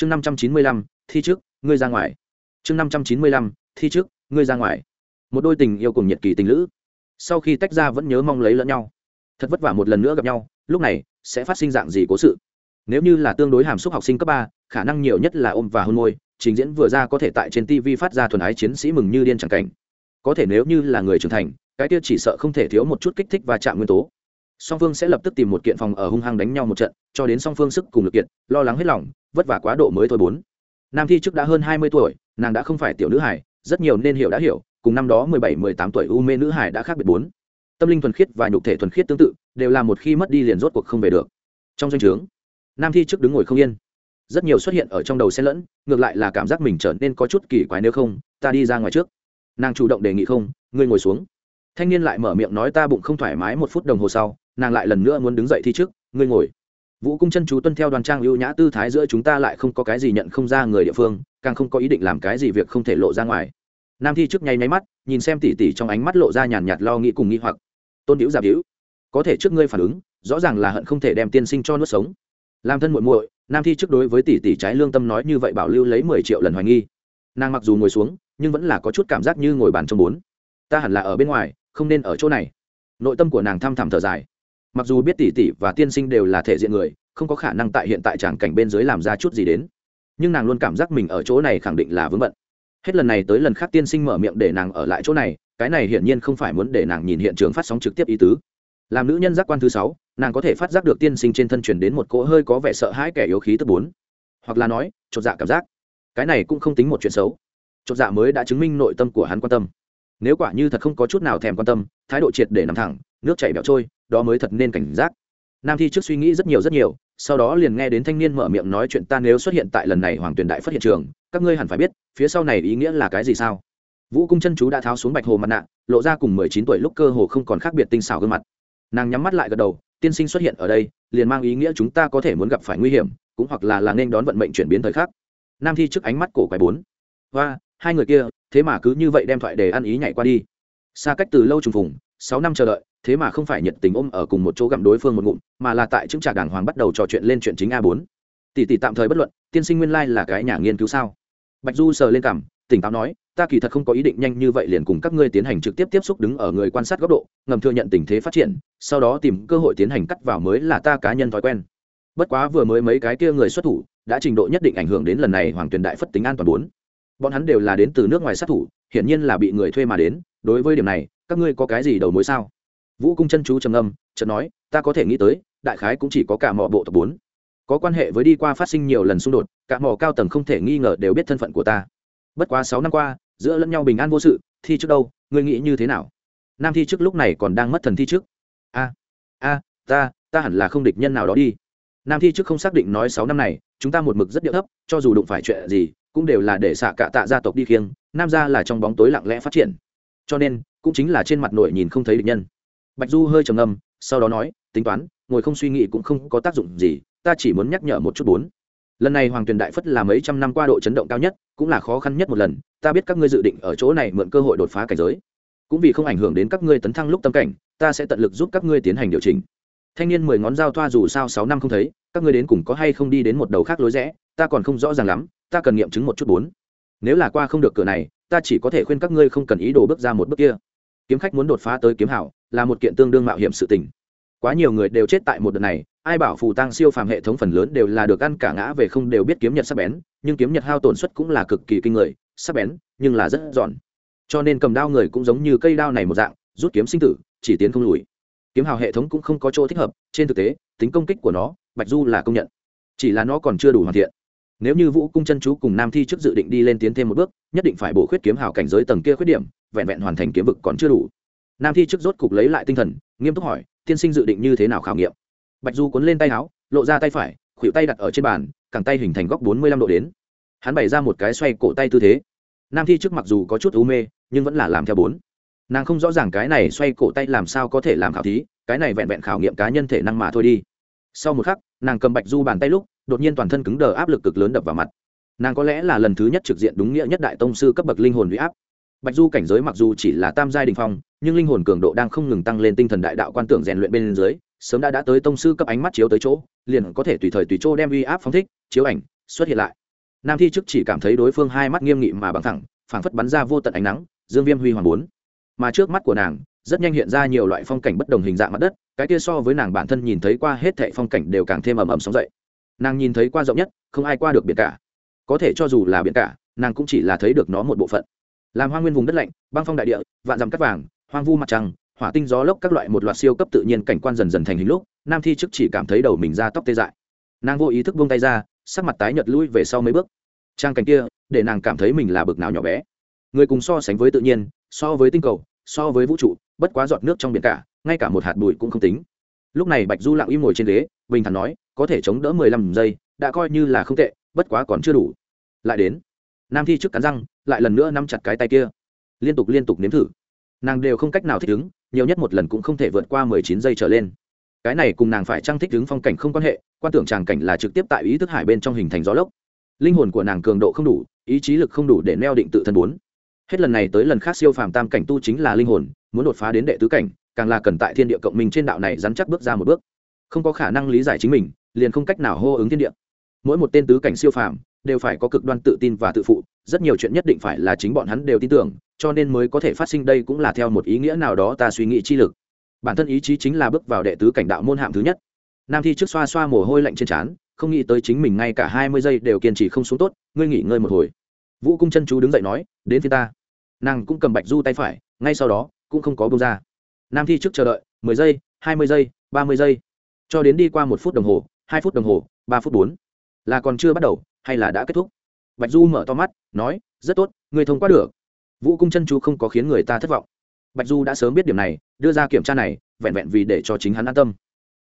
chương năm trăm chín mươi lăm, thi trước, ngươi ra ngoài. Chương năm trăm chín mươi lăm, thi trước, ngươi ra ngoài. Một đôi tình yêu cùng nhiệt kỳ tình lữ. Sau khi tách ra vẫn nhớ mong lấy lẫn nhau. Thật vất vả một lần nữa gặp nhau, lúc này, sẽ phát sinh dạng gì cố sự? Nếu như là tương đối hàm xúc học sinh cấp ba, khả năng nhiều nhất là ôm và hôn môi, trình diễn vừa ra có thể tại trên tv phát ra thuần ái chiến sĩ mừng như điên chẳng cảnh. Có thể nếu như là người trưởng thành, cái kia chỉ sợ không thể thiếu một chút kích thích và chạm nguyên tố song phương sẽ lập tức tìm một kiện phòng ở hung hăng đánh nhau một trận, cho đến song phương sức cùng lực kiện lo lắng hết lòng, vất vả quá độ mới thôi bốn. Nam thi trước đã hơn hai mươi tuổi, nàng đã không phải tiểu nữ hải rất nhiều nên hiểu đã hiểu, cùng năm đó mười bảy, mười tám tuổi u mê nữ hải đã khác biệt bốn. Tâm linh thuần khiết và nhục thể thuần khiết tương tự, đều là một khi mất đi liền rốt cuộc không về được. Trong danh o trướng, nam thi trước đứng ngồi không yên. Rất nhiều xuất hiện ở trong đầu xen lẫn, ngược lại là cảm giác mình trở nên có chút kỳ quái nếu không, ta đi ra ngoài trước. Nàng chủ động đề nghị không, ngươi ngồi xuống. Thanh niên lại mở miệng nói ta bụng không thoải mái một phút đồng hồ sau nàng lại lần nữa muốn đứng dậy thi trước, ngươi ngồi. Vũ cung chân chú tuân theo đoàn trang ưu nhã tư thái giữa chúng ta lại không có cái gì nhận không ra người địa phương, càng không có ý định làm cái gì việc không thể lộ ra ngoài. Nam thi trước nháy máy mắt, nhìn xem tỉ tỉ trong ánh mắt lộ ra nhàn nhạt lo nghĩ cùng nghĩ hoặc. Tôn hữu giả hữu có thể trước ngươi phản ứng, rõ ràng là hận không thể đem tiên sinh cho nuốt sống. Làm thân muội muội, nam thi trước đối với tỷ tỷ trái lương tâm nói như vậy bảo lưu lấy mười triệu lần hoài nghi. Nàng mặc dù ngồi xuống, nhưng vẫn là có chút cảm giác như ngồi bàn trong bốn. Ta hẳn là ở bên ngoài, không nên ở chỗ này. Nội tâm của nàng thăm thẳm thở dài mặc dù biết tỷ tỷ và tiên sinh đều là thể diện người, không có khả năng tại hiện tại tràng cảnh bên dưới làm ra chút gì đến. Nhưng nàng luôn cảm giác mình ở chỗ này khẳng định là vướng bận. Hết lần này tới lần khác tiên sinh mở miệng để nàng ở lại chỗ này, cái này hiển nhiên không phải muốn để nàng nhìn hiện trường phát sóng trực tiếp ý tứ. Làm nữ nhân giác quan thứ sáu, nàng có thể phát giác được tiên sinh trên thân truyền đến một cỗ hơi có vẻ sợ hãi kẻ yếu khí tức bốn. Hoặc là nói, chột dạ cảm giác. Cái này cũng không tính một chuyện xấu. Chột dạ mới đã chứng minh nội tâm của hắn quan tâm. Nếu quả như thật không có chút nào thèm quan tâm, thái độ triệt để nằm thẳng nước chảy bẹo trôi, đó mới thật nên cảnh giác. Nam thi trước suy nghĩ rất nhiều rất nhiều, sau đó liền nghe đến thanh niên mở miệng nói chuyện ta nếu xuất hiện tại lần này hoàng tuyền đại phát hiện trường, các ngươi hẳn phải biết, phía sau này ý nghĩa là cái gì sao? Vũ cung chân chú đã tháo xuống bạch hồ mặt nạ, lộ ra cùng mười chín tuổi lúc cơ hồ không còn khác biệt tinh xảo gương mặt. Nàng nhắm mắt lại gật đầu, tiên sinh xuất hiện ở đây, liền mang ý nghĩa chúng ta có thể muốn gặp phải nguy hiểm, cũng hoặc là là nên đón vận mệnh chuyển biến thời khắc. Nam thi trước ánh mắt cổ quái bốn. Và hai người kia, thế mà cứ như vậy đem thoại để ăn ý nhảy qua đi. Xa cách từ lâu trùng phùng sáu năm chờ đợi, thế mà không phải nhiệt tình ôm ở cùng một chỗ gặm đối phương một ngụm, mà là tại chứng trà đàng hoàng bắt đầu trò chuyện lên chuyện chính a bốn. Tỷ tỷ tạm thời bất luận, tiên sinh nguyên lai là cái nhà nghiên cứu sao? Bạch du sờ lên cảm tỉnh táo nói, ta kỳ thật không có ý định nhanh như vậy liền cùng các ngươi tiến hành trực tiếp tiếp xúc đứng ở người quan sát góc độ, ngầm thừa nhận tình thế phát triển, sau đó tìm cơ hội tiến hành cắt vào mới là ta cá nhân thói quen. Bất quá vừa mới mấy cái kia người xuất thủ, đã trình độ nhất định ảnh hưởng đến lần này hoàng tuyền đại phất tính an toàn bốn. Bọn hắn đều là đến từ nước ngoài sát thủ, hiển nhiên là bị người thuê mà đến, đối với điểm này các ngươi có cái gì đầu mối sao? Vũ cung chân chú trầm âm chợt nói, ta có thể nghĩ tới, đại khái cũng chỉ có cả mỏ bộ tộc bốn. Có quan hệ với đi qua phát sinh nhiều lần xung đột, cả mỏ cao tầng không thể nghi ngờ đều biết thân phận của ta. Bất quá sáu năm qua, giữa lẫn nhau bình an vô sự, thi trước đâu, ngươi nghĩ như thế nào? Nam thi trước lúc này còn đang mất thần thi trước. A a, ta ta hẳn là không địch nhân nào đó đi. Nam thi trước không xác định nói sáu năm này, chúng ta một mực rất điệu thấp, cho dù đụng phải chuyện gì, cũng đều là để xạ cạ tạ gia tộc đi khiêng, nam gia là trong bóng tối lặng lẽ phát triển cho nên, cũng chính là trên mặt nội nhìn không thấy địch nhân. Bạch du hơi trầm ngâm, sau đó nói, tính toán, ngồi không suy nghĩ cũng không có tác dụng gì, ta chỉ muốn nhắc nhở một chút bốn. Lần này hoàng tuyền đại phất là mấy trăm năm qua độ chấn động cao nhất, cũng là khó khăn nhất một lần, ta biết các ngươi dự định ở chỗ này mượn cơ hội đột phá cảnh giới. Cũng vì không ảnh hưởng đến các ngươi tấn thăng lúc tâm cảnh, ta sẽ tận lực giúp các ngươi tiến hành điều chỉnh. Thanh niên mười ngón dao thoa dù sao sáu năm không thấy, các ngươi đến cùng có hay không đi đến một đầu khác lối rẽ, ta còn không rõ ràng lắm, ta cần nghiệm chứng một chút bốn. Nếu là qua không được cửa này ta chỉ có thể khuyên các ngươi không cần ý đồ bước ra một bước kia. Kiếm khách muốn đột phá tới kiếm hảo, là một kiện tương đương mạo hiểm sự tình. Quá nhiều người đều chết tại một đợt này, ai bảo phù tăng siêu phàm hệ thống phần lớn đều là được ăn cả ngã về không đều biết kiếm nhật sắc bén, nhưng kiếm nhật hao tổn suất cũng là cực kỳ kinh người, sắc bén, nhưng là rất giòn. Cho nên cầm đao người cũng giống như cây đao này một dạng, rút kiếm sinh tử, chỉ tiến không lùi. Kiếm hào hệ thống cũng không có chỗ thích hợp, trên thực tế, tính công kích của nó, bạch du là công nhận. Chỉ là nó còn chưa đủ hoàn thiện nếu như vũ cung chân chú cùng nam thi trước dự định đi lên tiến thêm một bước, nhất định phải bổ khuyết kiếm hào cảnh giới tầng kia khuyết điểm, vẹn vẹn hoàn thành kiếm vực còn chưa đủ. Nam thi trước rốt cục lấy lại tinh thần, nghiêm túc hỏi, tiên sinh dự định như thế nào khảo nghiệm? Bạch du cuốn lên tay áo, lộ ra tay phải, khuỷu tay đặt ở trên bàn, cẳng tay hình thành góc bốn mươi lăm độ đến. Hắn bày ra một cái xoay cổ tay tư thế. Nam thi trước mặc dù có chút u mê, nhưng vẫn là làm theo bốn. Nàng không rõ ràng cái này xoay cổ tay làm sao có thể làm khảo thí, cái này vẹn vẹn khảo nghiệm cá nhân thể năng mà thôi đi. Sau một khắc, nàng cầm bạch du bàn tay lúc đột nhiên toàn thân cứng đờ áp lực cực lớn đập vào mặt. Nàng có lẽ là lần thứ nhất trực diện đúng nghĩa nhất đại tông sư cấp bậc linh hồn huy áp. Bạch du cảnh giới mặc dù chỉ là tam giai đình phong, nhưng linh hồn cường độ đang không ngừng tăng lên tinh thần đại đạo quan tưởng rèn luyện bên dưới, sớm đã đã tới tông sư cấp ánh mắt chiếu tới chỗ, liền có thể tùy thời tùy chỗ đem uy áp phóng thích, chiếu ảnh, xuất hiện lại. Nam thi chức chỉ cảm thấy đối phương hai mắt nghiêm nghị mà bằng thẳng, phảng phất bắn ra vô tận ánh nắng, dương viêm huy hoàng bốn. Mà trước mắt của nàng, rất nhanh hiện ra nhiều loại phong cảnh bất đồng hình dạng mặt đất, cái kia so với nàng bản thân nhìn thấy qua hết thệ phong cảnh đều càng thêm ầm ầm sóng dậy nàng nhìn thấy qua rộng nhất, không ai qua được biển cả. Có thể cho dù là biển cả, nàng cũng chỉ là thấy được nó một bộ phận. Làm hoa nguyên vùng đất lạnh, băng phong đại địa, vạn dằm cắt vàng, hoang vu mặt trăng, hỏa tinh gió lốc các loại một loạt siêu cấp tự nhiên cảnh quan dần dần thành hình lúc, nam thi chức chỉ cảm thấy đầu mình ra tóc tê dại. Nàng vô ý thức buông tay ra, sắc mặt tái nhợt lui về sau mấy bước. Trang cảnh kia, để nàng cảm thấy mình là bực nào nhỏ bé. Người cùng so sánh với tự nhiên, so với tinh cầu, so với vũ trụ, bất quá giọt nước trong biển cả, ngay cả một hạt bụi cũng không tính. Lúc này bạch du lặng im ngồi trên ghế, bình thản nói có thể chống đỡ mười lăm giây, đã coi như là không tệ, bất quá còn chưa đủ. Lại đến. Nam thi trước cắn răng, lại lần nữa nắm chặt cái tay kia. Liên tục liên tục nếm thử. Nàng đều không cách nào thích ứng, nhiều nhất một lần cũng không thể vượt qua mười chín giây trở lên. Cái này cùng nàng phải trang thích ứng phong cảnh không quan hệ, quan tưởng tràng cảnh là trực tiếp tại ý thức hải bên trong hình thành gió lốc. Linh hồn của nàng cường độ không đủ, ý chí lực không đủ để neo định tự thân bốn. Hết lần này tới lần khác siêu phàm tam cảnh tu chính là linh hồn, muốn đột phá đến đệ tứ cảnh, càng là cần tại thiên địa cộng minh trên đạo này dắn chắc bước ra một bước. Không có khả năng lý giải chính mình liền không cách nào hô ứng thiên địa. Mỗi một tên tứ cảnh siêu phàm đều phải có cực đoan tự tin và tự phụ, rất nhiều chuyện nhất định phải là chính bọn hắn đều tin tưởng, cho nên mới có thể phát sinh đây cũng là theo một ý nghĩa nào đó ta suy nghĩ chi lực. Bản thân ý chí chính là bước vào đệ tứ cảnh đạo môn hạng thứ nhất. Nam thi trước xoa xoa mồ hôi lạnh trên trán, không nghĩ tới chính mình ngay cả hai mươi giây đều kiên trì không xuống tốt, ngươi nghỉ ngơi một hồi. Vũ cung chân chú đứng dậy nói, đến phía ta. Nàng cũng cầm bạch du tay phải, ngay sau đó, cũng không có bông ra. Nam thi trước chờ đợi, mười giây, hai mươi giây, ba mươi giây. Cho đến đi qua một phút đồng hồ hai phút đồng hồ, ba phút bốn. Là còn chưa bắt đầu, hay là đã kết thúc? Bạch du mở to mắt, nói, rất tốt, ngươi thông qua được. Vũ cung chân chú không có khiến người ta thất vọng. Bạch du đã sớm biết điểm này, đưa ra kiểm tra này, vẹn vẹn vì để cho chính hắn an tâm.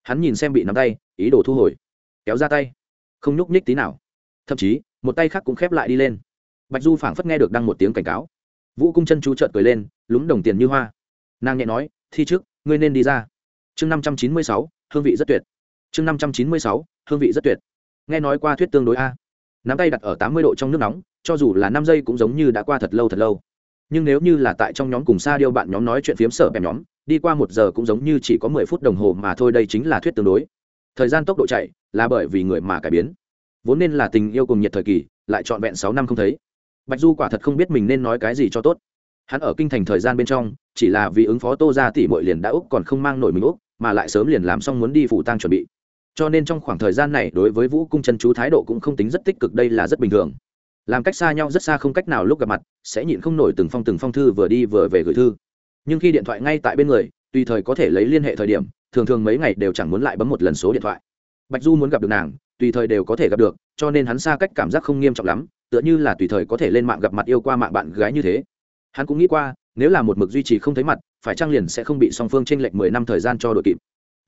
Hắn nhìn xem bị nắm tay, ý đồ thu hồi. Kéo ra tay. Không nhúc nhích tí nào. Thậm chí, một tay khác cũng khép lại đi lên. Bạch du phảng phất nghe được đăng một tiếng cảnh cáo. Vũ cung chân chú trợn cười lên, lúng đồng tiền như hoa. Nàng nhẹ nói, thi trước ngươi nên đi ra. Chương năm trăm chín mươi sáu, hương vị rất tuyệt chương năm trăm chín mươi sáu, hương vị rất tuyệt. Nghe nói qua thuyết tương đối a. Nắm tay đặt ở tám mươi độ trong nước nóng, cho dù là năm giây cũng giống như đã qua thật lâu thật lâu. Nhưng nếu như là tại trong nhóm cùng xa điêu bạn nhóm nói chuyện phiếm sở bèm nhóm, đi qua một giờ cũng giống như chỉ có mười phút đồng hồ mà thôi, đây chính là thuyết tương đối. Thời gian tốc độ chạy là bởi vì người mà cải biến. Vốn nên là tình yêu cùng nhiệt thời kỳ, lại trọn vẹn sáu năm không thấy. Bạch du quả thật không biết mình nên nói cái gì cho tốt. Hắn ở kinh thành thời gian bên trong, chỉ là vì ứng phó tô ra tỷ muội liền đã úc còn không mang nổi mình úc, mà lại sớm liền làm xong muốn đi phủ tang chuẩn bị cho nên trong khoảng thời gian này đối với vũ cung chân chú thái độ cũng không tính rất tích cực, đây là rất bình thường. Làm cách xa nhau rất xa không cách nào lúc gặp mặt, sẽ nhịn không nổi từng phong từng phong thư vừa đi vừa về gửi thư. Nhưng khi điện thoại ngay tại bên người, tùy thời có thể lấy liên hệ thời điểm, thường thường mấy ngày đều chẳng muốn lại bấm một lần số điện thoại. Bạch du muốn gặp được nàng, tùy thời đều có thể gặp được, cho nên hắn xa cách cảm giác không nghiêm trọng lắm, tựa như là tùy thời có thể lên mạng gặp mặt yêu qua mạng bạn gái như thế. Hắn cũng nghĩ qua, nếu là một mực duy trì không thấy mặt, phải trang liền sẽ không bị song phương t r ê n lệch mười năm thời gian cho đội kịp.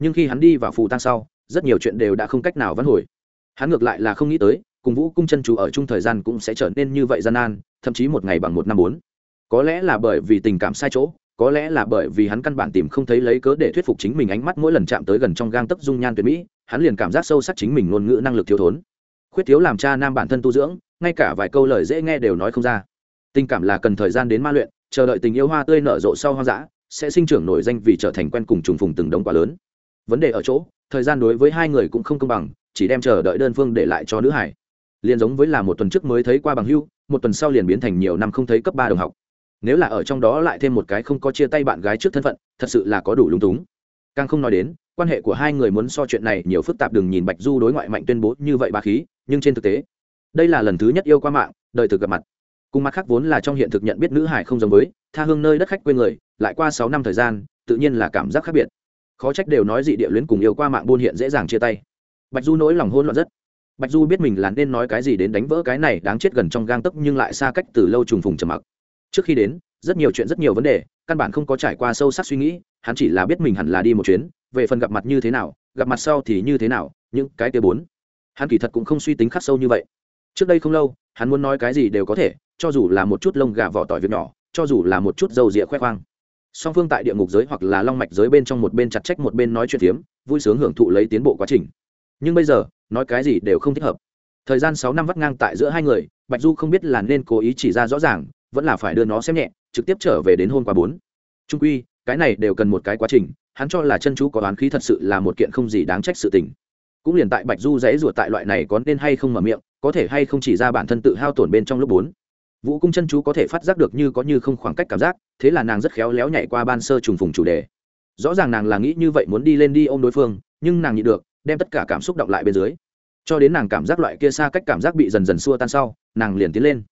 Nhưng khi hắn đi vào phù tăng sau rất nhiều chuyện đều đã không cách nào vãn hồi. Hắn ngược lại là không nghĩ tới, cùng vũ cung chân chủ ở chung thời gian cũng sẽ trở nên như vậy gian nan, thậm chí một ngày bằng một năm bốn. Có lẽ là bởi vì tình cảm sai chỗ, có lẽ là bởi vì hắn căn bản tìm không thấy lấy cớ để thuyết phục chính mình ánh mắt mỗi lần chạm tới gần trong gang tấc dung nhan tuyệt mỹ, hắn liền cảm giác sâu sắc chính mình ngôn ngữ năng lực thiếu thốn. Khuyết thiếu làm cha nam bản thân tu dưỡng, ngay cả vài câu lời dễ nghe đều nói không ra. Tình cảm là cần thời gian đến ma luyện, chờ đợi tình yêu hoa tươi nở rộ sau hoang dã, sẽ sinh trưởng nổi danh vì trở thành quen cùng trùng phùng từng đống quá lớn. Vấn đề ở chỗ thời gian đối với hai người cũng không công bằng, chỉ đem chờ đợi đơn phương để lại cho nữ hải. Liền giống với là một tuần trước mới thấy qua bằng hưu, một tuần sau liền biến thành nhiều năm không thấy cấp ba đồng học. Nếu là ở trong đó lại thêm một cái không có chia tay bạn gái trước thân phận, thật sự là có đủ lung túng. Càng không nói đến, quan hệ của hai người muốn so chuyện này nhiều phức tạp đừng nhìn bạch du đối ngoại mạnh tuyên bố như vậy ba khí, nhưng trên thực tế, đây là lần thứ nhất yêu qua mạng, đời thực gặp mặt. Cùng mặt khác vốn là trong hiện thực nhận biết nữ hải không giống với, tha hương nơi đất khách quê người, lại qua sáu năm thời gian, tự nhiên là cảm giác khác biệt khó trách đều nói dị địa luyến cùng yêu qua mạng buôn hiện dễ dàng chia tay. Bạch du nỗi lòng hôn loạn rất. Bạch du biết mình là nên nói cái gì đến đánh vỡ cái này đáng chết gần trong gang tấc nhưng lại xa cách từ lâu trùng phùng trầm mặc. Trước khi đến, rất nhiều chuyện rất nhiều vấn đề, căn bản không có trải qua sâu sắc suy nghĩ, hắn chỉ là biết mình hẳn là đi một chuyến, về phần gặp mặt như thế nào, gặp mặt sau thì như thế nào, những cái kia bốn. Hắn kỳ thật cũng không suy tính khắc sâu như vậy. Trước đây không lâu, hắn muốn nói cái gì đều có thể, cho dù là một chút lông gà vỏ tỏi việc nhỏ, cho dù là một chút dầu rịa khoe khoang song phương tại địa ngục giới hoặc là long mạch giới bên trong một bên chặt trách một bên nói chuyện phiếm, vui sướng hưởng thụ lấy tiến bộ quá trình. Nhưng bây giờ, nói cái gì đều không thích hợp. Thời gian sáu năm vắt ngang tại giữa hai người, bạch du không biết là nên cố ý chỉ ra rõ ràng, vẫn là phải đưa nó xem nhẹ, trực tiếp trở về đến hôn qua bốn. Trung quy, cái này đều cần một cái quá trình, hắn cho là chân chú có đoán khí thật sự là một kiện không gì đáng trách sự tình. Cũng liền tại bạch du dãy ruột tại loại này có nên hay không mở miệng, có thể hay không chỉ ra bản thân tự hao tổn bên trong lúc bốn vũ cung chân chú có thể phát giác được như có như không khoảng cách cảm giác, thế là nàng rất khéo léo nhảy qua ban sơ trùng phùng chủ đề. Rõ ràng nàng là nghĩ như vậy muốn đi lên đi ôm đối phương, nhưng nàng nhịn được, đem tất cả cảm xúc động lại bên dưới. Cho đến nàng cảm giác loại kia xa cách cảm giác bị dần dần xua tan sau, nàng liền tiến lên.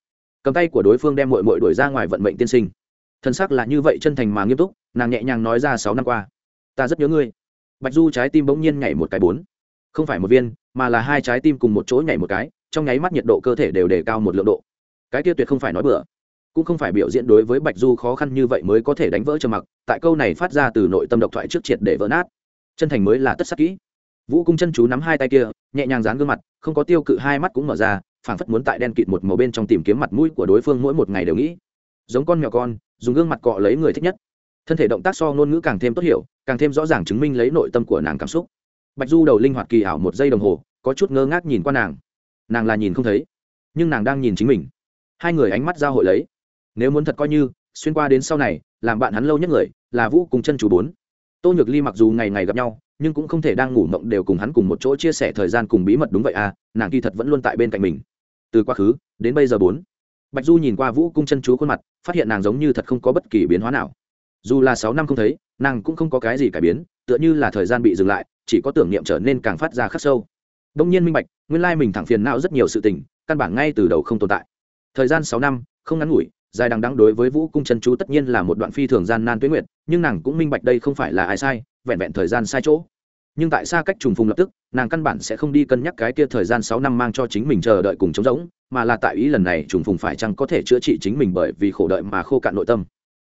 Cầm tay của đối phương đem mội mội đuổi ra ngoài vận mệnh tiên sinh. Thân xác là như vậy chân thành mà nghiêm túc, nàng nhẹ nhàng nói ra sáu năm qua. Ta rất nhớ ngươi. Bạch du trái tim bỗng nhiên nhảy một cái bốn. Không phải một viên, mà là hai trái tim cùng một chỗ nhảy một cái, trong nháy mắt nhiệt độ cơ thể đều đề cao một lượng độ cái kia tuyệt không phải nói bừa. Cũng không phải biểu diễn đối với bạch du khó khăn như vậy mới có thể đánh vỡ trầm mặc, tại câu này phát ra từ nội tâm độc thoại trước triệt để vỡ nát. Chân thành mới là tất sắc kỹ. Vũ cung chân chú nắm hai tay kia, nhẹ nhàng dán gương mặt, không có tiêu cự hai mắt cũng mở ra, phảng phất muốn tại đen kịt một màu bên trong tìm kiếm mặt mũi của đối phương mỗi một ngày đều nghĩ. Giống con mèo con, dùng gương mặt cọ lấy người thích nhất. Thân thể động tác so ngôn ngữ càng thêm tốt hiểu, càng thêm rõ ràng chứng minh lấy nội tâm của nàng cảm xúc. Bạch du đầu linh hoạt kỳ ảo một giây đồng hồ, có chút ngơ ngác nhìn qua nàng. Nàng là nhìn không thấy, nhưng nàng đang nhìn chính mình hai người ánh mắt giao hội lấy. Nếu muốn thật coi như, xuyên qua đến sau này, làm bạn hắn lâu nhất người, là vũ cùng chân chủ bốn. Tô nhược ly mặc dù ngày ngày gặp nhau, nhưng cũng không thể đang ngủ mộng đều cùng hắn cùng một chỗ chia sẻ thời gian cùng bí mật đúng vậy à nàng kỳ thật vẫn luôn tại bên cạnh mình. Từ quá khứ, đến bây giờ bốn. Bạch du nhìn qua vũ cung chân chú khuôn mặt, phát hiện nàng giống như thật không có bất kỳ biến hóa nào. Dù là sáu năm không thấy, nàng cũng không có cái gì cải biến, tựa như là thời gian bị dừng lại, chỉ có tưởng niệm trở nên càng phát ra khắc sâu. Đông nhiên minh bạch, nguyên lai mình thẳng phiền não rất nhiều sự tình, căn bản ngay từ đầu không tồn tại thời gian sáu năm, không ngắn ngủi, dài đằng đắng đối với vũ cung chân chú tất nhiên là một đoạn phi thường gian nan tuyến nguyện nhưng nàng cũng minh bạch đây không phải là ai sai, vẹn vẹn thời gian sai chỗ. Nhưng tại xa cách trùng phùng lập tức, nàng căn bản sẽ không đi cân nhắc cái kia thời gian sáu năm mang cho chính mình chờ đợi cùng chống giống mà là tại ý lần này trùng phùng phải chăng có thể chữa trị chính mình bởi vì khổ đợi mà khô cạn nội tâm.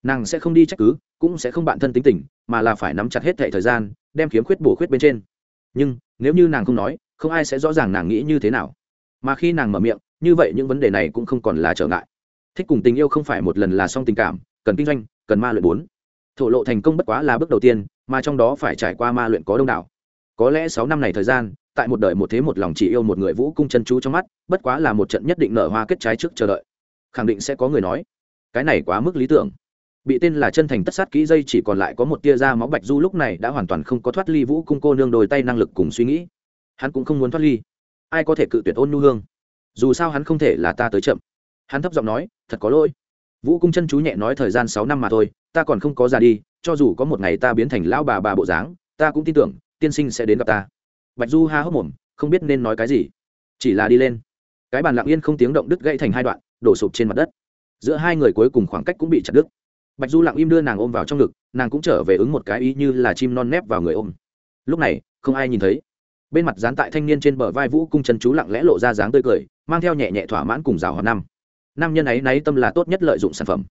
Nàng sẽ không đi trách cứ, cũng sẽ không bản thân tính tình, mà là phải nắm chặt hết thệ thời gian, đem khiếm khuyết bổ khuyết bên trên. Nhưng, nếu như nàng không nói, không ai sẽ rõ ràng nàng nghĩ như thế nào. Mà khi nàng mở miệng như vậy những vấn đề này cũng không còn là trở ngại. Thích cùng tình yêu không phải một lần là xong tình cảm, cần kinh doanh, cần ma luyện bốn. Thổ lộ thành công bất quá là bước đầu tiên, mà trong đó phải trải qua ma luyện có đông đảo. Có lẽ sáu năm này thời gian, tại một đời một thế một lòng chỉ yêu một người vũ cung chân chú trong mắt, bất quá là một trận nhất định nở hoa kết trái trước chờ đợi. Khẳng định sẽ có người nói, cái này quá mức lý tưởng. Bị tên là chân thành tất sát kỹ dây chỉ còn lại có một tia da máu bạch du lúc này đã hoàn toàn không có thoát ly vũ cung cô nương đôi tay năng lực cùng suy nghĩ. Hắn cũng không muốn thoát ly. Ai có thể cự tuyệt ôn nhu hương? Dù sao hắn không thể là ta tới chậm. Hắn thấp giọng nói, thật có lỗi. Vũ cung chân chú nhẹ nói, thời gian sáu năm mà thôi, ta còn không có già đi, cho dù có một ngày ta biến thành lão bà bà bộ dáng, ta cũng tin tưởng, tiên sinh sẽ đến gặp ta. Bạch du ha hốc mồm, không biết nên nói cái gì. Chỉ là đi lên. Cái bàn lặng yên không tiếng động đứt gãy thành hai đoạn, đổ sụp trên mặt đất. Giữa hai người cuối cùng khoảng cách cũng bị chặt đứt. Bạch du lặng im đưa nàng ôm vào trong ngực, nàng cũng trở về ứng một cái ý như là chim non nép vào người ôm. Lúc này, không ai nhìn thấy bên mặt dán tại thanh niên trên bờ vai vũ cung chân chú lặng lẽ lộ ra dáng tươi cười, mang theo nhẹ nhẹ thỏa mãn cùng rào hòa năm. Nam nhân ấy náy tâm là tốt nhất lợi dụng sản phẩm.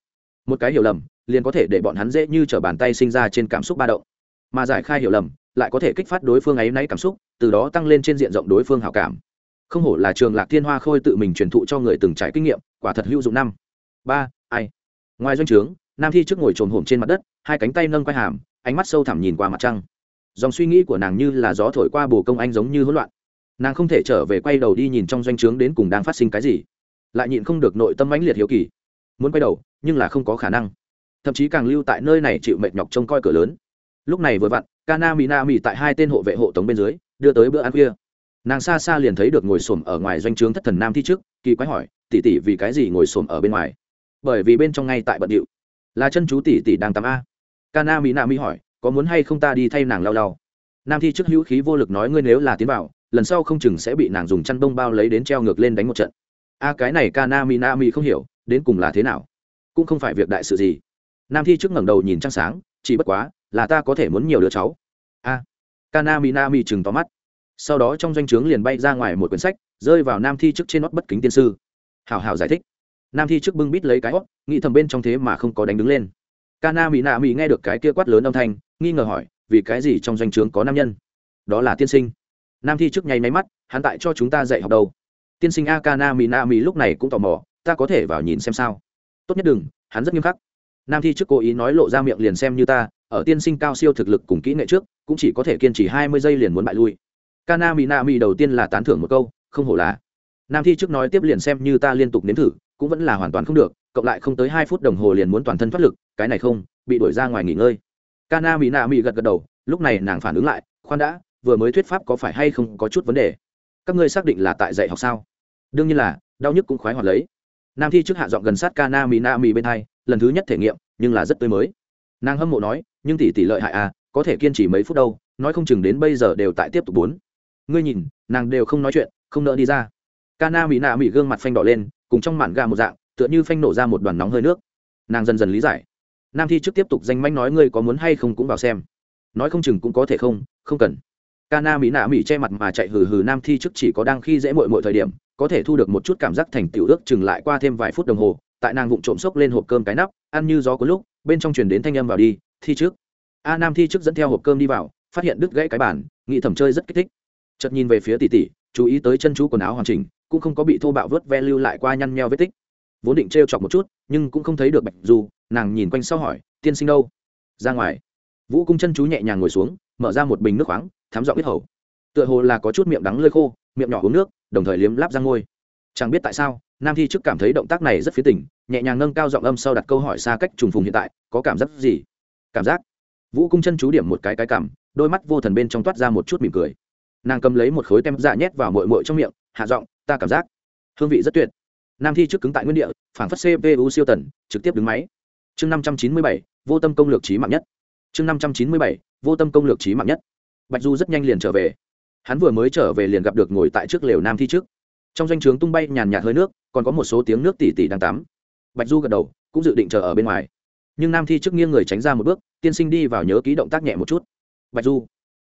Một cái hiểu lầm, liền có thể để bọn hắn dễ như t r ở bàn tay sinh ra trên cảm xúc ba động. Mà giải khai hiểu lầm, lại có thể kích phát đối phương ấy náy cảm xúc, từ đó tăng lên trên diện rộng đối phương hảo cảm. Không hổ là trường lạc thiên hoa khôi tự mình truyền thụ cho người từng trải kinh nghiệm, quả thật hữu dụng năm. Ba, ai? Ngoài doanh trướng, nam thi trước ngồi trồn hổm trên mặt đất, hai cánh tay nâng quai hàm, ánh mắt sâu thẳm nhìn qua mặt trăng dòng suy nghĩ của nàng như là gió thổi qua bồ công anh giống như hỗn loạn. Nàng không thể trở về quay đầu đi nhìn trong doanh trướng đến cùng đang phát sinh cái gì. Lại nhịn không được nội tâm mãnh liệt hiếu kỳ. Muốn quay đầu, nhưng là không có khả năng. Thậm chí càng lưu tại nơi này chịu mệt nhọc trông coi cửa lớn. Lúc này vừa vặn kana mỹ na mỹ tại hai tên hộ vệ hộ tống bên dưới, đưa tới bữa ăn khuya. Nàng xa xa liền thấy được ngồi xổm ở ngoài doanh trướng thất thần nam thi trước, kỳ quái hỏi tỉ tỉ vì cái gì ngồi xổm ở bên ngoài? Bởi vì bên trong ngay tại bận điệu. Là chân chú tỷ tỷ đang tắm a. Kana mỹ na mỹ hỏi có muốn hay không ta đi thay nàng lau lau nam thi trước hữu khí vô lực nói ngươi nếu là tiến vào lần sau không chừng sẽ bị nàng dùng chăn bông bao lấy đến treo ngược lên đánh một trận. A cái này ca na mi na mi không hiểu đến cùng là thế nào? Cũng không phải việc đại sự gì. Nam thi trước ngẩng đầu nhìn trăng sáng chỉ bất quá là ta có thể muốn nhiều đứa cháu. A à, na mi na mi chừng tóm mắt. Sau đó trong doanh trướng liền bay ra ngoài một quyển sách rơi vào nam thi trước trên nót bất kính tiên sư. Hào hào giải thích. Nam thi trước bưng bít lấy cái hót nghĩ thầm bên trong thế mà không có đánh đứng lên. Kana mỹ nạ mỹ nghe được cái kia quát lớn âm thanh nghi ngờ hỏi, vì cái gì trong doanh trướng có nam nhân? Đó là tiên sinh. Nam thi trước nháy máy mắt, hắn tại cho chúng ta dạy học đâu? Tiên sinh akana kana mỹ nạ mỹ lúc này cũng tò mò, ta có thể vào nhìn xem sao? Tốt nhất đừng, hắn rất nghiêm khắc. Nam thi trước cố ý nói lộ ra miệng liền xem như ta, ở tiên sinh cao siêu thực lực cùng kỹ nghệ trước, cũng chỉ có thể kiên trì hai mươi giây liền muốn bại lui. Kana mỹ na mỹ đầu tiên là tán thưởng một câu, không hổ lá nam thi trước nói tiếp liền xem như ta liên tục nếm thử, cũng vẫn là hoàn toàn không được, cộng lại không tới hai phút đồng hồ liền muốn toàn thân thoát lực, cái này không, bị đuổi ra ngoài nghỉ ngơi kana mỹ nạ mỹ gật gật đầu, lúc này nàng phản ứng lại, khoan đã, vừa mới thuyết pháp có phải hay không có chút vấn đề? Các ngươi xác định là tại dạy học sao? Đương nhiên là, đau nhức cũng khoái hoạt lấy. Nam thi trước hạ giọng gần sát Kana na mỹ na mỹ bên hai, lần thứ nhất thể nghiệm, nhưng là rất tươi mới. Nàng hâm mộ nói, nhưng tỷ tỷ lợi hại à có thể kiên trì mấy phút đâu, nói không chừng đến bây giờ đều tại tiếp tục bốn. Ngươi nhìn, nàng đều không nói chuyện, không nỡ đi ra. Kana na mỹ nạ mỹ gương mặt phanh đỏ lên, cùng trong mạn ga một dạng, tựa như phanh nổ ra một đoàn nóng hơi nước. Nàng dần dần lý giải nam thi trước tiếp tục danh manh nói ngươi có muốn hay không cũng vào xem. Nói không chừng cũng có thể không không cần. Ca na mỹ nạ mỹ che mặt mà chạy hừ hừ, nam thi trước chỉ có đang khi dễ mội mội thời điểm, có thể thu được một chút cảm giác thành tiểu ước chừng lại qua thêm vài phút đồng hồ, tại nàng vụng trộm xốc lên hộp cơm cái nắp, ăn như gió có lúc, bên trong truyền đến thanh âm vào đi, thi trước. A nam thi trước dẫn theo hộp cơm đi vào, phát hiện đứt gãy cái bản nghĩ thẩm chơi rất kích thích. Chợt nhìn về phía tỷ tỷ, chú ý tới chân chú quần áo hoàn chỉnh, cũng không có bị thô bạo vớt ve lưu lại qua nhăn nheo vết tích vốn định t chọc một chút, nhưng cũng không thấy được bạch du, nàng nhìn quanh sau hỏi, tiên sinh đâu? Ra ngoài. Vũ cung chân chú nhẹ nhàng ngồi xuống, mở ra một bình nước khoáng thám dọn biết hầu. Tựa hồ là có chút miệng đắng lơi khô, miệng nhỏ uống nước, đồng thời liếm láp ra ngôi. Chẳng biết tại sao, nam thi trước cảm thấy động tác này rất phía tỉnh nhẹ nhàng nâng cao giọng âm sau đặt câu hỏi xa cách trùng phùng hiện tại, có cảm giác gì? Cảm giác? Vũ cung chân chú điểm một cái cái cảm, đôi mắt vô thần bên trong toát ra một chút mỉm cười. Nàng cầm lấy một khối tem dạ nhét vào mội mội trong miệng, hạ giọng, ta cảm giác. Hương vị rất tuyệt nam thi trước cứng tại nguyên địa phản phất cpu siêu tần, trực tiếp đứng máy. Chương năm trăm chín mươi bảy, vô tâm công lược trí mạng nhất. Chương năm trăm chín mươi bảy, vô tâm công lược trí mạng nhất. Bạch du rất nhanh liền trở về. Hắn vừa mới trở về liền gặp được ngồi tại trước lều nam thi trước. Trong danh o trướng tung bay nhàn nhạt hơi nước, còn có một số tiếng nước tỉ tỉ đang tắm. Bạch du gật đầu, cũng dự định chờ ở bên ngoài. Nhưng nam thi trước nghiêng người tránh ra một bước, tiên sinh đi vào nhớ ký động tác nhẹ một chút. Bạch du,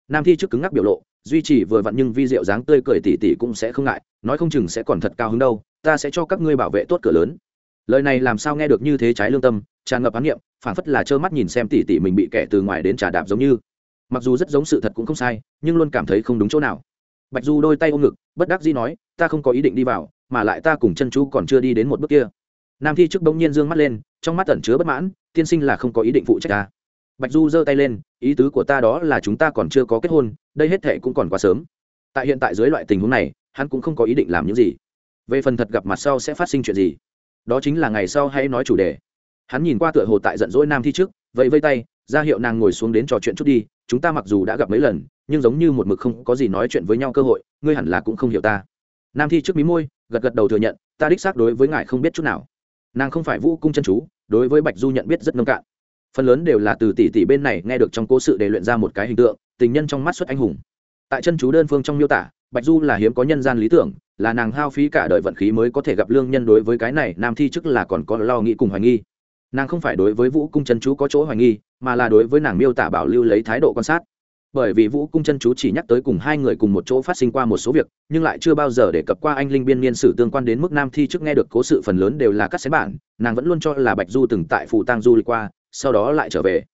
nam thi trước cứng ngắc biểu lộ duy trì vừa vặn nhưng vi diệu dáng tươi cười tỉ tỉ cũng sẽ không ngại, nói không chừng sẽ còn thật cao hứng đâu, ta sẽ cho các ngươi bảo vệ tốt cửa lớn. Lời này làm sao nghe được như thế trái lương tâm, tràn ngập án nghiệm phản phất là trơ mắt nhìn xem tỉ tỉ mình bị kẻ từ ngoài đến trà đạp giống như. Mặc dù rất giống sự thật cũng không sai, nhưng luôn cảm thấy không đúng chỗ nào. Bạch du đôi tay ôm ngực, bất đắc dĩ nói, ta không có ý định đi vào, mà lại ta cùng chân chú còn chưa đi đến một bước kia. Nam thi trước bỗng nhiên d ư ơ n g mắt lên, trong mắt tẩn chứa bất mãn, tiên sinh là không có ý định phụ trách ta bạch du giơ tay lên, ý tứ của ta đó là chúng ta còn chưa có kết hôn, đây hết thệ cũng còn quá sớm. Tại hiện tại dưới loại tình huống này, hắn cũng không có ý định làm những gì. Về phần thật gặp mặt sau sẽ phát sinh chuyện gì? Đó chính là ngày sau hãy nói chủ đề. Hắn nhìn qua tựa hồ tại giận dỗi nam thi trước vậy vây tay, ra hiệu nàng ngồi xuống đến trò chuyện chút đi, chúng ta mặc dù đã gặp mấy lần, nhưng giống như một mực không có gì nói chuyện với nhau cơ hội, ngươi hẳn là cũng không hiểu ta. Nam thi trước mí môi, gật gật đầu thừa nhận, ta đích xác đối với ngài không biết chút nào. Nàng không phải vũ cung chân chú, đối với bạch du nhận biết rất nông cạn phần lớn đều là từ tỷ tỷ bên này nghe được trong cố sự để luyện ra một cái hình tượng, tình nhân trong mắt xuất anh hùng. Tại chân chú đơn phương trong miêu tả, bạch du là hiếm có nhân gian lý tưởng, là nàng hao phí cả đời vận khí mới có thể gặp lương nhân đối với cái này nam thi chức là còn có lo nghĩ cùng hoài nghi. Nàng không phải đối với vũ cung chân chú có chỗ hoài nghi, mà là đối với nàng miêu tả bảo lưu lấy thái độ quan sát. Bởi vì vũ cung chân chú chỉ nhắc tới cùng hai người cùng một chỗ phát sinh qua một số việc, nhưng lại chưa bao giờ đề cập qua anh linh biên niên sử tương quan đến mức nam thi trước nghe được cố sự phần lớn đều là các xén bản, nàng vẫn luôn cho là bạch du từng tại phù tang du lịch qua sau đó lại trở về.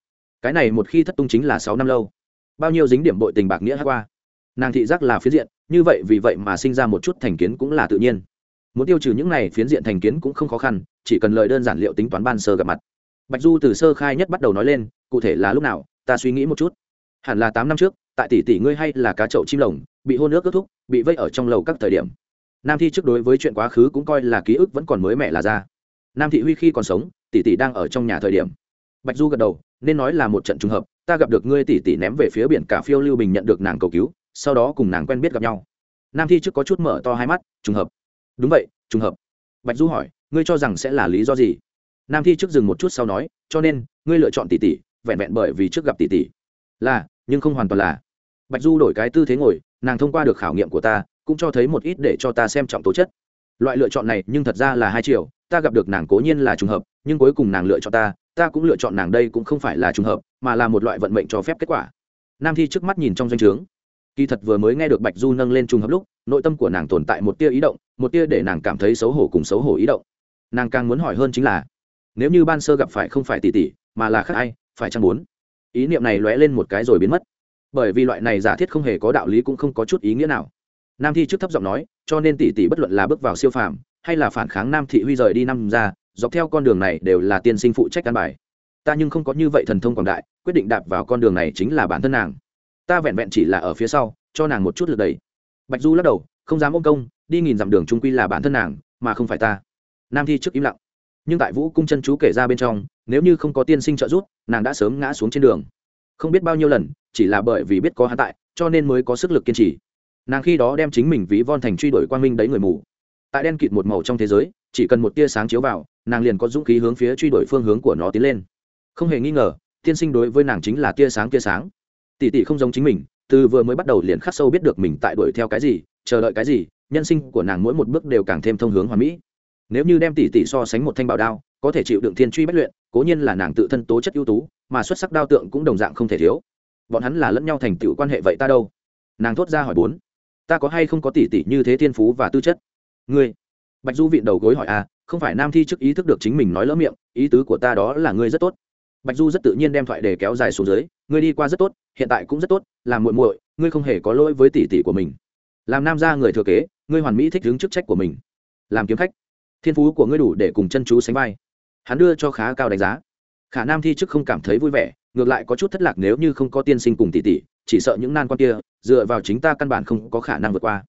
Cái này một khi thất tung chính là sáu năm lâu. Bao nhiêu dính điểm bội tình bạc nghĩa hát qua. Nàng thị giác là phiến diện, như vậy vì vậy mà sinh ra một chút thành kiến cũng là tự nhiên. Muốn tiêu trừ những này phiến diện thành kiến cũng không khó khăn, chỉ cần lời đơn giản liệu tính toán ban sơ gặp mặt. Bạch du từ sơ khai nhất bắt đầu nói lên, cụ thể là lúc nào, ta suy nghĩ một chút. Hẳn là tám năm trước, tại tỷ tỷ ngươi hay là cá chậu chim lồng, bị hôn nước kết thúc, bị vây ở trong lầu các thời điểm. Nam thi trước đối với chuyện quá khứ cũng coi là ký ức vẫn còn mới mẻ là ra. Nam thị huy khi còn sống, tỷ tỷ đang ở trong nhà thời điểm bạch du gật đầu nên nói là một trận trùng hợp ta gặp được ngươi tỷ tỷ ném về phía biển cả phiêu lưu bình nhận được nàng cầu cứu sau đó cùng nàng quen biết gặp nhau. Nam thi trước có chút mở to hai mắt trùng hợp. Đúng vậy trùng hợp. Bạch du hỏi ngươi cho rằng sẽ là lý do gì? Nam thi trước dừng một chút sau nói cho nên ngươi lựa chọn tỷ tỷ vẹn vẹn bởi vì trước gặp tỷ tỷ là nhưng không hoàn toàn là. Bạch du đổi cái tư thế ngồi nàng thông qua được khảo nghiệm của ta cũng cho thấy một ít để cho ta xem trọng tố chất. Loại lựa chọn này nhưng thật ra là hai chiều, ta gặp được nàng cố nhiên là trùng hợp nhưng cuối cùng nàng lựa chọn ta ta cũng lựa chọn nàng đây cũng không phải là trùng hợp, mà là một loại vận mệnh cho phép kết quả. Nam thi trước mắt nhìn trong danh o trướng. Kỳ thật vừa mới nghe được bạch du nâng lên trùng hợp lúc, nội tâm của nàng tồn tại một tia ý động, một tia để nàng cảm thấy xấu hổ cùng xấu hổ ý động. Nàng càng muốn hỏi hơn chính là, nếu như ban sơ gặp phải không phải tỷ tỷ, mà là khác ai, phải chăng muốn? Ý niệm này lóe lên một cái rồi biến mất. Bởi vì loại này giả thiết không hề có đạo lý cũng không có chút ý nghĩa nào. Nam thi trước thấp giọng nói, cho nên tỷ tỷ bất luận là bước vào siêu phàm, hay là phản kháng nam thị huy rời đi năm ra dọc theo con đường này đều là tiên sinh phụ trách căn bài. Ta nhưng không có như vậy thần thông quảng đại, quyết định đạp vào con đường này chính là bản thân nàng. Ta vẹn vẹn chỉ là ở phía sau, cho nàng một chút lượt đầy bạch du lắc đầu, không dám ôm công, đi nghìn dặm đường trung quy là bản thân nàng, mà không phải ta. Nam thi trước im lặng. Nhưng tại vũ cung chân chú kể ra bên trong, nếu như không có tiên sinh trợ giúp, nàng đã sớm ngã xuống trên đường. Không biết bao nhiêu lần, chỉ là bởi vì biết có hắn tại, cho nên mới có sức lực kiên trì. Nàng khi đó đem chính mình ví von thành truy đuổi quang minh đấy người mù. Tại đen kịt một màu trong thế giới chỉ cần một tia sáng chiếu vào, nàng liền có dũng khí hướng phía truy đuổi phương hướng của nó tiến lên. Không hề nghi ngờ, tiên sinh đối với nàng chính là tia sáng tia sáng. Tỷ tỷ không giống chính mình, từ vừa mới bắt đầu liền khắc sâu biết được mình tại đuổi theo cái gì, chờ đợi cái gì, nhân sinh của nàng mỗi một bước đều càng thêm thông hướng hoàn mỹ. Nếu như đem tỷ tỷ so sánh một thanh bảo đao, có thể chịu đựng thiên truy bất luyện, cố nhiên là nàng tự thân tố chất ưu tú, mà xuất sắc đao tượng cũng đồng dạng không thể thiếu. Bọn hắn là lẫn nhau thành tựu quan hệ vậy ta đâu? Nàng thốt ra hỏi bốn. Ta có hay không có tỷ tỷ như thế thiên phú và tư chất? Ngươi bạch du vịn đầu gối hỏi a à, không phải nam thi trước ý thức được chính mình nói lỡ miệng ý tứ của ta đó là ngươi rất tốt. Bạch du rất tự nhiên đem thoại để kéo dài xuống dưới ngươi đi qua rất tốt hiện tại cũng rất tốt làm muội muội ngươi không hề có lỗi với tỷ tỷ của mình. Làm nam gia người thừa kế ngươi hoàn mỹ thích đứng chức trách của mình. Làm kiếm khách thiên phú của ngươi đủ để cùng chân chú sánh vai. Hắn đưa cho khá cao đánh giá. Khả nam thi chức không cảm thấy vui vẻ ngược lại có chút thất lạc nếu như không có tiên sinh cùng tỷ tỷ chỉ sợ những nan quan kia dựa vào chính ta căn bản không có khả năng vượt qua.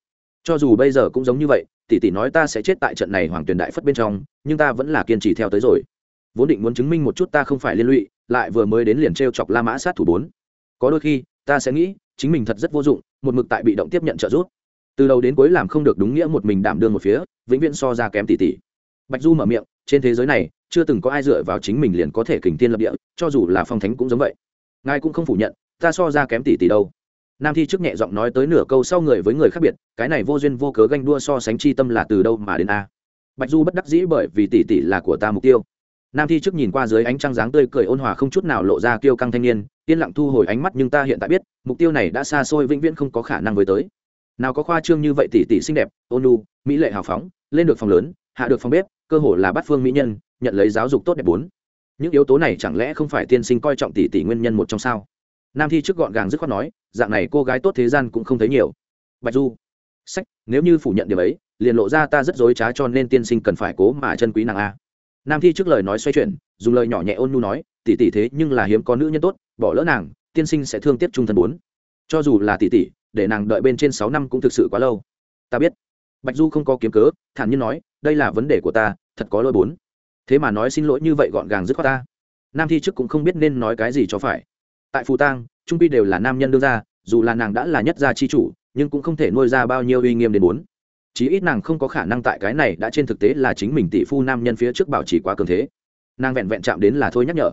Cho dù bây giờ cũng giống như vậy tỷ tỷ nói ta sẽ chết tại trận này hoàng tuyền đại phất bên trong, nhưng ta vẫn là kiên trì theo tới rồi. Vốn định muốn chứng minh một chút ta không phải liên lụy, lại vừa mới đến liền t r e o chọc la mã sát thủ bốn. Có đôi khi, ta sẽ nghĩ, chính mình thật rất vô dụng, một mực tại bị động tiếp nhận trợ giúp. Từ đầu đến cuối làm không được đúng nghĩa một mình đảm đương một phía, vĩnh viễn so ra kém tỷ tỷ. Bạch du mở miệng, trên thế giới này, chưa từng có ai dựa vào chính mình liền có thể kình tiên lập địa, cho dù là phong thánh cũng giống vậy. Ngài cũng không phủ nhận, ta so ra kém tỷ tỷ đâu nam thi trước nhẹ giọng nói tới nửa câu sau người với người khác biệt, cái này vô duyên vô cớ ganh đua so sánh chi tâm là từ đâu mà đến a? Bạch du bất đắc dĩ bởi vì tỷ tỷ là của ta mục tiêu. Nam thi trước nhìn qua dưới ánh trăng dáng tươi cười ôn hòa không chút nào lộ ra kiêu căng thanh niên, yên lặng thu hồi ánh mắt nhưng ta hiện tại biết, mục tiêu này đã xa xôi vĩnh viễn không có khả năng với tới. Nào có khoa trương như vậy tỷ tỷ xinh đẹp, ôn lu mỹ lệ hào phóng, lên được phòng lớn, hạ được phòng bếp, cơ hồ là bát phương mỹ nhân, nhận lấy giáo dục tốt đẹp bốn. Những yếu tố này chẳng lẽ không phải tiên sinh coi trọng tỷ tỷ nguyên nhân một trong sao? Nam thi trước gọn gàng dứt khoát nói, dạng này cô gái tốt thế gian cũng không thấy nhiều. Bạch du, sách, nếu như phủ nhận điều ấy, liền lộ ra ta rất dối trá cho nên tiên sinh cần phải cố mà chân quý nàng a. Nam thi trước lời nói xoay chuyển, dùng lời nhỏ nhẹ ôn nhu nói, tỷ tỷ thế nhưng là hiếm có nữ nhân tốt, bỏ lỡ nàng, tiên sinh sẽ thương tiếc trung thân bốn. Cho dù là tỷ tỷ, để nàng đợi bên trên sáu năm cũng thực sự quá lâu. Ta biết. Bạch du không có kiếm cớ, thản nhiên nói, đây là vấn đề của ta, thật có lỗi bốn. Thế mà nói xin lỗi như vậy gọn gàng dứt khoát ta. Nam thi trước cũng không biết nên nói cái gì cho phải tại phù tang, trung pi đều là nam nhân đương ra dù là nàng đã là nhất gia chi chủ, nhưng cũng không thể nuôi ra bao nhiêu uy nghiêm đến bốn chí ít nàng không có khả năng tại cái này đã trên thực tế là chính mình tỷ phu nam nhân phía trước bảo trì quá cường thế. Nàng vẹn vẹn chạm đến là thôi nhắc nhở.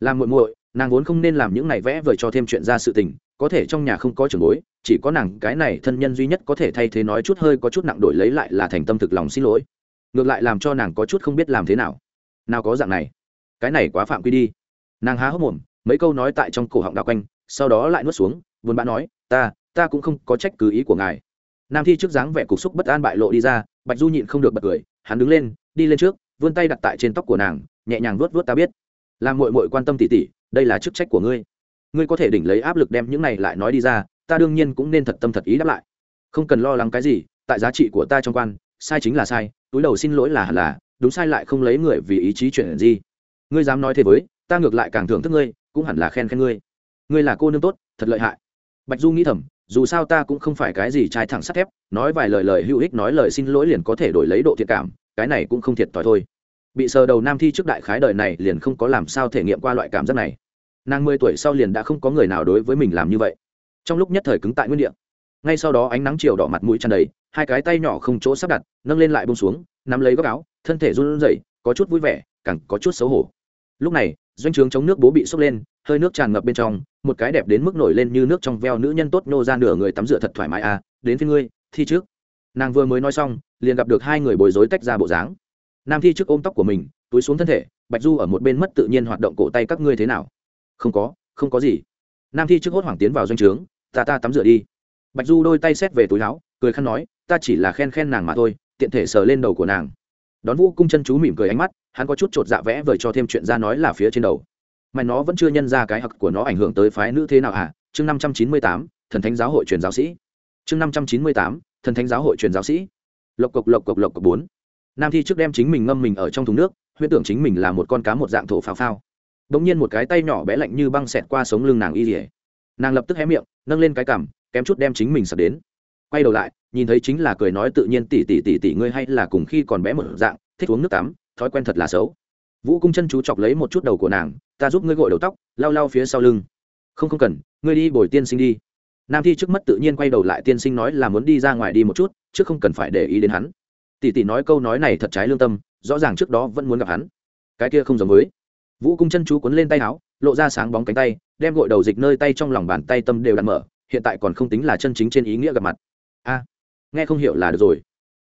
Làm muội muội, nàng vốn không nên làm những này vẽ vời cho thêm chuyện ra sự tình, có thể trong nhà không có trường bối, chỉ có nàng cái này thân nhân duy nhất có thể thay thế nói chút hơi có chút nặng đổi lấy lại là thành tâm thực lòng xin lỗi. Ngược lại làm cho nàng có chút không biết làm thế nào. Nào có dạng này. Cái này quá phạm quy đi. Nàng há hốc mồm mấy câu nói tại trong cổ họng đạo quanh, sau đó lại nuốt xuống vốn bã nói, ta ta cũng không có trách cứ ý của ngài. Nam thi trước dáng vẻ cục xúc bất an bại lộ đi ra, bạch du nhịn không được bật cười, hắn đứng lên, đi lên trước, vươn tay đặt tại trên tóc của nàng, nhẹ nhàng vuốt vuốt ta biết. Làm mội mội quan tâm tỉ tỉ đây là chức trách của ngươi. Ngươi có thể đỉnh lấy áp lực đem những này lại nói đi ra, ta đương nhiên cũng nên thật tâm thật ý đáp lại. Không cần lo lắng cái gì, tại giá trị của ta trong quan, sai chính là sai, túi đầu xin lỗi là hẳn là, đúng sai lại không lấy người vì ý chí chuyện gì. Ngươi dám nói thế với, ta ngược lại càng thưởng thức ngươi cũng hẳn là khen khen ngươi. Ngươi là cô nương tốt, thật lợi hại. Bạch du nghĩ thầm, dù sao ta cũng không phải cái gì trai thẳng sắt thép, nói vài lời lời hữu ích, nói lời xin lỗi liền có thể đổi lấy độ thiệt cảm, cái này cũng không thiệt thòi thôi. Bị sờ đầu nam thi trước đại khái đời này liền không có làm sao thể nghiệm qua loại cảm giác này. Nàng mười tuổi sau liền đã không có người nào đối với mình làm như vậy. Trong lúc nhất thời cứng tại nguyên địa. Ngay sau đó ánh nắng chiều đỏ mặt mũi tràn đầy, hai cái tay nhỏ không chỗ sắp đặt, nâng lên lại bông xuống, nắm lấy góc áo, thân thể run rẩy, có chút vui vẻ, càng có chút xấu hổ. Lúc này doanh trướng chống nước bố bị sốc lên, hơi nước tràn ngập bên trong, một cái đẹp đến mức nổi lên như nước trong veo nữ nhân tốt nô ra nửa người tắm rửa thật thoải mái à đến phía ngươi, thi trước. Nàng vừa mới nói xong, liền gặp được hai người bồi dối tách ra bộ dáng. Nam thi trước ôm tóc của mình, túi xuống thân thể, bạch du ở một bên mất tự nhiên hoạt động cổ tay các ngươi thế nào? Không có không có gì. Nam thi trước hốt hoảng tiến vào doanh trướng, ta ta tắm rửa đi. Bạch du đôi tay xét về túi láo cười khăn nói, ta chỉ là khen khen nàng mà thôi, tiện thể sờ lên đầu của nàng. Đón vũ cung chân chú mỉm cười ánh mắt hắn có chút chột dạ vẽ vời cho thêm chuyện ra nói là phía trên đầu. Mày nó vẫn chưa nhân ra cái hặc của nó ảnh hưởng tới phái nữ thế nào hả chương năm trăm chín mươi tám, thần thánh giáo hội truyền giáo sĩ. Chương năm trăm chín mươi tám, thần thánh giáo hội truyền giáo sĩ. Lộc cộc lộc cộc lộc cộc bốn. Nam thi trước đem chính mình ngâm mình ở trong thùng nước, huyễn tưởng chính mình là một con cá một dạng thổ phao phao. Đ ỗ n g nhiên một cái tay nhỏ bé lạnh như băng xẹt qua sống lưng nàng y dỉa nàng lập tức hé miệng, nâng lên cái cằm, kém chút đem chính mình sập đến. Quay đầu lại, nhìn thấy chính là cười nói tự nhiên tỉ tỉ tỉ tỉ ngươi hay là cùng khi còn bé một dạng, thích uống nước tắm thói quen thật là xấu. Vũ cung chân chú chọc lấy một chút đầu của nàng, ta giúp ngươi gội đầu tóc, lau lau phía sau lưng. Không không cần, ngươi đi bồi tiên sinh đi. Nam thi trước mắt tự nhiên quay đầu lại tiên sinh nói là muốn đi ra ngoài đi một chút, chứ không cần phải để ý đến hắn. Tỷ tỷ nói câu nói này thật trái lương tâm, rõ ràng trước đó vẫn muốn gặp hắn. Cái kia không giống với. Vũ cung chân chú cuốn lên tay áo, lộ ra sáng bóng cánh tay, đem gội đầu dịch nơi tay trong lòng bàn tay tâm đều đặt mở, hiện tại còn không tính là chân chính trên ý nghĩa gặp mặt. A, nghe không hiểu là được rồi.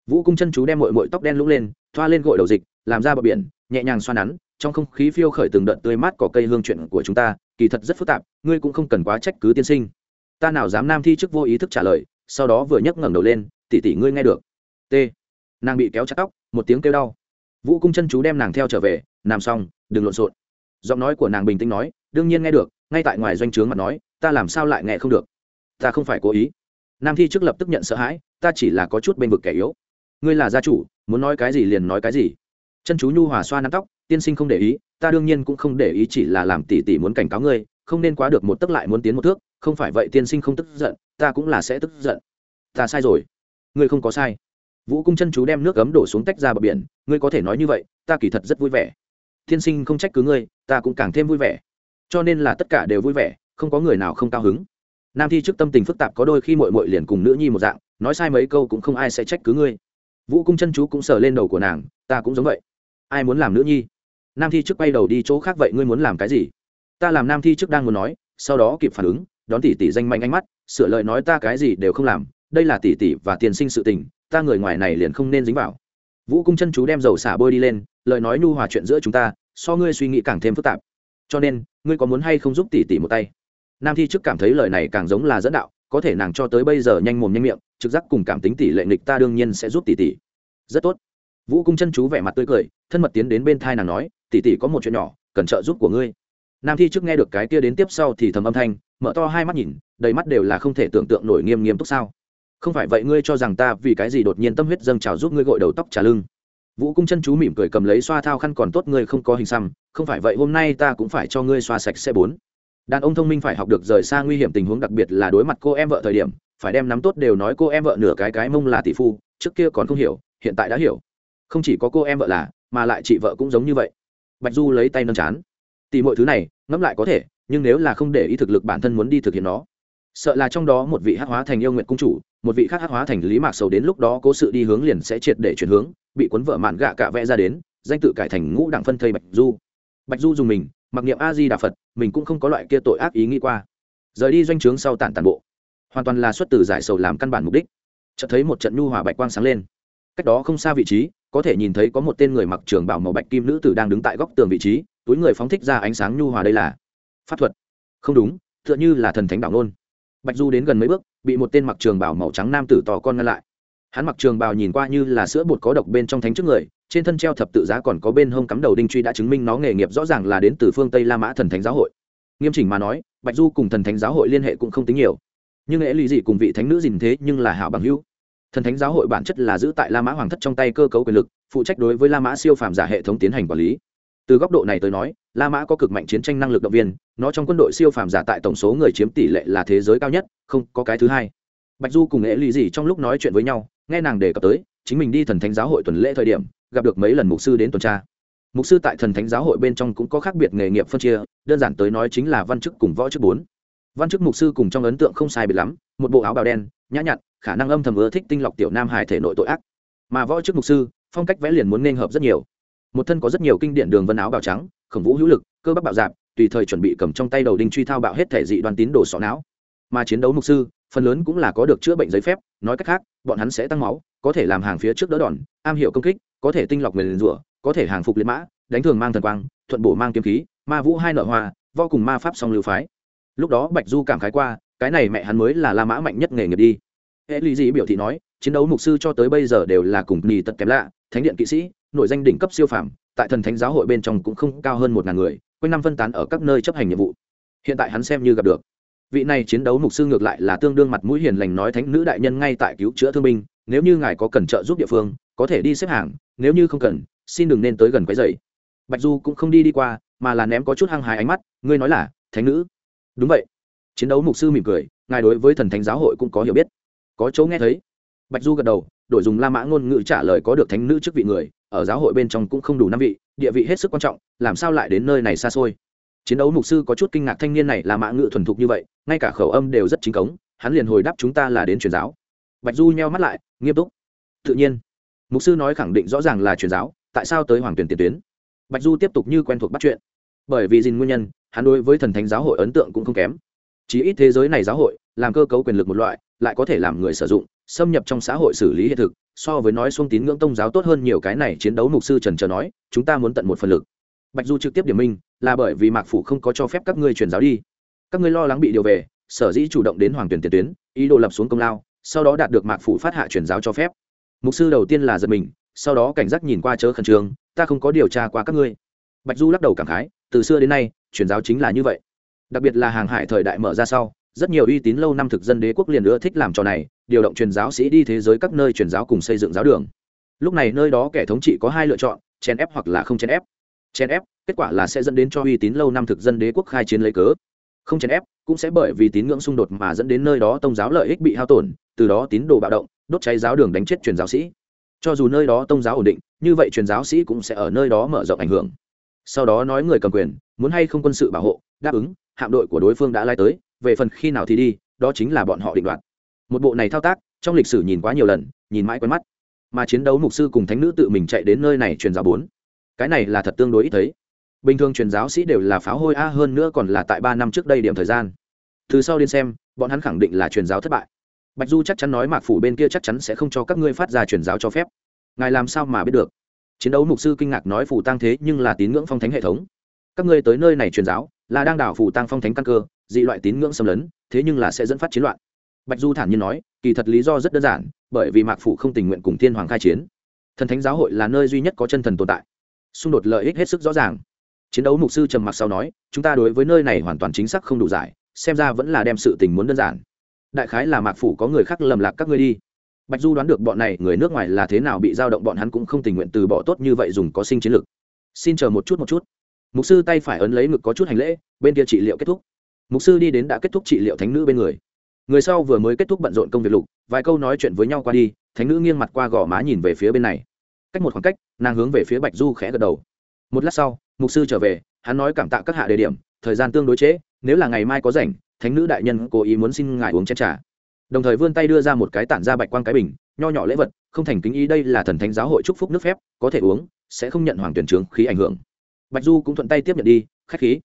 Vũ cung chân chú đem mội mội tóc đen lũng lên, thoa lên gội đầu dịch làm ra bờ biển, nhẹ nhàng xoa nắn, trong không khí phiêu khởi từng đợt tươi mát cỏ cây hương chuyện của chúng ta, kỳ thật rất phức tạp, ngươi cũng không cần quá trách cứ tiên sinh. Ta nào dám nam thi chức vô ý thức trả lời, sau đó vừa nhấc ngẩng đầu lên tỉ tỉ ngươi nghe được. T. Nàng bị kéo chặt tóc, một tiếng kêu đau. Vũ cung chân chú đem nàng theo trở về nằm xong đừng lộn xộn. Giọng nói của nàng bình tĩnh nói, đương nhiên nghe được, ngay tại ngoài doanh trướng mà nói, ta làm sao lại nghe không được? Ta không phải cố ý. Nam thi trước lập tức nhận sợ hãi, ta chỉ là có chút bên vực kẻ yếu. Ngươi là gia chủ, muốn nói cái gì liền nói cái gì chân chú nhu hòa xoa nắm tóc, tiên sinh không để ý, ta đương nhiên cũng không để ý chỉ là làm tỉ tỉ muốn cảnh cáo ngươi, không nên quá được một tức lại muốn tiến một thước, không phải vậy tiên sinh không tức giận, ta cũng là sẽ tức giận. Ta sai rồi. Ngươi không có sai. Vũ cung chân chú đem nước ấm đổ xuống tách ra bờ biển, ngươi có thể nói như vậy, ta kỳ thật rất vui vẻ. Tiên sinh không trách cứ ngươi, ta cũng càng thêm vui vẻ. Cho nên là tất cả đều vui vẻ, không có người nào không cao hứng. Nam thi trước tâm tình phức tạp có đôi khi mội mội liền cùng nữ nhi một dạng, nói sai mấy câu cũng không ai sẽ trách cứ ngươi. Vũ cung chân chú cũng sờ lên đầu của nàng, ta cũng giống vậy ai muốn làm nữ nhi? Nam thi trước quay đầu đi chỗ khác vậy ngươi muốn làm cái gì? Ta làm nam thi trước đang muốn nói, sau đó kịp phản ứng, đón tỷ tỷ danh mạnh ánh mắt, sửa lời nói ta cái gì đều không làm, đây là tỷ tỷ và tiền sinh sự tình, ta người ngoài này liền không nên dính vào. Vũ cung chân chú đem dầu xả bôi đi lên, lời nói nhu hòa chuyện giữa chúng ta, so ngươi suy nghĩ càng thêm phức tạp. Cho nên, ngươi có muốn hay không giúp tỷ tỷ một tay? Nam thi trước cảm thấy lời này càng giống là dẫn đạo, có thể nàng cho tới bây giờ nhanh mồm nhanh miệng, trực giác cùng cảm tính tỷ lệ nghịch ta đương nhiên sẽ giúp tỷ tỷ. Rất tốt vũ cung chân chú vẻ mặt tươi cười, thân mật tiến đến bên thai nàng nói, tỷ tỷ có một chuyện nhỏ, cần trợ giúp của ngươi. Nam thi trước nghe được cái kia đến tiếp sau thì thầm âm thanh, mở to hai mắt nhìn, đầy mắt đều là không thể tưởng tượng nổi nghiêm nghiêm túc sao. Không phải vậy ngươi cho rằng ta vì cái gì đột nhiên tâm huyết dâng trào giúp ngươi gội đầu tóc trả lưng? Vũ cung chân chú mỉm cười cầm lấy xoa thao khăn còn tốt ngươi không có hình xăm, không phải vậy hôm nay ta cũng phải cho ngươi xoa sạch xe bốn. Đàn ông thông minh phải học được rời xa nguy hiểm tình huống đặc biệt là đối mặt cô em vợ thời điểm, phải đem nắm tốt đều nói cô em vợ nửa cái cái mông là tỷ phu, trước kia còn không hiểu, hiện tại đã hiểu không chỉ có cô em vợ là, mà lại chị vợ cũng giống như vậy. Bạch du lấy tay nâng chán. Tỉ mọi thứ này, ngẫm lại có thể, nhưng nếu là không để ý thực lực bản thân muốn đi thực hiện nó, sợ là trong đó một vị hát hóa thành yêu nguyện cung chủ, một vị khác hát hóa thành lý mạc sầu đến lúc đó cố sự đi hướng liền sẽ triệt để chuyển hướng, bị cuốn vợ mạn gạ cạ vẽ ra đến, danh tự cải thành ngũ đảng phân thây bạch du. Bạch du dùng mình, mặc niệm a di đà phật, mình cũng không có loại kia tội ác ý nghĩ qua. Rời đi doanh trướng sau tản tàn bộ, hoàn toàn là xuất từ giải sầu làm căn bản mục đích. Chợt thấy một trận nhu hòa bạch quang sáng lên cách đó không xa vị trí, có thể nhìn thấy có một tên người mặc trường bảo màu bạch kim nữ tử đang đứng tại góc tường vị trí, túi người phóng thích ra ánh sáng nhu hòa đây là pháp thuật. Không đúng, tựa như là thần thánh đạo nôn bạch du đến gần mấy bước, bị một tên mặc trường bảo màu trắng nam tử tò con ngăn lại. Hắn mặc trường bào nhìn qua như là sữa bột có độc bên trong thánh trước người, trên thân treo thập tự giá còn có bên hông cắm đầu đinh truy đã chứng minh nó nghề nghiệp rõ ràng là đến từ phương tây la mã thần thánh giáo hội. Nghiêm chỉnh mà nói, bạch du cùng thần thánh giáo hội liên hệ cũng không tính nhiều. Nhưng lẽ lý gì cùng vị thánh nữ dình thế nhưng là hảo bằng hữu thần thánh giáo hội bản chất là giữ tại la mã hoàng thất trong tay cơ cấu quyền lực, phụ trách đối với la mã siêu phàm giả hệ thống tiến hành quản lý. Từ góc độ này tới nói, la mã có cực mạnh chiến tranh năng lực động viên, nó trong quân đội siêu phàm giả tại tổng số người chiếm tỷ lệ là thế giới cao nhất, không có cái thứ hai. Bạch du cùng nghệ lì gì trong lúc nói chuyện với nhau, nghe nàng đề cập tới, chính mình đi thần thánh giáo hội tuần lễ thời điểm, gặp được mấy lần mục sư đến tuần tra. Mục sư tại thần thánh giáo hội bên trong cũng có khác biệt nghề nghiệp phân chia, đơn giản tới nói chính là văn chức cùng võ chức bốn văn chức mục sư cùng trong ấn tượng không sai biệt lắm, một bộ áo bào đen, nhã nhặn, khả năng âm thầm ưa thích tinh lọc tiểu nam hải thể nội tội ác. Mà võ chức mục sư, phong cách vẽ liền muốn nên hợp rất nhiều. Một thân có rất nhiều kinh điển đường vân áo bào trắng, khổng vũ hữu lực, cơ bắp bạo dạp, tùy thời chuẩn bị cầm trong tay đầu đinh truy thao bạo hết thể dị đoàn tín đồ sọ não. Mà chiến đấu mục sư, phần lớn cũng là có được chữa bệnh giấy phép, nói cách khác, bọn hắn sẽ tăng máu, có thể làm hàng phía trước đỡ đòn, am hiểu công kích, có thể tinh lọc người liền rủa, có thể hàng phục liệt mã, đánh thường mang thần quang, thuận bổ mang kiếm khí, ma vũ hai nợ hoa vô cùng ma pháp song lưu phái lúc đó bạch du cảm khái qua, cái này mẹ hắn mới là la mã mạnh nhất nghề nghiệp đi. Hệ lý dị biểu thị nói, chiến đấu mục sư cho tới bây giờ đều là cùng nì tật kém lạ, thánh điện kỵ sĩ, nội danh đỉnh cấp siêu phàm, tại thần thánh giáo hội bên trong cũng không cao hơn một ngàn người, quanh năm phân tán ở các nơi chấp hành nhiệm vụ. Hiện tại hắn xem như gặp được. Vị này chiến đấu mục sư ngược lại là tương đương mặt mũi hiền lành nói thánh nữ đại nhân ngay tại cứu chữa thương binh, nếu như ngài có cần trợ giúp địa phương, có thể đi xếp hàng, nếu như không cần, xin đừng nên tới gần quấy dày bạch du cũng không đi đi qua, mà là ném có chút hăng hái ánh mắt, ngươi nói là, thánh nữ đúng vậy. Chiến đấu mục sư mỉm cười, ngài đối với thần thánh giáo hội cũng có hiểu biết. Có chỗ nghe thấy. Bạch du gật đầu, đổi dùng la mã ngôn ngữ trả lời có được thánh nữ trước vị người, ở giáo hội bên trong cũng không đủ năm vị, địa vị hết sức quan trọng, làm sao lại đến nơi này xa xôi? Chiến đấu mục sư có chút kinh ngạc thanh niên này là mã ngữ thuần thục như vậy, ngay cả khẩu âm đều rất chính cống, hắn liền hồi đáp chúng ta là đến truyền giáo. Bạch du nheo mắt lại, nghiêm túc. Tự nhiên. Mục sư nói khẳng định rõ ràng là truyền giáo, tại sao tới hoàng tuyển tiền tuyến? Bạch du tiếp tục như quen thuộc bắt chuyện. Bởi vì dìn nguyên nhân hắn đối với thần thánh giáo hội ấn tượng cũng không kém. Chí ít thế giới này giáo hội, làm cơ cấu quyền lực một loại, lại có thể làm người sử dụng, xâm nhập trong xã hội xử lý hiện thực, so với nói xuống tín ngưỡng tôn giáo tốt hơn nhiều cái này chiến đấu mục sư trần trờ nói, chúng ta muốn tận một phần lực. Bạch du trực tiếp điểm minh, là bởi vì mạc phủ không có cho phép các ngươi truyền giáo đi. Các ngươi lo lắng bị điều về, sở dĩ chủ động đến hoàng tuyển tiền tuyến, ý đồ lập xuống công lao, sau đó đạt được mạc phủ phát hạ truyền giáo cho phép. Mục sư đầu tiên là giật mình, sau đó cảnh giác nhìn qua chớ khẩn trương, ta không có điều tra qua các ngươi. Bạch du lắc đầu cảm khái, từ xưa đến nay truyền giáo chính là như vậy. Đặc biệt là hàng hải thời đại mở ra sau, rất nhiều uy tín lâu năm thực dân đế quốc liền ưa thích làm trò này, điều động truyền giáo sĩ đi thế giới các nơi truyền giáo cùng xây dựng giáo đường. Lúc này nơi đó kẻ thống trị có hai lựa chọn, chèn ép hoặc là không chèn ép. Chèn ép, kết quả là sẽ dẫn đến cho uy tín lâu năm thực dân đế quốc khai chiến lấy cớ. Không chèn ép, cũng sẽ bởi vì tín ngưỡng xung đột mà dẫn đến nơi đó tôn giáo lợi ích bị hao tổn, từ đó tín đồ bạo động, đốt cháy giáo đường đánh chết truyền giáo sĩ. Cho dù nơi đó tôn giáo ổn định, như vậy truyền giáo sĩ cũng sẽ ở nơi đó mở rộng ảnh hưởng sau đó nói người cầm quyền, muốn hay không quân sự bảo hộ, đáp ứng, hạm đội của đối phương đã lai tới, về phần khi nào thì đi, đó chính là bọn họ định đoạt. Một bộ này thao tác, trong lịch sử nhìn quá nhiều lần, nhìn mãi quen mắt. Mà chiến đấu mục sư cùng thánh nữ tự mình chạy đến nơi này truyền giáo bốn. Cái này là thật tương đối ít thấy. Bình thường truyền giáo sĩ đều là pháo hôi a, hơn nữa còn là tại ba năm trước đây điểm thời gian. Từ sau đến xem, bọn hắn khẳng định là truyền giáo thất bại. Bạch du chắc chắn nói mạc phủ bên kia chắc chắn sẽ không cho các ngươi phát ra truyền giáo cho phép. Ngài làm sao mà biết được? Chiến đấu mục sư kinh ngạc nói phủ tăng thế nhưng là tín ngưỡng phong thánh hệ thống. Các ngươi tới nơi này truyền giáo, là đang đảo phủ tăng phong thánh căn cơ, dị loại tín ngưỡng xâm lấn, thế nhưng là sẽ dẫn phát chiến loạn. Bạch du thản nhiên nói, kỳ thật lý do rất đơn giản, bởi vì mạc phủ không tình nguyện cùng thiên hoàng khai chiến. Thần thánh giáo hội là nơi duy nhất có chân thần tồn tại. Xung đột lợi ích hết sức rõ ràng. Chiến đấu mục sư trầm mặc sau nói, chúng ta đối với nơi này hoàn toàn chính xác không đủ giải, xem ra vẫn là đem sự tình muốn đơn giản. Đại khái là mạc phủ có người khác lầm lạc các ngươi đi bạch du đoán được bọn này người nước ngoài là thế nào bị giao động bọn hắn cũng không tình nguyện từ bỏ tốt như vậy dùng có sinh chiến lược xin chờ một chút một chút. Mục sư tay phải ấn lấy ngực có chút hành lễ bên kia trị liệu kết thúc. Mục sư đi đến đã kết thúc trị liệu thánh nữ bên người. Người sau vừa mới kết thúc bận rộn công việc lục vài câu nói chuyện với nhau qua đi thánh nữ nghiêng mặt qua gò má nhìn về phía bên này. Cách một khoảng cách nàng hướng về phía bạch du khẽ gật đầu. Một lát sau mục sư trở về hắn nói cảm tạ các hạ đề điểm thời gian tương đối chế, nếu là ngày mai có rảnh thánh nữ đại nhân cố ý muốn xin ngài uống chén trà đồng thời vươn tay đưa ra một cái tản ra bạch quang cái bình, nho nhỏ lễ vật, không thành kính ý đây là thần thánh giáo hội chúc phúc nước phép, có thể uống, sẽ không nhận hoàng tuyển trướng khí ảnh hưởng. Bạch du cũng thuận tay tiếp nhận đi, khách khí.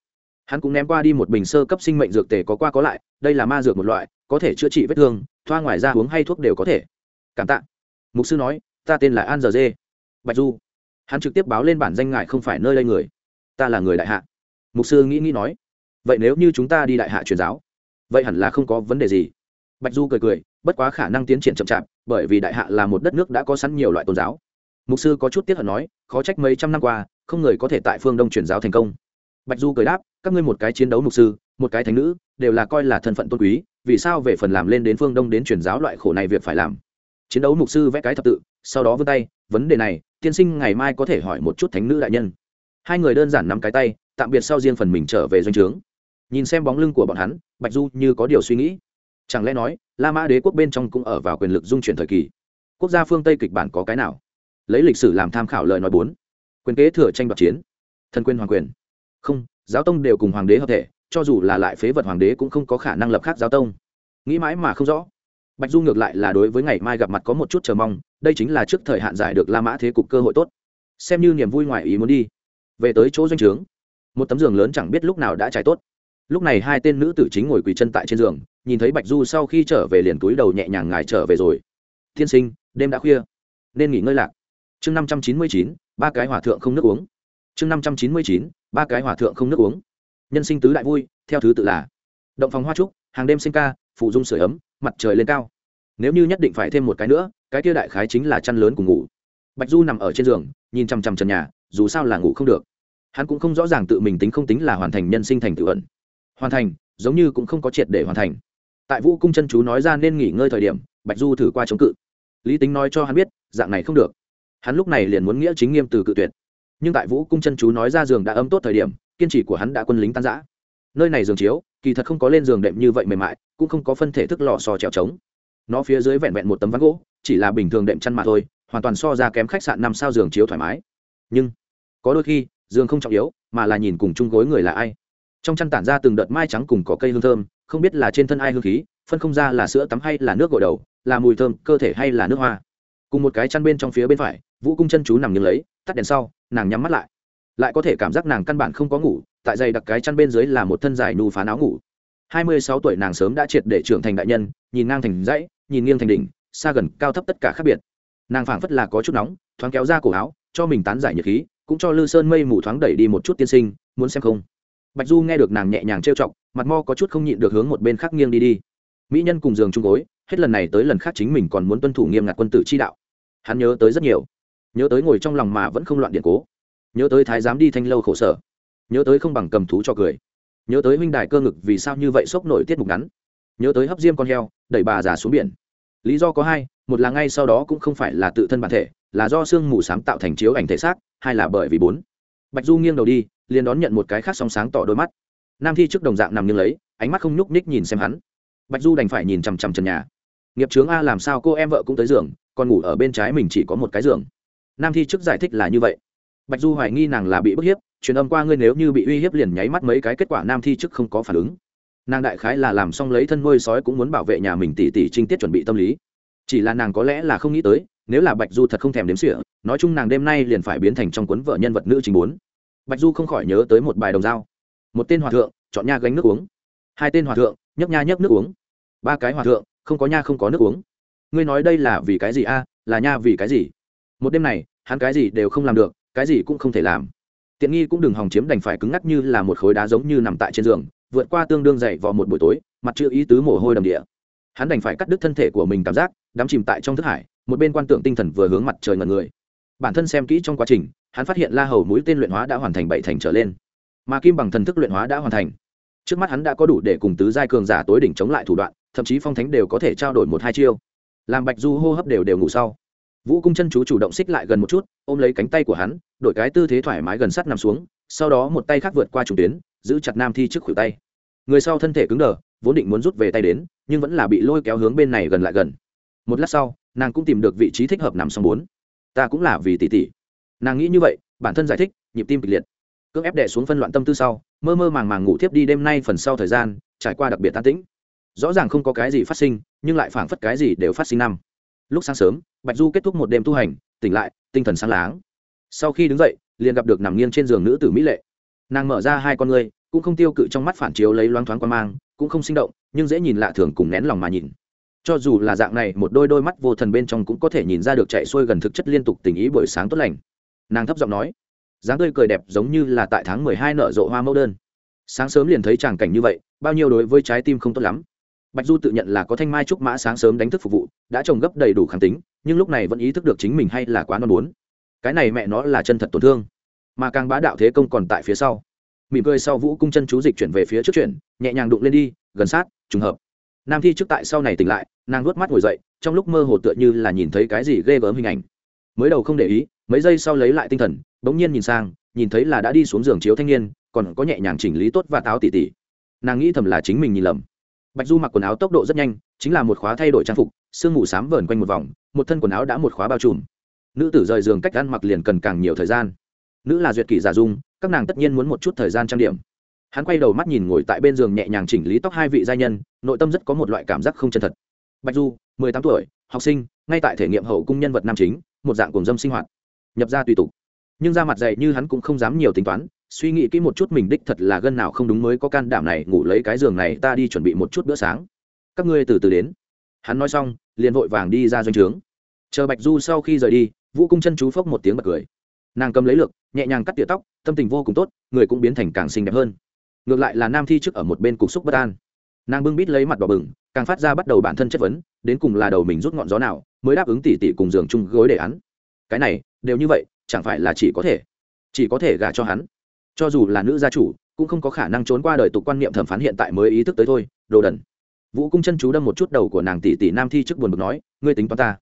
Hắn cũng ném qua đi một bình sơ cấp sinh mệnh dược tề có qua có lại, đây là ma dược một loại, có thể chữa trị vết thương, thoa ngoài ra uống hay thuốc đều có thể. Cảm tạ. Mục sư nói, ta tên là an giờ dê. Bạch du. Hắn trực tiếp báo lên bản danh ngại không phải nơi đây người. Ta là người đại hạ. Mục sư nghĩ nghĩ nói, vậy nếu như chúng ta đi đại hạ truyền giáo, vậy hẳn là không có vấn đề gì bạch du cười cười, bất quá khả năng tiến triển chậm chạp, bởi vì đại hạ là một đất nước đã có sẵn nhiều loại tôn giáo. Mục sư có chút tiếc hận nói, khó trách mấy trăm năm qua, không người có thể tại phương đông truyền giáo thành công. Bạch du cười đáp, các ngươi một cái chiến đấu mục sư, một cái thánh nữ, đều là coi là thân phận tôn quý, vì sao về phần làm lên đến phương đông đến truyền giáo loại khổ này việc phải làm? Chiến đấu mục sư vẽ cái thập tự, sau đó vươn tay, vấn đề này, tiên sinh ngày mai có thể hỏi một chút thánh nữ đại nhân. Hai người đơn giản nắm cái tay, tạm biệt sau riêng phần mình trở về doanh trướng. Nhìn xem bóng lưng của bọn hắn, bạch du như có điều suy nghĩ chẳng lẽ nói, la mã đế quốc bên trong cũng ở vào quyền lực dung chuyển thời kỳ? Quốc gia phương tây kịch bản có cái nào? Lấy lịch sử làm tham khảo lời nói bốn. Quyền kế thừa tranh đoạt chiến. Thần quyền hoàng quyền. Không, giáo tông đều cùng hoàng đế hợp thể, cho dù là lại phế vật hoàng đế cũng không có khả năng lập khác giáo tông. Nghĩ mãi mà không rõ. Bạch du ngược lại là đối với ngày mai gặp mặt có một chút chờ mong, đây chính là trước thời hạn giải được la mã thế cục cơ hội tốt. Xem như niềm vui ngoài ý muốn đi. Về tới chỗ doanh trướng, một tấm giường lớn chẳng biết lúc nào đã trải tốt lúc này hai tên nữ tử chính ngồi quỳ chân tại trên giường, nhìn thấy bạch du sau khi trở về liền túi đầu nhẹ nhàng ngài trở về rồi. Tiên sinh, đêm đã khuya, nên nghỉ ngơi lạc. Chương năm trăm chín mươi chín, ba cái hòa thượng không nước uống. Chương năm trăm chín mươi chín, ba cái hòa thượng không nước uống. Nhân sinh tứ đại vui, theo thứ tự là động phòng hoa trúc, hàng đêm sinh ca, phụ dung sửa ấm, mặt trời lên cao. Nếu như nhất định phải thêm một cái nữa, cái kia đại khái chính là chăn lớn cùng ngủ. Bạch du nằm ở trên giường, nhìn chằm chằm trần nhà, dù sao là ngủ không được. Hắn cũng không rõ ràng tự mình tính không tính là hoàn thành nhân sinh thành tự ẩn hoàn thành, giống như cũng không có triệt để hoàn thành. Tại vũ cung chân chú nói ra nên nghỉ ngơi thời điểm, bạch du thử qua chống cự. Lý tính nói cho hắn biết, dạng này không được. Hắn lúc này liền muốn nghĩa chính nghiêm từ cự tuyệt. Nhưng tại vũ cung chân chú nói ra giường đã ấm tốt thời điểm, kiên trì của hắn đã quân lính tan giã nơi này giường chiếu, kỳ thật không có lên giường đệm như vậy mềm mại, cũng không có phân thể thức lò sò trèo trống. Nó phía dưới vẹn vẹn một tấm ván gỗ, chỉ là bình thường đệm chăn mà thôi, hoàn toàn so ra kém khách sạn năm sao giường chiếu thoải mái. Nhưng, có đôi khi, giường không trọng yếu, mà là nhìn cùng chung gối người là ai trong chăn tản ra từng đợt mai trắng cùng có cây hương thơm, không biết là trên thân ai hương khí, phân không ra là sữa tắm hay là nước gội đầu, là mùi thơm, cơ thể hay là nước hoa. Cùng một cái chăn bên trong phía bên phải, vũ cung chân chú nằm nghiêng lấy, tắt đèn sau, nàng nhắm mắt lại. Lại có thể cảm giác nàng căn bản không có ngủ, tại dày đặc cái chăn bên dưới là một thân dài nù phán áo ngủ. Hai mươi sáu tuổi nàng sớm đã triệt để trưởng thành đại nhân, nhìn ngang thành dãy, nhìn nghiêng thành đỉnh, xa gần, cao thấp tất cả khác biệt. Nàng phảng phất là có chút nóng, thoáng kéo ra cổ áo, cho mình tán giải nhiệt khí, cũng cho lư sơn mây mù thoáng đẩy đi một chút tiên sinh, muốn xem không? Bạch du nghe được nàng nhẹ nhàng trêu chọc, mặt mo có chút không nhịn được hướng một bên khác nghiêng đi đi. Mỹ nhân cùng giường chung gối, hết lần này tới lần khác chính mình còn muốn tuân thủ nghiêm ngặt quân tử chi đạo. Hắn nhớ tới rất nhiều. Nhớ tới ngồi trong lòng mà vẫn không loạn điện cố. Nhớ tới thái giám đi thanh lâu khổ sở. Nhớ tới không bằng cầm thú cho cười. Nhớ tới huynh đài cơ ngực vì sao như vậy sốc nổi tiết mục ngắn. Nhớ tới hấp diêm con heo, đẩy bà già xuống biển. Lý do có hai, một là ngay sau đó cũng không phải là tự thân bản thể, là do sương mù sám tạo thành chiếu ảnh thể xác, hai là bởi vì bốn bạch du nghiêng đầu đi, liền đón nhận một cái khác song sáng tỏ đôi mắt. Nam thi trước đồng dạng nằm nghiêng lấy, ánh mắt không nhúc nhích nhìn xem hắn. Bạch du đành phải nhìn chằm chằm trần nhà. Nghiệp trướng a, làm sao cô em vợ cũng tới giường, còn ngủ ở bên trái mình chỉ có một cái giường. Nam thi trước giải thích là như vậy. Bạch du hoài nghi nàng là bị bức hiếp, truyền âm qua ngươi nếu như bị uy hiếp liền nháy mắt mấy cái kết quả nam thi trước không có phản ứng. Nàng đại khái là làm xong lấy thân nuôi sói cũng muốn bảo vệ nhà mình tỉ tỉ trinh tiết chuẩn bị tâm lý. Chỉ là nàng có lẽ là không nghĩ tới, nếu là bạch du thật không thèm đếm sỉa nói chung nàng đêm nay liền phải biến thành trong cuốn vợ nhân vật nữ chính bốn bạch du không khỏi nhớ tới một bài đồng dao. Một tên hòa thượng, chọn nha gánh nước uống. Hai tên hòa thượng, nhấp nha nhấp nước uống. Ba cái hòa thượng, không có nha không có nước uống. Ngươi nói đây là vì cái gì a? Là nha vì cái gì? Một đêm này, hắn cái gì đều không làm được, cái gì cũng không thể làm. Tiện nghi cũng đừng hòng chiếm đành phải cứng ngắc như là một khối đá giống như nằm tại trên giường, vượt qua tương đương dậy vào một buổi tối, mặt chưa ý tứ mồ hôi đầm địa. Hắn đành phải cắt đứt thân thể của mình cảm giác, đắm chìm tại trong thức hải, một bên quan tượng tinh thần vừa hướng mặt trời ngần người. Bản thân xem kỹ trong quá trình hắn phát hiện la hầu mũi tên luyện hóa đã hoàn thành bảy thành trở lên, mà kim bằng thần thức luyện hóa đã hoàn thành. Trước mắt hắn đã có đủ để cùng tứ giai cường giả tối đỉnh chống lại thủ đoạn, thậm chí phong thánh đều có thể trao đổi một hai chiêu. Làm bạch du hô hấp đều đều ngủ sau. Vũ cung chân chú chủ động xích lại gần một chút, ôm lấy cánh tay của hắn, đổi cái tư thế thoải mái gần sát nằm xuống, sau đó một tay khác vượt qua trùng tuyến, giữ chặt nam thi trước khuỷu tay. Người sau thân thể cứng đờ, vốn định muốn rút về tay đến, nhưng vẫn là bị lôi kéo hướng bên này gần lại gần. Một lát sau, nàng cũng tìm được vị trí thích hợp nằm xong bốn. Ta cũng là vì tỷ tỷ nàng nghĩ như vậy, bản thân giải thích, nhịp tim kịch liệt. Cưỡng ép đẻ xuống phân loạn tâm tư sau, mơ mơ màng màng ngủ thiếp đi đêm nay phần sau thời gian, trải qua đặc biệt tan tĩnh. Rõ ràng không có cái gì phát sinh, nhưng lại phảng phất cái gì đều phát sinh năm. Lúc sáng sớm, bạch du kết thúc một đêm tu hành, tỉnh lại, tinh thần sáng láng. Sau khi đứng dậy, liền gặp được nằm nghiêng trên giường nữ tử mỹ lệ. Nàng mở ra hai con ngươi, cũng không tiêu cự trong mắt phản chiếu lấy loáng thoáng qua mang, cũng không sinh động, nhưng dễ nhìn lạ thường cùng nén lòng mà nhìn. Cho dù là dạng này, một đôi đôi mắt vô thần bên trong cũng có thể nhìn ra được chạy xuôi gần thực chất liên tục tình ý buổi sáng tốt lành nàng thấp giọng nói, dáng tươi cười đẹp giống như là tại tháng mười hai nở rộ hoa mẫu đơn. Sáng sớm liền thấy tràng cảnh như vậy, bao nhiêu đối với trái tim không tốt lắm. Bạch du tự nhận là có thanh mai trúc mã sáng sớm đánh thức phục vụ, đã trồng gấp đầy đủ kháng tính, nhưng lúc này vẫn ý thức được chính mình hay là quá non bốn cái này mẹ nó là chân thật tổn thương. Mà càng bá đạo thế công còn tại phía sau. Mỉm cười sau vũ cung chân chú dịch chuyển về phía trước chuyển, nhẹ nhàng đụng lên đi, gần sát, trùng hợp. Nam thi trước tại sau này tỉnh lại, nàng nuốt mắt ngồi dậy, trong lúc mơ hồ tựa như là nhìn thấy cái gì ghê gớm hình ảnh. Mới đầu không để ý mấy giây sau lấy lại tinh thần, bỗng nhiên nhìn sang, nhìn thấy là đã đi xuống giường chiếu thanh niên, còn có nhẹ nhàng chỉnh lý tốt và táo tỉ tỉ. Nàng nghĩ thầm là chính mình nhìn lầm. Bạch du mặc quần áo tốc độ rất nhanh, chính là một khóa thay đổi trang phục, sương mù s á m vờn quanh một vòng, một thân quần áo đã một khóa bao trùm. Nữ tử rời giường cách ăn mặc liền cần càng nhiều thời gian. Nữ là duyệt kỷ giả dung, các nàng tất nhiên muốn một chút thời gian trang điểm. Hắn quay đầu mắt nhìn ngồi tại bên giường nhẹ nhàng chỉnh lý tóc hai vị gia nhân, nội tâm rất có một loại cảm giác không chân thật. Bạch du, mười tám tuổi, học sinh, ngay tại thể nghiệm hậu cung nhân vật nam chính, một dạng cùng dâm sinh hoạt nhập ra tùy tục. Nhưng ra mặt dày như hắn cũng không dám nhiều tính toán, suy nghĩ kỹ một chút mình đích thật là gân nào không đúng mới có can đảm này ngủ lấy cái giường này, ta đi chuẩn bị một chút bữa sáng. Các ngươi từ từ đến. Hắn nói xong, liền vội vàng đi ra doanh trướng. Chờ bạch du sau khi rời đi, vũ cung chân chú phốc một tiếng bật cười. Nàng cầm lấy lược, nhẹ nhàng cắt tỉa tóc, tâm tình vô cùng tốt, người cũng biến thành càng xinh đẹp hơn. Ngược lại là nam thi trước ở một bên cục xúc bất an. Nàng bưng bít lấy mặt đỏ bừng, càng phát ra bắt đầu bản thân chất vấn, đến cùng là đầu mình rút ngọn gió nào, mới đáp ứng tỉ tỉ cùng giường chung gối để án. Cái này đều như vậy, chẳng phải là chỉ có thể, chỉ có thể gả cho hắn. Cho dù là nữ gia chủ, cũng không có khả năng trốn qua đời tục quan niệm thẩm phán hiện tại mới ý thức tới thôi, đồ đần. Vũ cung chân chú đâm một chút đầu của nàng tỷ tỷ nam thi trước buồn bực nói, ngươi tính toán ta.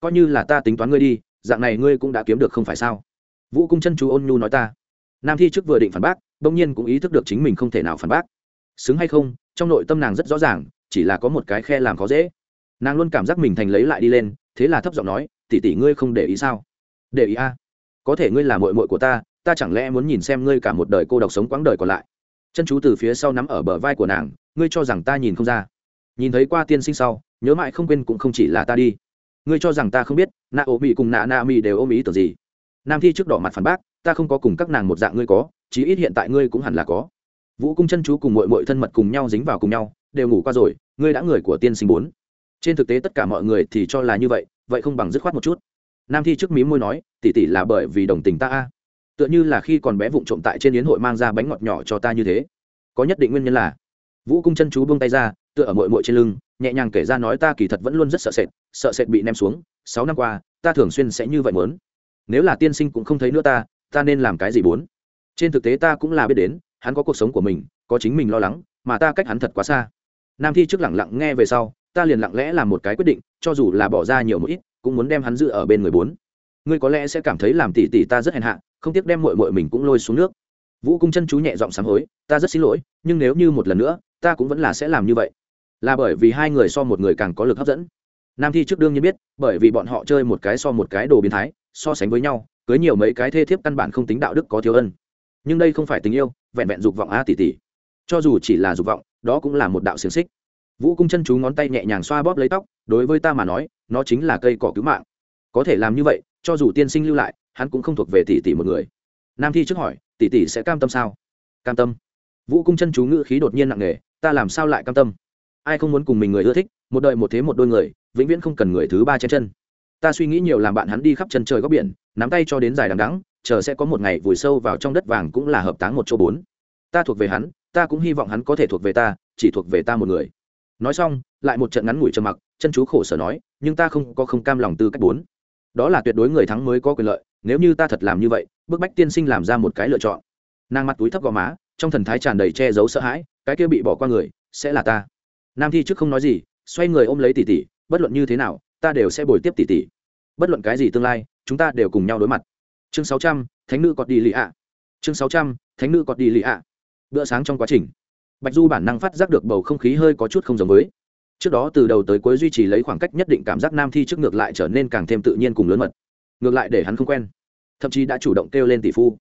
Coi như là ta tính toán ngươi đi, dạng này ngươi cũng đã kiếm được không phải sao? Vũ cung chân chú ôn nhu nói ta. Nam thi trước vừa định phản bác, bỗng nhiên cũng ý thức được chính mình không thể nào phản bác. Xứng hay không, trong nội tâm nàng rất rõ ràng, chỉ là có một cái khe làm khó dễ. Nàng luôn cảm giác mình thành lấy lại đi lên, thế là thấp giọng nói, tỷ tỷ ngươi không để ý sao? Để ý a. Có thể ngươi là mội mội của ta ta chẳng lẽ muốn nhìn xem ngươi cả một đời cô độc sống quãng đời còn lại? Chân chú từ phía sau nắm ở bờ vai của nàng, ngươi cho rằng ta nhìn không ra. Nhìn thấy qua tiên sinh sau, nhớ mãi không quên cũng không chỉ là ta đi. Ngươi cho rằng ta không biết nạ ô mỹ cùng nạ nạ mỹ đều ôm ý tưởng gì? Nam thi trước đỏ mặt phản bác, ta không có cùng các nàng một dạng ngươi có, chí ít hiện tại ngươi cũng hẳn là có. Vũ cung chân chú cùng mội mội thân mật cùng nhau dính vào cùng nhau, đều ngủ qua rồi, ngươi đã người của tiên sinh bốn. Trên thực tế tất cả mọi người thì cho là như vậy vậy không bằng dứt khoát một chút nam thi trước mí môi nói tỉ tỉ là bởi vì đồng tình ta a. Tựa như là khi còn bé vụng trộm tại trên yến hội mang ra bánh ngọt nhỏ cho ta như thế. Có nhất định nguyên nhân là. Vũ cung chân chú buông tay ra, tựa ở mội mội trên lưng, nhẹ nhàng kể ra nói ta kỳ thật vẫn luôn rất sợ sệt sợ sệt bị ném xuống, sáu năm qua, ta thường xuyên sẽ như vậy muốn. Nếu là tiên sinh cũng không thấy nữa ta ta nên làm cái gì bốn trên thực tế ta cũng là biết đến, hắn có cuộc sống của mình, có chính mình lo lắng, mà ta cách hắn thật quá xa. Nam thi trước lặng lặng nghe về sau, ta liền lặng lẽ làm một cái quyết định, cho dù là bỏ ra nhiều một ít cũng muốn đem hắn giữ ở bên người bốn. Ngươi có lẽ sẽ cảm thấy làm tỷ tỷ ta rất hèn hạ, không tiếc đem mội mội mình cũng lôi xuống nước. Vũ cung chân chú nhẹ giọng sám hối, ta rất xin lỗi, nhưng nếu như một lần nữa, ta cũng vẫn là sẽ làm như vậy. Là bởi vì hai người so một người càng có lực hấp dẫn. Nam thi trước đương nhiên biết, bởi vì bọn họ chơi một cái so một cái đồ biến thái, so sánh với nhau, cưới nhiều mấy cái thê thiếp căn bản không tính đạo đức có thiếu ân. Nhưng đây không phải tình yêu, vẹn vẹn dục vọng a tỷ tỷ. Cho dù chỉ là dục vọng, đó cũng là một đạo xiềng xích. Vũ cung chân chú ngón tay nhẹ nhàng xoa bóp lấy tóc, đối với ta mà nói nó chính là cây cỏ cứu mạng. Có thể làm như vậy, cho dù tiên sinh lưu lại, hắn cũng không thuộc về tỷ tỷ một người. Nam thi trước hỏi, tỷ tỷ sẽ cam tâm sao? Cam tâm. Vũ cung chân chú ngữ khí đột nhiên nặng nề, ta làm sao lại cam tâm? Ai không muốn cùng mình người ưa thích, một đời một thế một đôi người, vĩnh viễn không cần người thứ ba chen chân. Ta suy nghĩ nhiều làm bạn hắn đi khắp chân trời góc biển, nắm tay cho đến dài đằng đắng chờ sẽ có một ngày vùi sâu vào trong đất vàng cũng là hợp táng một chỗ bốn. Ta thuộc về hắn, ta cũng hy vọng hắn có thể thuộc về ta, chỉ thuộc về ta một người. Nói xong, lại một trận ngắn ngủi trầm mặc chân chú khổ sở nói, nhưng ta không có không cam lòng tư cách bốn. Đó là tuyệt đối người thắng mới có quyền lợi, nếu như ta thật làm như vậy, bức bách tiên sinh làm ra một cái lựa chọn. Nàng mặt túi thấp gò má, trong thần thái tràn đầy che giấu sợ hãi, cái kia bị bỏ qua người, sẽ là ta. Nam thi trước không nói gì, xoay người ôm lấy tỷ tỷ, bất luận như thế nào, ta đều sẽ bồi tiếp tỷ tỷ. Bất luận cái gì tương lai, chúng ta đều cùng nhau đối mặt. Chương sáu trăm, thánh nữ cọt đi lì ạ. Chương sáu trăm, thánh nữ cọt đi lì ạ. Bữa sáng trong quá trình. Bạch du bản năng phát giác được bầu không khí hơi có chút không giống với trước đó từ đầu tới cuối duy trì lấy khoảng cách nhất định cảm giác nam thi trước ngược lại trở nên càng thêm tự nhiên cùng lớn mật. Ngược lại để hắn không quen. Thậm chí đã chủ động kêu lên tỷ phu.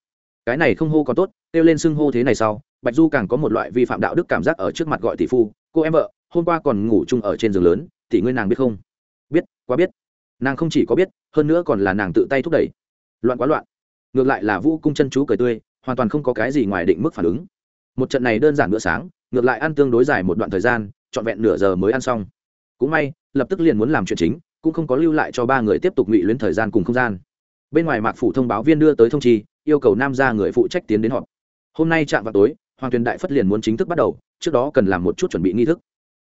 Cái này không hô còn tốt, kêu lên xưng hô thế này sau, bạch du càng có một loại vi phạm đạo đức cảm giác ở trước mặt gọi tỷ phu. Cô em vợ, hôm qua còn ngủ chung ở trên giường lớn thì ngươi nàng biết không? Biết, quá biết. Nàng không chỉ có biết, hơn nữa còn là nàng tự tay thúc đẩy. Loạn quá loạn. Ngược lại là vũ cung chân chú cười tươi, hoàn toàn không có cái gì ngoài định mức phản ứng. Một trận này đơn giản bữa sáng, ngược lại ăn tương đối dài một đoạn thời gian trọn vẹn nửa giờ mới ăn xong. Cũng may, lập tức liền muốn làm chuyện chính, cũng không có lưu lại cho ba người tiếp tục ngụy luyến thời gian cùng không gian. Bên ngoài mạc phủ thông báo viên đưa tới thông chi, yêu cầu nam gia người phụ trách tiến đến họp. Hôm nay chạm vào tối, hoàng tuyền đại phất liền muốn chính thức bắt đầu, trước đó cần làm một chút chuẩn bị nghi thức.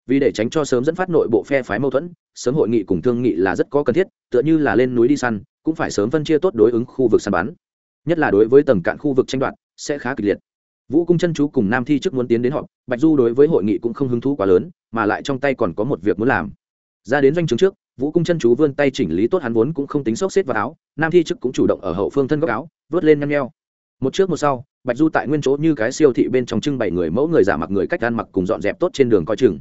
Vì để tránh cho sớm dẫn phát nội bộ phe phái mâu thuẫn, sớm hội nghị cùng thương nghị là rất có cần thiết, tựa như là lên núi đi săn, cũng phải sớm phân chia tốt đối ứng khu vực săn bắn. Nhất là đối với tầng cạn khu vực tranh đoạt, sẽ khá kịch liệt vũ cung chân chú cùng nam thi chức muốn tiến đến họp, bạch du đối với hội nghị cũng không hứng thú quá lớn, mà lại trong tay còn có một việc muốn làm. Ra đến doanh trường trước, vũ cung chân chú vươn tay chỉnh lý tốt hắn vốn cũng không tính xốc xếp vào áo, nam thi chức cũng chủ động ở hậu phương thân góc áo, vớt lên nhăn nheo. Một trước một sau, bạch du tại nguyên chỗ như cái siêu thị bên trong trưng bày người mẫu người giả mặc người cách ăn mặc cùng dọn dẹp tốt trên đường coi chừng.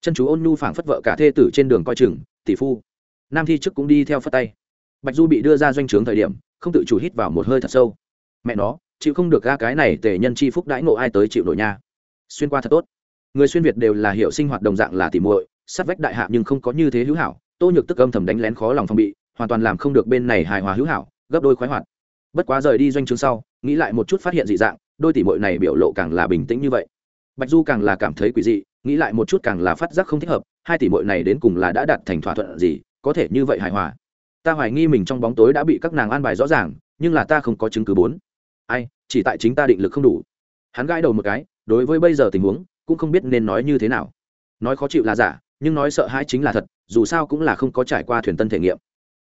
Chân chú ôn nhu phảng phất vợ cả thê tử trên đường coi chừng, tỷ phu. Nam thi chức cũng đi theo phất tay. Bạch du bị đưa ra doanh trướng thời điểm, không tự chủ hít vào một hơi thật sâu. Mẹ nó chịu không được ga cái này tề nhân chi phúc đãi ngộ ai tới chịu nổi nha. Xuyên qua thật tốt. Người xuyên việt đều là hiểu sinh hoạt đồng dạng là tỉ muội, sát vách đại hạ nhưng không có như thế hữu hảo, tô nhược tức âm thầm đánh lén khó lòng phòng bị, hoàn toàn làm không được bên này hài hòa hữu hảo, gấp đôi khoái hoạt. Bất quá rời đi doanh trường sau, nghĩ lại một chút phát hiện dị dạng, đôi tỷ muội này biểu lộ càng là bình tĩnh như vậy. Bạch du càng là cảm thấy quỷ dị, nghĩ lại một chút càng là phát giác không thích hợp, hai tỷ muội này đến cùng là đã đạt thành thỏa thuận gì, có thể như vậy hài hòa. Ta hoài nghi mình trong bóng tối đã bị các nàng an bài rõ ràng, nhưng là ta không có chứng cứ bốn ai, chỉ tại chính ta định lực không đủ. Hắn gãi đầu một cái, đối với bây giờ tình huống, cũng không biết nên nói như thế nào. Nói khó chịu là giả, nhưng nói sợ hãi chính là thật, dù sao cũng là không có trải qua thuyền tân thể nghiệm.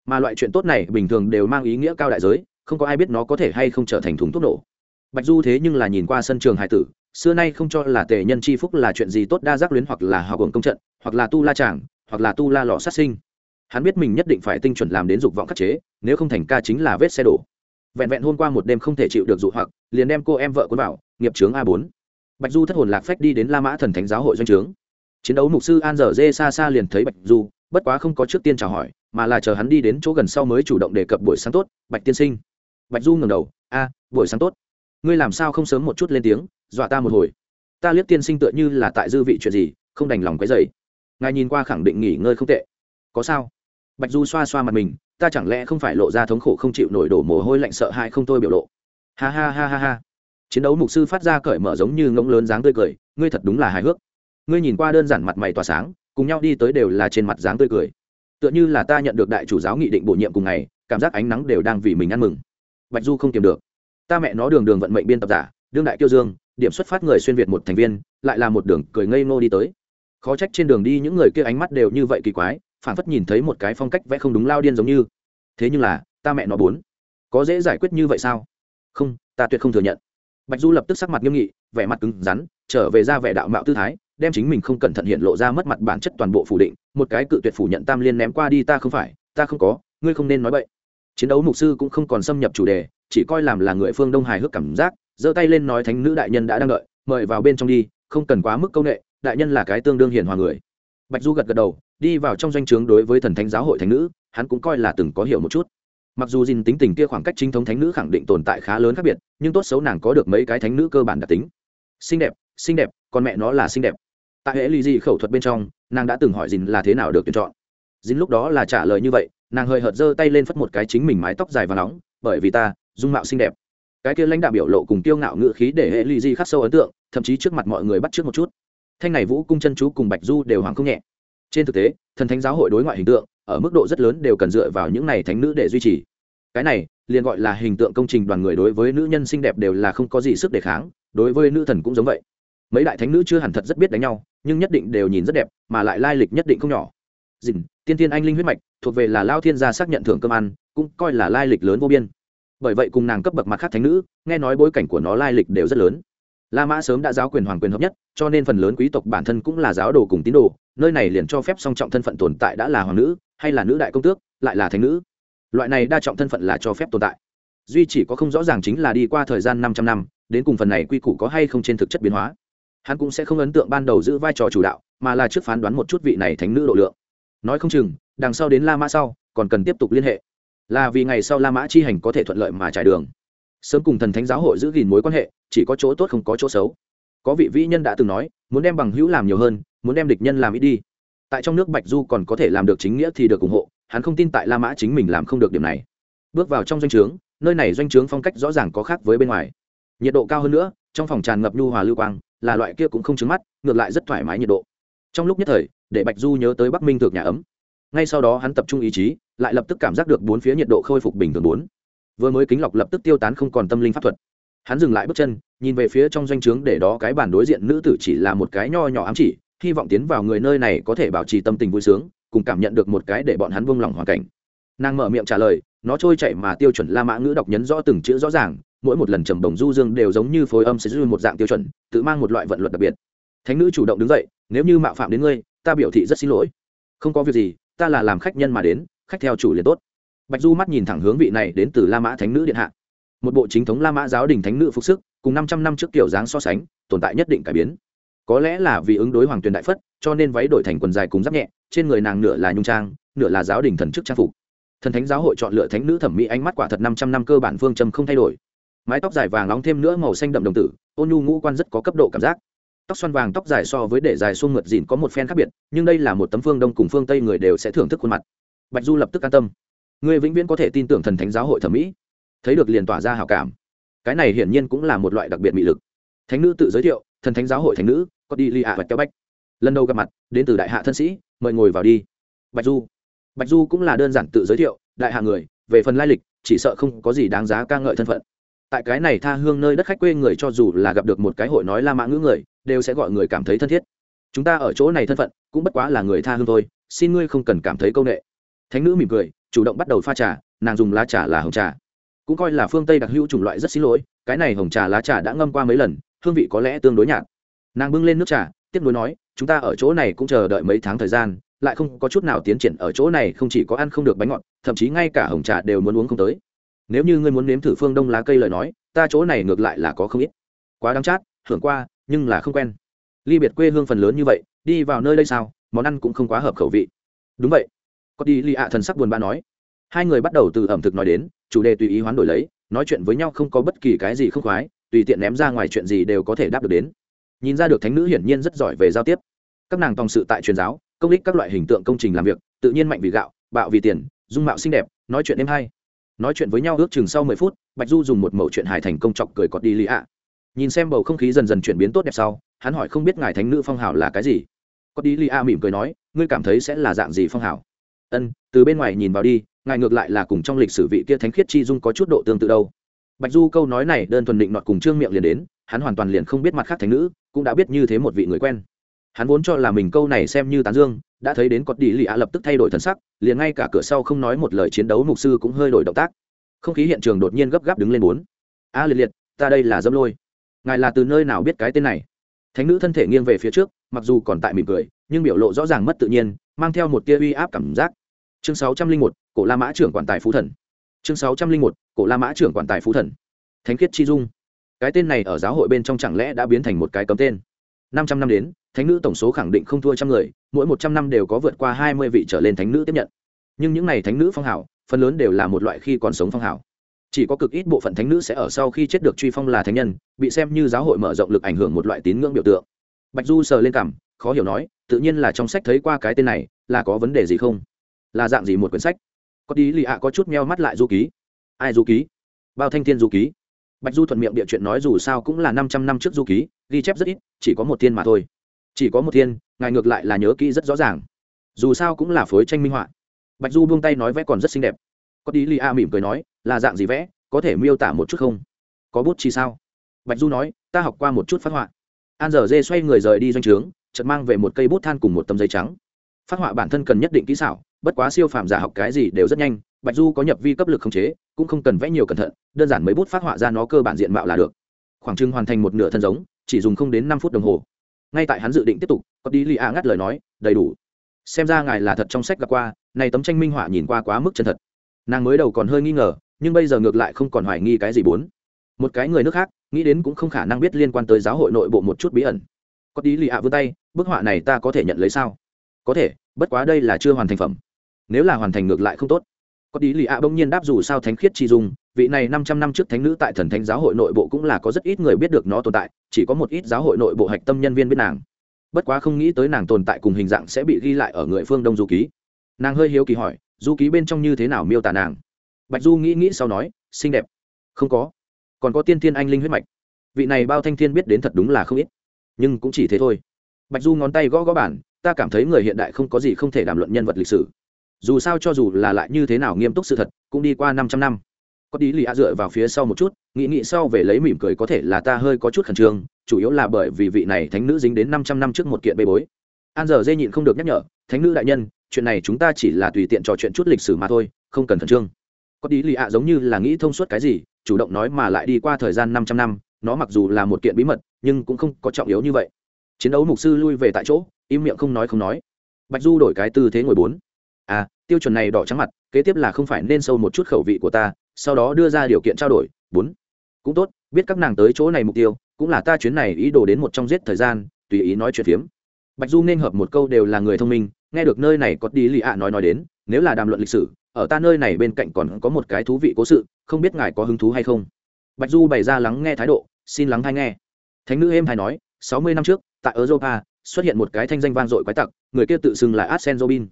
Mà loại chuyện tốt này bình thường đều mang ý nghĩa cao đại giới, không có ai biết nó có thể hay không trở thành thùng thuốc nổ. Bạch du thế nhưng là nhìn qua sân trường hải tử, xưa nay không cho là tề nhân c h i phúc là chuyện gì tốt đa giác luyến hoặc là hào hồng công trận, hoặc là tu la tràng, hoặc là tu la lò sát sinh. Hắn biết mình nhất định phải tinh chuẩn làm đến dục vọng khắc chế, nếu không thành ca chính là vết xe đổ vẹn vẹn hôm qua một đêm không thể chịu được dụ hoặc, liền đem cô em vợ quân vào, nghiệp trướng a bốn. Bạch du thất hồn lạc phách đi đến la mã thần thánh giáo hội doanh trướng. Chiến đấu mục sư an dở dê xa xa liền thấy bạch du, bất quá không có trước tiên chào hỏi, mà là chờ hắn đi đến chỗ gần sau mới chủ động đề cập buổi sáng tốt, bạch tiên sinh. Bạch du ngẩng đầu, a, buổi sáng tốt. Ngươi làm sao không sớm một chút lên tiếng, dọa ta một hồi? Ta liếc tiên sinh tựa như là tại dư vị chuyện gì, không đành lòng cái dày ngài nhìn qua khẳng định nghỉ ngơi không tệ. Có sao? Bạch du xoa xoa mặt mình, ta chẳng lẽ không phải lộ ra thống khổ không chịu nổi đổ mồ hôi lạnh sợ hãi không tôi biểu lộ. Ha ha ha ha ha. Chiến đấu mục sư phát ra cởi mở giống như ngỗng lớn dáng tươi cười, ngươi thật đúng là hài hước. Ngươi nhìn qua đơn giản mặt mày tỏa sáng, cùng nhau đi tới đều là trên mặt dáng tươi cười. Tựa như là ta nhận được đại chủ giáo nghị định bổ nhiệm cùng ngày, cảm giác ánh nắng đều đang vì mình ăn mừng. Bạch du không kiềm được. Ta mẹ nó đường đường vận mệnh biên tập giả, đương đại kiêu dương, điểm xuất phát người xuyên việt một thành viên, lại là một đường cười ngây ngô đi tới. Khó trách trên đường đi những người kia ánh mắt đều như vậy kỳ quái phản phất nhìn thấy một cái phong cách vẽ không đúng lao điên giống như. Thế nhưng là, ta mẹ nó bốn, có dễ giải quyết như vậy sao? Không, ta tuyệt không thừa nhận. Bạch du lập tức sắc mặt nghiêm nghị, vẻ mặt cứng rắn, trở về ra vẻ đạo mạo tư thái, đem chính mình không cẩn thận hiện lộ ra mất mặt bản chất toàn bộ phủ định, một cái cự tuyệt phủ nhận tam liên ném qua đi ta không phải, ta không có, ngươi không nên nói vậy chiến đấu mục sư cũng không còn xâm nhập chủ đề, chỉ coi làm là người phương đông hài hước cảm giác, giơ tay lên nói thánh nữ đại nhân đã đang đợi, mời vào bên trong đi, không cần quá mức công nghệ, đại nhân là cái tương đương hiền hòa người. Bạch du gật gật đầu đi vào trong doanh trướng đối với thần thánh giáo hội thánh nữ, hắn cũng coi là từng có hiểu một chút. Mặc dù dìn tính tình kia khoảng cách chính thống thánh nữ khẳng định tồn tại khá lớn khác biệt, nhưng tốt xấu nàng có được mấy cái thánh nữ cơ bản đặc tính. Xinh đẹp xinh đẹp, con mẹ nó là xinh đẹp. Tại hệ ly di khẩu thuật bên trong, nàng đã từng hỏi dìn là thế nào được tuyển chọn. Dìn lúc đó là trả lời như vậy, nàng hơi hợt giơ tay lên phất một cái chính mình mái tóc dài và nóng, bởi vì ta, dung mạo xinh đẹp. Cái kia lãnh đạo biểu lộ cùng kiêu ngạo ngự khí để hệ ly di khắc sâu ấn tượng, thậm chí trước mặt mọi người bắt trước một chút. Thanh này vũ cung chân chú cùng bạch du đều hoàng không nhẹ trên thực tế, thần thánh giáo hội đối ngoại hình tượng ở mức độ rất lớn đều cần dựa vào những này thánh nữ để duy trì. Cái này, liền gọi là hình tượng công trình đoàn người đối với nữ nhân xinh đẹp đều là không có gì sức đề kháng, đối với nữ thần cũng giống vậy. Mấy đại thánh nữ chưa hẳn thật rất biết đánh nhau, nhưng nhất định đều nhìn rất đẹp, mà lại lai lịch nhất định không nhỏ. Dình tiên tiên anh linh huyết mạch, thuộc về là lao thiên gia xác nhận thưởng cơm ăn, cũng coi là lai lịch lớn vô biên. Bởi vậy cùng nàng cấp bậc mặt khác thánh nữ, nghe nói bối cảnh của nó lai lịch đều rất lớn la mã sớm đã giáo quyền hoàng quyền hợp nhất, cho nên phần lớn quý tộc bản thân cũng là giáo đồ cùng tín đồ, nơi này liền cho phép song trọng thân phận tồn tại đã là hoàng nữ, hay là nữ đại công tước, lại là thánh nữ. Loại này đa trọng thân phận là cho phép tồn tại. Duy chỉ có không rõ ràng chính là đi qua thời gian 500 năm, đến cùng phần này quy củ có hay không trên thực chất biến hóa. Hắn cũng sẽ không ấn tượng ban đầu giữ vai trò chủ đạo, mà là trước phán đoán một chút vị này thánh nữ độ lượng. Nói không chừng, đằng sau đến la mã sau, còn cần tiếp tục liên hệ. Là vì ngày sau la mã chi hành có thể thuận lợi mà trải đường sớm cùng thần thánh giáo hội giữ gìn mối quan hệ, chỉ có chỗ tốt không có chỗ xấu. Có vị vĩ nhân đã từng nói, muốn đem bằng hữu làm nhiều hơn, muốn đem địch nhân làm ít đi. Tại trong nước bạch du còn có thể làm được chính nghĩa thì được ủng hộ, hắn không tin tại la mã chính mình làm không được điểm này. Bước vào trong doanh trướng, nơi này doanh trướng phong cách rõ ràng có khác với bên ngoài. Nhiệt độ cao hơn nữa, trong phòng tràn ngập nhu hòa lưu quang, là loại kia cũng không trứng mắt, ngược lại rất thoải mái nhiệt độ. Trong lúc nhất thời, để bạch du nhớ tới bắc minh thượng nhà ấm. Ngay sau đó hắn tập trung ý chí, lại lập tức cảm giác được bốn phía nhiệt độ khôi phục bình thường bốn vừa mới kính lọc lập tức tiêu tán không còn tâm linh pháp thuật. Hắn dừng lại bước chân, nhìn về phía trong doanh trướng để đó cái bản đối diện nữ tử chỉ là một cái nho nhỏ ám chỉ, hy vọng tiến vào người nơi này có thể bảo trì tâm tình vui sướng, cùng cảm nhận được một cái để bọn hắn buông lỏng hoàn cảnh. Nàng mở miệng trả lời, nó trôi chảy mà tiêu chuẩn la mã ngữ đọc nhấn rõ từng chữ rõ ràng, mỗi một lần trầm đồng du dương đều giống như phối âm sẽ dư một dạng tiêu chuẩn, tự mang một loại vận luật đặc biệt. Thánh nữ chủ động đứng dậy, nếu như mạo phạm đến ngươi, ta biểu thị rất xin lỗi. Không có việc gì, ta là làm khách nhân mà đến, khách theo chủ liền tốt bạch du mắt nhìn thẳng hướng vị này đến từ la mã thánh nữ điện hạ. Một bộ chính thống la mã giáo đình thánh nữ phục sức, cùng năm trăm năm trước kiểu dáng so sánh, tồn tại nhất định cải biến. Có lẽ là vì ứng đối hoàng tuyền đại phất, cho nên váy đổi thành quần dài cùng giáp nhẹ, trên người nàng nửa là nhung trang, nửa là giáo đình thần chức trang phục. Thần thánh giáo hội chọn lựa thánh nữ thẩm mỹ ánh mắt quả thật năm trăm năm cơ bản phương châm không thay đổi. Mái tóc dài vàng nóng thêm nữa màu xanh đậm đồng tử, ôn nhu ngũ quan rất có cấp độ cảm giác. Tóc xoăn vàng tóc dài so với để dài xuông mượt dịn có một phen khác biệt, nhưng đây là một tấm phương đông cùng phương tây người đều sẽ thưởng thức khuôn mặt. Bạch du lập tức an tâm. Ngươi vĩnh viễn có thể tin tưởng thần thánh giáo hội thẩm mỹ. Thấy được liền tỏa ra hào cảm. Cái này hiển nhiên cũng là một loại đặc biệt mỹ lực. Thánh nữ tự giới thiệu, thần thánh giáo hội thánh nữ có đi li ạ và kéo bách lần đầu gặp mặt, đến từ đại hạ thân sĩ, mời ngồi vào đi. Bạch du. Bạch du cũng là đơn giản tự giới thiệu, đại hạ người, về phần lai lịch, chỉ sợ không có gì đáng giá ca ngợi thân phận. Tại cái này tha hương nơi đất khách quê người cho dù là gặp được một cái hội nói la mã ngữ người, đều sẽ gọi người cảm thấy thân thiết. Chúng ta ở chỗ này thân phận, cũng bất quá là người tha hương thôi, xin ngươi không cần cảm thấy công nghệ thánh nữ mỉm cười, chủ động bắt đầu pha trà, nàng dùng lá trà là hồng trà. Cũng coi là phương tây đặc hữu chủng loại rất xin lỗi, cái này hồng trà lá trà đã ngâm qua mấy lần, hương vị có lẽ tương đối nhạt. Nàng bưng lên nước trà tiếp nối nói, chúng ta ở chỗ này cũng chờ đợi mấy tháng thời gian, lại không có chút nào tiến triển ở chỗ này, không chỉ có ăn không được bánh ngọt, thậm chí ngay cả hồng trà đều muốn uống không tới. Nếu như ngươi muốn nếm thử phương đông lá cây lời nói, ta chỗ này ngược lại là có không ít. Quá đắng chát hưởng qua, nhưng là không quen. Ly biệt quê hương phần lớn như vậy, đi vào nơi đây sao, món ăn cũng không quá hợp khẩu vị. Đúng vậy có đi lì ạ thần sắc buồn bã nói. Hai người bắt đầu từ ẩm thực nói đến, chủ đề tùy ý hoán đổi lấy, nói chuyện với nhau không có bất kỳ cái gì không khoái, tùy tiện ném ra ngoài chuyện gì đều có thể đáp được đến. Nhìn ra được thánh nữ hiển nhiên rất giỏi về giao tiếp. Các nàng tòng sự tại truyền giáo, công ích các loại hình tượng công trình làm việc, tự nhiên mạnh vì gạo, bạo vì tiền, dung mạo xinh đẹp, nói chuyện êm hay. Nói chuyện với nhau ước chừng sau mười phút, bạch du dùng một mẩu chuyện hài thành công chọc cười cọt đi lì ạ. Nhìn xem bầu không khí dần dần chuyển biến tốt đẹp sau, hắn hỏi không biết ngài thánh nữ phong hào là cái gì. Cọt đi lì ạ mỉm cười nói, ngươi cảm thấy sẽ là dạng gì phong hào? Ân, từ bên ngoài nhìn vào đi, ngài ngược lại là cùng trong lịch sử vị kia thánh khiết chi dung có chút độ tương tự đâu. Bạch du câu nói này đơn thuần định nọt cùng trương miệng liền đến, hắn hoàn toàn liền không biết mặt khác thánh nữ, cũng đã biết như thế một vị người quen. Hắn vốn cho là mình câu này xem như tán dương, đã thấy đến cọt đi lì ạ lập tức thay đổi thân sắc, liền ngay cả cửa sau không nói một lời chiến đấu mục sư cũng hơi đổi động tác. Không khí hiện trường đột nhiên gấp gáp đứng lên bốn. A liệt liệt, ta đây là dâm lôi. Ngài là từ nơi nào biết cái tên này? Thánh nữ thân thể nghiêng về phía trước, mặc dù còn tại mỉm cười, nhưng biểu lộ rõ ràng mất tự nhiên, mang theo một tia uy áp cảm giác chương sáu trăm linh một, cổ la mã trưởng quản tài phú thần. Chương sáu trăm linh một, cổ la mã trưởng quản tài phú thần. Thánh khiết chi dung. Cái tên này ở giáo hội bên trong chẳng lẽ đã biến thành một cái cấm tên? năm trăm năm đến, thánh nữ tổng số khẳng định không thua trăm người, mỗi một trăm năm đều có vượt qua hai mươi vị trở lên thánh nữ tiếp nhận. Nhưng những n à y thánh nữ phong hảo phần lớn đều là một loại khi còn sống phong hảo chỉ có cực ít bộ phận thánh nữ sẽ ở sau khi chết được truy phong là thánh nhân, bị xem như giáo hội mở rộng lực ảnh hưởng một loại tín ngưỡng biểu tượng. Bạch du sờ lên cảm, khó hiểu nói, tự nhiên là trong sách thấy qua cái tên này, là có vấn đề gì không? Là dạng gì một quyển sách? Có tí lì ạ có chút meo mắt lại du ký. Ai du ký? Bao thanh thiên du ký. Bạch du thuận miệng địa chuyện nói dù sao cũng là năm trăm năm trước du ký, ghi chép rất ít, chỉ có một thiên mà thôi. Chỉ có một thiên, ngài ngược lại là nhớ kỹ rất rõ ràng. Dù sao cũng là phối tranh minh họa. Bạch du buông tay nói vẽ còn rất xinh đẹp. Có tí lì a mỉm cười nói, là dạng gì vẽ, có thể miêu tả một chút không? Có bút chi sao? Bạch du nói, ta học qua một chút phát họa. An dở dê xoay người rời đi doanh trướng, chợt mang về một cây bút than cùng một tấm giấy trắng. Phát họa bản thân cần nhất định kỹ xảo bất quá siêu phàm giả học cái gì đều rất nhanh, bạch du có nhập vi cấp lực khống chế, cũng không cần vẽ nhiều cẩn thận, đơn giản mấy bút phát họa ra nó cơ bản diện mạo là được. Khoảng trưng hoàn thành một nửa thân giống, chỉ dùng không đến năm phút đồng hồ. Ngay tại hắn dự định tiếp tục có đi li a ngắt lời nói, đầy đủ. Xem ra ngài là thật trong sách gặp qua, này tấm tranh minh họa nhìn qua quá mức chân thật. Nàng mới đầu còn hơi nghi ngờ, nhưng bây giờ ngược lại không còn hoài nghi cái gì bốn. Một cái người nước khác, nghĩ đến cũng không khả năng biết liên quan tới giáo hội nội bộ một chút bí ẩn. Có tí lì ạ vươn tay, bức họa này ta có thể nhận lấy sao? Có thể, bất quá đây là chưa hoàn thành phẩm nếu là hoàn thành ngược lại không tốt. Có tí lì ạ bỗng nhiên đáp dù sao thánh khiết chi dung, vị này năm trăm năm trước thánh nữ tại thần thánh giáo hội nội bộ cũng là có rất ít người biết được nó tồn tại, chỉ có một ít giáo hội nội bộ hạch tâm nhân viên biết nàng. Bất quá không nghĩ tới nàng tồn tại cùng hình dạng sẽ bị ghi lại ở người phương đông du ký. Nàng hơi hiếu kỳ hỏi, du ký bên trong như thế nào miêu tả nàng? Bạch du nghĩ nghĩ sau nói, xinh đẹp. Không có. Còn có tiên thiên anh linh huyết mạch. Vị này bao thanh thiên biết đến thật đúng là không ít. Nhưng cũng chỉ thế thôi. Bạch du ngón tay gõ gõ bản, ta cảm thấy người hiện đại không có gì không thể đàm luận nhân vật lịch sử dù sao cho dù là lại như thế nào nghiêm túc sự thật, cũng đi qua năm trăm năm. Có đi lì a dựa vào phía sau một chút, nghĩ nghĩ sau về lấy mỉm cười có thể là ta hơi có chút khẩn trương, chủ yếu là bởi vì vị này thánh nữ dính đến năm trăm năm trước một kiện bê bối. An giờ dây nhịn không được nhắc nhở, thánh nữ đại nhân, chuyện này chúng ta chỉ là tùy tiện trò chuyện chút lịch sử mà thôi, không cần khẩn trương. Có đi lì ạ giống như là nghĩ thông suốt cái gì, chủ động nói mà lại đi qua thời gian năm trăm năm, nó mặc dù là một kiện bí mật, nhưng cũng không có trọng yếu như vậy. Chiến đấu mục sư lui về tại chỗ, im miệng không nói không nói. Bạch du đổi cái tư thế ngồi bốn à tiêu chuẩn này đỏ trắng mặt, kế tiếp là không phải nên sâu một chút khẩu vị của ta, sau đó đưa ra điều kiện trao đổi. Bốn, cũng tốt, biết các nàng tới chỗ này mục tiêu, cũng là ta chuyến này ý đồ đến một trong giết thời gian, tùy ý nói chuyện phiếm. Bạch du nên hợp một câu đều là người thông minh, nghe được nơi này có đi lì ạ nói nói đến, nếu là đàm luận lịch sử, ở ta nơi này bên cạnh còn có một cái thú vị cố sự, không biết ngài có hứng thú hay không? Bạch du bày ra lắng nghe thái độ, xin lắng hay nghe. Thánh nữ êm hay nói, sáu mươi năm trước, tại europa, xuất hiện một cái thanh danh vang dội quái tặc, người kia tự xưng là arsen robin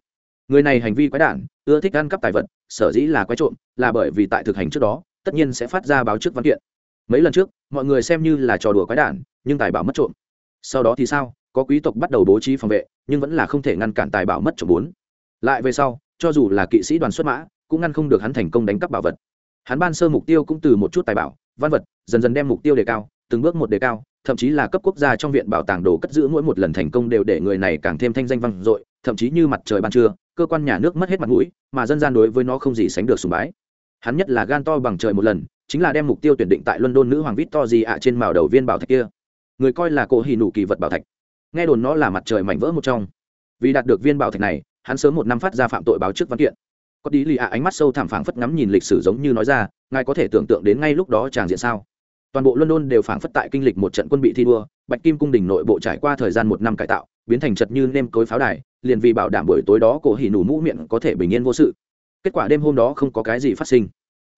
người này hành vi quái đản, ưa thích ăn cắp tài vật, sở dĩ là quái trộm, là bởi vì tại thực hành trước đó, tất nhiên sẽ phát ra báo trước văn kiện. Mấy lần trước, mọi người xem như là trò đùa quái đản, nhưng tài bảo mất trộm. Sau đó thì sao? Có quý tộc bắt đầu bố trí phòng vệ, nhưng vẫn là không thể ngăn cản tài bảo mất trộm bốn. Lại về sau, cho dù là kỵ sĩ đoàn xuất mã, cũng ngăn không được hắn thành công đánh cắp bảo vật. Hắn ban sơ mục tiêu cũng từ một chút tài bảo, văn vật, dần dần đem mục tiêu đề cao, từng bước một đề cao, thậm chí là cấp quốc gia trong viện bảo tàng đồ cất giữ mỗi một lần thành công đều để người này càng thêm thanh danh vang dội, thậm chí như mặt trời ban trưa cơ quan nhà nước mất hết mặt mũi, mà dân gian đối với nó không gì sánh được sùng bái. Hắn nhất là gan to bằng trời một lần, chính là đem mục tiêu tuyển định tại london nữ hoàng vít to gì ạ trên màu đầu viên bảo thạch kia. Người coi là cổ hì nụ kỳ vật bảo thạch. Nghe đồn nó là mặt trời mảnh vỡ một trong. Vì đạt được viên bảo thạch này, hắn sớm một năm phát ra phạm tội báo trước văn kiện. Có tí lì ạ ánh mắt sâu thẳm phảng phất ngắm nhìn lịch sử giống như nói ra, ngài có thể tưởng tượng đến ngay lúc đó tràng diện sao? Toàn bộ london đều phảng phất tại kinh lịch một trận quân bị thi đua, bạch kim cung đình nội bộ trải qua thời gian một năm cải tạo biến thành chật như nêm cối pháo đài, liền vì bảo đảm buổi tối đó cổ hỉ nủ mũ miệng có thể bình yên vô sự. Kết quả đêm hôm đó không có cái gì phát sinh.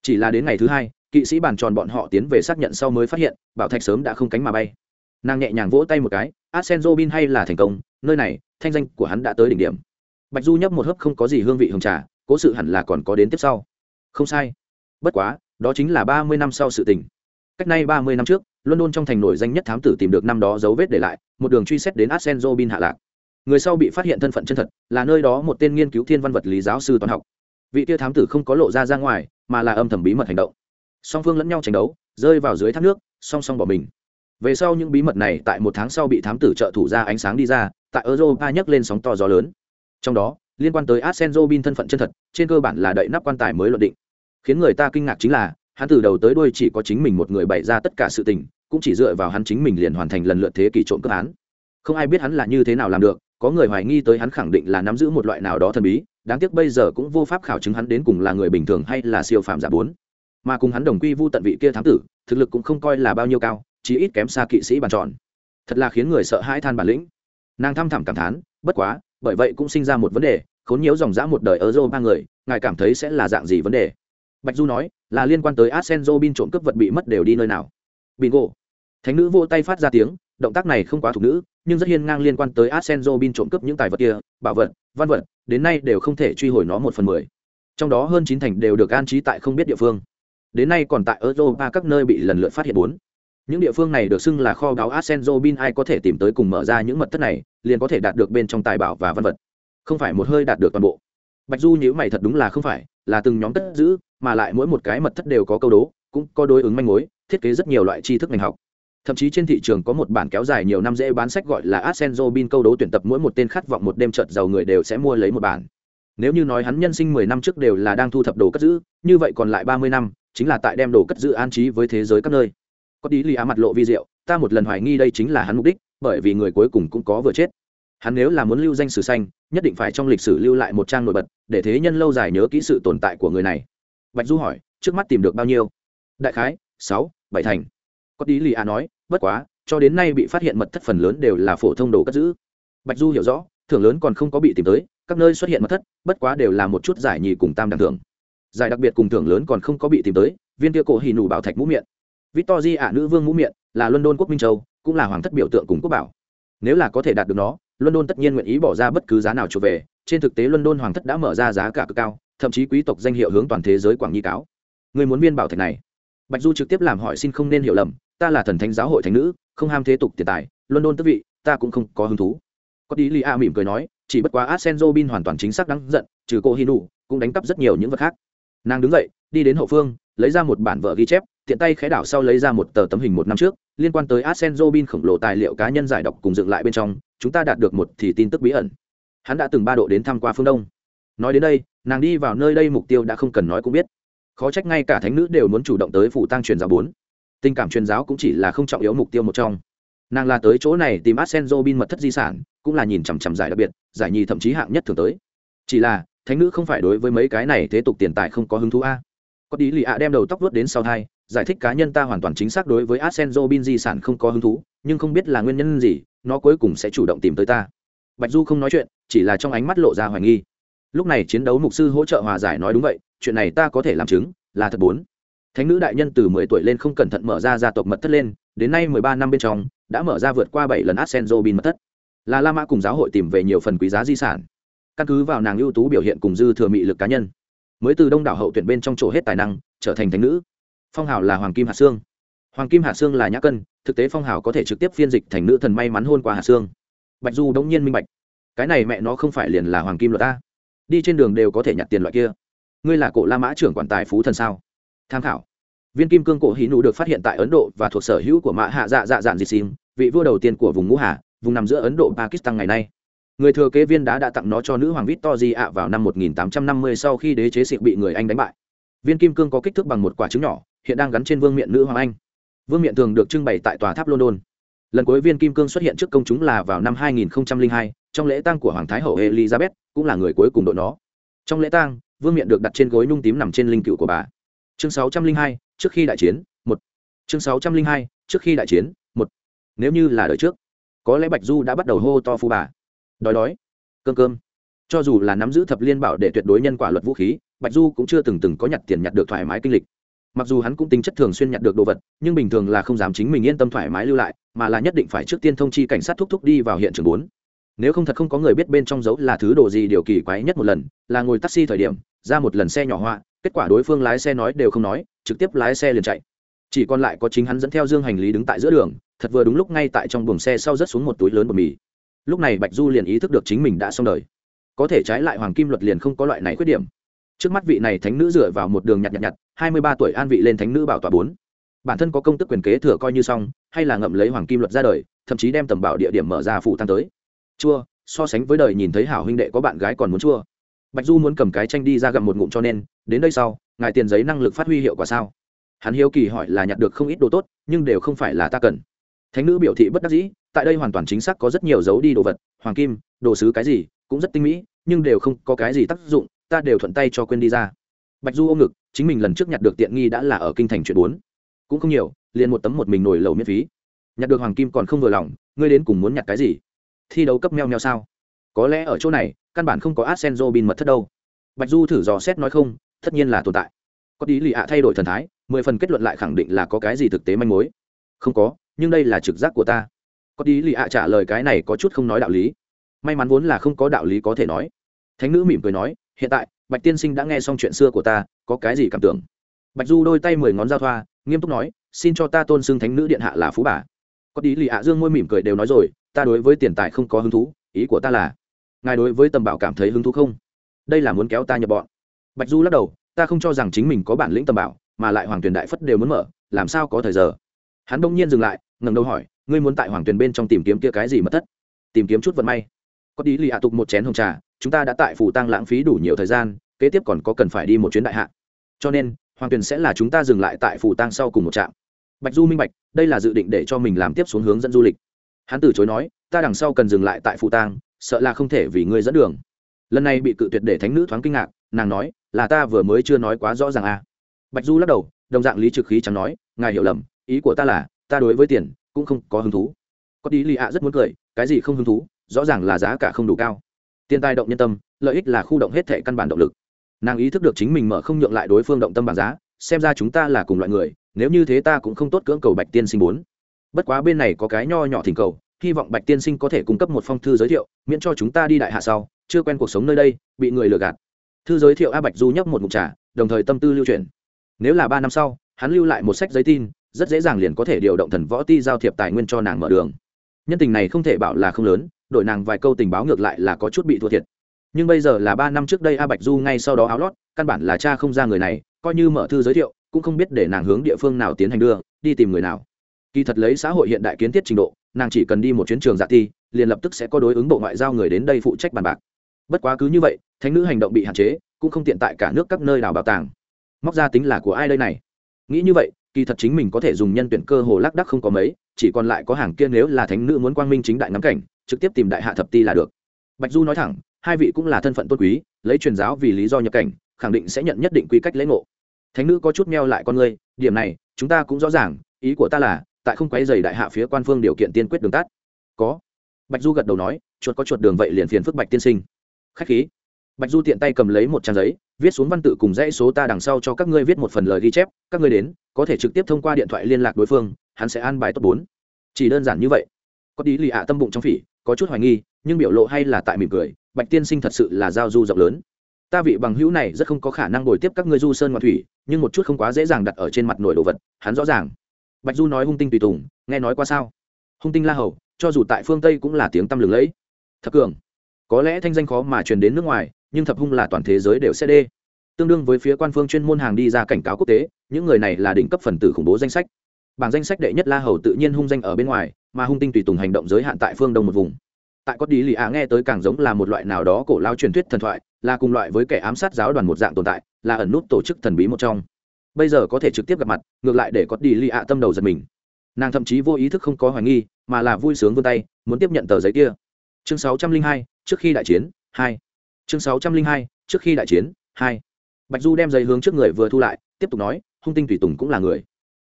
Chỉ là đến ngày thứ hai, kỵ sĩ bàn tròn bọn họ tiến về xác nhận sau mới phát hiện, bảo thạch sớm đã không cánh mà bay. Nàng nhẹ nhàng vỗ tay một cái arsen robin hay là thành công, nơi này, thanh danh của hắn đã tới đỉnh điểm. Bạch du nhấp một hớp không có gì hương vị hồng trà, cố sự hẳn là còn có đến tiếp sau. Không sai. Bất quá, đó chính là ba mươi năm sau sự tình. Cách nay ba mươi năm trước london trong thành nổi danh nhất thám tử tìm được năm đó dấu vết để lại, một đường truy xét đến arsenzo bin hạ lạc. Người sau bị phát hiện thân phận chân thật, là nơi đó một tên nghiên cứu thiên văn vật lý giáo sư toán học. Vị tia thám tử không có lộ ra ra ngoài, mà là âm thầm bí mật hành động. Song phương lẫn nhau tranh đấu, rơi vào dưới thác nước, song song bỏ mình. Về sau những bí mật này tại một tháng sau bị thám tử trợ thủ ra ánh sáng đi ra, tại europa nhấc lên sóng to gió lớn. Trong đó, liên quan tới arsenzo bin thân phận chân thật, trên cơ bản là đậy nắp quan tài mới luận định. Khiến người ta kinh ngạc chính là hắn từ đầu tới đuôi chỉ có chính mình một người bày ra tất cả sự tình, cũng chỉ dựa vào hắn chính mình liền hoàn thành lần lượt thế kỷ trộm cướp án. Không ai biết hắn là như thế nào làm được, có người hoài nghi tới hắn khẳng định là nắm giữ một loại nào đó thần bí, đáng tiếc bây giờ cũng vô pháp khảo chứng hắn đến cùng là người bình thường hay là siêu phàm giả bốn. Mà cùng hắn đồng quy vu tận vị kia thám tử, thực lực cũng không coi là bao nhiêu cao chỉ ít kém xa kỵ sĩ bàn tròn. Thật là khiến người sợ hãi than bản lĩnh. Nàng thăm thẳm cảm thán, bất quá, bởi vậy cũng sinh ra một vấn đề, khốn nhiễu dòng dã một đời ở dô ba người, ngài cảm thấy sẽ là dạng gì vấn đề? Bạch du nói, là liên quan tới arsenzo bin trộm cướp vật bị mất đều đi nơi nào? Bingo. Thánh nữ vô tay phát ra tiếng, động tác này không quá thuộc nữ, nhưng rất hiên ngang liên quan tới arsenzo bin trộm cướp những tài vật kia, bảo vật, văn vật, đến nay đều không thể truy hồi nó một phần mười. Trong đó hơn chín thành đều được an trí tại không biết địa phương. Đến nay còn tại europa các nơi bị lần lượt phát hiện bốn. Những địa phương này được xưng là kho báu arsenzo bin, ai có thể tìm tới cùng mở ra những mật thất này, liền có thể đạt được bên trong tài bảo và văn vật. Không phải một hơi đạt được toàn bộ. Bạch du nhữ mày thật đúng là không phải, là từng nhóm cất giữ mà lại mỗi một cái mật thất đều có câu đố, cũng có đối ứng manh mối, thiết kế rất nhiều loại tri thức ngành học. Thậm chí trên thị trường có một bản kéo dài nhiều năm dễ bán sách gọi là arsenzo bin câu đố tuyển tập mỗi một tên khát vọng một đêm trợt giàu người đều sẽ mua lấy một bản. Nếu như nói hắn nhân sinh mười năm trước đều là đang thu thập đồ cất giữ, như vậy còn lại ba mươi năm, chính là tại đem đồ cất giữ an trí với thế giới các nơi. Có tí lì á mặt lộ vi diệu, ta một lần hoài nghi đây chính là hắn mục đích, bởi vì người cuối cùng cũng có vừa chết. Hắn nếu là muốn lưu danh sử xanh, nhất định phải trong lịch sử lưu lại một trang nổi bật, để thế nhân lâu dài nhớ kỹ sự tồn tại của người này bạch du hỏi, trước mắt tìm được bao nhiêu? Đại khái sáu, bảy thành. Có tí lì a nói, bất quá, cho đến nay bị phát hiện mật thất phần lớn đều là phổ thông đồ cất giữ. Bạch du hiểu rõ, thưởng lớn còn không có bị tìm tới, các nơi xuất hiện mật thất, bất quá đều là một chút giải nhì cùng tam đẳng thưởng. Giải đặc biệt cùng thưởng lớn còn không có bị tìm tới, viên kia cổ hì nủ bảo thạch mũ miệng. Victory ả nữ vương mũ miệng, là london quốc minh châu, cũng là hoàng thất biểu tượng cùng quốc bảo. Nếu là có thể đạt được nó, london tất nhiên nguyện ý bỏ ra bất cứ giá nào trở về, trên thực tế london hoàng thất đã mở ra giá cả cực cao thậm chí quý tộc danh hiệu hướng toàn thế giới quảng nhi cáo. Người muốn viên bảo thạch này. Bạch du trực tiếp làm hỏi xin không nên hiểu lầm, ta là thần thánh giáo hội thánh nữ, không ham thế tục tiền tài luân đôn tức vị, ta cũng không có hứng thú. Có tí li a mỉm cười nói, chỉ bất quá arsen bin hoàn toàn chính xác đáng giận, trừ cô hinu, cũng đánh cắp rất nhiều những vật khác. Nàng đứng dậy, đi đến hậu phương, lấy ra một bản vợ ghi chép, tiện tay khẽ đảo sau lấy ra một tờ tấm hình một năm trước, liên quan tới arsen bin khổng lồ tài liệu cá nhân giải đọc cùng dựng lại bên trong, chúng ta đạt được một thì tin tức bí ẩn. Hắn đã từng ba độ đến thăm qua phương đông nói đến đây, nàng đi vào nơi đây mục tiêu đã không cần nói cũng biết. Khó trách ngay cả thánh nữ đều muốn chủ động tới phủ tăng truyền giáo bốn. Tình cảm truyền giáo cũng chỉ là không trọng yếu mục tiêu một trong. Nàng là tới chỗ này tìm arsenzo bin mật thất di sản, cũng là nhìn chằm chằm giải đặc biệt, giải nhì thậm chí hạng nhất thường tới. Chỉ là, thánh nữ không phải đối với mấy cái này thế tục tiền tài không có hứng thú a. Có tí lì ạ đem đầu tóc vớt đến sau hai giải thích cá nhân ta hoàn toàn chính xác đối với arsenzo bin di sản không có hứng thú, nhưng không biết là nguyên nhân gì, nó cuối cùng sẽ chủ động tìm tới ta. Bạch du không nói chuyện, chỉ là trong ánh mắt lộ ra hoài nghi lúc này chiến đấu mục sư hỗ trợ hòa giải nói đúng vậy, chuyện này ta có thể làm chứng, là thật bốn. Thánh nữ đại nhân từ mười tuổi lên không cẩn thận mở ra gia tộc mật thất lên, đến nay mười ba năm bên trong, đã mở ra vượt qua bảy lần arsenzo bin mật thất. Là la mã cùng giáo hội tìm về nhiều phần quý giá di sản. Căn cứ vào nàng ưu tú biểu hiện cùng dư thừa mị lực cá nhân, mới từ đông đảo hậu tuyển bên trong chỗ hết tài năng, trở thành thánh nữ. Phong hào là hoàng kim hạ sương hoàng kim hạ sương là nhã cân, thực tế phong hào có thể trực tiếp phiên dịch thành nữ thần may mắn hôn qua hạ sương bạch du đống nhiên minh bạch, cái này mẹ nó không phải liền là hoàng kim luật ta đi trên đường đều có thể nhặt tiền loại kia. Ngươi là cổ la mã trưởng quản tài phú thần sao? Tham khảo. Viên kim cương cổ hí nụ được phát hiện tại ấn độ và thuộc sở hữu của mã hạ dạ dạ dạn dịt xìm vị vua đầu tiên của vùng ngũ hà vùng nằm giữa ấn độ pakistan ngày nay. Người thừa kế viên đá đã tặng nó cho nữ hoàng victory ạ vào năm 1850 sau khi đế chế xịt bị người anh đánh bại. Viên kim cương có kích thước bằng một quả trứng nhỏ hiện đang gắn trên vương miện nữ hoàng anh. Vương miện thường được trưng bày tại tòa tháp london. Lần cuối viên kim cương xuất hiện trước công chúng là vào năm 2002, trong lễ tang của hoàng thái hậu elizabeth cũng là người cuối cùng đội nó. Trong lễ tang vương miện được đặt trên gối nhung tím nằm trên linh cựu của bà. Chương 602, trước khi đại chiến một. Chương 602, trước khi đại chiến một. Nếu như là đời trước có lẽ bạch du đã bắt đầu hô to phu bà. Đói đói cơm cơm. Cho dù là nắm giữ thập liên bảo để tuyệt đối nhân quả luật vũ khí bạch du cũng chưa từng từng có nhặt tiền nhặt được thoải mái kinh lịch. Mặc dù hắn cũng tính chất thường xuyên nhặt được đồ vật nhưng bình thường là không dám chính mình yên tâm thoải mái lưu lại mà là nhất định phải trước tiên thông chi cảnh sát thúc thúc đi vào hiện trường bốn nếu không thật không có người biết bên trong dấu là thứ đồ gì điều kỳ quái nhất một lần, là ngồi taxi thời điểm, ra một lần xe nhỏ họa, kết quả đối phương lái xe nói đều không nói, trực tiếp lái xe liền chạy. Chỉ còn lại có chính hắn dẫn theo dương hành lý đứng tại giữa đường, thật vừa đúng lúc ngay tại trong buồng xe sau rớt xuống một túi lớn bột mì. Lúc này bạch du liền ý thức được chính mình đã xong đời. Có thể trái lại hoàng kim luật liền không có loại này khuyết điểm. Trước mắt vị này thánh nữ dựa vào một đường nhặt nhặt nhặt, hai mươi ba tuổi an vị lên thánh nữ bảo tọa bốn. Bản thân có công tức quyền kế thừa coi như xong, hay là ngậm lấy hoàng kim luật ra đời, thậm chí đem tầm bảo địa điểm mở ra phủ tăng tới chua, so sánh với đời nhìn thấy hảo huynh đệ có bạn gái còn muốn chua. Bạch du muốn cầm cái tranh đi ra gặm một ngụm cho nên, đến đây sau, ngài tiền giấy năng lực phát huy hiệu quả sao? Hắn hiếu kỳ hỏi là nhặt được không ít đồ tốt, nhưng đều không phải là ta cần. Thánh nữ biểu thị bất đắc dĩ, tại đây hoàn toàn chính xác có rất nhiều dấu đi đồ vật, hoàng kim, đồ sứ cái gì, cũng rất tinh mỹ, nhưng đều không có cái gì tác dụng, ta đều thuận tay cho quên đi ra. Bạch du ôm ngực, chính mình lần trước nhặt được tiện nghi đã là ở kinh thành chuyện bốn. Cũng không nhiều, liền một tấm một mình nổi lầu miễn phí. Nhặt được hoàng kim còn không vừa lòng, ngươi đến cùng muốn nhặt cái gì? Thi đấu cấp meo meo sao? Có lẽ ở chỗ này, căn bản không có Arsenzo bin mật thất đâu. Bạch du thử dò xét nói không, tất nhiên là tồn tại. Có lý lì ạ thay đổi thần thái, mười phần kết luận lại khẳng định là có cái gì thực tế manh mối. Không có, nhưng đây là trực giác của ta. Có lý lì ạ trả lời cái này có chút không nói đạo lý. May mắn vốn là không có đạo lý có thể nói. Thánh nữ mỉm cười nói, hiện tại, bạch tiên sinh đã nghe xong chuyện xưa của ta, có cái gì cảm tưởng? Bạch du đôi tay mười ngón giao thoa, nghiêm túc nói, xin cho ta tôn xưng thánh nữ điện hạ là phú bà. Có lý lì ạ dương môi mỉm cười đều nói rồi ta đối với tiền tài không có hứng thú, ý của ta là, ngài đối với tầm bảo cảm thấy hứng thú không? Đây là muốn kéo ta nhập bọn. Bạch du lắc đầu, ta không cho rằng chính mình có bản lĩnh tầm bảo, mà lại hoàng tuyền đại phất đều muốn mở, làm sao có thời giờ? Hắn đông nhiên dừng lại ngầm đầu hỏi, ngươi muốn tại hoàng tuyền bên trong tìm kiếm kia cái gì mất thất? Tìm kiếm chút vận may. Có tí lì hạ tục một chén hồng trà, chúng ta đã tại phủ tăng lãng phí đủ nhiều thời gian, kế tiếp còn có cần phải đi một chuyến đại hạ. Cho nên, hoàng tuyền sẽ là chúng ta dừng lại tại phủ tăng sau cùng một trạm. Bạch du minh bạch, đây là dự định để cho mình làm tiếp xuống hướng dẫn du lịch hắn từ chối nói ta đằng sau cần dừng lại tại phủ tang, sợ là không thể vì ngươi dẫn đường. Lần này bị cự tuyệt để thánh nữ thoáng kinh ngạc nàng nói là ta vừa mới chưa nói quá rõ ràng à. bạch du lắc đầu đồng dạng lý trực khí chẳng nói ngài hiểu lầm ý của ta là ta đối với tiền cũng không có hứng thú. Có tí lì ạ rất muốn cười cái gì không hứng thú rõ ràng là giá cả không đủ cao. Tiền tài động nhân tâm lợi ích là khu động hết thệ căn bản động lực. Nàng ý thức được chính mình mở không nhượng lại đối phương động tâm bằng giá xem ra chúng ta là cùng loại người nếu như thế ta cũng không tốt cưỡng cầu bạch tiên sinh bốn bất quá bên này có cái nho nhỏ thỉnh cầu, hy vọng bạch tiên sinh có thể cung cấp một phong thư giới thiệu, miễn cho chúng ta đi đại hạ sau, chưa quen cuộc sống nơi đây, bị người lừa gạt. Thư giới thiệu a bạch du nhấp một mục trà, đồng thời tâm tư lưu truyền nếu là ba năm sau, hắn lưu lại một sách giấy tin, rất dễ dàng liền có thể điều động thần võ ti giao thiệp tài nguyên cho nàng mở đường. Nhân tình này không thể bảo là không lớn đội nàng vài câu tình báo ngược lại là có chút bị thua thiệt. Nhưng bây giờ là ba năm trước đây a bạch du ngay sau đó áo lót, căn bản là cha không ra người này, coi như mở thư giới thiệu, cũng không biết để nàng hướng địa phương nào tiến hành đưa, đi tìm người nào kỳ thật lấy xã hội hiện đại kiến thiết trình độ, nàng chỉ cần đi một chuyến trường dạ thi, liền lập tức sẽ có đối ứng bộ ngoại giao người đến đây phụ trách bàn bạc. Bất quá cứ như vậy, thánh nữ hành động bị hạn chế, cũng không tiện tại cả nước các nơi đào bảo tàng. Móc ra tính là của ai đây này? Nghĩ như vậy, kỳ thật chính mình có thể dùng nhân tuyển cơ hồ lác đắc không có mấy, chỉ còn lại có hàng kia nếu là thánh nữ muốn quang minh chính đại ngắm cảnh, trực tiếp tìm đại hạ thập ti là được. Bạch du nói thẳng, hai vị cũng là thân phận tôn quý, lấy truyền giáo vì lý do nhập cảnh, khẳng định sẽ nhận nhất định quy cách lễ ngộ. Thánh nữ có chút meo lại con người điểm này, chúng ta cũng rõ ràng, ý của ta là tại không quấy dày đại hạ phía quan phương điều kiện tiên quyết đường tắt. Có. Bạch du gật đầu nói, chuột có chuột đường vậy liền phiền phức bạch tiên sinh. Khách khí. Bạch du tiện tay cầm lấy một trang giấy, viết xuống văn tự cùng dãy số ta đằng sau cho các ngươi viết một phần lời ghi chép, các ngươi đến, có thể trực tiếp thông qua điện thoại liên lạc đối phương, hắn sẽ an bài tốt bốn. Chỉ đơn giản như vậy. Có tí lì ạ tâm bụng trong phỉ, có chút hoài nghi, nhưng biểu lộ hay là tại mỉm cười, bạch tiên sinh thật sự là giao du rộng lớn. Ta vị bằng hữu này rất không có khả năng bồi tiếp các ngươi du sơn ngoạn thủy, nhưng một chút không quá dễ dàng đặt ở trên mặt nổi đồ vật, hắn rõ ràng bạch du nói hung tinh tùy tùng, nghe nói qua sao? Hung tinh la hầu, cho dù tại phương tây cũng là tiếng tăm lừng lẫy. Thập cường. Có lẽ thanh danh khó mà truyền đến nước ngoài, nhưng thập hung là toàn thế giới đều sẽ đê. Tương đương với phía quan phương chuyên môn hàng đi ra cảnh cáo quốc tế, những người này là đỉnh cấp phần tử khủng bố danh sách. Bảng danh sách đệ nhất la hầu tự nhiên hung danh ở bên ngoài, mà hung tinh tùy tùng hành động giới hạn tại phương đông một vùng. Tại có đi lì á nghe tới càng giống là một loại nào đó cổ lao truyền thuyết thần thoại, là cùng loại với kẻ ám sát giáo đoàn một dạng tồn tại, là ẩn nút tổ chức thần bí một trong bây giờ có thể trực tiếp gặp mặt, ngược lại để có đi lì ạ tâm đầu giật mình. Nàng thậm chí vô ý thức không có hoài nghi, mà là vui sướng vươn tay, muốn tiếp nhận tờ giấy kia. Chương sáu trăm linh hai, trước khi đại chiến, hai. Chương sáu trăm linh hai, trước khi đại chiến, hai. Bạch du đem giấy hướng trước người vừa thu lại, tiếp tục nói, hung tinh thủy tùng cũng là người,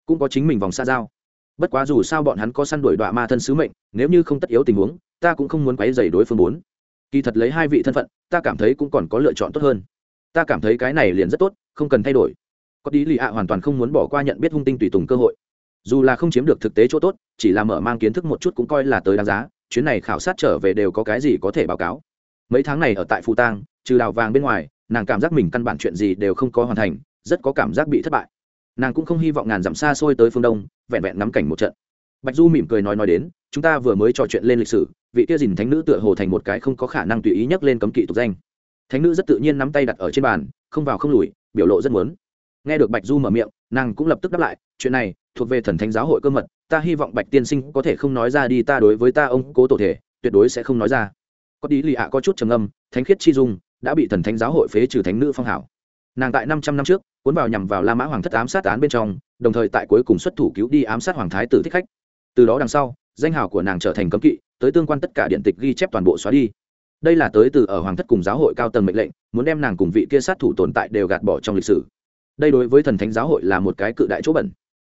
cũng có chính mình vòng xa giao. Bất quá dù sao bọn hắn có săn đuổi đọa ma thân sứ mệnh, nếu như không tất yếu tình huống, ta cũng không muốn quấy dày đối phương bốn kỳ thật lấy hai vị thân phận, ta cảm thấy cũng còn có lựa chọn tốt hơn. Ta cảm thấy cái này liền rất tốt, không cần thay đổi có đi lì ạ hoàn toàn không muốn bỏ qua nhận biết hung tinh tùy tùng cơ hội. Dù là không chiếm được thực tế chỗ tốt, chỉ là mở mang kiến thức một chút cũng coi là tới đáng giá, chuyến này khảo sát trở về đều có cái gì có thể báo cáo. Mấy tháng này ở tại phù tang, trừ đào vàng bên ngoài, nàng cảm giác mình căn bản chuyện gì đều không có hoàn thành, rất có cảm giác bị thất bại. Nàng cũng không hy vọng ngàn dặm xa xôi tới phương đông, vẹn vẹn nắm cảnh một trận. Bạch du mỉm cười nói nói đến, chúng ta vừa mới trò chuyện lên lịch sử, vị kia dìn thánh nữ tựa hồ thành một cái không có khả năng tùy ý nhắc lên cấm kỵ tục danh. Thánh nữ rất tự nhiên nắm tay đặt ở trên bàn, không vào không lùi, biểu lộ rất muốn nghe được bạch du mở miệng, nàng cũng lập tức đáp lại, chuyện này thuộc về thần thánh giáo hội cơ mật, ta hy vọng bạch tiên sinh có thể không nói ra đi, ta đối với ta ông cố tổ thể, tuyệt đối sẽ không nói ra. Có tí lì ạ có chút trầm âm thánh khiết chi dung, đã bị thần thánh giáo hội phế trừ thánh nữ phong hảo. Nàng tại năm trăm năm trước, cuốn vào nhằm vào la mã hoàng thất ám sát án bên trong, đồng thời tại cuối cùng xuất thủ cứu đi ám sát hoàng thái tử thích khách. Từ đó đằng sau, danh hào của nàng trở thành cấm kỵ, tới tương quan tất cả điện tịch ghi chép toàn bộ xóa đi. Đây là tới từ ở hoàng thất cùng giáo hội cao tầng mệnh lệnh, muốn đem nàng cùng vị kia sát thủ tồn tại đều gạt bỏ trong lịch sử đây đối với thần thánh giáo hội là một cái cự đại chỗ bẩn.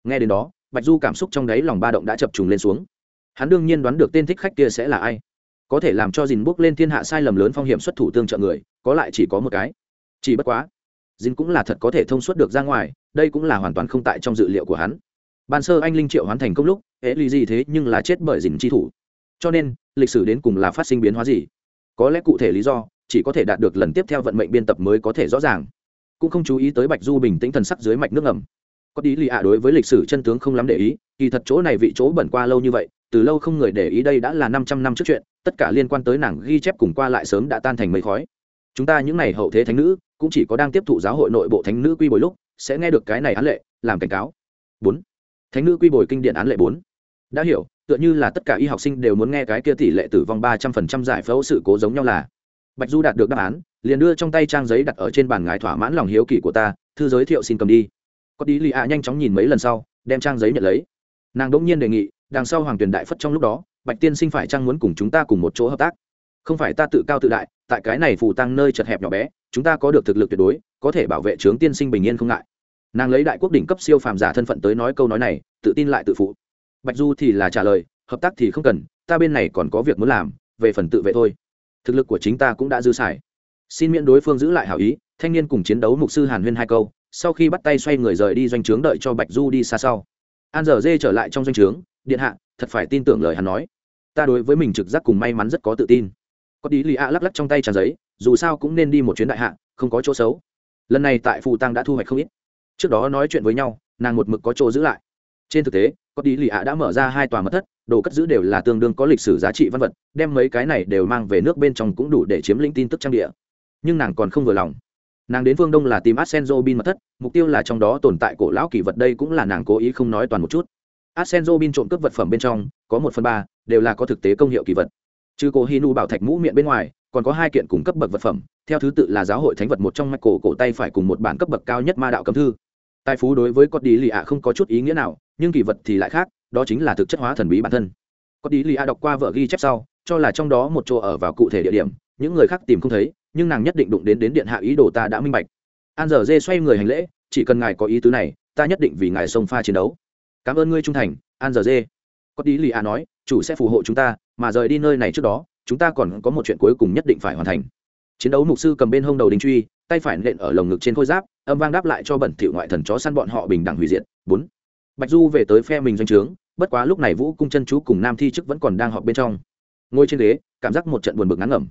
Nghe đến đó, bạch du cảm xúc trong đáy lòng ba động đã chập trùng lên xuống. Hắn đương nhiên đoán được tên thích khách kia sẽ là ai. Có thể làm cho dìn bước lên thiên hạ sai lầm lớn phong hiểm xuất thủ tương trợ người, có lại chỉ có một cái. Chỉ bất quá dìn cũng là thật có thể thông suốt được ra ngoài, đây cũng là hoàn toàn không tại trong dự liệu của hắn. Ban sơ anh linh triệu hoán thành công lúc hễ ly gì thế nhưng là chết bởi dìn chi thủ. Cho nên, lịch sử đến cùng là phát sinh biến hóa gì? Có lẽ cụ thể lý do, chỉ có thể đạt được lần tiếp theo vận mệnh biên tập mới có thể rõ ràng cũng không chú ý tới bạch du bình tĩnh thần sắc dưới mạch nước ngầm. Có đi lì ạ đối với lịch sử chân tướng không lắm để ý, kỳ thật chỗ này vị chỗ bẩn qua lâu như vậy, từ lâu không người để ý đây đã là năm trăm năm trước chuyện, tất cả liên quan tới nàng ghi chép cùng qua lại sớm đã tan thành mây khói. Chúng ta những n à y hậu thế thánh nữ, cũng chỉ có đang tiếp thụ giáo hội nội bộ thánh nữ quy bồi lúc, sẽ nghe được cái này án lệ, làm cảnh cáo. Bốn. Thánh nữ quy bồi kinh điện án lệ bốn. Đã hiểu, tựa như là tất cả y học sinh đều muốn nghe cái kia tỷ lệ tử vong ba trăm phần trăm giải phẫu sự cố giống nhau là. Bạch du đạt được đáp án liền đưa trong tay trang giấy đặt ở trên bàn ngài thỏa mãn lòng hiếu kỳ của ta, thư giới thiệu xin cầm đi. Có đi lì ạ nhanh chóng nhìn mấy lần sau, đem trang giấy nhận lấy. Nàng đỗng nhiên đề nghị, đằng sau hoàng tuyền đại phất trong lúc đó, bạch tiên sinh phải trang muốn cùng chúng ta cùng một chỗ hợp tác? Không phải ta tự cao tự đại, tại cái này phù tăng nơi chật hẹp nhỏ bé, chúng ta có được thực lực tuyệt đối, có thể bảo vệ trướng tiên sinh bình yên không ngại. Nàng lấy đại quốc đỉnh cấp siêu phàm giả thân phận tới nói câu nói này, tự tin lại tự phụ. Bạch du thì là trả lời, hợp tác thì không cần, ta bên này còn có việc muốn làm, về phần tự vệ thôi. Thực lực của chính ta cũng đã dư xài xin miễn đối phương giữ lại hảo ý, thanh niên cùng chiến đấu mục sư hàn huyên hai câu, sau khi bắt tay xoay người rời đi doanh trướng đợi cho bạch du đi xa sau. An dở dê trở lại trong doanh trướng, điện hạ, thật phải tin tưởng lời hắn nói. Ta đối với mình trực giác cùng may mắn rất có tự tin. Có đi lì ạ lắc lắc trong tay tràn giấy, dù sao cũng nên đi một chuyến đại hạ, không có chỗ xấu. Lần này tại phù tăng đã thu hoạch không ít. Trước đó nói chuyện với nhau, nàng một mực có chỗ giữ lại. Trên thực tế, có đi lì ạ đã mở ra hai tòa mật thất, đồ cất giữ đều là tương đương có lịch sử giá trị văn vật, đem mấy cái này đều mang về nước bên trong cũng đủ để chiếm lĩnh tin tức trang địa nhưng nàng còn không vừa lòng. Nàng đến phương đông là tìm arsenzo bin mật thất, mục tiêu là trong đó tồn tại cổ lão kỳ vật đây cũng là nàng cố ý không nói toàn một chút. Arsenzo bin trộm cướp vật phẩm bên trong, có một phần ba đều là có thực tế công hiệu kỳ vật. Trừ cổ hinu bảo thạch mũ miệng bên ngoài, còn có hai kiện cùng cấp bậc vật phẩm, theo thứ tự là giáo hội thánh vật một trong mạch cổ cổ tay phải cùng một bản cấp bậc cao nhất ma đạo cấm thư. Tài phú đối với cốt đi lì ạ không có chút ý nghĩa nào, nhưng kỳ vật thì lại khác, đó chính là thực chất hóa thần bí bản thân. Cốt đi lì ạ đọc qua vợ ghi chép sau, cho là trong đó một chỗ ở vào cụ thể địa điểm, những người khác tìm không thấy nhưng nàng nhất định đụng đến đến điện hạ ý đồ ta đã minh bạch. An dở dê xoay người hành lễ, chỉ cần ngài có ý tứ này, ta nhất định vì ngài sông pha chiến đấu. Cảm ơn ngươi trung thành, an dở dê. Có tí lì a nói, chủ sẽ phù hộ chúng ta, mà rời đi nơi này trước đó, chúng ta còn có một chuyện cuối cùng nhất định phải hoàn thành. Chiến đấu mục sư cầm bên hông đầu đình truy, tay phải nện ở lồng ngực trên khôi giáp, âm vang đáp lại cho bẩn thỉu ngoại thần chó săn bọn họ bình đẳng hủy diệt. Bốn. Bạch du về tới phe mình doanh trướng, bất quá lúc này vũ cung chân chú cùng nam thi chức vẫn còn đang họp bên trong. Ngồi trên ghế, cảm giác một trận buồn bực ngắn ngẩm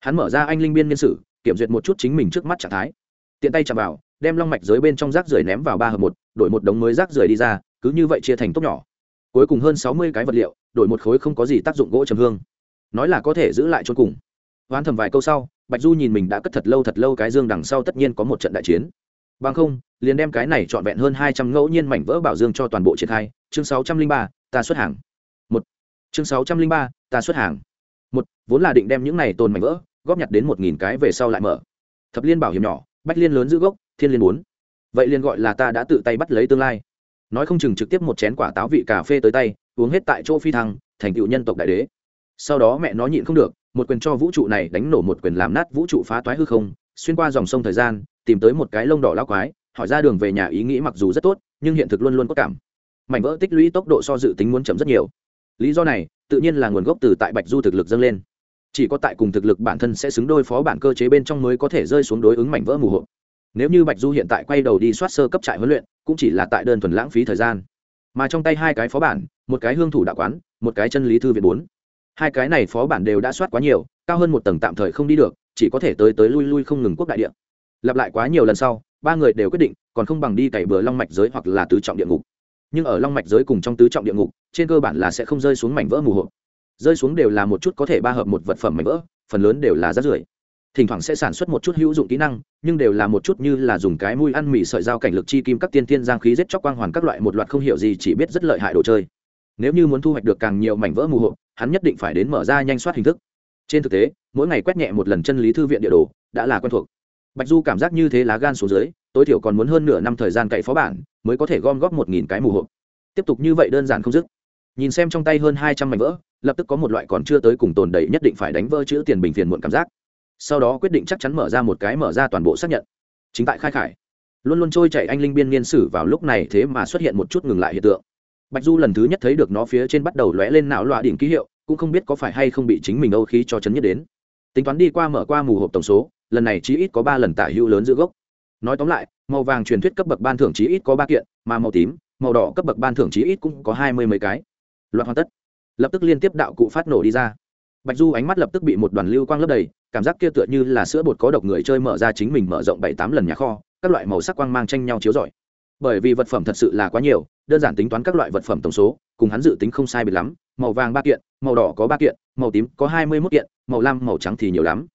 hắn mở ra anh linh biên niên sử, kiểm duyệt một chút chính mình trước mắt trạng thái. Tiện tay chạm vào, đem long mạch dưới bên trong rác rưởi ném vào ba hợp một, đổi một đống mới rác rưởi đi ra, cứ như vậy chia thành tốt nhỏ. Cuối cùng hơn sáu mươi cái vật liệu, đổi một khối không có gì tác dụng gỗ trầm hương. Nói là có thể giữ lại chôn cùng. Hoán thầm vài câu sau, bạch du nhìn mình đã cất thật lâu thật lâu cái dương đằng sau tất nhiên có một trận đại chiến. Bằng không, liền đem cái này trọn vẹn hơn hai trăm ngẫu nhiên mảnh vỡ bảo dương cho toàn bộ triển khai. Chương sáu trăm linh ba, ta xuất hàng. Một. Chương sáu trăm linh ba, ta xuất hàng một, vốn là định đem những này tồn mảnh vỡ, góp nhặt đến một nghìn cái về sau lại mở. Thập liên bảo hiểm nhỏ, bách liên lớn giữ gốc, thiên liên bốn. Vậy liền gọi là ta đã tự tay bắt lấy tương lai. Nói không chừng trực tiếp một chén quả táo vị cà phê tới tay, uống hết tại chỗ phi thăng, thành cựu nhân tộc đại đế. Sau đó mẹ nó nhịn không được, một quyền cho vũ trụ này đánh nổ một quyền làm nát vũ trụ phá toái hư không, xuyên qua dòng sông thời gian, tìm tới một cái lông đỏ lao quái, hỏi ra đường về nhà ý nghĩ mặc dù rất tốt, nhưng hiện thực luôn luôn có cảm. Mảnh vỡ tích lũy tốc độ so dự tính muốn chậm rất nhiều lý do này, tự nhiên là nguồn gốc từ tại bạch du thực lực dâng lên. Chỉ có tại cùng thực lực bản thân sẽ xứng đôi phó bản cơ chế bên trong mới có thể rơi xuống đối ứng mảnh vỡ mù hộ. Nếu như bạch du hiện tại quay đầu đi soát sơ cấp trại huấn luyện, cũng chỉ là tại đơn thuần lãng phí thời gian. Mà trong tay hai cái phó bản, một cái hương thủ đạo quán, một cái chân lý thư viện bốn. Hai cái này phó bản đều đã soát quá nhiều, cao hơn một tầng tạm thời không đi được, chỉ có thể tới tới lui lui không ngừng quốc đại địa. Lặp lại quá nhiều lần sau, ba người đều quyết định, còn không bằng đi cày bừa long mạch giới hoặc là tứ trọng địa ngục nhưng ở long mạch giới cùng trong tứ trọng địa ngục, trên cơ bản là sẽ không rơi xuống mảnh vỡ mù hộp rơi xuống đều là một chút có thể ba hợp một vật phẩm mảnh vỡ, phần lớn đều là rác rưởi. Thỉnh thoảng sẽ sản xuất một chút hữu dụng kỹ năng, nhưng đều là một chút như là dùng cái mùi ăn mì sợi dao cảnh lực chi kim các tiên tiên giang khí giết chóc quang hoàn các loại một loạt không hiểu gì chỉ biết rất lợi hại đồ chơi. Nếu như muốn thu hoạch được càng nhiều mảnh vỡ mù hộp hắn nhất định phải đến mở ra nhanh soát hình thức. Trên thực tế, mỗi ngày quét nhẹ một lần chân lý thư viện địa đồ, đã là quen thuộc. Bạch du cảm giác như thế lá gan xuống dưới tối thiểu còn muốn hơn nửa năm thời gian cậy phó bản, mới có thể gom góp một nghìn cái mù hộp. Tiếp tục như vậy đơn giản không dứt. Nhìn xem trong tay hơn hai trăm mảnh vỡ, lập tức có một loại còn chưa tới cùng tồn đầy nhất định phải đánh vỡ chữ tiền bình phiền muộn cảm giác. Sau đó quyết định chắc chắn mở ra một cái mở ra toàn bộ xác nhận. Chính tại khai khải, luôn luôn trôi chảy anh linh biên niên sử vào lúc này thế mà xuất hiện một chút ngừng lại hiện tượng. Bạch du lần thứ nhất thấy được nó phía trên bắt đầu lóe lên não loạ đỉnh ký hiệu, cũng không biết có phải hay không bị chính mình âu khí cho chấn nhất đến. Tính toán đi qua mở qua mù hộp tổng số, lần này chí ít có ba lần tả hữu lớn giữa gốc nói tóm lại, màu vàng truyền thuyết cấp bậc ban thưởng chí ít có ba kiện, mà màu tím, màu đỏ cấp bậc ban thưởng chí ít cũng có hai mươi mấy cái. Loạt hoàn tất. Lập tức liên tiếp đạo cụ phát nổ đi ra. Bạch du ánh mắt lập tức bị một đoàn lưu quang lấp đầy, cảm giác kia tựa như là sữa bột có độc người chơi mở ra chính mình mở rộng bảy tám lần nhà kho, các loại màu sắc quang mang tranh nhau chiếu rọi. Bởi vì vật phẩm thật sự là quá nhiều, đơn giản tính toán các loại vật phẩm tổng số, cùng hắn dự tính không sai biệt lắm. Màu vàng ba kiện, màu đỏ có ba kiện, màu tím có hai mươi mốt kiện, màu lam, màu trắng thì nhiều lắm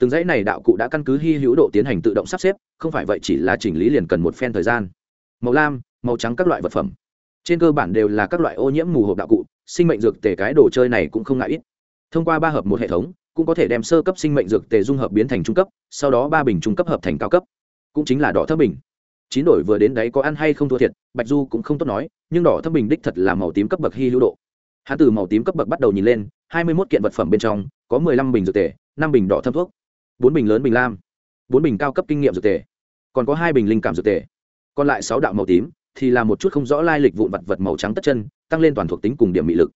từng dãy này đạo cụ đã căn cứ hy hữu độ tiến hành tự động sắp xếp, không phải vậy chỉ là chỉnh lý liền cần một phen thời gian. Màu lam, màu trắng các loại vật phẩm. Trên cơ bản đều là các loại ô nhiễm mù hộp đạo cụ, sinh mệnh dược tề cái đồ chơi này cũng không ngại ít. Thông qua ba hợp một hệ thống, cũng có thể đem sơ cấp sinh mệnh dược tề dung hợp biến thành trung cấp, sau đó ba bình trung cấp hợp thành cao cấp. Cũng chính là đỏ thấp bình. Chín đổi vừa đến đấy có ăn hay không thua thiệt, bạch du cũng không tốt nói, nhưng đỏ thấp bình đích thật là màu tím cấp bậc hy hữu độ. Hắn từ màu tím cấp bậc bắt đầu nhìn lên, hai mươi mốt kiện vật phẩm bên trong, có mười lăm bình dược tề, năm bình đỏ thâm thuốc bốn bình lớn bình lam, bốn bình cao cấp kinh nghiệm dược tề, còn có hai bình linh cảm dược tề. Còn lại sáu đạo màu tím thì là một chút không rõ lai lịch vụn vật vật màu trắng tất chân, tăng lên toàn thuộc tính cùng điểm mị lực.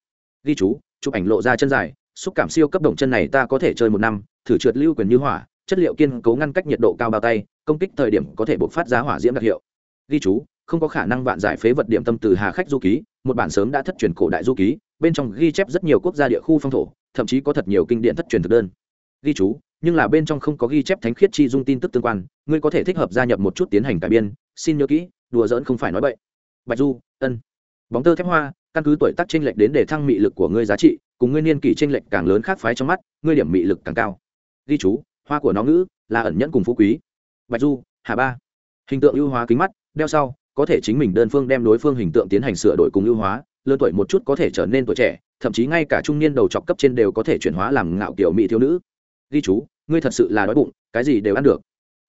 Ghi chú, chụp ảnh lộ ra chân dài, xúc cảm siêu cấp động chân này ta có thể chơi một năm, thử trượt lưu quyền như hỏa, chất liệu kiên cố ngăn cách nhiệt độ cao bao tay, công kích thời điểm có thể bộc phát giá hỏa diễm đặc hiệu. Ghi chú, không có khả năng vạn giải phế vật điểm tâm từ hà khách du ký, một bản sớm đã thất truyền cổ đại du ký, bên trong ghi chép rất nhiều quốc gia địa khu phong thổ, thậm chí có thật nhiều kinh điển thất truyền thực đơn. Ghi chú nhưng là bên trong không có ghi chép thánh khiết chi dung tin tức tương quan, ngươi có thể thích hợp gia nhập một chút tiến hành cải biên, xin nhớ kỹ, đùa giỡn không phải nói bậy. Bạch du, ân. Bóng tơ thép hoa, căn cứ tuổi tác tranh lệch đến để thăng mị lực của ngươi giá trị, cùng ngươi niên kỷ tranh lệch càng lớn khác phái trong mắt, ngươi điểm mị lực càng cao. Ghi chú, hoa của nó ngữ, là ẩn nhẫn cùng phú quý. Bạch du, hà ba. Hình tượng ưu hóa kính mắt, đeo sau, có thể chính mình đơn phương đem đối phương hình tượng tiến hành sửa đổi cùng ưu hóa, lớn tuổi một chút có thể trở nên tuổi trẻ, thậm chí ngay cả trung niên đầu chọc cấp trên đều có thể chuyển hóa làm ngạo kiểu mỹ thiếu nữ. Ghi chú ngươi thật sự là đói bụng, cái gì đều ăn được.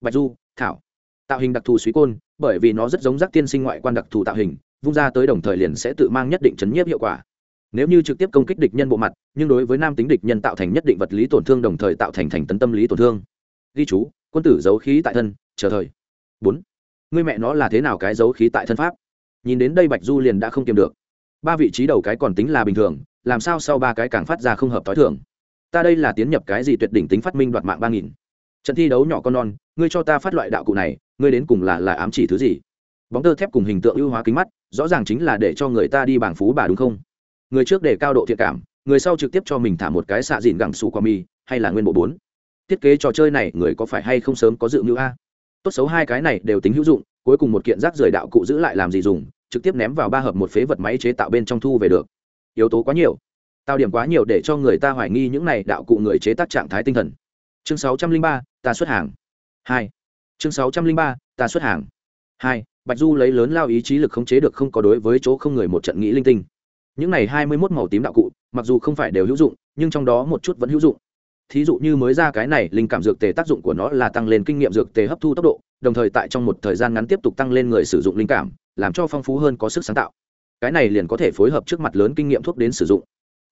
Bạch du, thảo. Tạo hình đặc thù suy côn, bởi vì nó rất giống rác tiên sinh ngoại quan đặc thù tạo hình, vung ra tới đồng thời liền sẽ tự mang nhất định chấn nhiếp hiệu quả. Nếu như trực tiếp công kích địch nhân bộ mặt, nhưng đối với nam tính địch nhân tạo thành nhất định vật lý tổn thương đồng thời tạo thành thành tấn tâm lý tổn thương. Ghi chú, quân tử giấu khí tại thân, chờ thời. Bốn. Người mẹ nó là thế nào cái giấu khí tại thân pháp? Nhìn đến đây bạch du liền đã không kiềm được. Ba vị trí đầu cái còn tính là bình thường, làm sao sau ba cái càng phát ra không hợp t h o i thường? Ta đây là tiến nhập cái gì tuyệt đỉnh tính phát minh đoạt mạng ba nghìn? Trận thi đấu nhỏ con non, ngươi cho ta phát loại đạo cụ này, ngươi đến cùng là là ám chỉ thứ gì? Bóng tơ thép cùng hình tượng ưu hóa kính mắt, rõ ràng chính là để cho người ta đi bảng phú bà đúng không? Người trước để cao độ thiện cảm, người sau trực tiếp cho mình thả một cái xạ dìn gẳng xù qua mi hay là nguyên bộ bốn? Thiết kế trò chơi này, người có phải hay không sớm có dự mưu a? Tốt xấu hai cái này đều tính hữu dụng, cuối cùng một kiện rác rời đạo cụ giữ lại làm gì dùng, trực tiếp ném vào ba hợp một phế vật máy chế tạo bên trong thu về được. Yếu tố quá nhiều tạo điểm quá nhiều để cho người ta hoài nghi những này đạo cụ người chế tác trạng thái tinh thần. Chương sáu trăm linh ba, ta xuất hàng. Hai. Chương sáu trăm linh ba, ta xuất hàng. Hai. Bạch du lấy lớn lao ý chí lực khống chế được không có đối với chỗ không người một trận nghĩ linh tinh. Những này hai mươi mốt màu tím đạo cụ, mặc dù không phải đều hữu dụng, nhưng trong đó một chút vẫn hữu dụng. Thí dụ như mới ra cái này, linh cảm dược tề tác dụng của nó là tăng lên kinh nghiệm dược tề hấp thu tốc độ, đồng thời tại trong một thời gian ngắn tiếp tục tăng lên người sử dụng linh cảm, làm cho phong phú hơn có sức sáng tạo. Cái này liền có thể phối hợp trước mặt lớn kinh nghiệm thuốc đến sử dụng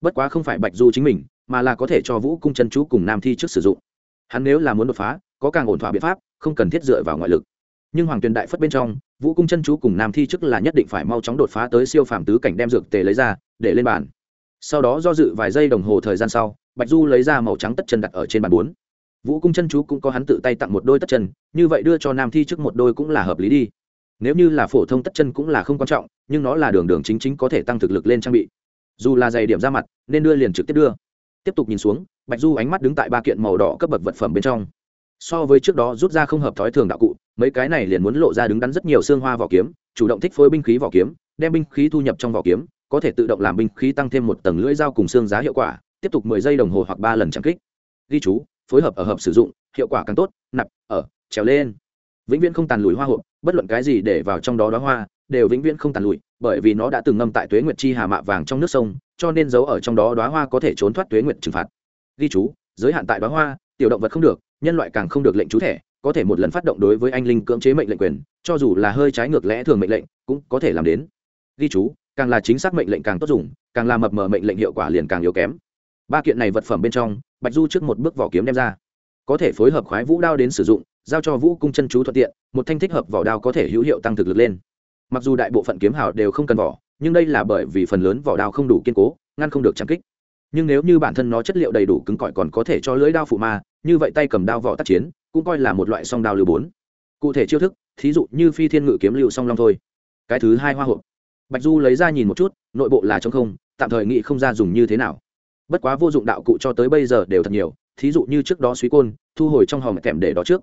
bất quá không phải bạch du chính mình, mà là có thể cho vũ cung chân chú cùng nam thi trước sử dụng. Hắn nếu là muốn đột phá, có càng ổn thỏa biện pháp, không cần thiết dựa vào ngoại lực. Nhưng hoàng tuyền đại phất bên trong, vũ cung chân chú cùng nam thi chức là nhất định phải mau chóng đột phá tới siêu phàm tứ cảnh đem dược tề lấy ra, để lên bàn. Sau đó do dự vài giây đồng hồ thời gian sau, bạch du lấy ra màu trắng tất chân đặt ở trên bàn bốn. Vũ cung chân chú cũng có hắn tự tay tặng một đôi tất chân, như vậy đưa cho nam thi trước một đôi cũng là hợp lý đi. Nếu như là phổ thông tất chân cũng là không quan trọng, nhưng nó là đường đường chính chính có thể tăng thực lực lên trang bị dù là dày điểm ra mặt, nên đưa liền trực tiếp đưa. Tiếp tục nhìn xuống, bạch du ánh mắt đứng tại ba kiện màu đỏ cấp bậc vật phẩm bên trong. So với trước đó rút ra không hợp thói thường đạo cụ, mấy cái này liền muốn lộ ra đứng đắn rất nhiều xương hoa vỏ kiếm, chủ động thích phối binh khí vỏ kiếm, đem binh khí thu nhập trong vỏ kiếm, có thể tự động làm binh khí tăng thêm một tầng lưỡi dao cùng xương giá hiệu quả, tiếp tục mười giây đồng hồ hoặc ba lần trang kích. Ghi chú, phối hợp ở hợp sử dụng, hiệu quả càng tốt, nạp, ở, trèo lên. Vĩnh viễn không tàn lùi hoa hộp, bất luận cái gì để vào trong đó đó hoa đều vĩnh viễn không tàn lụi, bởi vì nó đã từng ngâm tại tuế nguyệt chi hà mạ vàng trong nước sông cho nên giấu ở trong đó đoá hoa có thể trốn thoát tuế nguyệt trừng phạt. Ghi chú giới hạn tại đoá hoa tiểu động vật không được nhân loại càng không được lệnh chú thẻ có thể một lần phát động đối với anh linh cưỡng chế mệnh lệnh quyền cho dù là hơi trái ngược lẽ thường mệnh lệnh cũng có thể làm đến. Ghi chú càng là chính xác mệnh lệnh càng tốt dùng càng là mập mờ mệnh lệnh hiệu quả liền càng yếu kém. Ba kiện này vật phẩm bên trong bạch du trước một bước vỏ kiếm đem ra. Có thể phối hợp khoái vũ đao đến sử dụng giao cho vũ cung chân chú thuận tiện một thanh thích hợp vỏ đao có thể hữu hiệu tăng thực lực lên mặc dù đại bộ phận kiếm hào đều không cần vỏ, nhưng đây là bởi vì phần lớn vỏ đao không đủ kiên cố, ngăn không được chạm kích. Nhưng nếu như bản thân nó chất liệu đầy đủ cứng cỏi còn có thể cho lưỡi đao phụ ma, như vậy tay cầm đao vỏ tác chiến cũng coi là một loại song đao lưu bốn. Cụ thể chiêu thức, thí dụ như phi thiên ngự kiếm lưu song long thôi. Cái thứ hai hoa hộp. Bạch du lấy ra nhìn một chút, nội bộ là trong không, tạm thời nghĩ không ra dùng như thế nào. Bất quá vô dụng đạo cụ cho tới bây giờ đều thật nhiều, thí dụ như trước đó suy côn, thu hồi trong hòm kèm để đó trước.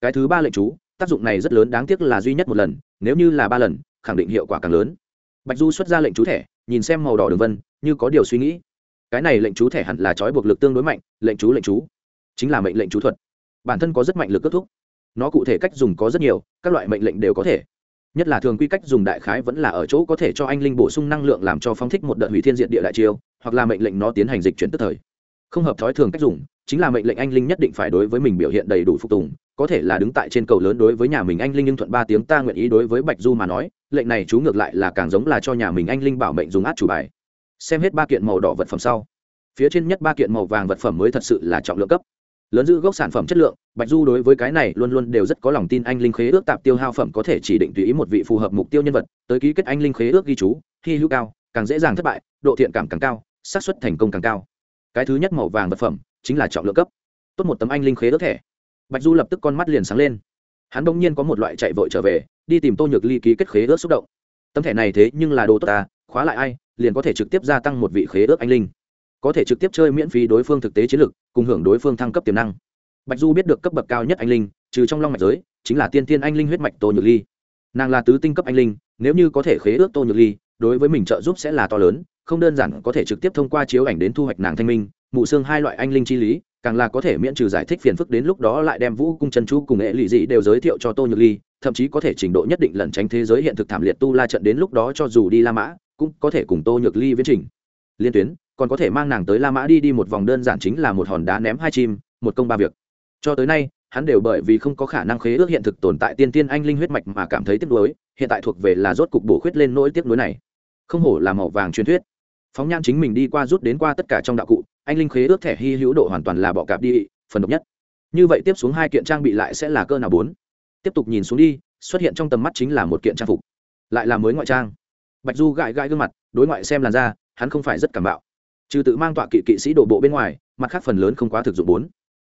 Cái thứ ba lệnh chú, tác dụng này rất lớn đáng tiếc là duy nhất một lần, nếu như là ba lần khẳng định hiệu quả càng lớn. Bạch du xuất ra lệnh chú thẻ, nhìn xem màu đỏ đường vân, như có điều suy nghĩ. Cái này lệnh chú thẻ hẳn là trói buộc lực tương đối mạnh, lệnh chú lệnh chú. Chính là mệnh lệnh chú thuật. Bản thân có rất mạnh lực kết thúc. Nó cụ thể cách dùng có rất nhiều, các loại mệnh lệnh đều có thể. Nhất là thường quy cách dùng đại khái vẫn là ở chỗ có thể cho anh linh bổ sung năng lượng làm cho phóng thích một đợt hủy thiên diện địa đại chiêu, hoặc là mệnh lệnh nó tiến hành dịch chuyển tức thời. Không hợp thói thường cách dùng, chính là mệnh lệnh anh linh nhất định phải đối với mình biểu hiện đầy đủ phục tùng, có thể là đứng tại trên cầu lớn đối với nhà mình anh linh nhưng thuận ba tiếng ta nguyện ý đối với bạch du mà nói lệnh này chú ngược lại là càng giống là cho nhà mình anh linh bảo mệnh dùng át chủ bài. Xem hết ba kiện màu đỏ vật phẩm sau. Phía trên nhất ba kiện màu vàng vật phẩm mới thật sự là trọng lượng cấp. Lớn giữ gốc sản phẩm chất lượng, bạch du đối với cái này luôn luôn đều rất có lòng tin anh linh khế ước tạp tiêu hao phẩm có thể chỉ định tùy ý một vị phù hợp mục tiêu nhân vật, tới ký kết anh linh khế ước ghi chú, hy hữu cao, càng dễ dàng thất bại, độ thiện cảm càng cao, xác suất thành công càng cao. Cái thứ nhất màu vàng vật phẩm chính là trọng lượng cấp. Tốt một tấm anh linh khế ước thẻ. Bạch du lập tức con mắt liền sáng lên hắn bỗng nhiên có một loại chạy vội trở về, đi tìm tô nhược ly ký kết khế ước xúc động. Tấm thẻ này thế nhưng là đồ tốt ta, khóa lại ai, liền có thể trực tiếp gia tăng một vị khế ước anh linh. Có thể trực tiếp chơi miễn phí đối phương thực tế chiến lược, cùng hưởng đối phương thăng cấp tiềm năng. Bạch du biết được cấp bậc cao nhất anh linh, trừ trong long mạch giới, chính là tiên tiên anh linh huyết mạch tô nhược ly. Nàng là tứ tinh cấp anh linh, nếu như có thể khế ước tô nhược ly, đối với mình trợ giúp sẽ là to lớn, không đơn giản có thể trực tiếp thông qua chiếu ảnh đến thu hoạch nàng thanh minh, mụ xương hai loại anh linh chi lý càng là có thể miễn trừ giải thích phiền phức đến lúc đó lại đem vũ cung chân chú cùng nghệ lụy dị đều giới thiệu cho tô nhược ly, thậm chí có thể trình độ nhất định lẩn tránh thế giới hiện thực thảm liệt tu la trận đến lúc đó cho dù đi la mã, cũng có thể cùng tô nhược ly viễn trình. Liên tuyến, còn có thể mang nàng tới la mã đi đi một vòng đơn giản chính là một hòn đá ném hai chim, một công ba việc. Cho tới nay, hắn đều bởi vì không có khả năng khế ước hiện thực tồn tại tiên tiên anh linh huyết mạch mà cảm thấy tiếc nuối, hiện tại thuộc về là rốt cục bổ khuyết lên nỗi tiếc nuối này. Không hổ là màu vàng truyền thuyết phóng nhan chính mình đi qua rút đến qua tất cả trong đạo cụ, anh linh khế ước thẻ hy hữu độ hoàn toàn là bọ cạp đi, phần độc nhất. Như vậy tiếp xuống hai kiện trang bị lại sẽ là cơ nào bốn? Tiếp tục nhìn xuống đi, xuất hiện trong tầm mắt chính là một kiện trang phục. Lại là mới ngoại trang. Bạch du gãi gãi gương mặt, đối ngoại xem làn da, hắn không phải rất cảm bạo. Trừ tự mang tọa kỵ kỵ sĩ đổ bộ bên ngoài, mặt khác phần lớn không quá thực dụng bốn.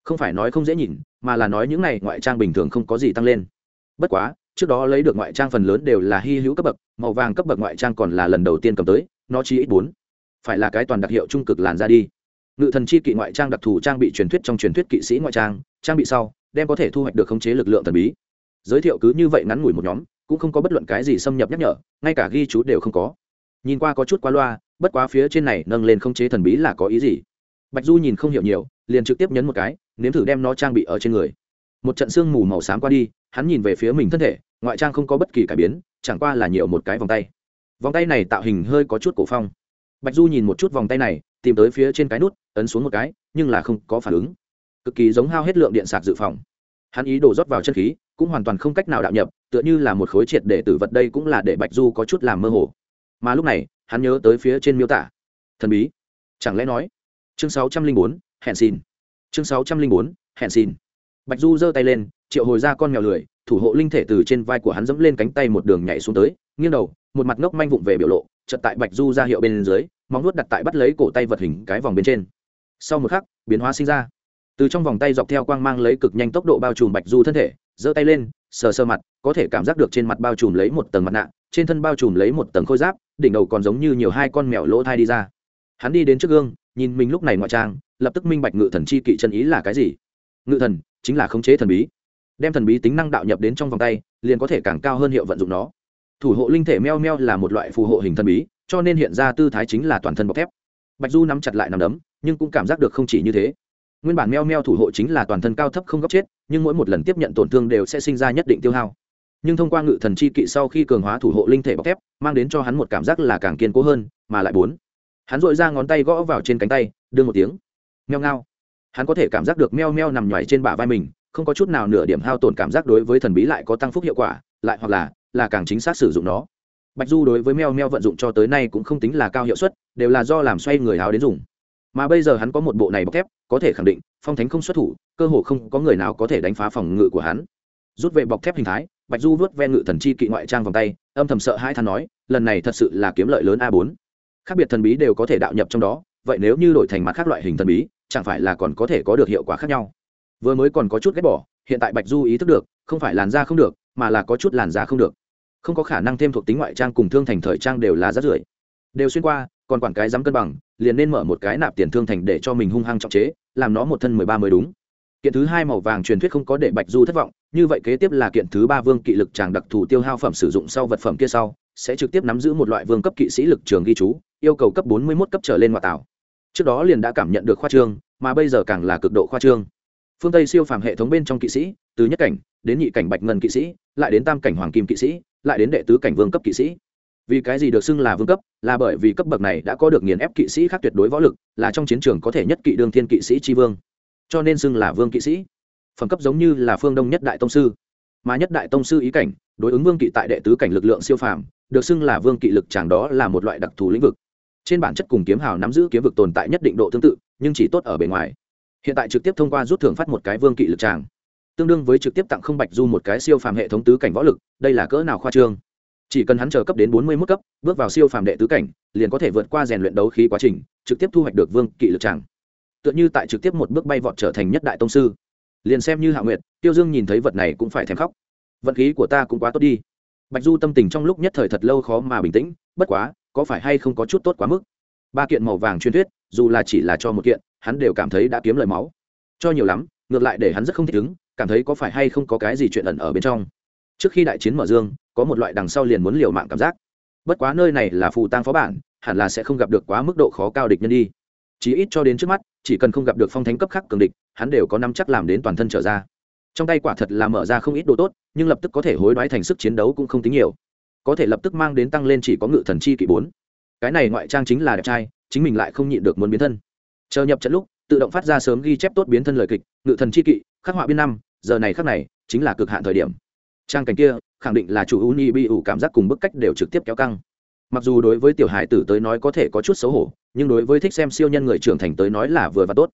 Không phải nói không dễ nhìn, mà là nói những này ngoại trang bình thường không có gì tăng lên. Bất quá, trước đó lấy được ngoại trang phần lớn đều là hy hữu cấp bậc, màu vàng cấp bậc ngoại trang còn là lần đầu tiên cầm tới, nó chỉ ít bốn phải là cái toàn đặc hiệu trung cực làn ra đi. Ngự thần chi kỵ ngoại trang đặc thù trang bị truyền thuyết trong truyền thuyết kỵ sĩ ngoại trang trang bị sau, đem có thể thu hoạch được khống chế lực lượng thần bí. Giới thiệu cứ như vậy ngắn ngủi một nhóm, cũng không có bất luận cái gì xâm nhập nhắc nhở, ngay cả ghi chú đều không có. Nhìn qua có chút qua loa, bất quá phía trên này nâng lên khống chế thần bí là có ý gì? Bạch du nhìn không hiểu nhiều, liền trực tiếp nhấn một cái, nếm thử đem nó trang bị ở trên người. Một trận sương mù màu xám qua đi, hắn nhìn về phía mình thân thể, ngoại trang không có bất kỳ cải biến, chẳng qua là nhiều một cái vòng tay. Vòng tay này tạo hình hơi có chút cổ phong bạch du nhìn một chút vòng tay này, tìm tới phía trên cái nút, ấn xuống một cái, nhưng là không có phản ứng. Cực kỳ giống hao hết lượng điện sạc dự phòng. Hắn ý đổ rót vào chân khí, cũng hoàn toàn không cách nào đạo nhập, tựa như là một khối triệt để tử vật đây cũng là để bạch du có chút làm mơ hồ. Mà lúc này, hắn nhớ tới phía trên miêu tả. Thần bí. Chẳng lẽ nói? Chương sáu trăm linh bốn, hẹn xin. Chương sáu trăm linh bốn, hẹn xin. Bạch du giơ tay lên, triệu hồi ra con mèo lười, thủ hộ linh thể từ trên vai của hắn dẫm lên cánh tay một đường nhảy xuống tới, nghiêng đầu, một mặt ngốc manh vụng về biểu lộ chật tại bạch du ra hiệu bên dưới, móng nuốt đặt tại bắt lấy cổ tay vật hình cái vòng bên trên. Sau một khắc, biến hóa sinh ra. Từ trong vòng tay dọc theo quang mang lấy cực nhanh tốc độ bao trùm bạch du thân thể, giơ tay lên, sờ sờ mặt, có thể cảm giác được trên mặt bao trùm lấy một tầng mặt nạ, trên thân bao trùm lấy một tầng khôi giáp, đỉnh đầu còn giống như nhiều hai con mèo lỗ thai đi ra. Hắn đi đến trước gương, nhìn mình lúc này ngoại trang, lập tức minh bạch ngự thần chi kỵ chân ý là cái gì. Ngự thần chính là khống chế thần bí. Đem thần bí tính năng đạo nhập đến trong vòng tay, liền có thể càng cao hơn hiệu vận dụng nó thủ hộ linh thể meo meo là một loại phù hộ hình thân bí, cho nên hiện ra tư thái chính là toàn thân bọc thép. Bạch du nắm chặt lại nằm đấm, nhưng cũng cảm giác được không chỉ như thế. Nguyên bản meo meo thủ hộ chính là toàn thân cao thấp không góc chết, nhưng mỗi một lần tiếp nhận tổn thương đều sẽ sinh ra nhất định tiêu hao. Nhưng thông qua ngự thần chi kỵ sau khi cường hóa thủ hộ linh thể bọc thép, mang đến cho hắn một cảm giác là càng kiên cố hơn, mà lại bốn. Hắn dội ra ngón tay gõ vào trên cánh tay, đưa một tiếng. Meo ngao. Hắn có thể cảm giác được meo meo nằm nhoài trên bả vai mình, không có chút nào nửa điểm hao tổn cảm giác đối với thần bí lại có tăng phúc hiệu quả, lại hoặc là là càng chính xác sử dụng nó. Bạch du đối với meo meo vận dụng cho tới nay cũng không tính là cao hiệu suất, đều là do làm xoay người háo đến dùng. Mà bây giờ hắn có một bộ này bọc thép, có thể khẳng định, phong thánh không xuất thủ, cơ hồ không có người nào có thể đánh phá phòng ngự của hắn. Rút về bọc thép hình thái, bạch du vớt ven ngự thần chi kỵ ngoại trang vòng tay, âm thầm sợ hai than nói, lần này thật sự là kiếm lợi lớn a bốn. Khác biệt thần bí đều có thể đạo nhập trong đó, vậy nếu như đổi thành mặt khác loại hình thần bí, chẳng phải là còn có thể có được hiệu quả khác nhau? Vừa mới còn có chút ghét bỏ, hiện tại bạch du ý thức được, không phải làn da không được, mà là có chút làn da không được không có khả năng thêm thuộc tính ngoại trang cùng thương thành thời trang đều là rác rưởi. Đều xuyên qua, còn quản cái dám cân bằng, liền nên mở một cái nạp tiền thương thành để cho mình hung hăng trọng chế, làm nó một thân mười ba mới đúng. Kiện thứ hai màu vàng truyền thuyết không có để bạch du thất vọng, như vậy kế tiếp là kiện thứ ba vương kỵ lực tràng đặc thù tiêu hao phẩm sử dụng sau vật phẩm kia sau, sẽ trực tiếp nắm giữ một loại vương cấp kỵ sĩ lực trường ghi chú, yêu cầu cấp bốn mươi một cấp trở lên ngoại tảo trước đó liền đã cảm nhận được khoa trương, mà bây giờ càng là cực độ khoa trương. Phương tây siêu phàm hệ thống bên trong kỵ sĩ, từ nhất cảnh đến nhị cảnh bạch ngân kỵ sĩ, lại đến tam cảnh hoàng kim kỵ sĩ lại đến đệ tứ cảnh vương cấp kỵ sĩ. Vì cái gì được xưng là vương cấp? Là bởi vì cấp bậc này đã có được nghiền ép kỵ sĩ khác tuyệt đối võ lực, là trong chiến trường có thể nhất kỵ đương thiên kỵ sĩ tri vương. Cho nên xưng là vương kỵ sĩ. Phẩm cấp giống như là phương đông nhất đại tông sư. Mà nhất đại tông sư ý cảnh, đối ứng vương kỵ tại đệ tứ cảnh lực lượng siêu phàm, được xưng là vương kỵ lực chàng đó là một loại đặc thù lĩnh vực. Trên bản chất cùng kiếm hào nắm giữ kiếm vực tồn tại nhất định độ tương tự, nhưng chỉ tốt ở bề ngoài. Hiện tại trực tiếp thông qua rút thưởng phát một cái vương kỵ lực tràng tương đương với trực tiếp tặng không bạch du một cái siêu phàm hệ thống tứ cảnh võ lực, đây là cỡ nào khoa trương? Chỉ cần hắn chờ cấp đến bốn mươi mức cấp, bước vào siêu phàm đệ tứ cảnh, liền có thể vượt qua rèn luyện đấu khí quá trình, trực tiếp thu hoạch được vương kỵ lực tràng. Tựa như tại trực tiếp một bước bay vọt trở thành nhất đại tông sư. Liền xem như hạ nguyệt, tiêu dương nhìn thấy vật này cũng phải thèm khóc. Vận khí của ta cũng quá tốt đi. Bạch du tâm tình trong lúc nhất thời thật lâu khó mà bình tĩnh, bất quá, có phải hay không có chút tốt quá mức? Ba kiện màu vàng truyền thuyết, dù là chỉ là cho một kiện, hắn đều cảm thấy đã kiếm lời máu. Cho nhiều lắm, ngược lại để hắn rất không thích ứng cảm thấy có phải hay không có cái gì chuyện ẩn ở bên trong. Trước khi đại chiến mở dương, có một loại đằng sau liền muốn liều mạng cảm giác. Bất quá nơi này là phù tang phó bản, hẳn là sẽ không gặp được quá mức độ khó cao địch nhân đi. Chí ít cho đến trước mắt, chỉ cần không gặp được phong thánh cấp khác cường địch, hắn đều có năm chắc làm đến toàn thân trở ra. Trong tay quả thật là mở ra không ít đồ tốt, nhưng lập tức có thể hối đoái thành sức chiến đấu cũng không tính nhiều. Có thể lập tức mang đến tăng lên chỉ có ngự thần chi kỵ bốn. Cái này ngoại trang chính là đẹp trai, chính mình lại không nhịn được muốn biến thân. Chờ nhập trận lúc tự động phát ra sớm ghi chép tốt biến thân lời kịch, ngự thần chi kỵ, khắc họa biên năm, giờ này khắc này chính là cực hạn thời điểm. Trang cảnh kia, khẳng định là chủ uni bị ủ cảm giác cùng bức cách đều trực tiếp kéo căng. Mặc dù đối với tiểu hải tử tới nói có thể có chút xấu hổ, nhưng đối với thích xem siêu nhân người trưởng thành tới nói là vừa và tốt.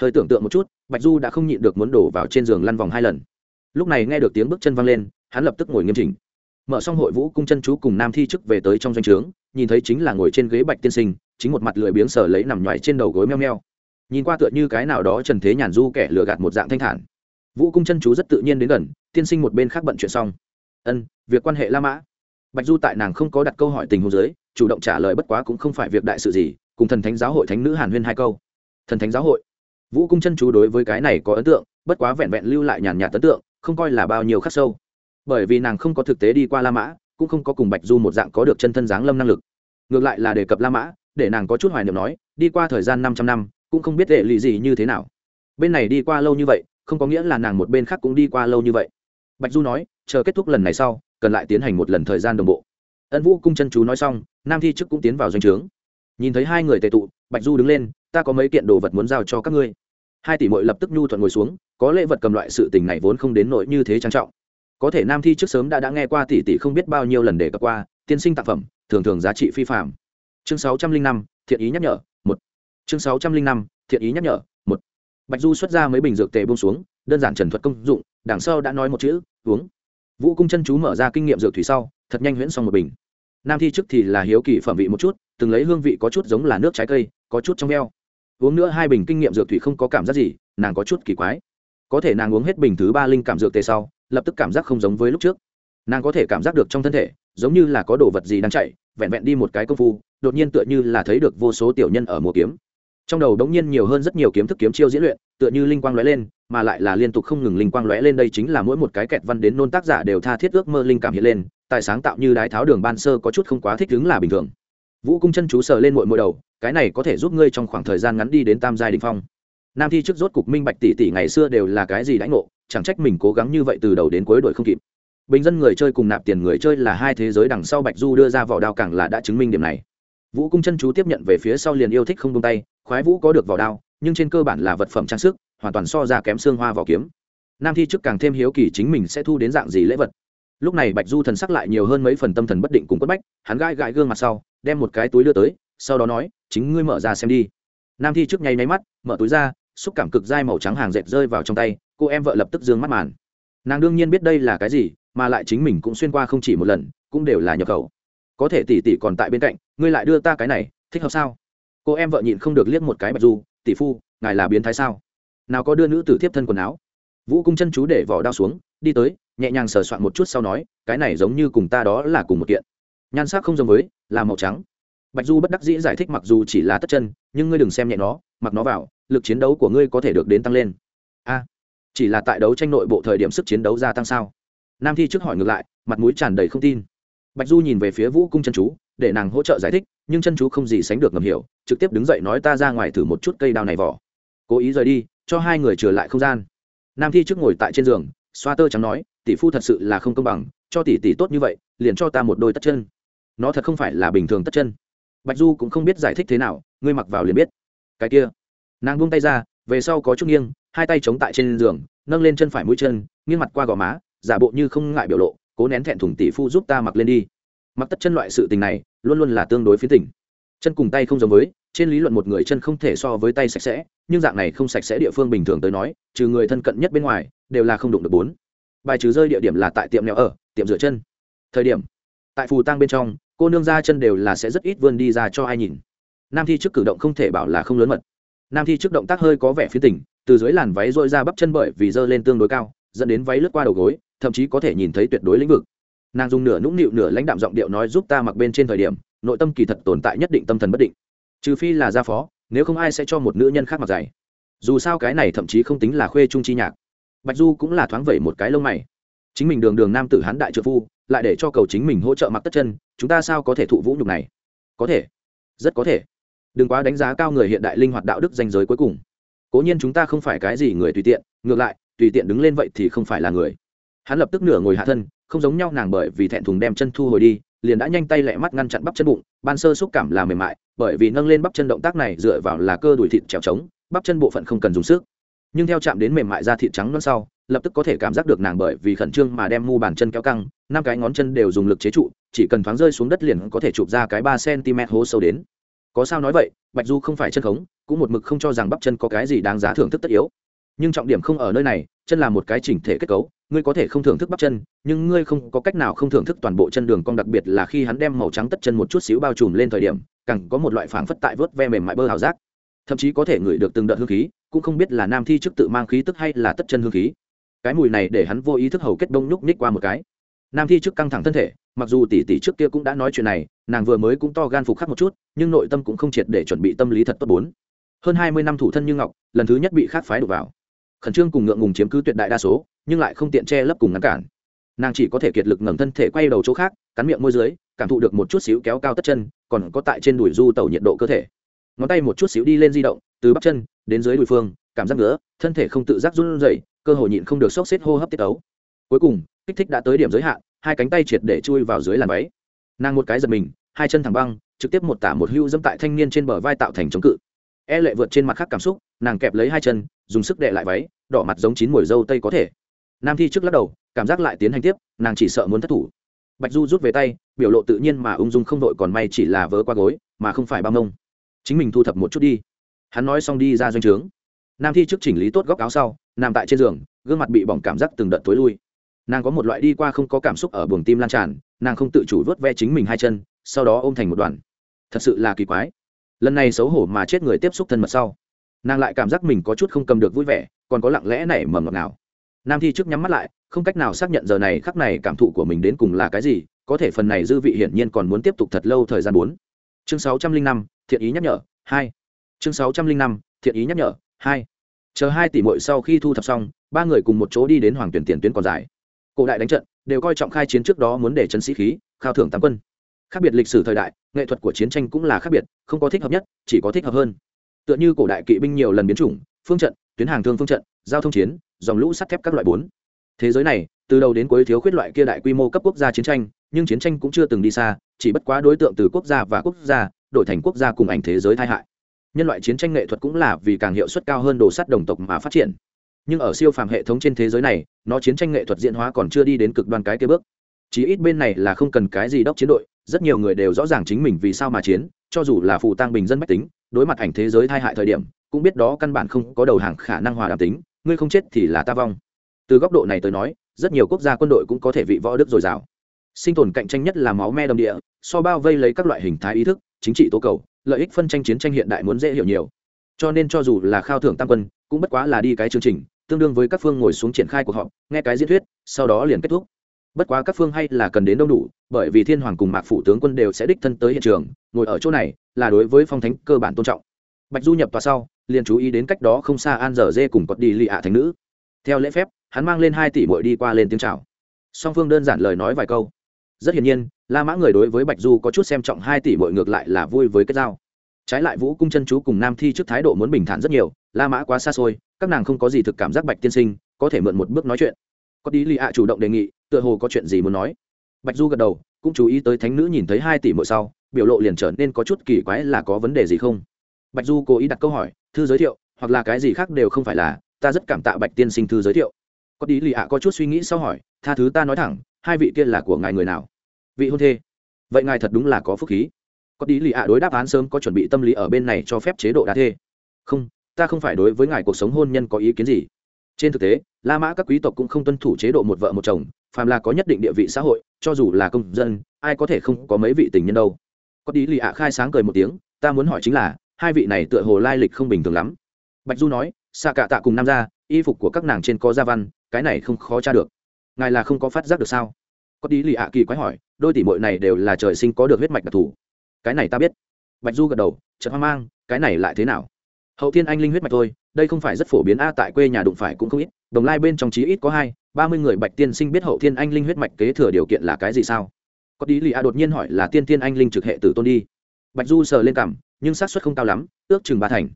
Hơi tưởng tượng một chút, bạch du đã không nhịn được muốn đổ vào trên giường lăn vòng hai lần. Lúc này nghe được tiếng bước chân văng lên, hắn lập tức ngồi nghiêm chỉnh. Mở xong hội vũ cung chân chú cùng nam thi chức về tới trong doanh trướng, nhìn thấy chính là ngồi trên ghế bạch tiên sinh, chính một mặt lười biếng sở lấy nằm nhoài trên đầu gối meo meo nhìn qua tựa như cái nào đó trần thế nhàn du kẻ lừa gạt một dạng thanh thản. Vũ cung chân chú rất tự nhiên đến gần, tiên sinh một bên khác bận chuyện xong. Ân, việc quan hệ la mã. Bạch du tại nàng không có đặt câu hỏi tình huống giới chủ động trả lời bất quá cũng không phải việc đại sự gì, cùng thần thánh giáo hội thánh nữ hàn huyên hai câu. Thần thánh giáo hội. Vũ cung chân chú đối với cái này có ấn tượng, bất quá vẹn vẹn lưu lại nhàn nhạt ấn tượng, không coi là bao nhiêu khắc sâu. Bởi vì nàng không có thực tế đi qua la mã, cũng không có cùng bạch du một dạng có được chân thân giáng lâm năng lực. Ngược lại là đề cập la mã, để nàng có chút hoài niệm nói, đi qua thời gian 500 năm cũng không biết hệ lụy gì như thế nào. Bên này đi qua lâu như vậy, không có nghĩa là nàng một bên khác cũng đi qua lâu như vậy. Bạch du nói, chờ kết thúc lần này sau, cần lại tiến hành một lần thời gian đồng bộ. Ân vũ cung chân chú nói xong, nam thi chức cũng tiến vào doanh trướng. Nhìn thấy hai người tề tụ, bạch du đứng lên, ta có mấy kiện đồ vật muốn giao cho các ngươi. Hai tỷ mội lập tức nhu thuận ngồi xuống, có lễ vật cầm loại sự tình này vốn không đến nỗi như thế trang trọng. Có thể nam thi trước sớm đã đã nghe qua tỷ tỷ không biết bao nhiêu lần để cập qua, tiên sinh tác phẩm, thường thường giá trị phi phạm chương sáu trăm linh năm, thiện ý nhắc nhở chương sáu trăm linh năm, thiện ý nhắc nhở, một. Bạch du xuất ra mấy bình dược tề bông xuống, đơn giản trần thuật công dụng, đằng sau đã nói một chữ, uống. Vũ cung chân chú mở ra kinh nghiệm dược thủy sau, thật nhanh huyễn xong một bình. Nam thi trước thì là hiếu kỳ phẩm vị một chút, từng lấy hương vị có chút giống là nước trái cây, có chút trong veo. Uống nữa hai bình kinh nghiệm dược thủy không có cảm giác gì, nàng có chút kỳ quái. Có thể nàng uống hết bình thứ ba linh cảm dược tề sau, lập tức cảm giác không giống với lúc trước. Nàng có thể cảm giác được trong thân thể, giống như là có đồ vật gì đang chạy, vẹn vẹn đi một cái công phu, đột nhiên tựa như là thấy được vô số tiểu nhân ở mùa kiếm trong đầu đống nhiên nhiều hơn rất nhiều kiếm thức kiếm chiêu diễn luyện, tựa như linh quang lóe lên, mà lại là liên tục không ngừng linh quang lóe lên đây chính là mỗi một cái kẹt văn đến nôn tác giả đều tha thiết ước mơ linh cảm hiện lên, tài sáng tạo như đái tháo đường ban sơ có chút không quá thích ứng là bình thường. Vũ cung chân chú sờ lên mội mội đầu, cái này có thể giúp ngươi trong khoảng thời gian ngắn đi đến tam giai đình phong. Nam thi trước rốt cục minh bạch tỷ tỷ ngày xưa đều là cái gì đãi ngộ, chẳng trách mình cố gắng như vậy từ đầu đến cuối đội không kịp. Bình dân người chơi cùng nạp tiền người chơi là hai thế giới đằng sau bạch du đưa ra vỏ đao càng là đã chứng minh điểm này vũ cung chân chú tiếp nhận về phía sau liền yêu thích không tung tay, khoái vũ có được vỏ đao, nhưng trên cơ bản là vật phẩm trang sức, hoàn toàn so ra kém xương hoa vỏ kiếm. Nam thi trước càng thêm hiếu kỳ chính mình sẽ thu đến dạng gì lễ vật. Lúc này bạch du thần sắc lại nhiều hơn mấy phần tâm thần bất định cùng quất bách, hắn gãi gãi gương mặt sau, đem một cái túi đưa tới, sau đó nói, chính ngươi mở ra xem đi. Nam thi trước nháy nháy mắt, mở túi ra, xúc cảm cực dai màu trắng hàng dệt rơi vào trong tay, cô em vợ lập tức dương mắt màn. Nàng đương nhiên biết đây là cái gì, mà lại chính mình cũng xuyên qua không chỉ một lần, cũng đều là nhập khẩu có thể tỷ tỷ còn tại bên cạnh, ngươi lại đưa ta cái này, thích hợp sao? Cô em vợ nhịn không được liếc một cái bạch du, tỷ phu, ngài là biến thái sao? Nào có đưa nữ tử thiếp thân quần áo? Vũ cung chân chú để vỏ đao xuống, đi tới, nhẹ nhàng sờ soạn một chút sau nói, cái này giống như cùng ta đó là cùng một kiện. Nhan sắc không giống với, là màu trắng. Bạch du bất đắc dĩ giải thích mặc dù chỉ là tất chân, nhưng ngươi đừng xem nhẹ nó, mặc nó vào, lực chiến đấu của ngươi có thể được đến tăng lên. A, chỉ là tại đấu tranh nội bộ thời điểm sức chiến đấu gia tăng sao? Nam thi trước hỏi ngược lại, mặt mũi tràn đầy không tin bạch du nhìn về phía vũ cung chân chú, để nàng hỗ trợ giải thích, nhưng chân chú không gì sánh được ngầm hiểu, trực tiếp đứng dậy nói ta ra ngoài thử một chút cây đao này vỏ. Cố ý rời đi, cho hai người trở lại không gian. Nam thi trước ngồi tại trên giường, xoa tơ trắng nói, tỷ phu thật sự là không công bằng, cho tỷ tỷ tốt như vậy, liền cho ta một đôi tất chân. Nó thật không phải là bình thường tất chân. Bạch du cũng không biết giải thích thế nào, ngươi mặc vào liền biết. Cái kia. Nàng buông tay ra, về sau có chút nghiêng, hai tay chống tại trên giường, nâng lên chân phải mũi chân, nghiêng mặt qua gò má, giả bộ như không ngại biểu lộ cố nén thẹn thùng tỷ phu giúp ta mặc lên đi. Mặc tất chân loại sự tình này, luôn luôn là tương đối phiến tỉnh chân cùng tay không giống với, trên lý luận một người chân không thể so với tay sạch sẽ, nhưng dạng này không sạch sẽ địa phương bình thường tới nói, trừ người thân cận nhất bên ngoài, đều là không đụng được bốn. Bài trừ rơi địa điểm là tại tiệm neo ở, tiệm rửa chân. Thời điểm, tại phù tang bên trong, cô nương ra chân đều là sẽ rất ít vươn đi ra cho ai nhìn. Nam thi trước cử động không thể bảo là không lớn mật. Nam thi trước động tác hơi có vẻ phía tỉnh từ dưới làn váy dội ra bắp chân bởi vì dơ lên tương đối cao, dẫn đến váy lướt qua đầu gối thậm chí có thể nhìn thấy tuyệt đối lĩnh vực. Nàng dùng nửa nũng nịu nửa lãnh đạm giọng điệu nói giúp ta mặc bên trên thời điểm, nội tâm kỳ thật tồn tại nhất định tâm thần bất định. Trừ phi là gia phó, nếu không ai sẽ cho một nữ nhân khác mặc giày. Dù sao cái này thậm chí không tính là khuê trung chi nhạc. Bạch du cũng là thoáng vẩy một cái lông mày. Chính mình đường đường nam tử hán đại trợ phu, lại để cho cầu chính mình hỗ trợ mặc tất chân, chúng ta sao có thể thụ vũ nhục này? Có thể. Rất có thể. Đừng quá đánh giá cao người hiện đại linh hoạt đạo đức danh giới cuối cùng. Cố nhiên chúng ta không phải cái gì người tùy tiện, ngược lại, tùy tiện đứng lên vậy thì không phải là người hắn lập tức nửa ngồi hạ thân, không giống nhau nàng bởi vì thẹn thùng đem chân thu hồi đi, liền đã nhanh tay lẹ mắt ngăn chặn bắp chân bụng, ban sơ xúc cảm là mềm mại, bởi vì nâng lên bắp chân động tác này dựa vào là cơ đùi thịt trèo trống, bắp chân bộ phận không cần dùng sức. Nhưng theo chạm đến mềm mại ra thịt trắng non sau, lập tức có thể cảm giác được nàng bởi vì khẩn trương mà đem mu bàn chân kéo căng, năm cái ngón chân đều dùng lực chế trụ, chỉ cần thoáng rơi xuống đất liền có thể chụp ra cái ba cm hố sâu đến. Có sao nói vậy, bạch du không phải chân khống, cũng một mực không cho rằng bắp chân có cái gì đáng giá thưởng thức tất yếu. Nhưng trọng điểm không ở nơi này chân là một cái chỉnh thể kết cấu, ngươi có thể không thưởng thức bắp chân, nhưng ngươi không có cách nào không thưởng thức toàn bộ chân đường cong, đặc biệt là khi hắn đem màu trắng tất chân một chút xíu bao trùm lên thời điểm, càng có một loại phảng phất tại vớt ve mềm mại bơ hào giác. Thậm chí có thể ngửi được từng đợt hương khí, cũng không biết là nam thi chức tự mang khí tức hay là tất chân hương khí. Cái mùi này để hắn vô ý thức hầu kết đông nhúc nhích qua một cái. Nam thi chức căng thẳng thân thể, mặc dù tỷ tỷ trước kia cũng đã nói chuyện này, nàng vừa mới cũng to gan phục khắc một chút, nhưng nội tâm cũng không triệt để chuẩn bị tâm lý thật tốt bốn. Hơn hai mươi năm thủ thân như ngọc, lần thứ nhất bị khác phái đục vào khẩn trương cùng ngượng ngùng chiếm cứ tuyệt đại đa số, nhưng lại không tiện che lấp cùng ngăn cản. Nàng chỉ có thể kiệt lực ngẩng thân thể quay đầu chỗ khác, cắn miệng môi dưới, cảm thụ được một chút xíu kéo cao tất chân, còn có tại trên đùi du tàu nhiệt độ cơ thể. Ngón tay một chút xíu đi lên di động, từ bắp chân, đến dưới đùi phương, cảm giác ngứa, thân thể không tự giác run rẩy, cơ hội nhịn không được sốc xếp hô hấp tiết ấu cuối cùng, kích thích đã tới điểm giới hạn, hai cánh tay triệt để chui vào dưới làn váy. Nàng một cái giật mình, hai chân thẳng băng, trực tiếp một tả một hưu dẫm tại thanh niên trên bờ vai tạo thành chống cự. E lệ vượt trên mặt khác cảm xúc, nàng kẹp lấy hai chân dùng sức đệ lại váy, đỏ mặt giống chín mùi dâu tây có thể. Nam thi trước lắc đầu, cảm giác lại tiến hành tiếp, nàng chỉ sợ muốn thất thủ. Bạch du rút về tay, biểu lộ tự nhiên mà ung dung không đội còn may chỉ là vớ qua gối, mà không phải bao mông. Chính mình thu thập một chút đi. Hắn nói xong đi ra doanh trướng. Nam thi trước chỉnh lý tốt góc áo sau, nằm tại trên giường, gương mặt bị bỏng cảm giác từng đợt tối lui. Nàng có một loại đi qua không có cảm xúc ở buồng tim lan tràn, nàng không tự chủ vớt ve chính mình hai chân, sau đó ôm thành một đoàn. Thật sự là kỳ quái. Lần này xấu hổ mà chết người tiếp xúc thân mật sau nàng lại cảm giác mình có chút không cầm được vui vẻ, còn có lặng lẽ nảy mầm ngọt nào nam thi trước nhắm mắt lại, không cách nào xác nhận giờ này khắc này cảm thụ của mình đến cùng là cái gì, có thể phần này dư vị hiển nhiên còn muốn tiếp tục thật lâu thời gian bốn. Chương sáu trăm linh năm, thiện ý nhắc nhở, hai. Chương sáu trăm linh năm, thiện ý nhắc nhở, hai. Chờ hai tỷ mội sau khi thu thập xong, ba người cùng một chỗ đi đến hoàng tuyển tiền tuyến còn dài. Cổ đại đánh trận, đều coi trọng khai chiến trước đó muốn để trấn sĩ khí, khao thưởng tám quân. Khác biệt lịch sử thời đại, nghệ thuật của chiến tranh cũng là khác biệt, không có thích hợp nhất, chỉ có thích hợp hơn tựa như cổ đại kỵ binh nhiều lần biến chủng, phương trận, tuyến hàng thương phương trận, giao thông chiến, dòng lũ sắt thép các loại bốn. Thế giới này, từ đầu đến cuối thiếu khuyết loại kia đại quy mô cấp quốc gia chiến tranh, nhưng chiến tranh cũng chưa từng đi xa, chỉ bất quá đối tượng từ quốc gia và quốc gia, đổi thành quốc gia cùng ảnh thế giới tai hại. Nhân loại chiến tranh nghệ thuật cũng là vì càng hiệu suất cao hơn đồ sắt đồng tộc mà phát triển. Nhưng ở siêu phàm hệ thống trên thế giới này, nó chiến tranh nghệ thuật diễn hóa còn chưa đi đến cực đoan cái kia bước. Chí ít bên này là không cần cái gì đốc chiến đội, rất nhiều người đều rõ ràng chính mình vì sao mà chiến, cho dù là phụ tăng bình dân bách tính đối mặt ảnh thế giới thai hại thời điểm, cũng biết đó căn bản không có đầu hàng khả năng hòa đàm tính, ngươi không chết thì là ta vong. Từ góc độ này tới nói, rất nhiều quốc gia quân đội cũng có thể vị võ đức dồi dào. Sinh tồn cạnh tranh nhất là máu me đồng địa, so bao vây lấy các loại hình thái ý thức, chính trị tố cầu, lợi ích phân tranh chiến tranh hiện đại muốn dễ hiểu nhiều. Cho nên cho dù là khao thưởng tam quân, cũng bất quá là đi cái chương trình, tương đương với các phương ngồi xuống triển khai cuộc họp, nghe cái diễn thuyết, sau đó liền kết thúc bất quá các phương hay là cần đến đông đủ, bởi vì thiên hoàng cùng mạc phủ tướng quân đều sẽ đích thân tới hiện trường, ngồi ở chỗ này là đối với phong thánh cơ bản tôn trọng. Bạch du nhập tòa sau, liền chú ý đến cách đó không xa an dở dê cùng cọt đi lì ạ thành nữ. Theo lễ phép, hắn mang lên hai tỷ bội đi qua lên tiếng chào. Song phương đơn giản lời nói vài câu. Rất hiển nhiên, la mã người đối với bạch du có chút xem trọng hai tỷ bội ngược lại là vui với kết giao. Trái lại vũ cung chân chú cùng nam thi trước thái độ muốn bình thản rất nhiều, la mã quá xa xôi, các nàng không có gì thực cảm giác bạch tiên sinh, có thể mượn một bước nói chuyện. Có đi lì ạ chủ động đề nghị tựa hồ có chuyện gì muốn nói. Bạch du gật đầu, cũng chú ý tới thánh nữ nhìn thấy hai tỷ mỗi sau, biểu lộ liền trở nên có chút kỳ quái là có vấn đề gì không. Bạch du cố ý đặt câu hỏi, thư giới thiệu, hoặc là cái gì khác đều không phải là, ta rất cảm tạ bạch tiên sinh thư giới thiệu. Có đi lì ạ có chút suy nghĩ sau hỏi, tha thứ ta nói thẳng, hai vị kia là của ngài người nào? Vị hôn thê. Vậy ngài thật đúng là có phúc khí. Có đi lì ạ đối đáp án sớm có chuẩn bị tâm lý ở bên này cho phép chế độ đa thê. Không, ta không phải đối với ngài cuộc sống hôn nhân có ý kiến gì. Trên thực tế, la mã các quý tộc cũng không tuân thủ chế độ một vợ một chồng phàm là có nhất định địa vị xã hội, cho dù là công dân, ai có thể không có mấy vị tình nhân đâu. Có tí lì ạ khai sáng cười một tiếng, ta muốn hỏi chính là, hai vị này tựa hồ lai lịch không bình thường lắm. Bạch du nói xạ cạ tạ cùng nam ra y phục của các nàng trên có gia văn, cái này không khó tra được. Ngài là không có phát giác được sao? Có tí lì ạ kỳ quái hỏi, đôi tỷ mội này đều là trời sinh có được huyết mạch đặc thù. Cái này ta biết. Bạch du gật đầu, chợt hoang mang, cái này lại thế nào? Hậu thiên anh linh huyết mạch thôi, đây không phải rất phổ biến a, tại quê nhà đụng phải cũng không ít, đồng lai bên trong chí ít có hai ba mươi người bạch tiên sinh biết hậu thiên anh linh huyết mạch kế thừa điều kiện là cái gì sao? Có đi lì a đột nhiên hỏi là tiên thiên anh linh trực hệ tử tôn đi. Bạch du sờ lên cảm nhưng xác suất không cao lắm, ước chừng ba thành.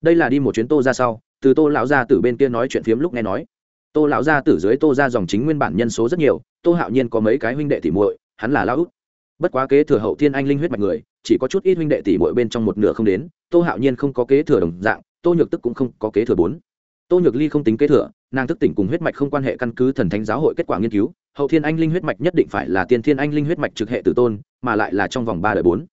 Đây là đi một chuyến tô ra sau, từ tô lão gia tử bên kia nói chuyện phiếm lúc nghe nói. Tô lão gia tử dưới tô ra dòng chính nguyên bản nhân số rất nhiều, tô hạo nhiên có mấy cái huynh đệ tỷ muội, hắn là lão út. Bất quá kế thừa hậu thiên anh linh huyết mạch người, chỉ có chút ít huynh đệ tỷ muội bên trong một nửa không đến, tô hạo nhiên không có kế thừa đồng dạng, tô nhược tức cũng không có kế thừa bốn. Tô nhược ly không tính kế thừa nàng thức tỉnh cùng huyết mạch không quan hệ căn cứ thần thánh giáo hội kết quả nghiên cứu, hậu thiên anh linh huyết mạch nhất định phải là tiên thiên anh linh huyết mạch trực hệ tử tôn, mà lại là trong vòng ba đời bốn.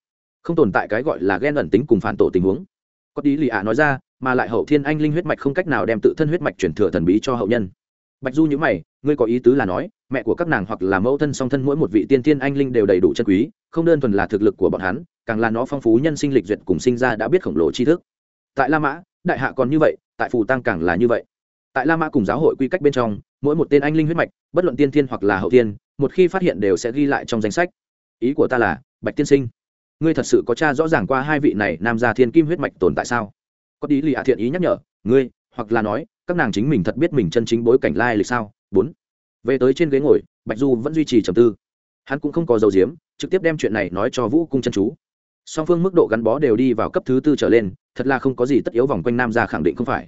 Không tồn tại cái gọi là ghen ẩn tính cùng phản tổ tình huống. Có đi lì ạ nói ra, mà lại hậu thiên anh linh huyết mạch không cách nào đem tự thân huyết mạch chuyển thừa thần bí cho hậu nhân. Bạch du nhữ mày, ngươi có ý tứ là nói, mẹ của các nàng hoặc là mẫu thân song thân mỗi một vị tiên thiên anh linh đều đầy đủ chân quý, không đơn thuần là thực lực của bọn hắn, càng là nó phong phú nhân sinh lịch duyệt cùng sinh ra đã biết khổng lồ tri thức. Tại la mã, đại hạ còn như vậy, tại phù tăng càng là như vậy tại la mã cùng giáo hội quy cách bên trong, mỗi một tên anh linh huyết mạch, bất luận tiên thiên hoặc là hậu thiên, một khi phát hiện đều sẽ ghi lại trong danh sách. Ý của ta là, bạch tiên sinh, ngươi thật sự có cha rõ ràng qua hai vị này nam gia thiên kim huyết mạch tồn tại sao? Có tí lì hạ thiện ý nhắc nhở, ngươi, hoặc là nói, các nàng chính mình thật biết mình chân chính bối cảnh lai lịch sao? Bốn. Về tới trên ghế ngồi, bạch du vẫn duy trì trầm tư. Hắn cũng không có dầu diếm, trực tiếp đem chuyện này nói cho vũ cung chân chú. Song phương mức độ gắn bó đều đi vào cấp thứ tư trở lên, thật là không có gì tất yếu vòng quanh nam gia khẳng định không phải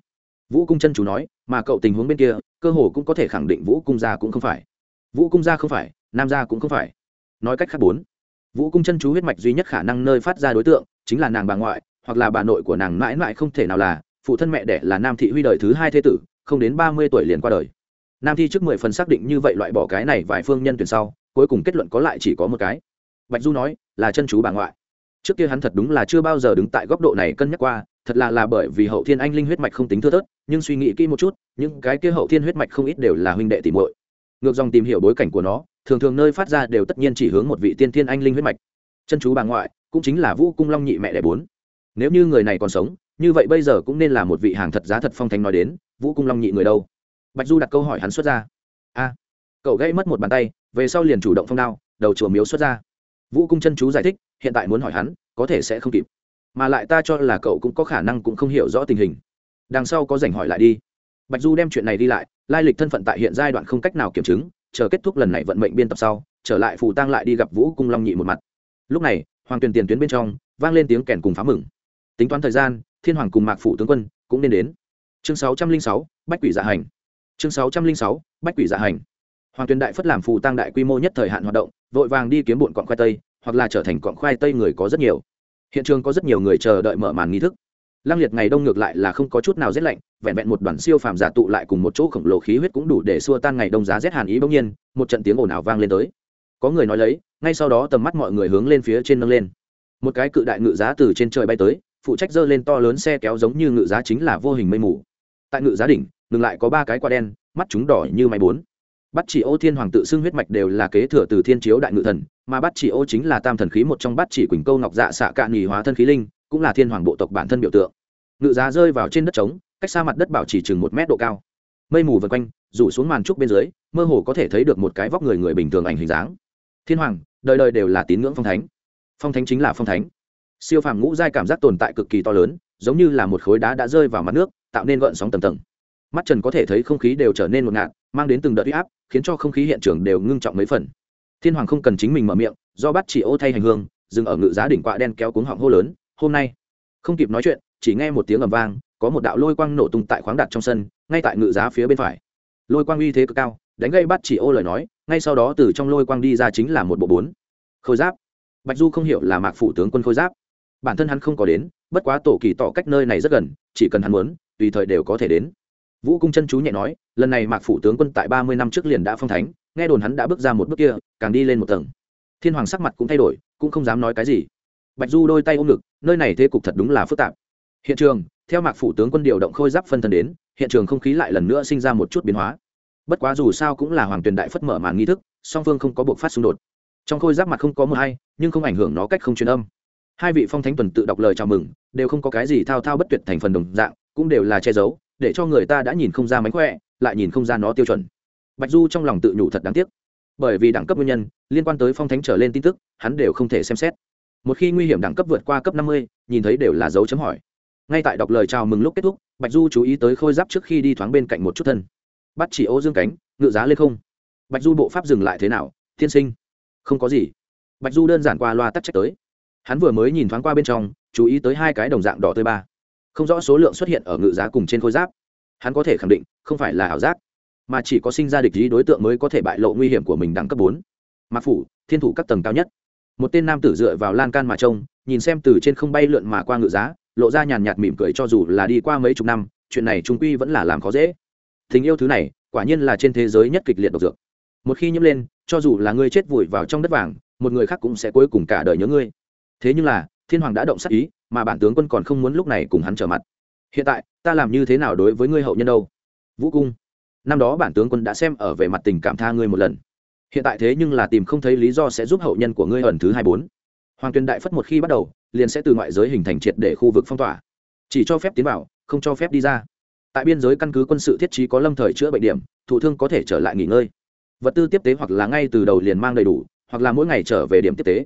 vũ cung chân chú nói, mà cậu tình huống bên kia, cơ hồ cũng có thể khẳng định vũ cung gia cũng không phải. Vũ cung gia không phải, nam gia cũng không phải. Nói cách khác bốn, vũ cung chân chú huyết mạch duy nhất khả năng nơi phát ra đối tượng, chính là nàng bà ngoại, hoặc là bà nội của nàng mãi mãi không thể nào là, phụ thân mẹ đẻ là nam thị huy đời thứ hai thế tử, không đến ba mươi tuổi liền qua đời. Nam thi trước mười phần xác định như vậy loại bỏ cái này vài phương nhân tuyển sau, cuối cùng kết luận có lại chỉ có một cái. Bạch du nói, là chân chú bà ngoại. Trước kia hắn thật đúng là chưa bao giờ đứng tại góc độ này cân nhắc qua thật là là bởi vì hậu thiên anh linh huyết mạch không tính thưa thớt, nhưng suy nghĩ kỹ một chút, những cái kia hậu thiên huyết mạch không ít đều là huynh đệ tìm muội. Ngược dòng tìm hiểu bối cảnh của nó, thường thường nơi phát ra đều tất nhiên chỉ hướng một vị tiên thiên anh linh huyết mạch. Chân chú bà ngoại, cũng chính là vũ cung long nhị mẹ đẻ bốn. Nếu như người này còn sống, như vậy bây giờ cũng nên là một vị hàng thật giá thật phong thánh nói đến, vũ cung long nhị người đâu? Bạch du đặt câu hỏi hắn xuất ra. A, cậu gây mất một bàn tay, về sau liền chủ động phong đao, đầu chùa miếu xuất ra. Vũ cung chân chú giải thích, hiện tại muốn hỏi hắn, có thể sẽ không kịp mà lại ta cho là cậu cũng có khả năng cũng không hiểu rõ tình hình. Đằng sau có rảnh hỏi lại đi. Bạch du đem chuyện này đi lại, lai lịch thân phận tại hiện giai đoạn không cách nào kiểm chứng, chờ kết thúc lần này vận mệnh biên tập sau, trở lại phù tăng lại đi gặp vũ cung long nhị một mặt. Lúc này, hoàng tuyền tiền tuyến bên trong, vang lên tiếng kèn cùng phá mừng. Tính toán thời gian, thiên hoàng cùng mạc phủ tướng quân cũng nên đến. Chương sáu trăm linh sáu, bách quỷ dạ hành. Chương sáu trăm linh sáu, bách quỷ dạ hành. Hoàng tuyền đại phất làm phù tăng đại quy mô nhất thời hạn hoạt động, vội vàng đi kiếm bụn cọn khoai tây, hoặc là trở thành cọn khoai tây người có rất nhiều hiện trường có rất nhiều người chờ đợi mở màn nghi thức. Lăng liệt ngày đông ngược lại là không có chút nào rét lạnh, vẹn vẹn một đoàn siêu phàm giả tụ lại cùng một chỗ khổng lồ khí huyết cũng đủ để xua tan ngày đông giá rét hàn ý bỗng nhiên, một trận tiếng ồn ào vang lên tới. Có người nói lấy, ngay sau đó tầm mắt mọi người hướng lên phía trên nâng lên. Một cái cự đại ngự giá từ trên trời bay tới, phụ trách dơ lên to lớn xe kéo giống như ngự giá chính là vô hình mây mù. Tại ngự giá đỉnh, ngừng lại có ba cái quả đen, mắt chúng đỏ như máy bốn. Bắt chỉ ô thiên hoàng tự xưng huyết mạch đều là kế thừa từ thiên chiếu đại ngự thần mà bát chỉ ô chính là tam thần khí một trong bát chỉ quỳnh câu ngọc dạ xạ cạn nghỉ hóa thân khí linh, cũng là thiên hoàng bộ tộc bản thân biểu tượng. Ngự giá rơi vào trên đất trống, cách xa mặt đất bảo chỉ chừng một mét độ cao. Mây mù vân quanh, rủ xuống màn trúc bên dưới, mơ hồ có thể thấy được một cái vóc người người bình thường ảnh hình dáng. Thiên hoàng, đời đời đều là tín ngưỡng phong thánh. Phong thánh chính là phong thánh. Siêu phàm ngũ giai cảm giác tồn tại cực kỳ to lớn, giống như là một khối đá đã rơi vào mặt nước, tạo nên gợn sóng tầng tầng. Mắt trần có thể thấy không khí đều trở nên ngột ngạt, mang đến từng đợt huy áp, khiến cho không khí hiện trường đều ngưng trọng mấy phần thiên hoàng không cần chính mình mở miệng, do bắt chỉ ô thay hành hương, dừng ở ngự giá đỉnh quạ đen kéo cuống họng hô lớn, hôm nay. Không kịp nói chuyện, chỉ nghe một tiếng ầm vang, có một đạo lôi quang nổ tung tại khoáng đặt trong sân, ngay tại ngự giá phía bên phải. Lôi quang uy thế cực cao, đánh gây bắt chỉ ô lời nói, ngay sau đó từ trong lôi quang đi ra chính là một bộ bốn. Khôi giáp. Bạch du không hiểu là mạc phủ tướng quân khôi giáp. Bản thân hắn không có đến, bất quá tổ kỳ tỏ cách nơi này rất gần, chỉ cần hắn muốn, tùy thời đều có thể đến. Vũ cung chân chú nhẹ nói, lần này mạc phủ tướng quân tại ba mươi năm trước liền đã phong thánh nghe đồn hắn đã bước ra một bước kia, càng đi lên một tầng. Thiên hoàng sắc mặt cũng thay đổi, cũng không dám nói cái gì. Bạch du đôi tay ôm ngực, nơi này thế cục thật đúng là phức tạp. Hiện trường, theo mạc phủ tướng quân điều động khôi giáp phân thân đến, hiện trường không khí lại lần nữa sinh ra một chút biến hóa. Bất quá dù sao cũng là hoàng tuyền đại phất mở màn nghi thức, song phương không có buộc phát xung đột. Trong khôi giáp mặt không có mờ hay, nhưng không ảnh hưởng nó cách không truyền âm. Hai vị phong thánh tuần tự đọc lời chào mừng, đều không có cái gì thao thao bất tuyệt thành phần đồng dạng, cũng đều là che giấu, để cho người ta đã nhìn không ra mánh khỏe, lại nhìn không ra nó tiêu chuẩn bạch du trong lòng tự nhủ thật đáng tiếc. Bởi vì đẳng cấp nguyên nhân, liên quan tới phong thánh trở lên tin tức, hắn đều không thể xem xét. Một khi nguy hiểm đẳng cấp vượt qua cấp năm mươi, nhìn thấy đều là dấu chấm hỏi. Ngay tại đọc lời chào mừng lúc kết thúc, bạch du chú ý tới khôi giáp trước khi đi thoáng bên cạnh một chút thân. Bắt chỉ ô dương cánh, ngự giá lên không. Bạch du bộ pháp dừng lại thế nào tiên sinh? Không có gì. Bạch du đơn giản qua loa tắt trách tới. Hắn vừa mới nhìn thoáng qua bên trong, chú ý tới hai cái đồng dạng đỏ tươi ba. Không rõ số lượng xuất hiện ở ngự giá cùng trên khôi giáp. Hắn có thể khẳng định, không phải là ảo giác mà chỉ có sinh ra địch ý đối tượng mới có thể bại lộ nguy hiểm của mình đẳng cấp bốn. Mạc phủ, thiên thủ các tầng cao nhất. Một tên nam tử dựa vào lan can mà trông, nhìn xem từ trên không bay lượn mà qua ngự giá, lộ ra nhàn nhạt mỉm cười cho dù là đi qua mấy chục năm, chuyện này trung quy vẫn là làm khó dễ. Tình yêu thứ này, quả nhiên là trên thế giới nhất kịch liệt độc dược. Một khi nhiễm lên, cho dù là ngươi chết vùi vào trong đất vàng, một người khác cũng sẽ cuối cùng cả đời nhớ ngươi. Thế nhưng là, thiên hoàng đã động sắc ý, mà bản tướng quân còn không muốn lúc này cùng hắn trở mặt. Hiện tại, ta làm như thế nào đối với ngươi hậu nhân đâu? Vũ cung năm đó bản tướng quân đã xem ở về mặt tình cảm tha ngươi một lần. Hiện tại thế nhưng là tìm không thấy lý do sẽ giúp hậu nhân của ngươi ẩn thứ hai bốn. Hoàng tuyền đại phất một khi bắt đầu, liền sẽ từ ngoại giới hình thành triệt để khu vực phong tỏa. Chỉ cho phép tiến vào, không cho phép đi ra. Tại biên giới căn cứ quân sự thiết trí có lâm thời chữa bệnh điểm, thủ thương có thể trở lại nghỉ ngơi. Vật tư tiếp tế hoặc là ngay từ đầu liền mang đầy đủ, hoặc là mỗi ngày trở về điểm tiếp tế.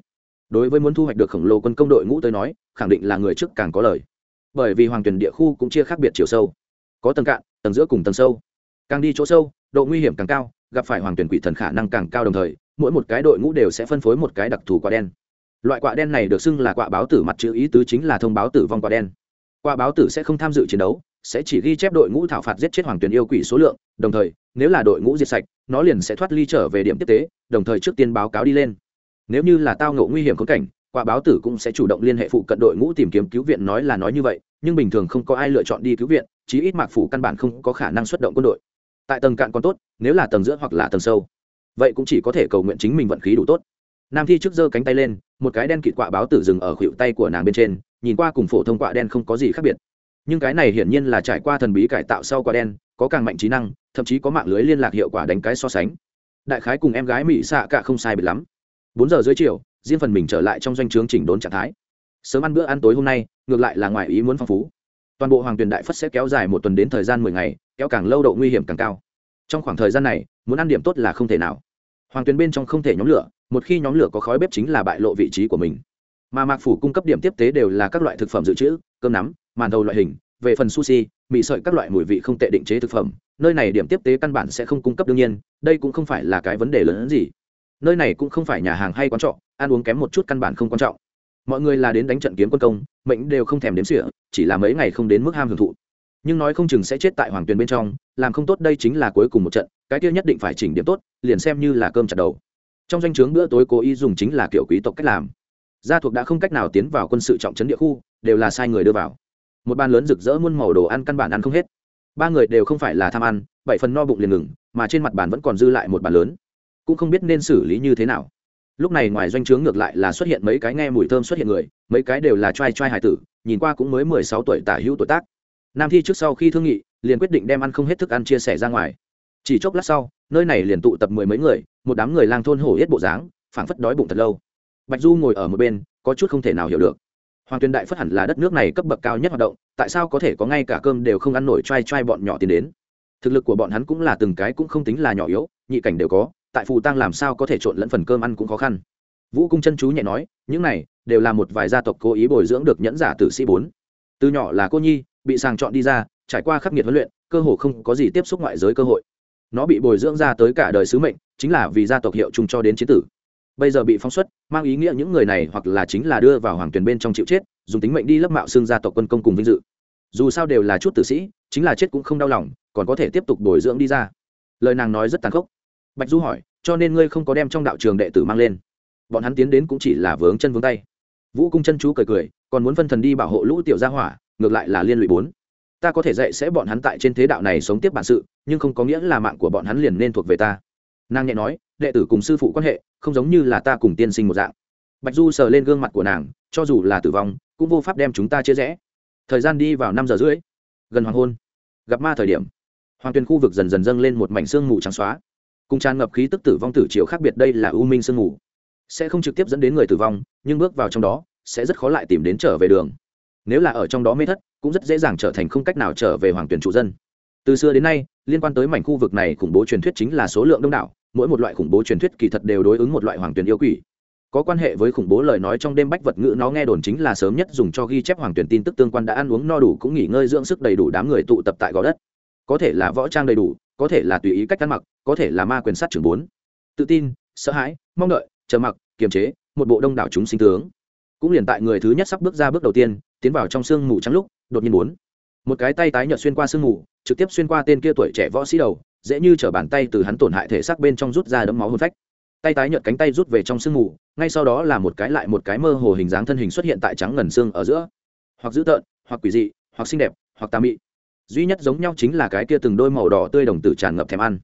Đối với muốn thu hoạch được khổng lồ quân công đội ngũ tới nói, khẳng định là người trước càng có lời. Bởi vì hoàng tuyển địa khu cũng chia khác biệt chiều sâu. Có tầng cạn, tầng giữa cùng tầng sâu càng đi chỗ sâu, độ nguy hiểm càng cao, gặp phải hoàng tuyển quỷ thần khả năng càng cao đồng thời, mỗi một cái đội ngũ đều sẽ phân phối một cái đặc thù quả đen. Loại quả đen này được xưng là quả báo tử mặt chữ ý tứ chính là thông báo tử vong quả đen. Quả báo tử sẽ không tham dự chiến đấu, sẽ chỉ ghi chép đội ngũ thảo phạt giết chết hoàng tuyển yêu quỷ số lượng, đồng thời, nếu là đội ngũ diệt sạch, nó liền sẽ thoát ly trở về điểm tiếp tế, đồng thời trước tiên báo cáo đi lên. Nếu như là tao ngộ nguy hiểm khốn cảnh, quả báo tử cũng sẽ chủ động liên hệ phụ cận đội ngũ tìm kiếm cứu viện nói là nói như vậy, nhưng bình thường không có ai lựa chọn đi cứu viện, chí ít mạc phủ căn bản không có khả năng xuất động quân đội tại tầng cạn còn tốt, nếu là tầng giữa hoặc là tầng sâu. Vậy cũng chỉ có thể cầu nguyện chính mình vận khí đủ tốt. Nam thi trước giơ cánh tay lên, một cái đen kịt quạ báo tử dừng ở khuỷu tay của nàng bên trên, nhìn qua cùng phổ thông quạ đen không có gì khác biệt. Nhưng cái này hiển nhiên là trải qua thần bí cải tạo sau quả đen, có càng mạnh trí năng, thậm chí có mạng lưới liên lạc hiệu quả đánh cái so sánh. Đại khái cùng em gái mỹ xạ cả không sai biệt lắm. Bốn giờ dưới chiều, riêng phần mình trở lại trong doanh trướng chỉnh đốn trạng thái. Sớm ăn bữa ăn tối hôm nay, ngược lại là ngoài ý muốn phong phú. Toàn bộ hoàng tuyền đại phất sẽ kéo dài một tuần đến thời gian mười ngày kéo càng lâu độ nguy hiểm càng cao. Trong khoảng thời gian này, muốn ăn điểm tốt là không thể nào. Hoàng tuyền bên trong không thể nhóm lửa, một khi nhóm lửa có khói bếp chính là bại lộ vị trí của mình. Mà mạc phủ cung cấp điểm tiếp tế đều là các loại thực phẩm dự trữ, cơm nắm, màn đầu loại hình, về phần sushi, mì sợi các loại mùi vị không tệ định chế thực phẩm, nơi này điểm tiếp tế căn bản sẽ không cung cấp đương nhiên, đây cũng không phải là cái vấn đề lớn hơn gì. Nơi này cũng không phải nhà hàng hay quán trọ, ăn uống kém một chút căn bản không quan trọng. Mọi người là đến đánh trận kiếm quân công, mệnh đều không thèm đếm xỉa, chỉ là mấy ngày không đến mức ham hưởng thụ nhưng nói không chừng sẽ chết tại hoàng tuyền bên trong, làm không tốt đây chính là cuối cùng một trận, cái kia nhất định phải chỉnh điểm tốt, liền xem như là cơm chặt đầu. Trong danh o chướng bữa tối cố ý dùng chính là kiểu quý tộc cách làm. Gia thuộc đã không cách nào tiến vào quân sự trọng trấn địa khu, đều là sai người đưa vào. Một bàn lớn rực rỡ muôn màu đồ ăn căn bản ăn không hết. Ba người đều không phải là tham ăn, bảy phần no bụng liền ngừng, mà trên mặt bàn vẫn còn dư lại một bàn lớn. Cũng không biết nên xử lý như thế nào. Lúc này ngoài doanh trướng ngược lại là xuất hiện mấy cái nghe mùi thơm xuất hiện người, mấy cái đều là t r a i t r a i hải tử, nhìn qua cũng mới mười sáu tuổi tả hữu tuổi tác nam thi trước sau khi thương nghị, liền quyết định đem ăn không hết thức ăn chia sẻ ra ngoài. Chỉ chốc lát sau, nơi này liền tụ tập mười mấy người, một đám người lang thôn hổ hết bộ dáng, phảng phất đói bụng thật lâu. Bạch du ngồi ở một bên, có chút không thể nào hiểu được. Hoàng tuyền đại phất hẳn là đất nước này cấp bậc cao nhất hoạt động, tại sao có thể có ngay cả cơm đều không ăn nổi t r a i t r a i bọn nhỏ tiến đến? Thực lực của bọn hắn cũng là từng cái cũng không tính là nhỏ yếu, nhị cảnh đều có, tại phù tăng làm sao có thể trộn lẫn phần cơm ăn cũng khó khăn. Vũ cung chân chú nhẹ nói, những này đều là một vài gia tộc cố ý bồi dưỡng được nhẫn giả tử sĩ bốn. Từ nhỏ là cô nhi bị sàng chọn đi ra, trải qua khắc nghiệt huấn luyện, cơ hồ không có gì tiếp xúc ngoại giới cơ hội. Nó bị bồi dưỡng ra tới cả đời sứ mệnh, chính là vì gia tộc hiệu chung cho đến chế tử. Bây giờ bị phóng xuất, mang ý nghĩa những người này hoặc là chính là đưa vào hoàng tuyển bên trong chịu chết, dùng tính mệnh đi lấp mạo xương gia tộc quân công cùng vinh dự. Dù sao đều là chút tử sĩ, chính là chết cũng không đau lòng, còn có thể tiếp tục bồi dưỡng đi ra. Lời nàng nói rất tàn khốc. Bạch du hỏi, cho nên ngươi không có đem trong đạo trường đệ tử mang lên? Bọn hắn tiến đến cũng chỉ là vướng chân vướng tay. Vũ cung chân chú cười cười, còn muốn phân thần đi bảo hộ lũ tiểu gia hỏa ngược lại là liên lụy bốn. Ta có thể dạy sẽ bọn hắn tại trên thế đạo này sống tiếp bản sự, nhưng không có nghĩa là mạng của bọn hắn liền nên thuộc về ta. Nàng nhẹ nói, đệ tử cùng sư phụ quan hệ, không giống như là ta cùng tiên sinh một dạng. Bạch du sờ lên gương mặt của nàng, cho dù là tử vong, cũng vô pháp đem chúng ta chia rẽ. Thời gian đi vào năm giờ rưỡi, gần hoàng hôn. Gặp ma thời điểm, hoàng tuyền khu vực dần dần dâng lên một mảnh sương mù trắng xóa. Cùng tràn ngập khí tức tử vong tử chiều khác biệt đây là u minh sương mù. Sẽ không trực tiếp dẫn đến người tử vong, nhưng bước vào trong đó, sẽ rất khó lại tìm đến trở về đường nếu là ở trong đó mê thất, cũng rất dễ dàng trở thành không cách nào trở về hoàng tuyển trụ dân. Từ xưa đến nay, liên quan tới mảnh khu vực này khủng bố truyền thuyết chính là số lượng đông đảo, mỗi một loại khủng bố truyền thuyết kỳ thật đều đối ứng một loại hoàng tuyển yêu quỷ. Có quan hệ với khủng bố lời nói trong đêm bách vật ngữ nó nghe đồn chính là sớm nhất dùng cho ghi chép hoàng tuyển tin tức tương quan đã ăn uống no đủ cũng nghỉ ngơi dưỡng sức đầy đủ đám người tụ tập tại gò đất. Có thể là võ trang đầy đủ, có thể là tùy ý cách ăn mặc, có thể là ma quyền sát trưởng bốn. Tự tin, sợ hãi, mong đợi, chờ mặc, kiềm chế, một bộ đông đảo chúng sinh tướng. Cũng liền tại người thứ nhất sắp bước ra bước đầu tiên tiến vào trong sương mù trắng lúc, đột nhiên bốn một cái tay tái nhợt xuyên qua sương mù, trực tiếp xuyên qua tên kia tuổi trẻ võ sĩ đầu, dễ như t bàn tay từ hắn tổn hại thể xác bên trong rút ra đấm máu hôn phách. Tay tái nhợt cánh tay rút về trong sương mù, ngay sau đó là một cái lại một cái mơ hồ hình dáng thân hình xuất hiện tại trắng ngần xương ở giữa. Hoặc dữ tợn, hoặc quỷ dị, hoặc xinh đẹp, hoặc tà mị. Duy nhất giống nhau chính là cái kia từng đôi màu đỏ tươi đồng tử tràn ngập thèm ăn.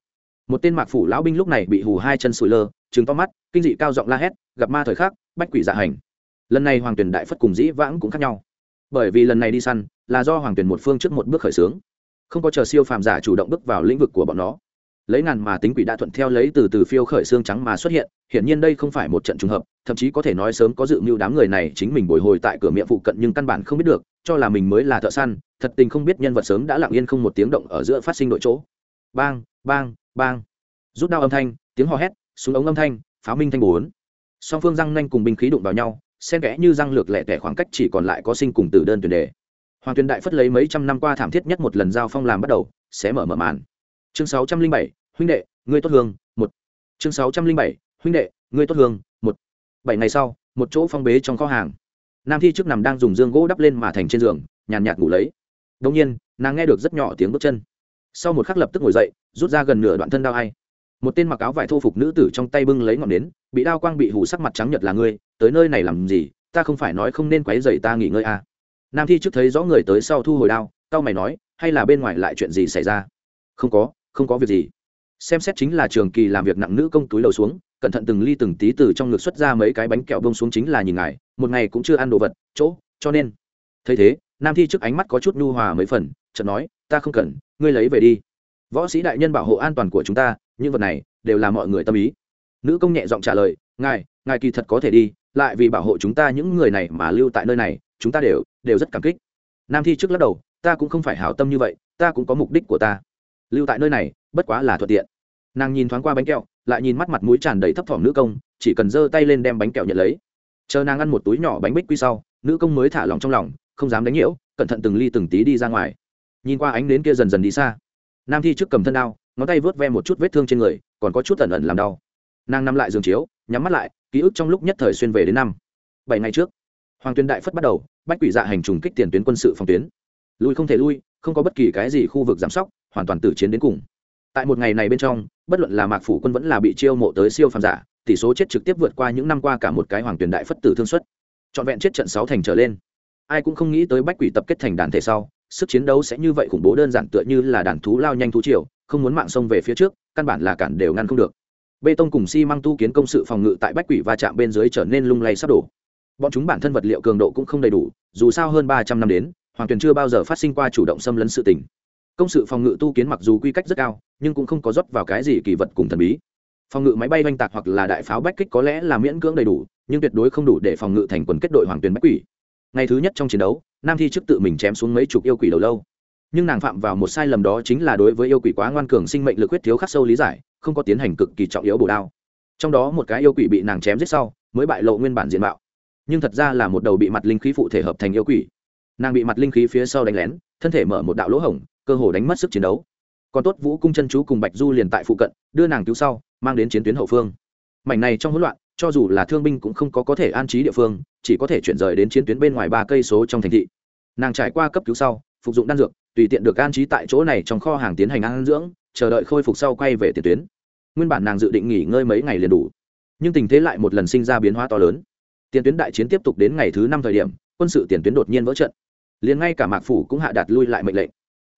Một tên mạc phủ lão binh lúc này bị hù hai chân sủi lơ, trừng to mắt, kinh dị cao giọng la hét, gặp ma thời khắc, bách quỷ dạ hành. Lần này hoàng tuyển đại phất cùng dĩ vãng cũng khác nhau bởi vì lần này đi săn là do hoàng tuyển một phương trước một bước khởi xướng, không có chờ siêu phàm giả chủ động bước vào lĩnh vực của bọn nó. Lấy ngàn mà tính quỷ đã thuận theo lấy từ từ phiêu khởi xương trắng mà xuất hiện, hiển nhiên đây không phải một trận trùng hợp, thậm chí có thể nói sớm có dự mưu đám người này chính mình bồi hồi tại cửa miệng phụ cận nhưng căn bản không biết được, cho là mình mới là thợ săn, thật tình không biết nhân vật sớm đã lặng yên không một tiếng động ở giữa phát sinh đội chỗ. Bang bang bang. Rút đao âm thanh, tiếng hò hét, súng ống âm thanh, pháo minh thanh bốn. Song phương răng nanh cùng binh khí đụng vào nhau xen kẽ như răng lược lẻ tẻ khoảng cách chỉ còn lại có sinh cùng từ đơn tuyển đề. Hoàng tuyền đại phất lấy mấy trăm năm qua thảm thiết nhất một lần giao phong làm bắt đầu, sẽ mở mở màn. Chương sáu trăm linh bảy, huynh đệ, ngươi tốt hương, một. Chương sáu trăm linh bảy, huynh đệ, ngươi tốt hương, một. Bảy ngày sau, một chỗ phong bế trong kho hàng. Nam thi trước nằm đang dùng dương gỗ đắp lên mà thành trên giường, nhàn nhạt ngủ lấy. Đông nhiên, nàng nghe được rất nhỏ tiếng bước chân. Sau một khắc lập tức ngồi dậy, rút ra gần nửa đoạn thân đao hay một tên mặc áo vải thô phục nữ tử trong tay bưng lấy ngọn nến, bị đao quang bị hủ sắc mặt trắng nhật là ngươi, tới nơi này làm gì, ta không phải nói không nên quấy dày ta nghỉ ngơi à. nam thi trước thấy rõ người tới sau thu hồi đao tao mày nói, hay là bên ngoài lại chuyện gì xảy ra? Không có không có việc gì. Xem xét chính là trường kỳ làm việc nặng nữ công túi lầu xuống, cẩn thận từng ly từng tí từ trong ngực xuất ra mấy cái bánh kẹo bông xuống chính là nhìn ngài, một ngày cũng chưa ăn đồ vật, chỗ, cho nên. Thấy thế, nam thi trước ánh mắt có chút nhu hòa mấy phần, chợt nói, ta không cần, ngươi lấy về đi võ sĩ đại nhân bảo hộ an toàn của chúng ta, những vật này đều là mọi người tâm ý. Nữ công nhẹ giọng trả lời, ngài ngài kỳ thật có thể đi, lại vì bảo hộ chúng ta những người này mà lưu tại nơi này, chúng ta đều đều rất cảm kích. Nam thi trước lắc đầu, ta cũng không phải hảo tâm như vậy, ta cũng có mục đích của ta. Lưu tại nơi này, bất quá là thuận tiện. Nàng nhìn thoáng qua bánh kẹo, lại nhìn mắt mặt mũi tràn đầy thấp thỏm nữ công, chỉ cần giơ tay lên đem bánh kẹo nhận lấy. Chờ nàng ăn một túi nhỏ bánh bích quy sau, nữ công mới thả lòng trong lòng, không dám đánh nhiễu, cẩn thận từng ly từng tí đi ra ngoài. Nhìn qua ánh đến kia dần dần đi xa nam thi trước cầm thân đao, ngón tay vớt ve một chút vết thương trên người, còn có chút ẩn ẩn làm đau. Nàng nằm lại giường chiếu, nhắm mắt lại, ký ức trong lúc nhất thời xuyên về đến năm. Bảy ngày trước, hoàng tuyên đại phất bắt đầu, bách quỷ dạ hành trùng kích tiền tuyến quân sự phòng tuyến. Lui không thể lui, không có bất kỳ cái gì khu vực giảm sóc, hoàn toàn tử chiến đến cùng. Tại một ngày này bên trong, bất luận là mạc phủ quân vẫn là bị chiêu mộ tới siêu phàm giả, tỷ số chết trực tiếp vượt qua những năm qua cả một cái hoàng tuyển đại phất tử thương xuất trọn vẹn chết trận sáu thành trở lên. Ai cũng không nghĩ tới bách quỷ tập kết thành đàn thể sau sức chiến đấu sẽ như vậy khủng bố đơn giản tựa như là đàn thú lao nhanh thú triều, không muốn mạng sông về phía trước, căn bản là cản đều ngăn không được. Bê tông cùng xi、si、măng tu kiến công sự phòng ngự tại bách quỷ va chạm bên dưới trở nên lung lay sắp đổ. Bọn chúng bản thân vật liệu cường độ cũng không đầy đủ, dù sao hơn ba trăm năm đến, hoàng tuyền chưa bao giờ phát sinh qua chủ động xâm lấn sự tình. Công sự phòng ngự tu kiến mặc dù quy cách rất cao, nhưng cũng không có rót vào cái gì kỳ vật cùng thần bí. Phòng ngự máy bay oanh tạc hoặc là đại pháo bách kích có lẽ là miễn cưỡng đầy đủ, nhưng tuyệt đối không đủ để phòng ngự thành quần kết đội hoàng tuyền bách quỷ ngày thứ nhất trong chiến đấu, nam thi trước tự mình chém xuống mấy chục yêu quỷ đầu lâu. Nhưng nàng phạm vào một sai lầm đó chính là đối với yêu quỷ quá ngoan cường sinh mệnh lực huyết thiếu khắc sâu lý giải, không có tiến hành cực kỳ trọng yếu bổ đao. Trong đó một cái yêu quỷ bị nàng chém giết sau, mới bại lộ nguyên bản diện mạo. Nhưng thật ra là một đầu bị mặt linh khí phụ thể hợp thành yêu quỷ. Nàng bị mặt linh khí phía sau đánh lén, thân thể mở một đạo lỗ hổng, cơ hồ đánh mất sức chiến đấu. Còn tốt vũ cung chân chú cùng bạch du liền tại phụ cận, đưa nàng cứu sau, mang đến chiến tuyến hậu phương. Mảnh này trong hỗn loạn cho dù là thương binh cũng không có có thể an trí địa phương, chỉ có thể chuyển rời đến chiến tuyến bên ngoài ba cây số trong thành thị. Nàng trải qua cấp cứu sau, phục dụng đan dược, tùy tiện được an trí tại chỗ này trong kho hàng tiến hành ăn dưỡng, chờ đợi khôi phục sau quay về tiền tuyến. Nguyên bản nàng dự định nghỉ ngơi mấy ngày liền đủ, nhưng tình thế lại một lần sinh ra biến hóa to lớn. Tiền tuyến đại chiến tiếp tục đến ngày thứ năm thời điểm, quân sự tiền tuyến đột nhiên vỡ trận. Liền ngay cả mạc phủ cũng hạ đạt lui lại mệnh lệnh.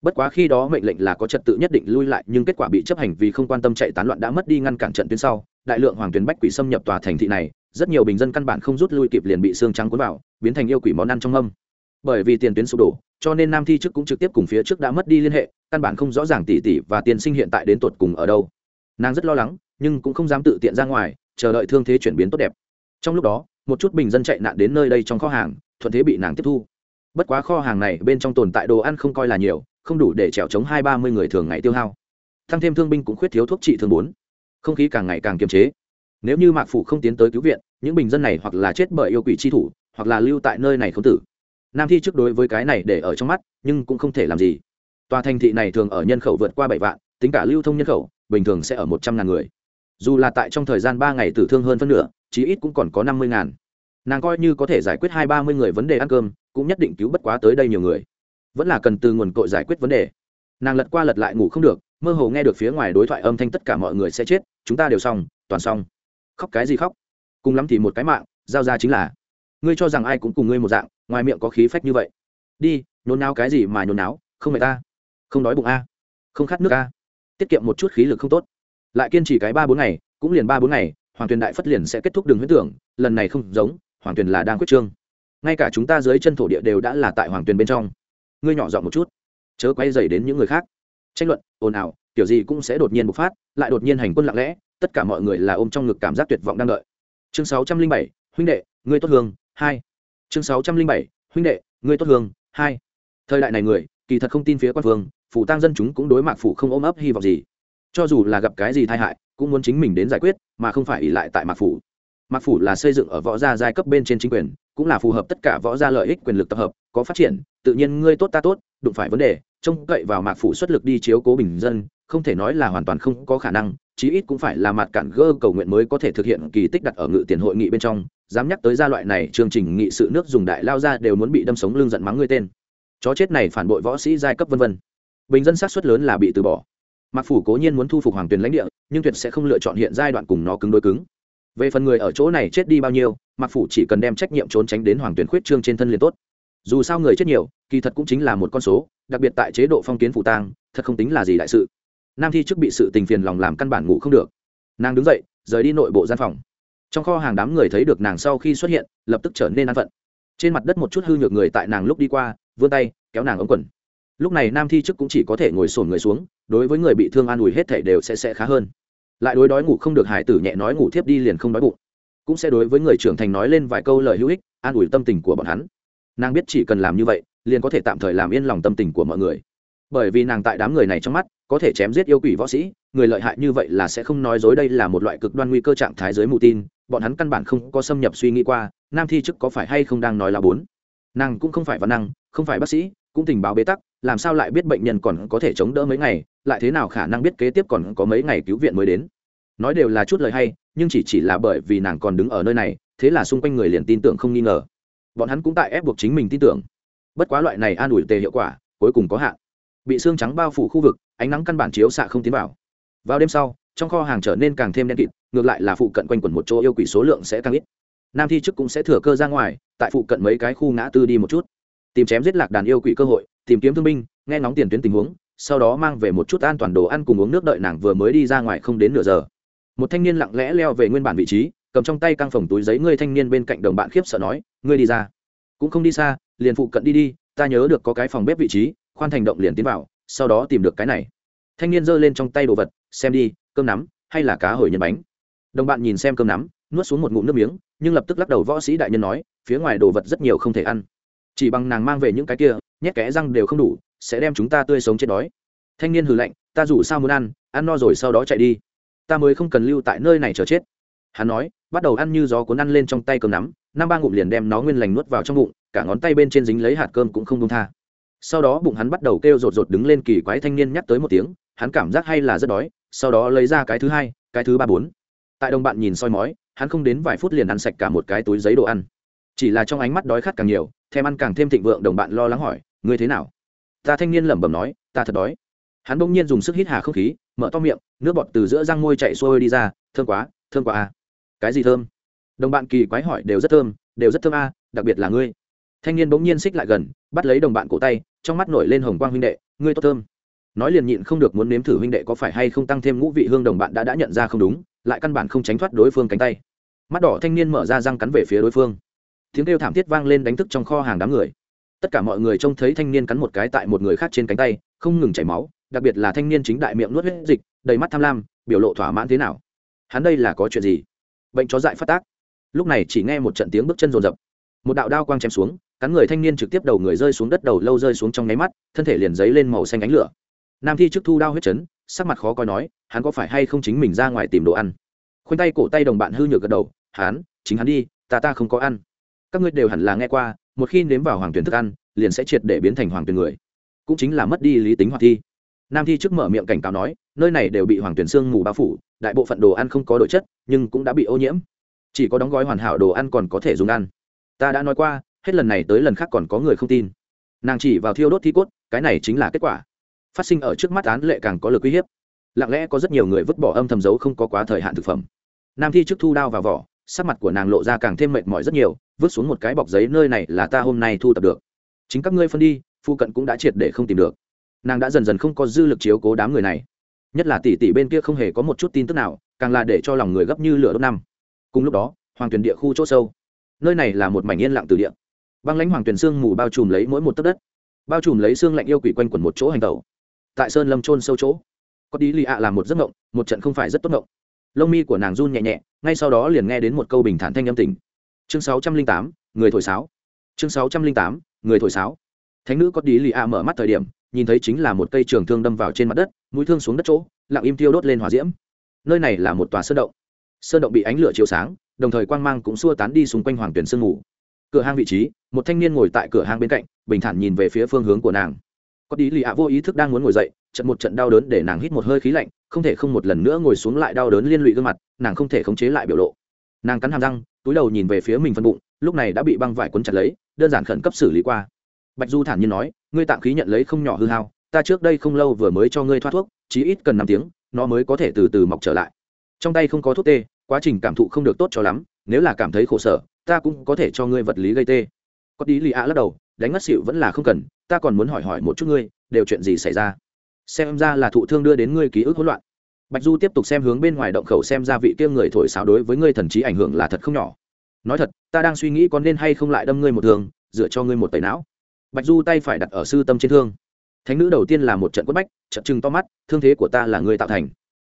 Bất quá khi đó mệnh lệnh là có trật tự nhất định lui lại, nhưng kết quả bị chấp hành vì không quan tâm chạy tán loạn đã mất đi ngăn cản trận tuyến sau đại lượng hoàng tuyến bách quỷ xâm nhập tòa thành thị này, rất nhiều bình dân căn bản không rút lui kịp liền bị xương trắng cuốn vào, biến thành yêu quỷ món ăn trong âm bởi vì tiền tuyến sụp đổ, cho nên nam thi chức cũng trực tiếp cùng phía trước đã mất đi liên hệ, căn bản không rõ ràng tỷ tỷ và tiền sinh hiện tại đến tột cùng ở đâu. Nàng rất lo lắng, nhưng cũng không dám tự tiện ra ngoài, chờ đợi thương thế chuyển biến tốt đẹp. Trong lúc đó, một chút bình dân chạy nạn đến nơi đây trong kho hàng, thuận thế bị nàng tiếp thu. Bất quá kho hàng này bên trong tồn tại đồ ăn không coi là nhiều, không đủ để trèo chống hai ba mươi người thường ngày tiêu hao. Thăng thêm thương binh cũng khuyết thiếu thuốc trị thương bốn không khí càng ngày càng kiềm chế. Nếu như mạc phủ không tiến tới cứu viện, những bình dân này hoặc là chết bởi yêu quỷ chi thủ, hoặc là lưu tại nơi này không tử. Nam thi trước đối với cái này để ở trong mắt, nhưng cũng không thể làm gì. Tòa thành thị này thường ở nhân khẩu vượt qua bảy vạn, tính cả lưu thông nhân khẩu, bình thường sẽ ở một trăm ngàn người. Dù là tại trong thời gian ba ngày tử thương hơn phân nửa, chí ít cũng còn có năm mươi ngàn. Nàng coi như có thể giải quyết hai ba mươi người vấn đề ăn cơm, cũng nhất định cứu bất quá tới đây nhiều người. Vẫn là cần từ nguồn cội giải quyết vấn đề. Nàng lật qua lật lại ngủ không được, mơ hồ nghe được phía ngoài đối thoại âm thanh tất cả mọi người sẽ chết chúng ta đều xong, toàn xong. Khóc cái gì khóc? Cùng lắm thì một cái mạng, giao ra chính là. Ngươi cho rằng ai cũng cùng ngươi một dạng, ngoài miệng có khí phách như vậy. Đi, nhốn náo cái gì mà nhốn náo không mẹ ta. Không đói bụng a. Không khát nước a. Tiết kiệm một chút khí lực không tốt. Lại kiên trì cái ba bốn ngày, cũng liền ba bốn ngày, hoàng tuyền đại phất liền sẽ kết thúc đường huyết tưởng, lần này không giống, hoàng tuyền là đang quyết trương. Ngay cả chúng ta dưới chân thổ địa đều đã là tại hoàng tuyền bên trong. Ngươi nhỏ dọn một chút, chớ quay dày đến những người khác. Tranh luận, ồn ào kiểu gì cũng sẽ đột nhiên bộc phát, lại đột nhiên hành quân lặng lẽ, tất cả mọi người là ôm trong ngực cảm giác tuyệt vọng đang đợi. Chương sáu trăm linh bảy, huynh đệ, ngươi tốt hương, hai. Chương sáu trăm linh bảy, huynh đệ, ngươi tốt hương, hai. Thời đại này người, kỳ thật không tin phía quan phương phủ tăng dân chúng cũng đối mặt phủ không ôm ấp hy vọng gì. Cho dù là gặp cái gì tai hại, cũng muốn chính mình đến giải quyết, mà không phải ỉ lại tại mạc phủ. Mạc phủ là xây dựng ở võ gia giai cấp bên trên chính quyền, cũng là phù hợp tất cả võ gia lợi ích quyền lực tập hợp, có phát triển, tự nhiên ngươi tốt ta tốt, đụng phải vấn đề, trông cậy vào mạc phủ xuất lực đi chiếu cố bình dân không thể nói là hoàn toàn không có khả năng, chí ít cũng phải là mặt cản gơ cầu nguyện mới có thể thực hiện kỳ tích đặt ở ngự tiền hội nghị bên trong, dám nhắc tới gia loại này chương trình nghị sự nước dùng đại lao ra đều muốn bị đâm sống lưng giận mắng người tên. Chó chết này phản bội võ sĩ giai cấp vân vân. Bình dân sát xuất lớn là bị từ bỏ. Mặc phủ cố nhiên muốn thu phục hoàng tuyền lãnh địa, nhưng tuyệt sẽ không lựa chọn hiện giai đoạn cùng nó cứng đối cứng. Về phần người ở chỗ này chết đi bao nhiêu mặc phủ chỉ cần đem trách nhiệm trốn tránh đến hoàng tuyền khuyết trương trên thân liền tốt. Dù sao người chết nhiều, kỳ thật cũng chính là một con số, đặc biệt tại chế độ phong kiến phủ tang, thật không tính là gì đại sự nam thi trước bị sự tình phiền lòng làm căn bản ngủ không được. Nàng đứng dậy, rời đi nội bộ gian phòng. Trong kho hàng đám người thấy được nàng sau khi xuất hiện, lập tức trở nên an phận. Trên mặt đất một chút hư nhược người tại nàng lúc đi qua, vươn tay, kéo nàng ống quần. Lúc này nam thi chức cũng chỉ có thể ngồi sổn người xuống, đối với người bị thương an ủi hết thể đều sẽ sẽ khá hơn. Lại đối đói ngủ không được hải tử nhẹ nói ngủ thiếp đi liền không đói bụng. Cũng sẽ đối với người trưởng thành nói lên vài câu lời hữu ích, an ủi tâm tình của bọn hắn. Nàng biết chỉ cần làm như vậy, liền có thể tạm thời làm yên lòng tâm tình của mọi người bởi vì nàng tại đám người này trong mắt, có thể chém giết yêu quỷ võ sĩ, người lợi hại như vậy là sẽ không nói dối đây là một loại cực đoan nguy cơ trạng thái giới mù tin, bọn hắn căn bản không có xâm nhập suy nghĩ qua, nam thi chức có phải hay không đang nói là bốn? Nàng cũng không phải văn năng, không phải bác sĩ, cũng tình báo bế tắc, làm sao lại biết bệnh nhân còn có thể chống đỡ mấy ngày, lại thế nào khả năng biết kế tiếp còn có mấy ngày cứu viện mới đến? Nói đều là chút lời hay, nhưng chỉ chỉ là bởi vì nàng còn đứng ở nơi này, thế là xung quanh người liền tin tưởng không nghi ngờ. Bọn hắn cũng tại ép buộc chính mình tin tưởng. Bất quá loại này an ủi tề hiệu quả, cuối cùng có hạn bị xương trắng bao phủ khu vực, ánh nắng căn bản chiếu xạ không tiến vào. Vào đêm sau, trong kho hàng trở nên càng thêm đen kịt, ngược lại là phụ cận quanh quẩn một chỗ yêu quỷ số lượng sẽ càng ít. Nam thi chức cũng sẽ thừa cơ ra ngoài, tại phụ cận mấy cái khu ngã tư đi một chút. Tìm chém giết lạc đàn yêu quỷ cơ hội, tìm kiếm thương binh, nghe ngóng tiền tuyến tình huống, sau đó mang về một chút an toàn đồ ăn cùng uống nước đợi nàng vừa mới đi ra ngoài không đến nửa giờ. Một thanh niên lặng lẽ leo về nguyên bản vị trí, cầm trong tay căng phòng túi giấy người thanh niên bên cạnh đồng bạn khiếp sợ nói, ngươi đi ra. Cũng không đi xa, liền phụ cận đi đi, ta nhớ được có cái phòng bếp vị trí khoan thành động liền tiến vào, sau đó tìm được cái này. Thanh niên giơ lên trong tay đồ vật, xem đi, cơm nắm, hay là cá hồi nhân bánh. Đồng bạn nhìn xem cơm nắm, nuốt xuống một ngụm nước miếng, nhưng lập tức lắc đầu võ sĩ đại nhân nói, phía ngoài đồ vật rất nhiều không thể ăn. Chỉ bằng nàng mang về những cái kia, nhét kẽ răng đều không đủ, sẽ đem chúng ta tươi sống chết đói. Thanh niên hừ lạnh, ta dù sao muốn ăn ăn no rồi sau đó chạy đi. Ta mới không cần lưu tại nơi này chờ chết. Hắn nói, bắt đầu ăn như gió cuốn ăn lên trong tay cơm nắm, năm ba ngụm liền đem nó nguyên lành nuốt vào trong bụng, cả ngón tay bên trên dính lấy hạt cơm cũng không đông tha sau đó bụng hắn bắt đầu kêu rột rột đứng lên kỳ quái thanh niên nhắc tới một tiếng hắn cảm giác hay là rất đói sau đó lấy ra cái thứ hai cái thứ ba bốn. Tại đồng bạn nhìn soi mói hắn không đến vài phút liền ăn sạch cả một cái túi giấy đồ ăn. Chỉ là trong ánh mắt đói khát càng nhiều thèm ăn càng thêm thịnh vượng đồng bạn lo lắng hỏi ngươi thế nào? Ta thanh niên lẩm bẩm nói ta thật đói. Hắn bỗng nhiên dùng sức hít hà không khí mở to miệng nước bọt từ giữa răng môi chạy xuôi đi ra thơm quá thơm quá à. cái gì thơm? Đồng bạn kỳ quái hỏi đều rất thơm đều rất thơm a à, đặc biệt là ngươi. Thanh niên bỗng nhiên xích lại gần bắt lấy đồng bạn cổ tay trong mắt nổi lên hồng quang huynh đệ, ngươi tốt thơm. Nói liền nhịn không được muốn nếm thử huynh đệ có phải hay không tăng thêm ngũ vị hương đồng bạn đã đã nhận ra không đúng, lại căn bản không tránh thoát đối phương cánh tay. Mắt đỏ thanh niên mở ra răng cắn về phía đối phương. Tiếng kêu thảm thiết vang lên đánh thức trong kho hàng đám người. Tất cả mọi người trông thấy thanh niên cắn một cái tại một người khác trên cánh tay, không ngừng chảy máu, đặc biệt là thanh niên chính đại miệng nuốt huyết dịch, đầy mắt tham lam, biểu lộ thỏa mãn thế nào? Hắn đây là có chuyện gì? Bệnh chó dại phát tác. Lúc này chỉ nghe một trận tiếng bước chân rồn rập một đạo đao quang chém xuống, cắn người thanh niên trực tiếp đầu người rơi xuống đất đầu lâu rơi xuống trong nháy mắt, thân thể liền giấy lên màu xanh ánh lửa. Nam thi trước thu đao huyết chấn, sắc mặt khó coi nói, hắn có phải hay không chính mình ra ngoài tìm đồ ăn? Khoanh tay cổ tay đồng bạn hư nhược gật đầu, hắn, chính hắn đi, ta ta không có ăn. Các ngươi đều hẳn là nghe qua, một khi nếm vào hoàng tuyển thức ăn, liền sẽ triệt để biến thành hoàng tuyển người. Cũng chính là mất đi lý tính hoạt thi. Nam thi trước mở miệng cảnh cáo nói, nơi này đều bị hoàng tuyển xương mù bao phủ, đại bộ phận đồ ăn không có độ chất, nhưng cũng đã bị ô nhiễm. Chỉ có đóng gói hoàn hảo đồ ăn còn có thể dùng ăn ta đã nói qua, hết lần này tới lần khác còn có người không tin. Nàng chỉ vào thiêu đốt thi cốt, cái này chính là kết quả. Phát sinh ở trước mắt án lệ càng có lực uy hiếp. Lặng lẽ có rất nhiều người vứt bỏ âm thầm dấu không có quá thời hạn thực phẩm. Nam thi trước thu đao vào vỏ, sắc mặt của nàng lộ ra càng thêm mệt mỏi rất nhiều, vứt xuống một cái bọc giấy nơi này là ta hôm nay thu tập được. Chính các ngươi phân đi phụ cận cũng đã triệt để không tìm được. Nàng đã dần dần không có dư lực chiếu cố đám người này. Nhất là tỷ tỷ bên kia không hề có một chút tin tức nào, càng là để cho lòng người gấp như lửa đốt năm. Cùng lúc đó, hoàng tuyển địa khu chỗ sâu nơi này là một mảnh yên lặng từ địa. Băng lãnh hoàng tuyển sương mù bao trùm lấy mỗi một tấc đất, bao trùm lấy xương lạnh yêu quỷ quanh quẩn một chỗ hành tẩu. Tại sơn lâm trôn sâu chỗ, có đi lì ạ là một giấc mộng, một trận không phải rất tốt mộng. Lông mi của nàng run nhẹ nhẹ, ngay sau đó liền nghe đến một câu bình thản thanh âm tình chương sáu trăm linh tám, người thổi sáo. Chương sáu trăm linh tám, người thổi sáo. Thánh nữ có đi lì ạ mở mắt thời điểm, nhìn thấy chính là một cây trường thương đâm vào trên mặt đất, mũi thương xuống đất chỗ, lặng im tiêu đốt lên hòa diễm. Nơi này là một tòa sơn động sơn động bị ánh lửa chiếu sáng, đồng thời quang mang cũng xua tán đi xung quanh hoàng tuyển sương ngủ cửa hang vị trí, một thanh niên ngồi tại cửa hang bên cạnh, bình thản nhìn về phía phương hướng của nàng. Có tí lì ạ vô ý thức đang muốn ngồi dậy trận một trận đau đớn để nàng hít một hơi khí lạnh, không thể không một lần nữa ngồi xuống lại đau đớn liên lụy gương mặt, nàng không thể khống chế lại biểu lộ. Nàng cắn hàm răng, túi đầu nhìn về phía mình phân bụng, lúc này đã bị băng vải quấn chặt lấy, đơn giản khẩn cấp xử lý qua. Bạch du thản nhiên nói, ngươi tạm khí nhận lấy không nhỏ hư hao, ta trước đây không lâu vừa mới cho ngươi thoát thuốc, chí ít cần năm tiếng, nó mới có thể từ từ mọc trở lại. Trong tay không có thuốc tê quá trình cảm thụ không được tốt cho lắm, nếu là cảm thấy khổ sở, ta cũng có thể cho ngươi vật lý gây tê. Có tí lì ạ lắc đầu, đánh ngất xịu vẫn là không cần, ta còn muốn hỏi hỏi một chút ngươi, đều chuyện gì xảy ra? Xem ra là thụ thương đưa đến ngươi ký ức hỗn loạn. Bạch du tiếp tục xem hướng bên ngoài động khẩu xem ra vị kia người thổi xáo đối với ngươi thần trí ảnh hưởng là thật không nhỏ. Nói thật, ta đang suy nghĩ có nên hay không lại đâm ngươi một thương, dựa cho ngươi một tẩy não. Bạch du tay phải đặt ở sư tâm trên thương. Thánh nữ đầu tiên là một trận quất bách, trận chừng to mắt, thương thế của ta là ngươi tạo thành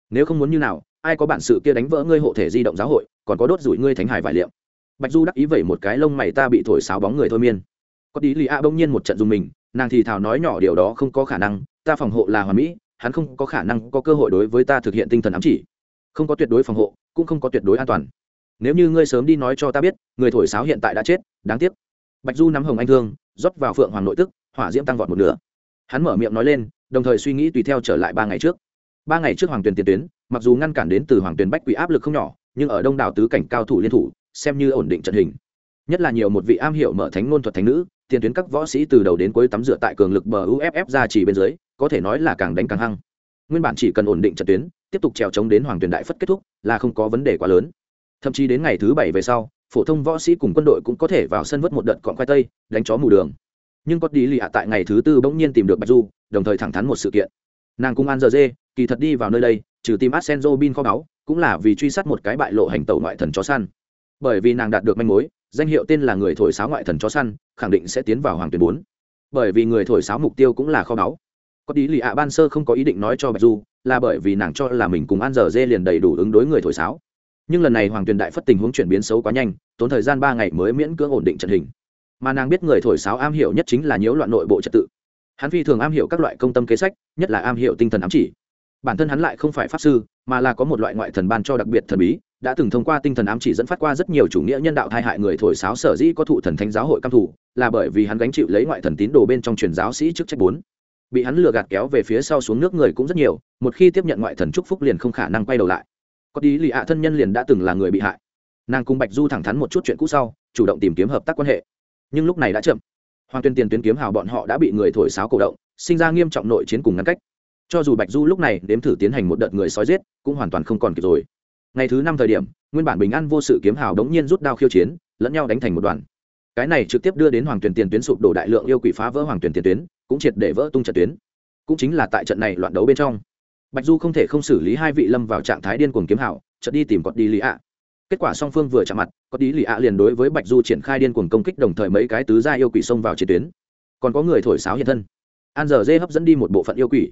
nếu không muốn như nào, ai có bản sự kia đánh vỡ ngươi hộ thể di động giáo hội, còn có đốt rủi ngươi thánh hải vải liệm. Bạch du đắc ý vẩy một cái lông mày ta bị thổi sáo bóng người thôi miên. Có tí lì a bỗng nhiên một trận dùng mình, nàng thì thào nói nhỏ điều đó không có khả năng, ta phòng hộ là hoàn mỹ, hắn không có khả năng có cơ hội đối với ta thực hiện tinh thần ám chỉ. Không có tuyệt đối phòng hộ, cũng không có tuyệt đối an toàn. Nếu như ngươi sớm đi nói cho ta biết, người thổi sáo hiện tại đã chết, đáng tiếc. Bạch du nắm hồng anh thương, rót vào phượng hoàng nội tức, hỏa diễm tăng vọt một nửa. Hắn mở miệng nói lên, đồng thời suy nghĩ tùy theo trở lại ba ngày trước ba ngày trước hoàng tuyền tiền tuyến, mặc dù ngăn cản đến từ hoàng tuyền bách quỷ áp lực không nhỏ, nhưng ở đông đảo tứ cảnh cao thủ liên thủ, xem như ổn định trận hình. Nhất là nhiều một vị am hiểu mở thánh ngôn thuật thánh nữ tiền tuyến các võ sĩ từ đầu đến cuối tắm rửa tại cường lực bờ uff ra chỉ bên dưới, có thể nói là càng đánh càng hăng. Nguyên bản chỉ cần ổn định trận tuyến, tiếp tục trèo chống đến hoàng tuyền đại phất kết thúc, là không có vấn đề quá lớn. Thậm chí đến ngày thứ bảy về sau, phổ thông võ sĩ cùng quân đội cũng có thể vào sân vớt một đợt cọn khoai tây, đánh chó mù đường. Nhưng có đi lì hạ tại ngày thứ tư bỗng nhiên tìm được bạch du, đồng thời thẳng thắn một sự kiện nàng cung an giờ dê, kỳ thật đi vào nơi đây, trừ tìm arsen bin kho báu, cũng là vì truy sát một cái bại lộ hành tẩu ngoại thần chó săn. Bởi vì nàng đạt được manh mối, danh hiệu tên là người thổi sáo ngoại thần chó săn, khẳng định sẽ tiến vào hoàng tuyến bốn. Bởi vì người thổi sáo mục tiêu cũng là kho báu. Có tí lì ạ ban sơ không có ý định nói cho bạch du, là bởi vì nàng cho là mình cùng an giờ dê liền đầy đủ ứng đối người thổi sáo. Nhưng lần này hoàng tuyền đại phất tình huống chuyển biến xấu quá nhanh, tốn thời gian ba ngày mới miễn cưỡng ổn định trận hình. Mà nàng biết người thổi sáo am hiểu nhất chính là nhiễu loạn nội bộ trật tự hắn phi thường am hiểu các loại công tâm kế sách, nhất là am hiểu tinh thần ám chỉ. Bản thân hắn lại không phải pháp sư, mà là có một loại ngoại thần ban cho đặc biệt thần bí, đã từng thông qua tinh thần ám chỉ dẫn phát qua rất nhiều chủ nghĩa nhân đạo tai hại người thổi sáo sở dĩ có thụ thần thánh giáo hội căm thủ là bởi vì hắn gánh chịu lấy ngoại thần tín đồ bên trong truyền giáo sĩ chức trách bốn. Bị hắn lừa gạt kéo về phía sau xuống nước người cũng rất nhiều, một khi tiếp nhận ngoại thần chúc phúc liền không khả năng quay đầu lại. Có tí lì ạ thân nhân liền đã từng là người bị hại. Nàng cùng bạch du thẳng thắn một chút chuyện cũ sau, chủ động tìm kiếm hợp tác quan hệ. Nhưng lúc này đã chậm hoàng tuyên tiền tuyến kiếm hào bọn họ đã bị người thổi sáo cổ động sinh ra nghiêm trọng nội chiến cùng ngăn cách. Cho dù bạch du lúc này đếm thử tiến hành một đợt người sói giết cũng hoàn toàn không còn kịp rồi. Ngày thứ năm thời điểm nguyên bản bình an vô sự kiếm hào đống nhiên rút đao khiêu chiến lẫn nhau đánh thành một đoàn. Cái này trực tiếp đưa đến hoàng tuyển tiền tuyến sụp đổ đại lượng yêu quỷ phá vỡ hoàng tuyển tiền tuyến cũng triệt để vỡ tung trận tuyến. Cũng chính là tại trận này loạn đấu bên trong. Bạch du không thể không xử lý hai vị lâm vào trạng thái điên cuồng kiếm hào, trận đi tìm cọt đi lý ạ kết quả song phương vừa chạm mặt, có tí lì ạ liền đối với bạch du triển khai điên cuồng công kích đồng thời mấy cái tứ gia yêu quỷ xông vào chiến tuyến. Còn có người thổi sáo hiện thân. An giờ dê hấp dẫn đi một bộ phận yêu quỷ.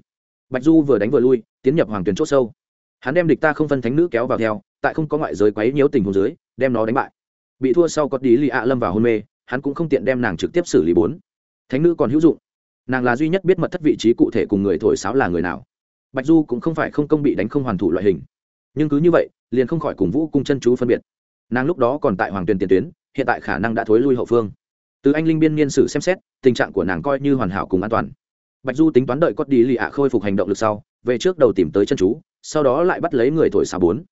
Bạch du vừa đánh vừa lui, tiến nhập hoàng tuyến c h ỗ sâu. Hắn đem địch ta không phân thánh nữ kéo vào theo, tại không có ngoại giới quấy nhiễu tình hồ dưới, đem nó đánh bại. Bị thua sau có tí lì ạ lâm vào hôn mê, hắn cũng không tiện đem nàng trực tiếp xử lý bốn. Thánh nữ còn hữu dụng. Nàng là duy nhất biết mật thất vị trí cụ thể cùng người thổi sáo là người nào. Bạch du cũng không phải không công bị đánh không hoàn thủ loại hình. Nhưng cứ như vậy liền không khỏi cùng vũ cung chân chú phân biệt. Nàng lúc đó còn tại hoàng tuyền tiền tuyến, hiện tại khả năng đã thối lui hậu phương. Từ anh linh biên niên sử xem xét, tình trạng của nàng coi như hoàn hảo cùng an toàn. Bạch du tính toán đợi cốt đi lì ạ khôi phục hành động lực sau, về trước đầu tìm tới chân chú, sau đó lại bắt lấy người thổi xà bốn.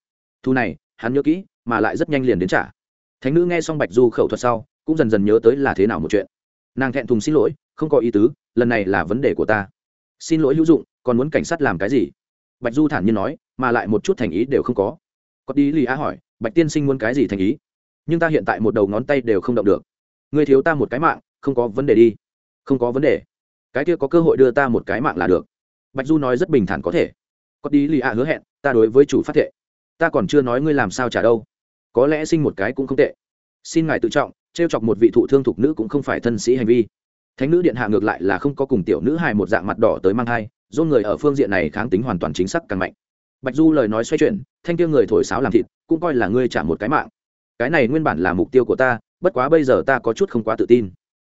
Thu này, hắn nhớ kỹ, mà lại rất nhanh liền đến trả. Thánh nữ nghe xong bạch du khẩu thuật sau, cũng dần dần nhớ tới là thế nào một chuyện. Nàng thẹn thùng xin lỗi, không có ý tứ, lần này là vấn đề của ta. Xin lỗi hữu dụng, còn muốn cảnh sát làm cái gì? Bạch du thản nhiên nói, mà lại một chút thành ý đều không có có đi lì á hỏi, bạch tiên sinh muốn cái gì thành ý? Nhưng ta hiện tại một đầu ngón tay đều không động được. Người thiếu ta một cái mạng, không có vấn đề đi. Không có vấn đề. Cái kia có cơ hội đưa ta một cái mạng là được. Bạch du nói rất bình thản có thể. Có đi lì a hứa hẹn, ta đối với chủ phát thệ. Ta còn chưa nói ngươi làm sao trả đâu. Có lẽ sinh một cái cũng không tệ. Xin ngài tự trọng t r e o chọc một vị thụ thương thục nữ cũng không phải thân sĩ hành vi. Thánh nữ điện hạ ngược lại là không có cùng tiểu nữ hài một dạng mặt đỏ tới mang hai dôn người ở phương diện này kháng tính hoàn toàn chính xác càng mạnh bạch du lời nói xoay chuyển, thanh kia người thổi sáo làm thịt, cũng coi là ngươi trả một cái mạng. Cái này nguyên bản là mục tiêu của ta, bất quá bây giờ ta có chút không quá tự tin.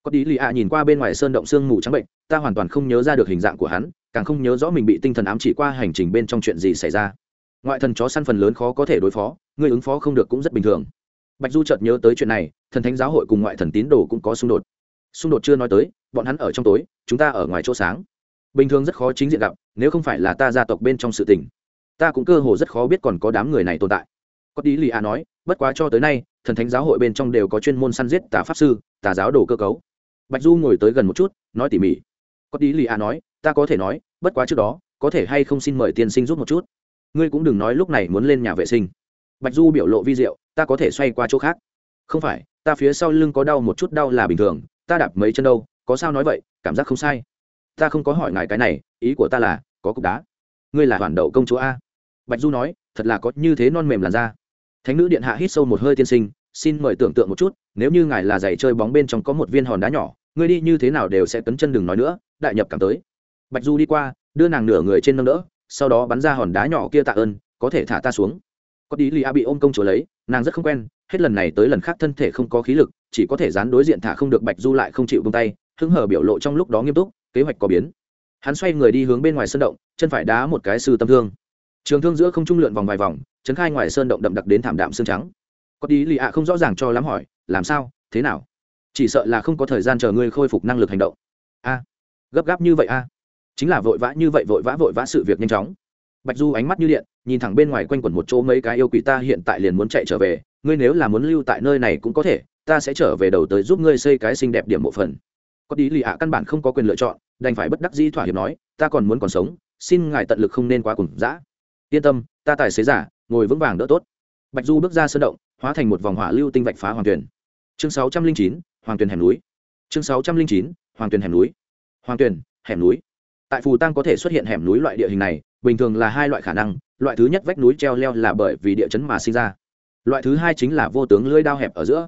Có đi lì ạ nhìn qua bên ngoài sơn động sương mù trắng bệnh, ta hoàn toàn không nhớ ra được hình dạng của hắn, càng không nhớ rõ mình bị tinh thần ám chỉ qua hành trình bên trong chuyện gì xảy ra. Ngoại thần chó săn phần lớn khó có thể đối phó người ứng phó không được cũng rất bình thường. Bạch du chợt nhớ tới chuyện này, thần thánh giáo hội cùng ngoại thần tín đồ cũng có xung đột. Xung đột chưa nói tới, bọn hắn ở trong tối, chúng ta ở ngoài chỗ sáng. Bình thường rất khó chính diện gặp, nếu không phải là ta gia tộc bên trong sự tình ta cũng cơ hồ rất khó biết còn có đám người này tồn tại. Có tí lì a nói, bất quá cho tới nay, thần thánh giáo hội bên trong đều có chuyên môn săn giết tà pháp sư, tà giáo đồ cơ cấu. Bạch du ngồi tới gần một chút, nói tỉ mỉ. Có tí lì a nói, ta có thể nói, bất quá trước đó, có thể hay không xin mời tiên sinh rút một chút. Ngươi cũng đừng nói lúc này muốn lên nhà vệ sinh. Bạch du biểu lộ vi diệu, ta có thể xoay qua chỗ khác. Không phải, ta phía sau lưng có đau một chút đau là bình thường, ta đạp mấy chân đâu, có sao nói vậy, cảm giác không sai. Ta không có hỏi ngài cái này, ý của ta là, có cục đá. Ngươi là hoàn đậu công chúa a bạch du nói, thật là có như thế non mềm làn da. Thánh nữ điện hạ hít sâu một hơi tiên sinh, xin mời tưởng tượng một chút, nếu như ngài là giày chơi bóng bên trong có một viên hòn đá nhỏ, ngươi đi như thế nào đều sẽ cấn chân đừng nói nữa, đại nhập cảm tới. Bạch du đi qua, đưa nàng nửa người trên nâng đỡ, sau đó bắn ra hòn đá nhỏ kia tạ ơn, có thể thả ta xuống. Có tí lì a bị ôm công chúa lấy, nàng rất không quen, hết lần này tới lần khác thân thể không có khí lực, chỉ có thể dán đối diện thả không được bạch du lại không chịu bông tay, hứng hở biểu lộ trong lúc đó nghiêm túc, kế hoạch có biến. Hắn xoay người đi hướng bên ngoài sân động, chân phải đá một cái sư tâm thương trường thương giữa không trung lượn vòng vài vòng chấn khai ngoài sơn động đậm đặc đến thảm đạm xương trắng. Có tí lì ạ không rõ ràng cho lắm hỏi, làm sao? Thế nào? Chỉ sợ là không có thời gian chờ ngươi khôi phục năng lực hành động. A, gấp gáp như vậy a? Chính là vội vã như vậy, vội vã vội vã sự việc nhanh chóng. Bạch du ánh mắt như điện, nhìn thẳng bên ngoài quanh quẩn một chỗ mấy cái yêu quỷ ta hiện tại liền muốn chạy trở về, ngươi nếu là muốn lưu tại nơi này cũng có thể, ta sẽ trở về đầu tới giúp ngươi xây cái xinh đẹp điểm bộ phần có tí lì ạ căn bản không có quyền lựa chọn, đành phải bất đắc dĩ thỏa hiệp nói, ta còn muốn còn sống, xin ngài tận lực không nên quá cùng dã yên tâm, ta tài xế giả, ngồi vững vàng đỡ tốt. Bạch du bước ra sân động, hóa thành một vòng hỏa lưu tinh vạch phá hoàng tuyển. Chương sáu trăm linh chín, hoàng tuyển hẻm núi. Chương sáu trăm linh chín, hoàng tuyển hẻm núi. Hoàng tuyển, hẻm núi. Tại phù tăng có thể xuất hiện hẻm núi loại địa hình này, bình thường là hai loại khả năng, loại thứ nhất vách núi treo leo là bởi vì địa chấn mà sinh ra. Loại thứ hai chính là vô tướng lưỡi đao hẹp ở giữa.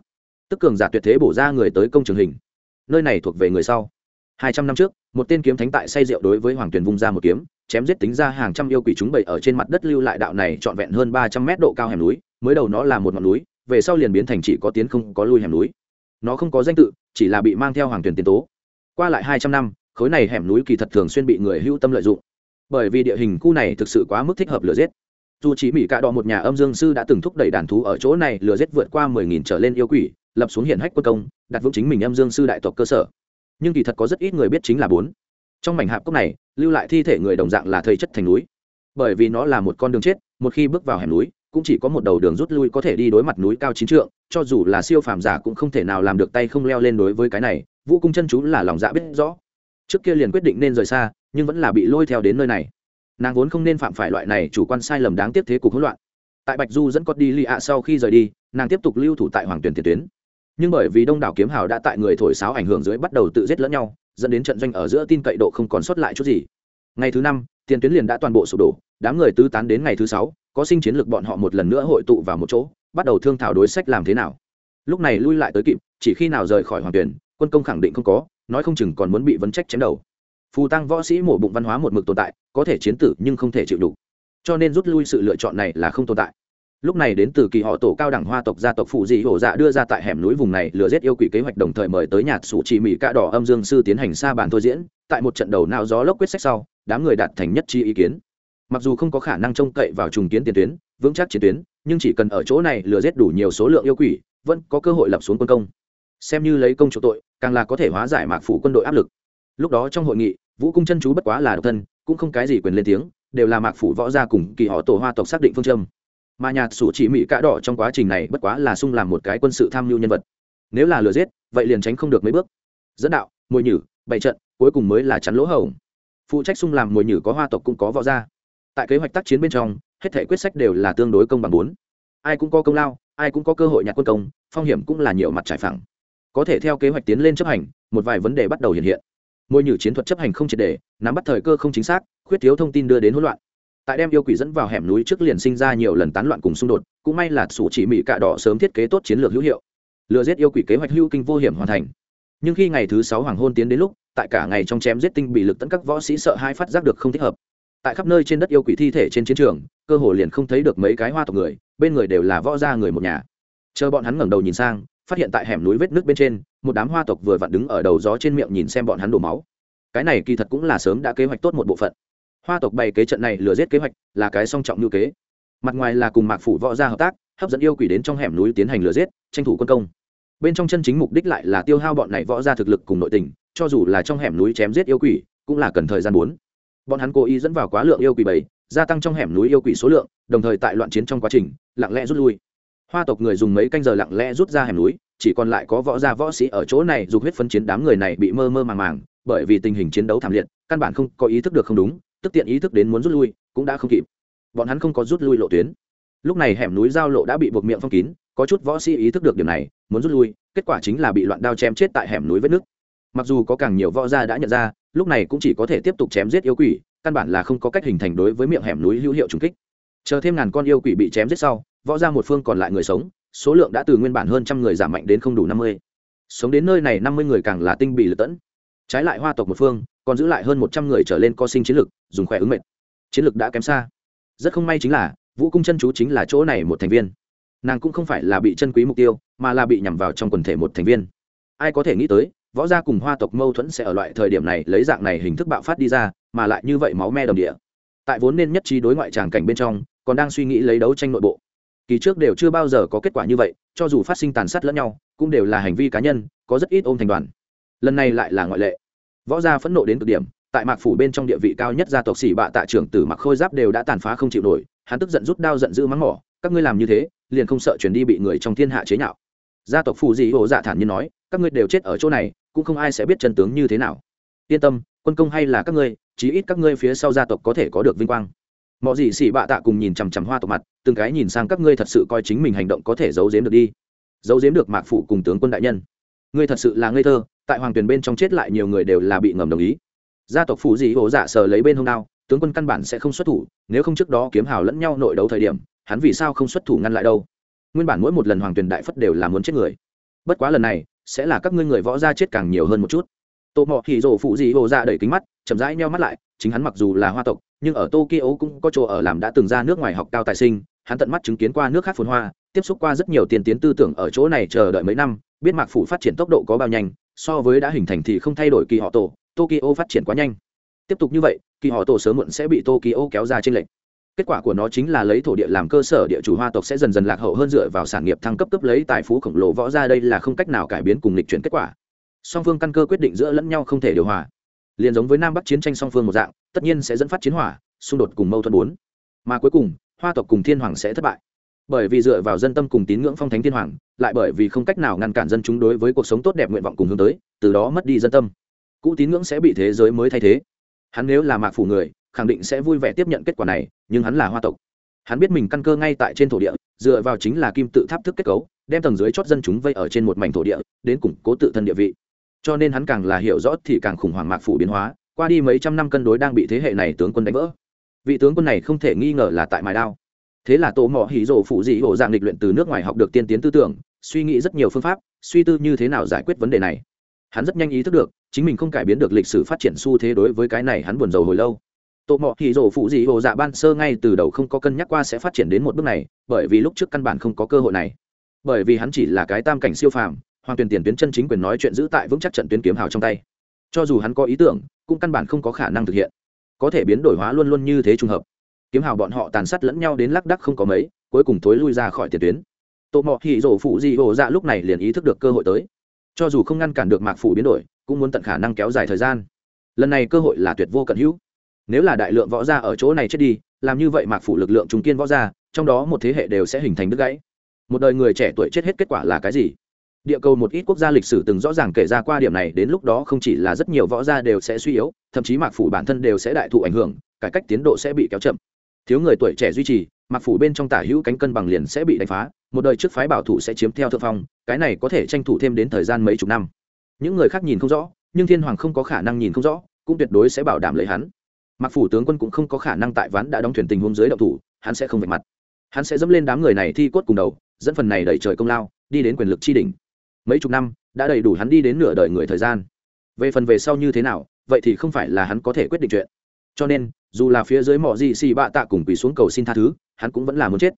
Tức cường giả tuyệt thế bổ ra người tới công trường hình. Nơi này thuộc về người sau. Hai trăm năm trước, một tên kiếm thánh tại say rượu đối với hoàng tuyền vung ra một kiếm chém giết tính ra hàng trăm yêu quỷ chúng bậy ở trên mặt đất lưu lại đạo này trọn vẹn hơn ba trăm mét độ cao hẻm núi, mới đầu nó là một ngọn núi, về sau liền biến thành chỉ có tiến không có lui hẻm núi. Nó không có danh tự, chỉ là bị mang theo hoàng tuyển tiến tố. Qua lại hai trăm năm, khối này hẻm núi kỳ thật thường xuyên bị người hưu tâm lợi dụng. Bởi vì địa hình khu này thực sự quá mức thích hợp lửa giết. Dù chỉ mỹ cạ đọ một nhà âm dương sư đã từng thúc đẩy đàn thú ở chỗ này lừa giết vượt qua mười nghìn trở lên yêu quỷ, lập xuống hiển hách quân công, đặt vững chính mình âm dương sư đại tộc cơ sở. Nhưng kỳ thật có rất ít người biết chính là bốn trong mảnh hạp cốc này, lưu lại thi thể người đồng dạng là thầy chất thành núi. Bởi vì nó là một con đường chết, một khi bước vào hẻm núi, cũng chỉ có một đầu đường rút lui có thể đi đối mặt núi cao chín trượng, cho dù là siêu phàm giả cũng không thể nào làm được tay không leo lên đối với cái này, vũ cung chân chú là lòng dạ biết rõ. Trước kia liền quyết định nên rời xa, nhưng vẫn là bị lôi theo đến nơi này. Nàng vốn không nên phạm phải loại này chủ quan sai lầm đáng tiếc thế cục hỗn loạn. Tại bạch du dẫn có đi lì ạ sau khi rời đi, nàng tiếp tục lưu thủ tại hoàng tuyển tiền tuyến. Nhưng bởi vì đông đảo kiếm hào đã tại người thổi sáo ảnh hưởng dưới bắt đầu tự giết lẫn nhau dẫn đến trận doanh ở giữa tin cậy độ không còn sót lại chút gì. Ngày thứ năm, tiền tuyến liền đã toàn bộ sụp đổ, đám người tứ tán đến ngày thứ sáu, có sinh chiến lược bọn họ một lần nữa hội tụ vào một chỗ, bắt đầu thương thảo đối sách làm thế nào. Lúc này lui lại tới kịp, chỉ khi nào rời khỏi hoàng tuyển, quân công khẳng định không có, nói không chừng còn muốn bị vấn trách chém đầu. Phù tăng võ sĩ mổ bụng văn hóa một mực tồn tại, có thể chiến tử nhưng không thể chịu đủ. Cho nên rút lui sự lựa chọn này là không tồn tại lúc này đến từ kỳ họ tổ cao đẳng hoa tộc gia tộc phụ dị hổ dạ đưa ra tại hẻm núi vùng này lừa giết yêu quỷ kế hoạch đồng thời mời tới nhạc sủ chỉ mỹ cạ đỏ âm dương sư tiến hành xa bàn thôi diễn. Tại một trận đầu nào gió lốc quyết sách sau, đám người đạt thành nhất chi ý kiến. Mặc dù không có khả năng trông cậy vào trùng kiến tiền tuyến, vững chắc chiến tuyến, nhưng chỉ cần ở chỗ này lừa giết đủ nhiều số lượng yêu quỷ, vẫn có cơ hội lập xuống quân công. Xem như lấy công chỗ tội, càng là có thể hóa giải mạc phủ quân đội áp lực. Lúc đó trong hội nghị, vũ cung chân chú bất quá là độc thân, cũng không cái gì quyền lên tiếng, đều là mạc phủ võ gia cùng kỳ họ tổ hoa tộc xác định phương châm mà nhạt sủ chỉ mỹ cạ đỏ trong quá trình này bất quá là sung làm một cái quân sự tham mưu nhân vật. Nếu là lừa giết, vậy liền tránh không được mấy bước. Dẫn đạo, mồi nhử, bày trận, cuối cùng mới là chắn lỗ hổng. Phụ trách sung làm mồi nhử có hoa tộc cũng có võ gia. Tại kế hoạch tác chiến bên trong, hết thể quyết sách đều là tương đối công bằng bốn. Ai cũng có công lao, ai cũng có cơ hội nhặt quân công, phong hiểm cũng là nhiều mặt trải phẳng. Có thể theo kế hoạch tiến lên chấp hành, một vài vấn đề bắt đầu hiện hiện. Môi nhử chiến thuật chấp hành không triệt đề nắm bắt thời cơ không chính xác, khuyết thiếu thông tin đưa đến hỗn loạn tại đem yêu quỷ dẫn vào hẻm núi trước liền sinh ra nhiều lần tán loạn cùng xung đột, cũng may là sủ chỉ mỹ cạ đỏ sớm thiết kế tốt chiến lược hữu hiệu. Lừa giết yêu quỷ kế hoạch hữu kinh vô hiểm hoàn thành. Nhưng khi ngày thứ sáu hoàng hôn tiến đến lúc, tại cả ngày trong chém giết tinh bị lực tấn các võ sĩ sợ hai phát giác được không thích hợp. Tại khắp nơi trên đất yêu quỷ thi thể trên chiến trường, cơ hồ liền không thấy được mấy cái hoa tộc người, bên người đều là võ gia người một nhà. Chờ bọn hắn ngẩng đầu nhìn sang, phát hiện tại hẻm núi vết nước bên trên, một đám hoa tộc vừa vặn đứng ở đầu gió trên miệng nhìn xem bọn hắn đổ máu. Cái này kỳ thật cũng là sớm đã kế hoạch tốt một bộ phận hoa tộc bày kế trận này lừa giết kế hoạch là cái song trọng như kế. Mặt ngoài là cùng mạc phủ võ gia hợp tác, hấp dẫn yêu quỷ đến trong hẻm núi tiến hành lừa giết, tranh thủ quân công. Bên trong chân chính mục đích lại là tiêu hao bọn này võ gia thực lực cùng nội tình, cho dù là trong hẻm núi chém giết yêu quỷ, cũng là cần thời gian bốn. Bọn hắn cố ý dẫn vào quá lượng yêu quỷ bảy, gia tăng trong hẻm núi yêu quỷ số lượng, đồng thời tại loạn chiến trong quá trình, lặng lẽ rút lui. Hoa tộc người dùng mấy canh giờ lặng lẽ rút ra hẻm núi, chỉ còn lại có võ gia võ sĩ ở chỗ này dùng huyết phân chiến đám người này bị mơ mơ màng màng, bởi vì tình hình chiến đấu thảm liệt, căn bản không có ý thức được không đúng tức tiện ý thức đến muốn rút lui, cũng đã không kịp. Bọn hắn không có rút lui lộ tuyến. Lúc này hẻm núi giao lộ đã bị buộc miệng phong kín, có chút võ sĩ ý thức được điểm này, muốn rút lui, kết quả chính là bị loạn đao chém chết tại hẻm núi vết nước mặc dù có càng nhiều võ gia đã nhận ra, lúc này cũng chỉ có thể tiếp tục chém giết yêu quỷ, căn bản là không có cách hình thành đối với miệng hẻm núi hữu hiệu trùng kích. Chờ thêm ngàn con yêu quỷ bị chém giết sau, võ ra một phương còn lại người sống, số lượng đã từ nguyên bản hơn trăm người giảm mạnh đến không đủ năm mươi. Sống đến nơi này năm mươi người càng là tinh bị lật tẫn. Trái lại hoa tộc một phương còn giữ lại hơn một trăm người trở lên co sinh chiến lược dùng khỏe ứng mệt chiến lược đã kém xa. Rất không may chính là, vũ cung chân chú chính là chỗ này một thành viên. Nàng cũng không phải là bị chân quý mục tiêu, mà là bị nhằm vào trong quần thể một thành viên. Ai có thể nghĩ tới, võ gia cùng hoa tộc mâu thuẫn sẽ ở loại thời điểm này lấy dạng này hình thức bạo phát đi ra, mà lại như vậy máu me đồng địa. Tại vốn nên nhất trí đối ngoại tràng cảnh bên trong, còn đang suy nghĩ lấy đấu tranh nội bộ. Kỳ trước đều chưa bao giờ có kết quả như vậy, cho dù phát sinh tàn sát lẫn nhau, cũng đều là hành vi cá nhân, có rất ít ôm thành đoàn. Lần này lại là ngoại lệ võ gia phẫn nộ đến cực điểm, tại mạc phủ bên trong địa vị cao nhất gia tộc xỉ bạ tạ trưởng tử mặc khôi giáp đều đã tàn phá không chịu nổi, hắn tức giận rút đao giận dữ mắng mỏ, các ngươi làm như thế, liền không sợ chuyển đi bị người trong thiên hạ chế nhạo. Gia tộc phù dị hồ dạ thản nhiên nói, các ngươi đều chết ở chỗ này, cũng không ai sẽ biết chân tướng như thế nào. Yên tâm, quân công hay là các ngươi, chí ít các ngươi phía sau gia tộc có thể có được vinh quang. Mọi gì xỉ bạ tạ cùng nhìn chằm chằm hoa tộc mặt, từng cái nhìn sang các ngươi thật sự coi chính mình hành động có thể giấu giếm được đi. Giấu giếm được mạc phủ cùng tướng quân đại nhân. Ngươi thật sự là ngây thơ tại hoàng tuyền bên trong chết lại nhiều người đều là bị ngầm đồng ý. Gia tộc phủ dị hồ dạ sờ lấy bên hông đao, tướng quân căn bản sẽ không xuất thủ, nếu không trước đó kiếm hào lẫn nhau nội đấu thời điểm, hắn vì sao không xuất thủ ngăn lại đâu? Nguyên bản mỗi một lần hoàng tuyền đại phất đều là muốn chết người. Bất quá lần này, sẽ là các ngươi người võ gia chết càng nhiều hơn một chút. Tô mọ hỉ rổ phụ dị hồ dạ đẩy kính mắt, chậm rãi nheo mắt lại, chính hắn mặc dù là hoa tộc, nhưng ở tokyo cũng có chỗ ở làm đã từng ra nước ngoài học cao tài sinh, hắn tận mắt chứng kiến qua nước khác phồn hoa, tiếp xúc qua rất nhiều tiền tiến tư tưởng ở chỗ này chờ đợi mấy năm, biết mạc phủ phát triển tốc độ có bao nhanh so với đã hình thành thì không thay đổi kỳ họ tổ, tokyo phát triển quá nhanh. Tiếp tục như vậy, kỳ họ tổ sớm muộn sẽ bị tokyo kéo ra trên lệnh kết quả của nó chính là lấy thổ địa làm cơ sở, địa chủ hoa tộc sẽ dần dần lạc hậu hơn dựa vào sản nghiệp thăng cấp cấp lấy tài phú khổng lồ võ ra, đây là không cách nào cải biến cùng lịch chuyển kết quả. Song phương căn cơ quyết định giữa lẫn nhau không thể điều hòa. Liền giống với nam bắc chiến tranh song phương một dạng, tất nhiên sẽ dẫn phát chiến hỏa, xung đột cùng mâu thuẫn bốn. Mà cuối cùng, hoa tộc cùng thiên hoàng sẽ thất bại bởi vì dựa vào dân tâm cùng tín ngưỡng phong thánh thiên hoàng, lại bởi vì không cách nào ngăn cản dân chúng đối với cuộc sống tốt đẹp nguyện vọng cùng hướng tới, từ đó mất đi dân tâm. Cũ tín ngưỡng sẽ bị thế giới mới thay thế. Hắn nếu là mạc phủ người, khẳng định sẽ vui vẻ tiếp nhận kết quả này, nhưng hắn là hoa tộc. Hắn biết mình căn cơ ngay tại trên thổ địa, dựa vào chính là kim tự tháp thức kết cấu, đem tầng dưới chót dân chúng vây ở trên một mảnh thổ địa, đến củng cố tự thân địa vị. Cho nên hắn càng là hiểu rõ thì càng khủng hoảng mạc phủ biến hóa, qua đi mấy trăm năm cân đối đang bị thế hệ này tướng quân đánh vỡ. Vị tướng quân này không thể nghi ngờ là tại mài đao thế là tổ mỏ hỉ rổ phụ dị hộ dạng lịch luyện từ nước ngoài học được tiên tiến tư tưởng, suy nghĩ rất nhiều phương pháp, suy tư như thế nào giải quyết vấn đề này. Hắn rất nhanh ý thức được, chính mình không cải biến được lịch sử phát triển xu thế đối với cái này hắn buồn rầu hồi lâu. Tổ mỏ hỉ rổ phụ dị hộ dạ ban sơ ngay từ đầu không có cân nhắc qua sẽ phát triển đến một bước này, bởi vì lúc trước căn bản không có cơ hội này. Bởi vì hắn chỉ là cái tam cảnh siêu phàm hoàng tuyển tiền tuyến chân chính quyền nói chuyện giữ tại vững chắc trận tuyến kiếm hào trong tay. Cho dù hắn có ý tưởng, cũng căn bản không có khả năng thực hiện. Có thể biến đổi hóa luôn luôn như thế trùng hợp kiếm hào bọn họ tàn sát lẫn nhau đến lác đắc không có mấy, cuối cùng thối lui ra khỏi tiền tuyến. Tổ mọ hỉ rổ phụ di hồ dạ lúc này liền ý thức được cơ hội tới. Cho dù không ngăn cản được mạc phủ biến đổi, cũng muốn tận khả năng kéo dài thời gian. Lần này cơ hội là tuyệt vô cận hữu. Nếu là đại lượng võ gia ở chỗ này chết đi, làm như vậy mạc phủ lực lượng trung kiên võ gia, trong đó một thế hệ đều sẽ hình thành đứt gãy. Một đời người trẻ tuổi chết hết kết quả là cái gì? Địa cầu một ít quốc gia lịch sử từng rõ ràng kể ra qua điểm này, đến lúc đó không chỉ là rất nhiều võ gia đều sẽ suy yếu, thậm chí mạc phủ bản thân đều sẽ đại thụ ảnh hưởng, cải cách tiến độ sẽ bị kéo chậm thiếu người tuổi trẻ duy trì, mặc phủ bên trong tả hữu cánh cân bằng liền sẽ bị đánh phá, một đời trước phái bảo thủ sẽ chiếm theo thượng phong, cái này có thể tranh thủ thêm đến thời gian mấy chục năm. Những người khác nhìn không rõ, nhưng thiên hoàng không có khả năng nhìn không rõ, cũng tuyệt đối sẽ bảo đảm lấy hắn. Mặc phủ tướng quân cũng không có khả năng tại ván đã đóng thuyền tình huống dưới đậu thủ, hắn sẽ không vạch mặt. Hắn sẽ dẫm lên đám người này thi cốt cùng đầu, dẫn phần này đẩy trời công lao, đi đến quyền lực tri đỉnh. Mấy chục năm, đã đầy đủ hắn đi đến nửa đời người thời gian. Về phần về sau như thế nào, vậy thì không phải là hắn có thể quyết định chuyện. Cho nên dù là phía dưới mỏ gì xì bạ tạ cùng quỳ xuống cầu xin tha thứ, hắn cũng vẫn là muốn chết.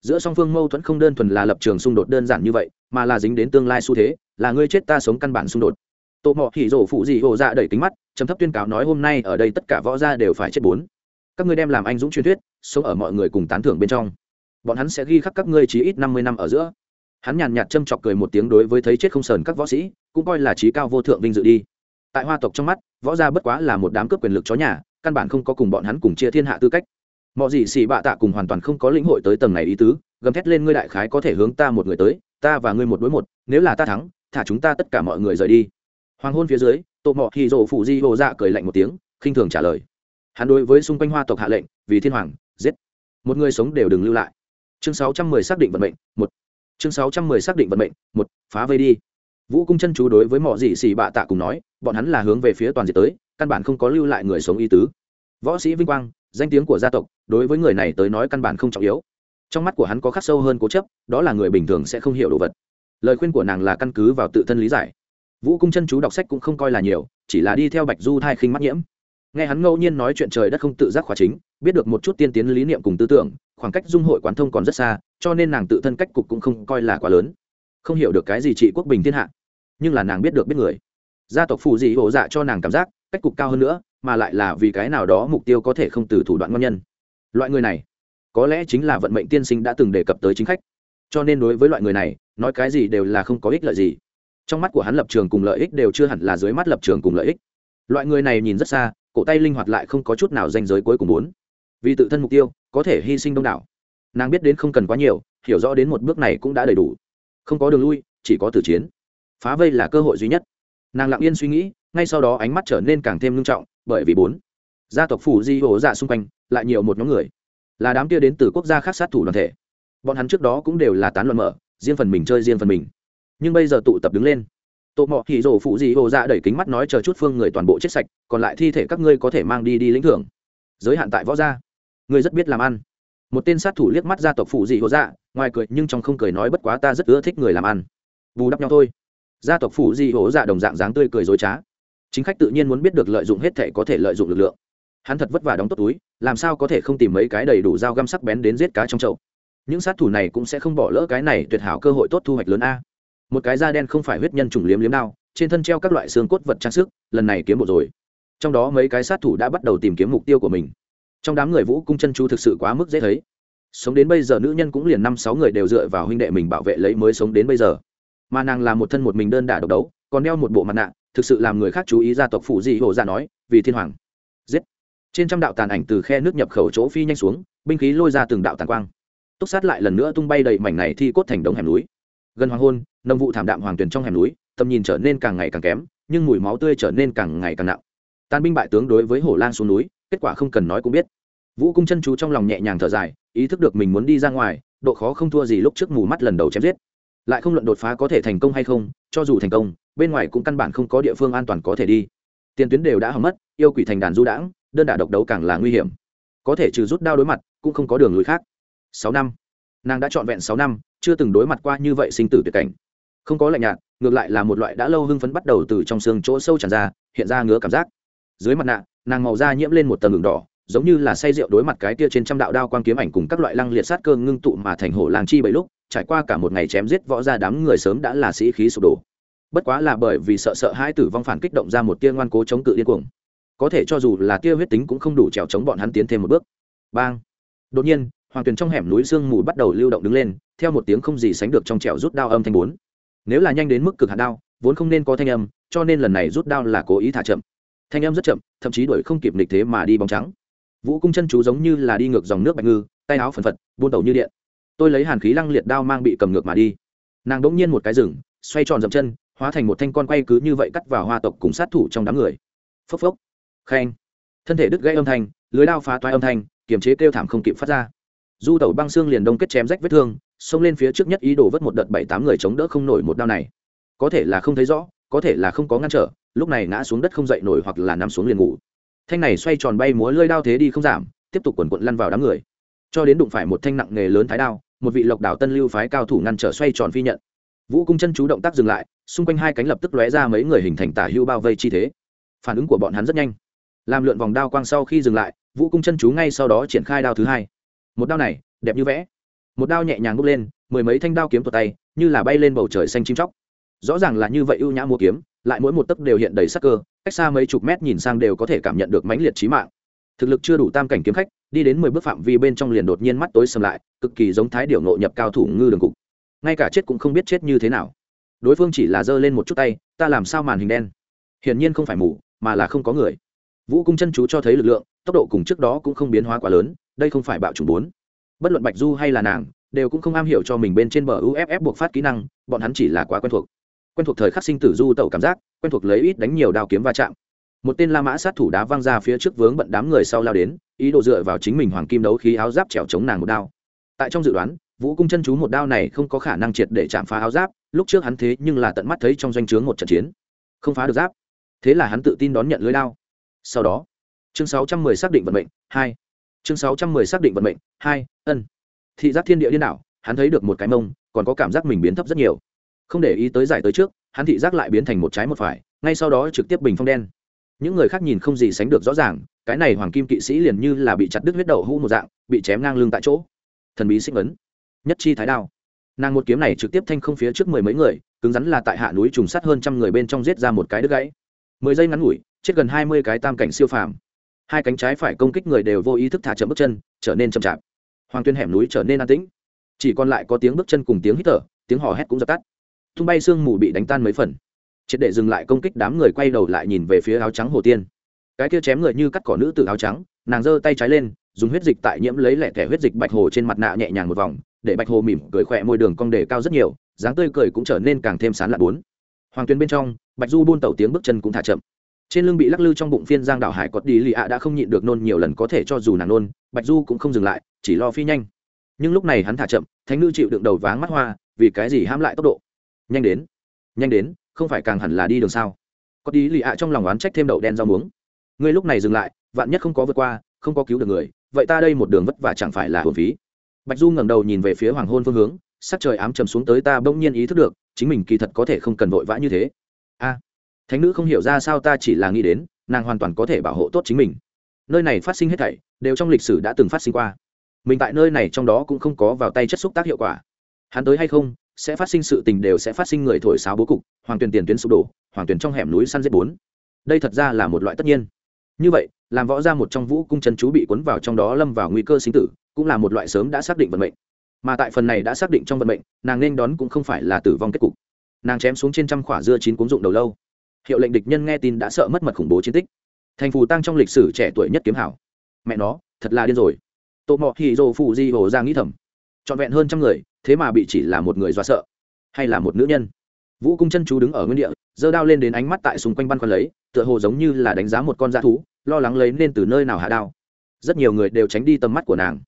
Giữa song phương mâu thuẫn không đơn thuần là lập trường xung đột đơn giản như vậy, mà là dính đến tương lai xu thế, là ngươi chết ta sống căn bản xung đột. Tổ mọ hỉ rổ phụ dị hồ dạ đẩy kính mắt chấm thấp tuyên cáo nói hôm nay ở đây tất cả võ gia đều phải chết bốn. Các ngươi đem làm anh dũng truyền thuyết, sống ở mọi người cùng tán thưởng bên trong. Bọn hắn sẽ ghi khắc các ngươi chí ít năm mươi năm ở giữa. Hắn nhàn nhạt châm chọc cười một tiếng đối với thấy chết không sờn các võ sĩ, cũng coi là trí cao vô thượng vinh dự đi. Tại hoa tộc trong mắt, võ gia bất quá là một đám cướp quyền lực chó nhà căn bản không có cùng bọn hắn cùng chia thiên hạ tư cách. Mọi gì xì bạ tạ cùng hoàn toàn không có lĩnh hội tới tầng này ý tứ, gầm thét lên ngươi đại khái có thể hướng ta một người tới, ta và ngươi một đối một, nếu là ta thắng, thả chúng ta tất cả mọi người rời đi. Hoàng hôn phía dưới tổ mọ hì rộ phụ di hồ dạ cười lạnh một tiếng, khinh thường trả lời. Hắn đối với xung quanh hoa tộc hạ lệnh, vì thiên hoàng, giết. Một người sống đều đừng lưu lại. Chương sáu trăm mười xác định vận mệnh, một. Chương sáu trăm mười xác định vận mệnh, một, phá vây đi. Vũ cung chân chú đối với mọi dị xì bạ tạ cùng nói, bọn hắn là hướng về phía toàn diệt tới căn bản không có lưu lại người sống y tứ. Võ sĩ vinh quang, danh tiếng của gia tộc, đối với người này tới nói căn bản không trọng yếu. Trong mắt của hắn có khắc sâu hơn cố chấp, đó là người bình thường sẽ không hiểu đồ vật. Lời khuyên của nàng là căn cứ vào tự thân lý giải. Vũ cung chân chú đọc sách cũng không coi là nhiều, chỉ là đi theo bạch du thai khinh mắt nhiễm. Nghe hắn ngẫu nhiên nói chuyện trời đất không tự giác khóa chính, biết được một chút tiên tiến lý niệm cùng tư tưởng, khoảng cách dung hội quán thông còn rất xa, cho nên nàng tự thân cách cục cũng không coi là quá lớn. Không hiểu được cái gì trị quốc bình thiên hạ, nhưng là nàng biết được biết người. Gia tộc phù dị hổ dạ cho nàng cảm giác cách cục cao hơn nữa, mà lại là vì cái nào đó mục tiêu có thể không từ thủ đoạn ngon nhân. Loại người này, có lẽ chính là vận mệnh tiên sinh đã từng đề cập tới chính khách. Cho nên đối với loại người này, nói cái gì đều là không có ích lợi gì. Trong mắt của hắn lập trường cùng lợi ích đều chưa hẳn là dưới mắt lập trường cùng lợi ích. Loại người này nhìn rất xa, cổ tay linh hoạt lại không có chút nào danh giới cuối cùng muốn. Vì tự thân mục tiêu, có thể hy sinh đông đảo. Nàng biết đến không cần quá nhiều, hiểu rõ đến một bước này cũng đã đầy đủ. Không có đường lui, chỉ có tử chiến. Phá vây là cơ hội duy nhất. Nàng lặng yên suy nghĩ ngay sau đó ánh mắt trở nên càng thêm nghiêm trọng, bởi vì bốn gia tộc phủ di hồ dạ xung quanh, lại nhiều một nhóm người. Là đám kia đến từ quốc gia khác sát thủ đoàn thể. Bọn hắn trước đó cũng đều là tán luận mở, riêng phần mình chơi riêng phần mình. Nhưng bây giờ tụ tập đứng lên. Tổ mọ hỉ rổ phụ di hồ dạ đẩy kính mắt nói chờ chút phương người toàn bộ chết sạch, còn lại thi thể các ngươi có thể mang đi đi lĩnh thưởng. Giới hạn tại võ gia. Ngươi rất biết làm ăn. Một tên sát thủ liếc mắt gia tộc phụ dị hồ dạ ngoài cười nhưng trong không cười nói bất quá ta rất ưa thích người làm ăn. Bù đắp nhau thôi. Gia tộc phụ dị hồ dạ đồng dạng dáng tươi cười dối trá chính khách tự nhiên muốn biết được lợi dụng hết thể có thể lợi dụng lực lượng. Hắn thật vất vả đóng tốt túi, làm sao có thể không tìm mấy cái đầy đủ dao găm sắc bén đến giết cá trong chậu. Những sát thủ này cũng sẽ không bỏ lỡ cái này tuyệt hảo cơ hội tốt thu hoạch lớn a. Một cái da đen không phải huyết nhân trùng liếm liếm đao, trên thân treo các loại xương cốt vật trang sức, lần này kiếm một rồi. Trong đó mấy cái sát thủ đã bắt đầu tìm kiếm mục tiêu của mình. Trong đám người vũ cung chân chú thực sự quá mức dễ thấy. Sống đến bây giờ nữ nhân cũng liền năm sáu người đều dựa vào huynh đệ mình bảo vệ lấy mới sống đến bây giờ. Mà nàng là một thân một mình đơn đả độc đấu, còn đeo một bộ mặt nạ thực sự làm người khác chú ý gia tộc phụ dị hồ ra dạ nói, vì thiên hoàng. Giết. Trên trăm đạo tàn ảnh từ khe nước nhập khẩu chỗ phi nhanh xuống, binh khí lôi ra từng đạo tàn quang. Túc sát lại lần nữa tung bay đầy mảnh này thi cốt thành đống hẻm núi. Gần hoàng hôn, nông vụ thảm đạm hoàng tuyền trong hẻm núi, tầm nhìn trở nên càng ngày càng kém, nhưng mùi máu tươi trở nên càng ngày càng nặng. Tàn binh bại tướng đối với hổ lan xuống núi, kết quả không cần nói cũng biết. Vũ cung chân chú trong lòng nhẹ nhàng thở dài, ý thức được mình muốn đi ra ngoài, độ khó không thua gì lúc trước mù mắt lần đầu chém giết. Lại không luận đột phá có thể thành công hay không, cho dù thành công bên ngoài cũng căn bản không có địa phương an toàn có thể đi. Tiền tuyến đều đã hỏng mất, yêu quỷ thành đàn du đãng, đơn đả độc đấu càng là nguy hiểm. Có thể trừ rút đao đối mặt, cũng không có đường lối khác. Sáu năm. Nàng đã trọn vẹn sáu năm, chưa từng đối mặt qua như vậy sinh tử tuyệt cảnh. Không có lạnh nhạt, ngược lại là một loại đã lâu hưng phấn bắt đầu từ trong xương chỗ sâu tràn ra, hiện ra ngứa cảm giác. Dưới mặt nạ, nàng màu da nhiễm lên một tầng đường đỏ, giống như là say rượu đối mặt cái tia trên trăm đạo đao quang kiếm ảnh cùng các loại lăng liệt sát cơ ngưng tụ mà thành hổ làng chi bảy lúc, trải qua cả một ngày chém giết võ ra đám người sớm đã là sĩ khí sụp đổ bất quá là bởi vì sợ sợ hai tử vong phản kích động ra một tia ngoan cố chống cự điên cuồng. Có thể cho dù là tia huyết tính cũng không đủ trèo chống bọn hắn tiến thêm một bước. Bang! Đột nhiên, hoàng tuyền trong hẻm núi sương mù bắt đầu lưu động đứng lên, theo một tiếng không gì sánh được trong trèo rút đao âm thanh bốn. Nếu là nhanh đến mức cực hạt đao, vốn không nên có thanh âm, cho nên lần này rút đao là cố ý thả chậm. Thanh âm rất chậm, thậm chí đuổi không kịp nịch thế mà đi bóng trắng. Vũ cung chân chú giống như là đi ngược dòng nước bạch ngư, tay áo phần phật, buôn tàu như điện. Tôi lấy hàn khí lăng liệt đao mang bị cầm ngược mà đi. Nàng đ ỗ n g nhiên một cái rừng xoay tròn dậm chân hóa thành một thanh con quay cứ như vậy cắt vào hoa tộc cùng sát thủ trong đám người. Phốc phốc. Khen. Thân thể đứt gãy âm thanh, lưới đao phá toai âm thanh, kiềm chế kêu thảm không kịp phát ra. Du tẩu băng xương liền đông kết chém rách vết thương, xông lên phía trước nhất ý đồ vớt một đợt bảy tám người chống đỡ không nổi một đao này. Có thể là không thấy rõ, có thể là không có ngăn trở, lúc này ngã xuống đất không dậy nổi hoặc là nằm xuống liền ngủ. Thanh này xoay tròn bay múa lơi đao thế đi không giảm, tiếp tục quần quận lăn vào đám người. Cho đến đụng phải một thanh nặng nghề lớn thái đao, một vị lộc đảo tân lưu phái cao thủ ngăn trở xoay tròn phi nhận. Vũ cung chân chú động tác dừng lại xung quanh hai cánh lập tức lóe ra mấy người hình thành tả hưu bao vây chi thế. Phản ứng của bọn hắn rất nhanh. Làm lượn vòng đao quang sau khi dừng lại, vũ cung chân chú ngay sau đó triển khai đao thứ hai. Một đao này, đẹp như vẽ. Một đao nhẹ nhàng bốc lên, mười mấy thanh đao kiếm tuột tay, như là bay lên bầu trời xanh chim chóc. Rõ ràng là như vậy ưu nhã mua kiếm, lại mỗi một tấc đều hiện đầy sắc cơ, cách xa mấy chục mét nhìn sang đều có thể cảm nhận được mãnh liệt trí mạng. Thực lực chưa đủ tam cảnh kiếm khách, đi đến mười bước phạm vi bên trong liền đột nhiên mắt tối sầm lại, cực kỳ giống thái điểu nộ nhập cao thủ ngư đường cục. Ngay cả chết cũng không biết chết như thế nào đối phương chỉ là giơ lên một chút tay, ta làm sao màn hình đen? Hiển nhiên không phải mù, mà là không có người. Vũ cung chân chú cho thấy lực lượng, tốc độ cùng trước đó cũng không biến hóa quá lớn, đây không phải bạo chủng bốn. Bất luận bạch du hay là nàng, đều cũng không am hiểu cho mình bên trên bờ uff buộc phát kỹ năng, bọn hắn chỉ là quá quen thuộc. Quen thuộc thời khắc sinh tử du tẩu cảm giác, quen thuộc lấy ít đánh nhiều đao kiếm va chạm. Một tên la mã sát thủ đá văng ra phía trước vướng bận đám người sau lao đến, ý đồ dựa vào chính mình hoàng kim đấu khí áo giáp trèo chống nàng một đao. Tại trong dự đoán vũ cung chân chú một đao này không có khả năng triệt để chạm phá áo giáp, lúc trước hắn thế nhưng là tận mắt thấy trong doanh trướng một trận chiến. Không phá được giáp. Thế là hắn tự tin đón nhận lưới đao. Sau đó, chương 610 xác định vận mệnh, hai. Chương 610 xác định vận mệnh, hai, ân. Thị giác thiên địa điên đảo, hắn thấy được một cái mông, còn có cảm giác mình biến thấp rất nhiều. Không để ý tới giải tới trước, hắn thị giác lại biến thành một trái một phải, ngay sau đó trực tiếp bình phong đen. Những người khác nhìn không gì sánh được rõ ràng, cái này hoàng kim kỵ sĩ liền như là bị chặt đứt huyết đậu hũ một dạng, bị chém ngang lưng tại chỗ. Thần bí xích ấn nhất chi thái đao. Nàng một kiếm này trực tiếp thanh không phía trước mười mấy người, cứng rắn là tại hạ núi trùng sắt hơn trăm người bên trong giết ra một cái đứt gãy. Mười giây ngắn ngủi, chết gần hai mươi cái tam cảnh siêu phàm. Hai cánh trái phải công kích người đều vô ý thức thả chậm bước chân, trở nên chậm chạp. Hoàng tuyên hẻm núi trở nên an tĩnh. Chỉ còn lại có tiếng bước chân cùng tiếng hít thở, tiếng hò hét cũng dập tắt. Tung bay sương mù bị đánh tan mấy phần. Triệt để dừng lại công kích đám người quay đầu lại nhìn về phía áo trắng hồ tiên. Cái kia chém người như cắt cỏ nữ từ áo trắng, nàng giơ tay trái lên, dùng huyết dịch tại nhiễm lấy lẻ thẻ huyết dịch bạch hồ trên mặt nạ nhẹ nhàng một vòng để bạch hồ mỉm cười khỏe môi đường cong đề cao rất nhiều, dáng tươi cười cũng trở nên càng thêm sán lạ bốn. Hoàng tuyền bên trong, bạch du buôn tẩu tiếng bước chân cũng thả chậm. Trên lưng bị lắc lư trong bụng phiên giang đảo hải cọt đi lì ạ đã không nhịn được nôn nhiều lần có thể cho dù nàng nôn, bạch du cũng không dừng lại, chỉ lo phi nhanh. Nhưng lúc này hắn thả chậm, thánh nữ chịu đựng đầu váng mắt hoa, vì cái gì hãm lại tốc độ? Nhanh đến nhanh đến, không phải càng hẳn là đi đường sao? Có đi lì ạ trong lòng oán trách thêm đậu đen rau muống. Ngươi lúc này dừng lại, vạn nhất không có vượt qua, không có cứu được người, vậy ta đây một đường vất vả chẳng phải là hồn phí bạch du ngẩng đầu nhìn về phía hoàng hôn phương hướng, sắc trời ám trầm xuống tới ta bỗng nhiên ý thức được, chính mình kỳ thật có thể không cần vội vã như thế. A, thánh nữ không hiểu ra sao ta chỉ là nghĩ đến, nàng hoàn toàn có thể bảo hộ tốt chính mình. Nơi này phát sinh hết thảy, đều trong lịch sử đã từng phát sinh qua. Mình tại nơi này trong đó cũng không có vào tay chất xúc tác hiệu quả. Hắn tới hay không, sẽ phát sinh sự tình đều sẽ phát sinh người thổi sáo bố cục, hoàng tuyền tiền tuyến sụp đổ, hoàng tuyền trong hẻm núi săn giết bốn. Đây thật ra là một loại tất nhiên. Như vậy, làm võ ra một trong vũ cung chân chú bị cuốn vào trong đó lâm vào nguy cơ sinh tử cũng là một loại sớm đã xác định vận mệnh. Mà tại phần này đã xác định trong vận mệnh, nàng nên đón cũng không phải là tử vong kết cục. Nàng chém xuống trên trăm khỏa dưa chín cuốn dụng đầu lâu. Hiệu lệnh địch nhân nghe tin đã sợ mất mật khủng bố chiến tích. Thành phù tăng trong lịch sử trẻ tuổi nhất kiếm hảo. Mẹ nó, thật là điên rồi. Tô mọ hì dô phụ di hồ ra nghĩ thầm. Trọn vẹn hơn trăm người, thế mà bị chỉ là một người do sợ. Hay là một nữ nhân. Vũ cung chân chú đứng ở nguyên địa, giơ đao lên đến ánh mắt tại xung quanh băn khoăn lấy, tựa hồ giống như là đánh giá một con dã thú, lo lắng lấy nên từ nơi nào hạ đao. Rất nhiều người đều tránh đi tầm mắt của nàng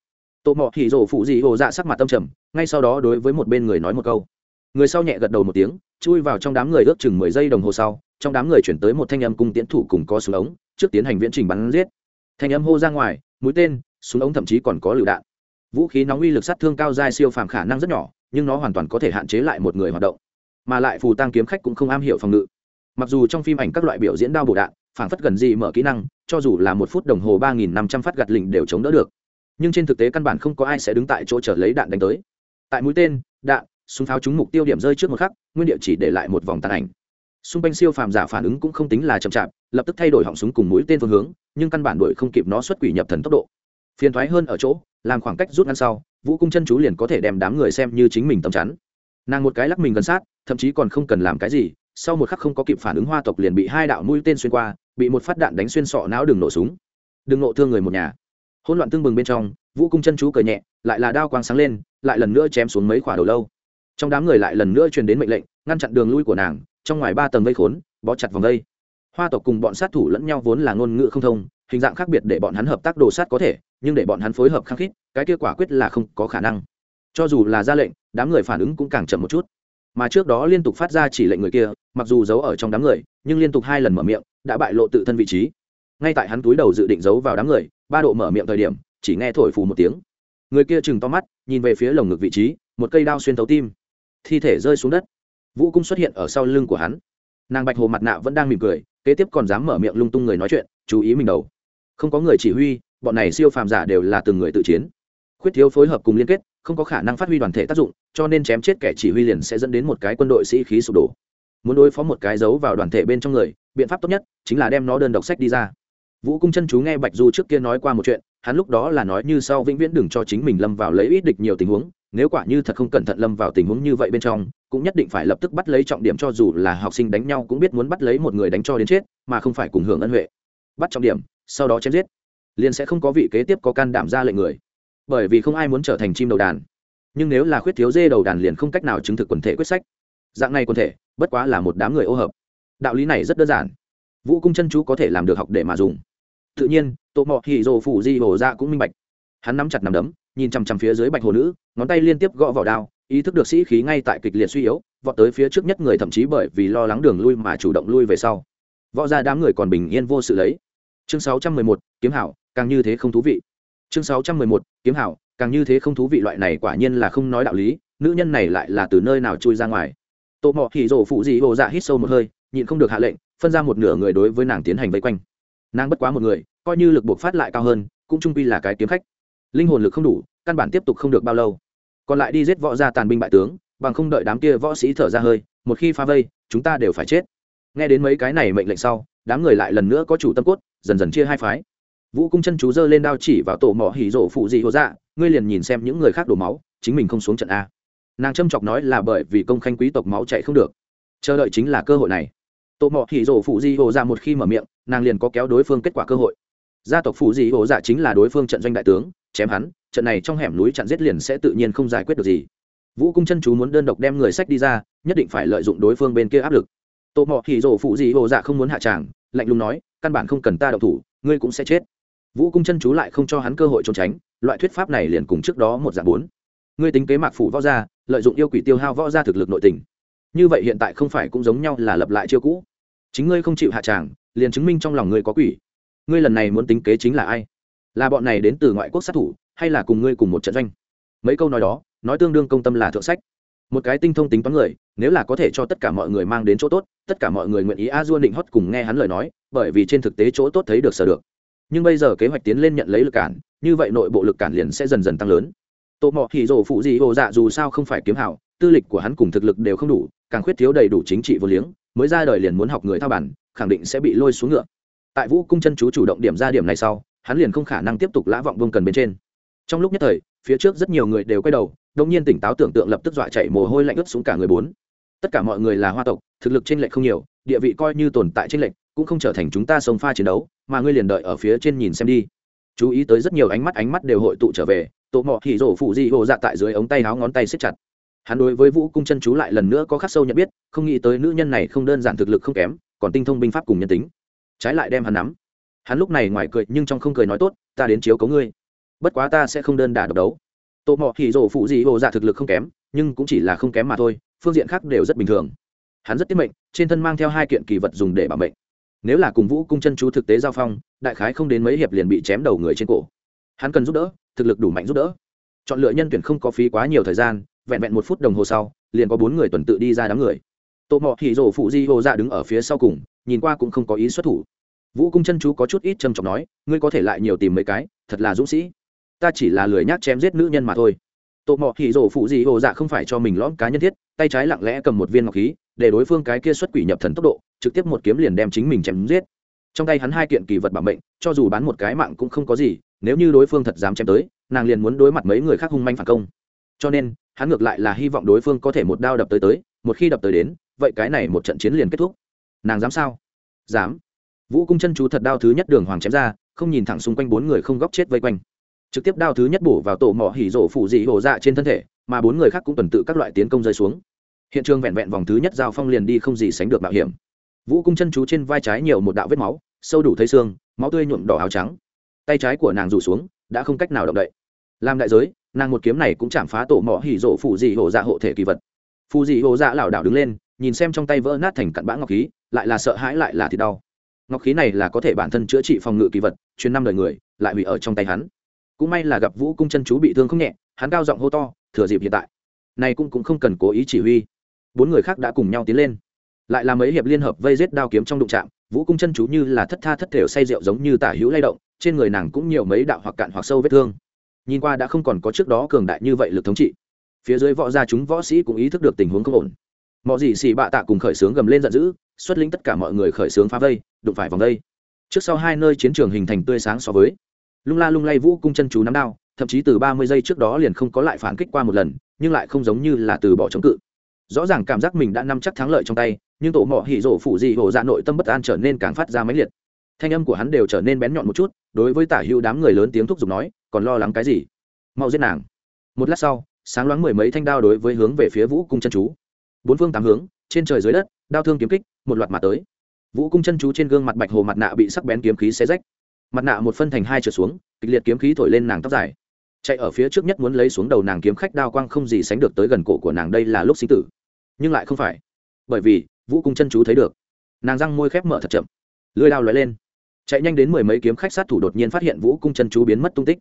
tổ mọ thì rổ phụ gì hồ dạ sắc mặt tâm trầm, ngay sau đó đối với một bên người nói một câu. Người sau nhẹ gật đầu một tiếng, chui vào trong đám người ước chừng mười giây đồng hồ sau, trong đám người chuyển tới một thanh âm cung tiến thủ cùng có súng ống, trước tiến hành viễn trình bắn giết. Thanh âm hô ra ngoài, mũi tên, súng ống thậm chí còn có lựu đạn. Vũ khí nóng uy lực sát thương cao dai siêu phàm khả năng rất nhỏ, nhưng nó hoàn toàn có thể hạn chế lại một người hoạt động. Mà lại phù tăng kiếm khách cũng không am hiểu phòng ngự. Mặc dù trong phim ảnh các loại biểu diễn đao bổ đạn, phản phất gần gì mở kỹ năng, cho dù là một phút đồng hồ ba nghìn năm trăm phát gạt lình đều chống đỡ được nhưng trên thực tế căn bản không có ai sẽ đứng tại chỗ chờ lấy đạn đánh tới. Tại mũi tên, đạn, súng pháo trúng mục tiêu điểm rơi trước một khắc, nguyên địa chỉ để lại một vòng tàn ảnh. Xung quanh siêu phàm giả phản ứng cũng không tính là chậm chạp, lập tức thay đổi họng súng cùng mũi tên phương hướng, nhưng căn bản đuổi không kịp nó xuất quỷ nhập thần tốc độ. Phiền thoái hơn ở chỗ, làm khoảng cách rút ngăn sau, vũ cung chân chú liền có thể đem đám người xem như chính mình tầm chắn. Nàng một cái lắc mình gần sát, thậm chí còn không cần làm cái gì, sau một khắc không có kịp phản ứng hoa tộc liền bị hai đạo mũi tên xuyên qua, bị một phát đạn đánh xuyên sọ não đường nổ súng. Đừng nộ thương người một nhà hỗn loạn tương bừng bên trong, vũ cung chân chú cờ nhẹ, lại là đao quang sáng lên, lại lần nữa chém xuống mấy khỏa đầu lâu. Trong đám người lại lần nữa truyền đến mệnh lệnh, ngăn chặn đường lui của nàng, trong ngoài ba tầng vây khốn, bó chặt vòng vây. Hoa tộc cùng bọn sát thủ lẫn nhau vốn là ngôn ngữ không thông, hình dạng khác biệt để bọn hắn hợp tác đồ sát có thể, nhưng để bọn hắn phối hợp khăng khít, cái kết quả quyết là không có khả năng. Cho dù là ra lệnh, đám người phản ứng cũng càng chậm một chút. Mà trước đó liên tục phát ra chỉ lệnh người kia, mặc dù giấu ở trong đám người, nhưng liên tục hai lần mở miệng, đã bại lộ tự thân vị trí ngay tại hắn túi đầu dự định giấu vào đám người, ba độ mở miệng thời điểm, chỉ nghe thổi phù một tiếng. Người kia chừng to mắt, nhìn về phía lồng ngực vị trí, một cây đao xuyên thấu tim. Thi thể rơi xuống đất. Vũ cung xuất hiện ở sau lưng của hắn. Nàng bạch hồ mặt nạ vẫn đang mỉm cười, kế tiếp còn dám mở miệng lung tung người nói chuyện, chú ý mình đầu. Không có người chỉ huy, bọn này siêu phàm giả đều là từng người tự chiến. Khuyết thiếu phối hợp cùng liên kết, không có khả năng phát huy đoàn thể tác dụng, cho nên chém chết kẻ chỉ huy liền sẽ dẫn đến một cái quân đội sĩ khí sụp đổ. Muốn đối phó một cái giấu vào đoàn thể bên trong người, biện pháp tốt nhất chính là đem nó đơn độc sách đi ra vũ cung chân chú nghe bạch du trước kia nói qua một chuyện, hắn lúc đó là nói như sau, vĩnh viễn đừng cho chính mình lâm vào lấy ít địch nhiều tình huống, nếu quả như thật không cẩn thận lâm vào tình huống như vậy bên trong, cũng nhất định phải lập tức bắt lấy trọng điểm cho dù là học sinh đánh nhau cũng biết muốn bắt lấy một người đánh cho đến chết, mà không phải cùng hưởng ân huệ. Bắt trọng điểm, sau đó chém giết. Liền sẽ không có vị kế tiếp có can đảm ra lệnh người. Bởi vì không ai muốn trở thành chim đầu đàn. Nhưng nếu là khuyết thiếu dê đầu đàn liền không cách nào chứng thực quần thể quyết sách. Dạng này quần thể, bất quá là một đám người ô hợp. Đạo lý này rất đơn giản. Vũ cung chân chú có thể làm được học để mà dùng tự nhiên tổ mọ hỉ rồ phủ di Hổ ra dạ cũng minh bạch. Hắn nắm chặt nằm đấm nhìn chằm chằm phía dưới bạch hồ nữ ngón tay liên tiếp gõ vào đao ý thức được sĩ khí ngay tại kịch liệt suy yếu vọt tới phía trước nhất người thậm chí bởi vì lo lắng đường lui mà chủ động lui về sau. Võ ra đám người còn bình yên vô sự lấy. Chương 611, kiếm hảo càng như thế không thú vị. Chương 611, kiếm hảo càng như thế không thú vị loại này quả nhiên là không nói đạo lý nữ nhân này lại là từ nơi nào chui ra ngoài. Tổ mọ hỉ rổ phụ dị hồ dạ hít sâu một hơi nhịn không được hạ lệnh phân ra một nửa người đối với nàng tiến hành vây quanh nàng bất quá một người, coi như lực buộc phát lại cao hơn, cũng trung quy là cái kiếm khách. Linh hồn lực không đủ, căn bản tiếp tục không được bao lâu. Còn lại đi giết võ gia tàn binh bại tướng, bằng không đợi đám kia võ sĩ thở ra hơi, một khi phá vây, chúng ta đều phải chết. Nghe đến mấy cái này mệnh lệnh sau, đám người lại lần nữa có chủ tâm cốt, dần dần chia hai phái. Vũ cung chân chú giơ lên đao chỉ vào tổ mỏ hỉ rổ phụ dị hồ dạ ngươi liền nhìn xem những người khác đổ máu, chính mình không xuống trận a. Nàng châm chọc nói là bởi vì công khanh quý tộc máu chạy không được. Chờ đợi chính là cơ hội này. Tổ mỏ hỉ rổ phụ dị hồ dạ một khi mở miệng nàng liền có kéo đối phương kết quả cơ hội. Gia tộc phụ dị hộ dạ chính là đối phương trận doanh đại tướng, chém hắn, trận này trong hẻm núi chặn giết liền sẽ tự nhiên không giải quyết được gì. Vũ cung chân chú muốn đơn độc đem người sách đi ra, nhất định phải lợi dụng đối phương bên kia áp lực. Tô mọ hỉ rổ phụ dị hộ dạ không muốn hạ tràng, lạnh lùng nói, căn bản không cần ta độc thủ, ngươi cũng sẽ chết. Vũ cung chân chú lại không cho hắn cơ hội trốn tránh, loại thuyết pháp này liền cùng trước đó một dạng bốn. Ngươi tính kế mạc phủ võ gia, lợi dụng yêu quỷ tiêu hao võ gia thực lực nội tình. Như vậy hiện tại không phải cũng giống nhau là lập lại chiêu cũ. Chính ngươi không chịu hạ tràng liền chứng minh trong lòng ngươi có quỷ. Ngươi lần này muốn tính kế chính là ai? Là bọn này đến từ ngoại quốc sát thủ, hay là cùng ngươi cùng một trận doanh? Mấy câu nói đó, nói tương đương công tâm là thượng sách. Một cái tinh thông tính toán người, nếu là có thể cho tất cả mọi người mang đến chỗ tốt, tất cả mọi người nguyện ý a dua định hót cùng nghe hắn lời nói, bởi vì trên thực tế chỗ tốt thấy được sở được. Nhưng bây giờ kế hoạch tiến lên nhận lấy lực cản, như vậy nội bộ lực cản liền sẽ dần dần tăng lớn. Tổ mọ hỉ rổ phụ gì hồ dạ dù sao không phải kiếm hảo, tư lịch của hắn cùng thực lực đều không đủ, càng khuyết thiếu đầy đủ chính trị vô liếng, mới ra đời liền muốn học người thao bản khẳng định sẽ bị lôi xuống ngựa. Tại vũ cung chân chú chủ động điểm ra điểm này sau, hắn liền không khả năng tiếp tục lã vọng vương cần bên trên. Trong lúc nhất thời, phía trước rất nhiều người đều quay đầu đông nhiên tỉnh táo tưởng tượng lập tức dọa chạy mồ hôi lạnh ướt xuống cả người bốn. Tất cả mọi người là hoa tộc, thực lực trên lệch không nhiều, địa vị coi như tồn tại trên lệch, cũng không trở thành chúng ta sông pha chiến đấu, mà ngươi liền đợi ở phía trên nhìn xem đi. Chú ý tới rất nhiều ánh mắt ánh mắt đều hội tụ trở về tổ mọ hỉ rổ phụ di hồ dạ tại dưới ống tay áo ngón tay xếp chặt. Hắn đối với vũ cung chân chú lại lần nữa có khắc sâu nhận biết, không nghĩ tới nữ nhân này không đơn giản thực lực không kém còn tinh thông binh pháp cùng nhân tính. Trái lại đem hắn nắm. Hắn lúc này ngoài cười nhưng trong không cười nói tốt, ta đến chiếu cấu ngươi. Bất quá ta sẽ không đơn đả độc đấu. Tổ mọ hỉ rổ phụ dị hồ dạ thực lực không kém, nhưng cũng chỉ là không kém mà thôi, phương diện khác đều rất bình thường. Hắn rất tiết mệnh, trên thân mang theo hai kiện kỳ vật dùng để bảo mệnh. Nếu là cùng vũ cung chân chú thực tế giao phong, đại khái không đến mấy hiệp liền bị chém đầu người trên cổ. Hắn cần giúp đỡ, thực lực đủ mạnh giúp đỡ. Chọn lựa nhân tuyển không có phí quá nhiều thời gian, vẹn vẹn một phút đồng hồ sau, liền có bốn người tuần tự đi ra đám người tổ mọ hỉ rổ phụ di hồ dạ đứng ở phía sau cùng, nhìn qua cũng không có ý xuất thủ. Vũ cung chân chú có chút ít trầm trọng nói, ngươi có thể lại nhiều tìm mấy cái, thật là dũng sĩ. Ta chỉ là lười nhác chém giết nữ nhân mà thôi. Tổ mọ hỉ rổ phụ di hồ dạ không phải cho mình lõm cá nhân thiết, tay trái lặng lẽ cầm một viên ngọc khí, để đối phương cái kia xuất quỷ nhập thần tốc độ, trực tiếp một kiếm liền đem chính mình chém giết. Trong tay hắn hai kiện kỳ vật bảo mệnh, cho dù bán một cái mạng cũng không có gì, nếu như đối phương thật dám chém tới, nàng liền muốn đối mặt mấy người khác hung manh phản công. Cho nên, hắn ngược lại là hy vọng đối phương có thể một đao đập tới tới, một khi đập tới đến vậy cái này một trận chiến liền kết thúc. Nàng dám sao? Dám. Vũ cung chân chú thật đao thứ nhất đường hoàng chém ra, không nhìn thẳng xung quanh bốn người không góc chết vây quanh. Trực tiếp đao thứ nhất bổ vào tổ mỏ hỉ rổ phủ dị hổ dạ trên thân thể, mà bốn người khác cũng tuần tự các loại tiến công rơi xuống. Hiện trường vẹn vẹn vòng thứ nhất giao phong liền đi không gì sánh được mạo hiểm. Vũ cung chân chú trên vai trái nhiều một đạo vết máu, sâu đủ thấy xương, máu tươi nhuộm đỏ áo trắng. Tay trái của nàng rủ xuống, đã không cách nào động đậy. Làm đại giới, nàng một kiếm này cũng chạm phá tổ mỏ hỉ rổ phụ dị hổ dạ hộ thể kỳ vật. Phụ dị hổ dạ lảo đảo đứng lên nhìn xem trong tay vỡ nát thành cặn bã ngọc khí, lại là sợ hãi lại là thì đau. Ngọc khí này là có thể bản thân chữa trị phòng ngự kỳ vật chuyến năm đời người, lại hủy ở trong tay hắn. Cũng may là gặp vũ cung chân chú bị thương không nhẹ, hắn cao giọng hô to, thừa dịp hiện tại. Này cũng cũng không cần cố ý chỉ huy. Bốn người khác đã cùng nhau tiến lên. Lại là mấy hiệp liên hợp vây giết đao kiếm trong đụng trạm vũ cung chân chú như là thất tha thất thểu say rượu giống như tả hữu lay động, trên người nàng cũng nhiều mấy đạo hoặc cạn hoặc sâu vết thương. Nhìn qua đã không còn có trước đó cường đại như vậy lực thống trị. Phía dưới võ gia chúng võ sĩ cũng ý thức được tình huống không ổn mọi gì xì bạ tạ cùng khởi xướng gầm lên giận dữ, xuất lĩnh tất cả mọi người khởi xướng phá vây, đụng phải vòng đây. Trước sau hai nơi chiến trường hình thành tươi sáng so với. Lung la lung lay vũ cung chân chú nắm đao, thậm chí từ ba mươi giây trước đó liền không có lại phản kích qua một lần, nhưng lại không giống như là từ bỏ chống cự. Rõ ràng cảm giác mình đã nắm chắc thắng lợi trong tay, nhưng tổ mỏ hỉ rổ phụ dị hổ dạ nội tâm bất an trở nên càng phát ra máy liệt. Thanh âm của hắn đều trở nên bén nhọn một chút, đối với tả hữu đám người lớn tiếng thúc giục nói, còn lo lắng cái gì? Mau giết nàng. Một lát sau, sáng loáng mười mấy thanh đao đối với hướng về phía vũ cung chân chú bốn phương tám hướng, trên trời dưới đất, đao thương kiếm kích, một loạt mà tới. Vũ cung chân chú trên gương mặt bạch hồ mặt nạ bị sắc bén kiếm khí xé rách. Mặt nạ một phân thành hai trở xuống, kịch liệt kiếm khí thổi lên nàng tóc dài. Chạy ở phía trước nhất muốn lấy xuống đầu nàng kiếm khách đao quang không gì sánh được tới gần cổ của nàng đây là lúc sinh tử. Nhưng lại không phải. Bởi vì, vũ cung chân chú thấy được. Nàng răng môi khép mở thật chậm. Lưới đao lóe lên. Chạy nhanh đến mười mấy kiếm khách sát thủ đột nhiên phát hiện vũ cung chân chú biến mất tung tích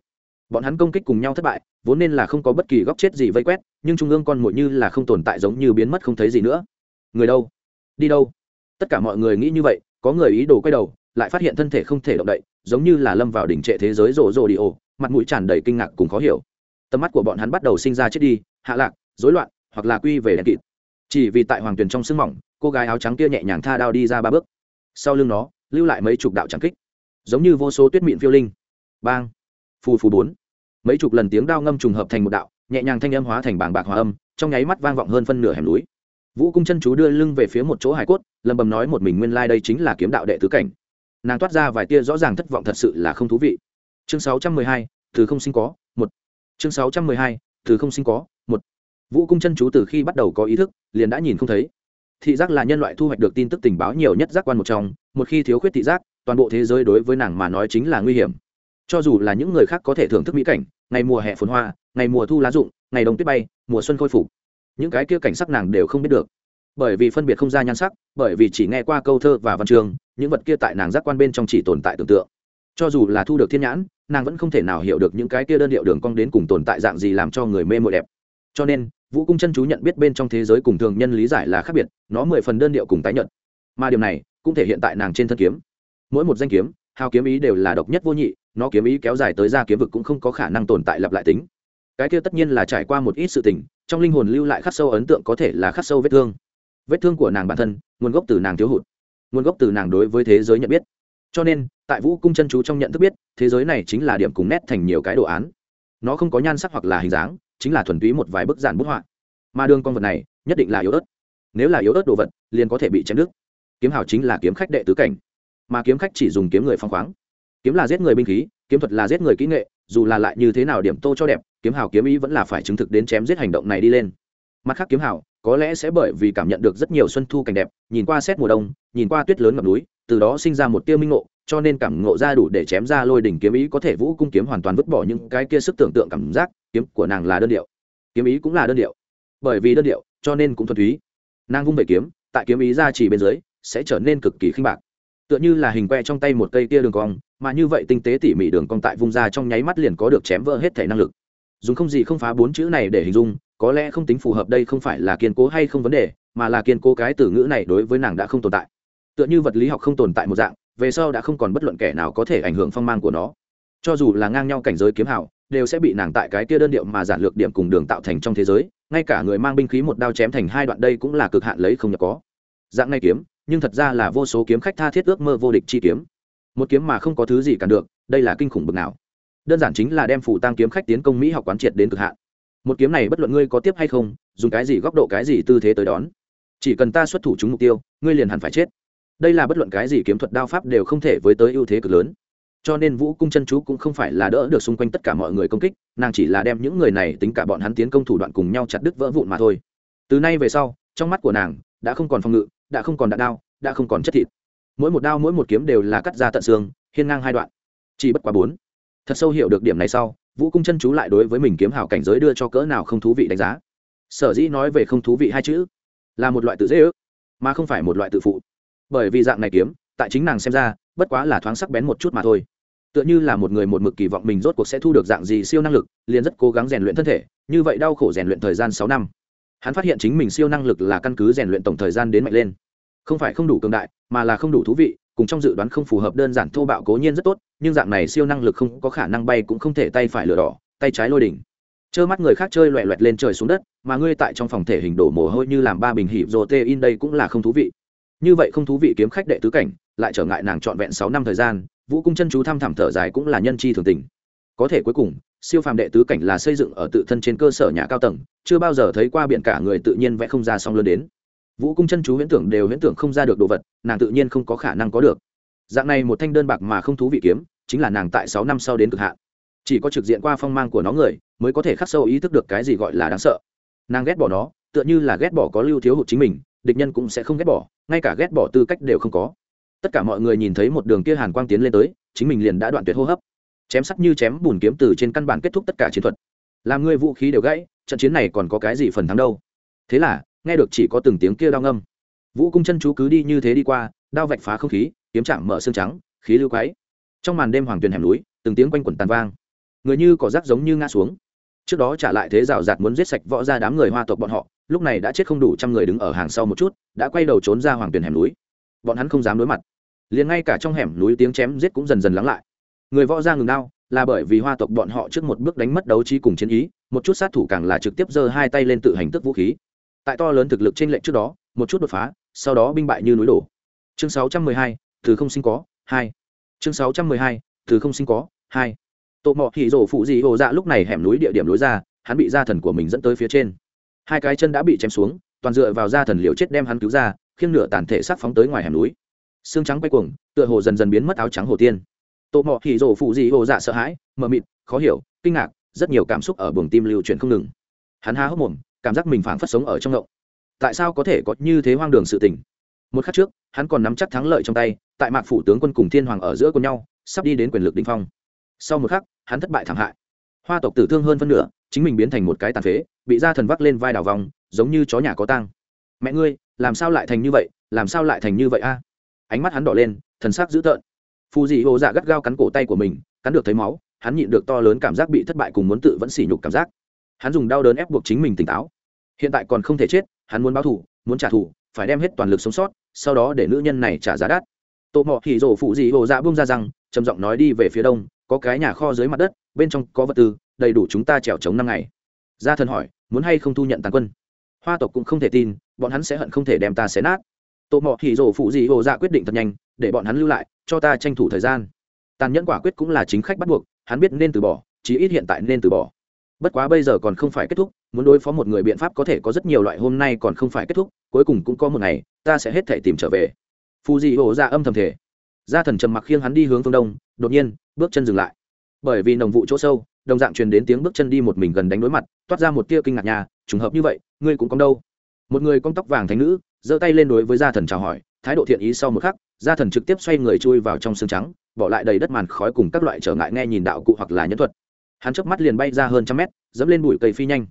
bọn hắn công kích cùng nhau thất bại, vốn nên là không có bất kỳ góc chết gì vây quét, nhưng trung ương con mồi như là không tồn tại giống như biến mất không thấy gì nữa. Người đâu? Đi đâu? Tất cả mọi người nghĩ như vậy, có người ý đồ quay đầu, lại phát hiện thân thể không thể động đậy, giống như là lâm vào đỉnh trệ thế giới rồ rồ đi ổ mặt mũi tràn đầy kinh ngạc cùng khó hiểu. Tầm mắt của bọn hắn bắt đầu sinh ra chết đi, hạ lạc, rối loạn, hoặc là quy về đèn kịt. Chỉ vì tại hoàng tuyền trong sương mỏng, cô gái áo trắng kia nhẹ nhàng tha đao đi ra ba bước. Sau lưng nó, lưu lại mấy chục đạo trắng kích. Giống như vô số tuyết mịn phiêu linh. Bang! Phù phù bốn. Mấy chục lần tiếng đao ngâm trùng hợp thành một đạo nhẹ nhàng thanh âm hóa thành bảng bạc hòa âm trong nháy mắt vang vọng hơn phân nửa hẻm núi. Vũ cung chân chú đưa lưng về phía một chỗ hải cốt lầm bầm nói một mình nguyên lai、like、đây chính là kiếm đạo đệ tứ cảnh. Nàng toát ra vài tia rõ ràng thất vọng thật sự là không thú vị. Chương 612, từ không sinh có một. Chương 612, từ không sinh có một. Vũ cung chân chú từ khi bắt đầu có ý thức liền đã nhìn không thấy. Thị giác là nhân loại thu hoạch được tin tức tình báo nhiều nhất giác quan một trong một khi thiếu khuyết thị giác toàn bộ thế giới đối với nàng mà nói chính là nguy hiểm cho dù là những người khác có thể thưởng thức mỹ cảnh, ngày mùa hè phồn hoa, ngày mùa thu lá rụng, ngày đông tuyết bay, mùa xuân khôi phục, những cái kia cảnh sắc nàng đều không biết được. Bởi vì phân biệt không ra nhan sắc, bởi vì chỉ nghe qua câu thơ và văn chương, những vật kia tại nàng giác quan bên trong chỉ tồn tại tưởng tượng. Cho dù là thu được thiên nhãn, nàng vẫn không thể nào hiểu được những cái kia đơn điệu đường cong đến cùng tồn tại dạng gì làm cho người mê mội đẹp. Cho nên, vũ cung chân chú nhận biết bên trong thế giới cùng thường nhân lý giải là khác biệt, nó mười phần đơn điệu cùng tái nhận mà điều này cũng thể hiện tại nàng trên thân kiếm. Mỗi một danh kiếm, hào kiếm ý đều là độc nhất vô nhị nó kiếm ý kéo dài tới ra kiếm vực cũng không có khả năng tồn tại lặp lại tính. Cái kia tất nhiên là trải qua một ít sự tình, trong linh hồn lưu lại khắc sâu ấn tượng có thể là khắc sâu vết thương. Vết thương của nàng bản thân, nguồn gốc từ nàng thiếu hụt, nguồn gốc từ nàng đối với thế giới nhận biết. Cho nên, tại vũ cung chân chú trong nhận thức biết, thế giới này chính là điểm cùng nét thành nhiều cái đồ án. Nó không có nhan sắc hoặc là hình dáng, chính là thuần túy một vài bức giản bút họa. Mà đường con vật này, nhất định là yếu ớt. Nếu là yếu ớt đồ vật, liền có thể bị chém nước. kiếm hào chính là kiếm khách đệ tứ cảnh, mà kiếm khách chỉ dùng kiếm người phong khoáng kiếm là giết người binh khí, kiếm thuật là giết người kỹ nghệ, dù là lại như thế nào điểm tô cho đẹp, kiếm hào kiếm ý vẫn là phải chứng thực đến chém giết hành động này đi lên. Mặt khác kiếm hào, có lẽ sẽ bởi vì cảm nhận được rất nhiều xuân thu cảnh đẹp, nhìn qua xét mùa đông, nhìn qua tuyết lớn ngập núi, từ đó sinh ra một tiêu minh ngộ, cho nên cảm ngộ ra đủ để chém ra lôi đỉnh kiếm ý có thể vũ cung kiếm hoàn toàn vứt bỏ những cái kia sức tưởng tượng cảm giác, kiếm của nàng là đơn điệu. Kiếm ý cũng là đơn điệu. Bởi vì đơn điệu, cho nên cũng thuần túy. Nàng vung về kiếm, tại kiếm ý ra chỉ bên dưới, sẽ trở nên cực kỳ khinh bạc tựa như là hình que trong tay một cây tia đường cong, mà như vậy tinh tế tỉ mỉ đường cong tại vùng ra trong nháy mắt liền có được chém vỡ hết thể năng lực. Dùng không gì không phá bốn chữ này để hình dung, có lẽ không tính phù hợp đây không phải là kiên cố hay không vấn đề, mà là kiên cố cái từ ngữ này đối với nàng đã không tồn tại. Tựa như vật lý học không tồn tại một dạng, về sau đã không còn bất luận kẻ nào có thể ảnh hưởng phong mang của nó. Cho dù là ngang nhau cảnh giới kiếm hảo, đều sẽ bị nàng tại cái kia đơn điệu mà giản lược điểm cùng đường tạo thành trong thế giới, ngay cả người mang binh khí một đao chém thành hai đoạn đây cũng là cực hạn lấy không nhập có. Dạng ngay kiếm nhưng thật ra là vô số kiếm khách tha thiết ước mơ vô địch chi kiếm. Một kiếm mà không có thứ gì cản được, đây là kinh khủng bực nào. Đơn giản chính là đem phủ tăng kiếm khách tiến công mỹ học quán triệt đến cực hạn. Một kiếm này bất luận ngươi có tiếp hay không, dùng cái gì góc độ cái gì tư thế tới đón, chỉ cần ta xuất thủ chúng mục tiêu, ngươi liền hẳn phải chết. Đây là bất luận cái gì kiếm thuật đao pháp đều không thể với tới ưu thế cực lớn. Cho nên vũ cung chân chú cũng không phải là đỡ được xung quanh tất cả mọi người công kích, nàng chỉ là đem những người này tính cả bọn hắn tiến công thủ đoạn cùng nhau chặt đứt vỡ vụn mà thôi. Từ nay về sau, trong mắt của nàng đã không còn phòng ngự đã không còn đạn đao, đã không còn chất thịt. Mỗi một đao mỗi một kiếm đều là cắt ra tận xương, hiên ngang hai đoạn. Chỉ bất quá bốn. Thật sâu hiểu được điểm này sau, vũ cung chân chú lại đối với mình kiếm hào cảnh giới đưa cho cỡ nào không thú vị đánh giá. Sở dĩ nói về không thú vị hai chữ, là một loại tự dễ ước, mà không phải một loại tự phụ. Bởi vì dạng này kiếm, tại chính nàng xem ra, bất quá là thoáng sắc bén một chút mà thôi. Tựa như là một người một mực kỳ vọng mình rốt cuộc sẽ thu được dạng gì siêu năng lực, liền rất cố gắng rèn luyện thân thể, như vậy đau khổ rèn luyện thời gian sáu năm hắn phát hiện chính mình siêu năng lực là căn cứ rèn luyện tổng thời gian đến mạnh lên. Không phải không đủ cường đại, mà là không đủ thú vị, cùng trong dự đoán không phù hợp đơn giản thô bạo cố nhiên rất tốt, nhưng dạng này siêu năng lực không có khả năng bay cũng không thể tay phải lửa đỏ, tay trái lôi đỉnh. Trơ mắt người khác chơi loẹ loẹt lên trời xuống đất, mà ngươi tại trong phòng thể hình đổ mồ hôi như làm ba bình hịp rô tê in đây cũng là không thú vị. Như vậy không thú vị kiếm khách đệ tứ cảnh, lại trở ngại nàng trọn vẹn sáu năm thời gian, vũ cung chân chú thăm thẳm thở dài cũng là nhân chi thường tình. Có thể cuối cùng, siêu phàm đệ tứ cảnh là xây dựng ở tự thân trên cơ sở nhà cao tầng chưa bao giờ thấy qua biển cả người tự nhiên vẽ không ra song lớn đến. Vũ cung chân chú huyễn tưởng đều huyễn tưởng không ra được đồ vật, nàng tự nhiên không có khả năng có được. Dạng này một thanh đơn bạc mà không thú vị kiếm, chính là nàng tại sáu năm sau đến cực hạn. Chỉ có trực diện qua phong mang của nó người, mới có thể khắc sâu ý thức được cái gì gọi là đáng sợ. Nàng ghét bỏ nó, tựa như là ghét bỏ có lưu thiếu hụt chính mình, địch nhân cũng sẽ không ghét bỏ, ngay cả ghét bỏ tư cách đều không có. Tất cả mọi người nhìn thấy một đường kia hàn quang tiến lên tới, chính mình liền đã đoạn tuyệt hô hấp. Chém sắt như chém bùn kiếm từ trên căn bản kết thúc tất cả chiến thuật. Làm người vũ khí đều gãy trận chiến này còn có cái gì phần thắng đâu? Thế là, nghe được chỉ có từng tiếng kia đau ngâm. Vũ cung chân chú cứ đi như thế đi qua, đao vạch phá không khí, kiếm chạm mở xương trắng, khí lưu quáy trong màn đêm hoàng tuyền hẻm núi, từng tiếng quanh quẩn tàn vang. Người như có rác giống như ngã xuống. Trước đó trả lại thế rào rạt muốn giết sạch võ ra đám người hoa tộc bọn họ, lúc này đã chết không đủ trăm người đứng ở hàng sau một chút, đã quay đầu trốn ra hoàng tuyền hẻm núi. Bọn hắn không dám đối mặt. Liền ngay cả trong hẻm núi tiếng chém giết cũng dần dần lắng lại. Người võ ra ngừng đao là bởi vì hoa tộc bọn họ trước một bước đánh mất đấu trí cùng chiến ý một chút sát thủ càng là trực tiếp giơ hai tay lên tự hành tức vũ khí. Tại to lớn thực lực trên lệnh trước đó một chút đột phá sau đó binh bại như núi đổ. Chương 612, từ không sinh có hai. Chương 612, từ không sinh có hai. Tổ mọ hỉ rổ phụ dị hồ dạ lúc này hẻm núi địa điểm lối ra hắn bị gia thần của mình dẫn tới phía trên. Hai cái chân đã bị chém xuống toàn dựa vào gia thần liều chết đem hắn cứu ra khiêng nửa tàn thể sắc phóng tới ngoài hẻm núi. Xương trắng quay cuồng tựa hồ dần dần biến mất áo trắng hồ tiên tô mọ thì rổ phụ gì hồ dạ sợ hãi, mờ mịt, khó hiểu, kinh ngạc, rất nhiều cảm xúc ở buồng tim lưu chuyển không ngừng. Hắn há hốc mồm, cảm giác mình phảng phất sống ở trong ngộng. Tại sao có thể có như thế hoang đường sự tình? Một khắc trước, hắn còn nắm chắc thắng lợi trong tay, tại mạc phủ tướng quân cùng thiên hoàng ở giữa quân nhau, sắp đi đến quyền lực đình phong. Sau một khắc, hắn thất bại thảm hại. Hoa tộc tử thương hơn phân nửa, chính mình biến thành một cái tàn phế, bị gia thần vác lên vai đào vòng, giống như chó nhà có tang. Mẹ ngươi, làm sao lại thành như vậy? Làm sao lại thành như vậy a? Ánh mắt hắn đỏ lên, thần sắc dữ tợn phù dị hồ dạ gắt gao cắn cổ tay của mình, cắn được thấy máu, hắn nhịn được to lớn cảm giác bị thất bại cùng muốn tự vẫn sỉ nhục cảm giác. Hắn dùng đau đớn ép buộc chính mình tỉnh táo. Hiện tại còn không thể chết, hắn muốn báo thù, muốn trả thù, phải đem hết toàn lực sống sót, sau đó để nữ nhân này trả giá đắt. Tô mọ hỉ rổ phụ dị hồ dạ bung ra rằng trầm giọng nói đi về phía đông, có cái nhà kho dưới mặt đất, bên trong có vật tư, đầy đủ chúng ta trèo chống năm ngày. Gia thần hỏi, muốn hay không thu nhận tàn quân? Hoa tộc cũng không thể tin, bọn hắn sẽ hận không thể đem ta xé nát tô mọ hỉ rổ phụ dị hồ dạ quyết định thật nhanh, để bọn hắn lưu lại, cho ta tranh thủ thời gian. Tàn nhẫn quả quyết cũng là chính khách bắt buộc, hắn biết nên từ bỏ, chí ít hiện tại nên từ bỏ. Bất quá bây giờ còn không phải kết thúc, muốn đối phó một người biện pháp có thể có rất nhiều loại hôm nay còn không phải kết thúc, cuối cùng cũng có một ngày, ta sẽ hết thể tìm trở về. Phù dị hồ ra âm thầm thể gia thần trầm mặc khiêng hắn đi hướng phương đông, đột nhiên, bước chân dừng lại. Bởi vì nồng vụ chỗ sâu, đồng dạng truyền đến tiếng bước chân đi một mình gần đánh đối mặt, toát ra một tia kinh ngạc nhà, trùng hợp như vậy, ngươi cũng có đâu? Một người con tóc vàng thánh nữ giơ tay lên đối với gia thần chào hỏi, thái độ thiện ý sau một khắc, gia thần trực tiếp xoay người chui vào trong xương trắng, bỏ lại đầy đất màn khói cùng các loại trở ngại nghe nhìn đạo cụ hoặc là nhân thuật. Hắn chớp mắt liền bay ra hơn trăm mét, dẫm lên bụi cây phi nhanh.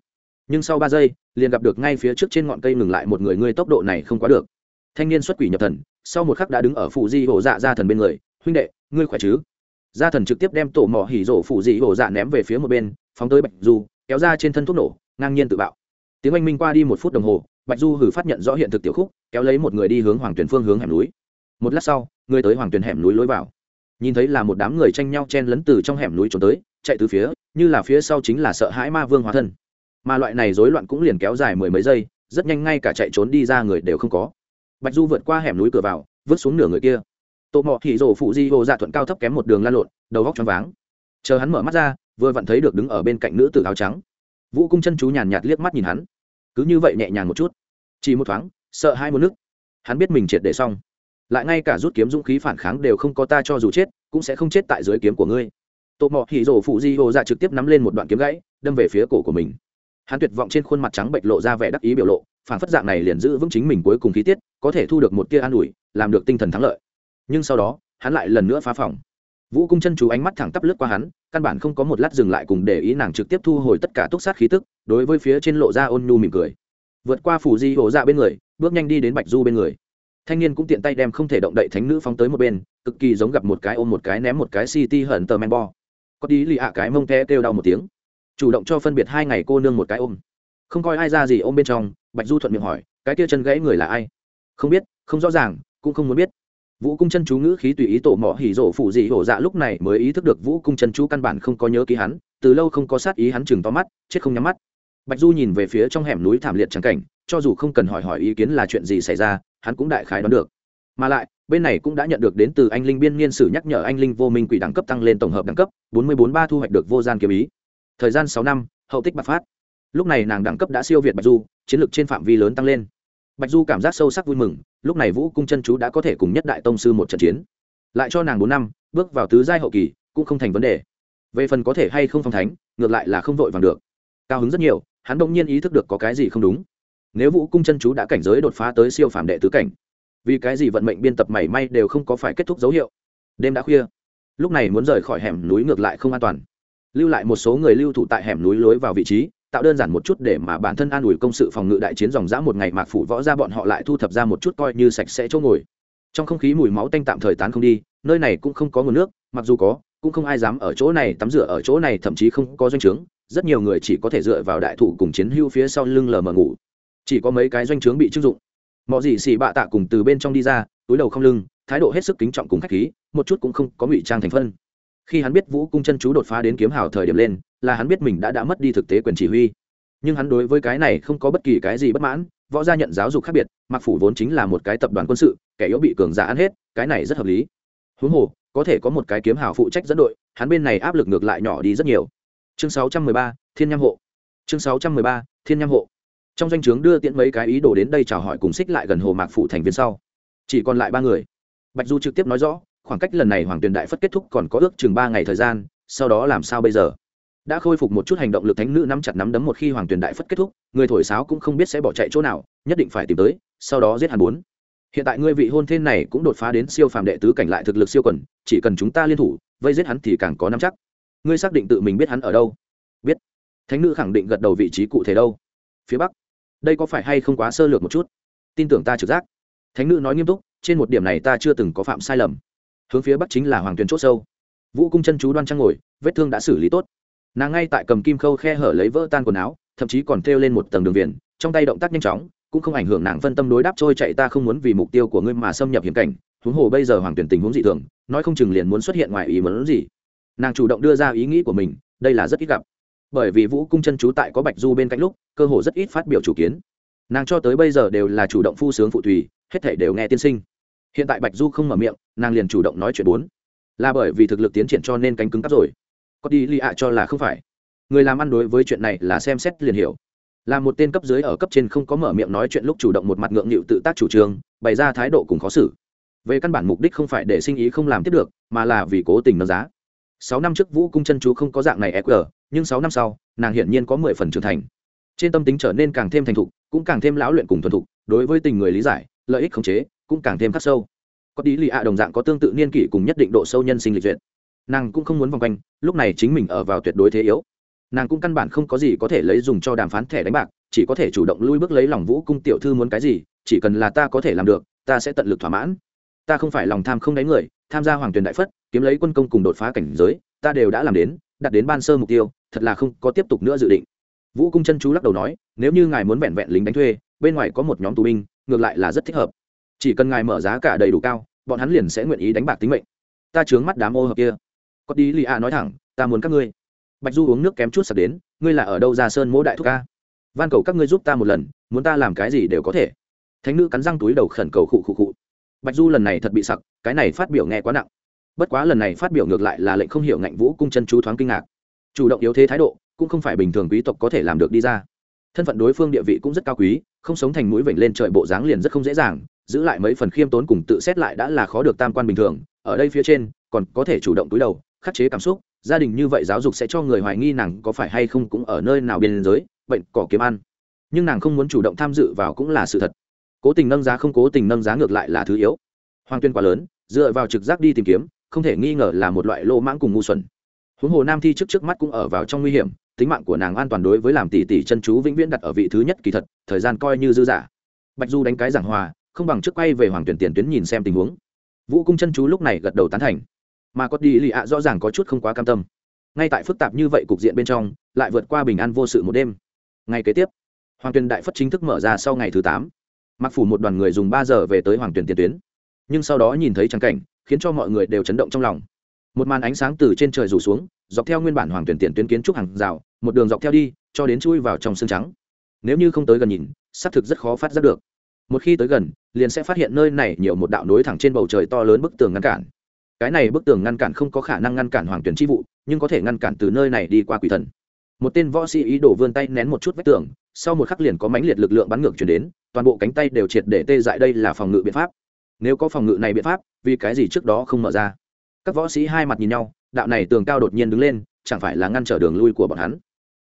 Nhưng sau ba giây, liền gặp được ngay phía trước trên ngọn cây ngừng lại một người ngươi tốc độ này không quá được. Thanh niên xuất quỷ nhập thần, sau một khắc đã đứng ở phụ di hổ dạ gia thần bên người, huynh đệ, ngươi khỏe chứ? Gia thần trực tiếp đem tổ mỏ hỉ rổ phụ di hổ dạ ném về phía một bên, phóng tới bạch du, kéo ra trên thân thuốc nổ, ngang nhiên tự bạo. Tiếng oanh minh qua đi một phút đồng hồ bạch du hử phát nhận rõ hiện thực tiểu khúc, kéo lấy một người đi hướng hoàng tuyển phương hướng hẻm núi. Một lát sau, người tới hoàng tuyển hẻm núi lối vào. Nhìn thấy là một đám người tranh nhau chen lấn từ trong hẻm núi trốn tới, chạy từ phía, như là phía sau chính là sợ hãi ma vương hóa thân. Mà loại này rối loạn cũng liền kéo dài mười mấy giây, rất nhanh ngay cả chạy trốn đi ra người đều không có. Bạch du vượt qua hẻm núi cửa vào, vứt xuống nửa người kia. Tổ mọ thì rổ phụ di hồ dạ thuận cao thấp kém một đường lan lộn, đầu góc choáng váng. Chờ hắn mở mắt ra, vừa vặn thấy được đứng ở bên cạnh nữ tử áo trắng. Vũ cung chân chú nhàn nhạt liếc mắt nhìn hắn cứ như vậy nhẹ nhàng một chút. Chỉ một thoáng, sợ hai một nước. Hắn biết mình triệt để xong. Lại ngay cả rút kiếm dũng khí phản kháng đều không có ta cho dù chết, cũng sẽ không chết tại dưới kiếm của ngươi. Tổ mọ hỉ rổ phụ di hồ dạ trực tiếp nắm lên một đoạn kiếm gãy, đâm về phía cổ của mình. Hắn tuyệt vọng trên khuôn mặt trắng bệch lộ ra vẻ đắc ý biểu lộ, phản phất dạng này liền giữ vững chính mình cuối cùng khí tiết, có thể thu được một tia an ủi, làm được tinh thần thắng lợi. Nhưng sau đó, hắn lại lần nữa phá phòng vũ cung chân chú ánh mắt thẳng tắp lướt qua hắn, căn bản không có một lát dừng lại cùng để ý nàng trực tiếp thu hồi tất cả túc sát khí tức, đối với phía trên lộ ra ôn nhu mỉm cười. Vượt qua phủ di hổ dạ bên người, bước nhanh đi đến bạch du bên người. Thanh niên cũng tiện tay đem không thể động đậy thánh nữ phóng tới một bên, cực kỳ giống gặp một cái ôm một cái ném một cái city hận tờ men bo. Có tí lì ạ cái mông the kêu đau một tiếng. Chủ động cho phân biệt hai ngày cô nương một cái ôm. Không coi ai ra gì ôm bên trong, bạch du thuận miệng hỏi, cái kia chân gãy người là ai? Không biết, không rõ ràng, cũng không muốn biết vũ cung chân chú ngữ khí tùy ý tổ mỏ hỉ rộ phụ dị hổ dạ lúc này mới ý thức được vũ cung chân chú căn bản không có nhớ ký hắn, từ lâu không có sát ý hắn chừng to mắt, chết không nhắm mắt. Bạch du nhìn về phía trong hẻm núi thảm liệt trắng cảnh, cho dù không cần hỏi hỏi ý kiến là chuyện gì xảy ra, hắn cũng đại khái đoán được. Mà lại, bên này cũng đã nhận được đến từ anh linh biên niên sử nhắc nhở anh linh vô minh quỷ đẳng cấp tăng lên tổng hợp đẳng cấp, bốn mươi bốn ba thu hoạch được vô gian kiếm ý. Thời gian sáu năm, hậu tích bạc phát. Lúc này nàng đẳng cấp đã siêu việt bạch du, chiến lược trên phạm vi lớn tăng lên bạch du cảm giác sâu sắc vui mừng, lúc này vũ cung chân chú đã có thể cùng nhất đại tông sư một trận chiến. Lại cho nàng bốn năm, bước vào tứ giai hậu kỳ, cũng không thành vấn đề. Về phần có thể hay không phong thánh, ngược lại là không vội vàng được. Cao hứng rất nhiều, hắn đông nhiên ý thức được có cái gì không đúng. Nếu vũ cung chân chú đã cảnh giới đột phá tới siêu phàm đệ tứ cảnh, vì cái gì vận mệnh biên tập mảy may đều không có phải kết thúc dấu hiệu? Đêm đã khuya, lúc này muốn rời khỏi hẻm núi ngược lại không an toàn. Lưu lại một số người lưu thủ tại hẻm núi lối vào vị trí tạo đơn giản một chút để mà bản thân an ủi công sự phòng ngự đại chiến dòng dã một ngày mạc phủ võ ra bọn họ lại thu thập ra một chút coi như sạch sẽ chỗ ngồi. Trong không khí mùi máu tanh tạm thời tán không đi, nơi này cũng không có nguồn nước, mặc dù có, cũng không ai dám ở chỗ này tắm rửa, ở chỗ này thậm chí không có doanh trướng, rất nhiều người chỉ có thể dựa vào đại thủ cùng chiến hưu phía sau lưng lờ mờ ngủ. Chỉ có mấy cái doanh trướng bị chưng dụng. Mọi gì xì bạ tạ cùng từ bên trong đi ra, túi đầu không lưng, thái độ hết sức kính trọng cùng khách khí, một chút cũng không có ngụy trang thành phân. Khi hắn biết vũ cung chân chú đột phá đến kiếm hào thời điểm lên là hắn biết mình đã đã mất đi thực tế quyền chỉ huy. Nhưng hắn đối với cái này không có bất kỳ cái gì bất mãn võ gia nhận giáo dục khác biệt mặc phủ vốn chính là một cái tập đoàn quân sự kẻ yếu bị cường giả ăn hết cái này rất hợp lý. Huống hồ có thể có một cái kiếm hào phụ trách dẫn đội hắn bên này áp lực ngược lại nhỏ đi rất nhiều. Chương 613, thiên nham hộ. Chương 613, thiên nham hộ. Trong danh o chướng đưa tiễn mấy cái ý đồ đến đây chào hỏi cùng xích lại gần hồ mạc phủ thành viên sau. Chỉ còn lại ba người. Bạch du trực tiếp nói rõ khoảng cách lần này hoàng tuyền đại phất kết thúc còn có ước chừng ba ngày thời gian sau đó làm sao bây giờ? Đã khôi phục một chút hành động lực thánh nữ nắm chặt nắm đấm một khi hoàng tuyền đại phất kết thúc, người thổi sáo cũng không biết sẽ bỏ chạy chỗ nào, nhất định phải tìm tới, sau đó giết hàn bốn. Hiện tại ngươi vị hôn thên này cũng đột phá đến siêu phàm đệ tứ cảnh lại thực lực siêu quần, chỉ cần chúng ta liên thủ, vây giết hắn thì càng có nắm chắc. Ngươi xác định tự mình biết hắn ở đâu? Biết. Thánh nữ khẳng định gật đầu vị trí cụ thể đâu? Phía bắc. Đây có phải hay không quá sơ lược một chút? Tin tưởng ta trực giác. Thánh nữ nói nghiêm túc, trên một điểm này ta chưa từng có phạm sai lầm. Hướng phía bắc chính là hoàng tuyền chốt sâu. Vũ cung chân chú đoan trang ngồi, vết thương đã xử lý tốt nàng ngay tại cầm kim khâu khe hở lấy vỡ tan quần áo, thậm chí còn thêu lên một tầng đường viền, trong tay động tác nhanh chóng, cũng không ảnh hưởng nàng phân tâm đối đáp trôi chạy ta không muốn vì mục tiêu của ngươi mà xâm nhập hiểm cảnh. Huống hồ bây giờ hoàng tuyển tình huống dị thường, nói không chừng liền muốn xuất hiện ngoài ý muốn gì. Nàng chủ động đưa ra ý nghĩ của mình, đây là rất ít gặp. Bởi vì vũ cung chân chú tại có bạch du bên cạnh lúc, cơ hồ rất ít phát biểu chủ kiến. Nàng cho tới bây giờ đều là chủ động phu sướng phụ tùy hết thể đều nghe tiên sinh. Hiện tại bạch du không mở miệng, nàng liền chủ động nói chuyện bốn. Là bởi vì thực lực tiến triển cho nên cánh cứng cắp rồi có đi lì ạ cho là không phải. Người làm ăn đối với chuyện này là xem xét liền hiểu. Là một tên cấp dưới ở cấp trên không có mở miệng nói chuyện lúc chủ động một mặt ngượng nghịu tự tác chủ trương, bày ra thái độ cùng khó xử. Về căn bản mục đích không phải để sinh ý không làm tiếp được, mà là vì cố tình nâng giá. Sáu năm trước vũ cung chân chú không có dạng này eq nhưng sáu năm sau, nàng hiển nhiên có mười phần trưởng thành. Trên tâm tính trở nên càng thêm thành thục, cũng càng thêm lão luyện cùng thuần thục, đối với tình người lý giải, lợi ích khống chế, cũng càng thêm khắc sâu. Có đi lì ạ đồng dạng có tương tự niên kỷ cùng nhất định độ sâu nhân sinh lịch duyệt nàng cũng không muốn vòng quanh, lúc này chính mình ở vào tuyệt đối thế yếu. Nàng cũng căn bản không có gì có thể lấy dùng cho đàm phán thẻ đánh bạc, chỉ có thể chủ động lui bước lấy lòng vũ cung tiểu thư muốn cái gì, chỉ cần là ta có thể làm được, ta sẽ tận lực thỏa mãn. Ta không phải lòng tham không đánh người, tham gia hoàng tuyền đại phất, kiếm lấy quân công cùng đột phá cảnh giới, ta đều đã làm đến đặt đến ban sơ mục tiêu, thật là không có tiếp tục nữa dự định. Vũ cung chân chú lắc đầu nói, nếu như ngài muốn vẹn vẹn lính đánh thuê, bên ngoài có một nhóm tù binh, ngược lại là rất thích hợp. Chỉ cần ngài mở giá cả đầy đủ cao, bọn hắn liền sẽ nguyện ý đánh bạc tính mệnh. Ta chướng mắt đám ô hợp kia có đi lì ạ nói thẳng, ta muốn các ngươi. Bạch du uống nước kém chút sặc đến, ngươi là ở đâu ra sơn mỗ đại thúc ca van cầu các ngươi giúp ta một lần, muốn ta làm cái gì đều có thể. Thánh nữ cắn răng túi đầu khẩn cầu khụ khụ khụ. Bạch du lần này thật bị sặc, cái này phát biểu nghe quá nặng. Bất quá lần này phát biểu ngược lại là lệnh không hiểu ngạnh vũ cung chân chú thoáng kinh ngạc. Chủ động yếu thế thái độ, cũng không phải bình thường quý tộc có thể làm được đi ra. Thân phận đối phương địa vị cũng rất cao quý, không sống thành mũi vểnh lên trời bộ dáng liền rất không dễ dàng, giữ lại mấy phần khiêm tốn cùng tự xét lại đã là khó được tam quan bình thường, ở đây phía trên, còn có thể chủ động túi đầu khắc chế cảm xúc, gia đình như vậy giáo dục sẽ cho người hoài nghi nàng có phải hay không cũng ở nơi nào biên giới, bệnh, cỏ kiếm ăn. Nhưng nàng không muốn chủ động tham dự vào cũng là sự thật. Cố tình nâng giá không cố tình nâng giá ngược lại là thứ yếu. Hoàng tuyên quá lớn, dựa vào trực giác đi tìm kiếm, không thể nghi ngờ là một loại lô mãng cùng ngu xuẩn. Huống hồ nam thi trước trước mắt cũng ở vào trong nguy hiểm, tính mạng của nàng an toàn đối với làm tỷ tỷ chân chú vĩnh viễn đặt ở vị thứ nhất kỳ thật, thời gian coi như dư giả bạch du đánh cái giảng hòa, không bằng trước quay về hoàng tuyển tiền tuyến nhìn xem tình huống. Vũ cung chân chú lúc này gật đầu tán thành mà có đi lì ạ rõ ràng có chút không quá cam tâm. Ngay tại phức tạp như vậy cục diện bên trong, lại vượt qua bình an vô sự một đêm. Ngày kế tiếp, hoàng tuyền đại phất chính thức mở ra sau ngày thứ tám. Mặc phủ một đoàn người dùng ba giờ về tới hoàng tuyền tiền tuyến. Nhưng sau đó nhìn thấy trắng cảnh, khiến cho mọi người đều chấn động trong lòng. Một màn ánh sáng từ trên trời rủ xuống, dọc theo nguyên bản hoàng tuyển tiền tuyến kiến trúc hàng rào, một đường dọc theo đi, cho đến chui vào trong xương trắng. Nếu như không tới gần nhìn, xác thực rất khó phát giác được. Một khi tới gần, liền sẽ phát hiện nơi này nhiều một đạo nối thẳng trên bầu trời to lớn bức tường ngăn cản cái này bức tường ngăn cản không có khả năng ngăn cản hoàng tuyển chi vụ, nhưng có thể ngăn cản từ nơi này đi qua quỷ thần. Một tên võ sĩ ý đổ vươn tay nén một chút vách tường, sau một khắc liền có mãnh liệt lực lượng bắn ngược chuyển đến, toàn bộ cánh tay đều triệt để tê dại đây là phòng ngự biện pháp. Nếu có phòng ngự này biện pháp, vì cái gì trước đó không mở ra? Các võ sĩ hai mặt nhìn nhau, đạo này tường cao đột nhiên đứng lên, chẳng phải là ngăn trở đường lui của bọn hắn?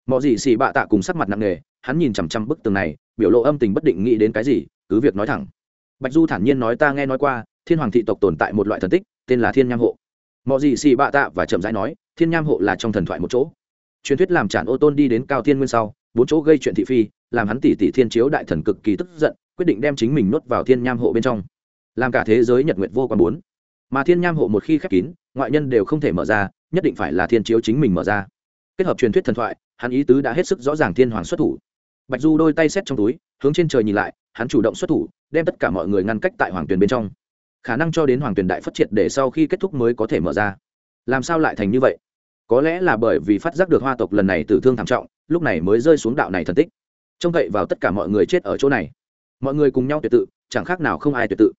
Mọi gì xì bạ tạ cùng sắc mặt nặng nề, hắn nhìn chằm chằm bức tường này, biểu lộ âm tình bất định nghĩ đến cái gì, cứ việc nói thẳng. Bạch du thản nhiên nói ta nghe nói qua thiên hoàng thị tộc tồn tại một loại thần tích, tên là thiên nham hộ. Mọi gì xì bạ tạ và chậm rãi nói, thiên nham hộ là trong thần thoại một chỗ. Truyền thuyết làm tràn ô tôn đi đến cao thiên nguyên sau, bốn chỗ gây chuyện thị phi, làm hắn tỷ tỷ thiên chiếu đại thần cực kỳ tức giận, quyết định đem chính mình nuốt vào thiên nham hộ bên trong. Làm cả thế giới nhật nguyện vô quan bốn. Mà thiên nham hộ một khi khép kín, ngoại nhân đều không thể mở ra, nhất định phải là thiên chiếu chính mình mở ra. Kết hợp truyền thuyết thần thoại, hắn ý tứ đã hết sức rõ ràng thiên hoàng xuất thủ. Bạch du đôi tay xét trong túi, hướng trên trời nhìn lại, hắn chủ động xuất thủ, đem tất cả mọi người ngăn cách tại hoàng tuyền bên trong khả năng cho đến hoàng tuyền đại phát triệt để sau khi kết thúc mới có thể mở ra. Làm sao lại thành như vậy? Có lẽ là bởi vì phát giác được hoa tộc lần này tử thương thảm trọng lúc này mới rơi xuống đạo này thần tích. Trông cậy vào tất cả mọi người chết ở chỗ này. Mọi người cùng nhau tuyệt tự chẳng khác nào không ai tuyệt tự.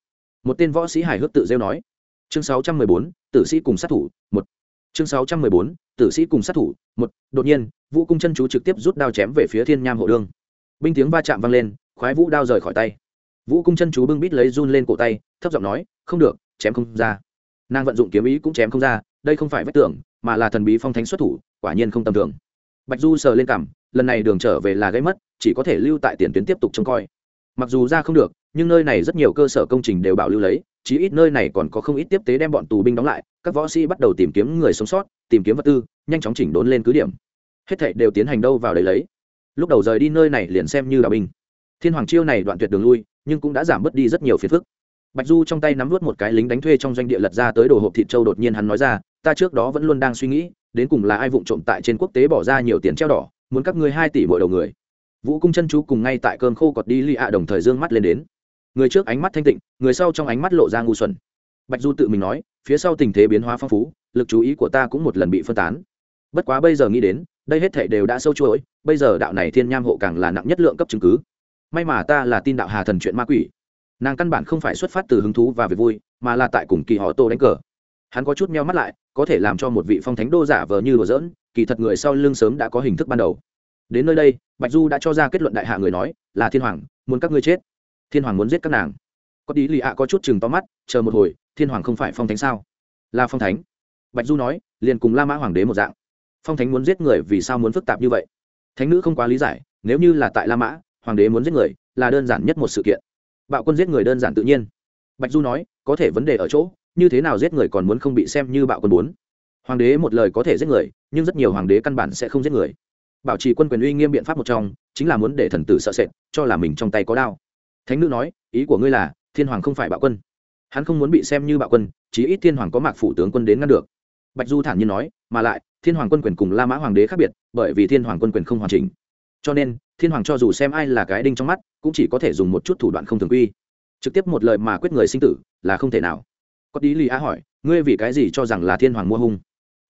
Một tên võ sĩ hài hước tự rêu nói. Chương 614, tử sĩ cùng sát thủ một. Chương 614, tử sĩ cùng sát thủ một. Đột nhiên vũ cung chân chú trực tiếp rút đao chém về phía thiên nham hộ đương. Binh tiếng va chạm vang lên khoái vũ đao rời khỏi tay vũ cung chân chú bưng bít lấy run lên cổ tay, thấp giọng nói, không được, chém không ra. Nàng vận dụng kiếm ý cũng chém không ra, đây không phải vách tưởng, mà là thần bí phong thánh xuất thủ, quả nhiên không tầm thường. Bạch du sờ lên cảm lần này đường trở về là gây mất, chỉ có thể lưu tại tiền tuyến tiếp tục trông coi. Mặc dù ra không được, nhưng nơi này rất nhiều cơ sở công trình đều bảo lưu lấy, chí ít nơi này còn có không ít tiếp tế đem bọn tù binh đóng lại, các võ sĩ bắt đầu tìm kiếm người sống sót, tìm kiếm vật tư, nhanh chóng chỉnh đốn lên cứ điểm. Hết thảy đều tiến hành đâu vào đấy lấy. Lúc đầu rời đi nơi này liền xem như đạo binh thiên hoàng chiêu này đoạn tuyệt đường lui, nhưng cũng đã giảm bớt đi rất nhiều phiền phức. Bạch du trong tay nắm vút một cái lính đánh thuê trong doanh địa lật ra tới đồ hộp thịt châu đột nhiên hắn nói ra, ta trước đó vẫn luôn đang suy nghĩ, đến cùng là ai vụng trộm tại trên quốc tế bỏ ra nhiều tiền treo đỏ, muốn các ngươi hai tỷ mỗi đầu người. Vũ cung chân chú cùng ngay tại cơn khô cọt đi lì ạ đồng thời dương mắt lên đến. Người trước ánh mắt thanh tịnh, người sau trong ánh mắt lộ ra ngu xuẩn. Bạch du tự mình nói, phía sau tình thế biến hóa phong phú, lực chú ý của ta cũng một lần bị phân tán. Bất quá bây giờ nghĩ đến, đây hết thể đều đã sâu chuỗi, bây giờ đạo này thiên nham hộ càng là nặng nhất lượng cấp chứng cứ may mà ta là tin đạo hà thần chuyện ma quỷ. Nàng căn bản không phải xuất phát từ hứng thú và việc vui, mà là tại cùng kỳ họ tô đánh cờ. Hắn có chút meo mắt lại, có thể làm cho một vị phong thánh đô giả vờ như đùa giỡn, kỳ thật người sau lưng sớm đã có hình thức ban đầu. Đến nơi đây, bạch du đã cho ra kết luận đại hạ người nói, là thiên hoàng, muốn các ngươi chết. Thiên hoàng muốn giết các nàng. Có tí lì ạ có chút chừng to mắt, chờ một hồi, thiên hoàng không phải phong thánh sao? Là phong thánh. Bạch du nói, liền cùng la mã hoàng đế một dạng. Phong thánh muốn giết người vì sao muốn phức tạp như vậy? Thánh nữ không quá lý giải, nếu như là tại la mã hoàng đế muốn giết người là đơn giản nhất một sự kiện. Bạo quân giết người đơn giản tự nhiên. Bạch du nói, có thể vấn đề ở chỗ, như thế nào giết người còn muốn không bị xem như bạo quân muốn hoàng đế một lời có thể giết người, nhưng rất nhiều hoàng đế căn bản sẽ không giết người. Bảo trì quân quyền uy nghiêm biện pháp một trong, chính là muốn để thần tử sợ sệt, cho là mình trong tay có đao. Thánh nữ nói, ý của ngươi là, thiên hoàng không phải bạo quân. Hắn không muốn bị xem như bạo quân, chí ít thiên hoàng có mạc phủ tướng quân đến ngăn được. Bạch du thản nhiên nói, mà lại, thiên hoàng quân quyền cùng la mã hoàng đế khác biệt, bởi vì thiên hoàng quân quyền không hoàn chỉnh. Cho nên thiên hoàng cho dù xem ai là cái đinh trong mắt, cũng chỉ có thể dùng một chút thủ đoạn không thường quy. Trực tiếp một lời mà quyết người sinh tử, là không thể nào. Có tí lì á hỏi, ngươi vì cái gì cho rằng là thiên hoàng mua hung?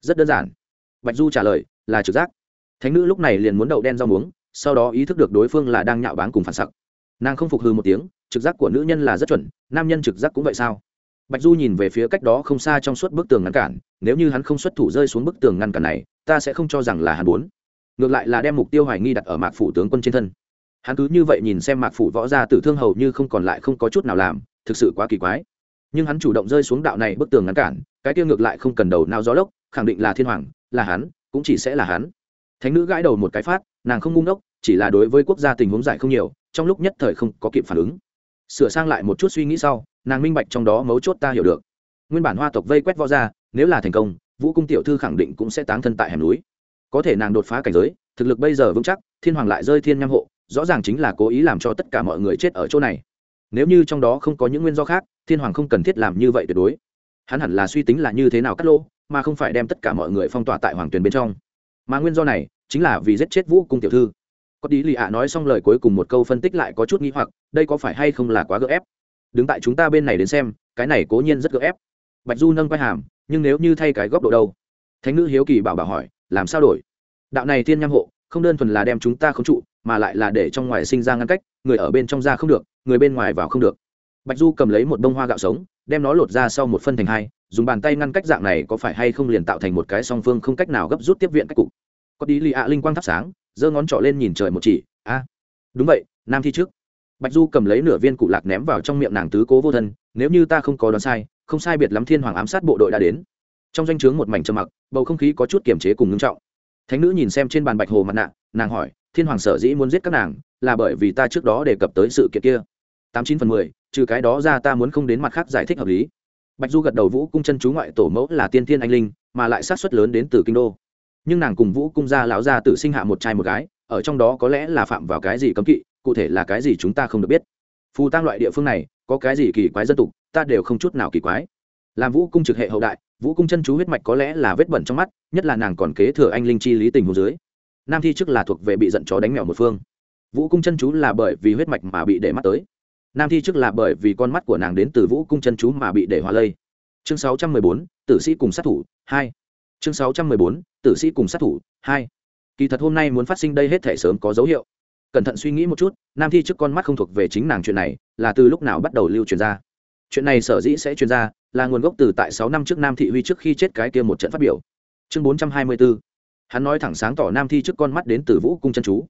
Rất đơn giản. Bạch du trả lời, là trực giác. Thánh nữ lúc này liền muốn đậu đen rau muống, sau đó ý thức được đối phương là đang nhạo báng cùng phản sặc. Nàng không phục hư một tiếng, trực giác của nữ nhân là rất chuẩn, nam nhân trực giác cũng vậy sao? Bạch du nhìn về phía cách đó không xa trong suốt bức tường ngăn cản, nếu như hắn không xuất thủ rơi xuống bức tường ngăn cản này, ta sẽ không cho rằng là hắn muốn ngược lại là đem mục tiêu hoài nghi đặt ở mạc phủ tướng quân trên thân. Hắn cứ như vậy nhìn xem mạc phủ võ gia tử thương hầu như không còn lại không có chút nào làm, thực sự quá kỳ quái. Nhưng hắn chủ động rơi xuống đạo này bức tường ngăn cản, cái kia ngược lại không cần đầu nào gió lốc, khẳng định là thiên hoàng, là hắn, cũng chỉ sẽ là hắn. Thánh nữ gãi đầu một cái phát, nàng không ngu ngốc, chỉ là đối với quốc gia tình huống giải không nhiều, trong lúc nhất thời không có kịp phản ứng. Sửa sang lại một chút suy nghĩ sau, nàng minh bạch trong đó mấu chốt ta hiểu được. Nguyên bản hoa tộc vây quét võ ra nếu là thành công, vũ cung tiểu thư khẳng định cũng sẽ táng thân tại hẻm núi có thể nàng đột phá cảnh giới, thực lực bây giờ vững chắc, thiên hoàng lại rơi thiên nham hộ, rõ ràng chính là cố ý làm cho tất cả mọi người chết ở chỗ này. Nếu như trong đó không có những nguyên do khác, thiên hoàng không cần thiết làm như vậy tuyệt đối. Hắn hẳn là suy tính là như thế nào cắt lô mà không phải đem tất cả mọi người phong tỏa tại hoàng tuyền bên trong. Mà nguyên do này, chính là vì giết chết vũ cung tiểu thư. Có đi lì ạ nói xong lời cuối cùng một câu phân tích lại có chút nghĩ hoặc, đây có phải hay không là quá gỡ ép? Đứng tại chúng ta bên này đến xem, cái này cố nhiên rất gỡ ép. Bạch du nâng vai hàm, nhưng nếu như thay cái góc độ đâu? Thánh nữ hiếu kỳ bảo bảo hỏi làm sao đổi? Đạo này thiên nham hộ, không đơn thuần là đem chúng ta không trụ, mà lại là để trong ngoài sinh ra ngăn cách, người ở bên trong ra không được, người bên ngoài vào không được. Bạch du cầm lấy một bông hoa gạo sống, đem nó lột ra sau một phân thành hai, dùng bàn tay ngăn cách dạng này có phải hay không liền tạo thành một cái song phương không cách nào gấp rút tiếp viện cách cục. Có tí lì ạ linh quang thắp sáng, giơ ngón trỏ lên nhìn trời một chỉ, a, đúng vậy, nam thi trước. Bạch du cầm lấy nửa viên cụ lạc ném vào trong miệng nàng tứ cố vô thân, nếu như ta không có đoán sai, không sai biệt lắm thiên hoàng ám sát bộ đội đã đến trong danh o chướng một mảnh trầm mặc, bầu không khí có chút kiềm chế cùng ngưng trọng. Thánh nữ nhìn xem trên bàn bạch hồ mặt nạ, nàng hỏi, thiên hoàng sở dĩ muốn giết các nàng, là bởi vì ta trước đó đề cập tới sự kiện kia? Tám chín phần mười, trừ cái đó ra ta muốn không đến mặt khác giải thích hợp lý. Bạch du gật đầu, vũ cung chân chú ngoại tổ mẫu là tiên thiên anh linh, mà lại sát xuất lớn đến từ kinh đô. Nhưng nàng cùng vũ cung gia lão gia tự sinh hạ một trai một gái, ở trong đó có lẽ là phạm vào cái gì cấm kỵ, cụ thể là cái gì chúng ta không được biết. Phù tăng loại địa phương này, có cái gì kỳ quái dân tục, ta đều không chút nào kỳ quái làm vũ cung trực hệ hậu đại vũ cung chân chú huyết mạch có lẽ là vết bẩn trong mắt nhất là nàng còn kế thừa anh linh chi lý tình hồ dưới. Nam thi trước là thuộc về bị giận chó đánh mèo một phương. Vũ cung chân chú là bởi vì huyết mạch mà bị để mắt tới. Nam thi trước là bởi vì con mắt của nàng đến từ vũ cung chân chú mà bị để hóa lây. Chương 614, tử sĩ cùng sát thủ hai. Chương 614, tử sĩ cùng sát thủ hai. Kỳ thật hôm nay muốn phát sinh đây hết thể sớm có dấu hiệu. Cẩn thận suy nghĩ một chút nam thi trước con mắt không thuộc về chính nàng chuyện này là từ lúc nào bắt đầu lưu truyền ra chuyện này sở dĩ sẽ truyền ra là nguồn gốc từ tại sáu năm trước nam thị huy trước khi chết cái kia một trận phát biểu. Chương bốn trăm hai mươi bốn hắn nói thẳng sáng tỏ nam thi trước con mắt đến từ vũ cung chân chú.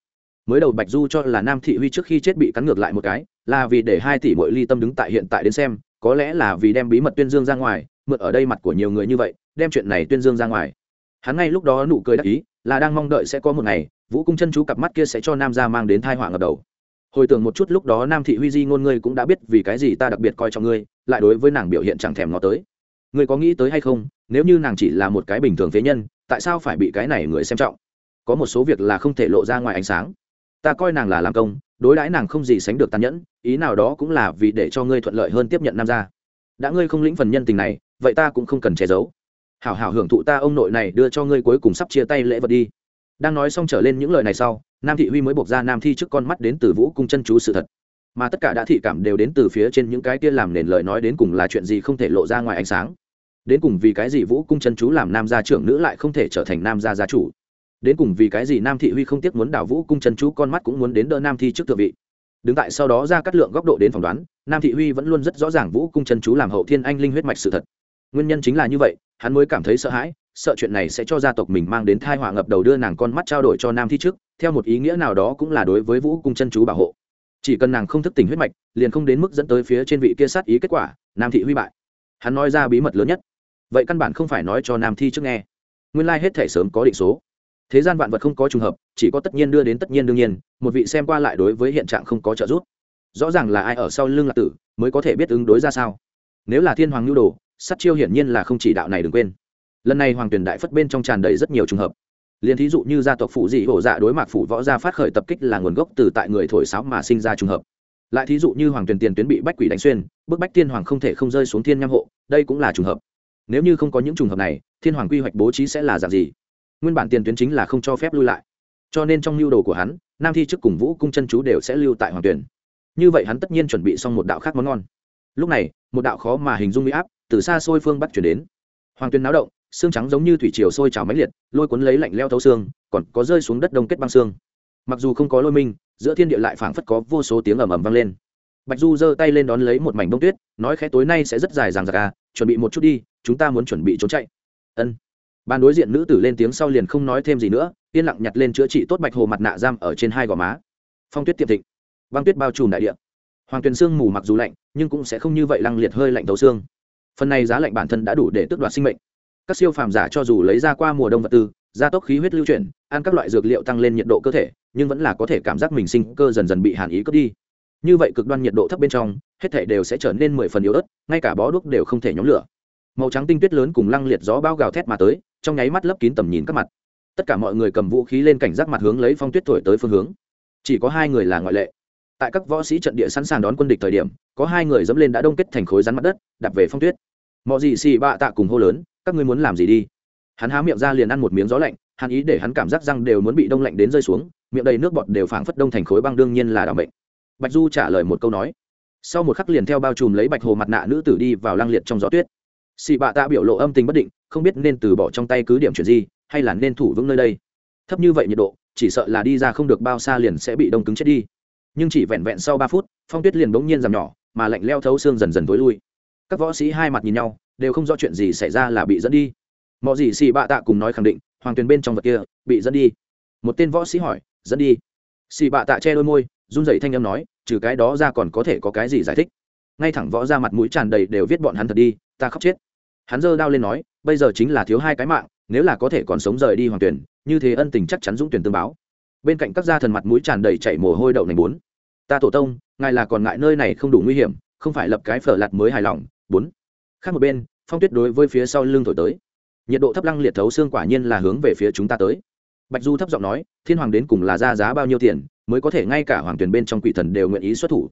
Mới đầu bạch du cho là nam thị huy trước khi chết bị cắn ngược lại một cái, là vì để hai tỷ mỗi ly tâm đứng tại hiện tại đến xem, có lẽ là vì đem bí mật tuyên dương ra ngoài, mượn ở đây mặt của nhiều người như vậy, đem chuyện này tuyên dương ra ngoài. Hắn ngay lúc đó nụ cười đắc ý, là đang mong đợi sẽ có một ngày, vũ cung chân chú cặp mắt kia sẽ cho nam gia mang đến thai họa ngập đầu hồi tưởng một chút lúc đó nam thị huy di ngôn ngươi cũng đã biết vì cái gì ta đặc biệt coi trọng ngươi, lại đối với nàng biểu hiện chẳng thèm ngó tới. Ngươi có nghĩ tới hay không, nếu như nàng chỉ là một cái bình thường phế nhân, tại sao phải bị cái này người xem trọng? Có một số việc là không thể lộ ra ngoài ánh sáng. Ta coi nàng là làm công, đối đãi nàng không gì sánh được tàn nhẫn, ý nào đó cũng là vì để cho ngươi thuận lợi hơn tiếp nhận nam gia. Đã ngươi không lĩnh phần nhân tình này, vậy ta cũng không cần che giấu. Hảo hảo hưởng thụ ta ông nội này đưa cho ngươi cuối cùng sắp chia tay lễ vật đi. Đang nói xong trở lên những lời này sau nam thị huy mới buộc ra nam thi trước con mắt đến từ vũ cung chân chú sự thật. Mà tất cả đã thị cảm đều đến từ phía trên những cái kia làm nền lời nói đến cùng là chuyện gì không thể lộ ra ngoài ánh sáng. Đến cùng vì cái gì vũ cung chân chú làm nam gia trưởng nữ lại không thể trở thành nam gia gia chủ? Đến cùng vì cái gì nam thị huy không tiếc muốn đảo vũ cung chân chú con mắt cũng muốn đến đỡ nam thi trước thượng vị? Đứng tại sau đó ra cắt lượng góc độ đến phỏng đoán, nam thị huy vẫn luôn rất rõ ràng vũ cung chân chú làm hậu thiên anh linh huyết mạch sự thật. Nguyên nhân chính là như vậy, hắn mới cảm thấy sợ hãi sợ chuyện này sẽ cho gia tộc mình mang đến thai họa ngập đầu đưa nàng con mắt trao đổi cho nam thi trước, theo một ý nghĩa nào đó cũng là đối với vũ cung chân chú bảo hộ. Chỉ cần nàng không thức tỉnh huyết mạch, liền không đến mức dẫn tới phía trên vị kia sát ý kết quả, nam thị huy bại. Hắn nói ra bí mật lớn nhất. Vậy căn bản không phải nói cho nam thi trước nghe. Nguyên lai、like、hết thể sớm có định số. Thế gian vạn vật không có trùng hợp, chỉ có tất nhiên đưa đến tất nhiên đương nhiên, một vị xem qua lại đối với hiện trạng không có trợ giúp. Rõ ràng là ai ở sau lưng lạc tử, mới có thể biết ứng đối ra sao. Nếu là thiên hoàng nhu đồ sắt chiêu hiển nhiên là không chỉ đạo này đừng quên lần này hoàng tuyển đại phất bên trong tràn đầy rất nhiều trường hợp. Liền thí dụ như gia tộc phụ dị hổ dạ đối mặt phụ võ gia phát khởi tập kích là nguồn gốc từ tại người thổi sáo mà sinh ra trùng hợp. Lại thí dụ như hoàng tuyển tiền tuyến bị bách quỷ đánh xuyên, bức bách thiên hoàng không thể không rơi xuống thiên nham hộ, đây cũng là trùng hợp. Nếu như không có những trùng hợp này, thiên hoàng quy hoạch bố trí sẽ là dạng gì? Nguyên bản tiền tuyến chính là không cho phép lui lại. Cho nên trong lưu đồ của hắn, nam thi chức cùng vũ cung chân chú đều sẽ lưu tại hoàng tuyển. Như vậy hắn tất nhiên chuẩn bị xong một đạo khác món ngon. Lúc này, một đạo khó mà hình dung bị áp từ xa xôi phương bắt chuyển đến. Hoàng tuyên náo động xương trắng giống như thủy triều sôi trào mãnh liệt, lôi cuốn lấy lạnh leo thấu xương, còn có rơi xuống đất đông kết băng xương. Mặc dù không có lôi minh, giữa thiên địa lại phảng phất có vô số tiếng ầm ầm vang lên. Bạch du giơ tay lên đón lấy một mảnh bông tuyết, nói khẽ, tối nay sẽ rất dài dằng dặc à chuẩn bị một chút đi, chúng ta muốn chuẩn bị trốn chạy. Ân. Ban đối diện nữ tử lên tiếng sau liền không nói thêm gì nữa, yên lặng nhặt lên chữa trị tốt bạch hồ mặt nạ giam ở trên hai gò má. Phong tuyết tiệm thịnh. Băng tuyết bao trùm đại địa. Hoàng tuyền sương mù mặc dù lạnh, nhưng cũng sẽ không như vậy lăng liệt hơi lạnh thấu xương. Phần này giá lạnh bản thân đã đủ để tước đoạt sinh mệnh các siêu phàm giả cho dù lấy ra qua mùa đông vật tư, gia tốc khí huyết lưu chuyển, ăn các loại dược liệu tăng lên nhiệt độ cơ thể, nhưng vẫn là có thể cảm giác mình sinh cơ dần dần bị hàn ý cướp đi. Như vậy cực đoan nhiệt độ thấp bên trong, hết thể đều sẽ trở nên mười phần yếu ớt, ngay cả bó đuốc đều không thể nhóm lửa. Màu trắng tinh tuyết lớn cùng lăng liệt gió bao gào thét mà tới, trong nháy mắt lấp kín tầm nhìn các mặt. Tất cả mọi người cầm vũ khí lên cảnh giác mặt hướng lấy phong tuyết thổi tới phương hướng. Chỉ có hai người là ngoại lệ. Tại các võ sĩ trận địa sẵn sàng đón quân địch thời điểm, có hai người dẫm lên đã đông kết thành khối rắn mặt đất, đạp về phong tuyết. Mọi gì xì bạ tạ cùng hô lớn các ngươi muốn làm gì đi? Hắn há miệng ra liền ăn một miếng gió lạnh, hắn ý để hắn cảm giác răng đều muốn bị đông lạnh đến rơi xuống, miệng đầy nước bọt đều phảng phất đông thành khối băng đương nhiên là đảm bệnh bạch du trả lời một câu nói. Sau một khắc liền theo bao trùm lấy bạch hồ mặt nạ nữ tử đi vào lang liệt trong gió tuyết. Xị bạ tạ biểu lộ âm tình bất định, không biết nên từ bỏ trong tay cứ điểm chuyển gì, hay là nên thủ vững nơi đây. Thấp như vậy nhiệt độ, chỉ sợ là đi ra không được bao xa liền sẽ bị đông cứng chết đi. Nhưng chỉ vẹn vẹn sau ba phút, phong tuyết liền bỗng nhiên giảm nhỏ, mà lạnh leo thấu xương dần dần tối lui. Các võ sĩ hai mặt nhìn nhau đều không rõ chuyện gì xảy ra là bị dẫn đi. Mọi gì xì bạ tạ cùng nói khẳng định, hoàng tuyền bên trong vật kia bị dẫn đi. Một tên võ sĩ hỏi, dẫn đi. Xì bạ tạ che đôi môi, run rẩy thanh âm nói, trừ cái đó ra còn có thể có cái gì giải thích? Ngay thẳng võ ra mặt mũi tràn đầy đều viết bọn hắn thật đi, ta khóc chết. Hắn giơ đao lên nói, bây giờ chính là thiếu hai cái mạng, nếu là có thể còn sống rời đi hoàng tuyển như thế ân tình chắc chắn dũng tuyển tương báo. Bên cạnh các gia thần mặt mũi tràn đầy chảy mồ hôi đậu nành bốn. Ta tổ tông, ngài là còn ngại nơi này không đủ nguy hiểm, không phải lập cái phở lặt mới hài lòng, bốn khác một bên, phong tuyết đối với phía sau lưng thổi tới. Nhiệt độ thấp lăng liệt thấu xương quả nhiên là hướng về phía chúng ta tới. Bạch du thấp giọng nói, thiên hoàng đến cùng là ra giá bao nhiêu tiền, mới có thể ngay cả hoàng tuyển bên trong quỷ thần đều nguyện ý xuất thủ.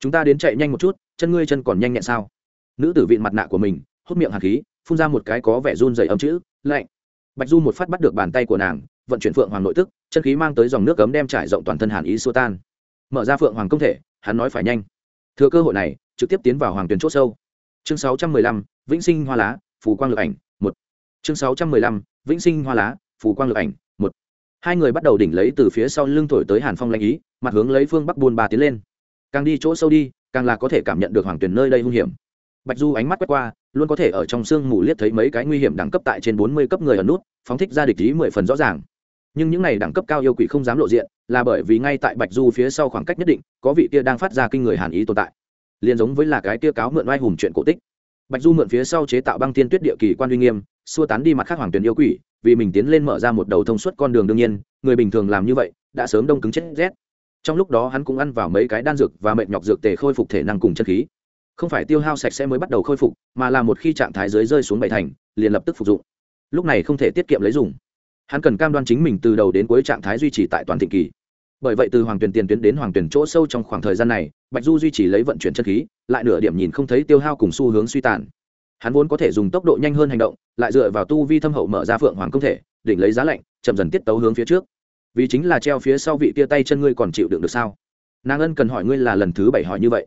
Chúng ta đến chạy nhanh một chút, chân ngươi chân còn nhanh nhẹn sao? Nữ tử vịn mặt nạ của mình hốt miệng hạt khí, phun ra một cái có vẻ run dày âm chữ, lạnh. Bạch du một phát bắt được bàn tay của nàng, vận chuyển phượng hoàng nội tức, chân khí mang tới dòng nước cấm đem trải rộng toàn thân hàn ý xua tan. Mở ra phượng hoàng công thể, hắn nói phải nhanh. Thừa cơ hội này, trực tiếp tiến vào hoàng tuyển c h ỗ sâu chương sáu trăm mười lăm, vĩnh sinh hoa lá, phù quang lực ảnh, một. Chương sáu trăm mười lăm, vĩnh sinh hoa lá, phù quang lực ảnh, một. Hai người bắt đầu đỉnh lấy từ phía sau lưng thổi tới hàn phong lanh ý, mặt hướng lấy phương bắc buôn ba tiến lên. Càng đi chỗ sâu đi, càng là có thể cảm nhận được hoàng tuyển nơi đây hung hiểm. Bạch du ánh mắt quét qua, luôn có thể ở trong sương mù liếc thấy mấy cái nguy hiểm đẳng cấp tại trên bốn mươi cấp người ở nút, phóng thích ra địch ý mười phần rõ ràng. Nhưng những này đẳng cấp cao yêu quỷ không dám lộ diện, là bởi vì ngay tại bạch du phía sau khoảng cách nhất định, có vị kia đang phát ra kinh người hàn ý tồn tại liền giống với là cái kia cáo mượn oai hùng chuyện cổ tích. Bạch du mượn phía sau chế tạo băng thiên tuyết địa kỳ quan uy nghiêm, xua tán đi mặt khác hoàng tuyển yêu quỷ, vì mình tiến lên mở ra một đầu thông suốt con đường đương nhiên, người bình thường làm như vậy, đã sớm đông cứng chết rét. Trong lúc đó hắn cũng ăn vào mấy cái đan dược và mệt nhọc dược tề khôi phục thể năng cùng chân khí. Không phải tiêu hao sạch sẽ mới bắt đầu khôi phục, mà là một khi trạng thái dưới rơi xuống bảy thành, liền lập tức phục dụng. Lúc này không thể tiết kiệm lấy dùng. Hắn cần cam đoan chính mình từ đầu đến cuối trạng thái duy trì tại toàn thịnh kỳ bởi vậy từ hoàng tuyển tiền tuyến đến hoàng tuyển chỗ sâu trong khoảng thời gian này, bạch du duy trì lấy vận chuyển chân khí, lại nửa điểm nhìn không thấy tiêu hao cùng xu hướng suy tàn. Hắn vốn có thể dùng tốc độ nhanh hơn hành động, lại dựa vào tu vi thâm hậu mở ra phượng hoàng công thể, đỉnh lấy giá lạnh, chậm dần tiết tấu hướng phía trước. Vì chính là treo phía sau vị tia tay chân ngươi còn chịu đựng được sao? Nàng ân cần hỏi ngươi là lần thứ bảy hỏi như vậy.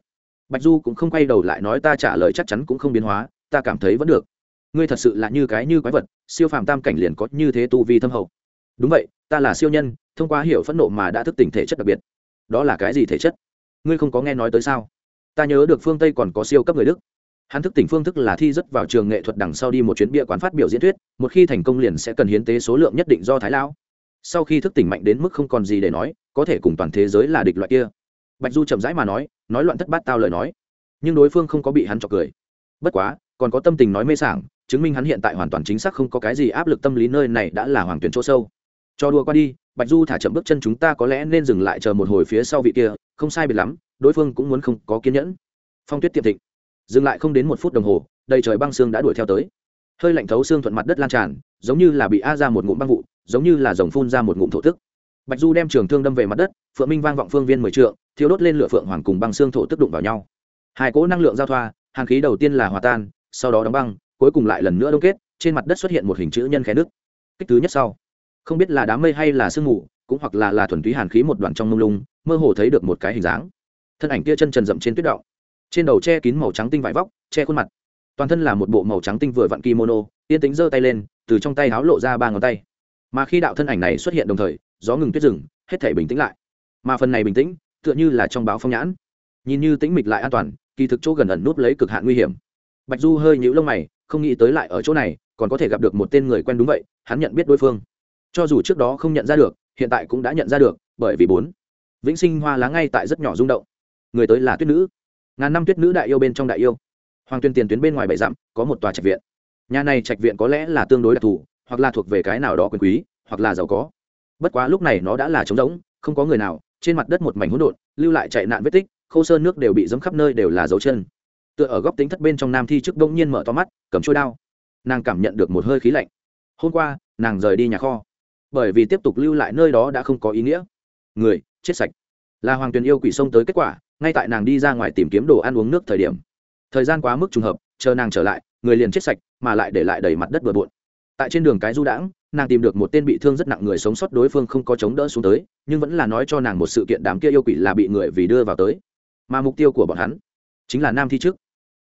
Bạch du cũng không quay đầu lại nói ta trả lời chắc chắn cũng không biến hóa, ta cảm thấy vẫn được. Ngươi thật sự là như cái như quái vật, siêu phàm tam cảnh liền có như thế tu vi thâm hậu đúng vậy, ta là siêu nhân, thông qua hiểu phẫn nộ mà đã thức tỉnh thể chất đặc biệt. Đó là cái gì thể chất? Ngươi không có nghe nói tới sao? Ta nhớ được phương tây còn có siêu cấp người đức. Hắn thức tỉnh phương thức là thi rất vào trường nghệ thuật đằng sau đi một chuyến bia quán phát biểu diễn thuyết, một khi thành công liền sẽ cần hiến tế số lượng nhất định do thái lao. sau khi thức tỉnh mạnh đến mức không còn gì để nói, có thể cùng toàn thế giới là địch loại kia. Bạch du chậm rãi mà nói nói loạn thất bát tao lời nói. Nhưng đối phương không có bị hắn chọc cười. Bất quá, còn có tâm tình nói mê sảng, chứng minh hắn hiện tại hoàn toàn chính xác không có cái gì áp lực tâm lý nơi này đã là hoàng tuyển chỗ sâu cho đùa qua đi, bạch du thả chậm bước chân chúng ta có lẽ nên dừng lại chờ một hồi phía sau vị kia, không sai biệt lắm, đối phương cũng muốn không có kiên nhẫn. Phong tuyết tiệm thịnh. Dừng lại không đến một phút đồng hồ, đầy trời băng xương đã đuổi theo tới. Hơi lạnh thấu xương thuận mặt đất lan tràn, giống như là bị a ra một ngụm băng vụ, giống như là dòng phun ra một ngụm thổ tức. Bạch du đem trường thương đâm về mặt đất, phượng minh vang vọng phương viên mười trượng thiếu đốt lên lửa phượng hoàng cùng băng xương thổ tức đụng vào nhau. Hai cỗ năng lượng giao thoa, hàn khí đầu tiên là hòa tan, sau đó đóng băng, cuối cùng lại lần nữa đông kết, trên mặt đất xuất hiện một hình chữ nhân khé nước kích thứ nhất sau không biết là đám mây hay là sương mù cũng hoặc là là thuần túy hàn khí một đoạn trong mông lung mơ hồ thấy được một cái hình dáng. Thân ảnh kia chân trần rậm trên tuyết đạo, trên đầu che kín màu trắng tinh vải vóc che khuôn mặt. Toàn thân là một bộ màu trắng tinh vừa vặn kimono yên tính giơ tay lên từ trong tay háo lộ ra ba ngón tay. Mà khi đạo thân ảnh này xuất hiện đồng thời gió ngừng tuyết rừng hết thể bình tĩnh lại. Mà phần này bình tĩnh tựa như là trong báo phong nhãn. Nhìn như tĩnh mịch lại an toàn kỳ thực chỗ gần ẩn nút lấy cực hạn nguy hiểm. Bạch du hơi nhũ lông mày không nghĩ tới lại ở chỗ này còn có thể gặp được một tên người quen đúng vậy hắn nhận biết đối phương cho dù trước đó không nhận ra được, hiện tại cũng đã nhận ra được, bởi vì bốn. Vĩnh sinh hoa lá ngay tại rất nhỏ rung động. Người tới là tuyết nữ. Ngàn năm tuyết nữ đại yêu bên trong đại yêu. Hoàng tuyên tiền tuyến bên ngoài bảy dặm, có một tòa trạch viện. Nhà này trạch viện có lẽ là tương đối đặc thù, hoặc là thuộc về cái nào đó quyền quý, hoặc là giàu có. Bất quá lúc này nó đã là trống rỗng, không có người nào, trên mặt đất một mảnh hỗn độn, lưu lại chạy nạn vết tích, khâu sơn nước đều bị dấm khắp nơi đều là dấu chân. Tựa ở góc tính thất bên trong nam thi trước đông nhiên mở to mắt, cầm trôi đao. Nàng cảm nhận được một hơi khí lạnh. Hôm qua, nàng rời đi nhà kho bởi vì tiếp tục lưu lại nơi đó đã không có ý nghĩa. Người, chết sạch. Là hoàng tuyền yêu quỷ sông tới kết quả, ngay tại nàng đi ra ngoài tìm kiếm đồ ăn uống nước thời điểm. Thời gian quá mức trùng hợp, chờ nàng trở lại, người liền chết sạch, mà lại để lại đầy mặt đất bừa bộn. Tại trên đường cái du đãng, nàng tìm được một tên bị thương rất nặng người sống sót đối phương không có chống đỡ xuống tới, nhưng vẫn là nói cho nàng một sự kiện đám kia yêu quỷ là bị người vì đưa vào tới. Mà mục tiêu của bọn hắn chính là nam thi trước.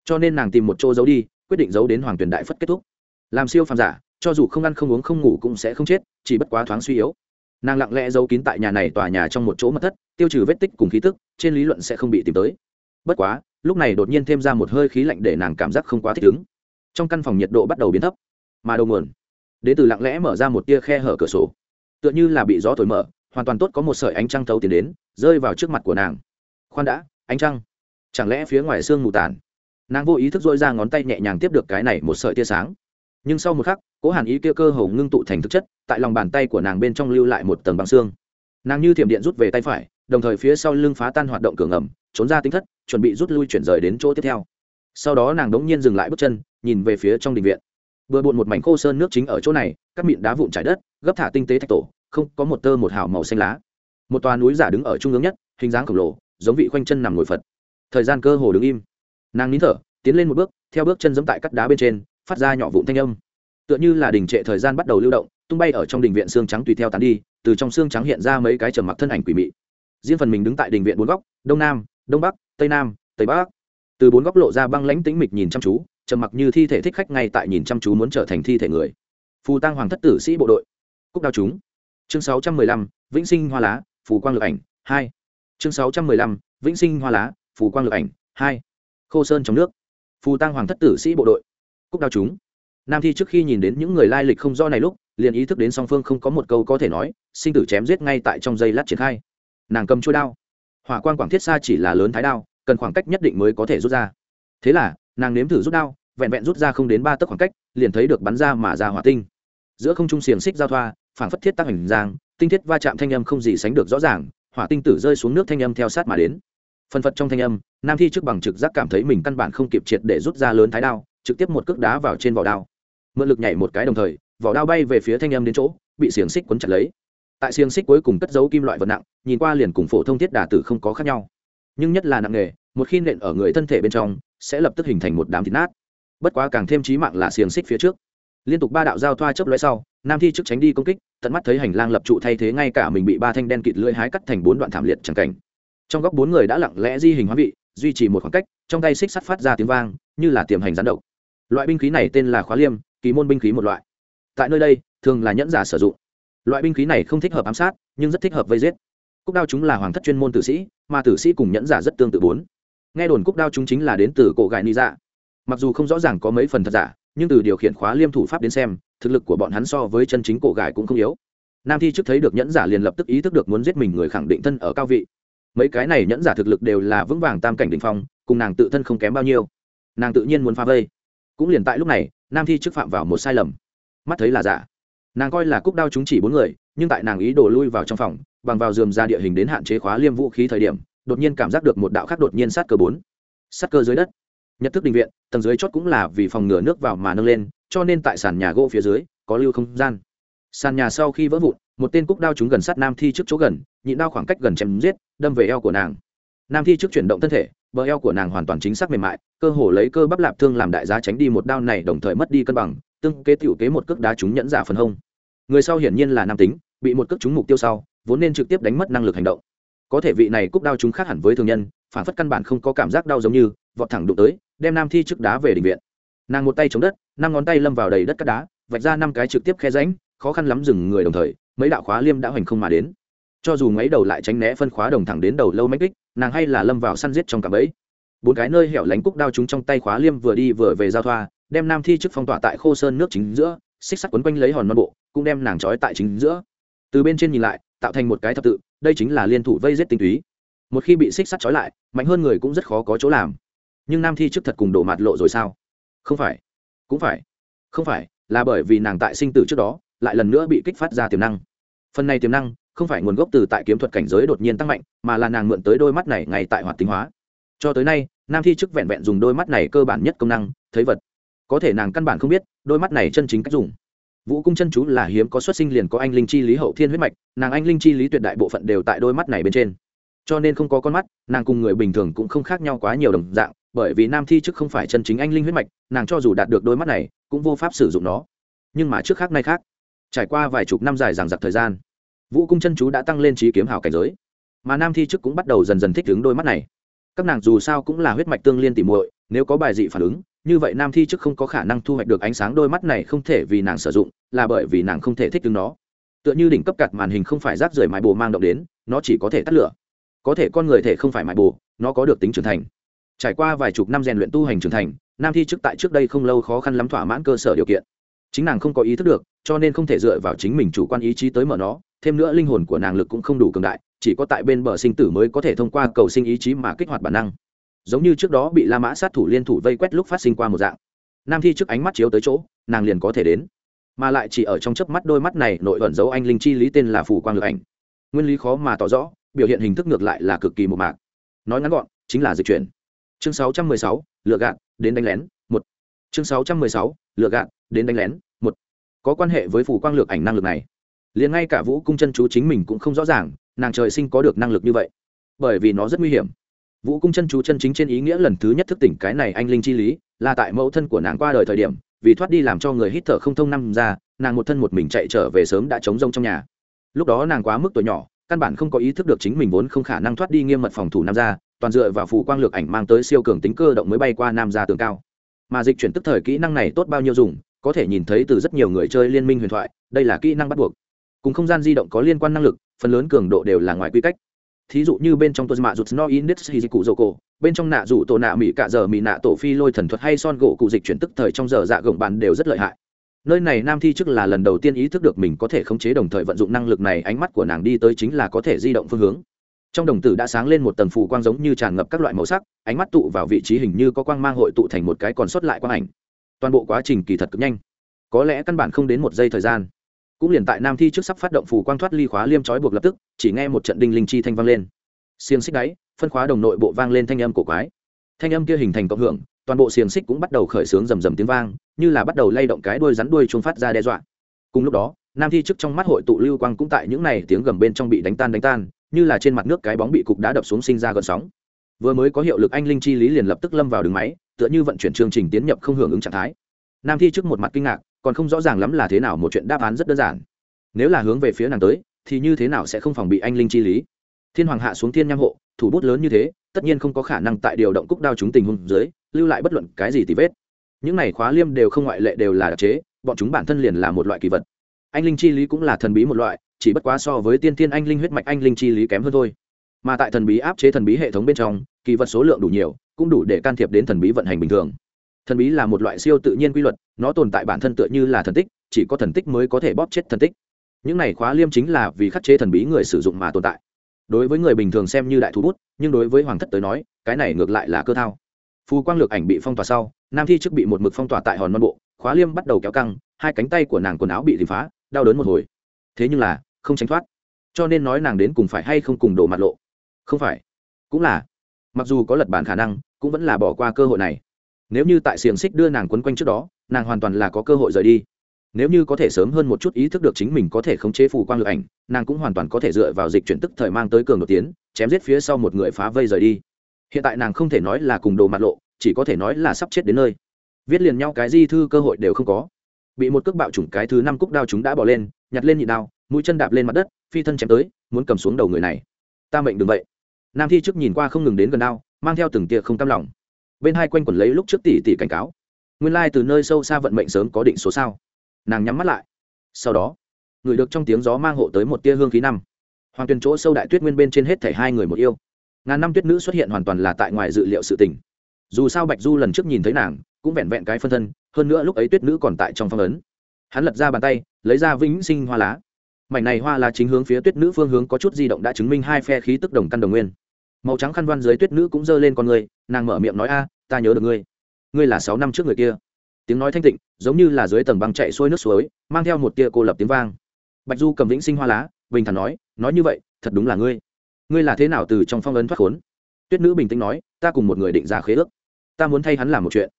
Cho nên nàng tìm một chỗ giấu đi, quyết định giấu đến hoàng tuyền đại phất kết thúc. Làm siêu phàm giả cho dù không ăn không uống không ngủ cũng sẽ không chết, chỉ bất quá thoáng suy yếu. Nàng lặng lẽ giấu kín tại nhà này tòa nhà trong một chỗ mật thất, tiêu trừ vết tích cùng khí tức, trên lý luận sẽ không bị tìm tới. Bất quá, lúc này đột nhiên thêm ra một hơi khí lạnh để nàng cảm giác không quá thích ứng. Trong căn phòng nhiệt độ bắt đầu biến thấp, mà đầu nguồn. Đ ế từ lặng lẽ mở ra một tia khe hở cửa sổ. Tựa như là bị gió thổi mở, hoàn toàn tốt có một sợi ánh trăng thấu tiến đến, rơi vào trước mặt của nàng. Khoan đã, ánh trăng. Chẳng lẽ phía ngoài xương mù tàn? Nàng vô ý thức dội ra ngón tay nhẹ nhàng tiếp được cái này một sợi tia sáng nhưng sau một khắc, cố hàn ý kia cơ hồ ngưng tụ thành thực chất, tại lòng bàn tay của nàng bên trong lưu lại một tầng bằng xương. Nàng như thiểm điện rút về tay phải, đồng thời phía sau lưng phá tan hoạt động cửa ngầm, trốn ra tính thất, chuẩn bị rút lui chuyển rời đến chỗ tiếp theo. Sau đó nàng đống nhiên dừng lại bước chân, nhìn về phía trong đình viện. Vừa bụn một mảnh khô sơn nước chính ở chỗ này, các mịn đá vụn trải đất, gấp thả tinh tế thạch tổ, không có một tơ một hào màu xanh lá. Một tòa núi giả đứng ở trung ương nhất, hình dáng khổng lồ, giống vị khoanh chân nằm ngồi phật. Thời gian cơ hồ đứng im. Nàng nín thở, tiến lên một bước, theo bước chân giẫm tại cắt đá bên trên phát ra nhỏ vụn thanh âm. Tựa như là đình trệ thời gian bắt đầu lưu động, tung bay ở trong đình viện xương trắng tùy theo tán đi, từ trong xương trắng hiện ra mấy cái trầm mặc thân ảnh quỷ mị. Riêng phần mình đứng tại đình viện bốn góc, đông nam, đông bắc, tây nam, tây bắc. Từ bốn góc lộ ra băng lãnh tĩnh mịch nhìn chăm chú, trầm mặc như thi thể thích khách ngay tại nhìn chăm chú muốn trở thành thi thể người. Phù tăng hoàng thất tử sĩ bộ đội. Cúc đao chúng. Chương sáu trăm mười lăm, vĩnh sinh hoa lá, phù quang lực ảnh, hai. Chương sáu trăm mười lăm, vĩnh sinh hoa lá, phù quang lực ảnh, hai. Khô sơn trong nước. Phù tăng hoàng thất tử sĩ bộ đội cúc đao chúng. Nam thi trước khi nhìn đến những người lai lịch không do này lúc, liền ý thức đến song phương không có một câu có thể nói, sinh tử chém giết ngay tại trong giây lát triển khai. Nàng cầm chuôi đao. Hỏa quan quảng thiết xa chỉ là lớn thái đao, cần khoảng cách nhất định mới có thể rút ra. Thế là, nàng nếm thử rút đao, vẹn vẹn rút ra không đến ba tấc khoảng cách, liền thấy được bắn ra mà ra hỏa tinh. Giữa không trung xiềng xích giao thoa, phảng phất thiết tác hình giang tinh thiết va chạm thanh âm không gì sánh được rõ ràng, hỏa tinh tử rơi xuống nước thanh âm theo sát mà đến. Phân phật trong thanh âm, nam thi trước bằng trực giác cảm thấy mình căn bản không kịp triệt để rút ra lớn thái đao trực tiếp một cước đá vào trên vỏ đao. Mượn lực nhảy một cái đồng thời, vỏ đao bay về phía thanh âm đến chỗ, bị xiềng xích quấn chặt lấy. Tại xiềng xích cuối cùng cất giấu kim loại vật nặng, nhìn qua liền cùng phổ thông thiết đà tử không có khác nhau. Nhưng nhất là nặng nghề, một khi nện ở người thân thể bên trong, sẽ lập tức hình thành một đám thịt nát. Bất quá càng thêm trí mạng là xiềng xích phía trước. Liên tục ba đạo giao thoa chấp lóe sau, nam thi trước tránh đi công kích, tận mắt thấy hành lang lập trụ thay thế ngay cả mình bị ba thanh đen kịt lưỡi hái cắt thành bốn đoạn thảm liệt chẳng cảnh. Trong góc bốn người đã lặng lẽ di hình hóa vị, duy trì một khoảng cách, trong tay xích sắt phát ra tiếng vang, như là tiềm hành gián độc loại binh khí này tên là khóa liêm, kỳ môn binh khí một loại. Tại nơi đây, thường là nhẫn giả sử dụng. Loại binh khí này không thích hợp ám sát, nhưng rất thích hợp vây giết. Cúc đao chúng là hoàng thất chuyên môn tử sĩ, mà tử sĩ cùng nhẫn giả rất tương tự bốn. Nghe đồn cúc đao chúng chính là đến từ cổ gài ni dạ. Mặc dù không rõ ràng có mấy phần thật giả, nhưng từ điều khiển khóa liêm thủ pháp đến xem, thực lực của bọn hắn so với chân chính cổ gài cũng không yếu. Nam thi trước thấy được nhẫn giả liền lập tức ý thức được muốn giết mình người khẳng định thân ở cao vị. Mấy cái này nhẫn giả thực lực đều là vững vàng tam cảnh định phong, cùng nàng tự thân không kém bao nhiêu. Nàng tự nhiên muốn phá vây cũng liền tại lúc này, nam thi trước phạm vào một sai lầm. Mắt thấy là giả. Nàng coi là cúc đao chúng chỉ bốn người, nhưng tại nàng ý đồ lui vào trong phòng, bằng vào dườm ra địa hình đến hạn chế khóa liêm vũ khí thời điểm, đột nhiên cảm giác được một đạo khác đột nhiên sát cơ bốn. Sát cơ dưới đất. Nhận thức định viện, tầng dưới chót cũng là vì phòng ngừa nước vào mà nâng lên, cho nên tại sàn nhà gỗ phía dưới, có lưu không gian. Sàn nhà sau khi vỡ vụn, một tên cúc đao chúng gần sát nam thi trước chỗ gần nhịn đao khoảng cách gần chém giết, đâm về eo của nàng nam thi trước chuyển động thân thể, bờ eo của nàng hoàn toàn chính xác mềm mại, cơ hồ lấy cơ bắp lạp thương làm đại giá tránh đi một đao này đồng thời mất đi cân bằng, tương kế tiểu kế một cước đá chúng nhẫn giả phần hông. Người sau hiển nhiên là nam tính, bị một cước trúng mục tiêu sau, vốn nên trực tiếp đánh mất năng lực hành động. Có thể vị này cúc đao chúng khác hẳn với thường nhân, phản phất căn bản không có cảm giác đau giống như, vọt thẳng đụng tới, đem nam thi trước đá về định viện. Nàng một tay chống đất, năm ngón tay lâm vào đầy đất cắt đá, vạch ra năm cái trực tiếp khe ránh khó khăn lắm dừng người đồng thời, mấy đạo khóa liêm đã hoành không mà đến cho dù ngáy đầu lại tránh né phân khóa đồng thẳng đến đầu lâu mách đích, nàng hay là lâm vào săn giết trong cạm bẫy. Bốn cái nơi hẻo lánh cúc đao chúng trong tay khóa liêm vừa đi vừa về giao thoa đem nam thi trước phong tỏa tại khô sơn nước chính giữa xích sắt quấn quanh lấy hòn non bộ cũng đem nàng trói tại chính giữa. Từ bên trên nhìn lại tạo thành một cái thập tự đây chính là liên thủ vây giết tinh túy. Một khi bị xích sắt trói lại mạnh hơn người cũng rất khó có chỗ làm. Nhưng nam thi trước thật cùng đổ mặt lộ rồi sao? Không phải cũng phải không phải là bởi vì nàng tại sinh tử trước đó lại lần nữa bị kích phát ra tiềm năng. Phần này tiềm năng không phải nguồn gốc từ tại kiếm thuật cảnh giới đột nhiên tăng mạnh, mà là nàng mượn tới đôi mắt này ngay tại hoạt tính hóa. Cho tới nay, nam thi chức vẹn vẹn dùng đôi mắt này cơ bản nhất công năng, thấy vật. Có thể nàng căn bản không biết, đôi mắt này chân chính cách dùng. Vũ cung chân chú là hiếm có xuất sinh liền có anh linh chi lý hậu thiên huyết mạch, nàng anh linh chi lý tuyệt đại bộ phận đều tại đôi mắt này bên trên. Cho nên không có con mắt, nàng cùng người bình thường cũng không khác nhau quá nhiều đồng dạng, bởi vì nam thi chức không phải chân chính anh linh huyết mạch, nàng cho dù đạt được đôi mắt này, cũng vô pháp sử dụng nó. Nhưng mà trước khác nay khác. Trải qua vài chục năm dài dằng dặc thời gian vũ cung chân chú đã tăng lên trí kiếm hào cảnh giới mà nam thi chức cũng bắt đầu dần dần thích ứng đôi mắt này các nàng dù sao cũng là huyết mạch tương liên tỉ muội nếu có bài dị phản ứng như vậy nam thi chức không có khả năng thu hoạch được ánh sáng đôi mắt này không thể vì nàng sử dụng là bởi vì nàng không thể thích ứng nó tựa như đỉnh cấp cặt màn hình không phải rác rưởi mái bồ mang động đến nó chỉ có thể tắt lửa có thể con người thể không phải mái bồ nó có được tính trưởng thành trải qua vài chục năm rèn luyện tu hành trưởng thành nam thi chức tại trước đây không lâu khó khăn lắm thỏa mãn cơ sở điều kiện chính nàng không có ý thức được cho nên không thể dựa vào chính mình chủ quan ý chí tới mở nó thêm nữa linh hồn của nàng lực cũng không đủ cường đại chỉ có tại bên bờ sinh tử mới có thể thông qua cầu sinh ý chí mà kích hoạt bản năng. Giống như trước đó bị la mã sát thủ liên thủ vây quét lúc phát sinh qua một dạng. Nam thi trước ánh mắt chiếu tới chỗ nàng liền có thể đến. Mà lại chỉ ở trong chớp mắt đôi mắt này nội ẩn giấu anh linh chi lý tên là phủ quang lực ảnh. Nguyên lý khó mà tỏ rõ biểu hiện hình thức ngược lại là cực kỳ một mạc. Nói ngắn gọn chính là dịch chuyển. Chương 616, lựa gạn đến đánh lén một. Chương 616, lựa gạn đến đánh lén một. Có quan hệ với phủ quang lược ảnh năng lực này liền ngay cả vũ cung chân chú chính mình cũng không rõ ràng, nàng trời sinh có được năng lực như vậy. Bởi vì nó rất nguy hiểm. Vũ cung chân chú chân chính trên ý nghĩa lần thứ nhất thức tỉnh cái này anh linh chi lý, là tại mẫu thân của nàng qua đời thời điểm, vì thoát đi làm cho người hít thở không thông năm ra, nàng một thân một mình chạy trở về sớm đã trống rông trong nhà. Lúc đó nàng quá mức tuổi nhỏ, căn bản không có ý thức được chính mình vốn không khả năng thoát đi nghiêm mật phòng thủ nam gia, toàn dựa vào phủ quang lược ảnh mang tới siêu cường tính cơ động mới bay qua nam gia tường cao. Mà dịch chuyển tức thời kỹ năng này tốt bao nhiêu dùng, có thể nhìn thấy từ rất nhiều người chơi liên minh huyền thoại, đây là kỹ năng bắt buộc cùng không gian di động có liên quan năng lực phần lớn cường độ đều là ngoài quy cách. Thí dụ như bên trong tuần mạ rụt no cụ hiziku cổ, bên trong nạ rủ tổ nạ mỹ cả giờ mỹ nạ tổ phi lôi thần thuật hay son gỗ cụ dịch chuyển tức thời trong giờ dạ gồng bạn đều rất lợi hại. Nơi này nam thi chức là lần đầu tiên ý thức được mình có thể khống chế đồng thời vận dụng năng lực này ánh mắt của nàng đi tới chính là có thể di động phương hướng. Trong đồng tử đã sáng lên một tầng phù quang giống như tràn ngập các loại màu sắc ánh mắt tụ vào vị trí hình như có quang mang hội tụ thành một cái còn sót lại quang ảnh. Toàn bộ quá trình kỳ thật cực nhanh. Có lẽ căn bản không đến một giây thời gian cũng liền tại nam thi trước sắp phát động phù quang thoát ly khóa liêm trói buộc lập tức, chỉ nghe một trận đinh linh chi thanh vang lên. Xiềng xích đáy, phân khóa đồng nội bộ vang lên thanh âm cổ quái. Thanh âm kia hình thành cộng hưởng, toàn bộ xiềng xích cũng bắt đầu khởi xướng rầm rầm tiếng vang, như là bắt đầu lay động cái đuôi rắn đuôi chuông phát ra đe dọa. Cùng lúc đó, nam thi trước trong mắt hội tụ lưu quang cũng tại những này tiếng gầm bên trong bị đánh tan đánh tan, như là trên mặt nước cái bóng bị cục đá đập xuống sinh ra gợn sóng. Vừa mới có hiệu lực anh linh chi lý liền lập tức lâm vào đường máy, tựa như vận chuyển chương trình tiến nhập không hưởng ứng trạng thái. Nam thi trước một mặt kinh ngạc còn không rõ ràng lắm là thế nào một chuyện đáp án rất đơn giản. Nếu là hướng về phía nàng tới, thì như thế nào sẽ không phòng bị anh linh chi lý? Thiên hoàng hạ xuống thiên nham hộ, thủ bút lớn như thế, tất nhiên không có khả năng tại điều động cúc đao chúng tình huống dưới, lưu lại bất luận cái gì tì vết. Những này khóa liêm đều không ngoại lệ đều là đặc chế, bọn chúng bản thân liền là một loại kỳ vật. Anh linh chi lý cũng là thần bí một loại, chỉ bất quá so với tiên thiên anh linh huyết mạch anh linh chi lý kém hơn thôi. Mà tại thần bí áp chế thần bí hệ thống bên trong, kỳ vật số lượng đủ nhiều, cũng đủ để can thiệp đến thần bí vận hành bình thường thần bí là một loại siêu tự nhiên quy luật, nó tồn tại bản thân tựa như là thần tích, chỉ có thần tích mới có thể bóp chết thần tích. Những này khóa liêm chính là vì khắc chế thần bí người sử dụng mà tồn tại. Đối với người bình thường xem như đại thú bút, nhưng đối với hoàng thất tới nói, cái này ngược lại là cơ thao. Phù quang lược ảnh bị phong tỏa sau, nam thi trước bị một mực phong tỏa tại hòn non bộ, khóa liêm bắt đầu kéo căng, hai cánh tay của nàng quần áo bị tìm phá, đau đớn một hồi. Thế nhưng là, không tránh thoát. Cho nên nói nàng đến cùng phải hay không cùng đổ mặt lộ. Không phải. Cũng là. Mặc dù có lật bản khả năng, cũng vẫn là bỏ qua cơ hội này nếu như tại xiềng xích đưa nàng quấn quanh trước đó, nàng hoàn toàn là có cơ hội rời đi. Nếu như có thể sớm hơn một chút ý thức được chính mình có thể khống chế phù quang lực ảnh, nàng cũng hoàn toàn có thể dựa vào dịch chuyển tức thời mang tới cường đột tiến, chém giết phía sau một người phá vây rời đi. Hiện tại nàng không thể nói là cùng đồ mặt lộ, chỉ có thể nói là sắp chết đến nơi. Viết liền nhau cái di thư cơ hội đều không có. Bị một cước bạo chủng cái thứ năm cúc đao chúng đã bỏ lên, nhặt lên nhị đao, mũi chân đạp lên mặt đất, phi thân chém tới, muốn cầm xuống đầu người này. Ta mệnh đừng vậy. Nam thi trước nhìn qua không ngừng đến gần đao, mang theo từng tia không cam lòng bên hai quanh quẩn lấy lúc trước tỷ tỷ cảnh cáo. Nguyên lai từ nơi sâu xa vận mệnh sớm có định số sao. Nàng nhắm mắt lại. Sau đó, người được trong tiếng gió mang hộ tới một tia hương khí năm. Hoàng tuyền chỗ sâu đại tuyết nguyên bên trên hết thảy hai người một yêu. Ngàn năm tuyết nữ xuất hiện hoàn toàn là tại ngoài dự liệu sự tình. Dù sao bạch du lần trước nhìn thấy nàng, cũng vẹn vẹn cái phân thân, hơn nữa lúc ấy tuyết nữ còn tại trong phong ấn. Hắn lật ra bàn tay, lấy ra vĩnh sinh hoa lá. Mảnh này hoa lá chính hướng phía tuyết nữ phương hướng có chút di động đã chứng minh hai phe khí tức đồng căn đồng nguyên. Màu trắng khăn văn dưới tuyết nữ cũng giơ lên con người nàng mở miệng nói, a, ta nhớ được ngươi. Ngươi là sáu năm trước người kia. Tiếng nói thanh tịnh, giống như là dưới tầng băng chạy xuôi nước suối, mang theo một tia cô lập tiếng vang. Bạch du cầm vĩnh sinh hoa lá, bình thản nói nói như vậy, thật đúng là ngươi. Ngươi là thế nào từ trong phong ấn thoát khốn? Tuyết nữ bình tĩnh nói, ta cùng một người định ra khế ước. Ta muốn thay hắn làm một chuyện.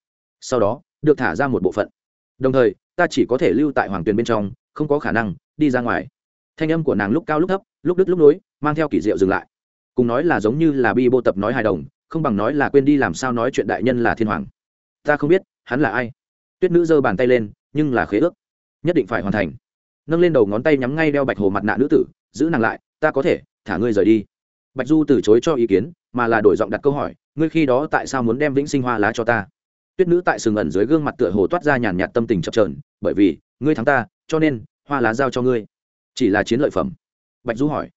Sau đó, được thả ra một bộ phận. Đồng thời, ta chỉ có thể lưu tại hoàng tuyền bên trong, không có khả năng đi ra ngoài. Thanh âm của nàng lúc cao lúc thấp, lúc đứt lúc nối, mang theo kỳ diệu dừng lại. Cùng nói là giống như là bi bô tập nói hài đồng không bằng nói là quên đi làm sao nói chuyện đại nhân là thiên hoàng. Ta không biết, hắn là ai. Tuyết nữ giơ bàn tay lên, nhưng là khế ước. Nhất định phải hoàn thành. Nâng lên đầu ngón tay nhắm ngay đeo bạch hồ mặt nạ nữ tử, giữ nàng lại, ta có thể, thả ngươi rời đi. Bạch du từ chối cho ý kiến, mà là đổi giọng đặt câu hỏi, ngươi khi đó tại sao muốn đem vĩnh sinh hoa lá cho ta? Tuyết nữ tại sừng ẩn dưới gương mặt tựa hồ toát ra nhàn nhạt tâm tình chập trờn bởi vì, ngươi thắng ta, cho nên, hoa lá giao cho ngươi. Chỉ là chiến lợi phẩm. Bạch du hỏi,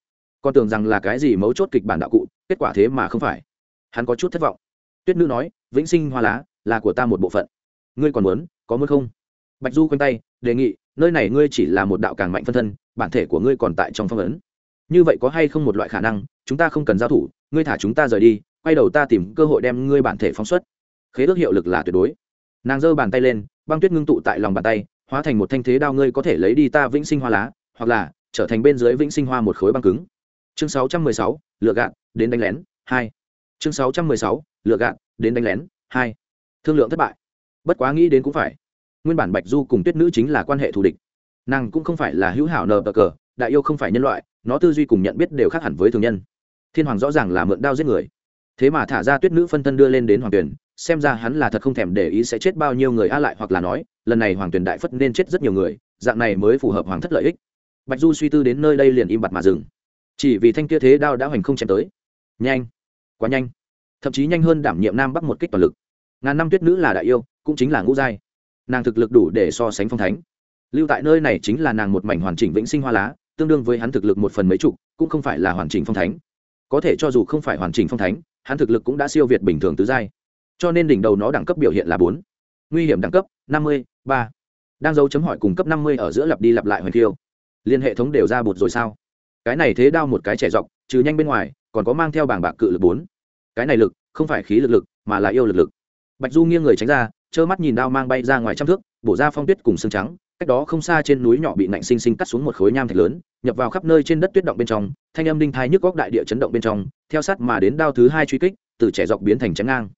con tưởng rằng là cái gì mấu chốt kịch bản đạo cụ, kết quả thế mà không phải hắn có chút thất vọng. Tuyết nữ nói vĩnh sinh hoa lá là của ta một bộ phận. Ngươi còn muốn có muốn không? Bạch du quanh tay đề nghị nơi này ngươi chỉ là một đạo càng mạnh phân thân bản thể của ngươi còn tại trong phong ấn. Như vậy có hay không một loại khả năng chúng ta không cần giao thủ ngươi thả chúng ta rời đi quay đầu ta tìm cơ hội đem ngươi bản thể phóng xuất. Khế ước hiệu lực là tuyệt đối. Nàng giơ bàn tay lên băng tuyết ngưng tụ tại lòng bàn tay hóa thành một thanh thế đao ngươi có thể lấy đi ta vĩnh sinh hoa lá hoặc là trở thành bên dưới vĩnh sinh hoa một khối băng cứng. Chương 616, lựa gạn đến đánh lén. Hai chương 616, lựa gạn đến đánh lén hai. Thương lượng thất bại. Bất quá nghĩ đến cũng phải. Nguyên bản bạch du cùng tuyết nữ chính là quan hệ thù địch. Nàng cũng không phải là hữu hảo nờ bờ cờ đại yêu không phải nhân loại nó tư duy cùng nhận biết đều khác hẳn với thường nhân. Thiên hoàng rõ ràng là mượn đao giết người. Thế mà thả ra tuyết nữ phân thân đưa lên đến hoàng tuyển xem ra hắn là thật không thèm để ý sẽ chết bao nhiêu người a lại hoặc là nói lần này hoàng tuyển đại phất nên chết rất nhiều người dạng này mới phù hợp hoàng thất lợi ích. Bạch du suy tư đến nơi đây liền im bặt mà dừng. Chỉ vì thanh kia thế đao đã hoành không chém tới. Nhanh! Quá nhanh. Thậm chí nhanh hơn đảm nhiệm nam bắc một kích toàn lực. Ngàn năm tuyết nữ là đại yêu, cũng chính là ngũ giai. Nàng thực lực đủ để so sánh phong thánh. Lưu tại nơi này chính là nàng một mảnh hoàn chỉnh vĩnh sinh hoa lá, tương đương với hắn thực lực một phần mấy chục, cũng không phải là hoàn chỉnh phong thánh. Có thể cho dù không phải hoàn chỉnh phong thánh, hắn thực lực cũng đã siêu việt bình thường tứ giai. Cho nên đỉnh đầu nó đẳng cấp biểu hiện là bốn, nguy hiểm đẳng cấp, năm mươi, ba. Đang dấu chấm hỏi cùng cấp năm mươi ở giữa lặp đi lặp lại hoành thiêu liên hệ thống đều ra bột rồi sao? Cái này thế đao một cái trẻ dọc, trừ nhanh bên ngoài còn có mang theo bảng bạc cự lực bốn. Cái này lực, không phải khí lực lực, mà là yêu lực lực. Bạch du nghiêng người tránh ra, trơ mắt nhìn đao mang bay ra ngoài trăm thước, bổ ra phong tuyết cùng xương trắng, cách đó không xa trên núi nhỏ bị nạnh sinh sinh cắt xuống một khối nham thạch lớn, nhập vào khắp nơi trên đất tuyết động bên trong, thanh âm đinh thai nhức góc đại địa chấn động bên trong, theo sát mà đến đao thứ hai truy kích, từ trẻ dọc biến thành chém ngang.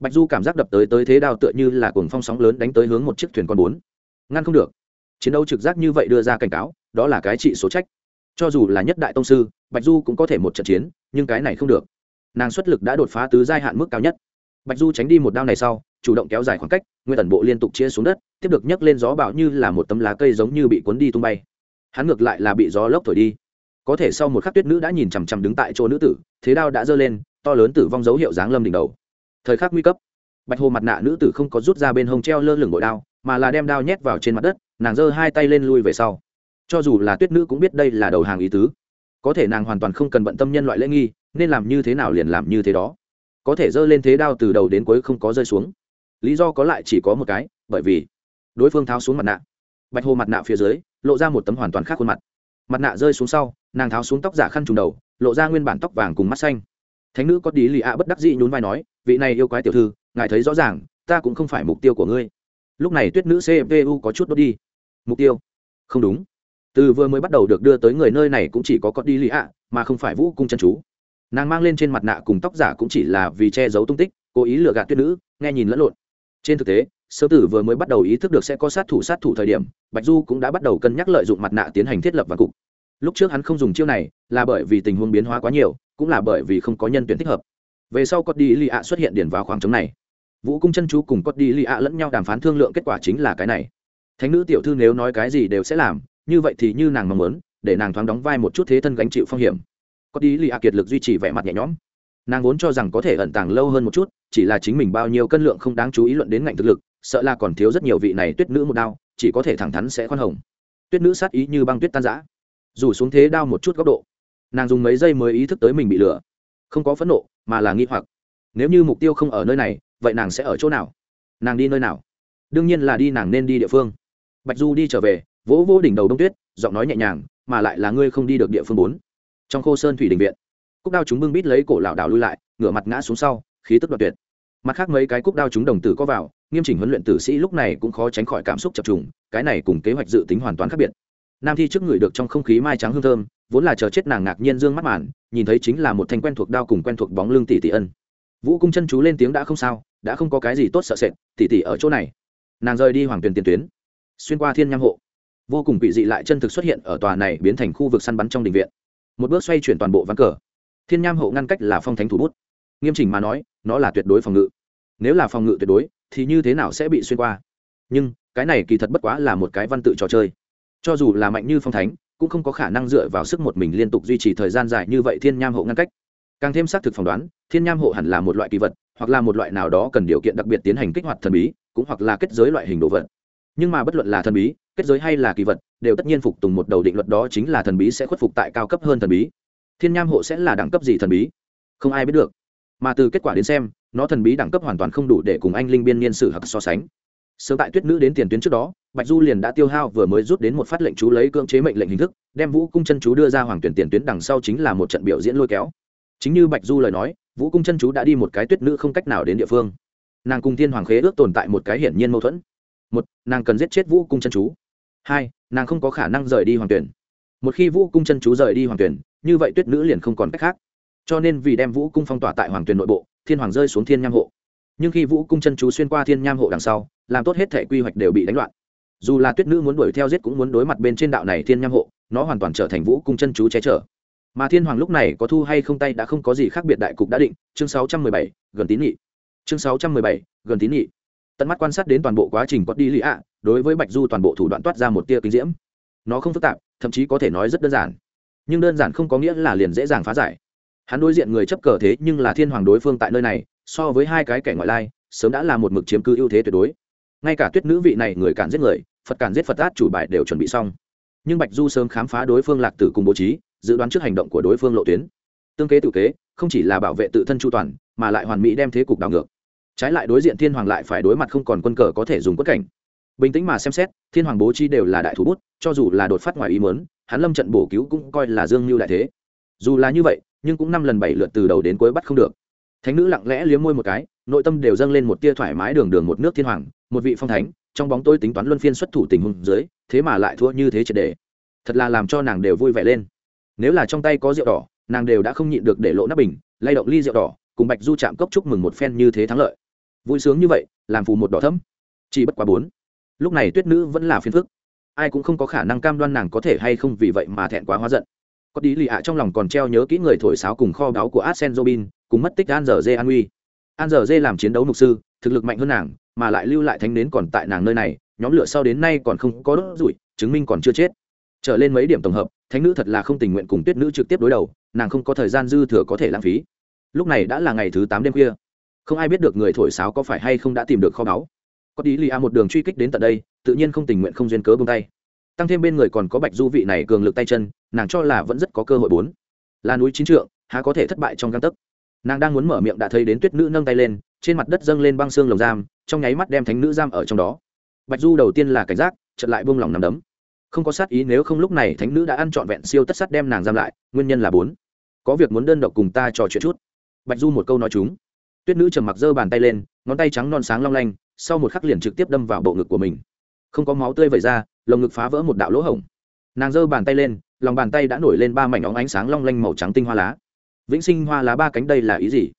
Bạch du cảm giác đập tới tới thế đao tựa như là cuồng phong sóng lớn đánh tới hướng một chiếc thuyền con bốn. Ngăn không được. Chiến đấu trực giác như vậy đưa ra cảnh cáo, đó là cái trị số trách cho dù là nhất đại tông sư, bạch du cũng có thể một trận chiến, nhưng cái này không được. Nàng xuất lực đã đột phá tứ giai hạn mức cao nhất. Bạch du tránh đi một đao này sau, chủ động kéo dài khoảng cách, nguyên tần bộ liên tục chia xuống đất, tiếp được nhấc lên gió bão như là một tấm lá cây giống như bị cuốn đi tung bay. Hắn ngược lại là bị gió lốc thổi đi. Có thể sau một khắc tuyết nữ đã nhìn chằm chằm đứng tại chỗ nữ tử, thế đao đã giơ lên, to lớn tử vong dấu hiệu dáng lâm đỉnh đầu. Thời khắc nguy cấp, bạch hồ mặt nạ nữ tử không có rút ra bên hông treo lơ lửng bội đao, mà là đem đao nhét vào trên mặt đất, nàng giơ hai tay lên lui về sau cho dù là tuyết nữ cũng biết đây là đầu hàng ý tứ. Có thể nàng hoàn toàn không cần bận tâm nhân loại lễ nghi, nên làm như thế nào liền làm như thế đó. Có thể giơ lên thế đao từ đầu đến cuối không có rơi xuống. Lý do có lại chỉ có một cái, bởi vì đối phương tháo xuống mặt nạ. Bạch hồ mặt nạ phía dưới, lộ ra một tấm hoàn toàn khác khuôn mặt. Mặt nạ rơi xuống sau, nàng tháo xuống tóc giả khăn trùng đầu, lộ ra nguyên bản tóc vàng cùng mắt xanh. Thánh nữ có tí lì ạ bất đắc dĩ nhún vai nói, vị này yêu quái tiểu thư, ngài thấy rõ ràng, ta cũng không phải mục tiêu của ngươi. Lúc này tuyết nữ cpu có chút đốt đi. Mục tiêu? Không đúng từ vừa mới bắt đầu được đưa tới người nơi này cũng chỉ có có đi lì ạ mà không phải vũ cung chân chú. Nàng mang lên trên mặt nạ cùng tóc giả cũng chỉ là vì che giấu tung tích, cố ý lừa gạt tuyết nữ, nghe nhìn lẫn lộn. Trên thực tế, sơ tử vừa mới bắt đầu ý thức được sẽ có sát thủ sát thủ thời điểm, bạch du cũng đã bắt đầu cân nhắc lợi dụng mặt nạ tiến hành thiết lập và cục. Lúc trước hắn không dùng chiêu này, là bởi vì tình huống biến hóa quá nhiều, cũng là bởi vì không có nhân tuyển thích hợp. Về sau có đi lì ạ xuất hiện điển vào khoảng trống này. Vũ cung chân chú cùng có đi lì ạ lẫn nhau đàm phán thương lượng kết quả chính là cái này. Thánh nữ tiểu thư nếu nói cái gì đều sẽ làm như vậy thì như nàng mong muốn, để nàng thoáng đóng vai một chút thế thân gánh chịu phong hiểm. Có đi lì ạ kiệt lực duy trì vẻ mặt nhẹ nhõm. Nàng vốn cho rằng có thể ẩn tàng lâu hơn một chút, chỉ là chính mình bao nhiêu cân lượng không đáng chú ý luận đến ngạnh thực lực, sợ là còn thiếu rất nhiều vị này tuyết nữ một đao, chỉ có thể thẳng thắn sẽ khoan hồng. Tuyết nữ sát ý như băng tuyết tan giã dù xuống thế đao một chút góc độ, nàng dùng mấy giây mới ý thức tới mình bị lừa. Không có phẫn nộ, mà là nghi hoặc. Nếu như mục tiêu không ở nơi này, vậy nàng sẽ ở chỗ nào? Nàng đi nơi nào? Đương nhiên là đi nàng nên đi địa phương. Bạch du đi trở về vỗ vỗ đỉnh đầu đông tuyết, giọng nói nhẹ nhàng, mà lại là ngươi không đi được địa phương bốn. Trong khô sơn thủy đình viện, cúc đao chúng bưng bít lấy cổ lảo đảo lui lại, ngửa mặt ngã xuống sau, khí tức đoạt tuyệt. Mặt khác mấy cái cúc đao chúng đồng tử có vào, nghiêm chỉnh huấn luyện tử sĩ lúc này cũng khó tránh khỏi cảm xúc chập trùng, cái này cùng kế hoạch dự tính hoàn toàn khác biệt. Nam thi trước người được trong không khí mai trắng hương thơm, vốn là chờ chết nàng ngạc nhiên dương mắt màn, nhìn thấy chính là một thanh quen thuộc đao cùng quen thuộc bóng lưng tỷ tỷ ân. Vũ cung chân chú lên tiếng đã không sao, đã không có cái gì tốt sợ sệt, tỷ tỷ ở chỗ này. Nàng rời đi hoàng tuyền tiền tuyến. Xuyên qua thiên nham hộ vô cùng bị dị lại chân thực xuất hiện ở tòa này biến thành khu vực săn bắn trong đình viện. Một bước xoay chuyển toàn bộ ván cờ. Thiên nham hộ ngăn cách là phong thánh thủ bút. Nghiêm chỉnh mà nói, nó là tuyệt đối phòng ngự. Nếu là phòng ngự tuyệt đối, thì như thế nào sẽ bị xuyên qua? Nhưng, cái này kỳ thật bất quá là một cái văn tự trò chơi. Cho dù là mạnh như phong thánh, cũng không có khả năng dựa vào sức một mình liên tục duy trì thời gian dài như vậy thiên nham hộ ngăn cách. Càng thêm xác thực phỏng đoán, thiên nham hộ hẳn là một loại kỳ vật, hoặc là một loại nào đó cần điều kiện đặc biệt tiến hành kích hoạt thần bí, cũng hoặc là kết giới loại hình đồ vật. Nhưng mà bất luận là thần bí kết giới hay là kỳ vật, đều tất nhiên phục tùng một đầu định luật đó chính là thần bí sẽ khuất phục tại cao cấp hơn thần bí. Thiên nham hộ sẽ là đẳng cấp gì thần bí? Không ai biết được. Mà từ kết quả đến xem, nó thần bí đẳng cấp hoàn toàn không đủ để cùng anh linh biên niên sử hặc so sánh. Sớm tại tuyết nữ đến tiền tuyến trước đó, bạch du liền đã tiêu hao vừa mới rút đến một phát lệnh chú lấy cưỡng chế mệnh lệnh hình thức, đem vũ cung chân chú đưa ra hoàng tuyển tiền tuyến đằng sau chính là một trận biểu diễn lôi kéo. Chính như bạch du lời nói, vũ cung chân chú đã đi một cái tuyết nữ không cách nào đến địa phương. Nàng cùng thiên hoàng khế ước tồn tại một cái hiển nhiên mâu thuẫn. Một, nàng cần giết chết vũ cung chân chú hai nàng không có khả năng rời đi hoàng tuyển. Một khi vũ cung chân chú rời đi hoàng tuyển như vậy tuyết nữ liền không còn cách khác. Cho nên vì đem vũ cung phong tỏa tại hoàng tuyển nội bộ thiên hoàng rơi xuống thiên nham hộ. Nhưng khi vũ cung chân chú xuyên qua thiên nham hộ đằng sau làm tốt hết thể quy hoạch đều bị đánh loạn. Dù là tuyết nữ muốn đuổi theo giết cũng muốn đối mặt bên trên đạo này thiên nham hộ nó hoàn toàn trở thành vũ cung chân chú che chở. Mà thiên hoàng lúc này có thu hay không tay đã không có gì khác biệt đại cục đã định chương 617, gần tín nghị. Chương 617, gần tín nghị. Tận mắt quan sát đến toàn bộ quá trình có đi lì ạ đối với bạch du toàn bộ thủ đoạn toát ra một tia kinh diễm. Nó không phức tạp, thậm chí có thể nói rất đơn giản. Nhưng đơn giản không có nghĩa là liền dễ dàng phá giải. Hắn đối diện người chấp cờ thế nhưng là thiên hoàng đối phương tại nơi này, so với hai cái kẻ ngoại lai, sớm đã là một mực chiếm cư ưu thế tuyệt đối. Ngay cả tuyết nữ vị này người cản giết người, phật cản giết phật át chủ bài đều chuẩn bị xong. Nhưng bạch du sớm khám phá đối phương lạc tử cùng bố trí, dự đoán trước hành động của đối phương lộ tuyến. Tương kế tự kế, không chỉ là bảo vệ tự thân chu toàn, mà lại hoàn mỹ đem thế cục đảo ngược. Trái lại đối diện thiên hoàng lại phải đối mặt không còn quân cờ có thể dùng quất cảnh bình tĩnh mà xem xét, thiên hoàng bố trí đều là đại thủ bút, cho dù là đột phát ngoài ý mớn hắn lâm trận bổ cứu cũng coi là dương mưu đại thế. Dù là như vậy, nhưng cũng năm lần bảy lượt từ đầu đến cuối bắt không được. Thánh nữ lặng lẽ liếm môi một cái, nội tâm đều dâng lên một tia thoải mái đường đường một nước thiên hoàng, một vị phong thánh, trong bóng tôi tính toán luân phiên xuất thủ tình huống dưới, thế mà lại thua như thế triệt đề thật là làm cho nàng đều vui vẻ lên. Nếu là trong tay có rượu đỏ, nàng đều đã không nhịn được để lộ nắp bình, lay động ly rượu đỏ, cùng bạch du chạm cốc chúc mừng một phen như thế thắng lợi. Vui sướng như vậy, làm phù một đỏ thấm. Chỉ bất quá bốn lúc này tuyết nữ vẫn là phiền phức. Ai cũng không có khả năng cam đoan nàng có thể hay không vì vậy mà thẹn quá hóa giận. Có tí lì ạ trong lòng còn treo nhớ kỹ người thổi sáo cùng kho báu của arsen robin cùng mất tích an dở dê an uy an dở dê làm chiến đấu mục sư, thực lực mạnh hơn nàng, mà lại lưu lại thánh nến còn tại nàng nơi này, nhóm lửa sau đến nay còn không có đốt rủi, chứng minh còn chưa chết. Trở lên mấy điểm tổng hợp, thánh nữ thật là không tình nguyện cùng tuyết nữ trực tiếp đối đầu, nàng không có thời gian dư thừa có thể lãng phí. Lúc này đã là ngày thứ tám đêm khuya. Không ai biết được người thổi sáo có phải hay không đã tìm được kho báu có đi lì a một đường truy kích đến tận đây, tự nhiên không tình nguyện không duyên cớ bông tay. Tăng thêm bên người còn có bạch du vị này cường lực tay chân, nàng cho là vẫn rất có cơ hội bốn. Là núi chín trượng, há có thể thất bại trong găng tấc. Nàng đang muốn mở miệng đã thấy đến tuyết nữ nâng tay lên, trên mặt đất dâng lên băng xương lồng giam, trong nháy mắt đem thánh nữ giam ở trong đó. Bạch du đầu tiên là cảnh giác chật lại buông lòng nằm đấm. Không có sát ý nếu không lúc này thánh nữ đã ăn trọn vẹn siêu tất sắt đem nàng giam lại, nguyên nhân là bốn. Có việc muốn đơn độc cùng ta trò chuyện chút. Bạch du một câu nói chúng. Tuyết nữ trầm mặc giơ bàn tay lên, ngón tay trắng non sáng long lanh sau một khắc liền trực tiếp đâm vào bộ ngực của mình. Không có máu tươi vẩy ra, lồng ngực phá vỡ một đạo lỗ hổng. Nàng giơ bàn tay lên, lòng bàn tay đã nổi lên ba mảnh óng ánh sáng long lanh màu trắng tinh hoa lá. Vĩnh sinh hoa lá ba cánh đây là ý gì?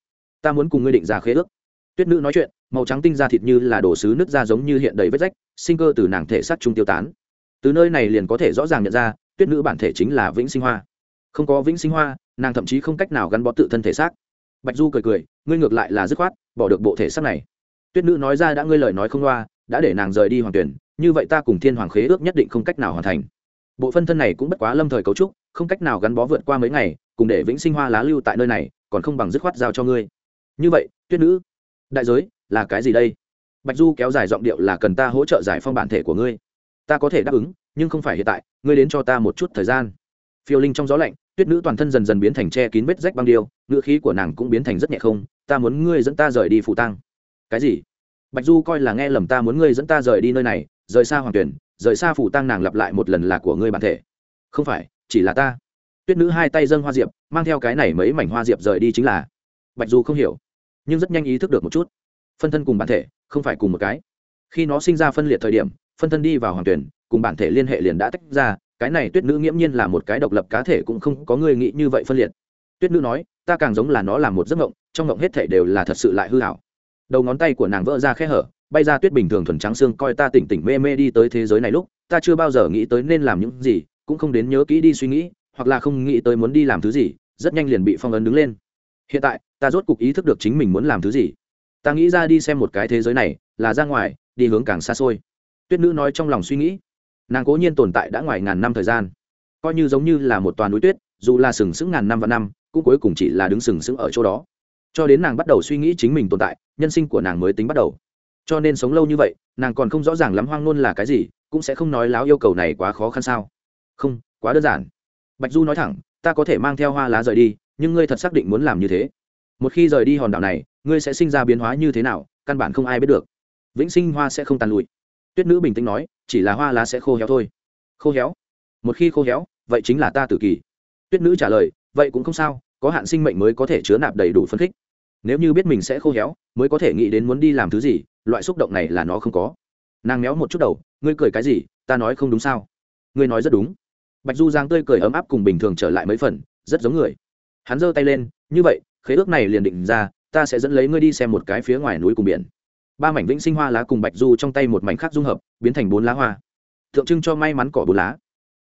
Ta muốn cùng ngươi định ra khế ước. Tuyết nữ nói chuyện, màu trắng tinh ra thịt như là đồ sứ nước da giống như hiện đầy vết rách, sinh cơ từ nàng thể sát trung tiêu tán. Từ nơi này liền có thể rõ ràng nhận ra, tuyết nữ bản thể chính là vĩnh sinh hoa. Không có vĩnh sinh hoa, nàng thậm chí không cách nào gắn bó tự thân thể xác. Bạch du cười cười, ngươi ngược lại là dứt khoát, bỏ được bộ thể xác này tuyết nữ nói ra đã ngươi lời nói không loa, đã để nàng rời đi hoàng tuyển, như vậy ta cùng thiên hoàng khế ước nhất định không cách nào hoàn thành. Bộ phân thân này cũng bất quá lâm thời cấu trúc, không cách nào gắn bó vượt qua mấy ngày, cùng để vĩnh sinh hoa lá lưu tại nơi này, còn không bằng dứt khoát giao cho ngươi. Như vậy, tuyết nữ, đại giới, là cái gì đây? Bạch du kéo dài giọng điệu là cần ta hỗ trợ giải phong bản thể của ngươi. Ta có thể đáp ứng, nhưng không phải hiện tại, ngươi đến cho ta một chút thời gian. Phiêu linh trong gió lạnh, tuyết nữ toàn thân dần dần biến thành che kín vết rách băng điêu, ngữ khí của nàng cũng biến thành rất nhẹ không, ta muốn ngươi dẫn ta rời đi phụ tăng cái gì? Bạch du coi là nghe lầm ta muốn ngươi dẫn ta rời đi nơi này, rời xa hoàng tuyển, rời xa phủ tăng nàng lặp lại một lần là của ngươi bản thể. Không phải, chỉ là ta. Tuyết nữ hai tay dâng hoa diệp, mang theo cái này mấy mảnh hoa diệp rời đi chính là. Bạch du không hiểu, nhưng rất nhanh ý thức được một chút. Phân thân cùng bản thể, không phải cùng một cái. Khi nó sinh ra phân liệt thời điểm, phân thân đi vào hoàng tuyển, cùng bản thể liên hệ liền đã tách ra, cái này tuyết nữ nghiễm nhiên là một cái độc lập cá thể cũng không có người nghĩ như vậy phân liệt. Tuyết nữ nói, ta càng giống là nó là một giấc ngộng trong ngộng hết thể đều là thật sự lại hư hảo đầu ngón tay của nàng vỡ ra khe hở, bay ra tuyết bình thường thuần trắng xương coi ta tỉnh tỉnh mê mê đi tới thế giới này lúc, ta chưa bao giờ nghĩ tới nên làm những gì, cũng không đến nhớ kỹ đi suy nghĩ, hoặc là không nghĩ tới muốn đi làm thứ gì, rất nhanh liền bị phong ấn đứng lên. Hiện tại, ta rốt cục ý thức được chính mình muốn làm thứ gì. Ta nghĩ ra đi xem một cái thế giới này, là ra ngoài, đi hướng càng xa xôi. Tuyết nữ nói trong lòng suy nghĩ. Nàng cố nhiên tồn tại đã ngoài ngàn năm thời gian. Coi như giống như là một toàn núi tuyết, dù là sừng sững ngàn năm và năm, cũng cuối cùng chỉ là đứng sừng sững ở chỗ đó cho đến nàng bắt đầu suy nghĩ chính mình tồn tại, nhân sinh của nàng mới tính bắt đầu. Cho nên sống lâu như vậy, nàng còn không rõ ràng lắm hoang nôn là cái gì, cũng sẽ không nói láo yêu cầu này quá khó khăn sao. Không, quá đơn giản. Bạch du nói thẳng, ta có thể mang theo hoa lá rời đi, nhưng ngươi thật xác định muốn làm như thế. Một khi rời đi hòn đảo này, ngươi sẽ sinh ra biến hóa như thế nào, căn bản không ai biết được. Vĩnh sinh hoa sẽ không tàn lụi. Tuyết nữ bình tĩnh nói, chỉ là hoa lá sẽ khô héo thôi. Khô héo? Một khi khô héo, vậy chính là ta tự kỳ. Tuyết nữ trả lời, vậy cũng không sao có hạn sinh mệnh mới có thể chứa nạp đầy đủ phân khích. Nếu như biết mình sẽ khô héo, mới có thể nghĩ đến muốn đi làm thứ gì, loại xúc động này là nó không có. Nàng méo một chút đầu, ngươi cười cái gì? Ta nói không đúng sao? Ngươi nói rất đúng. Bạch du giang tươi cười ấm áp cùng bình thường trở lại mấy phần, rất giống người. Hắn giơ tay lên, như vậy, khế ước này liền định ra, ta sẽ dẫn lấy ngươi đi xem một cái phía ngoài núi cùng biển. Ba mảnh vĩnh sinh hoa lá cùng bạch du trong tay một mảnh khác dung hợp, biến thành bốn lá hoa. Tượng trưng cho may mắn cỏ bốn lá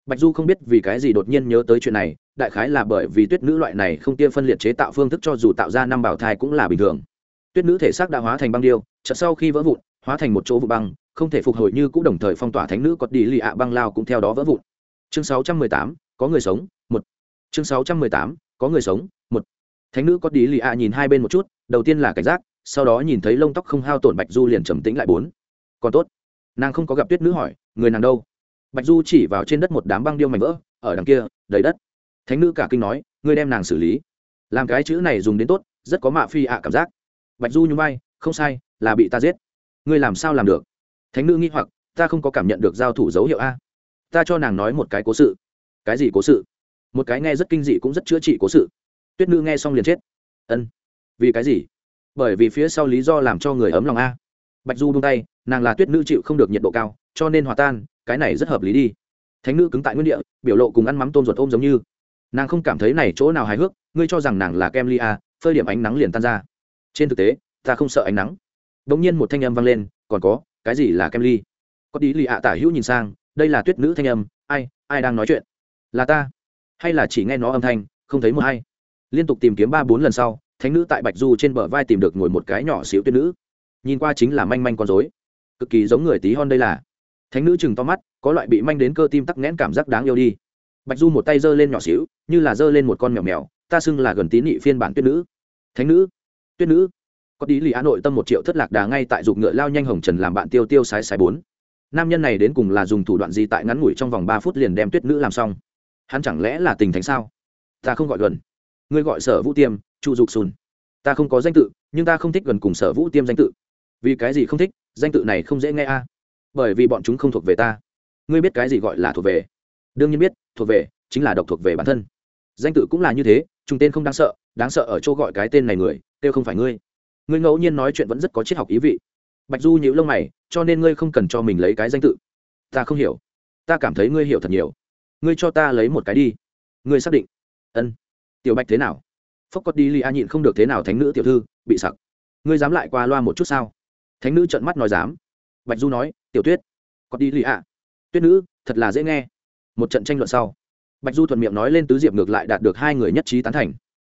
bạch du không biết vì cái gì đột nhiên nhớ tới chuyện này đại khái là bởi vì tuyết nữ loại này không tia phân liệt chế tạo phương thức cho dù tạo ra năm bảo thai cũng là bình thường. Tuyết nữ thể xác đã hóa thành băng điêu chợt sau khi vỡ vụn hóa thành một chỗ vụ băng không thể phục hồi như cũ đồng thời phong tỏa thánh nữ có đi lì ạ băng lao cũng theo đó vỡ vụn. Chương 618, có người sống một. Chương 618, có người sống một. Thánh nữ có đi lì ạ nhìn hai bên một chút đầu tiên là cảnh giác sau đó nhìn thấy lông tóc không hao tổn bạch du liền trầm tĩnh lại bốn. Còn tốt. Nàng không có gặp tuyết nữ hỏi người nàng đâu? Bạch du chỉ vào trên đất một đám băng điêu mảnh vỡ, ở đằng kia, đầy đất. Thánh nữ cả kinh nói, ngươi đem nàng xử lý. Làm cái chữ này dùng đến tốt, rất có mạ phi ạ cảm giác. Bạch du nhún vai, không sai, là bị ta giết. Ngươi làm sao làm được? Thánh nữ nghĩ hoặc, ta không có cảm nhận được giao thủ dấu hiệu a. Ta cho nàng nói một cái cố sự. Cái gì cố sự? Một cái nghe rất kinh dị cũng rất chữa trị cố sự. Tuyết nữ nghe xong liền chết. Ân, vì cái gì? Bởi vì phía sau lý do làm cho người ấm lòng a. Bạch du buông tay, nàng là tuyết nữ chịu không được nhiệt độ cao, cho nên hòa tan cái này rất hợp lý đi. Thánh nữ cứng tại nguyên địa, biểu lộ cùng ăn mắm tôm ruột ôm giống như. Nàng không cảm thấy này chỗ nào hài hước, ngươi cho rằng nàng là kem lia à, phơi điểm ánh nắng liền tan ra. Trên thực tế, ta không sợ ánh nắng. Đ ỗ n g nhiên một thanh âm vang lên, còn có, cái gì là kem ly? Có đi lì ạ tả hữu nhìn sang, đây là tuyết nữ thanh âm, ai ai đang nói chuyện? Là ta. Hay là chỉ nghe nó âm thanh, không thấy một hay liên tục tìm kiếm ba bốn lần sau, thánh nữ tại bạch du trên bờ vai tìm được ngồi một cái nhỏ xíu tuyết nữ. Nhìn qua chính là manh manh con dối cực kỳ giống người tí hon đây là thánh nữ chừng to mắt, có loại bị manh đến cơ tim tắc nghẽn cảm giác đáng yêu đi. Bạch du một tay giơ lên nhỏ xíu, như là giơ lên một con mèo mèo, ta xưng là gần tín nhị phiên bản tuyết nữ. Thánh nữ, tuyết nữ. Có tí lì á nội tâm một triệu thất lạc đà ngay tại dục ngựa lao nhanh hồng trần làm bạn tiêu tiêu sái sái bốn. Nam nhân này đến cùng là dùng thủ đoạn gì tại ngắn ngủi trong vòng ba phút liền đem tuyết nữ làm xong? Hắn chẳng lẽ là tình thánh sao? Ta không gọi gần. Ngươi gọi sở vũ tiêm, chu dục sùn. Ta không có danh tự, nhưng ta không thích gần cùng sở vũ tiêm danh tự. Vì cái gì không thích, danh tự này không dễ nghe a bởi vì bọn chúng không thuộc về ta. Ngươi biết cái gì gọi là thuộc về? Đương nhiên biết, thuộc về chính là độc thuộc về bản thân. Danh tự cũng là như thế chúng tên không đáng sợ đáng sợ ở chỗ gọi cái tên này người, kêu không phải ngươi. Ngươi ngẫu nhiên nói chuyện vẫn rất có triết học ý vị. Bạch du nhíu lông mày, cho nên ngươi không cần cho mình lấy cái danh tự. Ta không hiểu. Ta cảm thấy ngươi hiểu thật nhiều. Ngươi cho ta lấy một cái đi. Ngươi xác định. Ân. Tiểu bạch thế nào? Phốc cốt đi li a nhịn không được thế nào thánh nữ tiểu thư, bị sặc. Ngươi dám lại qua loa một chút sao? Thánh nữ trợn mắt nói dám bạch du nói, tiểu tuyết, có đi li a tuyết nữ, thật là dễ nghe. Một trận tranh luận sau, bạch du thuận miệng nói lên tứ diệp ngược lại đạt được hai người nhất trí tán thành.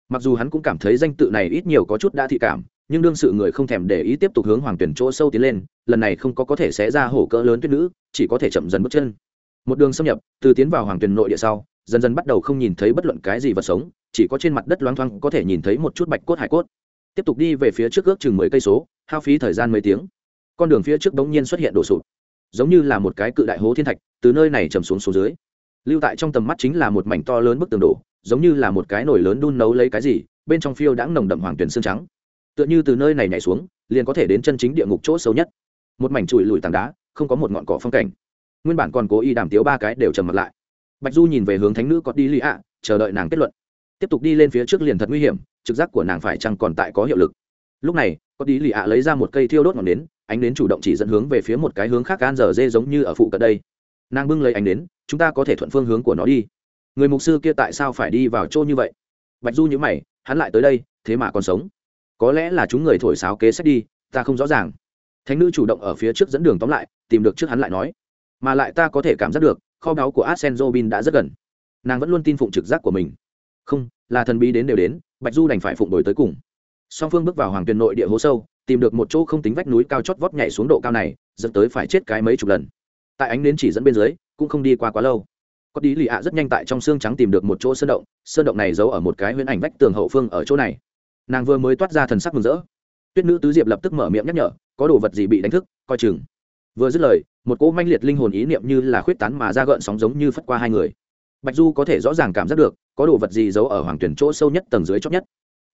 Mặc dù hắn cũng cảm thấy danh tự này ít nhiều có chút đã thị cảm, nhưng đương sự người không thèm để ý tiếp tục hướng hoàng tuyển chỗ sâu tiến lên, lần này không có có thể xé ra hổ cỡ lớn tuyết nữ, chỉ có thể chậm dần bước chân. Một đường xâm nhập, từ tiến vào hoàng tuyển nội địa sau, dần dần bắt đầu không nhìn thấy bất luận cái gì vật sống, chỉ có trên mặt đất loang thoang có thể nhìn thấy một chút bạch cốt hải cốt. Tiếp tục đi về phía trước ước chừng mười cây số, hao phí thời gian mấy tiếng con đường phía trước bỗng nhiên xuất hiện đổ sụp, giống như là một cái cự đại hố thiên thạch, từ nơi này trầm xuống xuống dưới. Lưu tại trong tầm mắt chính là một mảnh to lớn bức tường đổ, giống như là một cái nồi lớn đun nấu lấy cái gì, bên trong phiêu đãng nồng đậm hoàng tuyển xương trắng. Tựa như từ nơi này nhảy xuống, liền có thể đến chân chính địa ngục chỗ sâu nhất. Một mảnh chùi lùi tảng đá, không có một ngọn cỏ phong cảnh. Nguyên bản còn cố ý đàm tiếu ba cái đều trầm mặt lại. Bạch du nhìn về hướng thánh nữ có đi lì ạ, chờ đợi nàng kết luận. Tiếp tục đi lên phía trước liền thật nguy hiểm, trực giác của nàng phải chăng còn tại có hiệu lực. Lúc này, có đi lì ạ lấy ra một cây thiêu đốt ngọn nến ánh đến chủ động chỉ dẫn hướng về phía một cái hướng khác gan giờ dê giống như ở phụ cận đây. Nàng bưng lấy ánh đến. chúng ta có thể thuận phương hướng của nó đi. Người mục sư kia tại sao phải đi vào chỗ như vậy? Bạch du nhữ mày, hắn lại tới đây, thế mà còn sống. Có lẽ là chúng người thổi sáo kế sách đi, ta không rõ ràng. Thánh nữ chủ động ở phía trước dẫn đường tóm lại, tìm được trước hắn lại nói. Mà lại ta có thể cảm giác được, kho báu của arsen robin đã rất gần. Nàng vẫn luôn tin phụng trực giác của mình. Không, là thần bí đến đều đến, bạch du đành phải phụng đổi tới cùng. Song phương bước vào hoàng tuyền nội địa hố sâu tìm được một chỗ không tính vách núi cao chót vót nhảy xuống độ cao này, dẫn tới phải chết cái mấy chục lần. Tại ánh nến chỉ dẫn bên dưới, cũng không đi qua quá lâu. Có đi lì ạ rất nhanh tại trong xương trắng tìm được một chỗ sơn động sơn động này giấu ở một cái huyễn ảnh vách tường hậu phương ở chỗ này. Nàng vừa mới toát ra thần sắc mừng rỡ. Tuyết nữ tứ diệp lập tức mở miệng nhắc nhở, có đồ vật gì bị đánh thức, coi chừng. Vừa dứt lời, một cỗ manh liệt linh hồn ý niệm như là khuyết tán mà ra gợn sóng giống như phất qua hai người. Bạch du có thể rõ ràng cảm giác được, có đồ vật gì giấu ở hoàng tuyển chỗ sâu nhất tầng dưới chót nhất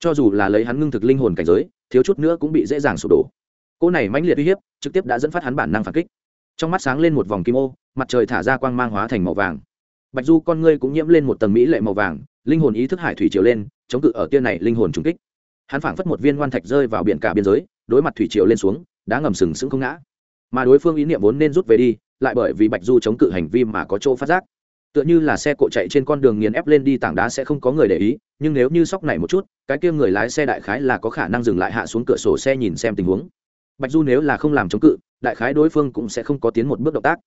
cho dù là lấy hắn ngưng thực linh hồn cảnh giới, thiếu chút nữa cũng bị dễ dàng sụp đổ. Cô này mãnh liệt uy hiếp, trực tiếp đã dẫn phát hắn bản năng phản kích. Trong mắt sáng lên một vòng kim ô, mặt trời thả ra quang mang hóa thành màu vàng. Bạch du, con ngươi cũng nhiễm lên một tầng mỹ lệ màu vàng, linh hồn ý thức hải thủy triều lên, chống cự ở tia này linh hồn trùng kích. Hắn phảng phất một viên ngoan thạch rơi vào biển cả biên giới, đối mặt thủy triều lên xuống, đã ngầm sừng sững không ngã. Mà đối phương ý niệm vốn nên rút về đi, lại bởi vì bạch du chống cự hành vi mà có chỗ phát giác tựa như là xe cộ chạy trên con đường nghiền ép lên đi tảng đá sẽ không có người để ý, nhưng nếu như sóc này một chút, cái kia người lái xe đại khái là có khả năng dừng lại hạ xuống cửa sổ xe nhìn xem tình huống. Bạch du nếu là không làm chống cự, đại khái đối phương cũng sẽ không có tiến một bước động tác.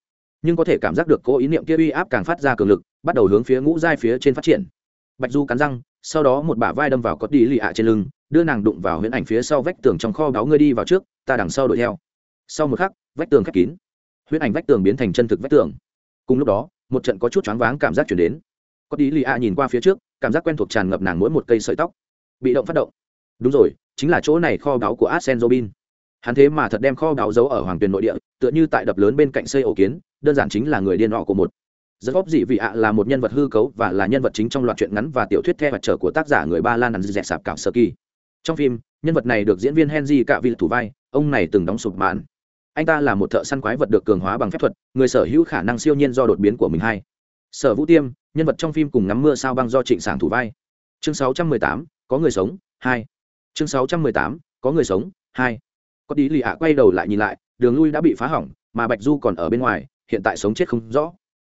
Nhưng có thể cảm giác được cố ý niệm kia uy áp càng phát ra cường lực, bắt đầu hướng phía ngũ giai phía trên phát triển. Bạch du cắn răng, sau đó một bả vai đâm vào có đi lì hạ trên lưng, đưa nàng đụng vào huyễn ảnh phía sau vách tường trong kho báo ngươi đi vào trước, ta đằng sau đuổi theo. Sau một khắc, vách tường khép kín. Huyễn ảnh vách tường biến thành chân thực vách tường. Cùng lúc đó một trận có chút choáng váng cảm giác chuyển đến. Có tí lì a nhìn qua phía trước, cảm giác quen thuộc tràn ngập nàng mỗi một cây sợi tóc. Bị động phát động. Đúng rồi, chính là chỗ này kho báu của arsen robin hắn thế mà thật đem kho báu giấu ở hoàng tuyền nội địa, tựa như tại đập lớn bên cạnh xây ổ kiến, đơn giản chính là người điên họ của một. Rất góp dị vị ạ là một nhân vật hư cấu và là nhân vật chính trong loạt truyện ngắn và tiểu thuyết theo mặt trở của tác giả người ba lan nằm dẹp sạp cảo sơ kỳ. Trong phim, nhân vật này được diễn viên henry cạ vị thủ vai, ông này từng đóng sụp mạn anh ta là một thợ săn quái vật được cường hóa bằng phép thuật người sở hữu khả năng siêu nhiên do đột biến của mình hay. Sở vũ tiêm nhân vật trong phim cùng ngắm mưa sao băng do trịnh Sảng thủ vai. Chương 618, có người sống hai. Chương 618, có người sống hai. Có tí lì ạ quay đầu lại nhìn lại đường lui đã bị phá hỏng mà bạch du còn ở bên ngoài hiện tại sống chết không rõ.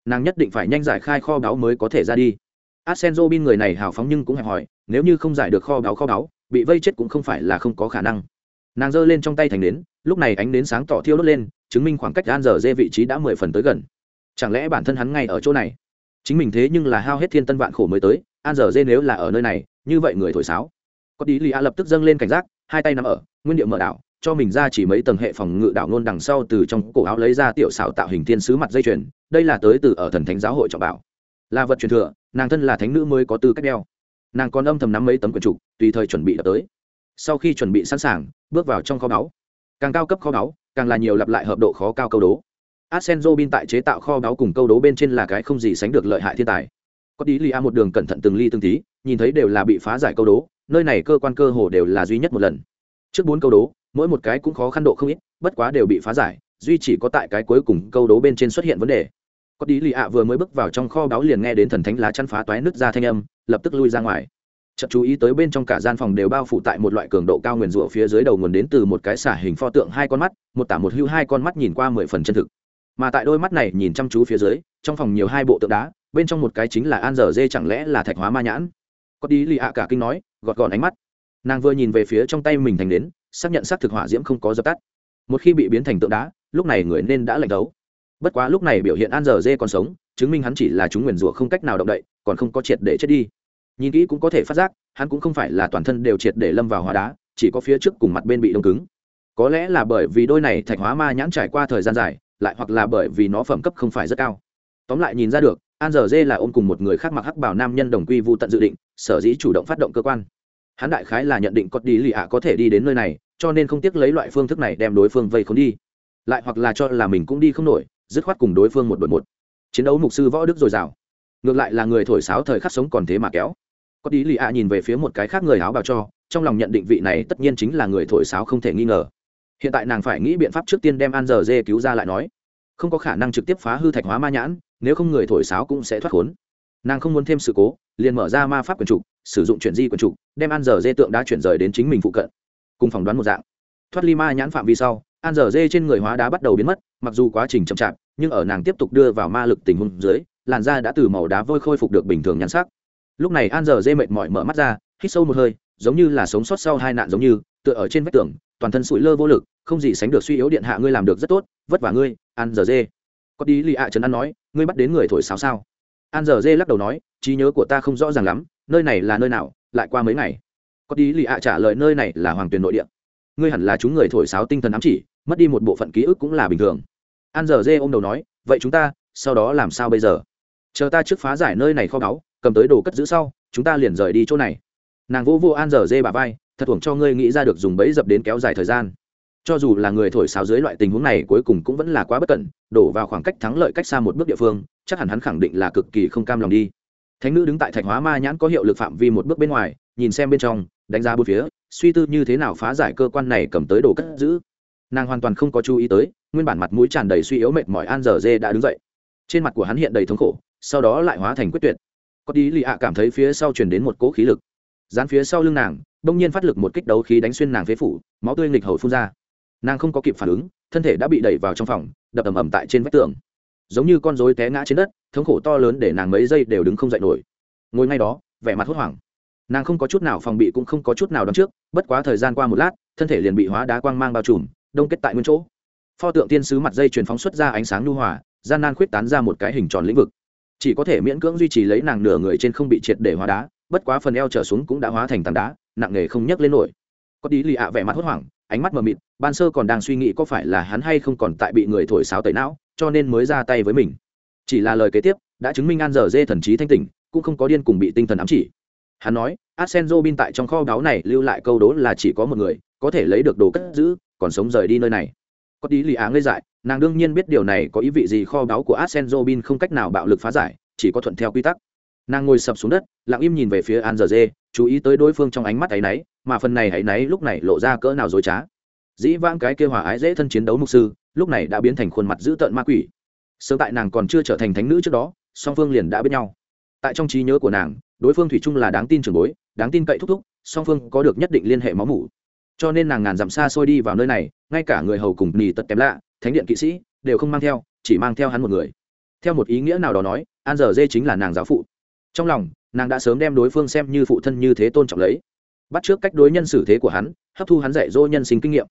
Nàng nhất định phải nhanh giải khai kho báu mới có thể ra đi. Arsenzo bin người này hào phóng nhưng cũng hẹp hòi nếu như không giải được kho báu kho báu bị vây chết cũng không phải là không có khả năng nàng giơ lên trong tay thành nến, lúc này ánh nến sáng tỏ thiêu đốt lên, chứng minh khoảng cách an giờ dê vị trí đã mười phần tới gần. Chẳng lẽ bản thân hắn ngay ở chỗ này? Chính mình thế nhưng là hao hết thiên tân vạn khổ mới tới, an giờ dê nếu là ở nơi này, như vậy người thổi sáo. Có tí lì a lập tức dâng lên cảnh giác, hai tay nằm ở, nguyên điệu mở đảo, cho mình ra chỉ mấy tầng hệ phòng ngự đảo nôn đằng sau từ trong cổ áo lấy ra tiểu xảo tạo hình thiên sứ mặt dây chuyền, đây là tới từ ở thần thánh giáo hội trọng bảo. Là vật truyền thừa, nàng thân là thánh nữ mới có tư cách đeo. Nàng còn âm thầm nắm mấy tấm quần trục, tùy thời chuẩn bị đập tới. Sau khi chuẩn bị sẵn sàng bước vào trong kho báu càng cao cấp kho báu càng là nhiều lặp lại hợp độ khó cao câu đố Arsenzo bin tại chế tạo kho báu cùng câu đố bên trên là cái không gì sánh được lợi hại thiên tài. Có đi Lia một đường cẩn thận từng ly từng tí, nhìn thấy đều là bị phá giải câu đố, nơi này cơ quan cơ hồ đều là duy nhất một lần. Trước bốn câu đố, mỗi một cái cũng khó khăn độ không ít, bất quá đều bị phá giải, duy chỉ có tại cái cuối cùng câu đố bên trên xuất hiện vấn đề. Có đi Lia vừa mới bước vào trong kho báu liền nghe đến thần thánh lá chăn phá toái nứt ra thanh âm, lập tức lui ra ngoài. Chợt chú ý tới bên trong cả gian phòng đều bao phủ tại một loại cường độ cao nguyên rủa phía dưới đầu nguồn đến từ một cái xả hình pho tượng hai con mắt, một tả một hưu hai con mắt nhìn qua mười phần chân thực. Mà tại đôi mắt này nhìn chăm chú phía dưới trong phòng nhiều hai bộ tượng đá bên trong một cái chính là an dở dê chẳng lẽ là thạch hóa ma nhãn? Có đi lì ạ cả kinh nói gọt gọn ánh mắt. Nàng vừa nhìn về phía trong tay mình thành đến xác nhận xác thực hỏa diễm không có dập tắt. Một khi bị biến thành tượng đá lúc này người nên đã lạnh đấu bất quá lúc này biểu hiện an dở dê còn sống chứng minh hắn chỉ là chúng nguyền rủa không cách nào động đậy còn không có triệt để chết đi nhìn kỹ cũng có thể phát giác, hắn cũng không phải là toàn thân đều triệt để lâm vào hóa đá, chỉ có phía trước cùng mặt bên bị đông cứng. Có lẽ là bởi vì đôi này thạch hóa ma nhãn trải qua thời gian dài, lại hoặc là bởi vì nó phẩm cấp không phải rất cao. Tóm lại nhìn ra được, an giờ dê là ôm cùng một người khác mặc hắc bảo nam nhân đồng quy vô tận dự định, sở dĩ chủ động phát động cơ quan. Hắn đại khái là nhận định cốt đi lì ạ có thể đi đến nơi này, cho nên không tiếc lấy loại phương thức này đem đối phương vây khốn đi. Lại hoặc là cho là mình cũng đi không nổi, dứt khoát cùng đối phương một đội một. Chiến đấu mục sư võ đức dồi dào. Ngược lại là người thổi sáo thời khắc sống còn thế mà kéo có tí lì ạ nhìn về phía một cái khác người áo bào cho, trong lòng nhận định vị này tất nhiên chính là người thổi sáo không thể nghi ngờ. Hiện tại nàng phải nghĩ biện pháp trước tiên đem an giờ dê cứu ra lại nói. Không có khả năng trực tiếp phá hư thạch hóa ma nhãn, nếu không người thổi sáo cũng sẽ thoát khốn. Nàng không muốn thêm sự cố, liền mở ra ma pháp quần trục, sử dụng chuyển di quần trục, đem an giờ dê tượng đã chuyển rời đến chính mình phụ cận. Cùng phỏng đoán một dạng. Thoát ly ma nhãn phạm vi sau, an giờ dê trên người hóa đá bắt đầu biến mất, mặc dù quá trình chậm chạp, nhưng ở nàng tiếp tục đưa vào ma lực tình huống dưới, làn da đã từ màu đá vôi khôi phục được bình thường nhắn sắc lúc này an giờ dê mệt mỏi mở mắt ra, hít sâu một hơi, giống như là sống sót sau hai nạn giống như, tựa ở trên vách tường, toàn thân sụi lơ vô lực, không gì sánh được suy yếu điện hạ ngươi làm được rất tốt, vất vả ngươi, an giờ dê. Có đi lì ạ trần an nói, ngươi bắt đến người thổi sáo sao? An giờ dê lắc đầu nói, trí nhớ của ta không rõ ràng lắm, nơi này là nơi nào, lại qua mấy ngày. Có đi lì ạ trả lời, nơi này là hoàng tuyền nội địa. Ngươi hẳn là chúng người thổi sáo tinh thần ám chỉ, mất đi một bộ phận ký ức cũng là bình thường. An giờ dê ôm đầu nói, vậy chúng ta, sau đó làm sao bây giờ? Chờ ta trước phá giải nơi này kho báu cầm tới đồ cất giữ sau, chúng ta liền rời đi chỗ này. Nàng vô vô an giờ dê bà vai, thật thuồng cho ngươi nghĩ ra được dùng bẫy dập đến kéo dài thời gian. Cho dù là người thổi sáo dưới loại tình huống này cuối cùng cũng vẫn là quá bất cẩn, đổ vào khoảng cách thắng lợi cách xa một bước địa phương, chắc hẳn hắn khẳng định là cực kỳ không cam lòng đi. Thánh nữ đứng tại thạch hóa ma nhãn có hiệu lực phạm vi một bước bên ngoài, nhìn xem bên trong, đánh giá bốn phía, suy tư như thế nào phá giải cơ quan này cầm tới đồ cất giữ. Nàng hoàn toàn không có chú ý tới, nguyên bản mặt mũi tràn đầy suy yếu mệt mỏi an giờ dê đã đứng dậy. Trên mặt của hắn hiện đầy thống khổ, sau đó lại hóa thành quyết tuyệt có tí lì ạ cảm thấy phía sau truyền đến một cỗ khí lực. Dán phía sau lưng nàng, đông nhiên phát lực một kích đấu khí đánh xuyên nàng phế phủ, máu tươi nghịch hầu phun ra. Nàng không có kịp phản ứng, thân thể đã bị đẩy vào trong phòng, đập ầm ầm tại trên vách tường. Giống như con rối té ngã trên đất, thống khổ to lớn để nàng mấy giây đều đứng không dậy nổi. Ngồi ngay đó, vẻ mặt hốt hoảng. Nàng không có chút nào phòng bị cũng không có chút nào đón trước, bất quá thời gian qua một lát, thân thể liền bị hóa đá quang mang bao trùm, đông kết tại nguyên chỗ. Pho tượng tiên sứ mặt dây truyền phóng xuất ra ánh sáng nhu hòa, gian nan khuyết tán ra một cái hình tròn lĩnh vực chỉ có thể miễn cưỡng duy trì lấy nàng nửa người trên không bị triệt để hóa đá, bất quá phần eo trở xuống cũng đã hóa thành tảng đá, nặng nề không nhấc lên nổi. Có tí lì ạ vẻ mặt hốt hoảng, ánh mắt mờ mịt, ban sơ còn đang suy nghĩ có phải là hắn hay không còn tại bị người thổi sáo tẩy não, cho nên mới ra tay với mình. Chỉ là lời kế tiếp, đã chứng minh an dở dê thần trí thanh tỉnh, cũng không có điên cùng bị tinh thần ám chỉ. Hắn nói arsenzo bin tại trong kho báu này lưu lại câu đố là chỉ có một người, có thể lấy được đồ cất giữ, còn sống rời đi nơi này. Có tí lì á ngây dại nàng đương nhiên biết điều này có ý vị gì kho báu của arsen bin không cách nào bạo lực phá giải, chỉ có thuận theo quy tắc. Nàng ngồi sập xuống đất, lặng im nhìn về phía an giờ dê chú ý tới đối phương trong ánh mắt áy náy, mà phần này áy náy lúc này lộ ra cỡ nào dối trá. Dĩ vãng cái kêu hòa ái dễ thân chiến đấu mục sư, lúc này đã biến thành khuôn mặt dữ tợn ma quỷ. Sớm tại nàng còn chưa trở thành thánh nữ trước đó, song phương liền đã biết nhau. Tại trong trí nhớ của nàng, đối phương thủy chung là đáng tin trường bối, đáng tin cậy thúc thúc, song phương có được nhất định liên hệ máu mủ. Cho nên nàng ngàn dặm xa xôi đi vào nơi này, ngay cả người hầu cùng nỉ tật kém lạ thánh điện kỵ sĩ, đều không mang theo, chỉ mang theo hắn một người. Theo một ý nghĩa nào đó nói, an giờ dê chính là nàng giáo phụ. Trong lòng, nàng đã sớm đem đối phương xem như phụ thân như thế tôn trọng lấy. Bắt trước cách đối nhân xử thế của hắn, hấp thu hắn dạy dỗ nhân sinh kinh nghiệm.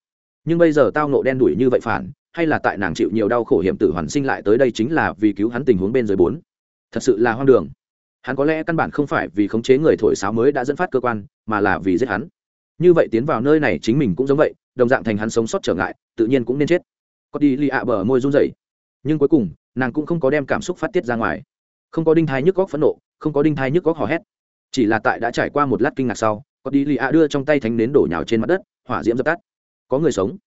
Nhưng bây giờ tao nộ đen đuổi như vậy phản, hay là tại nàng chịu nhiều đau khổ hiểm tử hoàn sinh lại tới đây chính là vì cứu hắn tình huống bên dưới bốn. Thật sự là hoang đường. Hắn có lẽ căn bản không phải vì khống chế người thổi sáo mới đã dẫn phát cơ quan, mà là vì giết hắn. Như vậy tiến vào nơi này chính mình cũng giống vậy, đồng dạng thành hắn sống sót trở ngại, tự nhiên cũng nên chết có đi lì ạ bờ môi run rẩy. Nhưng cuối cùng nàng cũng không có đem cảm xúc phát tiết ra ngoài. Không có đinh thai nhức góc phẫn nộ không có đinh thai nhức góc hò hét. Chỉ là tại đã trải qua một lát kinh ngạc sau có đi lì ạ đưa trong tay thánh nến đổ nhào trên mặt đất hỏa diễm dập tắt. Có người sống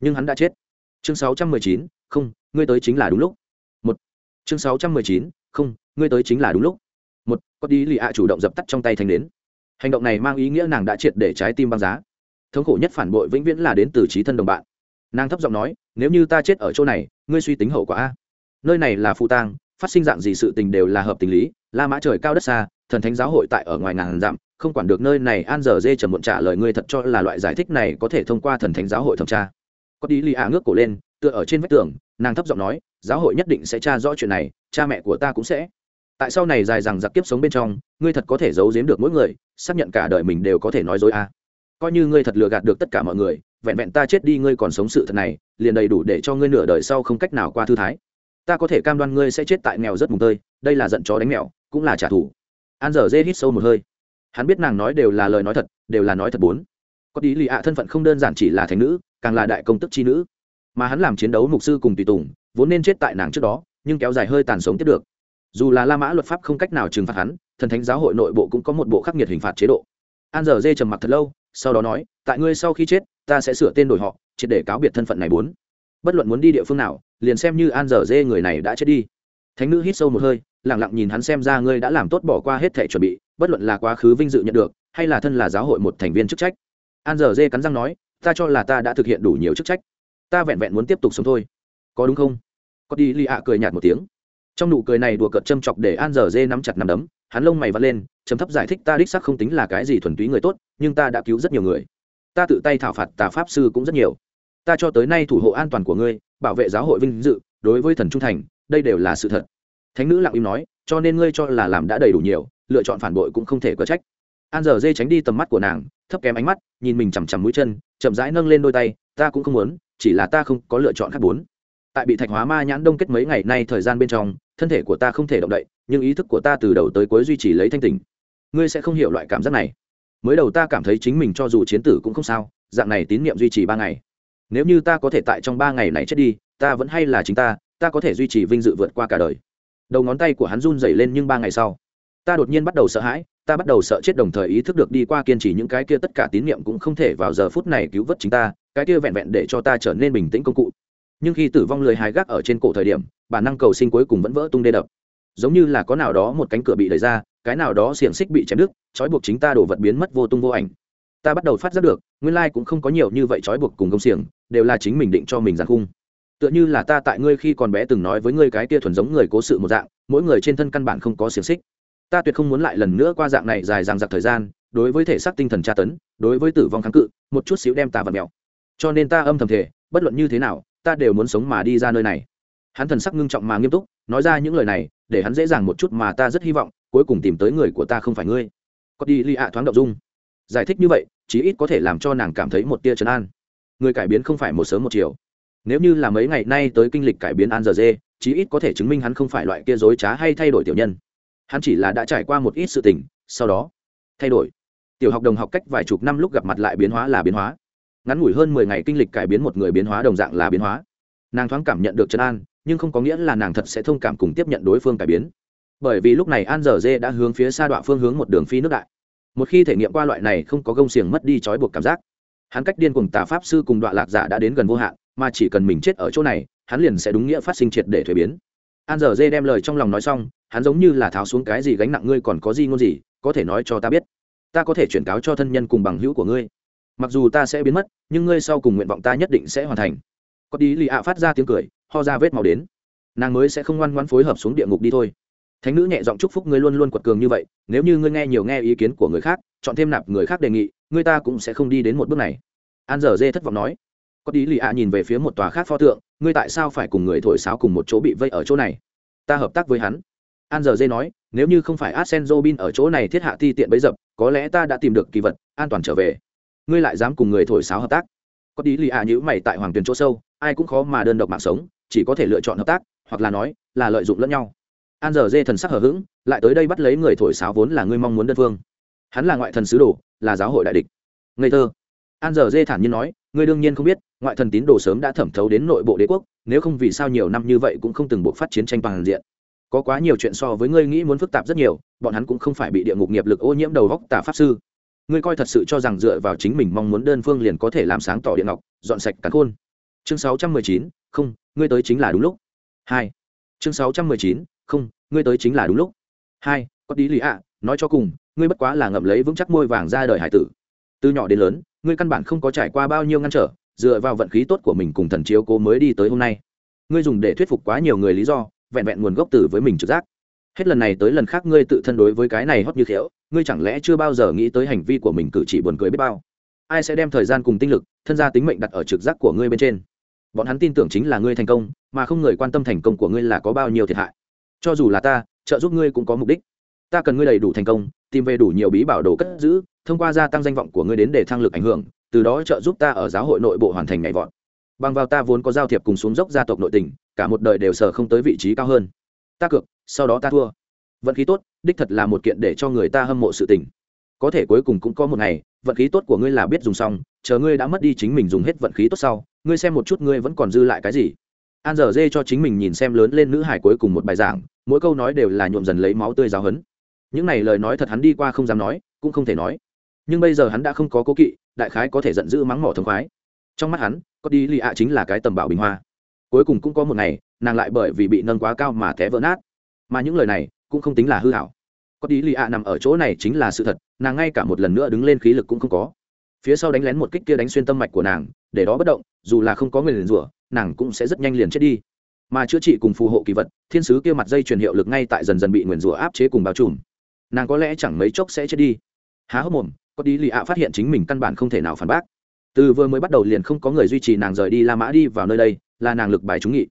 nhưng hắn đã chết. Chương 619, không ngươi tới chính là đúng lúc. Một. Chương 619, không ngươi tới chính là đúng lúc. Một có đi lì ạ chủ động dập tắt trong tay thánh nến. Hành động này mang ý nghĩa nàng đã triệt để trái tim băng giá. Thống khổ nhất phản bội vĩnh viễn là đến từ trí thân đồng bạn. Nàng thấp giọng nói nếu như ta chết ở chỗ này, ngươi suy tính hậu quả a. Nơi này là phụ tang, phát sinh dạng gì sự tình đều là hợp tình lý, la mã trời cao đất xa, thần thánh giáo hội tại ở ngoài ngàn dặm, không quản được nơi này, an giờ dê trầm muộn trả lời ngươi thật cho là loại giải thích này có thể thông qua thần thánh giáo hội thẩm tra. Có đi lì ạ ngước cổ lên, tựa ở trên vách tường, nàng thấp giọng nói, giáo hội nhất định sẽ tra rõ chuyện này, cha mẹ của ta cũng sẽ. Tại sau này dài rằng giặc kiếp sống bên trong, ngươi thật có thể giấu giếm được mỗi người, xác nhận cả đời mình đều có thể nói dối a. Coi như ngươi thật lừa gạt được tất cả mọi người, vẹn vẹn ta chết đi, ngươi còn sống sự thật này liền đầy đủ để cho ngươi nửa đời sau không cách nào qua thư thái. Ta có thể cam đoan ngươi sẽ chết tại nghèo rất mùng tơi, đây là giận chó đánh mèo, cũng là trả thù. An dở dê hít sâu một hơi. Hắn biết nàng nói đều là lời nói thật, đều là nói thật bốn. Có tí lì ạ thân phận không đơn giản chỉ là thành nữ, càng là đại công tức chi nữ. Mà hắn làm chiến đấu mục sư cùng tùy tùng, vốn nên chết tại nàng trước đó, nhưng kéo dài hơi tàn sống tiếp được. Dù là la mã luật pháp không cách nào trừng phạt hắn, thần thánh giáo hội nội bộ cũng có một bộ khắc nghiệt hình phạt chế độ. An giờ dê trầm mặc thật lâu, sau đó nói, tại ngươi sau khi chết ta sẽ sửa tên đổi họ, triệt để cáo biệt thân phận này bốn. Bất luận muốn đi địa phương nào, liền xem như an dở dê người này đã chết đi. Thánh nữ hít sâu một hơi lẳng lặng nhìn hắn xem ra ngươi đã làm tốt bỏ qua hết thể chuẩn bị, bất luận là quá khứ vinh dự nhận được, hay là thân là giáo hội một thành viên chức trách. An dở dê cắn răng nói, ta cho là ta đã thực hiện đủ nhiều chức trách. Ta vẹn vẹn muốn tiếp tục sống thôi. Có đúng không? Có đi lì ạ cười nhạt một tiếng. Trong nụ cười này đùa cợt châm chọc để an dở dê nắm chặt nắm đấm, hắn lông mày vắt lên chấm thấp giải thích ta đích sắc không tính là cái gì thuần túy người tốt, nhưng ta đã cứu rất nhiều người ta tự tay thảo phạt tà pháp sư cũng rất nhiều. Ta cho tới nay thủ hộ an toàn của ngươi, bảo vệ giáo hội vinh dự, đối với thần trung thành, đây đều là sự thật. Thánh nữ lặng im nói, cho nên ngươi cho là làm đã đầy đủ nhiều, lựa chọn phản bội cũng không thể có trách. An giờ dê tránh đi tầm mắt của nàng, thấp kém ánh mắt, nhìn mình chằm chằm mũi chân, chậm rãi nâng lên đôi tay, ta cũng không muốn, chỉ là ta không có lựa chọn khác bốn. Tại bị thạch hóa ma nhãn đông kết mấy ngày nay thời gian bên trong, thân thể của ta không thể động đậy, nhưng ý thức của ta từ đầu tới cuối duy trì lấy thanh tình ngươi sẽ không hiểu loại cảm giác này mới đầu ta cảm thấy chính mình cho dù chiến tử cũng không sao, dạng này tín nhiệm duy trì ba ngày. Nếu như ta có thể tại trong ba ngày này chết đi, ta vẫn hay là chính ta ta có thể duy trì vinh dự vượt qua cả đời. Đầu ngón tay của hắn run dày lên nhưng ba ngày sau, ta đột nhiên bắt đầu sợ hãi, ta bắt đầu sợ chết đồng thời ý thức được đi qua kiên trì những cái kia tất cả tín nhiệm cũng không thể vào giờ phút này cứu vớt chính ta, cái kia vẹn vẹn để cho ta trở nên bình tĩnh công cụ. Nhưng khi tử vong lười hái gác ở trên cổ thời điểm, bản năng cầu sinh cuối cùng vẫn vỡ tung đê đập giống như là có nào đó một cánh cửa bị đẩy ra, cái nào đó xiềng xích bị chém đứt, trói buộc chính ta đổ vật biến mất vô tung vô ảnh. Ta bắt đầu phát giác được, nguyên lai cũng không có nhiều như vậy trói buộc cùng công xiềng, đều là chính mình định cho mình giàn khung. Tựa như là ta tại ngươi khi còn bé từng nói với ngươi cái kia thuần giống người cố sự một dạng, mỗi người trên thân căn bản không có xiềng xích. Ta tuyệt không muốn lại lần nữa qua dạng này dài dằng dặc thời gian, đối với thể xác tinh thần tra tấn, đối với tử vong kháng cự, một chút xíu đem ta vật mèo. Cho nên ta âm thầm thể bất luận như thế nào, ta đều muốn sống mà đi ra nơi này. Hắn thần sắc ngưng trọng mà nghiêm túc nói ra những lời này, để hắn dễ dàng một chút mà ta rất hy vọng, cuối cùng tìm tới người của ta không phải ngươi. Có đi li ạ thoáng động dung. Giải thích như vậy, chí ít có thể làm cho nàng cảm thấy một tia trấn an. Người cải biến không phải một sớm một chiều. Nếu như là mấy ngày nay tới kinh lịch cải biến an giờ dê, chí ít có thể chứng minh hắn không phải loại kia dối trá hay thay đổi tiểu nhân. Hắn chỉ là đã trải qua một ít sự tình, sau đó thay đổi. Tiểu học đồng học cách vài chục năm lúc gặp mặt lại biến hóa là biến hóa. Ngắn ngủi hơn mười ngày kinh lịch cải biến một người biến hóa đồng dạng là biến hóa. Nàng thoáng cảm nhận được trấn an nhưng không có nghĩa là nàng thật sẽ thông cảm cùng tiếp nhận đối phương cải biến. Bởi vì lúc này an Dở dê đã hướng phía xa đoạn phương hướng một đường phi nước đại. Một khi thể nghiệm qua loại này không có gông xiềng mất đi trói buộc cảm giác, hắn cách điên cùng tà pháp sư cùng đoạn lạc giả đã đến gần vô hạn, mà chỉ cần mình chết ở chỗ này, hắn liền sẽ đúng nghĩa phát sinh triệt để thuế biến. An Dở dê đem lời trong lòng nói xong, hắn giống như là tháo xuống cái gì gánh nặng ngươi còn có gì ngôn gì, có thể nói cho ta biết. Ta có thể chuyển cáo cho thân nhân cùng bằng hữu của ngươi. Mặc dù ta sẽ biến mất, nhưng ngươi sau cùng nguyện vọng ta nhất định sẽ hoàn thành. Có đi lì ạ phát ra tiếng cười ho ra vết màu đến. Nàng mới sẽ không ngoan ngoan phối hợp xuống địa ngục đi thôi. Thánh nữ nhẹ giọng chúc phúc ngươi luôn luôn quật cường như vậy, nếu như ngươi nghe nhiều nghe ý kiến của người khác, chọn thêm nạp người khác đề nghị, ngươi ta cũng sẽ không đi đến một bước này. An giờ dê thất vọng nói. Có tí lì ạ nhìn về phía một tòa khác pho tượng, ngươi tại sao phải cùng người thổi sáo cùng một chỗ bị vây ở chỗ này? Ta hợp tác với hắn. An giờ dê nói, nếu như không phải arsen robin ở chỗ này thiết hạ ti tiện bấy dập, có lẽ ta đã tìm được kỳ vật, an toàn trở về. Ngươi lại dám cùng người thổi sáo hợp tác. Có tí lì ạ nhữ mày tại hoàng tuyền chỗ sâu, ai cũng khó mà đơn độc mạng sống chỉ có thể lựa chọn hợp tác, hoặc là nói, là lợi dụng lẫn nhau. An giờ dê thần sắc hờ hững, lại tới đây bắt lấy người thổi sáo vốn là ngươi mong muốn đơn phương. Hắn là ngoại thần sứ đồ, là giáo hội đại địch. Ngây thơ. An giờ dê thản nhiên nói, ngươi đương nhiên không biết, ngoại thần tín đồ sớm đã thẩm thấu đến nội bộ đế quốc, nếu không vì sao nhiều năm như vậy cũng không từng buộc phát chiến tranh toàn diện. Có quá nhiều chuyện so với ngươi nghĩ muốn phức tạp rất nhiều, bọn hắn cũng không phải bị địa ngục nghiệp lực ô nhiễm đầu góc tà pháp sư. Ngươi coi thật sự cho rằng dựa vào chính mình mong muốn đơn phương liền có thể làm sáng tỏ điện ngọc dọn sạch cắn khôn. Chương sáu trăm mười chín, không ngươi tới chính là đúng lúc. Hai. Chương sáu trăm mười chín, không, ngươi tới chính là đúng lúc. Hai, có tí lý ạ, nói cho cùng, ngươi bất quá là ngậm lấy vững chắc môi vàng ra đời hải tử. Từ nhỏ đến lớn, ngươi căn bản không có trải qua bao nhiêu ngăn trở, dựa vào vận khí tốt của mình cùng thần chiếu cố mới đi tới hôm nay. Ngươi dùng để thuyết phục quá nhiều người lý do, vẹn vẹn nguồn gốc từ với mình trực giác. Hết lần này tới lần khác ngươi tự thân đối với cái này hót như khéo ngươi chẳng lẽ chưa bao giờ nghĩ tới hành vi của mình cử chỉ buồn cười biết bao? Ai sẽ đem thời gian cùng tinh lực, thân gia tính mệnh đặt ở trực giác của ngươi bên trên? Bọn hắn tin tưởng chính là ngươi thành công, mà không người quan tâm thành công của ngươi là có bao nhiêu thiệt hại. Cho dù là ta, trợ giúp ngươi cũng có mục đích. Ta cần ngươi đầy đủ thành công, tìm về đủ nhiều bí bảo đồ cất giữ, thông qua gia tăng danh vọng của ngươi đến để thăng lực ảnh hưởng, từ đó trợ giúp ta ở giáo hội nội bộ hoàn thành ngày vọt. Bằng vào ta vốn có giao thiệp cùng xuống dốc gia tộc nội tình, cả một đời đều sờ không tới vị trí cao hơn. Ta cược, sau đó ta thua. Vận khí tốt, đích thật là một kiện để cho người ta hâm mộ sự tình. Có thể cuối cùng cũng có một ngày, vận khí tốt của ngươi là biết dùng xong, chờ ngươi đã mất đi chính mình dùng hết vận khí tốt sau ngươi xem một chút ngươi vẫn còn dư lại cái gì. An dở dê cho chính mình nhìn xem lớn lên nữ hải cuối cùng một bài giảng, mỗi câu nói đều là nhuộm dần lấy máu tươi giáo hấn. Những này lời nói thật hắn đi qua không dám nói, cũng không thể nói. Nhưng bây giờ hắn đã không có cố kỵ, đại khái có thể giận dữ mắng mỏ thống khoái. Trong mắt hắn có đi lì ạ chính là cái tầm bảo bình hoa. Cuối cùng cũng có một ngày, nàng lại bởi vì bị nâng quá cao mà té vỡ nát. Mà những lời này, cũng không tính là hư hảo. Có đi lì ạ nằm ở chỗ này chính là sự thật, nàng ngay cả một lần nữa đứng lên khí lực cũng không có phía sau đánh lén một kích kia đánh xuyên tâm mạch của nàng, để đó bất động, dù là không có người liền rủa, nàng cũng sẽ rất nhanh liền chết đi. Mà chữa trị cùng phù hộ kỳ vật, thiên sứ kia mặt dây truyền hiệu lực ngay tại dần dần bị nguyền rủa áp chế cùng bao trùm. Nàng có lẽ chẳng mấy chốc sẽ chết đi. Há hốc mồm, có đi lì ạ phát hiện chính mình căn bản không thể nào phản bác. Từ vừa mới bắt đầu liền không có người duy trì nàng rời đi la mã đi vào nơi đây, là nàng lực bài trúng nghị.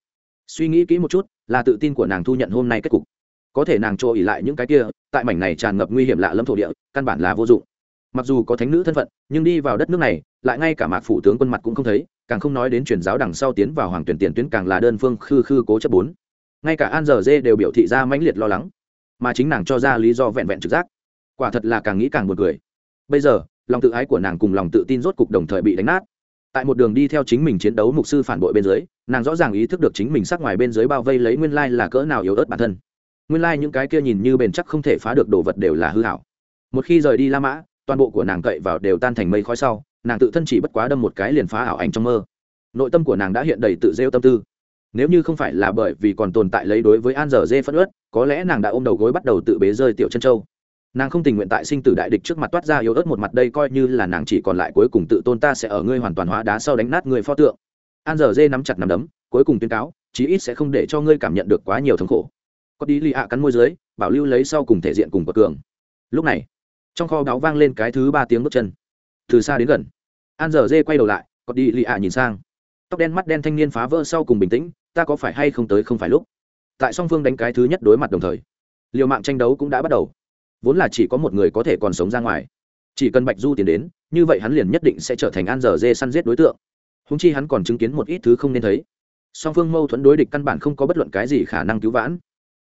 Suy nghĩ kỹ một chút, là tự tin của nàng thu nhận hôm nay kết cục. Có thể nàng trôi ỉ lại những cái kia, tại mảnh này tràn ngập nguy hiểm lạ lâm thổ địa, căn bản là vô dụng mặc dù có thánh nữ thân phận, nhưng đi vào đất nước này, lại ngay cả mạc phủ tướng quân mặt cũng không thấy, càng không nói đến truyền giáo đằng sau tiến vào hoàng tuyển tiền tuyến càng là đơn phương khư khư cố chấp bốn. Ngay cả an giờ dê đều biểu thị ra mãnh liệt lo lắng, mà chính nàng cho ra lý do vẹn vẹn trực giác. Quả thật là càng nghĩ càng buồn cười. Bây giờ, lòng tự ái của nàng cùng lòng tự tin rốt cục đồng thời bị đánh nát. Tại một đường đi theo chính mình chiến đấu mục sư phản bội bên dưới, nàng rõ ràng ý thức được chính mình sắc ngoài bên dưới bao vây lấy nguyên lai là cỡ nào yếu ớt bản thân. Nguyên lai những cái kia nhìn như bền chắc không thể phá được đồ vật đều là hư hảo. Một khi rời đi la mã toàn bộ của nàng cậy vào đều tan thành mây khói sau, nàng tự thân chỉ bất quá đâm một cái liền phá ảo ảnh trong mơ. Nội tâm của nàng đã hiện đầy tự rêu tâm tư. Nếu như không phải là bởi vì còn tồn tại lấy đối với an dở dê phất ớt có lẽ nàng đã ôm đầu gối bắt đầu tự bế rơi tiểu chân châu. Nàng không tình nguyện tại sinh tử đại địch trước mặt toát ra yếu ớt một mặt đây coi như là nàng chỉ còn lại cuối cùng tự tôn ta sẽ ở ngươi hoàn toàn hóa đá sau đánh nát người pho tượng. An dở dê nắm chặt nắm đấm, cuối cùng tuyên cáo, chí ít sẽ không để cho ngươi cảm nhận được quá nhiều thống khổ. Có đi lì ạ cắn môi dưới, bảo lưu lấy sau cùng thể diện cùng bậc cường. Lúc này trong kho đáo vang lên cái thứ ba tiếng bước chân. Từ xa đến gần. An dở dê quay đầu lại còn đi lì ạ nhìn sang. Tóc đen mắt đen thanh niên phá vỡ sau cùng bình tĩnh, ta có phải hay không tới không phải lúc? Tại song phương đánh cái thứ nhất đối mặt đồng thời, liều mạng tranh đấu cũng đã bắt đầu. Vốn là chỉ có một người có thể còn sống ra ngoài. Chỉ cần bạch du tiến đến, như vậy hắn liền nhất định sẽ trở thành an dở dê săn giết đối tượng. Húng chi hắn còn chứng kiến một ít thứ không nên thấy. Song phương mâu thuẫn đối địch căn bản không có bất luận cái gì khả năng cứu vãn.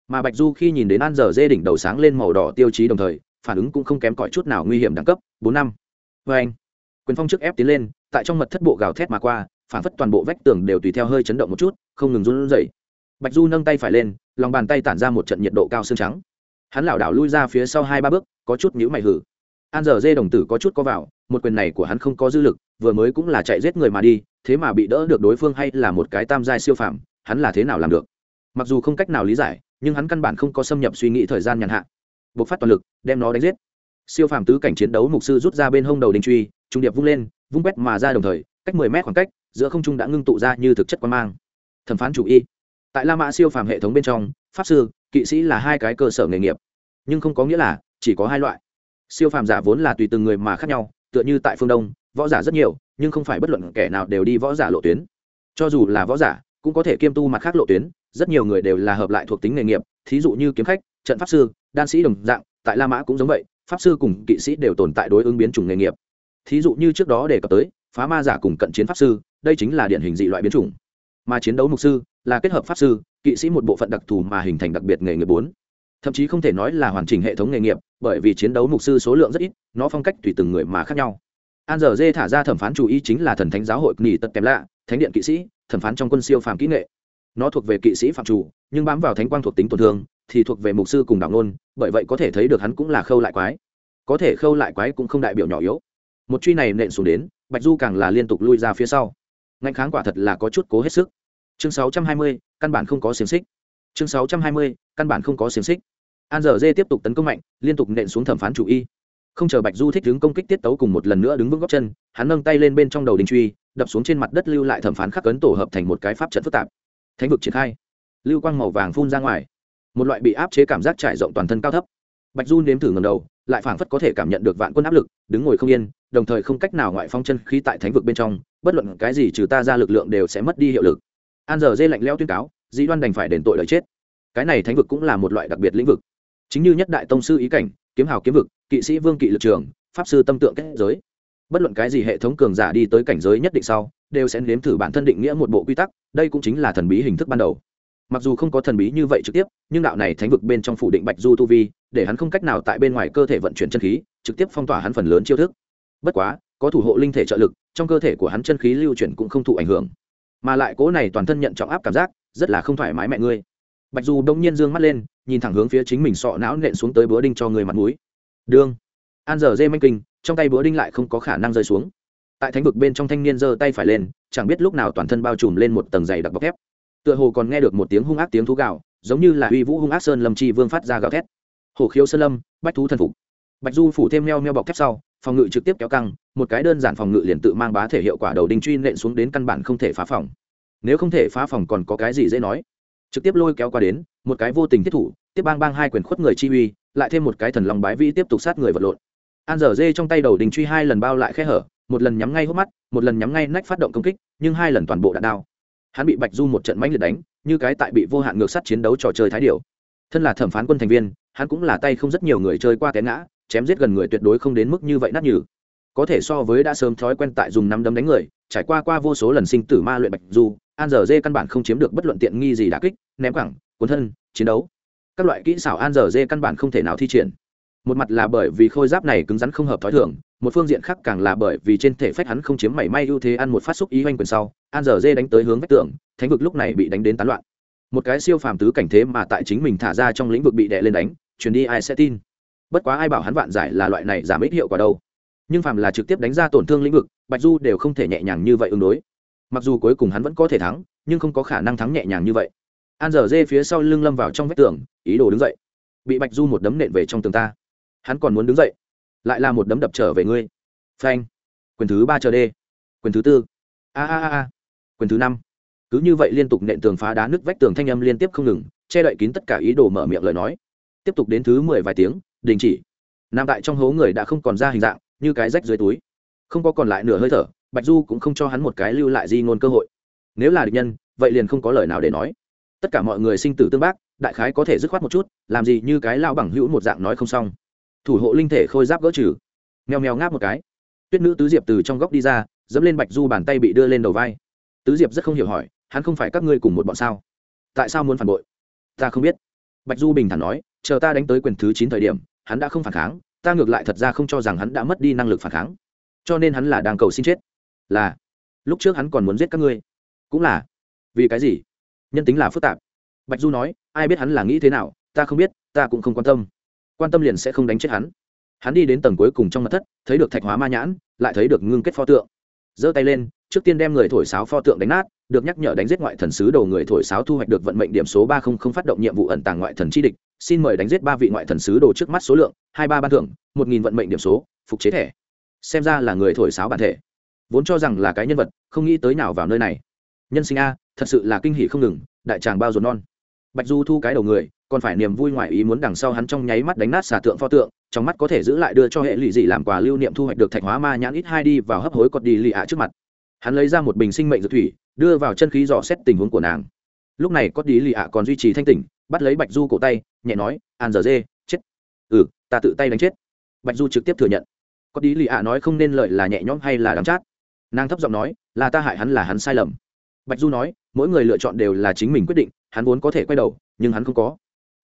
Mà bạch du khi nhìn đến an dở dê đỉnh đầu sáng lên màu đỏ tiêu chí đồng thời phản ứng cũng không kém cỏi chút nào nguy hiểm đẳng cấp, bốn năm. Vê anh, quyền phong trước ép tiến lên, tại trong mật thất bộ gào thét mà qua, phản phất toàn bộ vách tường đều tùy theo hơi chấn động một chút, không ngừng run rẩy. Bạch du nâng tay phải lên, lòng bàn tay tản ra một trận nhiệt độ cao xương trắng. Hắn lảo đảo lui ra phía sau hai ba bước, có chút nhữ mày hử. An giờ dê đồng tử có chút có vào, một quyền này của hắn không có dư lực, vừa mới cũng là chạy giết người mà đi, thế mà bị đỡ được đối phương hay là một cái tam giai siêu phạm hắn là thế nào làm được? Mặc dù không cách nào lý giải, nhưng hắn căn bản không có xâm nhập suy nghĩ thời gian nhàn hạ bộc phát toàn lực, đem nó đánh giết. Siêu phàm tứ cảnh chiến đấu mục sư rút ra bên hông đầu đình truy, trung điệp vung lên, vung quét mà ra đồng thời, cách mười mét khoảng cách, giữa không trung đã ngưng tụ ra như thực chất quan mang. Thẩm phán chủ y. Tại la mã siêu phàm hệ thống bên trong, pháp sư, kỵ sĩ là hai cái cơ sở nghề nghiệp. Nhưng không có nghĩa là chỉ có hai loại. Siêu phàm giả vốn là tùy từng người mà khác nhau, tựa như tại phương đông, võ giả rất nhiều, nhưng không phải bất luận kẻ nào đều đi võ giả lộ tuyến. Cho dù là võ giả, cũng có thể kiêm tu mặt khác lộ tuyến, rất nhiều người đều là hợp lại thuộc tính nghề nghiệp, thí dụ như kiếm khách, trận pháp sư đan sĩ đồng dạng, tại la mã cũng giống vậy, pháp sư cùng kỵ sĩ đều tồn tại đối ứng biến chủng nghề nghiệp. Thí dụ như trước đó đề cập tới, phá ma giả cùng cận chiến pháp sư, đây chính là điển hình dị loại biến chủng. Mà chiến đấu mục sư là kết hợp pháp sư, kỵ sĩ một bộ phận đặc thù mà hình thành đặc biệt nghề nghiệp bốn. Thậm chí không thể nói là hoàn chỉnh hệ thống nghề nghiệp, bởi vì chiến đấu mục sư số lượng rất ít, nó phong cách tùy từng người mà khác nhau. An giờ dê thả ra thẩm phán chủ ý chính là thần thánh giáo hội nghỉ tật kém lạ, thánh điện kỵ sĩ, thẩm phán trong quân siêu phàm kỹ nghệ. Nó thuộc về kỵ sĩ phạm chủ, nhưng bám vào thánh quang thuộc tính tổn thương thì thuộc về mục sư cùng đạo ngôn bởi vậy có thể thấy được hắn cũng là khâu lại quái. Có thể khâu lại quái cũng không đại biểu nhỏ yếu. Một truy này nện xuống đến bạch du càng là liên tục lui ra phía sau. Ngạnh kháng quả thật là có chút cố hết sức. Chương 620, căn bản không có xiềng xích. Chương 620, căn bản không có xiềng xích. An dở dê tiếp tục tấn công mạnh liên tục nện xuống thẩm phán chủ y. Không chờ bạch du thích đứng công kích tiết tấu cùng một lần nữa đứng vững góc chân hắn nâng tay lên bên trong đầu đình truy đập xuống trên mặt đất lưu lại thẩm phán khắc cấn tổ hợp thành một cái pháp trận phức tạp. Thánh vực triển khai. Lưu quang màu vàng phun ra ngoài một loại bị áp chế cảm giác trải rộng toàn thân cao thấp. Bạch du nếm thử ngầm đầu, lại phảng phất có thể cảm nhận được vạn quân áp lực, đứng ngồi không yên, đồng thời không cách nào ngoại phong chân khí tại thánh vực bên trong, bất luận cái gì trừ ta ra lực lượng đều sẽ mất đi hiệu lực. An giờ dê lạnh leo tuyên cáo, dĩ đoan đành phải đền tội lợi chết. Cái này thánh vực cũng là một loại đặc biệt lĩnh vực. Chính như nhất đại tông sư ý cảnh, kiếm hào kiếm vực, kỵ sĩ vương kỵ lực trường, pháp sư tâm tượng kết giới. Bất luận cái gì hệ thống cường giả đi tới cảnh giới nhất định sau, đều sẽ nếm thử bản thân định nghĩa một bộ quy tắc, đây cũng chính là thần bí hình thức ban đầu mặc dù không có thần bí như vậy trực tiếp, nhưng đạo này thánh vực bên trong phủ định bạch du tu vi, để hắn không cách nào tại bên ngoài cơ thể vận chuyển chân khí, trực tiếp phong tỏa hắn phần lớn chiêu thức. Bất quá, có thủ hộ linh thể trợ lực, trong cơ thể của hắn chân khí lưu chuyển cũng không thụ ảnh hưởng. Mà lại cố này toàn thân nhận trọng áp cảm giác, rất là không thoải mái mẹ ngươi. Bạch du đông nhiên dương mắt lên, nhìn thẳng hướng phía chính mình sọ não nện xuống tới búa đinh cho người mặt mũi. Đương an giờ dê manh kinh, trong tay búa đinh lại không có khả năng rơi xuống. Tại thánh vực bên trong thanh niên giơ tay phải lên, chẳng biết lúc nào toàn thân bao trùm lên một tầng dày đặc bọc thép tựa hồ còn nghe được một tiếng hung ác tiếng thú gạo giống như là uy vũ hung ác sơn lâm chi vương phát ra gạo thét. Hồ khiếu sơn lâm, bách thú thần phục. Bạch du phủ thêm neo neo bọc thép sau, phòng ngự trực tiếp kéo căng, một cái đơn giản phòng ngự liền tự mang bá thể hiệu quả đầu đinh truy nện xuống đến căn bản không thể phá phòng. Nếu không thể phá phòng còn có cái gì dễ nói? Trực tiếp lôi kéo qua đến, một cái vô tình thiết thủ, tiếp bang bang hai quyền khuất người chi uy, lại thêm một cái thần lòng bái vĩ tiếp tục sát người vật lộn. An dở dê trong tay đầu đình truy hai lần bao lại khe hở, một lần nhắm ngay hốc mắt, một lần nhắm ngay nách phát động công kích, nhưng hai lần toàn bộ đạn đao hắn bị bạch du một trận mãnh liệt đánh, như cái tại bị vô hạn ngược sắt chiến đấu trò chơi thái điệu thân là thẩm phán quân thành viên, hắn cũng là tay không rất nhiều người chơi qua té ngã, chém giết gần người tuyệt đối không đến mức như vậy nát nhừ. Có thể so với đã sớm thói quen tại dùng năm đấm đánh người, trải qua qua vô số lần sinh tử ma luyện bạch du, an giờ dê căn bản không chiếm được bất luận tiện nghi gì đã kích, ném cẳng cuốn thân, chiến đấu. Các loại kỹ xảo an giờ dê căn bản không thể nào thi triển. Một mặt là bởi vì khôi giáp này cứng rắn không hợp t h ó i thường một phương diện khác càng là bởi vì trên thể phách hắn không chiếm mảy may ưu thế ăn một phát xúc ý oanh quyền sau, an giờ dê đánh tới hướng vách tường, thánh vực lúc này bị đánh đến tán loạn. Một cái siêu phàm tứ cảnh thế mà tại chính mình thả ra trong lĩnh vực bị đè lên đánh, truyền đi ai sẽ tin. Bất quá ai bảo hắn vạn giải là loại này giảm ít hiệu quả đâu. Nhưng phàm là trực tiếp đánh ra tổn thương lĩnh vực, bạch du đều không thể nhẹ nhàng như vậy ứng đối. Mặc dù cuối cùng hắn vẫn có thể thắng, nhưng không có khả năng thắng nhẹ nhàng như vậy. An dở dê phía sau lưng lâm vào trong vách tường, ý đồ đứng dậy. Bị bạch du một đấm nện về trong tường ta. Hắn còn muốn đứng dậy lại là một đấm đập trở về ngươi. Phanh. Quyền thứ ba chờ đê. Quyền thứ tư. A a a quyền thứ năm. Cứ như vậy liên tục nện tường phá đá nứt vách tường thanh âm liên tiếp không ngừng, che đậy kín tất cả ý đồ mở miệng lời nói. Tiếp tục đến thứ mười vài tiếng, đình chỉ. Nam tại trong hố người đã không còn ra hình dạng, như cái rách dưới túi. Không có còn lại nửa hơi thở, bạch du cũng không cho hắn một cái lưu lại di ngôn cơ hội. Nếu là địch nhân, vậy liền không có lời nào để nói. Tất cả mọi người sinh tử tương bác, đại khái có thể dứt khoát một chút, làm gì như cái lao bằng hữu một dạng nói không xong thủ hộ linh thể khôi giáp gỡ trừ. Mèo mèo ngáp một cái. Tuyết nữ tứ diệp từ trong góc đi ra, dẫm lên bạch du bàn tay bị đưa lên đầu vai. Tứ diệp rất không hiểu hỏi, hắn không phải các ngươi cùng một bọn sao? Tại sao muốn phản bội? Ta không biết. Bạch du bình thản nói, chờ ta đánh tới quyền thứ chín thời điểm, hắn đã không phản kháng, ta ngược lại thật ra không cho rằng hắn đã mất đi năng lực phản kháng. Cho nên hắn là đang cầu xin chết. Là. Lúc trước hắn còn muốn giết các ngươi. Cũng là. Vì cái gì? Nhân tính là phức tạp. Bạch du nói, ai biết hắn là nghĩ thế nào, ta không biết, ta cũng không quan tâm quan tâm liền sẽ không đánh chết hắn. Hắn đi đến tầng cuối cùng trong mặt thất, thấy được thạch hóa ma nhãn, lại thấy được ngưng kết pho tượng. Giơ tay lên, trước tiên đem người thổi sáo pho tượng đánh nát, được nhắc nhở đánh giết ngoại thần sứ đầu người thổi sáo thu hoạch được vận mệnh điểm số ba không không phát động nhiệm vụ ẩn tàng ngoại thần chi địch. Xin mời đánh giết ba vị ngoại thần sứ đồ trước mắt số lượng, hai ba ban thưởng, một nghìn vận mệnh điểm số, phục chế thẻ. Xem ra là người thổi sáo bản thể. Vốn cho rằng là cái nhân vật, không nghĩ tới nào vào nơi này. Nhân sinh a, thật sự là kinh hỷ không ngừng, đại tràng bao ruột non. Bạch du thu cái đầu người còn phải niềm vui ngoài ý muốn đằng sau hắn trong nháy mắt đánh nát xà tượng pho tượng, trong mắt có thể giữ lại đưa cho hệ lụy dị làm quà lưu niệm thu hoạch được thạch hóa ma nhãn ít hai đi vào hấp hối cọt đi lì ạ trước mặt. Hắn lấy ra một bình sinh mệnh dược thủy, đưa vào chân khí dò xét tình huống của nàng. Lúc này cọt đi lì ạ còn duy trì thanh tỉnh, bắt lấy bạch du cổ tay, nhẹ nói, an giờ dê, chết. Ừ ta tự tay đánh chết. Bạch du trực tiếp thừa nhận. Cọt đi lì ạ nói không nên lợi là nhẹ nhõm hay là đắng chát. Nàng thấp giọng nói, là ta hại hắn là hắn sai lầm. Bạch du nói, mỗi người lựa chọn đều là chính mình quyết định, hắn vốn có thể quay đầu, nhưng hắn không có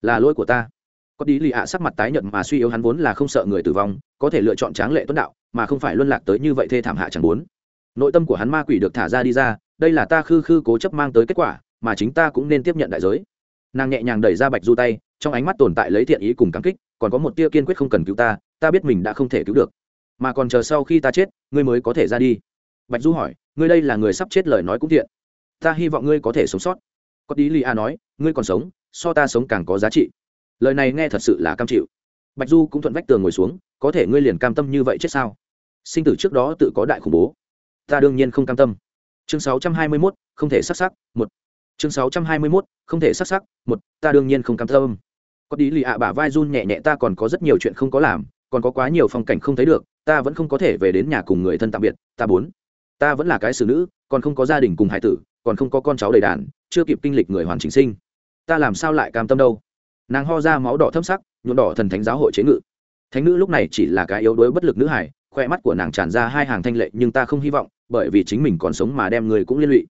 là lỗi của ta. Có đi lì ạ sắc mặt tái nhợt mà suy yếu hắn vốn là không sợ người tử vong, có thể lựa chọn tráng lệ tuấn đạo, mà không phải luân lạc tới như vậy thê thảm hạ chẳng muốn. Nội tâm của hắn ma quỷ được thả ra đi ra, đây là ta khư khư cố chấp mang tới kết quả, mà chính ta cũng nên tiếp nhận đại giới. Nàng nhẹ nhàng đẩy ra bạch du tay, trong ánh mắt tồn tại lấy thiện ý cùng cảm kích, còn có một tia kiên quyết không cần cứu ta ta biết mình đã không thể cứu được. Mà còn chờ sau khi ta chết, ngươi mới có thể ra đi. Bạch du hỏi, ngươi đây là người sắp chết lời nói cũng thiện. Ta hy vọng ngươi có thể sống sót. Có đi li a nói, ngươi còn sống so ta sống càng có giá trị. Lời này nghe thật sự là cam chịu. Bạch du cũng thuận vách tường ngồi xuống có thể ngươi liền cam tâm như vậy chết sao? Sinh tử trước đó tự có đại khủng bố. Ta đương nhiên không cam tâm. Chương 621, không thể sắc sắc một. Chương 621, không thể sắc sắc một. Ta đương nhiên không cam tâm. Có tí lì ạ bả vai run nhẹ nhẹ ta còn có rất nhiều chuyện không có làm còn có quá nhiều phong cảnh không thấy được ta vẫn không có thể về đến nhà cùng người thân tạm biệt ta bốn. Ta vẫn là cái xử nữ còn không có gia đình cùng hải tử còn không có con cháu đầy đàn chưa kịp kinh lịch người hoàn chỉnh sinh ta làm sao lại cam tâm đâu? Nàng ho ra máu đỏ thâm sắc, nhuộm đỏ thần thánh giáo hội chế ngự. Thánh nữ lúc này chỉ là cái yếu đuối bất lực nữ hải khoe mắt của nàng tràn ra hai hàng thanh lệ nhưng ta không hy vọng, bởi vì chính mình còn sống mà đem người cũng liên lụy.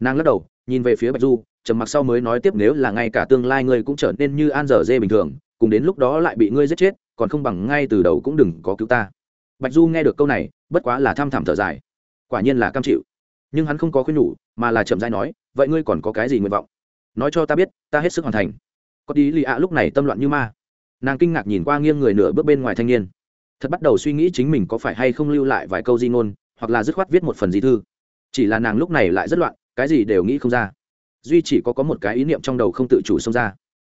Nàng lắc đầu, nhìn về phía bạch du, trầm mặc sau mới nói tiếp nếu là ngay cả tương lai ngươi cũng trở nên như an dở dê bình thường, cùng đến lúc đó lại bị ngươi giết chết, còn không bằng ngay từ đầu cũng đừng có cứu ta. Bạch du nghe được câu này, bất quá là tham thảm thở dài. Quả nhiên là cam chịu. Nhưng hắn không có khuyên nhủ, mà là chậm dai nói, vậy ngươi còn có cái gì nguyện vọng? Nói cho ta biết, ta hết sức hoàn thành. Có đi lì ạ lúc này tâm loạn như ma. Nàng kinh ngạc nhìn qua nghiêng người nửa bước bên ngoài thanh niên. Thật bắt đầu suy nghĩ chính mình có phải hay không lưu lại vài câu di ngôn, hoặc là dứt khoát viết một phần di thư. Chỉ là nàng lúc này lại rất loạn, cái gì đều nghĩ không ra. Duy chỉ có có một cái ý niệm trong đầu không tự chủ xông ra.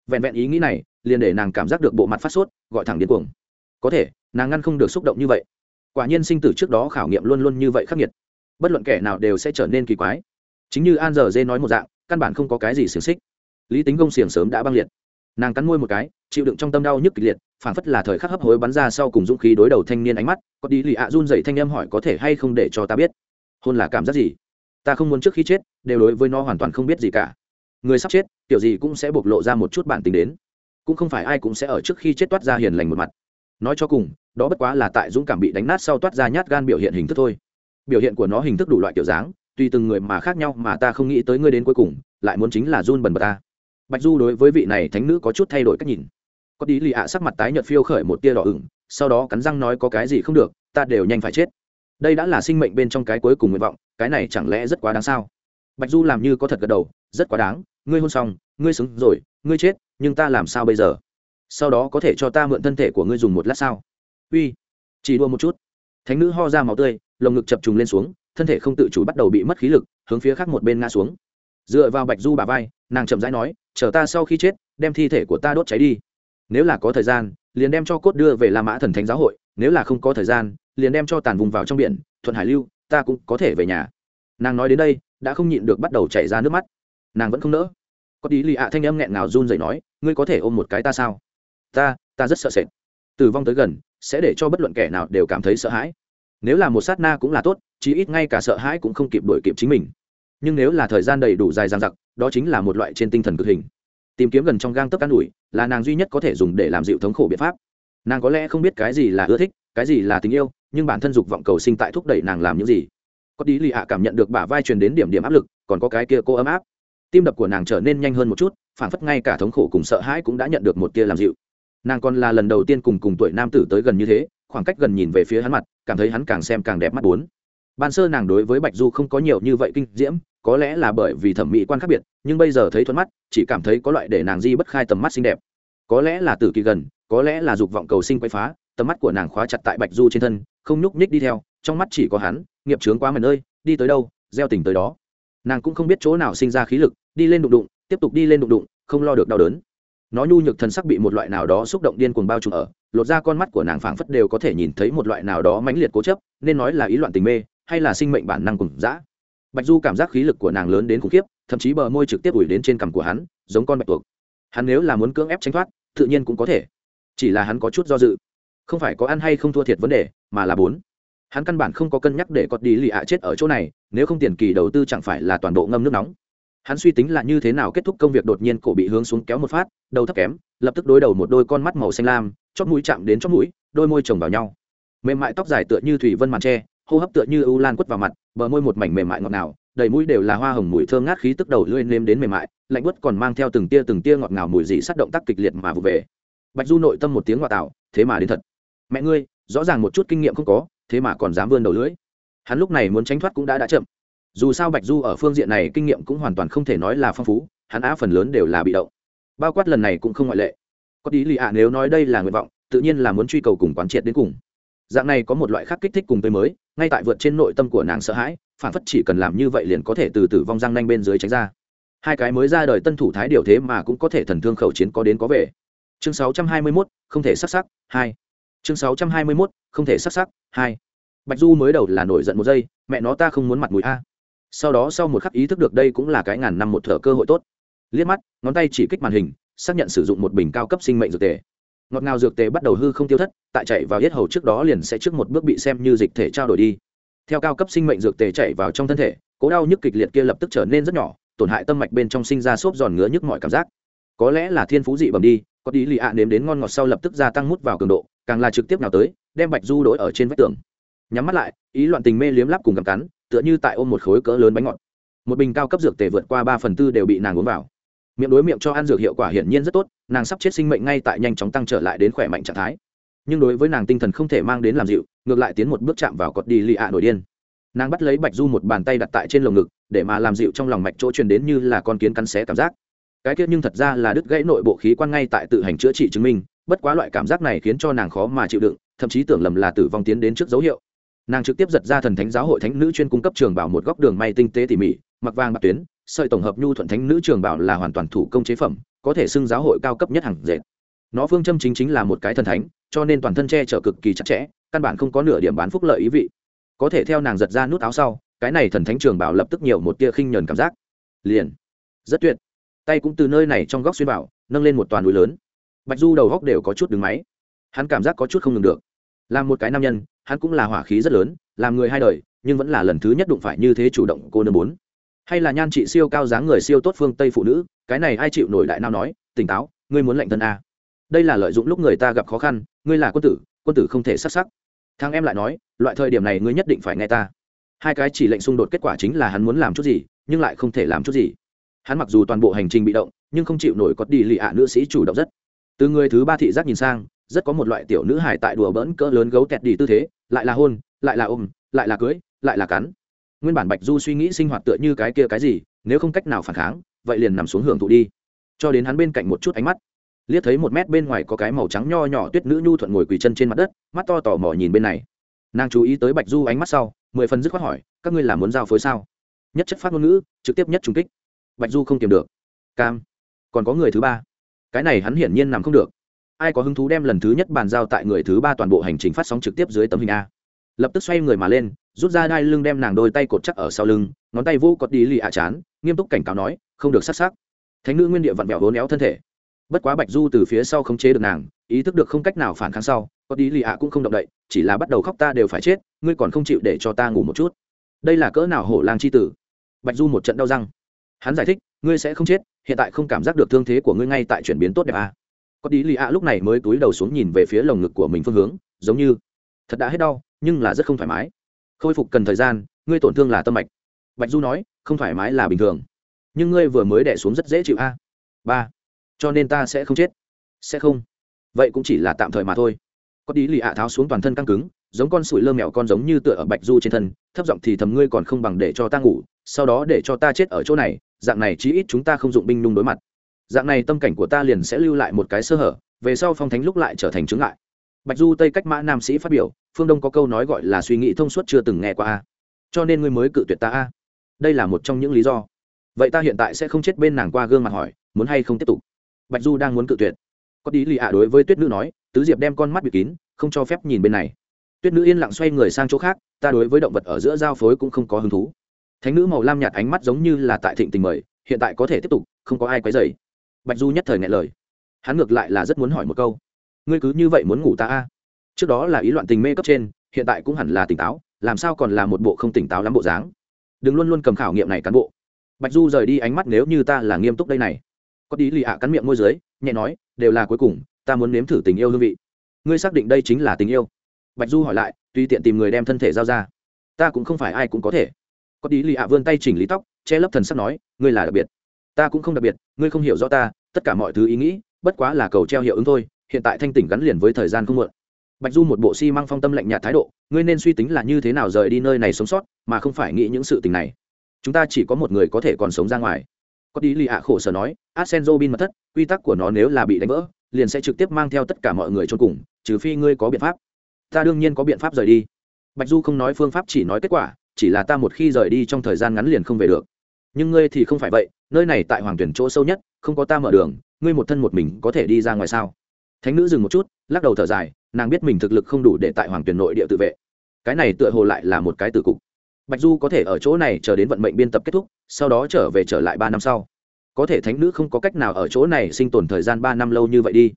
Vẹn vẹn ý nghĩ này, liền để nàng cảm giác được bộ mặt phát sốt, gọi thẳng điên cuồng. Có thể, nàng ngăn không được xúc động như vậy. Quả nhiên sinh tử trước đó khảo nghiệm luôn luôn như vậy khắc nghiệt. Bất luận kẻ nào đều sẽ trở nên kỳ quái. Chính như an giờ dê nói một dạng căn bản không có cái gì xiềng xích. Lý tính công xiềng sớm đã băng liệt. Nàng cắn môi một cái, chịu đựng trong tâm đau nhức kịch liệt phản phất là thời khắc hấp hối bắn ra sau cùng dũng khí đối đầu thanh niên ánh mắt. Có đi lì ạ run dậy thanh âm hỏi có thể hay không để cho ta biết. Hôn là cảm giác gì? Ta không muốn trước khi chết, đều đối với nó hoàn toàn không biết gì cả. Người sắp chết, kiểu gì cũng sẽ bộc lộ ra một chút bản tính đến. Cũng không phải ai cũng sẽ ở trước khi chết toát ra hiền lành một mặt. Nói cho cùng, đó bất quá là tại dũng cảm bị đánh nát sau toát ra nhát gan biểu hiện hình thức thôi. Biểu hiện của nó hình thức đủ loại kiểu dáng tùy từng người mà khác nhau mà ta không nghĩ tới ngươi đến cuối cùng, lại muốn chính là run bần bật ta. Bạch du đối với vị này thánh nữ có chút thay đổi cách nhìn. Có tí lì ạ sắc mặt tái nhợt phiêu khởi một tia đỏ ửng, sau đó cắn răng nói có cái gì không được, ta đều nhanh phải chết. Đây đã là sinh mệnh bên trong cái cuối cùng nguyện vọng, cái này chẳng lẽ rất quá đáng sao? Bạch du làm như có thật gật đầu, rất quá đáng, ngươi hôn xong, ngươi xứng rồi, ngươi chết, nhưng ta làm sao bây giờ? Sau đó có thể cho ta mượn thân thể của ngươi dùng một lát sao? Uy, chỉ đua một chút. Thánh nữ ho ra màu tươi, lồng ngực chập trùng lên xuống thân thể không tự chủ bắt đầu bị mất khí lực, hướng phía khác một bên ngã xuống. Dựa vào bạch du bà vai, nàng chậm rãi nói, chờ ta sau khi chết, đem thi thể của ta đốt cháy đi. Nếu là có thời gian, liền đem cho cốt đưa về la mã thần thánh giáo hội, nếu là không có thời gian, liền đem cho tàn vùng vào trong biển, thuận hải lưu, ta cũng có thể về nhà. Nàng nói đến đây, đã không nhịn được bắt đầu chảy ra nước mắt. Nàng vẫn không nỡ. Có tí lì ạ thanh âm nghẹn ngào run rẩy nói, ngươi có thể ôm một cái ta sao? Ta ta rất sợ sệt. Tử vong tới gần, sẽ để cho bất luận kẻ nào đều cảm thấy sợ hãi. Nếu là một sát na cũng là tốt chí ít ngay cả sợ hãi cũng không kịp đổi kịp chính mình. Nhưng nếu là thời gian đầy đủ dài dằng dặc, đó chính là một loại trên tinh thần cực hình. Tìm kiếm gần trong gang tấc an ủi là nàng duy nhất có thể dùng để làm dịu thống khổ biện pháp. Nàng có lẽ không biết cái gì là ưa thích, cái gì là tình yêu, nhưng bản thân dục vọng cầu sinh tại thúc đẩy nàng làm những gì. Có tí lì ạ cảm nhận được bả vai truyền đến điểm điểm áp lực, còn có cái kia cô ấm áp. Tim đập của nàng trở nên nhanh hơn một chút phản phất ngay cả thống khổ cùng sợ hãi cũng đã nhận được một tia làm dịu. Nàng còn là lần đầu tiên cùng cùng tuổi nam tử tới gần như thế, khoảng cách gần nhìn về phía hắn mặt, cảm thấy hắn càng xem càng đẹp mắt bốn ban sơ nàng đối với bạch du không có nhiều như vậy kinh diễm, có lẽ là bởi vì thẩm mỹ quan khác biệt, nhưng bây giờ thấy thuận mắt, chỉ cảm thấy có loại để nàng di bất khai tầm mắt xinh đẹp. Có lẽ là tử kỳ gần, có lẽ là dục vọng cầu sinh quay phá, tầm mắt của nàng khóa chặt tại bạch du trên thân, không nhúc nhích đi theo, trong mắt chỉ có hắn, nghiệp trướng quá mần ơi đi tới đâu, gieo tình tới đó. Nàng cũng không biết chỗ nào sinh ra khí lực, đi lên đụng đụng, tiếp tục đi lên đụng đụng, không lo được đau đớn. Nó nhu nhược thần sắc bị một loại nào đó xúc động điên cuồng bao trùm ở, lột ra con mắt của nàng phảng phất đều có thể nhìn thấy một loại nào đó mãnh liệt cố chấp, nên nói là ý loạn tình mê hay là sinh mệnh bản năng cùng dã. Bạch du cảm giác khí lực của nàng lớn đến khủng khiếp, thậm chí bờ môi trực tiếp ủi đến trên cằm của hắn, giống con bạch tuộc. Hắn nếu là muốn cưỡng ép tránh thoát, tự nhiên cũng có thể. Chỉ là hắn có chút do dự. Không phải có ăn hay không thua thiệt vấn đề, mà là bốn. Hắn căn bản không có cân nhắc để cọt đi lì ạ chết ở chỗ này, nếu không tiền kỳ đầu tư chẳng phải là toàn bộ ngâm nước nóng. Hắn suy tính là như thế nào kết thúc công việc đột nhiên cổ bị hướng xuống kéo một phát, đầu thấp kém, lập tức đối đầu một đôi con mắt màu xanh lam chót mũi chạm đến chót mũi, đôi môi chồng vào nhau. Mềm mại tóc dài tựa như thủy vân màn tre hô hấp tựa như ưu lan quất vào mặt, bờ môi một mảnh mềm mại ngọt ngào, đầy mũi đều là hoa hồng mùi thơm ngát khí tức đầu lưỡi nêm đến mềm mại, lạnh quất còn mang theo từng tia từng tia ngọt ngào mùi dị sắt động tác kịch liệt mà vụ về. Bạch du nội tâm một tiếng ngoại tạo, thế mà đến thật. Mẹ ngươi, rõ ràng một chút kinh nghiệm không có, thế mà còn dám vươn đầu lưỡi. Hắn lúc này muốn tránh thoát cũng đã đã chậm. Dù sao bạch du ở phương diện này kinh nghiệm cũng hoàn toàn không thể nói là phong phú, hắn á phần lớn đều là bị động. Bao quát lần này cũng không ngoại lệ. Có tí lì ạ, nếu nói đây là nguyện vọng, tự nhiên là muốn truy cầu cùng quán triệt đến cùng. Dạng này có một loại khác kích thích cùng tới mới ngay tại vượt trên nội tâm của nàng sợ hãi phản phất chỉ cần làm như vậy liền có thể từ tử vong răng nanh bên dưới tránh ra. Hai cái mới ra đời tân thủ thái điều thế mà cũng có thể thần thương khẩu chiến có đến có về. Chương 621, không thể sắc sắc hai. Chương 621, không thể sắc sắc hai. Bạch du mới đầu là nổi giận một giây mẹ nó ta không muốn mặt mũi a. Sau đó sau một khắc ý thức được đây cũng là cái ngàn năm một thở cơ hội tốt. Liếc mắt ngón tay chỉ kích màn hình xác nhận sử dụng một bình cao cấp sinh mệnh dược tề ngọt ngào dược tề bắt đầu hư không tiêu thất, tại chạy vào yết hầu trước đó liền sẽ trước một bước bị xem như dịch thể trao đổi đi. Theo cao cấp sinh mệnh dược tề chạy vào trong thân thể, cố đau nhức kịch liệt kia lập tức trở nên rất nhỏ, tổn hại tâm mạch bên trong sinh ra xốp giòn ngứa nhức mọi cảm giác. Có lẽ là thiên phú dị bẩm đi, có đi lì ạ nếm đến ngon ngọt sau lập tức gia tăng mút vào cường độ, càng là trực tiếp nào tới, đem bạch du đỗi ở trên vách tường. Nhắm mắt lại, ý loạn tình mê liếm lắp cùng cầm cắn, tựa như tại ôm một khối cỡ lớn bánh ngọt. Một bình cao cấp dược tề vượt qua ba phần tư đều bị nàng uống vào miệng đối miệng cho ăn dược hiệu quả hiển nhiên rất tốt, nàng sắp chết sinh mệnh ngay tại nhanh chóng tăng trở lại đến khỏe mạnh trạng thái. Nhưng đối với nàng tinh thần không thể mang đến làm dịu, ngược lại tiến một bước chạm vào cọt đi lì ạ nổi điên. Nàng bắt lấy bạch du một bàn tay đặt tại trên lồng ngực, để mà làm dịu trong lòng mạch chỗ truyền đến như là con kiến cắn xé cảm giác. Cái kia nhưng thật ra là đứt gãy nội bộ khí quan ngay tại tự hành chữa trị chứng minh, bất quá loại cảm giác này khiến cho nàng khó mà chịu đựng, thậm chí tưởng lầm là tử vong tiến đến trước dấu hiệu. Nàng trực tiếp giật ra thần thánh giáo hội thánh nữ chuyên cung cấp trường bảo một góc đường may tinh tế tỉ mỉ, mặc vàng bạc tuyến sợi tổng hợp nhu thuận thánh nữ trường bảo là hoàn toàn thủ công chế phẩm, có thể xưng giáo hội cao cấp nhất hàng dệt. Nó phương châm chính chính là một cái thần thánh, cho nên toàn thân che chở cực kỳ chặt chẽ, căn bản không có nửa điểm bán phúc lợi ý vị. Có thể theo nàng giật ra nút áo sau, cái này thần thánh trường bảo lập tức nhiều một tia khinh nhờn cảm giác. Liền. Rất tuyệt. Tay cũng từ nơi này trong góc xuyên bảo nâng lên một toàn núi lớn. Bạch du đầu góc đều có chút đứng máy. Hắn cảm giác có chút không ngừng được. Làm một cái nam nhân, hắn cũng là hỏa khí rất lớn, làm người hai đời, nhưng vẫn là lần thứ nhất đụng phải như thế chủ động cô nương bốn hay là nhan trị siêu cao dáng người siêu tốt phương tây phụ nữ, cái này ai chịu nổi đại nào nói, tỉnh táo, ngươi muốn lệnh thân a. Đây là lợi dụng lúc người ta gặp khó khăn, ngươi là quân tử quân tử không thể sắc sắc. Thằng em lại nói, loại thời điểm này ngươi nhất định phải nghe ta. Hai cái chỉ lệnh xung đột kết quả chính là hắn muốn làm chút gì, nhưng lại không thể làm chút gì. Hắn mặc dù toàn bộ hành trình bị động, nhưng không chịu nổi có đi lì ạ nữ sĩ chủ động rất. Từ người thứ ba thị giác nhìn sang, rất có một loại tiểu nữ hài tại đùa bỡn cỡ lớn gấu kẹt đi tư thế, lại là hôn, lại là ôm, lại là cưới, lại là cắn nguyên bản bạch du suy nghĩ sinh hoạt tựa như cái kia cái gì, nếu không cách nào phản kháng, vậy liền nằm xuống hưởng thụ đi. Cho đến hắn bên cạnh một chút ánh mắt, liếc thấy một mét bên ngoài có cái màu trắng nho nhỏ tuyết nữ nhu thuận ngồi quỳ chân trên mặt đất, mắt to tò mò nhìn bên này. Nàng chú ý tới bạch du ánh mắt sau, mười phần dứt khoát hỏi, các ngươi làm muốn giao phối sao? Nhất chất phát ngôn ngữ, trực tiếp nhất trung kích. Bạch du không kiềm được. Cam, còn có người thứ ba. Cái này hắn hiển nhiên nằm không được. Ai có hứng thú đem lần thứ nhất bàn giao tại người thứ ba toàn bộ hành trình phát sóng trực tiếp dưới tấm hình a? Lập tức xoay người mà lên, rút ra đai lưng đem nàng đôi tay cột chắc ở sau lưng, ngón tay vô cọt đi lì ạ chán, nghiêm túc cảnh cáo nói, không được sát sắc thánh nữ nguyên địa vặn vẹo hố néo thân thể. Bất quá bạch du từ phía sau không chế được nàng, ý thức được không cách nào phản kháng sau có đi lì ạ cũng không động đậy, chỉ là bắt đầu khóc ta đều phải chết, ngươi còn không chịu để cho ta ngủ một chút. Đây là cỡ nào hổ lang c h i tử? Bạch du một trận đau răng. Hắn giải thích, ngươi sẽ không chết, hiện tại không cảm giác được thương thế của ngươi ngay tại chuyển biến tốt đẹp à. có đi lì ạ lúc này mới túi đầu xuống nhìn về phía lồng ngực của mình phương hướng, giống như thật đã hết đau nhưng là rất không thoải mái. Khôi phục cần thời gian, ngươi tổn thương là tâm mạch. Bạch du nói, không thoải mái là bình thường. Nhưng ngươi vừa mới đẻ xuống rất dễ chịu a. Ba. Cho nên ta sẽ không chết. Sẽ không. Vậy cũng chỉ là tạm thời mà thôi. Có tí lì ạ tháo xuống toàn thân căng cứng, giống con sủi lơ mèo con giống như tựa ở bạch du trên thân, thấp giọng thì thầm ngươi còn không bằng để cho ta ngủ, sau đó để cho ta chết ở chỗ này, dạng này chí ít chúng ta không dụng binh nung đối mặt. Dạng này tâm cảnh của ta liền sẽ lưu lại một cái sơ hở, về sau phong thánh lúc lại trở thành chứng lại bạch du tây cách mã nam sĩ phát biểu, phương đông có câu nói gọi là suy nghĩ thông suốt chưa từng nghe qua a. Cho nên ngươi mới cự tuyệt ta a. Đây là một trong những lý do. Vậy ta hiện tại sẽ không chết bên nàng qua gương mặt hỏi, muốn hay không tiếp tục? Bạch du đang muốn cự tuyệt. Có tí lì ạ đối với tuyết nữ nói, tứ diệp đem con mắt bịt kín, không cho phép nhìn bên này. Tuyết nữ yên lặng xoay người sang chỗ khác, ta đối với động vật ở giữa giao phối cũng không có hứng thú. Thánh nữ màu lam nhạt ánh mắt giống như là tại thịnh tình mời, hiện tại có thể tiếp tục, không có ai quấy dày bạch du nhất thời ngại lời. Hắn ngược lại là rất muốn hỏi một câu ngươi cứ như vậy muốn ngủ ta a? Trước đó là ý loạn tình mê cấp trên, hiện tại cũng hẳn là tỉnh táo, làm sao còn là một bộ không tỉnh táo lắm bộ dáng? Đừng luôn luôn cầm khảo nghiệm này cán bộ. Bạch du rời đi ánh mắt nếu như ta là nghiêm túc đây này. Có tí lì ạ cắn miệng môi dưới, nhẹ nói, đều là cuối cùng, ta muốn nếm thử tình yêu hương vị. Ngươi xác định đây chính là tình yêu? Bạch du hỏi lại, tùy tiện tìm người đem thân thể giao ra. Ta cũng không phải ai cũng có thể. Có tí lì ạ vươn tay chỉnh lý tóc, che lấp thần sắc nói, ngươi là đặc biệt. Ta cũng không đặc biệt, ngươi không hiểu rõ ta, tất cả mọi thứ ý nghĩ, bất quá là cầu treo hiệu ứng thôi hiện tại thanh tỉnh gắn liền với thời gian không muộn. Bạch du một bộ xi、si、măng phong tâm lạnh nhạt thái độ, ngươi nên suy tính là như thế nào rời đi nơi này sống sót, mà không phải nghĩ những sự tình này. Chúng ta chỉ có một người có thể còn sống ra ngoài. Có đi lì ạ khổ sở nói arsenzo bin mật thất, quy tắc của nó nếu là bị đánh vỡ, liền sẽ trực tiếp mang theo tất cả mọi người cho cùng, trừ phi ngươi có biện pháp. Ta đương nhiên có biện pháp rời đi. Bạch du không nói phương pháp, chỉ nói kết quả, chỉ là ta một khi rời đi trong thời gian ngắn liền không về được. Nhưng ngươi thì không phải vậy, nơi này tại hoàng tuyển chỗ sâu nhất, không có ta mở đường, ngươi một thân một mình có thể đi ra ngoài sao? Thánh nữ dừng một chút, lắc đầu thở dài, nàng biết mình thực lực không đủ để tại hoàng tuyển nội địa tự vệ. Cái này tựa hồ lại là một cái tử cục. Bạch du có thể ở chỗ này chờ đến vận mệnh biên tập kết thúc, sau đó trở về trở lại ba năm sau. Có thể thánh nữ không có cách nào ở chỗ này sinh tồn thời gian ba năm lâu như vậy đi.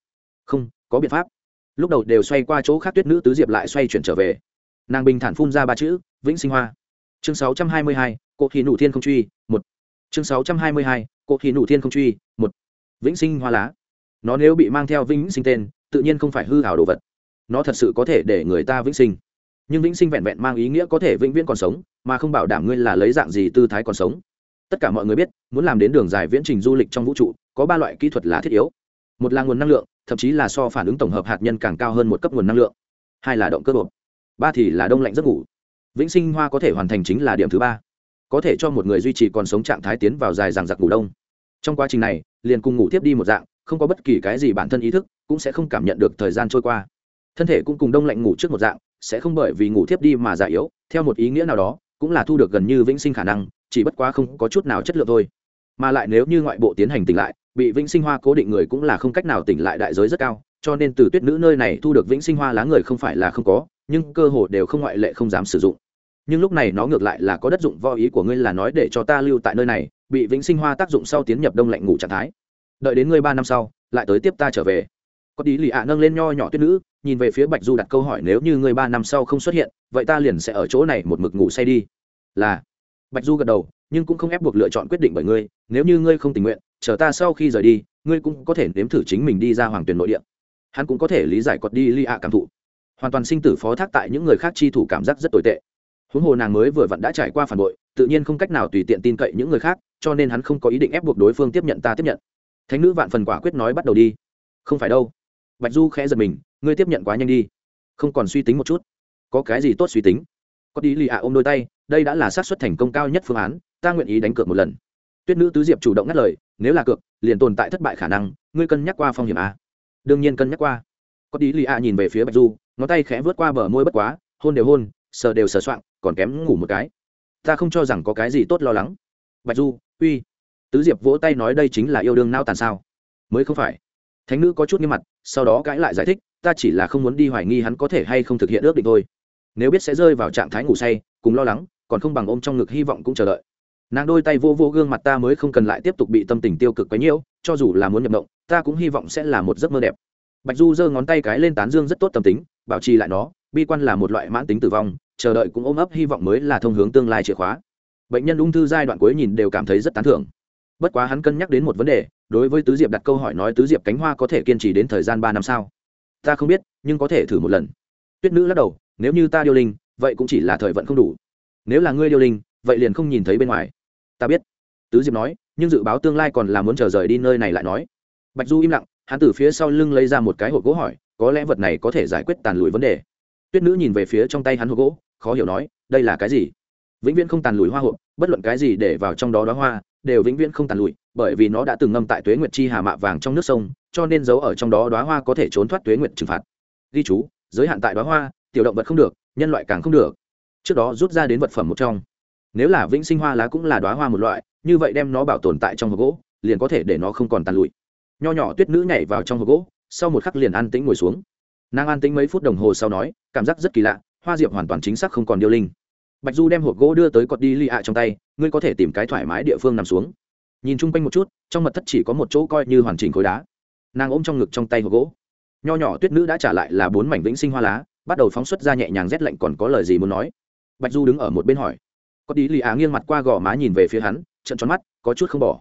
Không, có biện pháp. Lúc đầu đều xoay qua chỗ khác tuyết nữ tứ diệp lại xoay chuyển trở về. Nàng bình thản phun ra ba chữ, vĩnh sinh hoa. Chương sáu trăm hai mươi hai cộ khí nụ thiên không truy, một. Chương sáu trăm hai mươi hai cộ khí nụ thiên không truy, một. Vĩnh sinh hoa lá nó nếu bị mang theo vĩnh sinh tên, tự nhiên không phải hư hảo đồ vật. Nó thật sự có thể để người ta vĩnh sinh. Nhưng vĩnh sinh vẹn vẹn mang ý nghĩa có thể vĩnh viễn còn sống, mà không bảo đảm ngươi là lấy dạng gì tư thái còn sống. Tất cả mọi người biết, muốn làm đến đường dài viễn trình du lịch trong vũ trụ, có ba loại kỹ thuật là thiết yếu. Một là nguồn năng lượng, thậm chí là so phản ứng tổng hợp hạt nhân càng cao hơn một cấp nguồn năng lượng. Hai là động cơ bột ba thì là đông lạnh giấc ngủ. Vĩnh sinh hoa có thể hoàn thành chính là điểm thứ ba. Có thể cho một người duy trì còn sống trạng thái tiến vào dài dằng giặc ngủ đông. Trong quá trình này, liền cùng ngủ tiếp đi một dạng không có bất kỳ cái gì bản thân ý thức, cũng sẽ không cảm nhận được thời gian trôi qua. Thân thể cũng cùng đông lạnh ngủ trước một dạng, sẽ không bởi vì ngủ thiếp đi mà già yếu, theo một ý nghĩa nào đó, cũng là thu được gần như vĩnh sinh khả năng, chỉ bất quá không có chút nào chất lượng thôi. Mà lại nếu như ngoại bộ tiến hành tỉnh lại, bị vĩnh sinh hoa cố định người cũng là không cách nào tỉnh lại đại giới rất cao, cho nên từ tuyết nữ nơi này thu được vĩnh sinh hoa lá người không phải là không có, nhưng cơ hồ đều không ngoại lệ không dám sử dụng. Nhưng lúc này nó ngược lại là có đất dụng vo ý của ngươi là nói để cho ta lưu tại nơi này, bị vĩnh sinh hoa tác dụng sau tiến nhập đông lạnh ngủ trạng thái đợi đến ngươi ba năm sau, lại tới tiếp ta trở về. Có tí lì ạ nâng lên nho nhỏ tuyết nữ, nhìn về phía bạch du đặt câu hỏi nếu như ngươi ba năm sau không xuất hiện, vậy ta liền sẽ ở chỗ này một mực ngủ say đi. Là. Bạch du gật đầu, nhưng cũng không ép buộc lựa chọn quyết định bởi ngươi, nếu như ngươi không tình nguyện, chờ ta sau khi rời đi, ngươi cũng có thể nếm thử chính mình đi ra hoàng tuyển nội địa. Hắn cũng có thể lý giải cọt đi li ạ cảm thụ. Hoàn toàn sinh tử phó thác tại những người khác chi thủ cảm giác rất tồi tệ. Huống hồ nàng mới vừa vặn đã trải qua phản bội, tự nhiên không cách nào tùy tiện tin cậy những người khác, cho nên hắn không có ý định ép buộc đối phương tiếp nhận ta tiếp nhận thánh nữ vạn phần quả quyết nói bắt đầu đi. Không phải đâu. Bạch du khẽ giật mình, ngươi tiếp nhận quá nhanh đi. Không còn suy tính một chút. Có cái gì tốt suy tính? Có đi lì ạ ôm đôi tay, đây đã là xác suất thành công cao nhất phương án, ta nguyện ý đánh cược một lần. Tuyết nữ tứ diệp chủ động ngắt lời, nếu là cược, liền tồn tại thất bại khả năng, ngươi cân nhắc qua phong hiểm a. Đương nhiên cân nhắc qua. Có đi lì ạ nhìn về phía bạch du, ngón tay khẽ vớt qua bờ môi bất quá, hôn đều hôn, sờ đều sờ soạng, còn kém ngủ một cái. Ta không cho rằng có cái gì tốt lo lắng. Bạch du, uy tứ diệp vỗ tay nói đây chính là yêu đương nao tàn sao? Mới không phải. Thánh nữ có chút nghiêm mặt, sau đó cãi lại giải thích, ta chỉ là không muốn đi hoài nghi hắn có thể hay không thực hiện ước định thôi. Nếu biết sẽ rơi vào trạng thái ngủ say, cùng lo lắng, còn không bằng ôm trong ngực hy vọng cũng chờ đợi. Nàng đôi tay vô vô gương mặt ta mới không cần lại tiếp tục bị tâm tình tiêu cực quấy nhiễu, cho dù là muốn nhập động, ta cũng hy vọng sẽ là một giấc mơ đẹp. Bạch du giơ ngón tay cái lên tán dương rất tốt tâm tính, bảo trì lại nó, bi quan là một loại mãn tính tử vong, chờ đợi cũng ôm ấp hy vọng mới là thông hướng tương lai chìa khóa. Bệnh nhân ung thư giai đoạn cuối nhìn đều cảm thấy rất tán thưởng bất quá hắn cân nhắc đến một vấn đề, đối với tứ diệp đặt câu hỏi nói tứ diệp cánh hoa có thể kiên trì đến thời gian ba năm sao? Ta không biết, nhưng có thể thử một lần. Tuyết nữ lắc đầu, nếu như ta điêu linh, vậy cũng chỉ là thời vận không đủ. Nếu là ngươi điêu linh, vậy liền không nhìn thấy bên ngoài. Ta biết. Tứ diệp nói, nhưng dự báo tương lai còn là muốn chờ rời đi nơi này lại nói. Bạch du im lặng, hắn từ phía sau lưng lấy ra một cái hộp gỗ hỏi, có lẽ vật này có thể giải quyết tàn lùi vấn đề. Tuyết nữ nhìn về phía trong tay hắn hộp gỗ, khó hiểu nói, đây là cái gì? Vĩnh viễn không tàn lùi hoa hộp, bất luận cái gì để vào trong đó đó hoa đều vĩnh viễn không tàn lụi, bởi vì nó đã từng ngâm tại tuế nguyệt chi hà mạ vàng trong nước sông, cho nên giấu ở trong đó đoá hoa có thể trốn thoát tuế nguyệt trừng phạt. Ghi chú, giới hạn tại đoá hoa, tiểu động vật không được, nhân loại càng không được. Trước đó rút ra đến vật phẩm một trong. Nếu là vĩnh sinh hoa lá cũng là đoá hoa một loại, như vậy đem nó bảo tồn tại trong hộp gỗ, liền có thể để nó không còn tàn lụi. Nho nhỏ tuyết nữ nhảy vào trong hộp gỗ, sau một khắc liền an tĩnh ngồi xuống. Nàng an tĩnh mấy phút đồng hồ sau nói, cảm giác rất kỳ lạ, hoa diệp hoàn toàn chính xác không còn điêu linh bạch du đem hộp gỗ đưa tới cọt đi li ạ trong tay, ngươi có thể tìm cái thoải mái địa phương nằm xuống. Nhìn chung quanh một chút, trong mật thất chỉ có một chỗ coi như hoàn chỉnh khối đá. Nàng ôm trong ngực trong tay hộp gỗ. Nho nhỏ tuyết nữ đã trả lại là bốn mảnh vĩnh sinh hoa lá, bắt đầu phóng xuất ra nhẹ nhàng rét lạnh còn có lời gì muốn nói. Bạch du đứng ở một bên hỏi. Có đi lì á nghiêng mặt qua gò má nhìn về phía hắn trận tròn mắt, có chút không bỏ.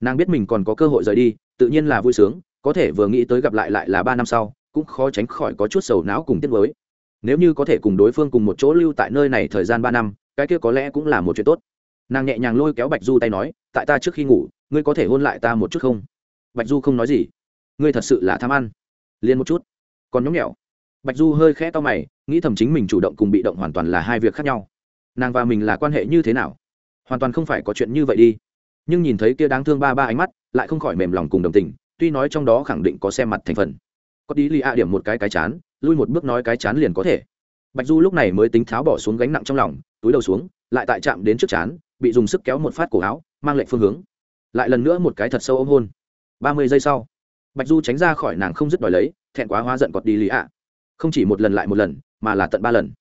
Nàng biết mình còn có cơ hội rời đi, tự nhiên là vui sướng, có thể vừa nghĩ tới gặp lại lại là ba năm sau, cũng khó tránh khỏi có chút sầu não cùng tiết mới nếu như có thể cùng đối phương cùng một chỗ lưu tại nơi này thời gian ba năm, cái kia có lẽ cũng là một chuyện tốt. Nàng nhẹ nhàng lôi kéo bạch du tay nói, tại ta trước khi ngủ, ngươi có thể hôn lại ta một chút không? Bạch du không nói gì. Ngươi thật sự là tham ăn. Liền một chút. Còn nhóng nhẽo. Bạch du hơi khẽ to mày, nghĩ thầm chính mình chủ động cùng bị động hoàn toàn là hai việc khác nhau. Nàng và mình là quan hệ như thế nào? Hoàn toàn không phải có chuyện như vậy đi. Nhưng nhìn thấy kia đáng thương ba ba ánh mắt, lại không khỏi mềm lòng cùng đồng tình, tuy nói trong đó khẳng định có xem mặt thành phần. Có đi lì a điểm một cái cái chán lui một bước nói cái chán liền có thể. Bạch du lúc này mới tính tháo bỏ xuống gánh nặng trong lòng, túi đầu xuống, lại tại chạm đến trước chán, bị dùng sức kéo một phát cổ áo, mang lệnh phương hướng. Lại lần nữa một cái thật sâu ôm hôn. Ba mươi giây sau, bạch du tránh ra khỏi nàng không dứt đòi lấy, thẹn quá hóa giận cọt đi lì ạ. Không chỉ một lần lại một lần, mà là tận ba lần.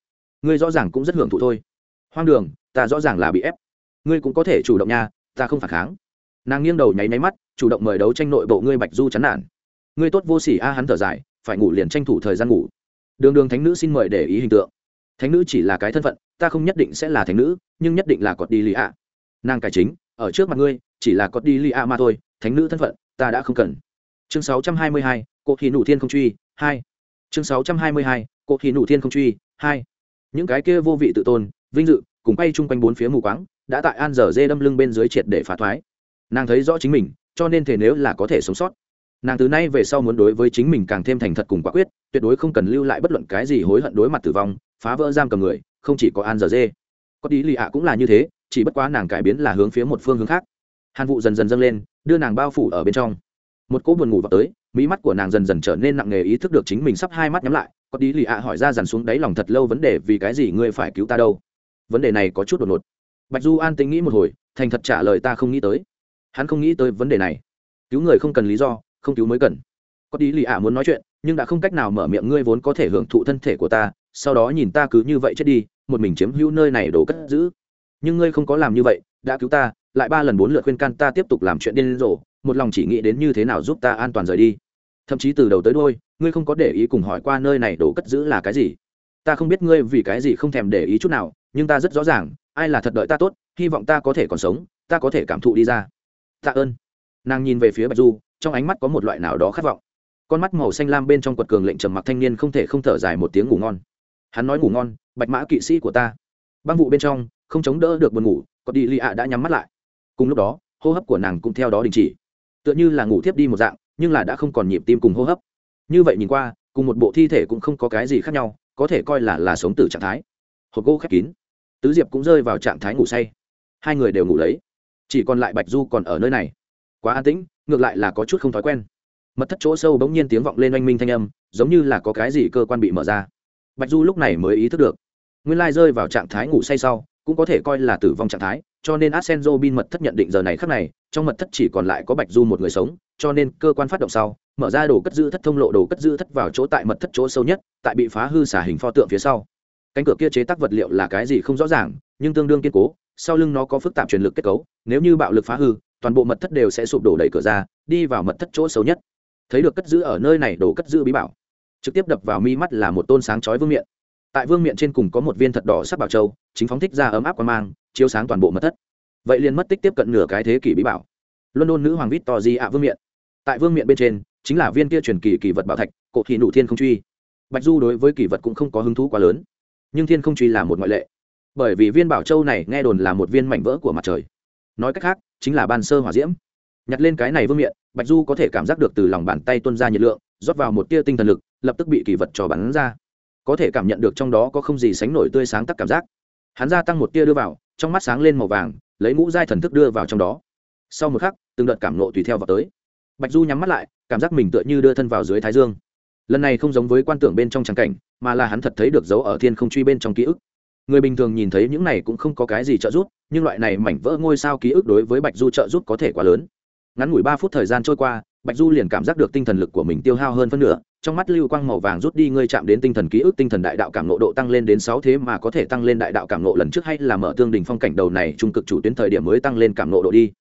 Ngươi rõ ràng cũng rất hưởng thụ thôi. Hoang đường, ta rõ ràng là bị ép. Ngươi cũng có thể chủ động nha, ta không phản kháng. Nàng nghiêng đầu nháy máy mắt, chủ động mời đấu tranh nội bộ ngươi bạch du chán nản. Ngươi tốt vô sỉ a, hắn thở dài phải ngủ liền tranh thủ thời gian ngủ. Đường đường thánh nữ xin mời để ý hình tượng. Thánh nữ chỉ là cái thân phận ta không nhất định sẽ là thánh nữ nhưng nhất định là cọt đi lì ạ. Nàng cải chính ở trước mặt ngươi chỉ là cọt đi lì ạ mà thôi thánh nữ thân phận ta đã không cần. Chương 622, cuộc thì nụ thiên không truy hai. Chương 622, cuộc thì nụ thiên không truy hai. Những cái kia vô vị tự tôn vinh dự cùng quay chung quanh bốn phía mù quáng đã tại an dở dê đâm lưng bên dưới triệt để phá thoái. Nàng thấy rõ chính mình cho nên thể nếu là có thể sống sót nàng từ nay về sau muốn đối với chính mình càng thêm thành thật cùng quả quyết, tuyệt đối không cần lưu lại bất luận cái gì hối hận đối mặt tử vong, phá vỡ giam cầm người, không chỉ có an giờ dê. Có tí lì ạ cũng là như thế, chỉ bất quá nàng cải biến là hướng phía một phương hướng khác. Hàn vụ dần dần dâng lên, đưa nàng bao phủ ở bên trong. Một cỗ buồn ngủ vào tới mỹ mắt của nàng dần dần trở nên nặng nề ý thức được chính mình sắp hai mắt nhắm lại, có tí lì ạ hỏi ra dằn xuống đáy lòng thật lâu vấn đề vì cái gì ngươi phải cứu ta đâu. Vấn đề này có chút đột ngột. Bạch du an tính nghĩ một hồi, thành thật trả lời ta không nghĩ tới. Hắn không nghĩ tới vấn đề này. Cứu người không cần lý do không cứu mới cần. Có đi lì ạ muốn nói chuyện, nhưng đã không cách nào mở miệng ngươi vốn có thể hưởng thụ thân thể của ta, sau đó nhìn ta cứ như vậy chết đi, một mình chiếm hữu nơi này đổ cất giữ. Nhưng ngươi không có làm như vậy, đã cứu ta, lại ba lần bốn lượt khuyên can ta tiếp tục làm chuyện điên rồ, một lòng chỉ nghĩ đến như thế nào giúp ta an toàn rời đi. Thậm chí từ đầu tới đôi ngươi không có để ý cùng hỏi qua nơi này đổ cất giữ là cái gì. Ta không biết ngươi vì cái gì không thèm để ý chút nào, nhưng ta rất rõ ràng, ai là thật đợi ta tốt, hy vọng ta có thể còn sống, ta có thể cảm thụ đi ra. Tạ ơn. Nàng nhìn về phía bạch du trong ánh mắt có một loại nào đó khát vọng. Con mắt màu xanh lam bên trong quật cường lệnh trầm mặc thanh niên không thể không thở dài một tiếng ngủ ngon. Hắn nói ngủ ngon, bạch mã kỵ sĩ của ta. Băng vụ bên trong, không chống đỡ được buồn ngủ, có đi lì ạ đã nhắm mắt lại. Cùng lúc đó, hô hấp của nàng cũng theo đó đình chỉ. Tựa như là ngủ thiếp đi một dạng, nhưng là đã không còn nhịp tim cùng hô hấp. Như vậy nhìn qua, cùng một bộ thi thể cũng không có cái gì khác nhau, có thể coi là là sống từ trạng thái. Hộp gỗ khép kín. Tứ diệp cũng rơi vào trạng thái ngủ say. Hai người đều ngủ lấy. Chỉ còn lại bạch du còn ở nơi này. Quá an tĩnh ngược lại là có chút không thói quen mật thất chỗ sâu bỗng nhiên tiếng vọng lên oanh minh thanh âm giống như là có cái gì cơ quan bị mở ra bạch du lúc này mới ý thức được nguyên lai rơi vào trạng thái ngủ say sau cũng có thể coi là tử vong trạng thái cho nên Asenzo bin mật thất nhận định giờ này khắc này, trong mật thất chỉ còn lại có Bạch Du một người sống, cho nên cơ quan phát động sau, mở ra đồ cất giữ thất thông lộ đồ cất giữ thất vào chỗ tại mật thất chỗ sâu nhất, tại bị phá hư xả hình pho tượng phía sau. Cánh cửa kia chế tác vật liệu là cái gì không rõ ràng, nhưng tương đương kiên cố, sau lưng nó có phức tạp truyền lực kết cấu, nếu như bạo lực phá hư, toàn bộ mật thất đều sẽ sụp đổ đẩy cửa ra, đi vào mật thất chỗ xấu nhất. Thấy được cất giữ ở nơi này đồ cất giữ bí bảo, trực tiếp đập vào mi mắt là một tôn sáng chói vương miện. Tại vương miện trên cùng có một viên thật đỏ sắc bảo châu, chính phóng thích ra ấm áp quan mang, chiếu sáng toàn bộ mật thất. Vậy liền mất tích tiếp cận nửa cái thế kỷ bí bảo. Luân nữ hoàng vít to di ạ vương miện. Tại vương miện bên trên chính là viên kia truyền kỳ kỳ vật bảo thạch cổ thị nụ thiên không truy. Bạch du đối với kỳ vật cũng không có hứng thú quá lớn nhưng thiên không truy là một ngoại lệ. Bởi vì viên bảo châu này nghe đồn là một viên mảnh vỡ của mặt trời nói cách khác, chính là ban sơ hỏa diễm. Nhặt lên cái này vương miện, bạch du có thể cảm giác được từ lòng bàn tay tuân ra nhiệt lượng, rót vào một tia tinh thần lực, lập tức bị kỳ vật trò bắn ra. Có thể cảm nhận được trong đó có không gì sánh nổi tươi sáng tắc cảm giác. Hắn gia tăng một tia đưa vào, trong mắt sáng lên màu vàng, lấy ngũ dai thần thức đưa vào trong đó. Sau một khắc, từng đợt cảm nộ tùy theo vào tới. Bạch du nhắm mắt lại, cảm giác mình tựa như đưa thân vào dưới thái dương. Lần này không giống với quan tưởng bên trong trắng cảnh, mà là hắn thật thấy được dấu ở thiên không truy bên trong ký ức người bình thường nhìn thấy những này cũng không có cái gì trợ giúp, nhưng loại này mảnh vỡ ngôi sao ký ức đối với bạch du trợ giúp có thể quá lớn. Ngắn ngủi ba phút thời gian trôi qua, bạch du liền cảm giác được tinh thần lực của mình tiêu hao hơn phân nửa, trong mắt lưu quang màu vàng rút đi, ngươi chạm đến tinh thần ký ức, tinh thần đại đạo cảm nộ độ tăng lên đến sáu thế mà có thể tăng lên đại đạo cảm nộ lần trước hay là mở tương đình phong cảnh đầu này, trung cực chủ tuyến thời điểm mới tăng lên cảm nộ độ đi.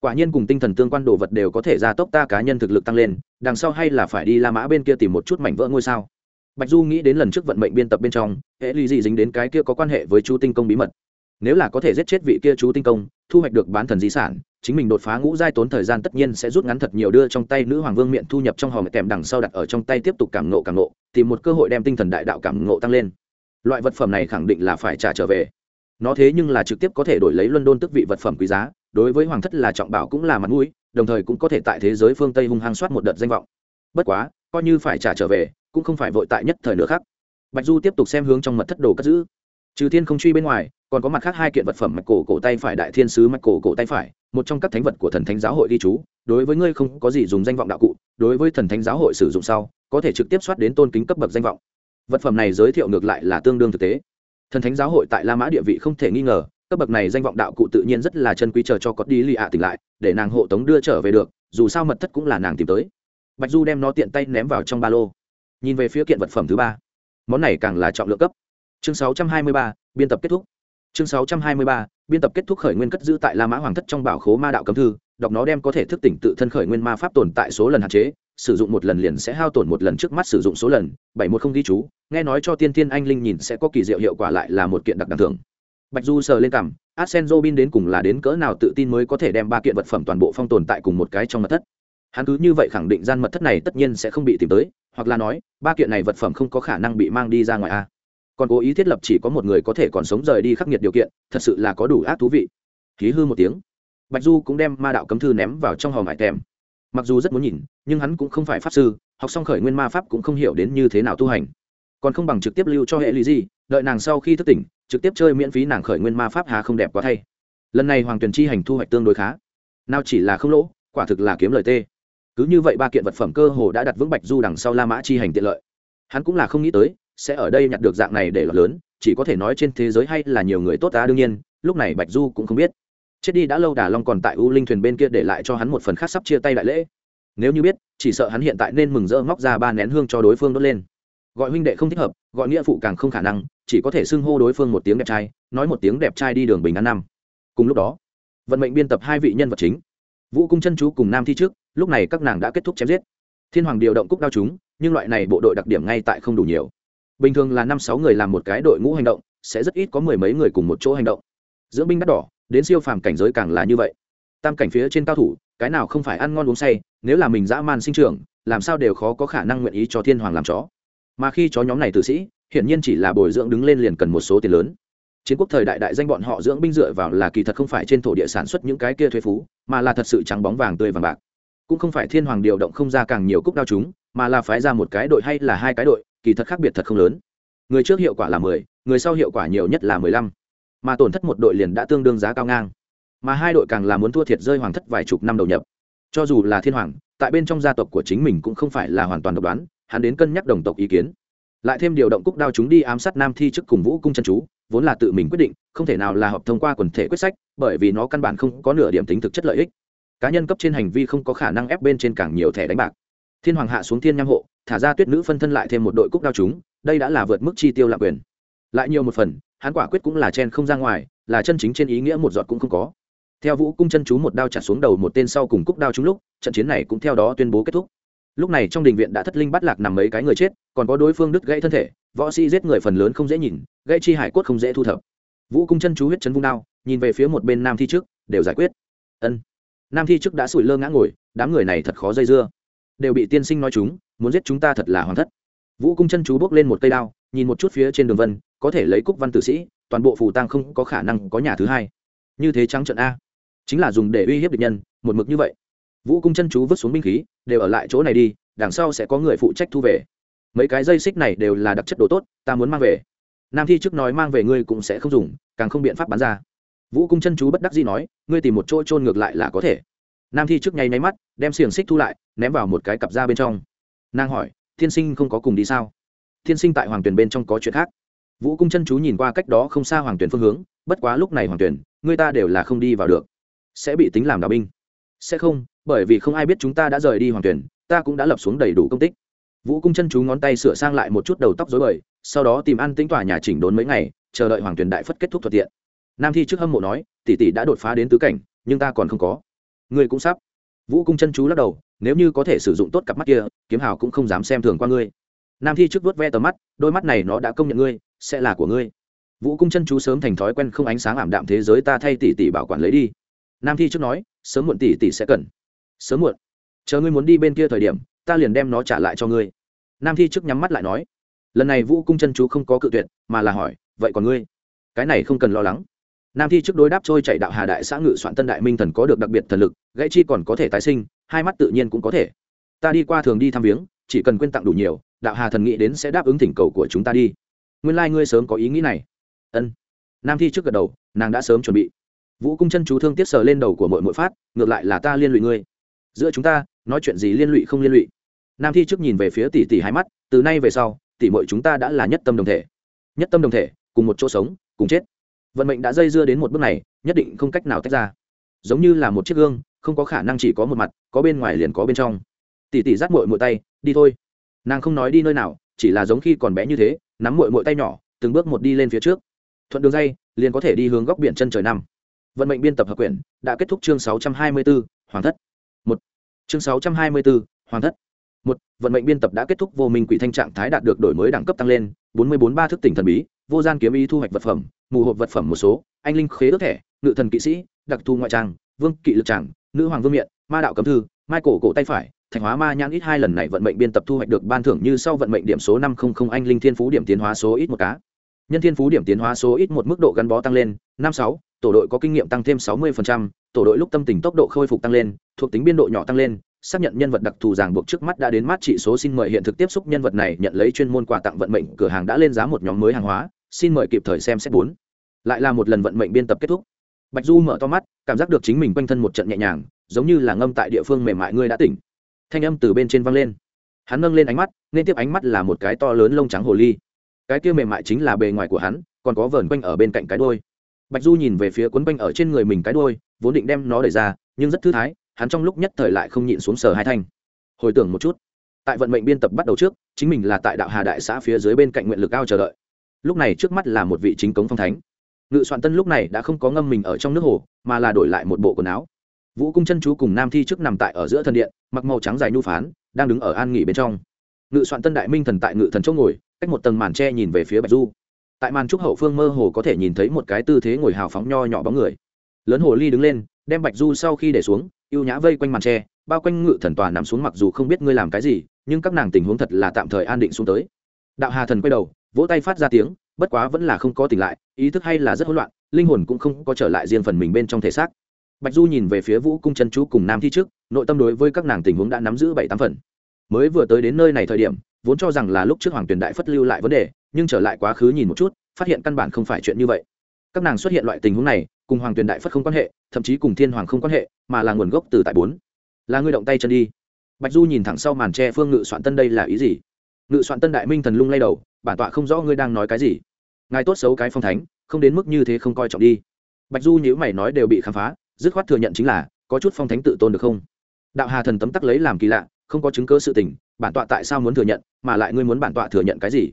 Quả nhiên cùng tinh thần tương quan đồ vật đều có thể gia tốc ta cá nhân thực lực tăng lên, đằng sau hay là phải đi la mã bên kia tìm một chút mảnh vỡ ngôi sao bạch du nghĩ đến lần trước vận mệnh biên tập bên trong hễ ly dị dính đến cái kia có quan hệ với chú tinh công bí mật. Nếu là có thể giết chết vị kia chú tinh công, thu hoạch được bán thần di sản, chính mình đột phá ngũ giai tốn thời gian tất nhiên sẽ rút ngắn thật nhiều đưa trong tay nữ hoàng vương miệng thu nhập trong hòm kèm đằng sau đặt ở trong tay tiếp tục cảm nộ cảm nộ tìm một cơ hội đem tinh thần đại đạo cảm nộ tăng lên. Loại vật phẩm này khẳng định là phải trả trở về. Nó thế nhưng là trực tiếp có thể đổi lấy luân đôn tức vị vật phẩm quý giá, đối với hoàng thất là trọng bảo cũng là mặt mũi, đồng thời cũng có thể tại thế giới phương tây hung hăng soát một đợt danh vọng. Bất quá, coi như phải trả trở về cũng không phải vội tại nhất thời nữa khác bạch du tiếp tục xem hướng trong mật thất đồ cất giữ. Trừ thiên không truy bên ngoài, còn có mặt khác hai kiện vật phẩm mạch cổ cổ tay phải đại thiên sứ mạch cổ cổ tay phải, một trong các thánh vật của thần thánh giáo hội ghi chú. Đối với ngươi không có gì dùng danh vọng đạo cụ, đối với thần thánh giáo hội sử dụng sau, có thể trực tiếp soát đến tôn kính cấp bậc danh vọng. Vật phẩm này giới thiệu ngược lại là tương đương thực tế. Thần thánh giáo hội tại la mã địa vị không thể nghi ngờ, cấp bậc này danh vọng đạo cụ tự nhiên rất là chân quý chờ cho có đi lì ạ tỉnh lại, để nàng hộ tống đưa trở về được, dù sao mật thất cũng là nàng tìm tới. Bạch du đem nó tiện tay ném vào trong ba lô nhìn về phía kiện vật phẩm thứ ba. Món này càng là trọng lượng cấp. Chương 623, biên tập kết thúc. Chương 623, biên tập kết thúc khởi nguyên cất giữ tại la mã hoàng thất trong bảo khố ma đạo cấm thư. Đọc nó đem có thể thức tỉnh tự thân khởi nguyên ma pháp tồn tại số lần hạn chế sử dụng một lần liền sẽ hao tổn một lần trước mắt sử dụng số lần bảy một không ghi chú. Nghe nói cho tiên tiên anh linh nhìn sẽ có kỳ diệu hiệu quả lại là một kiện đặc đẳng thưởng. Bạch du sờ lên cằm arsen robin đến cùng là đến cỡ nào tự tin mới có thể đem ba kiện vật phẩm toàn bộ phong tồn tại cùng một cái trong mặt thất? Hắn cứ như vậy khẳng định gian mật thất này tất nhiên sẽ không bị tìm tới, hoặc là nói, ba kiện này vật phẩm không có khả năng bị mang đi ra ngoài a còn cố ý thiết lập chỉ có một người có thể còn sống rời đi khắc nghiệt điều kiện, thật sự là có đủ ác thú vị. Khí hư một tiếng, bạch du cũng đem ma đạo cấm thư ném vào trong hòm hải tèm. Mặc dù rất muốn nhìn, nhưng hắn cũng không phải pháp sư, học xong khởi nguyên ma pháp cũng không hiểu đến như thế nào tu hành. Còn không bằng trực tiếp lưu cho hệ lý gì đợi nàng sau khi thức tỉnh, trực tiếp chơi miễn phí nàng khởi nguyên ma pháp hà không đẹp quá thay. Lần này hoàng tuyền chi hành thu hoạch tương đối khá. Nào chỉ là không lỗ, quả thực là kiếm lời tê cứ như vậy ba kiện vật phẩm cơ hồ đã đặt vững bạch du đằng sau la mã chi hành tiện lợi. Hắn cũng là không nghĩ tới, sẽ ở đây nhặt được dạng này để lọt lớn, chỉ có thể nói trên thế giới hay là nhiều người tốt ta đương nhiên, lúc này bạch du cũng không biết. Chết đi đã lâu đà long còn tại u linh thuyền bên kia để lại cho hắn một phần khác sắp chia tay đại lễ. Nếu như biết, chỉ sợ hắn hiện tại nên mừng rỡ móc ra ba nén hương cho đối phương đốt lên. Gọi huynh đệ không thích hợp, gọi nghĩa phụ càng không khả năng, chỉ có thể xưng hô đối phương một tiếng đẹp trai, nói một tiếng đẹp trai đi đường bình an năm. Cùng lúc đó, vận mệnh biên tập hai vị nhân vật chính vũ cung chân chú cùng nam thi trước, lúc này các nàng đã kết thúc chém giết. Thiên hoàng điều động cúc đao chúng, nhưng loại này bộ đội đặc điểm ngay tại không đủ nhiều. Bình thường là năm sáu người làm một cái đội ngũ hành động, sẽ rất ít có mười mấy người cùng một chỗ hành động. Dưỡng binh đắt đỏ, đến siêu phàm cảnh giới càng là như vậy. Tam cảnh phía trên cao thủ, cái nào không phải ăn ngon uống say, nếu là mình dã man sinh trưởng, làm sao đều khó có khả năng nguyện ý cho thiên hoàng làm chó. Mà khi chó nhóm này tử sĩ, hiển nhiên chỉ là bồi dưỡng đứng lên liền cần một số tiền lớn chiến quốc thời đại đại danh bọn họ dưỡng binh dựa vào là kỳ thật không phải trên thổ địa sản xuất những cái kia thuế phú, mà là thật sự trắng bóng vàng tươi vàng bạc. Cũng không phải thiên hoàng điều động không ra càng nhiều cúc đao chúng, mà là phái ra một cái đội hay là hai cái đội, kỳ thật khác biệt thật không lớn. Người trước hiệu quả là mười, người sau hiệu quả nhiều nhất là mười lăm. Mà tổn thất một đội liền đã tương đương giá cao ngang. Mà hai đội càng là muốn thua thiệt rơi hoàng thất vài chục năm đầu nhập. Cho dù là thiên hoàng, tại bên trong gia tộc của chính mình cũng không phải là hoàn toàn độc đoán, hắn đến cân nhắc đồng tộc ý kiến lại thêm điều động cúc đao chúng đi ám sát nam thi chức cùng vũ cung chân chú, vốn là tự mình quyết định, không thể nào là hợp thông qua quần thể quyết sách, bởi vì nó căn bản không có nửa điểm tính thực chất lợi ích. Cá nhân cấp trên hành vi không có khả năng ép bên trên càng nhiều thẻ đánh bạc. Thiên hoàng hạ xuống thiên nham hộ, thả ra tuyết nữ phân thân lại thêm một đội cúc đao chúng, đây đã là vượt mức chi tiêu lạc quyền. Lại nhiều một phần, hắn quả quyết cũng là chen không ra ngoài, là chân chính trên ý nghĩa một giọt cũng không có. Theo vũ cung chân chú một đao chặt xuống đầu một tên sau cùng cúc đao chúng lúc, trận chiến này cũng theo đó tuyên bố kết thúc lúc này trong đình viện đã thất linh bắt lạc nằm mấy cái người chết, còn có đối phương đứt gãy thân thể, võ sĩ giết người phần lớn không dễ nhìn, gãy chi hải cốt không dễ thu thập. Vũ cung chân chú huyết chấn vung đao, nhìn về phía một bên nam thi trước, đều giải quyết. Ân. Nam thi trước đã sủi lơ ngã ngồi, đám người này thật khó dây dưa. Đều bị tiên sinh nói chúng, muốn giết chúng ta thật là hoàn thất. Vũ cung chân chú bước lên một cây đao, nhìn một chút phía trên đường vân, có thể lấy cúc văn tử sĩ, toàn bộ phù tăng không có khả năng có nhà thứ hai. Như thế trắng trận a. Chính là dùng để uy hiếp địch nhân, một mực như vậy vũ cung chân chú vứt xuống binh khí, đều ở lại chỗ này đi, đằng sau sẽ có người phụ trách thu về. Mấy cái dây xích này đều là đặc chất đồ tốt, ta muốn mang về. Nam thi trước nói mang về ngươi cũng sẽ không dùng, càng không biện pháp bán ra. Vũ cung chân chú bất đắc dĩ nói, ngươi tìm một chỗ trôn ngược lại là có thể. Nam thi trước nháy nháy mắt, đem xiềng xích thu lại, ném vào một cái cặp ra bên trong. Nàng hỏi, thiên sinh không có cùng đi sao? Thiên sinh tại hoàng tuyển bên trong có chuyện khác. Vũ cung chân chú nhìn qua cách đó không xa hoàng tuyển phương hướng, bất quá lúc này hoàng tuyển người ta đều là không đi vào được. Sẽ bị tính làm đạo binh sẽ không, bởi vì không ai biết chúng ta đã rời đi hoàng tuyển, ta cũng đã lập xuống đầy đủ công tích. Vũ cung chân chú ngón tay sửa sang lại một chút đầu tóc dối bời, sau đó tìm ăn tính tòa nhà chỉnh đốn mấy ngày, chờ đợi hoàng tuyển đại phất kết thúc thuận tiện. Nam thi trước hâm mộ nói, tỷ tỷ đã đột phá đến tứ cảnh, nhưng ta còn không có. Ngươi cũng sắp. Vũ cung chân chú lắc đầu, nếu như có thể sử dụng tốt cặp mắt kia, kiếm hào cũng không dám xem thường qua ngươi. Nam thi trước vớt ve tầm mắt, đôi mắt này nó đã công nhận ngươi, sẽ là của ngươi. Vũ cung chân chú sớm thành thói quen không ánh sáng ảm đạm thế giới ta thay tỷ tỷ bảo quản lấy đi. Nam thi trước nói sớm muộn tỷ tỷ sẽ cần. Sớm muộn. Chờ ngươi muốn đi bên kia thời điểm, ta liền đem nó trả lại cho ngươi. Nam thi trước nhắm mắt lại nói. Lần này vũ cung chân chú không có cự tuyệt, mà là hỏi, vậy còn ngươi? Cái này không cần lo lắng. Nam thi trước đối đáp trôi chạy đạo hà đại xã ngự soạn tân đại minh thần có được đặc biệt thần lực, gãy chi còn có thể tái sinh, hai mắt tự nhiên cũng có thể. Ta đi qua thường đi thăm viếng, chỉ cần quên tặng đủ nhiều, đạo hà thần nghĩ đến sẽ đáp ứng thỉnh cầu của chúng ta đi. Nguyên lai、like、ngươi sớm có ý nghĩ này. Ân. Nam thi trước gật đầu, nàng đã sớm chuẩn bị vũ cung chân chú thương tiếp sờ lên đầu của mội mội phát, ngược lại là ta liên lụy ngươi. Giữa chúng ta, nói chuyện gì liên lụy không liên lụy. Nam thi trước nhìn về phía tỷ tỷ hai mắt, từ nay về sau, tỷ mội chúng ta đã là nhất tâm đồng thể. Nhất tâm đồng thể, cùng một chỗ sống, cùng chết. Vận mệnh đã dây dưa đến một bước này, nhất định không cách nào tách ra. Giống như là một chiếc gương, không có khả năng chỉ có một mặt, có bên ngoài liền có bên trong. Tỷ tỷ dắt mội mội tay, đi thôi. Nàng không nói đi nơi nào, chỉ là giống khi còn bé như thế, nắm mội mội tay nhỏ, từng bước một đi lên phía trước. Thuận đường dây, liền có thể đi hướng góc biển chân trời năm vận mệnh biên tập hợp quyển đã kết thúc chương 624, hoàng thất. Một. Chương 624, hoàng thất. Một vận mệnh biên tập đã kết thúc vô minh quỷ thanh trạng thái đạt được đổi mới đẳng cấp tăng lên bốn mươi bốn ba thức tỉnh thần bí vô gian kiếm ý thu hoạch vật phẩm mù hộp vật phẩm một số anh linh khế ước thẻ ngự thần kỵ sĩ đặc thù ngoại trang vương kỵ lực tràng nữ hoàng vương miện ma đạo cấm thư mai cổ cổ tay phải thành hóa ma nhãn ít hai lần này vận mệnh biên tập thu hoạch được ban thưởng như sau vận mệnh điểm số năm không không anh linh thiên phú điểm tiến hóa số ít một cá. Nhân thiên phú điểm tiến hóa số ít một mức độ gắn bó tăng lên năm sáu tổ đội có kinh nghiệm tăng thêm sáu mươi tổ đội lúc tâm tình tốc độ khôi phục tăng lên, thuộc tính biên độ nhỏ tăng lên, xác nhận nhân vật đặc thù ràng buộc trước mắt đã đến mát trị số xin mời hiện thực tiếp xúc nhân vật này nhận lấy chuyên môn quà tặng vận mệnh, cửa hàng đã lên giá một nhóm mới hàng hóa, xin mời kịp thời xem xét bốn. Lại là một lần vận mệnh biên tập kết thúc. Bạch du mở to mắt, cảm giác được chính mình quanh thân một trận nhẹ nhàng, giống như là ngâm tại địa phương mềm mại ngươi đã tỉnh. Thanh âm từ bên trên vang lên. Hắn nâng lên ánh mắt, nên tiếp ánh mắt là một cái to lớn lông trắng hồ ly. Cái kia mềm mại chính là bề ngoài của hắn, còn có vờn quanh ở bên cạnh cái đuôi bạch du nhìn về phía quấn quanh ở trên người mình cái đôi vốn định đem nó đẩy ra, nhưng rất thư thái, hắn trong lúc nhất thời lại không nhịn xuống sờ hai thanh. Hồi tưởng một chút, tại vận mệnh biên tập bắt đầu trước, chính mình là tại đạo hà đại xã phía dưới bên cạnh nguyện lực ao chờ đợi. Lúc này trước mắt là một vị chính cống phong thánh. Ngự soạn tân lúc này đã không có ngâm mình ở trong nước hồ, mà là đổi lại một bộ quần áo. Vũ cung chân chú cùng nam thi trước nằm tại ở giữa thần điện, mặc màu trắng dài nhu phán, đang đứng ở an nghỉ bên trong. Ngự soạn tân đại minh thần tại ngự thần chỗ ngồi, cách một tầng màn tre nhìn về phía bạch du tại màn trúc hậu phương mơ hồ có thể nhìn thấy một cái tư thế ngồi hào phóng nho nhỏ bóng người. Lớn hồ ly đứng lên, đem bạch du sau khi để xuống y ê u nhã vây quanh màn tre, bao quanh ngự thần tòa nằm xuống mặc dù không biết ngươi làm cái gì, nhưng các nàng tình huống thật là tạm thời an định xuống tới. Đạo hà thần quay đầu, vỗ tay phát ra tiếng, bất quá vẫn là không có tỉnh lại, ý thức hay là rất hỗn loạn, linh hồn cũng không có trở lại riêng phần mình bên trong thể xác. Bạch du nhìn về phía vũ cung chân chú cùng nam thi trước, nội tâm đối với các nàng tình huống đã nắm giữ bảy tám phần. Mới vừa tới đến nơi này thời điểm, vốn cho rằng là lúc trước hoàng tuyền đại phất lưu lại vấn đề nhưng trở lại quá khứ nhìn một chút, phát hiện căn bản không phải chuyện như vậy. Các nàng xuất hiện loại tình huống này, cùng hoàng tuyền đại phất không quan hệ, thậm chí cùng thiên hoàng không quan hệ, mà là nguồn gốc từ tại bốn. Là ngươi động tay chân đi. Bạch du nhìn thẳng sau màn tre phương ngự soạn tân đây là ý gì? Ngự soạn tân đại minh thần lung lay đầu, bản tọa không rõ ngươi đang nói cái gì. Ngài tốt xấu cái phong thánh, không đến mức như thế không coi trọng đi. Bạch du nhữ mày nói đều bị khám phá, dứt khoát thừa nhận chính là, có chút phong thánh tự tôn được không? Đạo hà thần tấm tắc lấy làm kỳ lạ, không có chứng cơ sự tình, bản tọa tại sao muốn thừa nhận, mà lại ngươi muốn bản tọa thừa nhận cái gì?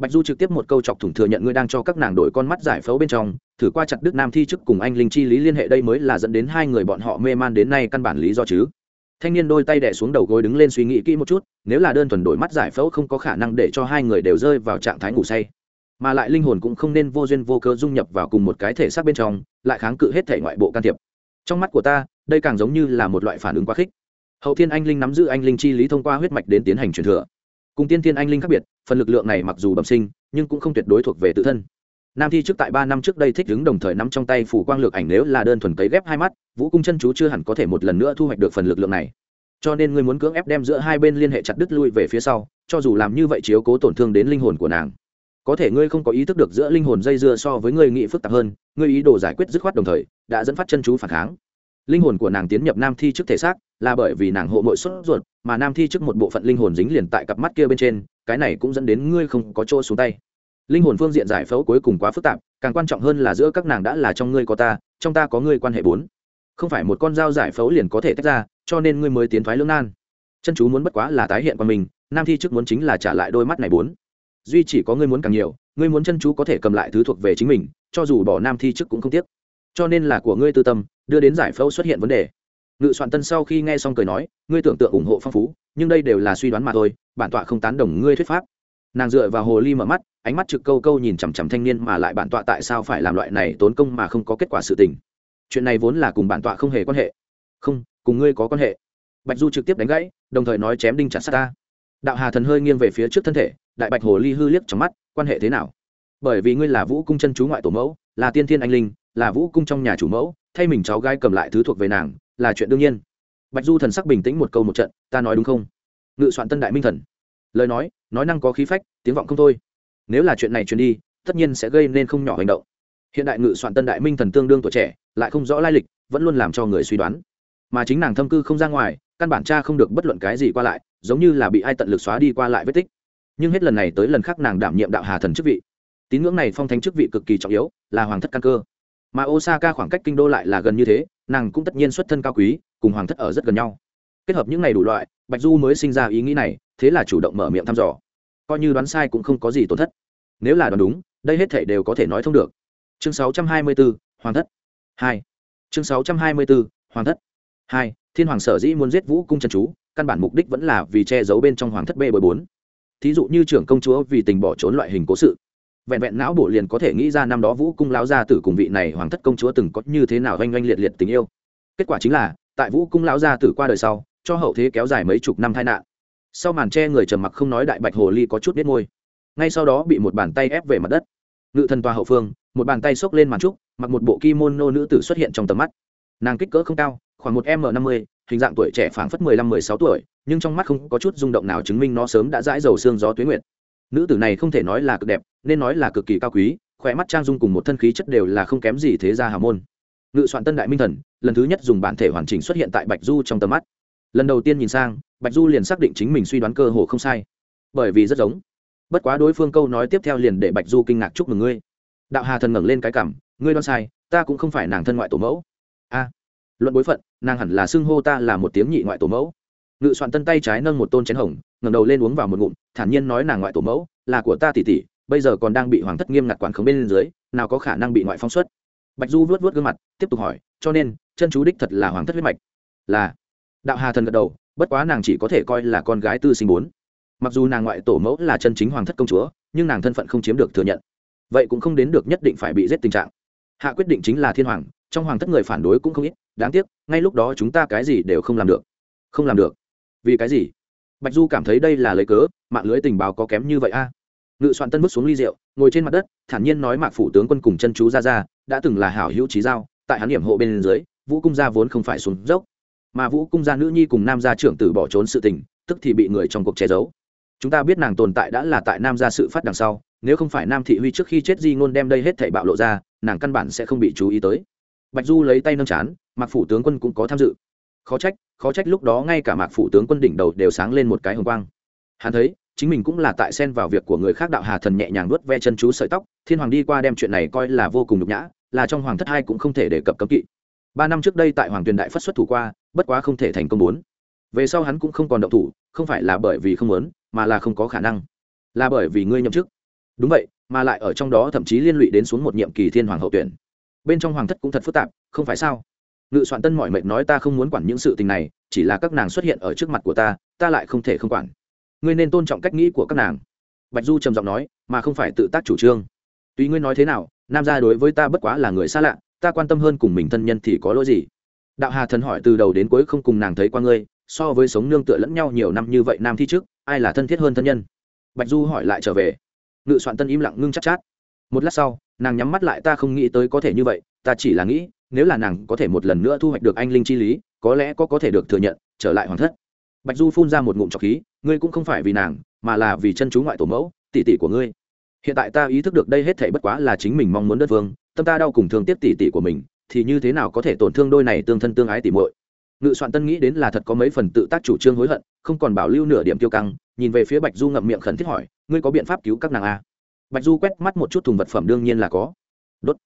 Bạch du trực tiếp một câu chọc thủng thừa nhận ngươi đang cho các nàng đổi con mắt giải phẫu bên trong, thử qua chặt đức nam thi chức cùng anh linh chi lý liên hệ đây mới là dẫn đến hai người bọn họ mê man đến nay căn bản lý do chứ. Thanh niên đôi tay đẻ xuống đầu gối đứng lên suy nghĩ kỹ một chút, nếu là đơn thuần đổi mắt giải phẫu không có khả năng để cho hai người đều rơi vào trạng thái ngủ say. Mà lại linh hồn cũng không nên vô duyên vô cớ dung nhập vào cùng một cái thể xác bên trong, lại kháng cự hết thể ngoại bộ can thiệp. Trong mắt của ta, đây càng giống như là một loại phản ứng quá khích. Hậu thiên anh linh nắm giữ anh linh chi lý thông qua huyết mạch đến tiến hành truyền thừa cùng tiên thiên anh linh khác biệt, phần lực lượng này mặc dù bẩm sinh, nhưng cũng không tuyệt đối thuộc về tự thân. Nam thi trước tại ba năm trước đây thích đứng đồng thời nắm trong tay phủ quang lược ảnh nếu là đơn thuần cấy ghép hai mắt, vũ cung chân chú chưa hẳn có thể một lần nữa thu hoạch được phần lực lượng này. Cho nên ngươi muốn cưỡng ép đem giữa hai bên liên hệ chặt đứt lui về phía sau, cho dù làm như vậy chiếu cố tổn thương đến linh hồn của nàng. Có thể ngươi không có ý thức được giữa linh hồn dây dưa so với ngươi nghĩ phức tạp hơn, ngươi ý đồ giải quyết dứt khoát đồng thời, đã dẫn phát chân chú phản kháng linh hồn của nàng tiến nhập nam thi trước thể xác, là bởi vì nàng hộ mội xuất ruột, mà nam thi trước một bộ phận linh hồn dính liền tại cặp mắt kia bên trên, cái này cũng dẫn đến ngươi không có chỗ xuống tay. Linh hồn phương diện giải phẫu cuối cùng quá phức tạp, càng quan trọng hơn là giữa các nàng đã là trong ngươi có ta, trong ta có ngươi quan hệ bốn. Không phải một con dao giải phẫu liền có thể tách ra, cho nên ngươi mới tiến thoái lưỡng nan. Chân chú muốn bất quá là tái hiện qua mình, nam thi trước muốn chính là trả lại đôi mắt này bốn. Duy chỉ có ngươi muốn càng nhiều, ngươi muốn chân chú có thể cầm lại thứ thuộc về chính mình, cho dù bỏ nam thi trước cũng không tiếc. Cho nên là của ngươi tư tâm đưa đến giải phẫu xuất hiện vấn đề. Ngự soạn tân sau khi nghe xong cười nói, ngươi tưởng tượng ủng hộ phong phú, nhưng đây đều là suy đoán mà thôi, bản tọa không tán đồng ngươi thuyết pháp. Nàng dựa vào hồ ly mở mắt, ánh mắt trực câu câu nhìn chằm chằm thanh niên mà lại bản tọa tại sao phải làm loại này tốn công mà không có kết quả sự tình. Chuyện này vốn là cùng bản tọa không hề quan hệ. Không, cùng ngươi có quan hệ. Bạch du trực tiếp đánh gãy, đồng thời nói chém đinh chặt sát ta. Đạo hà thần hơi nghiêng về phía trước thân thể, đại bạch hồ ly hư liếc trong mắt, quan hệ thế nào? Bởi vì ngươi là vũ cung chân chú ngoại tổ mẫu, là tiên thiên anh linh, là vũ cung trong nhà chủ mẫu thay mình cháu gái cầm lại thứ thuộc về nàng, là chuyện đương nhiên. Bạch du thần sắc bình tĩnh một câu một trận, ta nói đúng không? Ngự soạn tân đại minh thần. Lời nói nói năng có khí phách, tiếng vọng không thôi. Nếu là chuyện này truyền đi, tất nhiên sẽ gây nên không nhỏ hành động. Hiện đại ngự soạn tân đại minh thần tương đương tuổi trẻ, lại không rõ lai lịch, vẫn luôn làm cho người suy đoán. Mà chính nàng thâm cư không ra ngoài, căn bản cha không được bất luận cái gì qua lại, giống như là bị ai tận lực xóa đi qua lại vết tích. Nhưng hết lần này tới lần khác nàng đảm nhiệm đạo hà thần chức vị. Tín ngưỡng này phong thánh chức vị cực kỳ trọng yếu, là hoàng thất căn cơ mà osaka khoảng cách kinh đô lại là gần như thế nàng cũng tất nhiên xuất thân cao quý cùng hoàng thất ở rất gần nhau. Kết hợp những ngày đủ loại bạch du mới sinh ra ý nghĩ này thế là chủ động mở miệng thăm dò. Coi như đoán sai cũng không có gì tổn thất. Nếu là đoán đúng đây hết thể đều có thể nói thông được. Chương 624, hoàng thất. Hai. Chương 624, hoàng thất. Hai thiên hoàng sở dĩ muốn giết vũ cung trần chú căn bản mục đích vẫn là vì che giấu bên trong hoàng thất b bốn. Thí dụ như trưởng công chúa vì tình bỏ trốn loại hình cố sự vẹn vẹn não bộ liền có thể nghĩ ra năm đó vũ cung lão gia tử cùng vị này hoàng thất công chúa từng có như thế nào oanh oanh liệt liệt tình yêu. Kết quả chính là, tại vũ cung lão gia tử qua đời sau, cho hậu thế kéo dài mấy chục năm tai nạn. Sau màn che người trầm mặc không nói đại bạch hồ ly có chút biết môi. Ngay sau đó bị một bàn tay ép về mặt đất. Ngự thần tòa hậu phương, một bàn tay xốc lên màn trúc, mặc một bộ kimono nữ tử xuất hiện trong tầm mắt. Nàng kích cỡ không cao, khoảng một m năm mươi, hình dạng tuổi trẻ phảng phất mười lăm, mười sáu tuổi, nhưng trong mắt không có chút rung động nào chứng minh nó sớm đã dãi dầu xương gió tuyến nguyệt nữ tử này không thể nói là cực đẹp, nên nói là cực kỳ cao quý khỏe mắt trang dung cùng một thân khí chất đều là không kém gì thế gia hào môn. Ngự soạn tân đại minh thần, lần thứ nhất dùng bản thể hoàn chỉnh xuất hiện tại bạch du trong tầm mắt. Lần đầu tiên nhìn sang, bạch du liền xác định chính mình suy đoán cơ hồ không sai. Bởi vì rất giống. Bất quá đối phương câu nói tiếp theo liền để bạch du kinh ngạc chúc mừng ngươi. Đạo hà thần ngẩng lên cái cảm, ngươi đoán sai, ta cũng không phải nàng thân ngoại tổ mẫu. A. Luận bối phận, nàng hẳn là xưng hô ta là một tiếng nhị ngoại tổ mẫu ngự soạn tân tay trái nâng một tôn chén hồng, ngẩng đầu lên uống vào một ngụm, thản nhiên nói nàng ngoại tổ mẫu, là của ta tỷ tỷ, bây giờ còn đang bị hoàng thất nghiêm ngặt quản khống bên dưới, nào có khả năng bị ngoại phóng xuất. Bạch du vuốt vuốt gương mặt, tiếp tục hỏi, cho nên, chân chú đích thật là hoàng thất huyết mạch? Là. Đạo hà thần gật đầu, bất quá nàng chỉ có thể coi là con gái tư sinh bốn. Mặc dù nàng ngoại tổ mẫu là chân chính hoàng thất công chúa, nhưng nàng thân phận không chiếm được thừa nhận. Vậy cũng không đến được nhất định phải bị giết tình trạng. Hạ quyết định chính là thiên hoàng, trong hoàng thất người phản đối cũng không ít, đáng tiếc, ngay lúc đó chúng ta cái gì đều không làm được. Không làm được vì cái gì? Bạch du cảm thấy đây là lấy cớ, mạng lưới tình báo có kém như vậy a. À? ngự soạn tân bước xuống ly rượu, ngồi trên mặt đất, thản nhiên nói mạc phủ tướng quân cùng chân chú ra ra đã từng là hảo hữu trí giao, tại hắn điểm hộ bên dưới, vũ cung gia vốn không phải xuống dốc. Mà vũ cung gia nữ nhi cùng nam gia trưởng tử bỏ trốn sự tình, tức thì bị người trong cuộc che giấu. Chúng ta biết nàng tồn tại đã là tại nam gia sự phát đằng sau, nếu không phải nam thị huy trước khi chết di ngôn đem đây hết thảy bạo lộ ra, nàng căn bản sẽ không bị chú ý tới. Bạch du lấy tay nâng chán, mạc phủ tướng quân cũng có tham dự khó trách khó trách lúc đó ngay cả mạc phụ tướng quân đỉnh đầu đều sáng lên một cái hồng quang. Hắn thấy, chính mình cũng là tại xen vào việc của người khác đạo hà thần nhẹ nhàng nuốt ve chân chú sợi tóc, thiên hoàng đi qua đem chuyện này coi là vô cùng nhục nhã, là trong hoàng thất hai cũng không thể đề cập cấm kỵ. Ba năm trước đây tại hoàng tuyền đại phất xuất thủ qua, bất quá không thể thành công bốn. Về sau hắn cũng không còn động thủ, không phải là bởi vì không muốn, mà là không có khả năng. Là bởi vì ngươi nhậm chức. Đúng vậy, mà lại ở trong đó thậm chí liên lụy đến xuống một nhiệm kỳ thiên hoàng hậu tuyển. Bên trong hoàng thất cũng thật phức tạp, không phải sao? Ngự soạn tân mọi mệt nói ta không muốn quản những sự tình này chỉ là các nàng xuất hiện ở trước mặt của ta ta lại không thể không quản. Ngươi nên tôn trọng cách nghĩ của các nàng. Bạch du trầm giọng nói mà không phải tự tác chủ trương. Tuy ngươi nói thế nào nam gia đối với ta bất quá là người xa lạ ta quan tâm hơn cùng mình thân nhân thì có lỗi gì? Đạo hà thần hỏi từ đầu đến cuối không cùng nàng thấy qua ngươi so với sống nương tựa lẫn nhau nhiều năm như vậy nam thi trước ai là thân thiết hơn thân nhân? Bạch du hỏi lại trở về. Ngự soạn tân im lặng ngưng chắc chát, chát. Một lát sau nàng nhắm mắt lại ta không nghĩ tới có thể như vậy ta chỉ là nghĩ nếu là nàng có thể một lần nữa thu hoạch được anh linh chi lý, có lẽ có có thể được thừa nhận, trở lại hoàng thất. Bạch du phun ra một ngụm trọc khí, ngươi cũng không phải vì nàng, mà là vì chân chú ngoại tổ mẫu, tỷ tỷ của ngươi. Hiện tại ta ý thức được đây hết thể bất quá là chính mình mong muốn đất vương tâm ta đau cùng thương tiếc tỷ tỷ của mình, thì như thế nào có thể tổn thương đôi này tương thân tương ái tỷ muội? Ngự soạn tân nghĩ đến là thật có mấy phần tự tác chủ trương hối hận, không còn bảo lưu nửa điểm tiêu căng, nhìn về phía bạch du ngậm miệng khẩn thiết hỏi, ngươi có biện pháp cứu các nàng a à? bạch du quét mắt một chút thùng vật phẩm đương nhiên là có. Đốt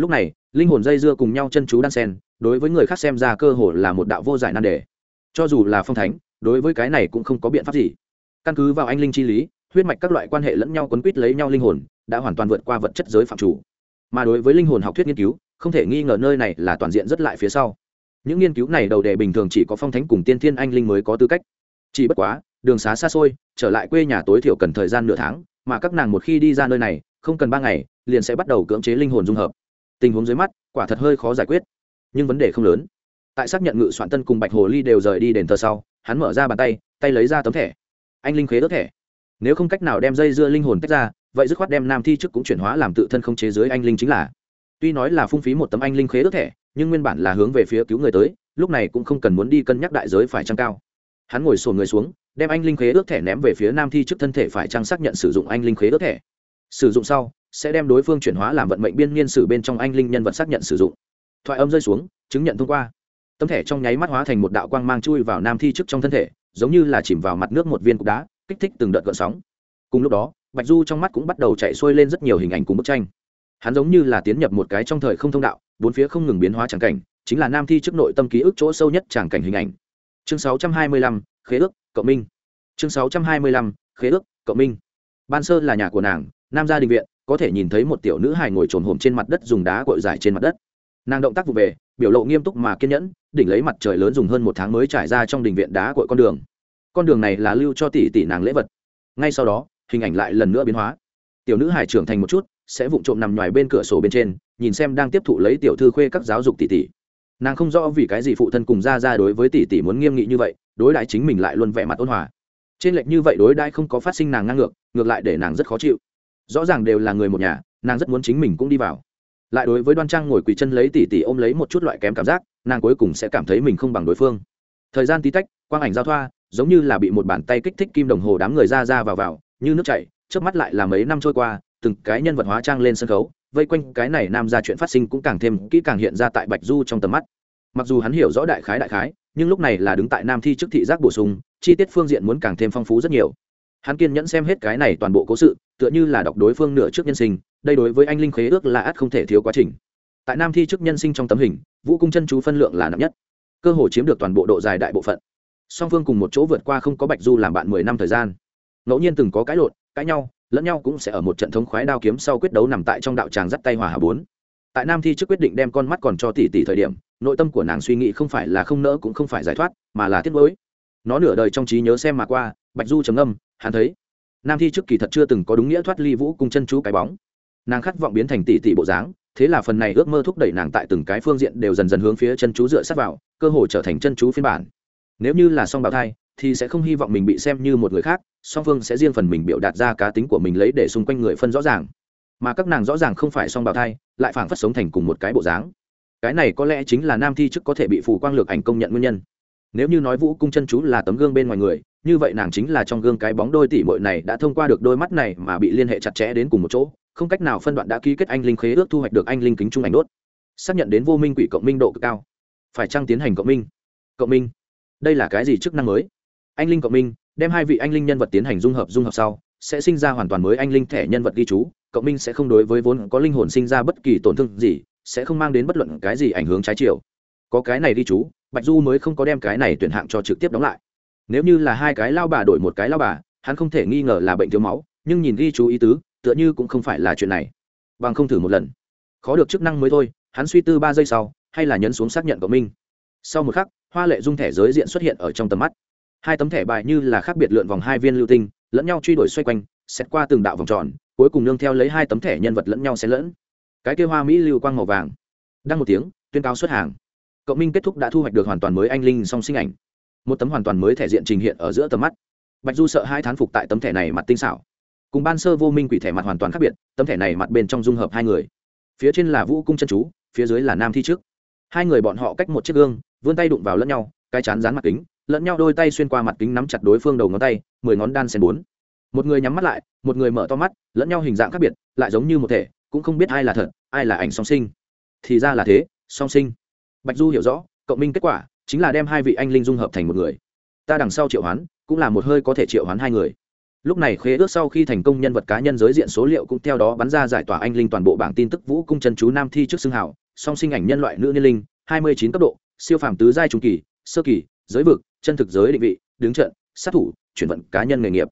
lúc này, linh hồn dây dưa cùng nhau chân chú đan sen, đối với người khác xem ra cơ hồ là một đạo vô giải nan đề. Cho dù là phong thánh, đối với cái này cũng không có biện pháp gì. Căn cứ vào anh linh chi lý, huyết mạch các loại quan hệ lẫn nhau quấn quýt lấy nhau linh hồn, đã hoàn toàn vượt qua vật chất giới phạm chủ. Mà đối với linh hồn học thuyết nghiên cứu, không thể nghi ngờ nơi này là toàn diện rất lại phía sau. Những nghiên cứu này đầu đề bình thường chỉ có phong thánh cùng tiên thiên anh linh mới có tư cách. Chỉ bất quá, đường xá xa xôi, trở lại quê nhà tối thiểu cần thời gian nửa tháng, mà các nàng một khi đi ra nơi này, không cần ba ngày, liền sẽ bắt đầu cưỡng chế linh hồn dung hợp tình huống dưới mắt, quả thật hơi khó giải quyết. Nhưng vấn đề không lớn. Tại xác nhận ngự soạn tân cùng bạch hồ ly đều rời đi đền thờ sau, hắn mở ra bàn tay tay lấy ra tấm thẻ. Anh linh khế ớt thẻ. Nếu không cách nào đem dây dưa linh hồn tách ra, vậy dứt khoát đem nam thi chức cũng chuyển hóa làm tự thân không chế giới anh linh chính là. Tuy nói là phung phí một tấm anh linh khế ớt thẻ, nhưng nguyên bản là hướng về phía cứu người tới, lúc này cũng không cần muốn đi cân nhắc đại giới phải trăng cao. Hắn ngồi sổ người xuống, đem anh linh khế ước thẻ ném về phía nam thi trước thân thể phải trăng xác nhận sử dụng anh linh khế ước thẻ sử dụng sau sẽ đem đối phương chuyển hóa làm vận mệnh biên niên sử bên trong anh linh nhân vật xác nhận sử dụng. Thoại âm rơi xuống chứng nhận thông qua. Tấm thẻ trong nháy mắt hóa thành một đạo quang mang chui vào nam thi trước trong thân thể giống như là chìm vào mặt nước một viên cục đá kích thích từng đợt gợn sóng. Cùng lúc đó bạch du trong mắt cũng bắt đầu chạy xuôi lên rất nhiều hình ảnh cùng bức tranh. Hắn giống như là tiến nhập một cái trong thời không thông đạo bốn phía không ngừng biến hóa tràng cảnh chính là nam thi trước nội tâm ký ức chỗ sâu nhất tràng cảnh hình ảnh. Chương 625, khế ước cộng minh. Chương 625, khế ước cộng minh. Ban sơ là nhà của nàng nam gia đình viện, có thể nhìn thấy một tiểu nữ hài ngồi trồn hổm trên mặt đất dùng đá cội dài trên mặt đất. Nàng động tác vụ về, biểu lộ nghiêm túc mà kiên nhẫn, đỉnh lấy mặt trời lớn dùng hơn một tháng mới trải ra trong đình viện đá cội con đường. Con đường này là lưu cho tỷ tỷ nàng lễ vật. Ngay sau đó, hình ảnh lại lần nữa biến hóa. Tiểu nữ hải trưởng thành một chút, sẽ vụng trộm nằm ngoài bên cửa sổ bên trên, nhìn xem đang tiếp thụ lấy tiểu thư khuê các giáo dục tỷ tỷ. Nàng không rõ vì cái gì phụ thân cùng ra ra đối với tỷ tỷ muốn nghiêm nghị như vậy, đối đãi chính mình lại luôn vẻ mặt ôn hòa. Trên lệch như vậy đối đãi không có phát sinh nàng ngang ngược ngược lại để nàng rất khó chịu rõ ràng đều là người một nhà, nàng rất muốn chính mình cũng đi vào. Lại đối với đoan trang ngồi quỳ chân lấy tỉ tỉ ôm lấy một chút loại kém cảm giác, nàng cuối cùng sẽ cảm thấy mình không bằng đối phương. Thời gian tí tách, quang ảnh giao thoa, giống như là bị một bàn tay kích thích kim đồng hồ đám người ra ra vào vào, như nước chảy trước mắt lại là mấy năm trôi qua, từng cái nhân vật hóa trang lên sân khấu, vây quanh cái này nam ra chuyện phát sinh cũng càng thêm kỹ càng hiện ra tại bạch du trong tầm mắt. Mặc dù hắn hiểu rõ đại khái đại khái, nhưng lúc này là đứng tại nam thi trước thị giác bổ sung, chi tiết phương diện muốn càng thêm phong phú rất nhiều hắn kiên nhẫn xem hết cái này toàn bộ cố sự, tựa như là đọc đối phương nửa trước nhân sinh, đây đối với anh linh khế ước là ắt không thể thiếu quá trình. Tại nam thi trước nhân sinh trong tấm hình, vũ cung chân chú phân lượng là nặng nhất, cơ hồ chiếm được toàn bộ độ dài đại bộ phận. Song phương cùng một chỗ vượt qua không có bạch du làm bạn mười năm thời gian. Ngẫu nhiên từng có cãi lộn, cãi nhau, lẫn nhau cũng sẽ ở một trận thống khoái đao kiếm sau quyết đấu nằm tại trong đạo tràng dắt tay hòa hà bốn. Tại nam thi trước quyết định đem con mắt còn cho tỷ tỷ thời điểm, nội tâm của nàng suy nghĩ không phải là không nỡ cũng không phải giải thoát, mà là tiếc nuối. Nó nửa đời trong trí nhớ xem mà qua, bạch du trầm âm hắn thấy nam thi trước kỳ thật chưa từng có đúng nghĩa thoát ly vũ cung chân chú cái bóng nàng khát vọng biến thành tỷ tỷ bộ dáng thế là phần này ước mơ thúc đẩy nàng tại từng cái phương diện đều dần dần hướng phía chân chú dựa sát vào cơ hội trở thành chân chú phiên bản nếu như là song bào thai thì sẽ không hy vọng mình bị xem như một người khác song phương sẽ riêng phần mình biểu đạt ra cá tính của mình lấy để xung quanh người phân rõ ràng mà các nàng rõ ràng không phải song bào thai lại phảng phất sống thành cùng một cái bộ dáng cái này có lẽ chính là nam thi chức có thể bị phù quang lược ảnh công nhận nguyên nhân nếu như nói vũ cung chân chú là tấm gương bên ngoài người như vậy nàng chính là trong gương cái bóng đôi tỷ muội này đã thông qua được đôi mắt này mà bị liên hệ chặt chẽ đến cùng một chỗ, không cách nào phân đoạn đã ký kết anh linh khế ước thu hoạch được anh linh kính trung ảnh đốt. Xác nhận đến vô minh quỷ cộng minh độ cực cao. Phải chăng tiến hành cộng minh? Cộng minh. Đây là cái gì chức năng mới? Anh linh cộng minh, đem hai vị anh linh nhân vật tiến hành dung hợp dung hợp sau, sẽ sinh ra hoàn toàn mới anh linh thẻ nhân vật ghi chú. Cộng minh sẽ không đối với vốn có linh hồn sinh ra bất kỳ tổn thương gì, sẽ không mang đến bất luận cái gì ảnh hưởng trái chiều. Có cái này ghi chú, bạch du mới không có đem cái này tuyển hạng cho trực tiếp đóng lại nếu như là hai cái lao bà đổi một cái lao bà, hắn không thể nghi ngờ là bệnh thiếu máu, nhưng nhìn ghi chú ý tứ, tựa như cũng không phải là chuyện này. Bằng không thử một lần. Khó được chức năng mới thôi, hắn suy tư ba giây sau, hay là nhấn xuống xác nhận cộng minh sau một khắc, hoa lệ dung thẻ giới diện xuất hiện ở trong tầm mắt. Hai tấm thẻ bài như là khác biệt lượn vòng hai viên lưu tinh, lẫn nhau truy đuổi xoay quanh, xét qua từng đạo vòng tròn, cuối cùng nương theo lấy hai tấm thẻ nhân vật lẫn nhau xen lẫn. Cái kêu hoa mỹ lưu quang màu vàng. Đăng một tiếng, tuyên cáo xuất hàng. Cộng minh kết thúc đã thu hoạch được hoàn toàn mới anh linh song sinh ảnh một tấm hoàn toàn mới thẻ diện trình hiện ở giữa tầm mắt. Bạch du sợ hai thán phục tại tấm thẻ này mặt tinh xảo. Cùng ban sơ vô minh quỷ thẻ mặt hoàn toàn khác biệt, tấm thẻ này mặt bên trong dung hợp hai người. Phía trên là vũ cung chân chú, phía dưới là nam thi trước. Hai người bọn họ cách một chiếc gương, vươn tay đụng vào lẫn nhau, cái chán dán mặt kính, lẫn nhau đôi tay xuyên qua mặt kính nắm chặt đối phương đầu ngón tay, mười ngón đan xen bốn. Một người nhắm mắt lại, một người mở to mắt, lẫn nhau hình dạng khác biệt, lại giống như một thể, cũng không biết ai là thật, ai là ảnh song sinh. Thì ra là thế, song sinh. Bạch du hiểu rõ, cộng minh kết quả chính là đem hai vị anh linh dung hợp thành một người. Ta đằng sau triệu hoán, cũng là một hơi có thể triệu hoán hai người. Lúc này khế ước sau khi thành công nhân vật cá nhân giới diện số liệu cũng theo đó bắn ra giải tỏa anh linh toàn bộ bảng tin tức vũ cung chân chú nam thi trước xưng hảo song sinh ảnh nhân loại nữ niên linh, hai mươi chín cấp độ, siêu phàm tứ giai trung kỳ, sơ kỳ, giới vực, chân thực giới định vị, đứng trận, sát thủ, chuyển vận cá nhân nghề nghiệp.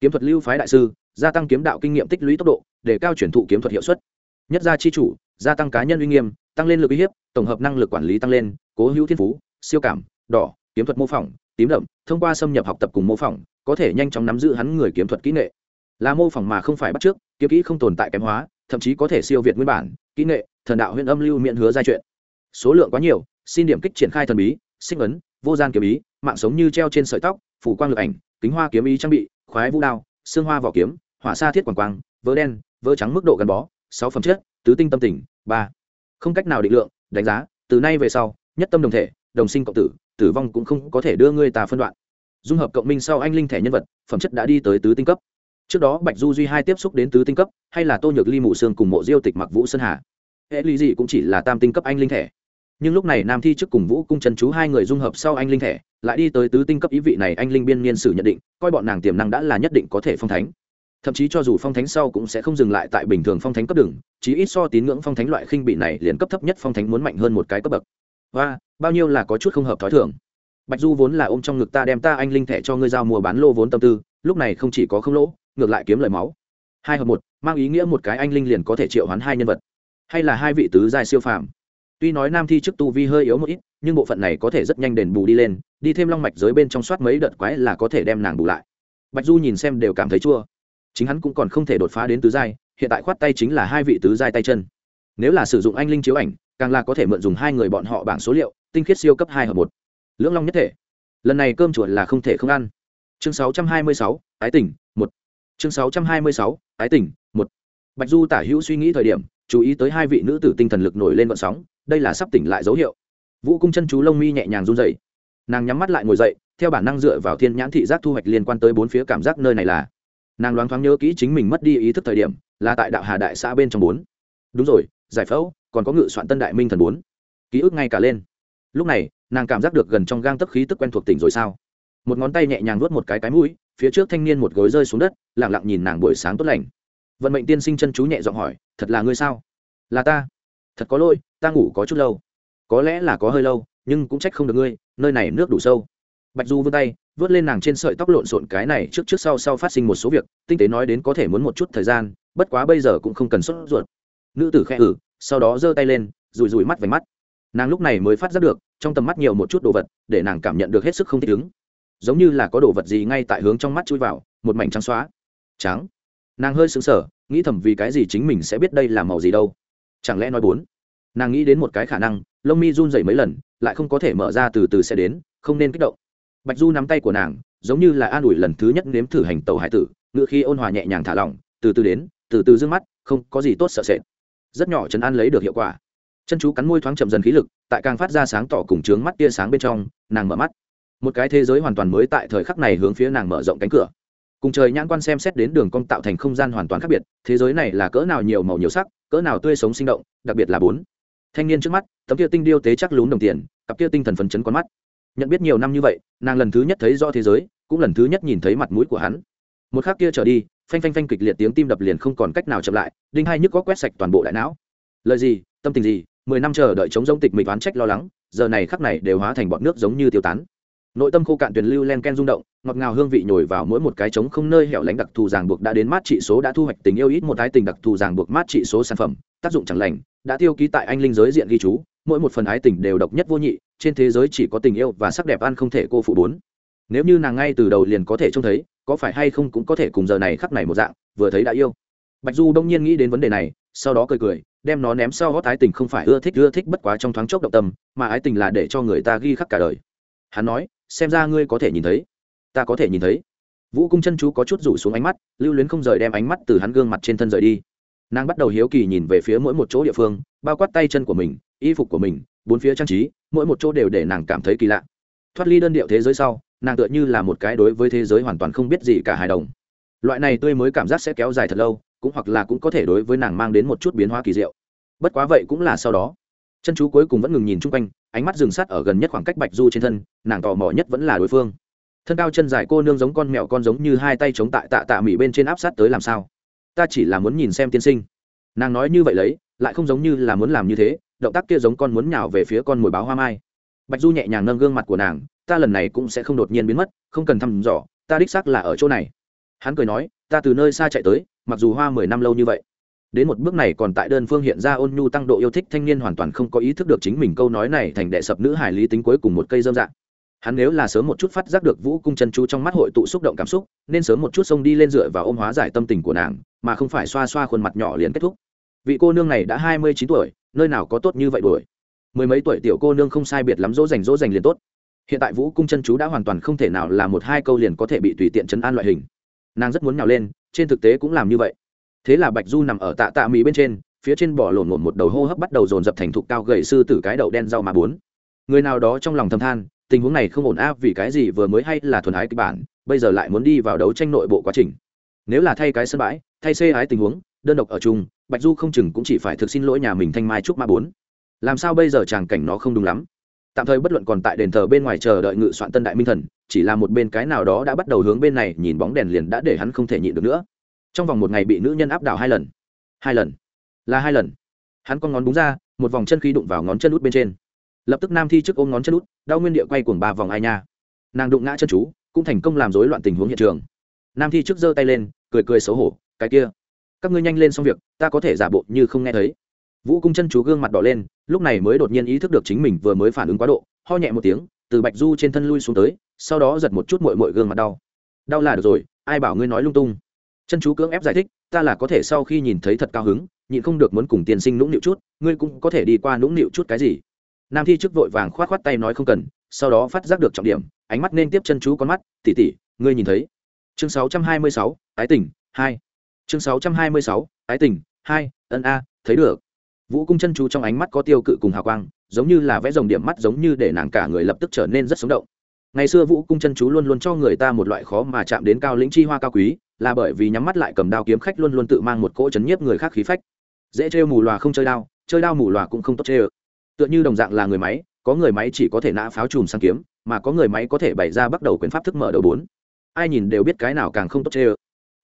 Kiếm thuật lưu phái đại sư, gia tăng kiếm đạo kinh nghiệm tích lũy tốc độ, để cao chuyển thụ kiếm thuật hiệu suất. Nhất gia chi chủ, gia tăng cá nhân uy nghiêm, tăng lên lực uy hiếp, tổng hợp năng lực quản lý tăng lên, cố hữu thiên phú siêu cảm, đỏ, kiếm thuật mô phỏng, tím đậm, thông qua xâm nhập học tập cùng mô phỏng, có thể nhanh chóng nắm giữ hắn người kiếm thuật kỹ nghệ. Là mô phỏng mà không phải bắt trước kiếm kỹ không tồn tại kém hóa, thậm chí có thể siêu việt nguyên bản, kỹ nghệ, thần đạo huyện âm lưu miệng hứa giai chuyện. Số lượng quá nhiều, xin điểm kích triển khai thần bí sinh ấn, vô gian kiếm ý, mạng sống như treo trên sợi tóc, phủ quang lực ảnh, kính hoa kiếm ý trang bị, khoái vũ đao, xương hoa vỏ kiếm, hỏa sa thiết quảng quang vỡ đen vỡ trắng mức độ gắn bó, sáu phẩm chất, tứ tinh tâm tình, ba. Không cách nào định lượng, đánh giá, từ nay về sau, nhất tâm đồng thể đồng sinh cộng tử tử vong cũng không có thể đưa ngươi ta phân đoạn. Dung hợp cộng minh sau anh linh thẻ nhân vật, phẩm chất đã đi tới tứ tinh cấp. Trước đó, bạch du duy hai tiếp xúc đến tứ tinh cấp, hay là tô nhược ly mù sương cùng mộ diêu tịch mặc vũ sơn hà. Hệ ly gì cũng chỉ là tam tinh cấp anh linh thẻ. Nhưng lúc này nam thi trước cùng vũ cung trần chú hai người dung hợp sau anh linh thẻ, lại đi tới tứ tinh cấp ý vị này anh linh biên niên sử nhận định, coi bọn nàng tiềm năng đã là nhất định có thể phong thánh. Thậm chí cho dù phong thánh sau cũng sẽ không dừng lại tại bình thường phong thánh cấp đường, chí ít so tín ngưỡng phong thánh loại khinh bị này liền cấp thấp nhất phong thánh muốn mạnh hơn một cái cấp bậc. Và bao nhiêu là có chút không hợp thói thường. Bạch du vốn là ôm trong ngực ta đem ta anh linh thẻ cho ngươi giao mua bán lô vốn tâm tư, lúc này không chỉ có không lỗ, ngược lại kiếm lời máu. Hai hợp một, mang ý nghĩa một cái anh linh liền có thể triệu hoán hai nhân vật, hay là hai vị tứ giai siêu phàm. Tuy nói nam thi chức tu vi hơi yếu một ít, nhưng bộ phận này có thể rất nhanh đền bù đi lên, đi thêm long mạch giới bên trong soát mấy đợt quái là có thể đem nàng bù lại. Bạch du nhìn xem đều cảm thấy chua. Chính hắn cũng còn không thể đột phá đến tứ giai, hiện tại khoát tay chính là hai vị tứ giai tay chân. Nếu là sử dụng anh linh chiếu ảnh càng là có thể mượn dùng hai người bọn họ bảng số liệu tinh khiết siêu cấp hai hợp một. Lưỡng long nhất thể. Lần này cơm chuột là không thể không ăn. Chương 626, ái tỉnh một. Chương 626, ái tỉnh một. Bạch du tả hữu suy nghĩ thời điểm chú ý tới hai vị nữ tử tinh thần lực nổi lên vận sóng đây là sắp tỉnh lại dấu hiệu. Vũ cung chân chú lông mi nhẹ nhàng run dậy nàng nhắm mắt lại ngồi dậy theo bản năng dựa vào thiên nhãn thị giác thu hoạch liên quan tới bốn phía cảm giác nơi này là. Nàng loáng thoáng nhớ kỹ chính mình mất đi ý thức thời điểm là tại đạo hà đại xã bên trong bốn. Đúng rồi giải phẫu còn có ngự soạn tân đại minh thần bốn. Ký ức ngay cả lên. Lúc này, nàng cảm giác được gần trong gang tấc khí tức quen thuộc tỉnh rồi sao? Một ngón tay nhẹ nhàng nuốt một cái cái mũi, phía trước thanh niên một gối rơi xuống đất lẳng lặng nhìn nàng buổi sáng tốt lành. Vận mệnh tiên sinh chân chú nhẹ giọng hỏi, thật là ngươi sao? Là ta. Thật có lỗi, ta ngủ có chút lâu. Có lẽ là có hơi lâu, nhưng cũng trách không được ngươi, nơi này nước đủ sâu. Bạch du vươn tay vớt lên nàng trên sợi tóc lộn xộn cái này trước trước sau sau phát sinh một số việc, tinh tế nói đến có thể muốn một chút thời gian, bất quá bây giờ cũng không cần sốt ruột. Nữ tử khẽ ử sau đó giơ tay lên rùi rùi mắt vành mắt. Nàng lúc này mới phát giác được, trong tầm mắt nhiều một chút đồ vật, để nàng cảm nhận được hết sức không thích ứng. Giống như là có đồ vật gì ngay tại hướng trong mắt chui vào, một mảnh trắng xóa. Trắng. Nàng hơi sững sờ, nghĩ thầm vì cái gì chính mình sẽ biết đây là màu gì đâu. Chẳng lẽ nói bốn? Nàng nghĩ đến một cái khả năng, lông mi run dày mấy lần, lại không có thể mở ra từ từ sẽ đến, không nên kích động. Bạch du nắm tay của nàng, giống như là an ủi lần thứ nhất nếm thử hành tàu hải tử, ngựa khi ôn hòa nhẹ nhàng thả lỏng, từ từ đến, từ từ d ư ơ n g mắt, không có gì tốt sợ sệt rất nhỏ chấn an lấy được hiệu quả. Chân chú cắn môi thoáng chậm dần khí lực, tại càng phát ra sáng tỏ cùng trướng mắt tia sáng bên trong, nàng mở mắt. Một cái thế giới hoàn toàn mới tại thời khắc này hướng phía nàng mở rộng cánh cửa. Cùng trời nhãn quan xem xét đến đường cong tạo thành không gian hoàn toàn khác biệt, thế giới này là cỡ nào nhiều màu nhiều sắc, cỡ nào tươi sống sinh động, đặc biệt là bốn. Thanh niên trước mắt, tấm kia tinh điêu tế chắc lún đồng tiền, cặp kia tinh thần phấn chấn con mắt. Nhận biết nhiều năm như vậy, nàng lần thứ nhất thấy do thế giới, cũng lần thứ nhất nhìn thấy mặt mũi của hắn. Một khác kia trở đi phanh phanh phanh kịch liệt tiếng tim đập liền không còn cách nào chậm lại, đinh hai nhức có quét sạch toàn bộ đại não. Lời gì, tâm tình gì, mười năm chờ đợi chống giống tịch mịch oán trách lo lắng, giờ này khắc này đều hóa thành bọn nước giống như tiêu tán. Nội tâm khô cạn tuyền lưu len ken rung động, ngọt ngào hương vị nhồi vào mỗi một cái trống không nơi hẻo lánh đặc thù ràng buộc đã đến mát trị số đã thu hoạch tình yêu ít một cái tình đặc thù ràng buộc mát trị số sản phẩm, tác dụng chẳng lành, đã tiêu ký tại anh linh giới diện ghi chú, mỗi một phần ái tình đều độc nhất vô nhị, trên thế giới chỉ có tình yêu và sắc đẹp ăn không thể cô phụ bốn. Nếu như nàng ngay từ đầu liền có thể trông thấy có phải hay không cũng có thể cùng giờ này khắc này một dạng, vừa thấy đã yêu. Bạch du đông nhiên nghĩ đến vấn đề này, sau đó cười cười, đem nó ném sau gót ái tình không phải ưa thích ưa thích bất quá trong thoáng chốc động tâm, mà ái tình là để cho người ta ghi khắc cả đời. Hắn nói, xem ra ngươi có thể nhìn thấy. Ta có thể nhìn thấy. Vũ cung chân chú có chút rủ xuống ánh mắt, lưu luyến không rời đem ánh mắt từ hắn gương mặt trên thân rời đi. Nàng bắt đầu hiếu kỳ nhìn về phía mỗi một chỗ địa phương, bao quát tay chân của mình, y phục của mình, bốn phía trang trí, mỗi một chỗ đều để nàng cảm thấy kỳ lạ. Thoát ly đơn điệu thế giới sau nàng tựa như là một cái đối với thế giới hoàn toàn không biết gì cả hài đồng. Loại này tươi mới cảm giác sẽ kéo dài thật lâu, cũng hoặc là cũng có thể đối với nàng mang đến một chút biến hóa kỳ diệu. Bất quá vậy cũng là sau đó. Chân chú cuối cùng vẫn ngừng nhìn chung quanh, ánh mắt dừng sát ở gần nhất khoảng cách bạch du trên thân, nàng tò mò nhất vẫn là đối phương. Thân cao chân dài cô nương giống con mèo con giống như hai tay chống tại tạ tạ mỹ bên trên áp sát tới làm sao? Ta chỉ là muốn nhìn xem tiên sinh. Nàng nói như vậy lấy, lại không giống như là muốn làm như thế, động tác kia giống con muốn nhào về phía con mồi báo hoa mai. Bạch du nhẹ nhàng nâng gương mặt của nàng ta lần này cũng sẽ không đột nhiên biến mất, không cần thăm dò, ta đích xác là ở chỗ này. Hắn cười nói, ta từ nơi xa chạy tới, mặc dù hoa mười năm lâu như vậy, đến một bước này còn tại đơn phương hiện ra ôn nhu tăng độ yêu thích thanh niên hoàn toàn không có ý thức được chính mình câu nói này thành đệ sập nữ hải lý tính cuối cùng một cây dơm dạng. Hắn nếu là sớm một chút phát giác được vũ cung chân chú trong mắt hội tụ xúc động cảm xúc, nên sớm một chút xông đi lên dựa và ôm hóa giải tâm tình của nàng, mà không phải xoa xoa khuôn mặt nhỏ liền kết thúc. Vị cô nương này đã hai mươi chín tuổi, nơi nào có tốt như vậy đuổi? Mười mấy tuổi tiểu cô nương không sai biệt lắm, dỗ dành dỗ dành liền tốt hiện tại vũ cung chân chú đã hoàn toàn không thể nào là một hai câu liền có thể bị tùy tiện chấn an loại hình. Nàng rất muốn nhào lên, trên thực tế cũng làm như vậy. Thế là bạch du nằm ở tạ tạ mỹ bên trên, phía trên bỏ lổn lổn một đầu hô hấp bắt đầu dồn dập thành thục cao gầy sư tử cái đậu đen rau mà bốn. Người nào đó trong lòng thầm than, tình huống này không ổn áp vì cái gì vừa mới hay là thuần ái kịch bản, bây giờ lại muốn đi vào đấu tranh nội bộ quá trình. Nếu là thay cái sân bãi, thay xê ái tình huống, đơn độc ở chung, bạch du không chừng cũng chỉ phải thực xin lỗi nhà mình thanh mai trúc ma bốn. Làm sao bây giờ tràng cảnh nó không đúng lắm? Tạm thời bất luận còn tại đền thờ bên ngoài chờ đợi ngự soạn tân đại minh thần, chỉ là một bên cái nào đó đã bắt đầu hướng bên này nhìn bóng đèn liền đã để hắn không thể nhịn được nữa. Trong vòng một ngày bị nữ nhân áp đảo hai lần. Hai lần. Là hai lần. Hắn con ngón búng ra, một vòng chân khí đụng vào ngón chân út bên trên. Lập tức nam thi trước ôm ngón chân út, đau nguyên địa quay cuồng ba vòng ai nha. Nàng đụng ngã chân chú, cũng thành công làm rối loạn tình huống hiện trường. Nam thi trước giơ tay lên, cười cười xấu hổ, cái kia, các ngươi nhanh lên xong việc, ta có thể giả bộ như không nghe thấy. Vũ cung chân chú gương mặt đỏ lên lúc này mới đột nhiên ý thức được chính mình vừa mới phản ứng quá độ ho nhẹ một tiếng từ bạch du trên thân lui xuống tới sau đó giật một chút mội mội gương mặt đau. Đau là được rồi ai bảo ngươi nói lung tung. Chân chú cưỡng ép giải thích ta là có thể sau khi nhìn thấy thật cao hứng nhịn không được muốn cùng tiên sinh nũng nịu chút ngươi cũng có thể đi qua nũng nịu chút cái gì. Nam thi trước vội vàng k h o á t k h o á t tay nói không cần sau đó phát giác được trọng điểm ánh mắt nên tiếp chân chú con mắt tỉ tỉ ngươi nhìn thấy. Chương 626, ái tình hai. Chương 626, ái tình hai ân a thấy được vũ cung chân chú trong ánh mắt có tiêu cự cùng hào quang, giống như là vẽ dòng điểm mắt giống như để nàng cả người lập tức trở nên rất sống động. Ngày xưa vũ cung chân chú luôn luôn cho người ta một loại khó mà chạm đến cao lĩnh chi hoa cao quý, là bởi vì nhắm mắt lại cầm đao kiếm khách luôn luôn tự mang một cỗ chấn nhiếp người khác khí phách. Dễ trêu mù loà không chơi đao chơi đao mù loà cũng không tốt chê ơ tựa như đồng dạng là người máy, có người máy chỉ có thể nã pháo chùm sang kiếm, mà có người máy có thể bày ra bắt đầu quyền pháp thức mở đầu bốn. Ai nhìn đều biết cái nào càng không tốt chê ơ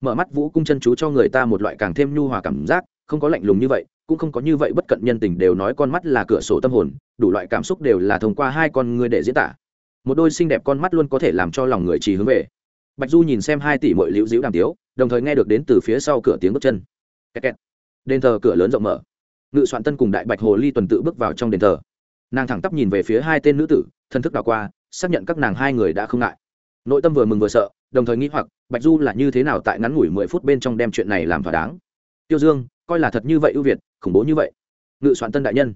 mở mắt vũ cung chân chú cho người ta một loại càng thêm nhu hòa cảm giác, không có lạnh lùng như vậy cũng không có như vậy bất cận nhân tình đều nói con mắt là cửa sổ tâm hồn, đủ loại cảm xúc đều là thông qua hai con người để diễn tả. Một đôi xinh đẹp con mắt luôn có thể làm cho lòng người trì hướng về. Bạch du nhìn xem hai tỷ mội liễu dĩu đàm tiếu, đồng thời nghe được đến từ phía sau cửa tiếng bước chân. Kẹt kẹt. đền thờ cửa lớn rộng mở. Ngự soạn tân cùng đại bạch hồ ly tuần tự bước vào trong đền thờ. Nàng thẳng tắp nhìn về phía hai tên nữ tử, thân thức đào qua, xác nhận các nàng hai người đã không ngại. Nội tâm vừa mừng vừa sợ, đồng thời nghĩ hoặc, bạch du là như thế nào tại ngắn ngủi mười phút bên trong đem chuyện này làm thỏa đáng. Tiêu dương, coi là thật như vậy ưu việt khủng bố như vậy. Ngự soạn tân đại nhân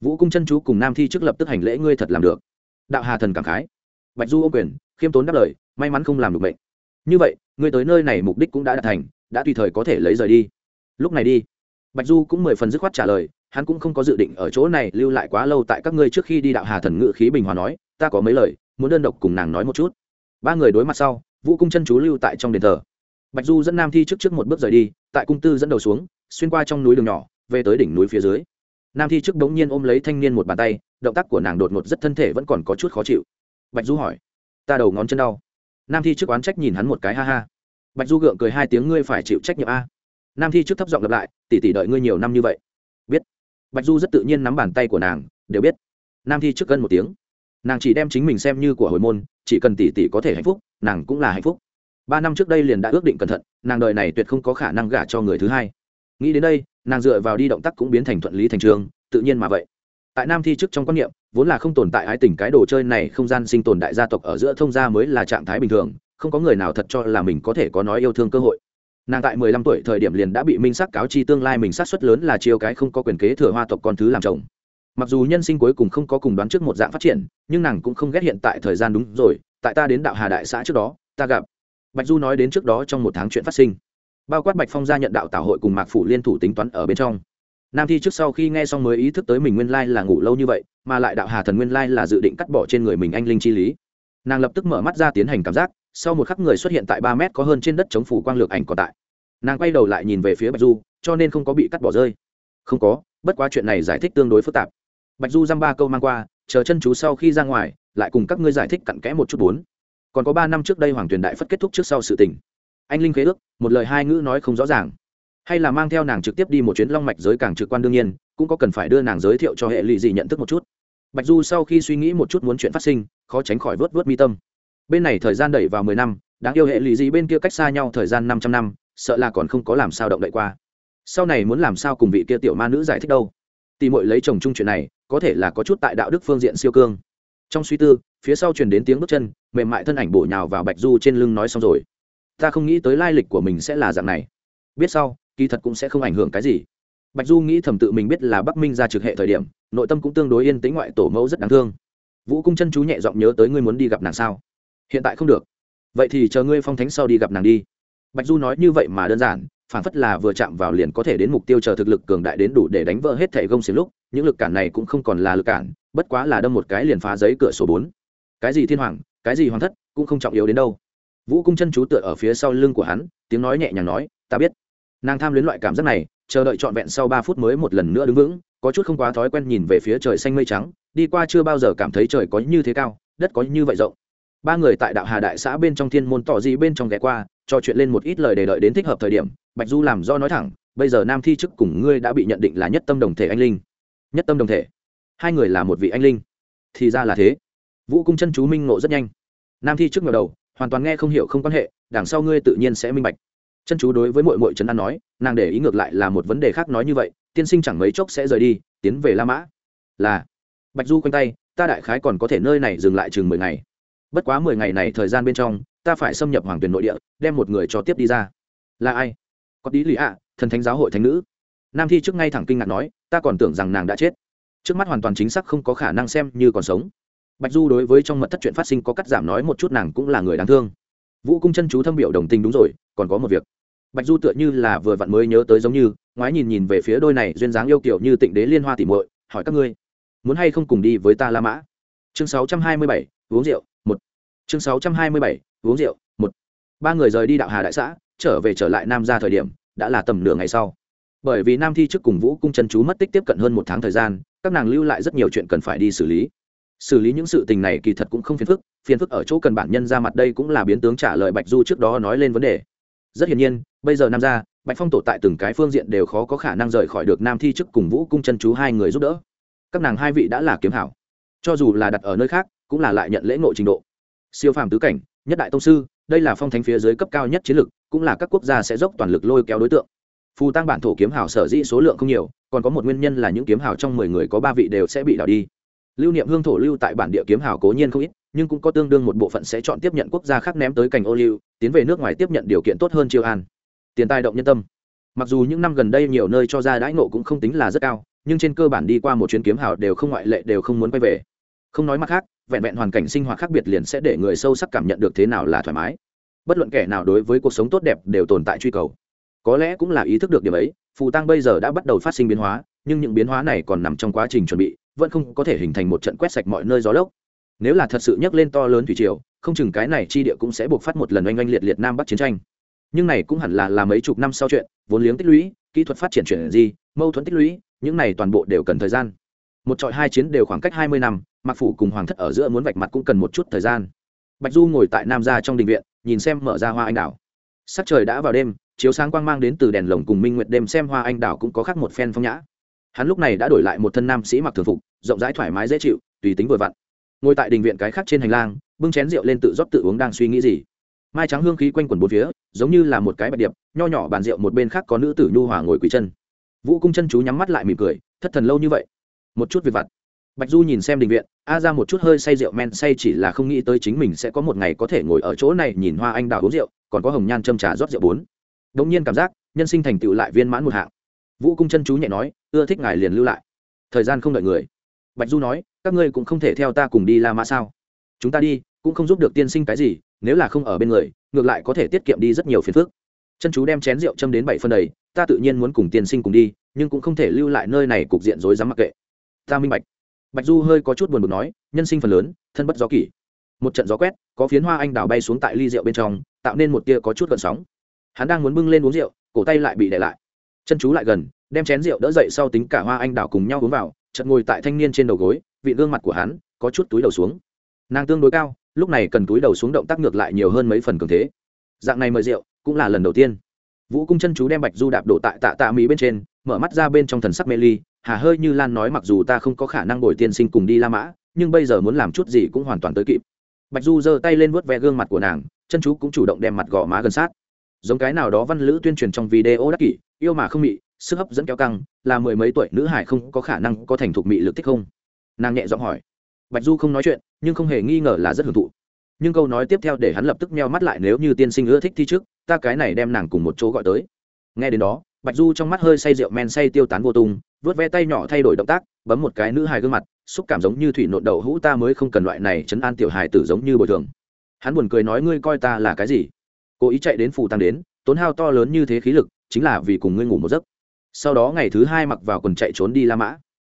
vũ cung chân chú cùng nam thi trước lập tức hành lễ ngươi thật làm được. Đạo hà thần cảm khái. Bạch du ô quyền khiêm tốn đáp lời may mắn không làm được mệnh, như vậy ngươi tới nơi này mục đích cũng đã đạt thành đã tùy thời có thể lấy rời đi. Lúc này đi. Bạch du cũng mười phần dứt khoát trả lời hắn cũng không có dự định ở chỗ này lưu lại quá lâu tại các ngươi trước khi đi đạo hà thần ngự khí bình hòa nói ta có mấy lời muốn đơn độc cùng nàng nói một chút. Ba người đối mặt sau vũ cung chân chú lưu tại trong đền thờ. Bạch du dẫn nam thi trước trước một bước rời đi tại cung tư dẫn đầu xuống xuyên qua trong núi đường nhỏ về tới đỉnh núi phía dưới. Nam thi trước đống nhiên ôm lấy thanh niên một bàn tay, động tác của nàng đột ngột rất thân thể vẫn còn có chút khó chịu. Bạch du hỏi, ta đầu ngón chân đau. Nam thi trước oán trách nhìn hắn một cái ha ha. Bạch du gượng cười hai tiếng, ngươi phải chịu trách nhiệm a. Nam thi trước thấp giọng lặp lại tỉ tỉ đợi ngươi nhiều năm như vậy. Biết. Bạch du rất tự nhiên nắm bàn tay của nàng, đều biết. Nam thi trước cân một tiếng. Nàng chỉ đem chính mình xem như của hồi môn, chỉ cần tỷ tỷ có thể hạnh phúc, nàng cũng là hạnh phúc. Ba năm trước đây liền đã ước định cẩn thận, nàng đời này tuyệt không có khả năng gả cho người thứ hai. Nghĩ đến đây nàng dựa vào đi động tác cũng biến thành thuận lý thành trường, tự nhiên mà vậy. Tại nam thi trước trong quan niệm, vốn là không tồn tại ái tình cái đồ chơi này, không gian sinh tồn đại gia tộc ở giữa thông gia mới là trạng thái bình thường, không có người nào thật cho là mình có thể có nói yêu thương cơ hội. Nàng tại mười lăm tuổi thời điểm liền đã bị minh sắc cáo chi tương lai mình sát xuất lớn là chiêu cái không có quyền kế thừa hoa tộc con thứ làm chồng. Mặc dù nhân sinh cuối cùng không có cùng đoán trước một dạng phát triển, nhưng nàng cũng không ghét hiện tại thời gian đúng rồi, tại ta đến đạo hà đại xã trước đó, ta gặp. Bạch du nói đến trước đó trong một tháng chuyện phát sinh bao quát bạch phong gia nhận đạo tảo hội cùng mạc phủ liên thủ tính toán ở bên trong nam thi trước sau khi nghe xong mới ý thức tới mình nguyên lai là ngủ lâu như vậy mà lại đạo hà thần nguyên lai là dự định cắt bỏ trên người mình anh linh chi lý nàng lập tức mở mắt ra tiến hành cảm giác sau một khắc người xuất hiện tại ba mét có hơn trên đất chống phủ quang lược ảnh còn tại nàng quay đầu lại nhìn về phía bạch du cho nên không có bị cắt bỏ rơi không có bất quá chuyện này giải thích tương đối phức tạp bạch du dăm ba câu mang qua chờ chân chú sau khi ra ngoài lại cùng các ngươi giải thích cặn kẽ một chút bốn còn có ba năm trước đây hoàng tuyền đại phất kết thúc trước sau sự tình anh linh khế ước, một lời hai ngữ nói không rõ ràng. Hay là mang theo nàng trực tiếp đi một chuyến long mạch giới càng trực quan đương nhiên, cũng có cần phải đưa nàng giới thiệu cho hệ lụy gì nhận thức một chút. Bạch du sau khi suy nghĩ một chút muốn chuyện phát sinh, khó tránh khỏi vớt vớt mi tâm. Bên này thời gian đẩy vào mười năm, đáng yêu hệ lụy gì bên kia cách xa nhau thời gian năm trăm năm, sợ là còn không có làm sao động đậy qua. Sau này muốn làm sao cùng vị kia tiểu ma nữ giải thích đâu? Tỉ mội lấy chồng chung chuyện này, có thể là có chút tại đạo đức phương diện siêu cương. Trong suy tư, phía sau truyền đến tiếng bước chân, mềm mại thân ảnh bổ nhào vào bạch du trên lưng nói xong rồi ta không nghĩ tới lai lịch của mình sẽ là dạng này. Biết sau, kỳ thật cũng sẽ không ảnh hưởng cái gì. Bạch du nghĩ thầm tự mình biết là bắc minh ra trực hệ thời điểm, nội tâm cũng tương đối yên tĩnh ngoại tổ mẫu rất đáng thương. Vũ cung chân chú nhẹ giọng nhớ tới ngươi muốn đi gặp nàng sao? Hiện tại không được. Vậy thì chờ ngươi phong thánh sau đi gặp nàng đi. Bạch du nói như vậy mà đơn giản phản phất là vừa chạm vào liền có thể đến mục tiêu chờ thực lực cường đại đến đủ để đánh vỡ hết thẻ gông xiềng lúc, những lực cản này cũng không còn là lực cản, bất quá là đâm một cái liền phá giấy cửa sổ bốn. Cái gì thiên hoàng, cái gì hoàng thất, cũng không trọng yếu đến đâu vũ cung chân chú tựa ở phía sau lưng của hắn, tiếng nói nhẹ nhàng nói, ta biết. Nàng tham luyến loại cảm giác này, chờ đợi trọn vẹn sau ba phút mới một lần nữa đứng vững, có chút không quá thói quen nhìn về phía trời xanh mây trắng, đi qua chưa bao giờ cảm thấy trời có như thế cao, đất có như vậy rộng. Ba người tại đạo hà đại xã bên trong thiên môn tỏ gì bên trong ghé qua, trò chuyện lên một ít lời để đợi đến thích hợp thời điểm, bạch du làm do nói thẳng, bây giờ nam thi chức cùng ngươi đã bị nhận định là nhất tâm đồng thể anh linh. Nhất tâm đồng thể? Hai người là một vị anh linh. Thì ra là thế. Vũ cung chân chú minh ngộ rất nhanh. Nam thi trước ngờ đầu hoàn toàn nghe không hiểu không quan hệ, đằng sau ngươi tự nhiên sẽ minh bạch. Chân chú đối với mội mội trấn an nói, nàng để ý ngược lại là một vấn đề khác nói như vậy, tiên sinh chẳng mấy chốc sẽ rời đi, tiến về la mã. Là, bạch du quanh tay, ta đại khái còn có thể nơi này dừng lại chừng mười ngày. Bất quá mười ngày này thời gian bên trong, ta phải xâm nhập hoàng tuyển nội địa, đem một người cho tiếp đi ra. Là ai? Có tí lì ạ, thần thánh giáo hội thánh nữ. Nam thi trước ngay thẳng kinh ngạc nói, ta còn tưởng rằng nàng đã chết. Trước mắt hoàn toàn chính xác không có khả năng xem như còn sống bạch du đối với trong mật thất chuyện phát sinh có cắt giảm nói một chút nàng cũng là người đáng thương. Vũ cung chân chú thâm biểu đồng tình đúng rồi còn có một việc. Bạch du tựa như là vừa vặn mới nhớ tới giống như ngoái nhìn nhìn về phía đôi này duyên dáng yêu kiểu như tịnh đế liên hoa tỉ muội hỏi các ngươi muốn hay không cùng đi với ta la mã? Chương 627, uống rượu một. Chương 627, uống rượu một. Ba người rời đi đạo hà đại xã trở về trở lại nam ra thời điểm đã là tầm nửa ngày sau. Bởi vì nam thi trước cùng vũ cung chân chú mất tích tiếp cận hơn một tháng thời gian các nàng lưu lại rất nhiều chuyện cần phải đi xử lý xử lý những sự tình này kỳ thật cũng không phiền phức phiền phức ở chỗ cần bản nhân ra mặt đây cũng là biến tướng trả lời bạch du trước đó nói lên vấn đề. Rất hiển nhiên, bây giờ nam ra bạch phong tổ tại từng cái phương diện đều khó có khả năng rời khỏi được nam thi chức cùng vũ cung chân chú hai người giúp đỡ. Các nàng hai vị đã là kiếm hảo. Cho dù là đặt ở nơi khác, cũng là lại nhận lễ ngộ trình độ. Siêu phàm tứ cảnh, nhất đại tông sư, đây là phong thánh phía dưới cấp cao nhất chiến lực cũng là các quốc gia sẽ dốc toàn lực lôi kéo đối tượng. Phù tăng bản thổ kiếm hảo sở dĩ số lượng không nhiều, còn có một nguyên nhân là những kiếm hảo trong mười người có ba vị đều sẽ bị đảo đi lưu niệm hương thổ lưu tại bản địa kiếm hảo cố nhiên không ít, nhưng cũng có tương đương một bộ phận sẽ chọn tiếp nhận quốc gia khác ném tới cành ô liu, tiến về nước ngoài tiếp nhận điều kiện tốt hơn chiêu an. Tiền tài động nhân tâm. Mặc dù những năm gần đây nhiều nơi cho ra đãi ngộ cũng không tính là rất cao, nhưng trên cơ bản đi qua một chuyến kiếm hảo đều không ngoại lệ, đều không muốn quay về. Không nói mặt khác, vẹn vẹn hoàn cảnh sinh hoạt khác biệt liền sẽ để người sâu sắc cảm nhận được thế nào là thoải mái. Bất luận kẻ nào đối với cuộc sống tốt đẹp đều tồn tại truy cầu. Có lẽ cũng là ý thức được điểm ấy, phù tăng bây giờ đã bắt đầu phát sinh biến hóa, nhưng những biến hóa này còn nằm trong quá trình chuẩn bị vẫn không có thể hình thành một trận quét sạch mọi nơi gió lốc. Nếu là thật sự nhắc lên to lớn thủy triều, không chừng cái này chi địa cũng sẽ buộc phát một lần oanh oanh liệt liệt nam bắc chiến tranh. Nhưng này cũng hẳn là là mấy chục năm sau chuyện, vốn liếng tích lũy, kỹ thuật phát triển chuyển gì mâu thuẫn tích lũy, những này toàn bộ đều cần thời gian. Một trọi hai chiến đều khoảng cách hai mươi năm mặc phủ cùng hoàng thất ở giữa muốn vạch mặt cũng cần một chút thời gian. Bạch du ngồi tại nam gia trong đình viện, nhìn xem mở ra hoa anh đào sắc trời đã vào đêm, chiếu sáng quang mang đến từ đèn lồng cùng minh nguyệt đêm xem hoa anh đào cũng có khác một phen phong nhã hắn lúc này đã đổi lại một thân nam sĩ mặc thường phục, rộng rãi thoải mái dễ chịu, tùy tính vừa vặn. Ngồi tại đình viện cái khác trên hành lang, bưng chén rượu lên tự rót tự uống đang suy nghĩ gì. Mai trắng hương khí quanh quẩn bốn phía, giống như là một cái bạch điệp, nho nhỏ bàn rượu một bên khác có nữ tử nhu hòa ngồi quỳ chân. Vũ cung chân chú nhắm mắt lại mỉm cười, thất thần lâu như vậy. Một chút việc vặt. Bạch du nhìn xem đình viện, a ra một chút hơi say rượu men, say chỉ là không nghĩ tới chính mình sẽ có một ngày có thể ngồi ở chỗ này nhìn hoa anh đào uống rượu, còn có hồng nhan châm trà rót rượu bốn. Đống nhiên cảm giác, nhân sinh thành tựu lại viên mãn một hạng vũ cung chân chú nhẹ nói, ưa thích ngài liền lưu lại. Thời gian không đợi người. Bạch du nói, các ngươi cũng không thể theo ta cùng đi la mã sao? Chúng ta đi, cũng không giúp được tiên sinh cái gì, nếu là không ở bên người, ngược lại có thể tiết kiệm đi rất nhiều phiền phức. Chân chú đem chén rượu châm đến bảy phân đầy, ta tự nhiên muốn cùng tiên sinh cùng đi, nhưng cũng không thể lưu lại nơi này cục diện rối rắm mặc kệ. Ta minh bạch. Bạch du hơi có chút buồn bực nói, nhân sinh phần lớn, thân bất gió kỷ. Một trận gió quét, có phiến hoa anh đào bay xuống tại ly rượu bên trong, tạo nên một tia có chút gợn sóng. Hắn đang muốn bưng lên uống rượu, cổ tay lại bị đè lại chân chú lại gần, đem chén rượu đỡ dậy sau tính cả hoa anh đào cùng nhau uống vào, chợt ngồi tại thanh niên trên đầu gối, vị gương mặt của hắn có chút túi đầu xuống. Nàng tương đối cao, lúc này cần túi đầu xuống động tác ngược lại nhiều hơn mấy phần cường thế. Dạng này mời rượu cũng là lần đầu tiên. Vũ cung chân chú đem bạch du đạp đổ tại tạ tạ mỹ bên trên, mở mắt ra bên trong thần sắc mê ly, hà hơi như lan nói mặc dù ta không có khả năng đổi tiên sinh cùng đi la mã, nhưng bây giờ muốn làm chút gì cũng hoàn toàn tới kịp. Bạch du giơ tay lên vuốt ve gương mặt của nàng, chân chú cũng chủ động đem mặt gò má gần sát giống cái nào đó văn lữ tuyên truyền trong video đắc kỷ, yêu mà không mị, sức hấp dẫn kéo căng, là mười mấy tuổi nữ hải không có khả năng có thành thục mị lực thích không? Nàng nhẹ giọng hỏi. Bạch du không nói chuyện, nhưng không hề nghi ngờ là rất hưởng thụ. Nhưng câu nói tiếp theo để hắn lập tức meo mắt lại nếu như tiên sinh ưa thích thi trước, ta cái này đem nàng cùng một chỗ gọi tới. Nghe đến đó, bạch du trong mắt hơi say rượu men say tiêu tán vô tung vớt ve tay nhỏ thay đổi động tác, bấm một cái nữ hài gương mặt, xúc cảm giống như thủy nộn đậu hũ ta mới không cần loại này chấn an tiểu hài tử giống như bồi thường. Hắn buồn cười nói, ngươi coi ta là cái gì? Cố ý chạy đến phủ tăng đến, tốn hao to lớn như thế khí lực, chính là vì cùng ngươi ngủ một giấc. Sau đó ngày thứ hai mặc vào quần chạy trốn đi la mã.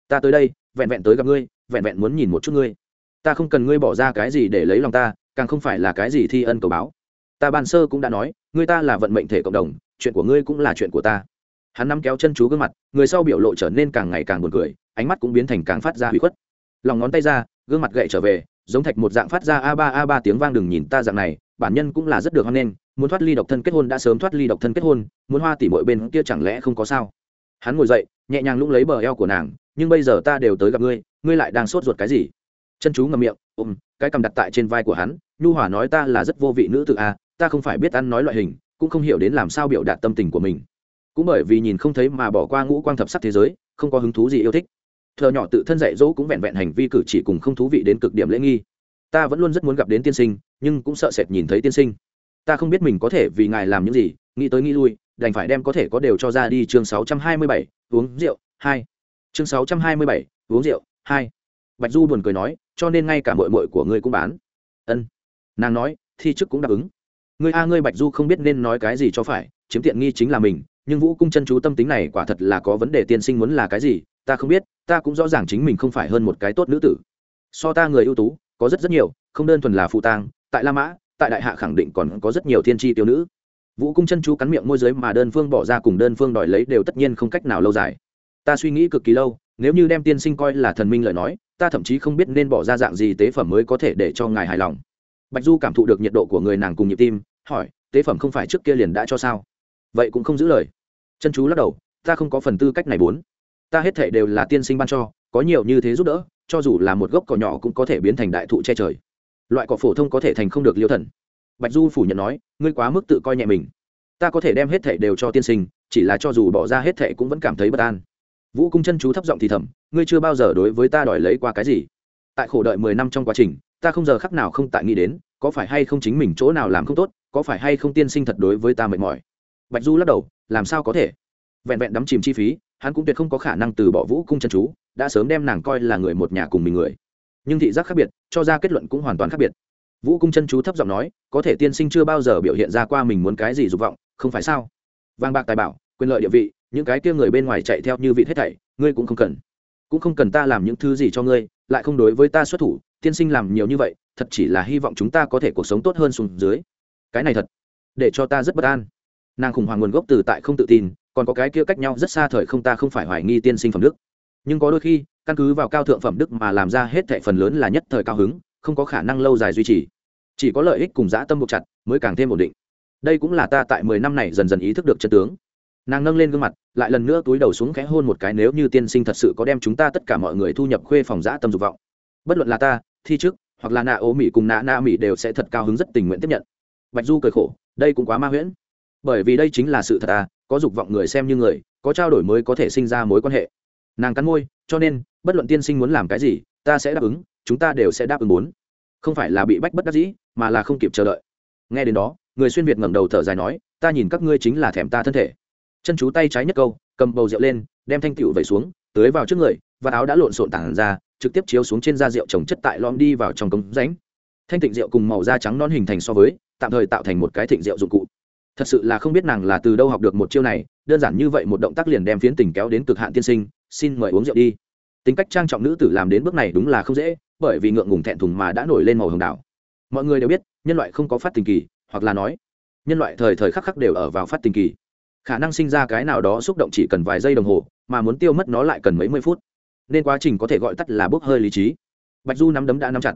Ta tới đây, vẹn vẹn tới gặp ngươi, vẹn vẹn muốn nhìn một chút ngươi. Ta không cần ngươi bỏ ra cái gì để lấy lòng ta, càng không phải là cái gì thi ân cầu báo. Ta ban sơ cũng đã nói, ngươi ta là vận mệnh thể cộng đồng, chuyện của ngươi cũng là chuyện của ta. Hắn nắm kéo chân chú gương mặt, người sau biểu lộ trở nên càng ngày càng buồn cười, ánh mắt cũng biến thành càng phát ra hủy khuất. Lòng ngón tay ra, gương mặt gậy trở về, giống thạch một dạng phát ra a ba a ba tiếng vang đừng nhìn ta dạng này, bản nhân cũng là rất được hoan nghênh muốn thoát ly độc thân kết hôn đã sớm thoát ly độc thân kết hôn, muốn hoa tỉ mọi bên kia chẳng lẽ không có sao? Hắn ngồi dậy, nhẹ nhàng lũng lấy bờ eo của nàng, nhưng bây giờ ta đều tới gặp ngươi ngươi lại đang sốt ruột cái gì? Chân chú ngầm miệng ôm cái cầm đặt tại trên vai của hắn, nhu hòa nói ta là rất vô vị nữ tự a à, ta không phải biết ăn nói loại hình, cũng không hiểu đến làm sao biểu đạt tâm tình của mình. Cũng bởi vì nhìn không thấy mà bỏ qua ngũ quang thập sắc thế giới, không có hứng thú gì yêu thích. Thợ nhỏ tự thân dạy dỗ cũng vẹn vẹn hành vi cử chỉ cùng không thú vị đến cực điểm lễ nghi. Ta vẫn luôn rất muốn gặp đến tiên sinh, nhưng cũng sợ sệt nhìn thấy tiên sinh ta không biết mình có thể vì ngài làm những gì, nghĩ tới nghĩ lui, đành phải đem có thể có đều cho ra đi. Chương sáu trăm hai mươi bảy, uống rượu, hai. Chương sáu trăm hai mươi bảy, uống rượu, hai. Bạch du buồn cười nói, cho nên ngay cả mội mội của ngươi cũng bán. Ân. Nàng nói, thi chức cũng đáp ứng. Ngươi a, ngươi bạch du không biết nên nói cái gì cho phải, chiếm tiện nghi chính là mình, nhưng vũ cung chân chú tâm tính này quả thật là có vấn đề tiên sinh muốn là cái gì, ta không biết, ta cũng rõ ràng chính mình không phải hơn một cái tốt nữ tử. So ta người ưu tú, có rất rất nhiều, không đơn thuần là phụ tang, tại la mã tại đại hạ khẳng định còn có rất nhiều thiên tri tiêu nữ. Vũ cung chân chú cắn miệng môi giới mà đơn phương bỏ ra cùng đơn phương đòi lấy đều tất nhiên không cách nào lâu dài. Ta suy nghĩ cực kỳ lâu, nếu như đem tiên sinh coi là thần minh lời nói, ta thậm chí không biết nên bỏ ra dạng gì tế phẩm mới có thể để cho ngài hài lòng. Bạch du cảm thụ được nhiệt độ của người nàng cùng nhịp tim, hỏi, tế phẩm không phải trước kia liền đã cho sao? Vậy cũng không giữ lời. Chân chú lắc đầu, ta không có phần tư cách này bốn. Ta hết thể đều là tiên sinh ban cho, có nhiều như thế giúp đỡ, cho dù là một gốc cỏ nhỏ cũng có thể biến thành đại thụ che trời loại cỏ phổ thông có thể thành không được liêu thần. Bạch du phủ nhận nói, ngươi quá mức tự coi nhẹ mình. Ta có thể đem hết thể đều cho tiên sinh, chỉ là cho dù bỏ ra hết thể cũng vẫn cảm thấy bất an. Vũ cung chân chú thấp giọng thì thầm, ngươi chưa bao giờ đối với ta đòi lấy qua cái gì? Tại khổ đợi mười năm trong quá trình, ta không giờ khắc nào không tại nghĩ đến, có phải hay không chính mình chỗ nào làm không tốt, có phải hay không tiên sinh thật đối với ta mệt mỏi? Bạch du lắc đầu, làm sao có thể? Vẹn vẹn đắm chìm chi phí, hắn cũng tuyệt không có khả năng từ bỏ vũ cung chân chú, đã sớm đem nàng coi là người một nhà cùng mình người nhưng thị giác khác biệt, cho ra kết luận cũng hoàn toàn khác biệt. Vũ cung chân chú thấp giọng nói, có thể tiên sinh chưa bao giờ biểu hiện ra qua mình muốn cái gì dục vọng, không phải sao? Vàng bạc tài bảo, quyền lợi địa vị, những cái kia người bên ngoài chạy theo như vị hết thảy, ngươi cũng không cần. Cũng không cần ta làm những thứ gì cho ngươi, lại không đối với ta xuất thủ, tiên sinh làm nhiều như vậy, thật chỉ là hy vọng chúng ta có thể cuộc sống tốt hơn xuống dưới. Cái này thật, để cho ta rất bất an. Nàng khủng hoảng nguồn gốc từ tại không tự tin, còn có cái kia cách nhau rất xa thời không ta không phải hoài nghi tiên sinh phẩm đức. Nhưng có đôi khi căn cứ vào cao thượng phẩm đức mà làm ra hết thệ phần lớn là nhất thời cao hứng, không có khả năng lâu dài duy trì. Chỉ có lợi ích cùng dã tâm buộc chặt mới càng thêm ổn định. Đây cũng là ta tại mười năm này dần dần ý thức được chân tướng. Nàng nâng lên gương mặt, lại lần nữa túi đầu xuống khẽ hôn một cái nếu như tiên sinh thật sự có đem chúng ta tất cả mọi người thu nhập khuê phòng dã tâm dục vọng. Bất luận là ta, thi trước, hoặc là nạ ố mỹ cùng nạ na mỹ đều sẽ thật cao hứng rất tình nguyện tiếp nhận. Bạch du cười khổ, đây cũng quá ma huyễn. Bởi vì đây chính là sự thật à có dục vọng người xem như người, có trao đổi mới có thể sinh ra mối quan hệ. Nàng cắn môi cho nên, bất luận tiên sinh muốn làm cái gì, ta sẽ đáp ứng, chúng ta đều sẽ đáp ứng bốn không phải là bị bách bất đắc dĩ, mà là không kịp chờ đợi. Nghe đến đó, người xuyên việt ngẩng đầu thở dài nói, ta nhìn các ngươi chính là thèm ta thân thể. Chân chú tay trái nhất câu, cầm bầu rượu lên, đem thanh tịu vẩy xuống, tưới vào trước người, và áo đã lộn xộn tảng ra, trực tiếp chiếu xuống trên da rượu trồng chất tại lom đi vào trong cống ránh thanh tịnh rượu cùng màu da trắng non hình thành so với, tạm thời tạo thành một cái thịnh rượu dụng cụ. Thật sự là không biết nàng là từ đâu học được một chiêu này, đơn giản như vậy một động tác liền đem phiến tình kéo đến cực hạn tiên sinh xin mời uống rượu đi. Tính cách trang trọng nữ tử làm đến bước này đúng là không dễ, bởi vì ngượng ngùng thẹn thùng mà đã nổi lên màu hồng đảo. Mọi người đều biết, nhân loại không có phát tình kỳ, hoặc là nói, nhân loại thời thời khắc khắc đều ở vào phát tình kỳ. Khả năng sinh ra cái nào đó xúc động chỉ cần vài giây đồng hồ, mà muốn tiêu mất nó lại cần mấy mươi phút. Nên quá trình có thể gọi tắt là bốc hơi lý trí. Bạch du nắm đấm đã nắm chặt.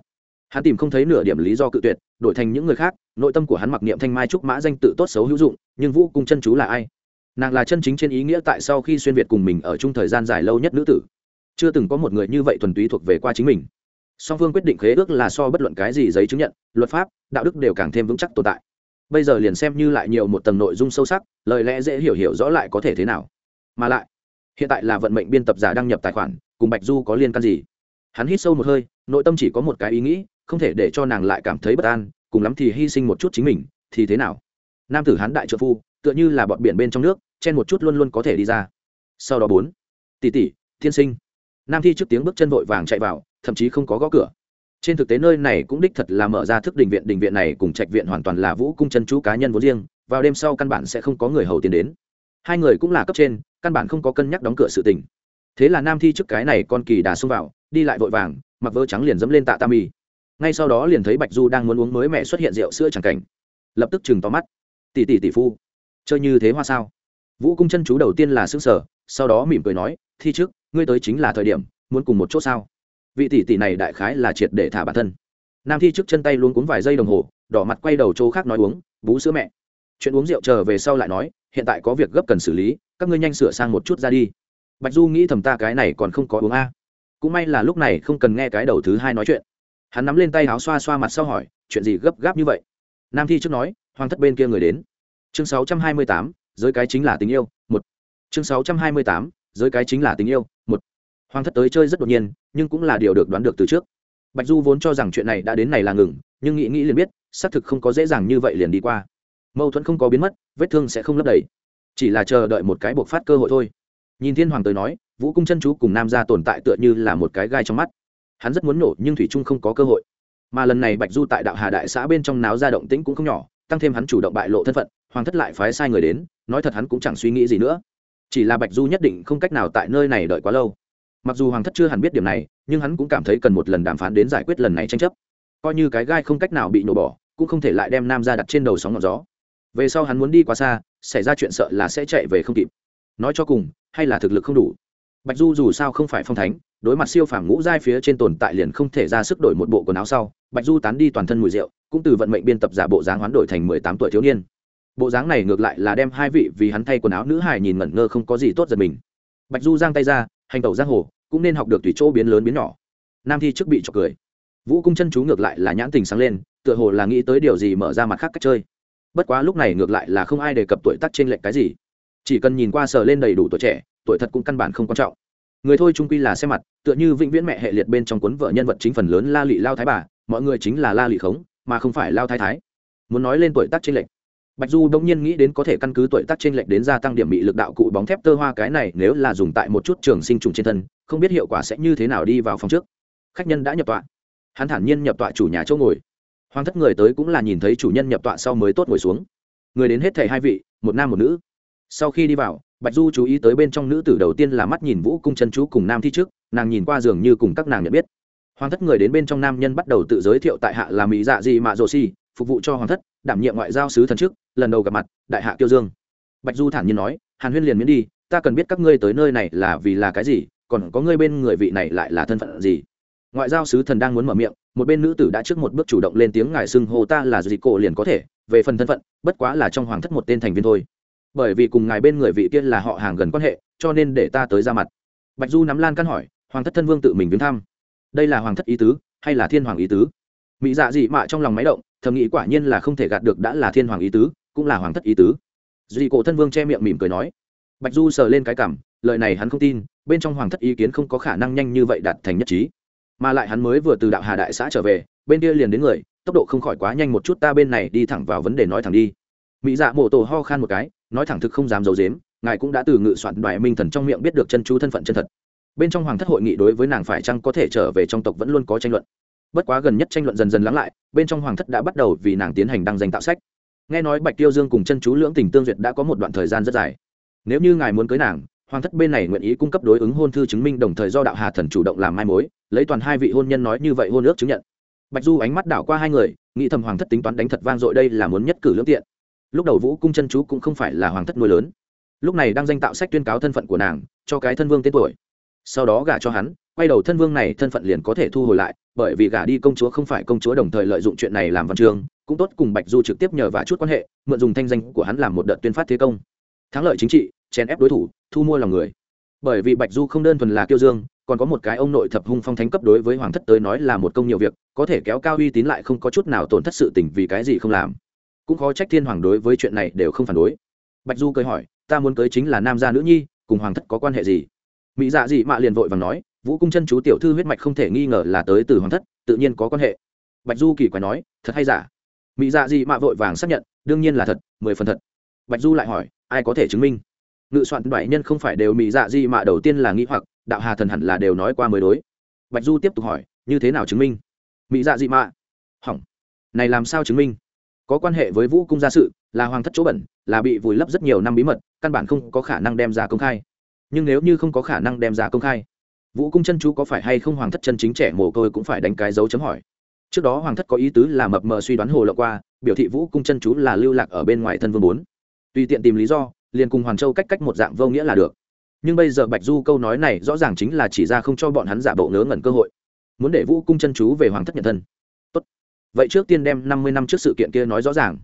Hắn tìm không thấy nửa điểm lý do cự tuyệt, đổi thành những người khác, nội tâm của hắn mặc niệm thanh mai trúc mã danh tự tốt xấu hữu dụng, nhưng vũ cung chân chú là ai? Nàng là chân chính trên ý nghĩa tại sau khi xuyên việt cùng mình ở chung thời gian dài lâu nhất nữ tử. Chưa từng có một người như vậy thuần túy thuộc về qua chính mình. Song phương quyết định khế ước là so bất luận cái gì giấy chứng nhận, luật pháp, đạo đức đều càng thêm vững chắc tồn tại. Bây giờ liền xem như lại nhiều một tầng nội dung sâu sắc, lời lẽ dễ hiểu hiểu rõ lại có thể thế nào. Mà lại, hiện tại là vận mệnh biên tập giả đăng nhập tài khoản, cùng bạch du có liên can gì? Hắn hít sâu một hơi, nội tâm chỉ có một cái ý nghĩ, không thể để cho nàng lại cảm thấy bất an, cùng lắm thì hy sinh một chút chính mình, thì thế nào? Nam tử hắn đại trợ phu, tựa như là bọn biển bên trong nước chen một chút luôn luôn có thể đi ra. Sau đó bốn, tỷ tỷ thiên sinh. Nam thi trước tiếng bước chân vội vàng chạy vào, thậm chí không có gõ cửa. Trên thực tế nơi này cũng đích thật là mở ra thức đình viện đình viện này cùng trạch viện hoàn toàn là vũ cung chân chú cá nhân vốn riêng, vào đêm sau căn bản sẽ không có người hầu tiến đến. Hai người cũng là cấp trên, căn bản không có cân nhắc đóng cửa sự tình. Thế là nam thi trước cái này con kỳ đà xông vào, đi lại vội vàng, mặc vỡ trắng liền dẫm lên tạ tam y. ngay sau đó liền thấy bạch du đang muốn uống mới mẹ xuất hiện rượu sữa chẳng cảnh. Lập tức chừng tóm mắt. Tỷ tỷ tỷ phu, chơi như thế hoa sao? Vũ cung chân chú đầu tiên là xứng sở sau đó mỉm cười nói, thi trước ngươi tới chính là thời điểm, muốn cùng một chỗ sao? Vị tỷ tỷ này đại khái là triệt để thả bản thân. Nam thi trước chân tay luôn cuốn vài giây đồng hồ, đỏ mặt quay đầu chỗ khác nói uống, bú sữa mẹ. Chuyện uống rượu chờ về sau lại nói, hiện tại có việc gấp cần xử lý, các ngươi nhanh sửa sang một chút ra đi. Bạch du nghĩ thầm ta cái này còn không có uống a. Cũng may là lúc này không cần nghe cái đầu thứ hai nói chuyện. Hắn nắm lên tay áo xoa xoa mặt sau hỏi, chuyện gì gấp gáp như vậy? Nam thi trước nói, hoàng thất bên kia người đến. Chương sáu trăm hai mươi tám giới cái chính là tình yêu, một. Chương sáu trăm hai mươi tám, giới cái chính là tình yêu, một. Hoàng thất tới chơi rất đột nhiên, nhưng cũng là điều được đoán được từ trước. Bạch du vốn cho rằng chuyện này đã đến này là ngừng, nhưng nghĩ nghĩ liền biết, xác thực không có dễ dàng như vậy liền đi qua. Mâu thuẫn không có biến mất, vết thương sẽ không lấp đầy. Chỉ là chờ đợi một cái buộc phát cơ hội thôi. Nhìn thiên hoàng tới nói, vũ cung chân chú cùng nam gia tồn tại tựa như là một cái gai trong mắt. Hắn rất muốn nổ, nhưng thủy trung không có cơ hội. Mà lần này bạch du tại đạo hà đại xã bên trong náo ra động tĩnh cũng không nhỏ, tăng thêm hắn chủ động bại lộ thân phận, hoàng thất lại phái sai người đến nói thật hắn cũng chẳng suy nghĩ gì nữa. Chỉ là bạch du nhất định không cách nào tại nơi này đợi quá lâu. Mặc dù hoàng thất chưa hẳn biết điểm này, nhưng hắn cũng cảm thấy cần một lần đàm phán đến giải quyết lần này tranh chấp. Coi như cái gai không cách nào bị nổ bỏ, cũng không thể lại đem nam ra đặt trên đầu sóng ngọn gió. Về sau hắn muốn đi quá xa, xảy ra chuyện sợ là sẽ chạy về không kịp. Nói cho cùng, hay là thực lực không đủ. Bạch du dù sao không phải phong thánh, đối mặt siêu phàm ngũ giai phía trên tồn tại liền không thể ra sức đổi một bộ quần áo sau. Bạch du tán đi toàn thân mùi rượu, cũng từ vận mệnh biên tập giả bộ dáng hoán đổi thành mười tám tuổi thiếu niên bộ dáng này ngược lại là đem hai vị vì hắn thay quần áo nữ hài nhìn ngẩn ngơ không có gì tốt giật mình. Bạch du giang tay ra, hành tẩu giang hồ, cũng nên học được tùy chỗ biến lớn biến nhỏ. Nam thi trước bị trọc cười. Vũ cung chân chú ngược lại là nhãn tình sáng lên, tựa hồ là nghĩ tới điều gì mở ra mặt khác cách chơi. Bất quá lúc này ngược lại là không ai đề cập tuổi tác trên lệnh cái gì. Chỉ cần nhìn qua sờ lên đầy đủ tuổi trẻ, tuổi thật cũng căn bản không quan trọng. Người thôi trung quy là xem mặt, tựa như vĩnh viễn mẹ hệ liệt bên trong cuốn vợ nhân vật chính phần lớn la lị lao thái bà, mọi người chính là la lị khống, mà không phải lao thái thái. Muốn nói lên tuổi tác trên lệnh bạch du đông nhiên nghĩ đến có thể căn cứ tuổi tác trên lệnh đến gia tăng điểm bị lực đạo cụ bóng thép tơ hoa cái này, nếu là dùng tại một chút trường sinh trùng trên thân, không biết hiệu quả sẽ như thế nào đi vào phòng trước. Khách nhân đã nhập tọa. Hắn thản nhiên nhập tọa chủ nhà chỗ ngồi. Hoàng thất người tới cũng là nhìn thấy chủ nhân nhập tọa sau mới tốt ngồi xuống. Người đến hết thảy hai vị, một nam một nữ. Sau khi đi vào, bạch du chú ý tới bên trong nữ tử đầu tiên là mắt nhìn vũ cung chân chú cùng nam thi trước, nàng nhìn qua giường như cùng các nàng nhận biết. Hoàng thất người đến bên trong nam nhân bắt đầu tự giới thiệu tại hạ là mỹ dạ gì mà rồ si phục vụ cho hoàng thất, đảm nhiệm ngoại giao sứ thần trước, lần đầu gặp mặt, đại hạ kiêu dương. Bạch du thản nhiên nói, hàn huyên liền miễn đi, ta cần biết các ngươi tới nơi này là vì là cái gì, còn có ngươi bên người vị này lại là thân phận gì? Ngoại giao sứ thần đang muốn mở miệng, một bên nữ tử đã trước một bước chủ động lên tiếng ngài xưng hô ta là gì cổ liền có thể, về phần thân phận, bất quá là trong hoàng thất một tên thành viên thôi. Bởi vì cùng ngài bên người vị kia là họ hàng gần quan hệ, cho nên để ta tới ra mặt. Bạch du nắm lan căn hỏi, hoàng thất thân vương tự mình viếng thăm? Đây là hoàng thất ý tứ, hay là thiên hoàng ý tứ? Mỹ dạ dị mạ trong lòng máy động thầm nghĩ quả nhiên là không thể gạt được đã là thiên hoàng ý tứ, cũng là hoàng thất ý tứ. Dị cổ thân vương che miệng mỉm cười nói. Bạch du sờ lên cái cảm, lời này hắn không tin, bên trong hoàng thất ý kiến không có khả năng nhanh như vậy đạt thành nhất trí. Mà lại hắn mới vừa từ đạo hà đại xã trở về, bên kia liền đến người, tốc độ không khỏi quá nhanh một chút ta bên này đi thẳng vào vấn đề nói thẳng đi. Mỹ dạ mổ tổ ho khan một cái, nói thẳng thực không dám d i ấ u dếm ngài cũng đã từ ngự soạn đoài minh thần trong miệng biết được chân chú thân phận chân thật. Bên trong hoàng thất hội nghị đối với nàng phải chăng có thể trở về trong tộc vẫn luôn có tranh luận bất quá gần nhất tranh luận dần dần lắng lại, bên trong hoàng thất đã bắt đầu vì nàng tiến hành đăng danh tạo sách. Nghe nói bạch tiêu dương cùng chân chú lưỡng tình tương duyệt đã có một đoạn thời gian rất dài. Nếu như ngài muốn cưới nàng, hoàng thất bên này nguyện ý cung cấp đối ứng hôn thư chứng minh đồng thời do đạo hà thần chủ động làm mai mối, lấy toàn hai vị hôn nhân nói như vậy hôn ước chứng nhận. Bạch du ánh mắt đảo qua hai người, nghĩ thầm hoàng thất tính toán đánh thật vang dội đây là muốn nhất cử lương tiện. Lúc đầu vũ cung chân chú cũng không phải là hoàng thất nuôi lớn. Lúc này đang danh tạo sách tuyên cáo thân phận của nàng, cho cái thân vương tên tuổi. Sau đó gả cho hắn, quay đầu thân vương này thân phận liền có thể thu hồi lại bởi vì gả đi công chúa không phải công chúa đồng thời lợi dụng chuyện này làm văn chương, cũng tốt cùng bạch du trực tiếp nhờ và chút quan hệ, mượn dùng thanh danh của hắn làm một đợt tuyên phát thế công. Thắng lợi chính trị, chèn ép đối thủ, thu mua lòng người. Bởi vì bạch du không đơn thuần là kiêu dương, còn có một cái ông nội thập hung phong thánh cấp đối với hoàng thất tới nói là một công nhiều việc, có thể kéo cao uy tín lại không có chút nào tổn thất sự tình vì cái gì không làm. Cũng khó trách thiên hoàng đối với chuyện này đều không phản đối. Bạch du cười hỏi, ta muốn cưới chính là nam gia nữ nhi, cùng hoàng thất có quan hệ gì? Mỹ dạ dị mạ liền vội và nói vũ cung chân chú tiểu thư huyết mạch không thể nghi ngờ là tới từ hoàng thất, tự nhiên có quan hệ. Bạch du kỳ quái nói, thật hay giả? Mỹ dạ dị mạ vội vàng xác nhận, đương nhiên là thật, mười phần thật. Bạch du lại hỏi, ai có thể chứng minh? Ngự soạn đoại nhân không phải đều mỹ dạ dị mạ đầu tiên là nghĩ hoặc, đạo hà thần hẳn là đều nói qua mới đối. Bạch du tiếp tục hỏi, như thế nào chứng minh? Mỹ dạ dị mạ hỏng. Này làm sao chứng minh? Có quan hệ với vũ cung gia sự, là hoàng thất chỗ bẩn, là bị vùi lấp rất nhiều năm bí mật, căn bản không có khả năng đem ra công khai. Nhưng nếu như không có khả năng đem ra công khai vũ cung chân chú có phải hay không hoàng thất chân chính trẻ mồ côi cũng phải đánh cái dấu chấm hỏi. Trước đó hoàng thất có ý tứ là mập mờ suy đoán hồ lộ qua, biểu thị vũ cung chân chú là lưu lạc ở bên ngoài thân vương bốn. Tùy tiện tìm lý do, liền cùng hoàng châu cách cách một dạng vô nghĩa là được. Nhưng bây giờ bạch du câu nói này rõ ràng chính là chỉ ra không cho bọn hắn giả bộ ngớ ngẩn cơ hội. Muốn để vũ cung chân chú về hoàng thất nhận thân. Tốt. Vậy trước tiên đem năm mươi năm trước sự kiện kia nói rõ ràng.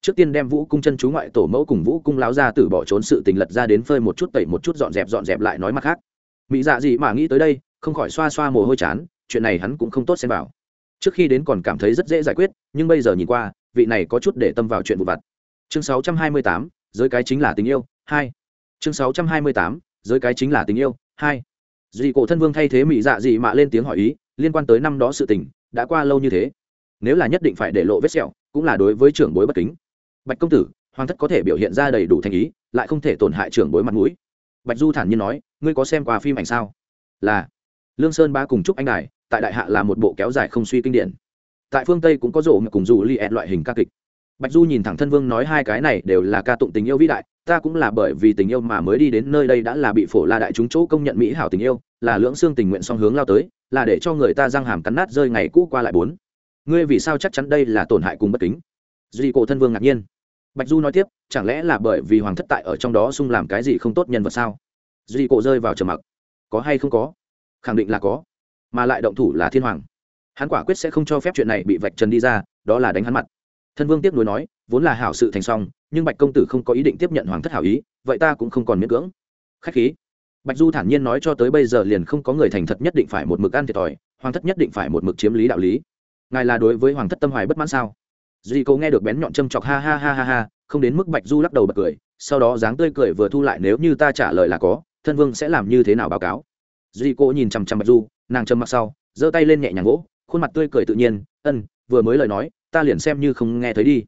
Trước tiên đem vũ cung chân chú ngoại tổ mẫu cùng vũ cung láo ra từ bỏ trốn sự tình lật ra đến phơi một chút, tẩy một chút, dọn dẹp dọn dẹp lại nói mặt khác mỹ dạ gì mà nghĩ tới đây không khỏi xoa xoa mồ hôi chán chuyện này hắn cũng không tốt xem vào. Trước khi đến còn cảm thấy rất dễ giải quyết nhưng bây giờ nhìn qua vị này có chút để tâm vào chuyện vụ vặt. Chương 628, giới cái chính là tình yêu hai. Chương 628, giới cái chính là tình yêu hai. Dì cổ thân vương thay thế mỹ dạ Dị mà lên tiếng hỏi ý liên quan tới năm đó sự tình đã qua lâu như thế. Nếu là nhất định phải để lộ vết sẹo cũng là đối với trưởng bối bất kính. Bạch công tử hoàng thất có thể biểu hiện ra đầy đủ thành ý lại không thể tổn hại trưởng bối mặt mũi. Bạch du thản nhiên nói ngươi có xem qua phim ảnh sao? Là. Lương sơn ba cùng chúc anh đài, tại đại hạ là một bộ kéo dài không suy kinh điển. Tại phương tây cũng có rổ cùng dù li ẹn loại hình ca kịch. Bạch du nhìn thẳng thân vương nói hai cái này đều là ca tụng tình yêu vĩ đại, ta cũng là bởi vì tình yêu mà mới đi đến nơi đây đã là bị phổ la đại chúng chỗ công nhận mỹ hảo tình yêu, là lưỡng xương tình nguyện song hướng lao tới, là để cho người ta răng hàm cắn nát rơi ngày cũ qua lại bốn. Ngươi vì sao chắc chắn đây là tổn hại cùng bất kính? Duy cổ thân vương ngạc nhiên. Bạch du nói tiếp, chẳng lẽ là bởi vì hoàng thất tại ở trong đó xung làm cái gì không tốt nhân vật sao? Duy cổ rơi vào trầm mặc. Có hay không có? Khẳng định là có, mà lại động thủ là thiên hoàng. Hắn quả quyết sẽ không cho phép chuyện này bị vạch trần đi ra, đó là đánh hắn mặt. Thân vương tiếp nối nói, vốn là hảo sự thành xong nhưng bạch công tử không có ý định tiếp nhận hoàng thất hảo ý, vậy ta cũng không còn miễn cưỡng. Khách khí. Bạch du thản nhiên nói cho tới bây giờ liền không có người thành thật nhất định phải một mực ăn thiệt thòi, hoàng thất nhất định phải một mực chiếm lý đạo lý. Ngài là đối với hoàng thất tâm hoài bất mãn sao? Duy cố nghe được bén nhọn châm chọc ha ha ha ha ha, không đến mức bạch du lắc đầu bật cười, sau đó dáng tươi cười vừa thu lại, nếu như ta trả lời là có thân vương sẽ làm như thế nào báo cáo? Duy cô nhìn chằm chằm bạch du, nàng trầm mặc sau, giơ tay lên nhẹ nhàng gỗ khuôn mặt tươi cười tự nhiên, ân, vừa mới lời nói, ta liền xem như không nghe thấy đi.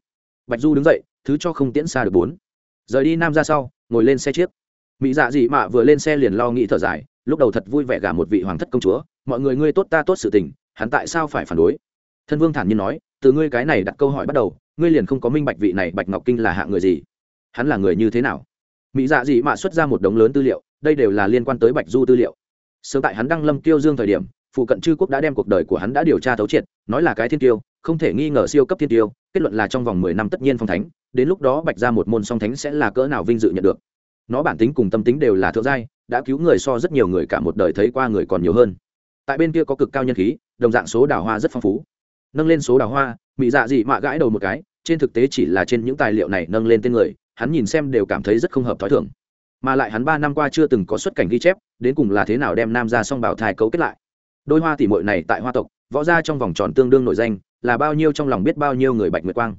Bạch du đứng dậy, thứ cho không tiễn xa được bốn. Rời đi nam ra sau, ngồi lên xe chiếc. Mỹ dạ dị mạ vừa lên xe liền lo nghĩ thở dài, lúc đầu thật vui vẻ gả một vị hoàng thất công chúa, mọi người ngươi tốt ta tốt sự tình, hắn tại sao phải phản đối? Thân vương thản nhiên nói, từ ngươi cái này đặt câu hỏi bắt đầu, ngươi liền không có minh bạch vị này bạch ngọc kinh là hạ người gì. Hắn là người như thế nào? Mỹ dạ dị mạ xuất ra một đống lớn tư liệu đây đều là liên quan tới bạch du tư liệu. Sớm tại hắn đăng lâm tiêu dương thời điểm, phụ cận chư quốc đã đem cuộc đời của hắn đã điều tra thấu triệt, nói là cái thiên tiêu, không thể nghi ngờ siêu cấp thiên tiêu, kết luận là trong vòng mười năm tất nhiên phong thánh, đến lúc đó bạch ra một môn song thánh sẽ là cỡ nào vinh dự nhận được. Nó bản tính cùng tâm tính đều là thượng giai, đã cứu người so rất nhiều người cả một đời thấy qua người còn nhiều hơn. Tại bên kia có cực cao nhân khí, đồng dạng số đào hoa rất phong phú. Nâng lên số đào hoa bị dạ dị mạ gãi đầu một cái, trên thực tế chỉ là trên những tài liệu này nâng lên tên người, hắn nhìn xem đều cảm thấy rất không hợp t h ó i thưởng mà lại hắn ba năm qua chưa từng có xuất cảnh ghi chép, đến cùng là thế nào đem nam ra song bảo thai cấu kết lại. Đôi hoa tỷ mội này tại hoa tộc, võ gia trong vòng tròn tương đương nổi danh, là bao nhiêu trong lòng biết bao nhiêu người bạch nguyệt quang.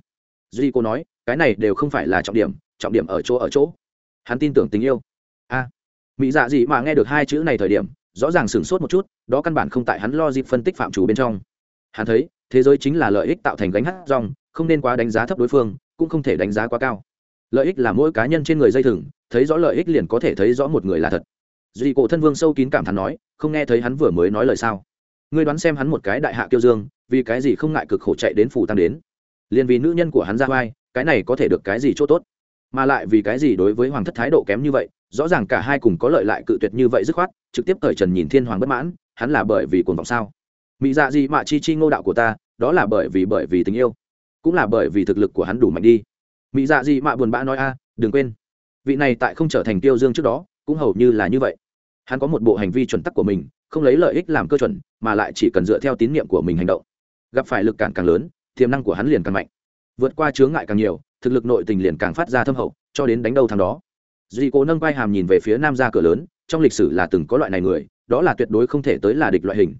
Duy cô nói, cái này đều không phải là trọng điểm trọng điểm ở chỗ ở chỗ. Hắn tin tưởng tình yêu. A. Mỹ dạ gì mà nghe được hai chữ này thời điểm, rõ ràng sửng sốt một chút, đó căn bản không tại hắn lo dịp phân tích phạm chủ bên trong. Hắn thấy, thế giới chính là lợi ích tạo thành gánh hát rong, không nên quá đánh giá thấp đối phương, cũng không thể đánh giá quá cao. Lợi ích là mỗi cá nhân trên người dây thừng thấy rõ lợi ích liền có thể thấy rõ một người là thật. Duy cổ thân vương sâu kín cảm thán nói, không nghe thấy hắn vừa mới nói lời sao? Ngươi đoán xem hắn một cái đại hạ kiêu dương, vì cái gì không ngại cực khổ chạy đến phủ tăng đến? Liền vì nữ nhân của hắn ra vai, cái này có thể được cái gì chỗ tốt? Mà lại vì cái gì đối với hoàng thất thái độ kém như vậy, rõ ràng cả hai cùng có lợi lại cự tuyệt như vậy dứt khoát, trực tiếp cởi trần nhìn thiên hoàng bất mãn, hắn là bởi vì cuồng vọng sao? Mỹ dạ gì mà chi chi ngô đạo của ta, đó là bởi vì bởi vì tình yêu, cũng là bởi vì thực lực của hắn đủ mạnh đi. Mỹ dạ gì mạ buồn bã nói a, đừng quên vị này tại không trở thành tiêu dương trước đó, cũng hầu như là như vậy. Hắn có một bộ hành vi chuẩn tắc của mình, không lấy lợi ích làm cơ chuẩn, mà lại chỉ cần dựa theo tín nhiệm của mình hành động. Gặp phải lực cản càng lớn, tiềm năng của hắn liền càng mạnh. Vượt qua chướng ngại càng nhiều, thực lực nội tình liền càng phát ra thâm hậu, cho đến đánh đầu thằng đó. Duy cố nâng vai hàm nhìn về phía nam ra cửa lớn, trong lịch sử là từng có loại này người, đó là tuyệt đối không thể tới là địch loại hình.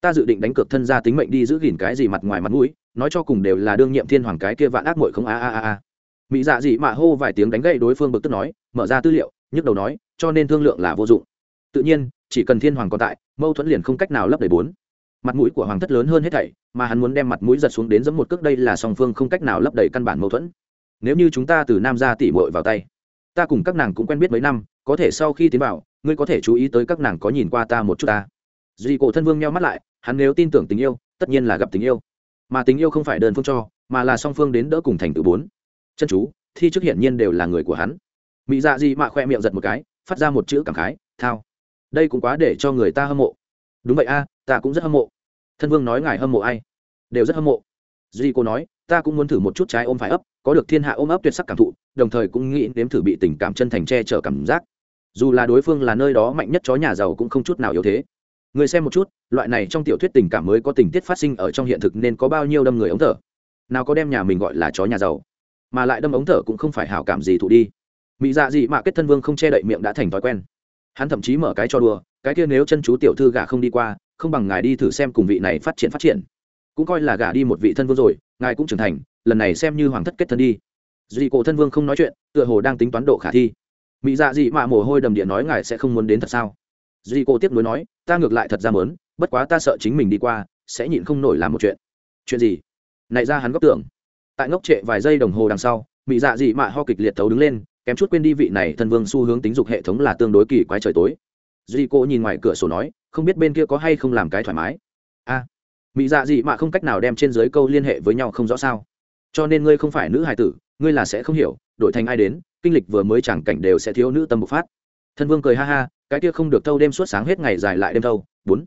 Ta dự định đánh cược thân gia tính mệnh đi giữ gìn cái gì mặt ngoài mặt mũi, nói cho cùng đều là đương nhiệm thiên hoàng cái kia vạn ác mội không? A a a a mỹ dạ dị mạ hô vài tiếng đánh gậy đối phương bực tức nói, mở ra tư liệu, nhức đầu nói, cho nên thương lượng là vô dụng. Tự nhiên, chỉ cần thiên hoàng còn tại, mâu thuẫn liền không cách nào lấp đầy bốn. Mặt mũi của hoàng thất lớn hơn hết thảy, mà hắn muốn đem mặt mũi giật xuống đến giấm một cước đây là song phương không cách nào lấp đầy căn bản mâu thuẫn. Nếu như chúng ta từ nam ra tỉ mội vào tay, ta cùng các nàng cũng quen biết mấy năm, có thể sau khi tiến vào, ngươi có thể chú ý tới các nàng có nhìn qua ta một chút ta. Duy cổ thân vương nheo mắt lại, hắn nếu tin tưởng tình yêu, tất nhiên là gặp tình yêu. Mà tình yêu không phải đơn phương cho, mà là song phương đến đỡ cùng thành tựu bốn chân chú, thi trước hiển nhiên đều là người của hắn. Mỹ dạ gì mạ khoe miệng giật một cái, phát ra một chữ cảm khái, thao. Đây cũng quá để cho người ta hâm mộ. Đúng vậy a, ta cũng rất hâm mộ. Thân vương nói ngài hâm mộ ai? Đều rất hâm mộ. Duy cô nói, ta cũng muốn thử một chút trái ôm phải ấp, có được thiên hạ ôm ấp tuyệt sắc cảm thụ, đồng thời cũng nghĩ nếm thử bị tình cảm chân thành che chở cảm giác. Dù là đối phương là nơi đó mạnh nhất chó nhà giàu cũng không chút nào yếu thế. Người xem một chút, loại này trong tiểu thuyết tình cảm mới có tình tiết phát sinh ở trong hiện thực nên có bao nhiêu đâm người ống thở. Nào có đem nhà mình gọi là chó nhà giàu mà lại đâm ống thở cũng không phải hảo cảm gì thụ đi. Mỹ dạ gì mà kết thân vương không che đậy miệng đã thành thói quen. Hắn thậm chí mở cái cho đùa, cái kia nếu chân chú tiểu thư gả không đi qua, không bằng ngài đi thử xem cùng vị này phát triển phát triển. Cũng coi là gả đi một vị thân vương rồi, ngài cũng trưởng thành, lần này xem như hoàng thất kết thân đi. Dì cổ thân vương không nói chuyện, tựa hồ đang tính toán độ khả thi. Mỹ dạ dị mạ mồ hôi đầm điện nói ngài sẽ không muốn đến thật sao? Dì cổ tiếp nối nói, ta ngược lại thật ra mớn bất quá ta sợ chính mình đi qua, sẽ nhịn không nổi làm một chuyện. Chuyện gì? Này ra hắn góc tưởng tại ngốc trệ vài giây đồng hồ đằng sau mỹ dạ dị mạ ho kịch liệt thấu đứng lên kém chút quên đi vị này thân vương xu hướng tính dục hệ thống là tương đối kỳ quái trời tối. Duy cô nhìn ngoài cửa sổ nói không biết bên kia có hay không làm cái thoải mái. A à, mỹ dạ dị mạ không cách nào đem trên dưới câu liên hệ với nhau không rõ sao. Cho nên ngươi không phải nữ hài tử ngươi là sẽ không hiểu đổi thành ai đến kinh lịch vừa mới chẳng cảnh đều sẽ thiếu nữ tâm bộc phát. Thân vương cười ha ha cái kia không được thâu đêm suốt sáng hết ngày dài lại đêm thâu. Bốn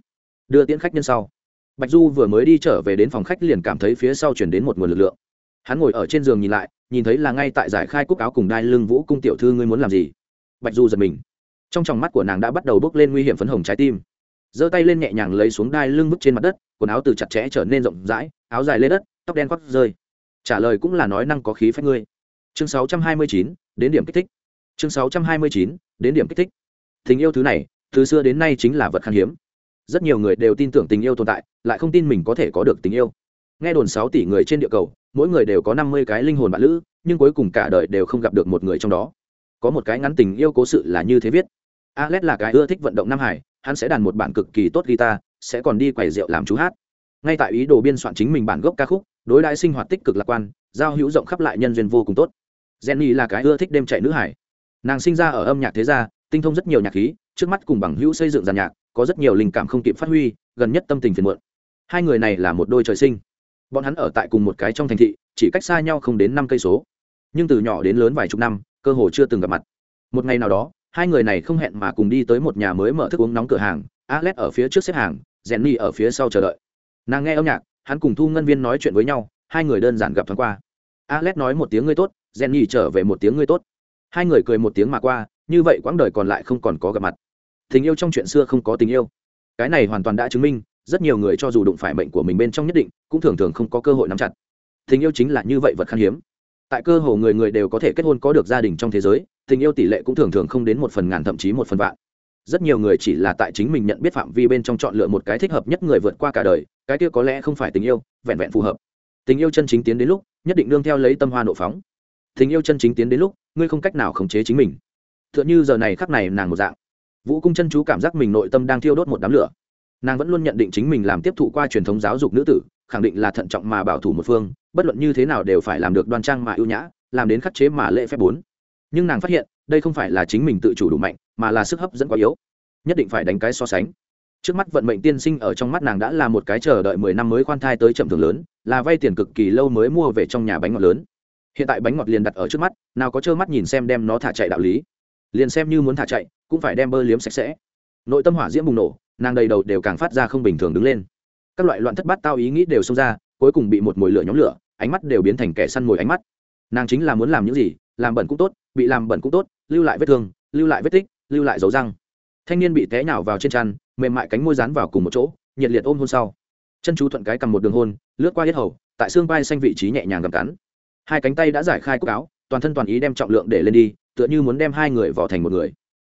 đưa tiễn khách nhân sau. Bạch du vừa mới đi trở về đến phòng khách liền cảm thấy phía sau chuyển đến một nguồn lực lượng hắn ngồi ở trên giường nhìn lại nhìn thấy là ngay tại giải khai cúc áo cùng đai lưng vũ cung tiểu thư ngươi muốn làm gì? Bạch du giật mình. Trong tròng mắt của nàng đã bắt đầu bước lên nguy hiểm phấn hồng trái tim. Giơ tay lên nhẹ nhàng lấy xuống đai lưng vứt trên mặt đất quần áo từ chặt chẽ trở nên rộng rãi áo dài lên đất tóc đen quắp rơi. Trả lời cũng là nói năng có khí phách ngươi. Chương 629, đến điểm kích thích. Chương 629, đến điểm kích thích. Tình yêu thứ này từ xưa đến nay chính là vật khan hiếm. Rất nhiều người đều tin tưởng tình yêu tồn tại lại không tin mình có thể có được tình yêu nghe đồn sáu tỷ người trên địa cầu, mỗi người đều có năm mươi cái linh hồn bạn lữ, nhưng cuối cùng cả đời đều không gặp được một người trong đó. Có một cái ngắn tình yêu cố sự là như thế viết. Alex là cái ưa thích vận động nam hải, hắn sẽ đàn một bản cực kỳ tốt guitar, sẽ còn đi quầy rượu làm chú hát. Ngay tại ý đồ biên soạn chính mình bản gốc ca khúc, đối đãi sinh hoạt tích cực lạc quan, giao hữu rộng khắp lại nhân duyên vô cùng tốt. Jenny là cái ưa thích đêm chạy nữ hải. Nàng sinh ra ở âm nhạc thế gia, tinh thông rất nhiều nhạc khí, trước mắt cùng bằng hữu xây dựng giàn nhạc, có rất nhiều linh cảm không kịp phát huy, gần nhất tâm tình phiền muộn. Hai người này là một đôi trời sinh bọn hắn ở tại cùng một cái trong thành thị, chỉ cách xa nhau không đến năm cây số. Nhưng từ nhỏ đến lớn vài chục năm, cơ hồ chưa từng gặp mặt. Một ngày nào đó, hai người này không hẹn mà cùng đi tới một nhà mới mở thức uống nóng cửa hàng, alex ở phía trước xếp hàng, jenny ở phía sau chờ đợi. Nàng nghe âm nhạc, hắn cùng thu ngân viên nói chuyện với nhau, hai người đơn giản gặp thoáng qua. Alex nói một tiếng ngươi tốt jenny trở về một tiếng ngươi tốt hai người cười một tiếng mà qua, như vậy quãng đời còn lại không còn có gặp mặt. Tình yêu trong chuyện xưa không có tình yêu. Cái này hoàn toàn đã chứng minh rất nhiều người cho dù đụng phải mệnh của mình bên trong nhất định, cũng thường thường không có cơ hội nắm chặt. Tình yêu chính là như vậy vật khan hiếm. Tại cơ hồ người người đều có thể kết hôn có được gia đình trong thế giới, tình yêu tỷ lệ cũng thường thường không đến một phần ngàn, thậm chí một phần vạn. Rất nhiều người chỉ là tại chính mình nhận biết phạm vi bên trong chọn lựa một cái thích hợp nhất người vượt qua cả đời, cái kia có lẽ không phải tình yêu, vẹn vẹn phù hợp. Tình yêu chân chính tiến đến lúc, nhất định đương theo lấy tâm hoa nộ phóng. Tình yêu chân chính tiến đến lúc, ngươi không cách nào khống chế chính mình. T h ư ợ n h ư giờ này khắc này nàng một dạng. Vũ cung chân chú cảm giác mình nội tâm đang thiêu đốt một đám lửa nàng vẫn luôn nhận định chính mình làm tiếp thụ qua truyền thống giáo dục nữ tử, khẳng định là thận trọng mà bảo thủ một phương, bất luận như thế nào đều phải làm được đoan trang mà ưu nhã, làm đến khắc chế mà lễ phép bốn. Nhưng nàng phát hiện, đây không phải là chính mình tự chủ đủ mạnh, mà là sức hấp dẫn quá yếu. Nhất định phải đánh cái so sánh. Trước mắt vận mệnh tiên sinh ở trong mắt nàng đã là một cái chờ đợi mười năm mới khoan thai tới chậm thường lớn, là vay tiền cực kỳ lâu mới mua về trong nhà bánh ngọt lớn. Hiện tại bánh ngọt liền đặt ở trước mắt, nào có trơ mắt nhìn xem đem nó thả chạy đạo lý. Liền xem như muốn thả chạy, cũng phải đem bơ liếm sạch sẽ. Nội tâm hỏa diễm bùng nổ nàng đầy đầu đều càng phát ra không bình thường đứng lên. Các loại loạn thất bát tao ý nghĩ đều xông ra, cuối cùng bị một mồi lửa nhóm lửa, ánh mắt đều biến thành kẻ săn mồi ánh mắt. Nàng chính là muốn làm những gì, làm bẩn cũng tốt, bị làm bẩn cũng tốt, lưu lại vết thương, lưu lại vết tích, lưu lại dấu răng. Thanh niên bị té nhào vào trên chăn, mềm mại cánh môi dán vào cùng một chỗ, nhiệt liệt ôm hôn sau. Chân chú thuận cái cầm một đường hôn, lướt qua hết hầu, tại xương vai xanh vị trí nhẹ nhàng gầm cắn. Hai cánh tay đã giải khai cúc áo, toàn thân toàn ý đem trọng lượng để lên đi, tựa như muốn đem hai người vỏ thành một người.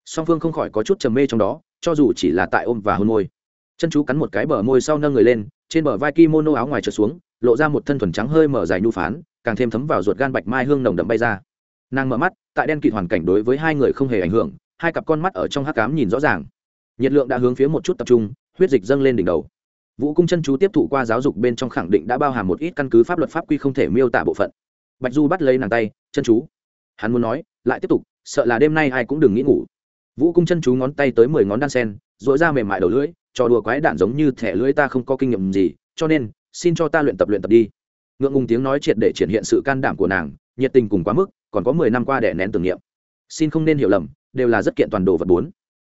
Song phương không khỏi có chút trầm mê trong đó cho dù chỉ là tại ôm và hôn môi. Chân chú cắn một cái bờ môi sau nâng người lên, trên bờ vai kimono áo ngoài trượt xuống, lộ ra một thân thuần trắng hơi mở dài nhu phán, càng thêm thấm vào ruột gan bạch mai hương nồng đậm bay ra. Nàng mở mắt, tại đen kịt hoàn cảnh đối với hai người không hề ảnh hưởng, hai cặp con mắt ở trong hát cám nhìn rõ ràng. Nhiệt lượng đã hướng phía một chút tập trung, huyết dịch dâng lên đỉnh đầu. Vũ cung chân chú tiếp thụ qua giáo dục bên trong khẳng định đã bao hàm một ít căn cứ pháp luật pháp quy không thể miêu tả bộ phận. Bạch du bắt lấy nàng tay, chân chú. Hắn muốn nói, lại tiếp tục, sợ là đêm nay ai cũng đừng nghĩ ngủ vũ cung chân chú ngón tay tới mười ngón đan sen dội ra mềm mại đầu lưỡi, trò đùa quái đạn giống như thẻ lưỡi ta không có kinh nghiệm gì, cho nên, xin cho ta luyện tập luyện tập đi. Ngượng ngùng tiếng nói triệt để triển hiện sự can đảm của nàng, nhiệt tình cùng quá mức, còn có mười năm qua để nén tưởng niệm. Xin không nên hiểu lầm, đều là rất kiện toàn đồ vật bốn.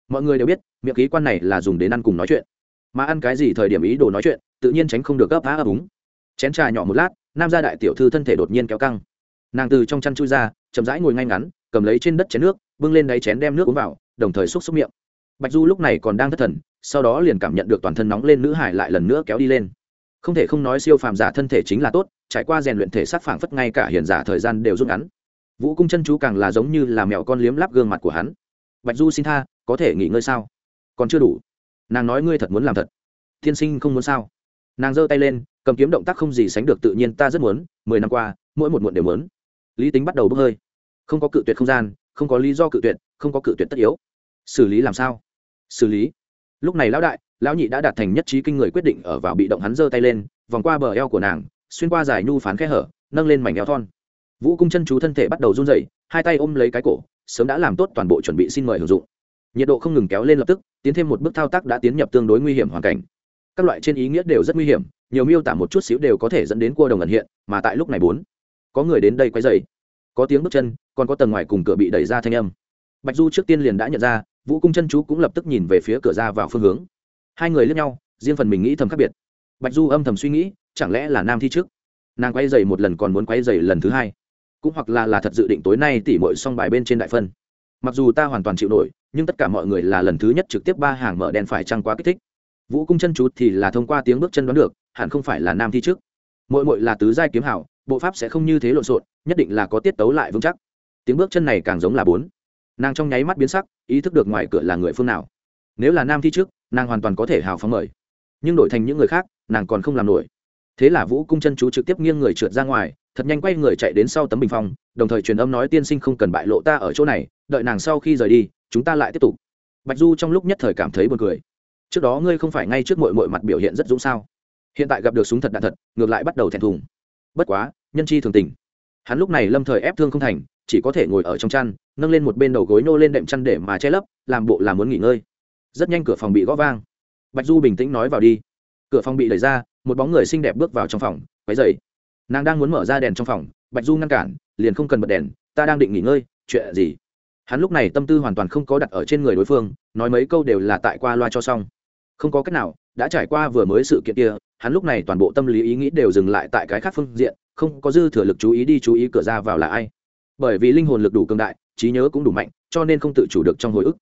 Mọi người đều biết, miệng ký quan này là dùng đến ăn cùng nói chuyện. Mà ăn cái gì thời điểm ý đồ nói chuyện, tự nhiên tránh không được gấp á ấp úng. Chén trà nhỏ một lát, nam gia đại tiểu thư thân thể đột nhiên kéo căng. Nàng từ trong chăn chui ra, chậm rãi ngồi ngay ngắn, cầm lấy trên đất chén nước, bưng lên đáy chén đem nước uống vào đồng thời xúc xúc miệng. Bạch du lúc này còn đang thất thần, sau đó liền cảm nhận được toàn thân nóng lên nữ hải lại lần nữa kéo đi lên. Không thể không nói siêu phàm giả thân thể chính là tốt, trải qua rèn luyện thể sát phảng phất ngay cả hiền giả thời gian đều rút ngắn. Vũ cung chân chú càng là giống như là mèo con liếm lắp gương mặt của hắn. Bạch du xin tha, có thể nghỉ ngơi sao? Còn chưa đủ. Nàng nói ngươi thật muốn làm thật. Thiên sinh không muốn sao? Nàng giơ tay lên, cầm kiếm động tác không gì sánh được tự nhiên ta rất muốn, mười năm qua, mỗi một muộn đều muốn. Lý tính bắt đầu bốc hơi. Không có cự tuyệt không gian, không có lý do cự tuyệt, không có cự tuyệt tất yếu xử lý làm sao? Xử lý? Lúc này lão đại, lão nhị đã đạt thành nhất trí kinh người quyết định ở vào bị động hắn giơ tay lên, vòng qua bờ eo của nàng, xuyên qua dài nhu phán khe hở, nâng lên mảnh eo thon. Vũ cung chân chú thân thể bắt đầu run rẩy, hai tay ôm lấy cái cổ, sớm đã làm tốt toàn bộ chuẩn bị xin mời hưởng dụng. Nhiệt độ không ngừng kéo lên lập tức, tiến thêm một bước thao tác đã tiến nhập tương đối nguy hiểm hoàn cảnh. Các loại trên ý nghĩa đều rất nguy hiểm, nhiều miêu tả một chút xíu đều có thể dẫn đến cua đồng ẩn hiện, mà tại lúc này bốn, có người đến đây quấy dày có tiếng bước chân, còn có tầng ngoài cùng cửa bị đẩy ra thanh âm. Bạch du trước tiên liền đã nhận ra vũ cung chân chú cũng lập tức nhìn về phía cửa ra vào phương hướng. Hai người lướt nhau, riêng phần mình nghĩ thầm khác biệt. Bạch du âm thầm suy nghĩ, chẳng lẽ là nam thi trước? Nàng quay dày một lần còn muốn quay dày lần thứ hai. Cũng hoặc là là thật dự định tối nay tỉ mội xong bài bên trên đại phân. Mặc dù ta hoàn toàn chịu nổi, nhưng tất cả mọi người là lần thứ nhất trực tiếp ba hàng mở đèn phải trăng quá kích thích. Vũ cung chân chú thì là thông qua tiếng bước chân đoán được, hẳn không phải là nam thi trước. Mội mội là tứ giai kiếm hảo, bộ pháp sẽ không như thế lộn xộn, nhất định là có tiết tấu lại vững chắc. Tiếng bước chân này càng giống là bốn nàng trong nháy mắt biến sắc, ý thức được ngoài cửa là người phương nào. Nếu là nam thi trước, nàng hoàn toàn có thể hào phóng mời. Nhưng đổi thành những người khác, nàng còn không làm nổi. Thế là vũ cung chân chú trực tiếp nghiêng người trượt ra ngoài, thật nhanh quay người chạy đến sau tấm bình phong, đồng thời truyền âm nói tiên sinh không cần bại lộ ta ở chỗ này, đợi nàng sau khi rời đi, chúng ta lại tiếp tục. Bạch du trong lúc nhất thời cảm thấy buồn cười. Trước đó ngươi không phải ngay trước mội mội mặt biểu hiện rất dũng sao? Hiện tại gặp được súng thật đạn thật, ngược lại bắt đầu thẹn thùng. Bất quá, nhân chi thường tình. Hắn lúc này lâm thời ép thương không thành chỉ có thể ngồi ở trong chăn, nâng lên một bên đầu gối nô lên đệm chăn để mà che lấp, làm bộ làm muốn nghỉ ngơi. Rất nhanh cửa phòng bị gõ vang. Bạch du bình tĩnh nói vào đi. Cửa phòng bị đẩy ra, một bóng người xinh đẹp bước vào trong phòng, quấy dậy nàng đang muốn mở ra đèn trong phòng, bạch du ngăn cản, liền không cần bật đèn, ta đang định nghỉ ngơi, chuyện gì? Hắn lúc này tâm tư hoàn toàn không có đặt ở trên người đối phương, nói mấy câu đều là tại qua loa cho xong. Không có cách nào, đã trải qua vừa mới sự kiện kia, hắn lúc này toàn bộ tâm lý ý nghĩ đều dừng lại tại cái khác phương diện, không có dư thừa lực chú ý đi chú ý cửa ra vào là ai bởi vì linh hồn lực đủ cường đại, trí nhớ cũng đủ mạnh, cho nên không tự chủ được trong hồi ức.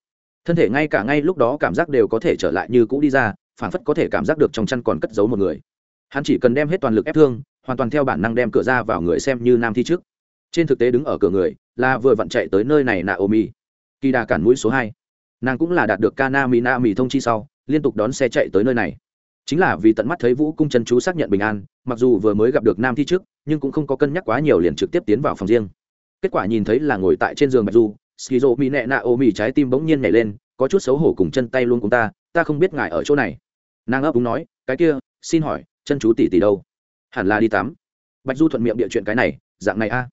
Thân thể ngay cả ngay lúc đó cảm giác đều có thể trở lại như cũ đi ra phản phất có thể cảm giác được trong chăn còn cất giấu một người. Hắn chỉ cần đem hết toàn lực ép thương, hoàn toàn theo bản năng đem cửa ra vào người xem như nam thi trước. Trên thực tế đứng ở cửa người, là vừa vặn chạy tới nơi này naomi. Kỳ đà cản mũi số hai. Nàng cũng là đạt được kana mi na mi thông chi sau, liên tục đón xe chạy tới nơi này. Chính là vì tận mắt thấy vũ cung chân chú xác nhận bình an, mặc dù vừa mới gặp được nam thi trước, nhưng cũng không có cân nhắc quá nhiều liền trực tiếp tiến vào phòng riêng kết quả nhìn thấy là ngồi tại trên giường bạch du, skizo mi nẹ nạ ô mi trái tim bỗng nhiên nhảy lên, có chút xấu hổ cùng chân tay luôn cùng ta ta không biết ngài ở chỗ này. Nàng ấp đúng nói, cái kia, xin hỏi, chân chú tỷ tỷ đâu? Hẳn là đi tắm. Bạch du thuận miệng địa chuyện cái này, dạng này a. À.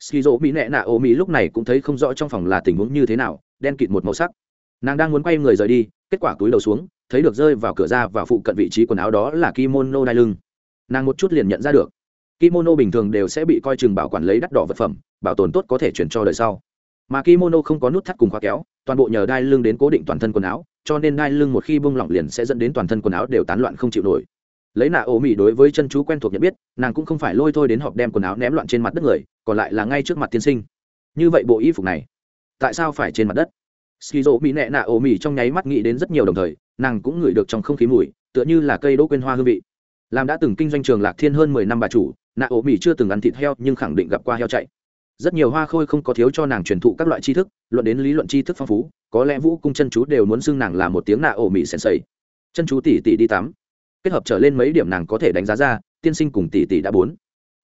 skizo mi nẹ nạ ô mi lúc này cũng thấy không rõ trong phòng là tình huống như thế nào, đen kịt một màu sắc. Nàng đang muốn quay người rời đi, kết quả túi đầu xuống, thấy được rơi vào cửa ra và phụ cận vị trí quần áo đó là kimono đai lưng. Nàng một chút liền nhận ra được kimono bình thường đều sẽ bị coi chừng bảo quản lấy đắt đỏ vật phẩm, bảo tồn tốt có thể chuyển cho đời sau. Mà kimono không có nút thắt cùng khóa kéo, toàn bộ nhờ đai lưng đến cố định toàn thân quần áo, cho nên đai lưng một khi bung lỏng liền sẽ dẫn đến toàn thân quần áo đều tán loạn không chịu nổi. Lấy nạ ô mỹ đối với chân chú quen thuộc nhận biết, nàng cũng không phải lôi thôi đến họp đem quần áo ném loạn trên mặt đất người, còn lại là ngay trước mặt tiên sinh. Như vậy bộ y phục này, tại sao phải trên mặt đất? Skizo mỹ nẹ nạ ô mỹ trong nháy mắt nghĩ đến rất nhiều đồng thời, nàng cũng ngửi được trong không khí mùi, tựa như là cây đỗ quên hoa hương vị. Làm đã từng kinh doanh trường lạc thiên hơn mười năm bà chủ nạ ổ mị chưa từng ăn thịt heo, nhưng khẳng định gặp qua heo chạy. Rất nhiều hoa khôi không có thiếu cho nàng truyền thụ các loại tri thức, luận đến lý luận tri thức phong phú, có lẽ vũ cung chân chú đều muốn xưng nàng là một tiếng nạ ổ mị sèn sầy. Chân chú tỷ tỷ đi tắm. Kết hợp trở lên mấy điểm nàng có thể đánh giá ra, tiên sinh cùng tỷ tỷ đã bốn.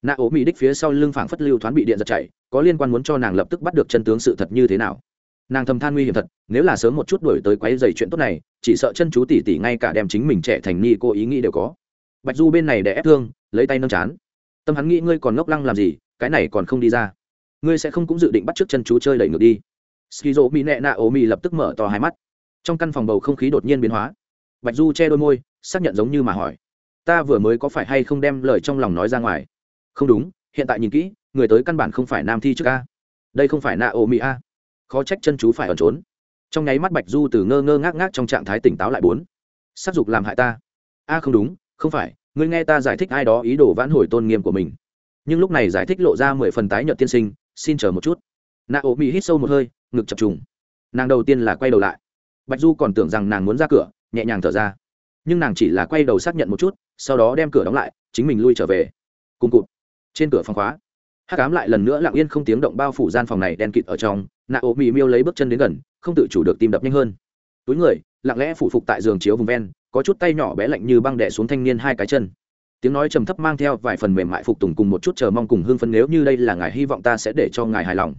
Nạ ổ mị đích phía sau lưng phảng phất lưu thoáng bị điện giật chạy, có liên quan muốn cho nàng lập tức bắt được chân tướng sự thật như thế nào. Nàng thầm than nguy hiểm thật, nếu là sớm một chút đổi tới quấy dày chuyện tốt này, chỉ sợ chân chú tỷ tỷ ngay cả đem chính mình trẻ thành ni cô ý nghĩ đều có. Bạch du bên này để ép thương, lấy tay nâng chán tâm hắn nghĩ ngươi còn ngốc lăng làm gì, cái này còn không đi ra. Ngươi sẽ không cũng dự định bắt trước chân chú chơi đẩy ngược đi. Skizo mỹ nẹ nạ ô mì lập tức mở to hai mắt. Trong căn phòng bầu không khí đột nhiên biến hóa. Bạch du che đôi môi, xác nhận giống như mà hỏi. Ta vừa mới có phải hay không đem lời trong lòng nói ra ngoài? Không đúng, hiện tại nhìn kỹ, người tới căn bản không phải nam thi trước a. Đây không phải nạ ô mì a. Khó trách chân chú phải ẩn trốn. Trong nháy mắt bạch du từ ngơ ngơ ngác ngác trong trạng thái tỉnh táo lại bốn. Sắc dục làm hại ta. A không đúng, không phải ngươi nghe ta giải thích ai đó ý đồ vãn hồi tôn nghiêm của mình. Nhưng lúc này giải thích lộ ra mười phần tái nhợt tiên sinh, xin chờ một chút. Nạ ổ mỹ hít sâu một hơi, ngực chập trùng. Nàng đầu tiên là quay đầu lại. Bạch du còn tưởng rằng nàng muốn ra cửa, nhẹ nhàng thở ra. Nhưng nàng chỉ là quay đầu xác nhận một chút, sau đó đem cửa đóng lại, chính mình lui trở về. Cùng cụt. Trên cửa phòng khóa. Hát cám lại lần nữa lặng yên không tiếng động bao phủ gian phòng này đen kịt ở trong. Nạ ổ mỹ miêu lấy bước chân đến gần, không tự chủ được tim đập nhanh hơn. Túi người lặng lẽ phủ phục tại giường chiếu vùng ven, có chút tay nhỏ bé lạnh như băng đẻ xuống thanh niên hai cái chân. Tiếng nói trầm thấp mang theo vài phần mềm mại phục tùng cùng một chút chờ mong cùng hương phân nếu như đây là ngài hy vọng ta sẽ để cho ngài hài lòng.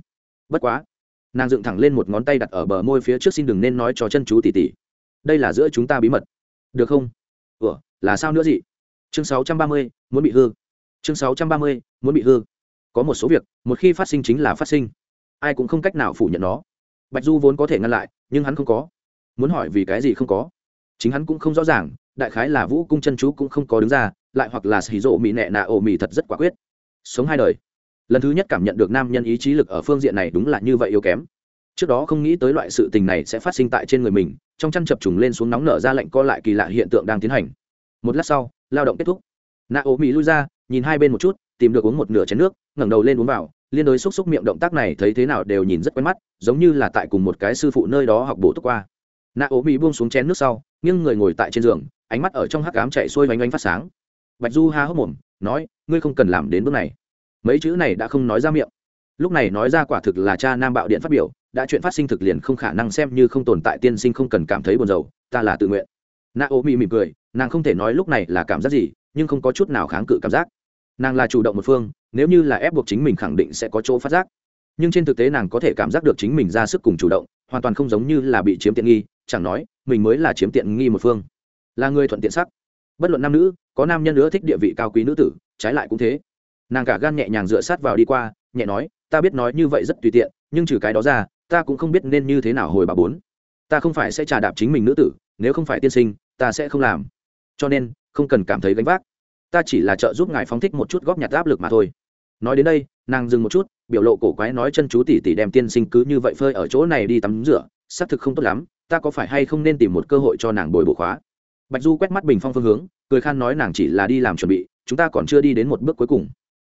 Bất quá. Nàng dựng thẳng lên một ngón tay đặt ở bờ môi phía trước, xin đừng nên nói cho chân chú tỉ tỉ đây là giữa chúng ta bí mật. Được không? Ủa, là sao nữa gì? Chương sáu trăm ba mươi, muốn bị hư. Chương sáu trăm ba mươi, muốn bị hư. Có một số việc, một khi phát sinh chính là phát sinh. Ai cũng không cách nào phủ nhận nó. Bạch du vốn có thể ngăn lại, nhưng hắn không có muốn hỏi vì cái gì không có. Chính hắn cũng không rõ ràng, đại khái là vũ cung chân chú cũng không có đứng ra, lại hoặc là xì rộ mỹ nẹ nạ ổ mỹ thật rất quả quyết. Sống hai đời. Lần thứ nhất cảm nhận được nam nhân ý chí lực ở phương diện này đúng là như vậy yếu kém. Trước đó không nghĩ tới loại sự tình này sẽ phát sinh tại trên người mình, trong chăn chập trùng lên xuống nóng nở ra lạnh co lại kỳ lạ hiện tượng đang tiến hành. Một lát sau, lao động kết thúc. Nạ ổ mỹ lui ra, nhìn hai bên một chút, tìm được uống một nửa chén nước, ngẩng đầu lên uống vào, liên đối xúc xúc miệng động tác này thấy thế nào đều nhìn rất quen mắt, giống như là tại cùng một cái sư phụ nơi đó học bổ túc qua nạ ố mỹ buông xuống chén nước sau nhưng người ngồi tại trên giường, ánh mắt ở trong hắc ám chạy xuôi oanh oanh phát sáng. Bạch du ha hốc mồm, nói, ngươi không cần làm đến bước này. Mấy chữ này đã không nói ra miệng. Lúc này nói ra quả thực là cha nam bạo điện phát biểu, đã chuyện phát sinh thực liền không khả năng xem như không tồn tại tiên sinh không cần cảm thấy buồn rầu, ta là tự nguyện. Nạ ô mỹ mỉm cười, nàng không thể nói lúc này là cảm giác gì, nhưng không có chút nào kháng cự cảm giác. Nàng là chủ động một phương, nếu như là ép buộc chính mình khẳng định sẽ có chỗ phát giác. Nhưng trên thực tế nàng có thể cảm giác được chính mình ra sức cùng chủ động, hoàn toàn không giống như là bị chiếm tiện nghi chẳng nói, mình mới là chiếm tiện nghi một phương. Là người thuận tiện sắc. Bất luận nam nữ, có nam nhân nữa thích địa vị cao quý nữ tử, trái lại cũng thế. Nàng cả gan nhẹ nhàng dựa sát vào đi qua, nhẹ nói, ta biết nói như vậy rất tùy tiện, nhưng trừ cái đó ra, ta cũng không biết nên như thế nào hồi bà bốn. Ta không phải sẽ trà đạp chính mình nữ tử, nếu không phải tiên sinh, ta sẽ không làm. Cho nên, không cần cảm thấy gánh vác. Ta chỉ là trợ giúp ngài phóng thích một chút góp nhặt áp lực mà thôi. Nói đến đây, nàng dừng một chút, biểu lộ cổ quái nói, chân chú tỷ tỷ đem tiên sinh cứ như vậy phơi ở chỗ này đi tắm rửa, xác thực không tốt lắm ta có phải hay không nên tìm một cơ hội cho nàng bồi bổ khóa? Bạch du quét mắt bình phong phương hướng, cười khan nói nàng chỉ là đi làm chuẩn bị, chúng ta còn chưa đi đến một bước cuối cùng.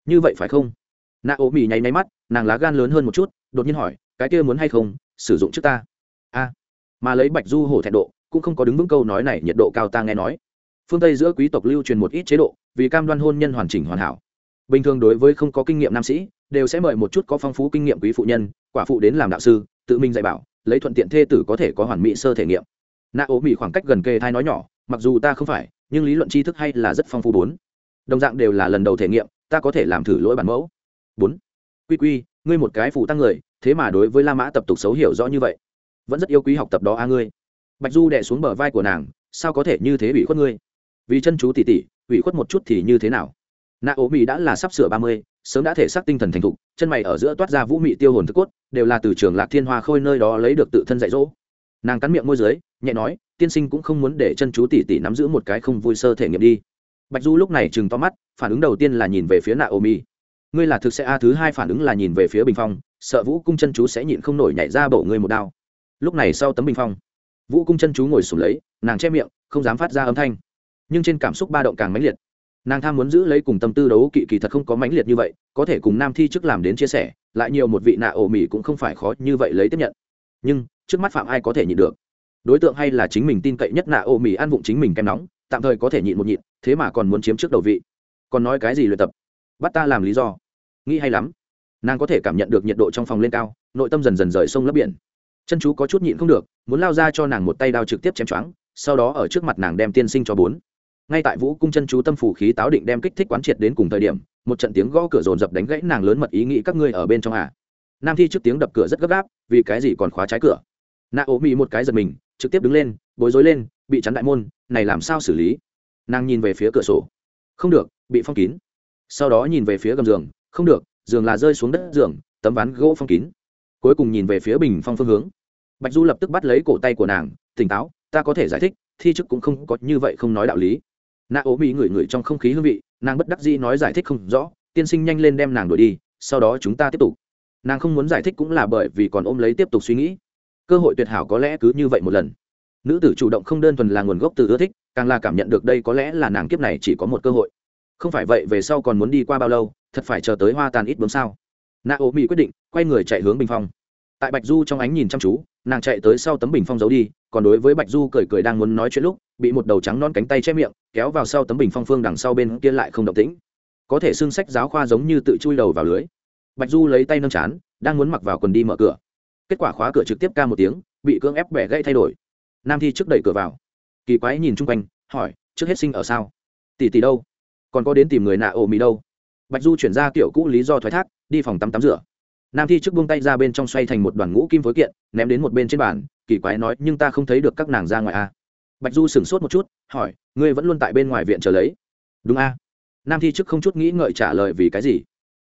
Như vậy phải không? Nạ ố mì nháy máy mắt, nàng lá gan lớn hơn một chút, đột nhiên hỏi, cái kia muốn hay không? Sử dụng trước ta. A. Mà lấy bạch du hổ thẹn độ, cũng không có đứng vững câu nói này, nhiệt độ cao ta nghe nói. Phương tây giữa quý tộc lưu truyền một ít chế độ, vì cam đoan hôn nhân hoàn chỉnh hoàn hảo. Bình thường đối với không có kinh nghiệm nam sĩ, đều sẽ mời một chút có phong phú kinh nghiệm quý phụ nhân, quả phụ đến làm đạo sư, tự mình dạy bảo lấy thuận tiện thê tử có thể có hoàn mỹ sơ thể nghiệm. Nạ ố mỹ khoảng cách gần kề thai nói nhỏ, mặc dù ta không phải, nhưng lý luận tri thức hay là rất phong phú bốn. Đồng dạng đều là lần đầu thể nghiệm, ta có thể làm thử lỗi bản mẫu. Bốn. Quy quy, ngươi một cái phụ tăng người, thế mà đối với la mã tập tục xấu hiểu rõ như vậy. Vẫn rất yêu quý học tập đó a ngươi. Bạch du đẻ xuống bờ vai của nàng, sao có thể như thế ủy khuất ngươi? Vì chân chú tỉ tỉ ủy khuất một chút thì như thế nào? Nạ ố mỹ đã là sắp sửa ba mươi, sớm đã thể xác tinh thần thành thục chân mày ở giữa toát ra vũ mị tiêu hồn thức cốt, đều là từ trường lạc thiên hoa khôi nơi đó lấy được tự thân dạy dỗ. Nàng cắn miệng môi dưới, nhẹ nói, tiên sinh cũng không muốn để chân chú tỷ tỷ nắm giữ một cái không vui sơ thể nghiệm đi. Bạch du lúc này chừng to mắt, phản ứng đầu tiên là nhìn về phía nạ ô mi ngươi là thực sẽ a, thứ hai phản ứng là nhìn về phía bình phong, sợ vũ cung chân chú sẽ nhịn không nổi nhảy ra bổ ngươi một đao. Lúc này sau tấm bình phong, vũ cung chân chú ngồi sụp lấy, nàng che miệng, không dám phát ra âm thanh. Nhưng trên cảm xúc ba động càng mãnh liệt nàng tham muốn giữ lấy cùng tâm tư đấu kỵ kỳ thật không có mãnh liệt như vậy, có thể cùng nam thi chức làm đến chia sẻ, lại nhiều một vị nạ ổ mỉ cũng không phải khó như vậy lấy tiếp nhận. Nhưng, trước mắt phạm ai có thể nhịn được? Đối tượng hay là chính mình tin cậy nhất nạ ổ mỉ ăn vụng chính mình kem nóng, tạm thời có thể nhịn một nhịn, thế mà còn muốn chiếm trước đầu vị. Còn nói cái gì luyện tập? Bắt ta làm lý do. Nghĩ hay lắm. Nàng có thể cảm nhận được nhiệt độ trong phòng lên cao, nội tâm dần dần rời sông lấp biển. Chân chú có chút nhịn không được, muốn lao ra cho nàng một tay đao trực tiếp chém choáng, sau đó ở trước mặt nàng đem tiên sinh cho bốn ngay tại vũ cung chân chú tâm phủ khí táo định đem kích thích quán triệt đến cùng thời điểm, một trận tiếng gõ cửa rồn rập đánh gãy nàng lớn mật ý nghĩ các ngươi ở bên trong à. Nam thi trước tiếng đập cửa rất gấp gáp, vì cái gì còn khóa trái cửa? Nạ ố mỹ một cái giật mình, trực tiếp đứng lên, bối rối lên, bị chắn đại môn, này làm sao xử lý? Nàng nhìn về phía cửa sổ. Không được, bị phong kín. Sau đó nhìn về phía gầm giường, không được, giường là rơi xuống đất giường, tấm ván gỗ phong kín. Cuối cùng nhìn về phía bình phong phương hướng. Bạch du lập tức bắt lấy cổ tay của nàng, tỉnh táo, ta có thể giải thích, thi chức cũng không có như vậy không nói đạo lý nạ ố mỹ ngửi ngửi trong không khí hương vị, nàng bất đắc dĩ nói giải thích không rõ, tiên sinh nhanh lên đem nàng đuổi đi, sau đó chúng ta tiếp tục. Nàng không muốn giải thích cũng là bởi vì còn ôm lấy tiếp tục suy nghĩ. Cơ hội tuyệt hảo có lẽ cứ như vậy một lần. Nữ tử chủ động không đơn thuần là nguồn gốc từ ưa thích, càng là cảm nhận được đây có lẽ là nàng kiếp này chỉ có một cơ hội. Không phải vậy, về sau còn muốn đi qua bao lâu, thật phải chờ tới hoa tàn ít bướm sao? Nạ ố mỹ quyết định, quay người chạy hướng bình phong tại bạch du trong ánh nhìn chăm chú, nàng chạy tới sau tấm bình phong giấu đi, còn đối với bạch du cười cười đang muốn nói chuyện lúc, bị một đầu trắng non cánh tay che miệng, kéo vào sau tấm bình phong phương đằng sau bên kia lại không động tĩnh. Có thể xương sách giáo khoa giống như tự chui đầu vào lưới. Bạch du lấy tay nâng chán, đang muốn mặc vào quần đi mở cửa. Kết quả khóa cửa trực tiếp ca một tiếng, bị cưỡng ép bẻ gãy thay đổi. Nam thi trước đẩy cửa vào. Kỳ quái nhìn chung quanh, hỏi, trước hết sinh ở sao? Tỷ tỷ đâu? Còn có đến tìm người nạ ổ mì đâu? Bạch du chuyển ra kiểu cũ lý do thoái thác, đi phòng tắm tắm rửa nam thi trước buông tay ra bên trong xoay thành một đoàn ngũ kim phối kiện, ném đến một bên trên bàn, kỳ quái nói, nhưng ta không thấy được các nàng ra ngoài a à. bạch du sửng sốt một chút, hỏi, ngươi vẫn luôn tại bên ngoài viện chờ lấy? Đúng a. À? nam thi trước không chút nghĩ ngợi trả lời, vì cái gì?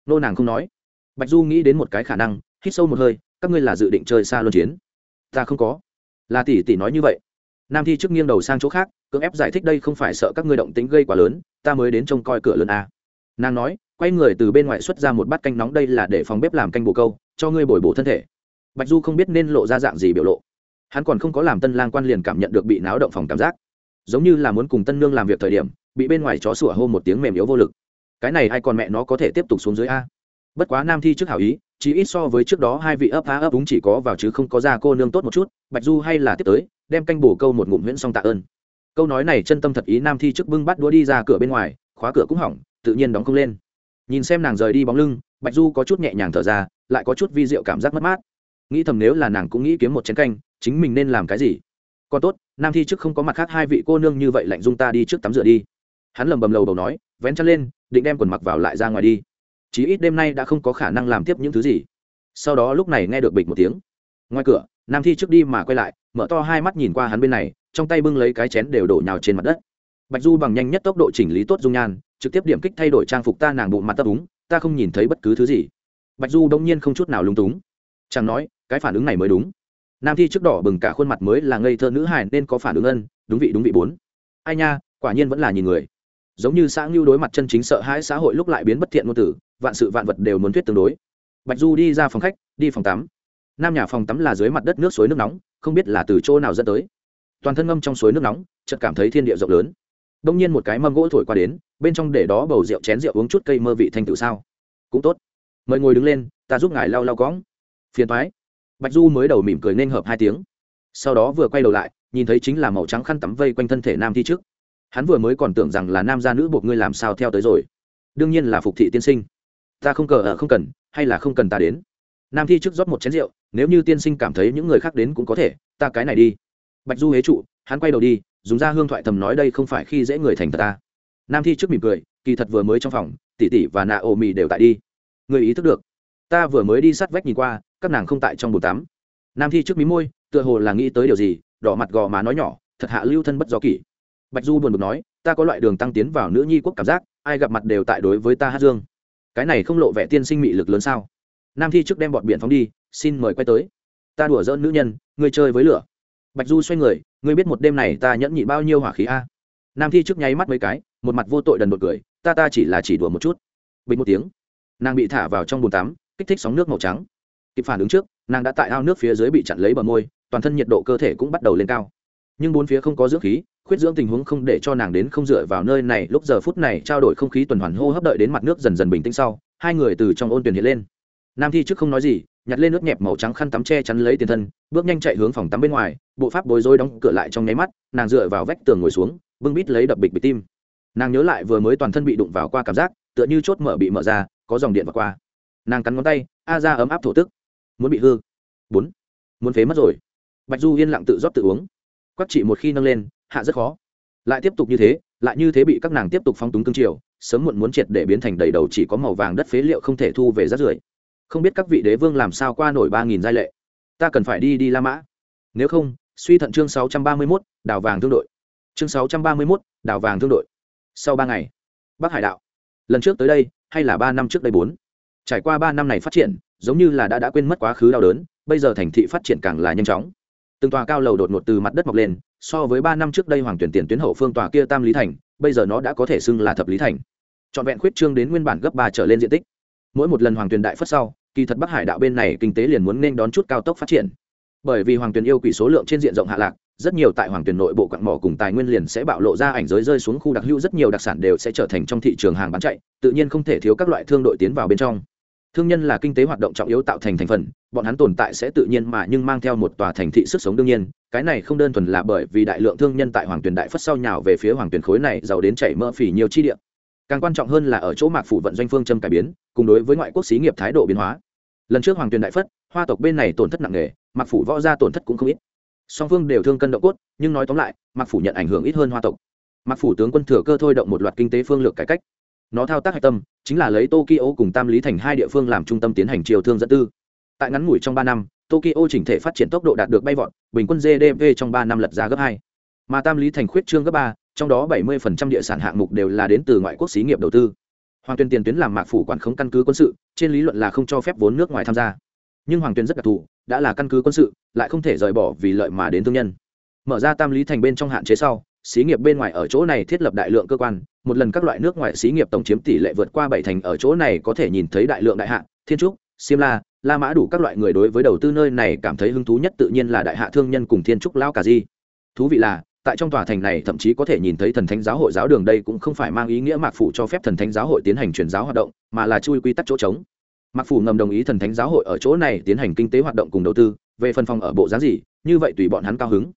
Nô nàng không nói. Bạch du nghĩ đến một cái khả năng, hít sâu một hơi, các ngươi là dự định chơi xa luân chiến? Ta không có. Là tỷ tỷ nói như vậy. Nam thi trước nghiêng đầu sang chỗ khác, cưỡng ép giải thích đây không phải sợ các ngươi động tính gây quá lớn, ta mới đến trông coi cửa lớn a. Nàng nói quay người từ bên ngoài xuất ra một bát canh nóng, đây là để phòng bếp làm canh bồ câu, cho ngươi bồi bổ thân thể. Bạch du không biết nên lộ ra dạng gì biểu lộ. Hắn còn không có làm tân lang quan liền cảm nhận được bị náo động phòng cảm giác. Giống như là muốn cùng tân nương làm việc thời điểm, bị bên ngoài chó sủa hô một tiếng mềm yếu vô lực. Cái này ai còn mẹ nó có thể tiếp tục xuống dưới a? Bất quá nam thi trước hảo ý, chỉ ít so với trước đó hai vị ấp phá ấp đúng chỉ có vào chứ không có ra cô nương tốt một chút, bạch du hay là tiếp tới, đem canh bổ câu một ngụm nguyễn xong tạ ơn. Câu nói này chân tâm thật ý nam thi trước bưng bắt đũa đi ra cửa bên ngoài, khóa cửa cũng hỏng, tự nhiên đóng không lên nhìn xem nàng rời đi bóng lưng, bạch du có chút nhẹ nhàng thở ra, lại có chút vi diệu cảm giác mất mát. Nghĩ thầm nếu là nàng cũng nghĩ kiếm một chén canh, chính mình nên làm cái gì? Còn tốt, nam thi trước không có mặt khác hai vị cô nương như vậy lạnh dung ta đi trước tắm rửa đi. Hắn lầm bầm lầu đầu nói, vén chân lên, định đem quần mặc vào lại ra ngoài đi. Chí ít đêm nay đã không có khả năng làm tiếp những thứ gì. Sau đó lúc này nghe được bịch một tiếng. Ngoài cửa, nam thi trước đi mà quay lại, mở to hai mắt nhìn qua hắn bên này, trong tay bưng lấy cái chén đều đổ nhào trên mặt đất bạch du bằng nhanh nhất tốc độ chỉnh lý tốt dung nhan, trực tiếp điểm kích thay đổi trang phục ta nàng bụng mặt tấp úng, ta không nhìn thấy bất cứ thứ gì. Bạch du đông nhiên không chút nào lung túng. Chẳng nói, cái phản ứng này mới đúng. Nam thi trước đỏ bừng cả khuôn mặt mới là ngây thơ nữ hài nên có phản ứng ân, đúng vị đúng vị bốn. Ai nha, quả nhiên vẫn là nhìn người. Giống như xã ngưu đối mặt chân chính sợ hãi xã hội lúc lại biến bất thiện ngôn tử, vạn sự vạn vật đều muốn thuyết tương đối. Bạch du đi ra phòng khách, đi phòng tắm. Nam nhà phòng tắm là dưới mặt đất nước suối nước nóng, không biết là từ chỗ nào dẫn tới. Toàn thân ngâm trong suối nước nóng, chợt cảm thấy thiên địa rộng lớn đông nhiên một cái mâm gỗ thổi qua đến, bên trong để đó bầu rượu chén rượu uống chút cây mơ vị thanh tự sao? Cũng tốt. Mời ngồi đứng lên, ta giúp ngài lau lau cóng phiền thoái bạch du mới đầu mỉm cười nên hợp hai tiếng. Sau đó vừa quay đầu lại, nhìn thấy chính là màu trắng khăn tắm vây quanh thân thể nam thi trước. Hắn vừa mới còn tưởng rằng là nam gia nữ buộc ngươi làm sao theo tới rồi. Đương nhiên là phục thị tiên sinh. Ta không cờ ở không cần, hay là không cần ta đến. Nam thi trước rót một chén rượu, nếu như tiên sinh cảm thấy những người khác đến cũng có thể, ta cái này đi. Bạch du hế trụ, hắn quay đầu đi dùng ra hương thoại thầm nói đây không phải khi dễ người thành thật ta. Nam thi trước mỉm cười, kỳ thật vừa mới trong phòng, tỷ tỷ và nạ ô mì đều tại đi. Người ý thức được. Ta vừa mới đi sát vách nhìn qua, các nàng không tại trong bồn tắm. Nam thi trước mí môi, tựa hồ là nghĩ tới điều gì, đỏ mặt gò má nói nhỏ, thật hạ lưu thân bất do kỷ. Bạch du buồn bực nói, ta có loại đường tăng tiến vào nữ nhi quốc cảm giác, ai gặp mặt đều tại đối với ta hát dương. Cái này không lộ vẻ tiên sinh mị lực lớn sao? Nam thi trước đem bọn biển phóng đi, xin mời quay tới. Ta đùa dỡn nữ nhân, ngươi chơi với lửa. Bạch du xoay người ngươi biết một đêm này ta nhẫn nhịn bao nhiêu hỏa khí a? Nam thi trước nháy mắt mấy cái, một mặt vô tội đần một cười, ta ta chỉ là chỉ đùa một chút. Bình một tiếng, nàng bị thả vào trong bồn tắm, kích thích sóng nước màu trắng. Kịp phản ứng trước, nàng đã tại ao nước phía dưới bị chặn lấy bờ môi, toàn thân nhiệt độ cơ thể cũng bắt đầu lên cao. Nhưng bốn phía không có dưỡng khí, khuyết dưỡng tình huống không để cho nàng đến không dựa vào nơi này. Lúc giờ phút này trao đổi không khí tuần hoàn hô hấp đợi đến mặt nước dần dần bình tĩnh sau, hai người từ trong ôn tuyển hiện lên nam thi trước không nói gì, nhặt lên nước nhẹp màu trắng khăn tắm che chắn lấy tiền thân, bước nhanh chạy hướng phòng tắm bên ngoài, bộ pháp bối rối đóng cửa lại trong nháy mắt, nàng dựa vào vách tường ngồi xuống, bưng bít lấy đập bịch bịch tim. Nàng nhớ lại vừa mới toàn thân bị đụng vào qua cảm giác, tựa như chốt mở bị mở ra, có dòng điện vào qua. Nàng cắn ngón tay, a ra ấm áp thổ tức. Muốn bị hư. Bốn. Muốn phế mất rồi. Bạch du yên lặng tự rót tự uống. Quắc chị một khi nâng lên, hạ rất khó. Lại tiếp tục như thế, lại như thế bị các nàng tiếp tục phong túng cương triều, sớm muộn muốn triệt để biến thành đầy đầu chỉ có màu vàng đất phế liệu không thể thu về rác rưởi không biết các vị đế vương làm sao qua nổi ba nghìn giai lệ. Ta cần phải đi đi la mã. Nếu không, suy thận chương sáu trăm ba mươi mốt đào vàng thương đội. Chương sáu trăm ba mươi mốt đào vàng thương đội. Sau ba ngày, bắc hải đạo. Lần trước tới đây, hay là ba năm trước đây bốn? Trải qua ba năm này phát triển, giống như là đã đã quên mất quá khứ đau đớn, bây giờ thành thị phát triển càng là nhanh chóng. Từng tòa cao lầu đột ngột từ mặt đất mọc lên, so với ba năm trước đây hoàng tuyển tiền tuyến hậu phương tòa kia tam lý thành, bây giờ nó đã có thể xưng là thập lý thành. Trọn vẹn khuyết trương đến nguyên bản gấp ba trở lên diện tích. Mỗi một lần hoàng tuyển đại phất sau kỳ thật bắc hải đạo bên này kinh tế liền muốn nên đón chút cao tốc phát triển. Bởi vì hoàng tuyền yêu quỷ số lượng trên diện rộng hạ lạc, rất nhiều tại hoàng tuyền nội bộ quặng mỏ cùng tài nguyên liền sẽ bạo lộ ra ảnh giới rơi xuống khu đặc hữu, rất nhiều đặc sản đều sẽ trở thành trong thị trường hàng bán chạy, tự nhiên không thể thiếu các loại thương đội tiến vào bên trong. Thương nhân là kinh tế hoạt động trọng yếu tạo thành thành phần, bọn hắn tồn tại sẽ tự nhiên mà nhưng mang theo một tòa thành thị sức sống đương nhiên, cái này không đơn thuần là bởi vì đại lượng thương nhân tại hoàng tuyền đại phất sau nhào về phía hoàng tuyền khối này, giàu đến chảy mỡ phỉ nhiều chi địa càng quan trọng hơn là ở chỗ mạc phủ vận doanh phương châm cải biến, cùng đối với ngoại quốc xí nghiệp thái độ biến hóa. Lần trước hoàng tuyền đại phất, hoa tộc bên này tổn thất nặng nề, mạc phủ võ ra tổn thất cũng không ít. Song phương đều thương cân độ cốt, nhưng nói tóm lại, mạc phủ nhận ảnh hưởng ít hơn hoa tộc. Mạc phủ tướng quân thừa cơ thôi động một loạt kinh tế phương lược cải cách. Nó thao tác hạch tâm, chính là lấy tokyo cùng tam lý thành hai địa phương làm trung tâm tiến hành chiều thương dẫn tư. Tại ngắn ngủi trong ba năm, tokyo chỉnh thể phát triển tốc độ đạt được bay vọt, bình quân gdp trong ba năm lật ra gấp hai. Mà tam lý thành khuyết trương gấp ba trong đó 70% địa sản hạng mục đều là đến từ ngoại quốc xí nghiệp đầu tư. Hoàng tuyền tiền tuyến làm mạc phủ quản khống căn cứ quân sự, trên lý luận là không cho phép vốn nước ngoài tham gia. Nhưng hoàng tuyền rất đặc thù, đã là căn cứ quân sự, lại không thể rời bỏ vì lợi mà đến thương nhân. Mở ra tam lý thành bên trong hạn chế sau, xí nghiệp bên ngoài ở chỗ này thiết lập đại lượng cơ quan, một lần các loại nước ngoài xí nghiệp tổng chiếm tỷ lệ vượt qua bảy thành ở chỗ này có thể nhìn thấy đại lượng đại hạ, thiên trúc, xiêm la la mã đủ các loại người đối với đầu tư nơi này cảm thấy hứng thú nhất tự nhiên là đại hạ thương nhân cùng thiên trúc lao cà di. Thú vị là tại trong tòa thành này thậm chí có thể nhìn thấy thần thánh giáo hội giáo đường đây cũng không phải mang ý nghĩa mạc phủ cho phép thần thánh giáo hội tiến hành truyền giáo hoạt động, mà là chui quy tắc chỗ trống. Mạc phủ ngầm đồng ý thần thánh giáo hội ở chỗ này tiến hành kinh tế hoạt động cùng đầu tư, về phần phòng ở bộ giá gì, như vậy tùy bọn hắn cao hứng.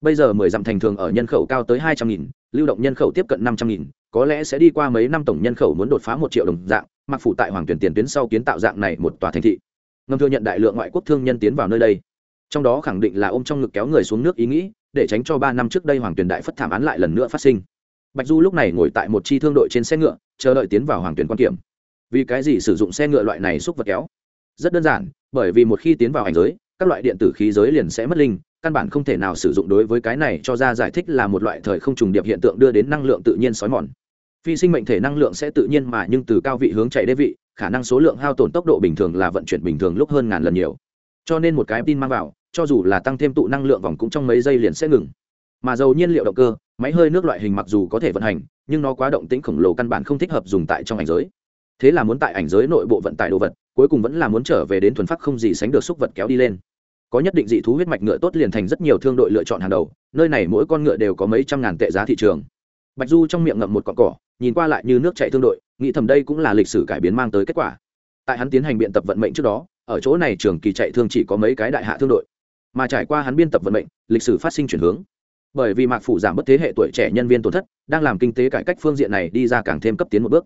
Bây giờ mười dặm thành thường ở nhân khẩu cao tới hai trăm nghìn, lưu động nhân khẩu tiếp cận năm trăm nghìn, có lẽ sẽ đi qua mấy năm tổng nhân khẩu muốn đột phá một triệu đồng dạng mặc phủ tại hoàng tuyển tiền tuyến sau kiến tạo dạng này một tòa thành thị. Ngầm thừa nhận đại lượng ngoại quốc thương nhân tiến vào nơi đây. Trong đó khẳng định là ôm trong ngực kéo người xuống nước ý nghĩ để tránh cho ba năm trước đây hoàng tuyển đại phất thảm án lại lần nữa phát sinh. Bạch du lúc này ngồi tại một chi thương đội trên xe ngựa, chờ đợi tiến vào hoàng tuyển quan kiểm. Vì cái gì sử dụng xe ngựa loại này xúc vật kéo? Rất đơn giản, bởi vì một khi tiến vào hành giới, các loại điện tử khí giới liền sẽ mất linh, căn bản không thể nào sử dụng đối với cái này cho ra giải thích là một loại thời không trùng điệp hiện tượng đưa đến năng lượng tự nhiên xói mòn. Phi sinh mệnh thể năng lượng sẽ tự nhiên mà nhưng từ cao vị hướng chạy đế vị, khả năng số lượng hao tổn tốc độ bình thường là vận chuyển bình thường lúc hơn ngàn lần nhiều. Cho nên một cái tin mang vào cho dù là tăng thêm tụ năng lượng vòng cũng trong mấy giây liền sẽ ngừng. Mà dầu nhiên liệu động cơ, máy hơi nước loại hình mặc dù có thể vận hành, nhưng nó quá động tĩnh khổng lồ căn bản không thích hợp dùng tại trong ảnh giới. Thế là muốn tại ảnh giới nội bộ vận tải đồ vật, cuối cùng vẫn là muốn trở về đến thuần phát không gì sánh được xúc vật kéo đi lên. Có nhất định dị thú huyết mạch ngựa tốt liền thành rất nhiều thương đội lựa chọn hàng đầu, nơi này mỗi con ngựa đều có mấy trăm ngàn tệ giá thị trường. Bạch du trong miệng ngậm một cọn cỏ, nhìn qua lại như nước chạy thương đội, nghĩ thầm đây cũng là lịch sử cải biến mang tới kết quả. Tại hắn tiến hành biện tập vận mệnh trước đó, ở chỗ này trường kỳ chạy thương chỉ có mấy cái đại hạ thương đội mà trải qua hắn biên tập vận mệnh, lịch sử phát sinh chuyển hướng. Bởi vì mạc phủ giảm bất thế hệ tuổi trẻ nhân viên tổn thất, đang làm kinh tế cải cách phương diện này đi ra càng thêm cấp tiến một bước.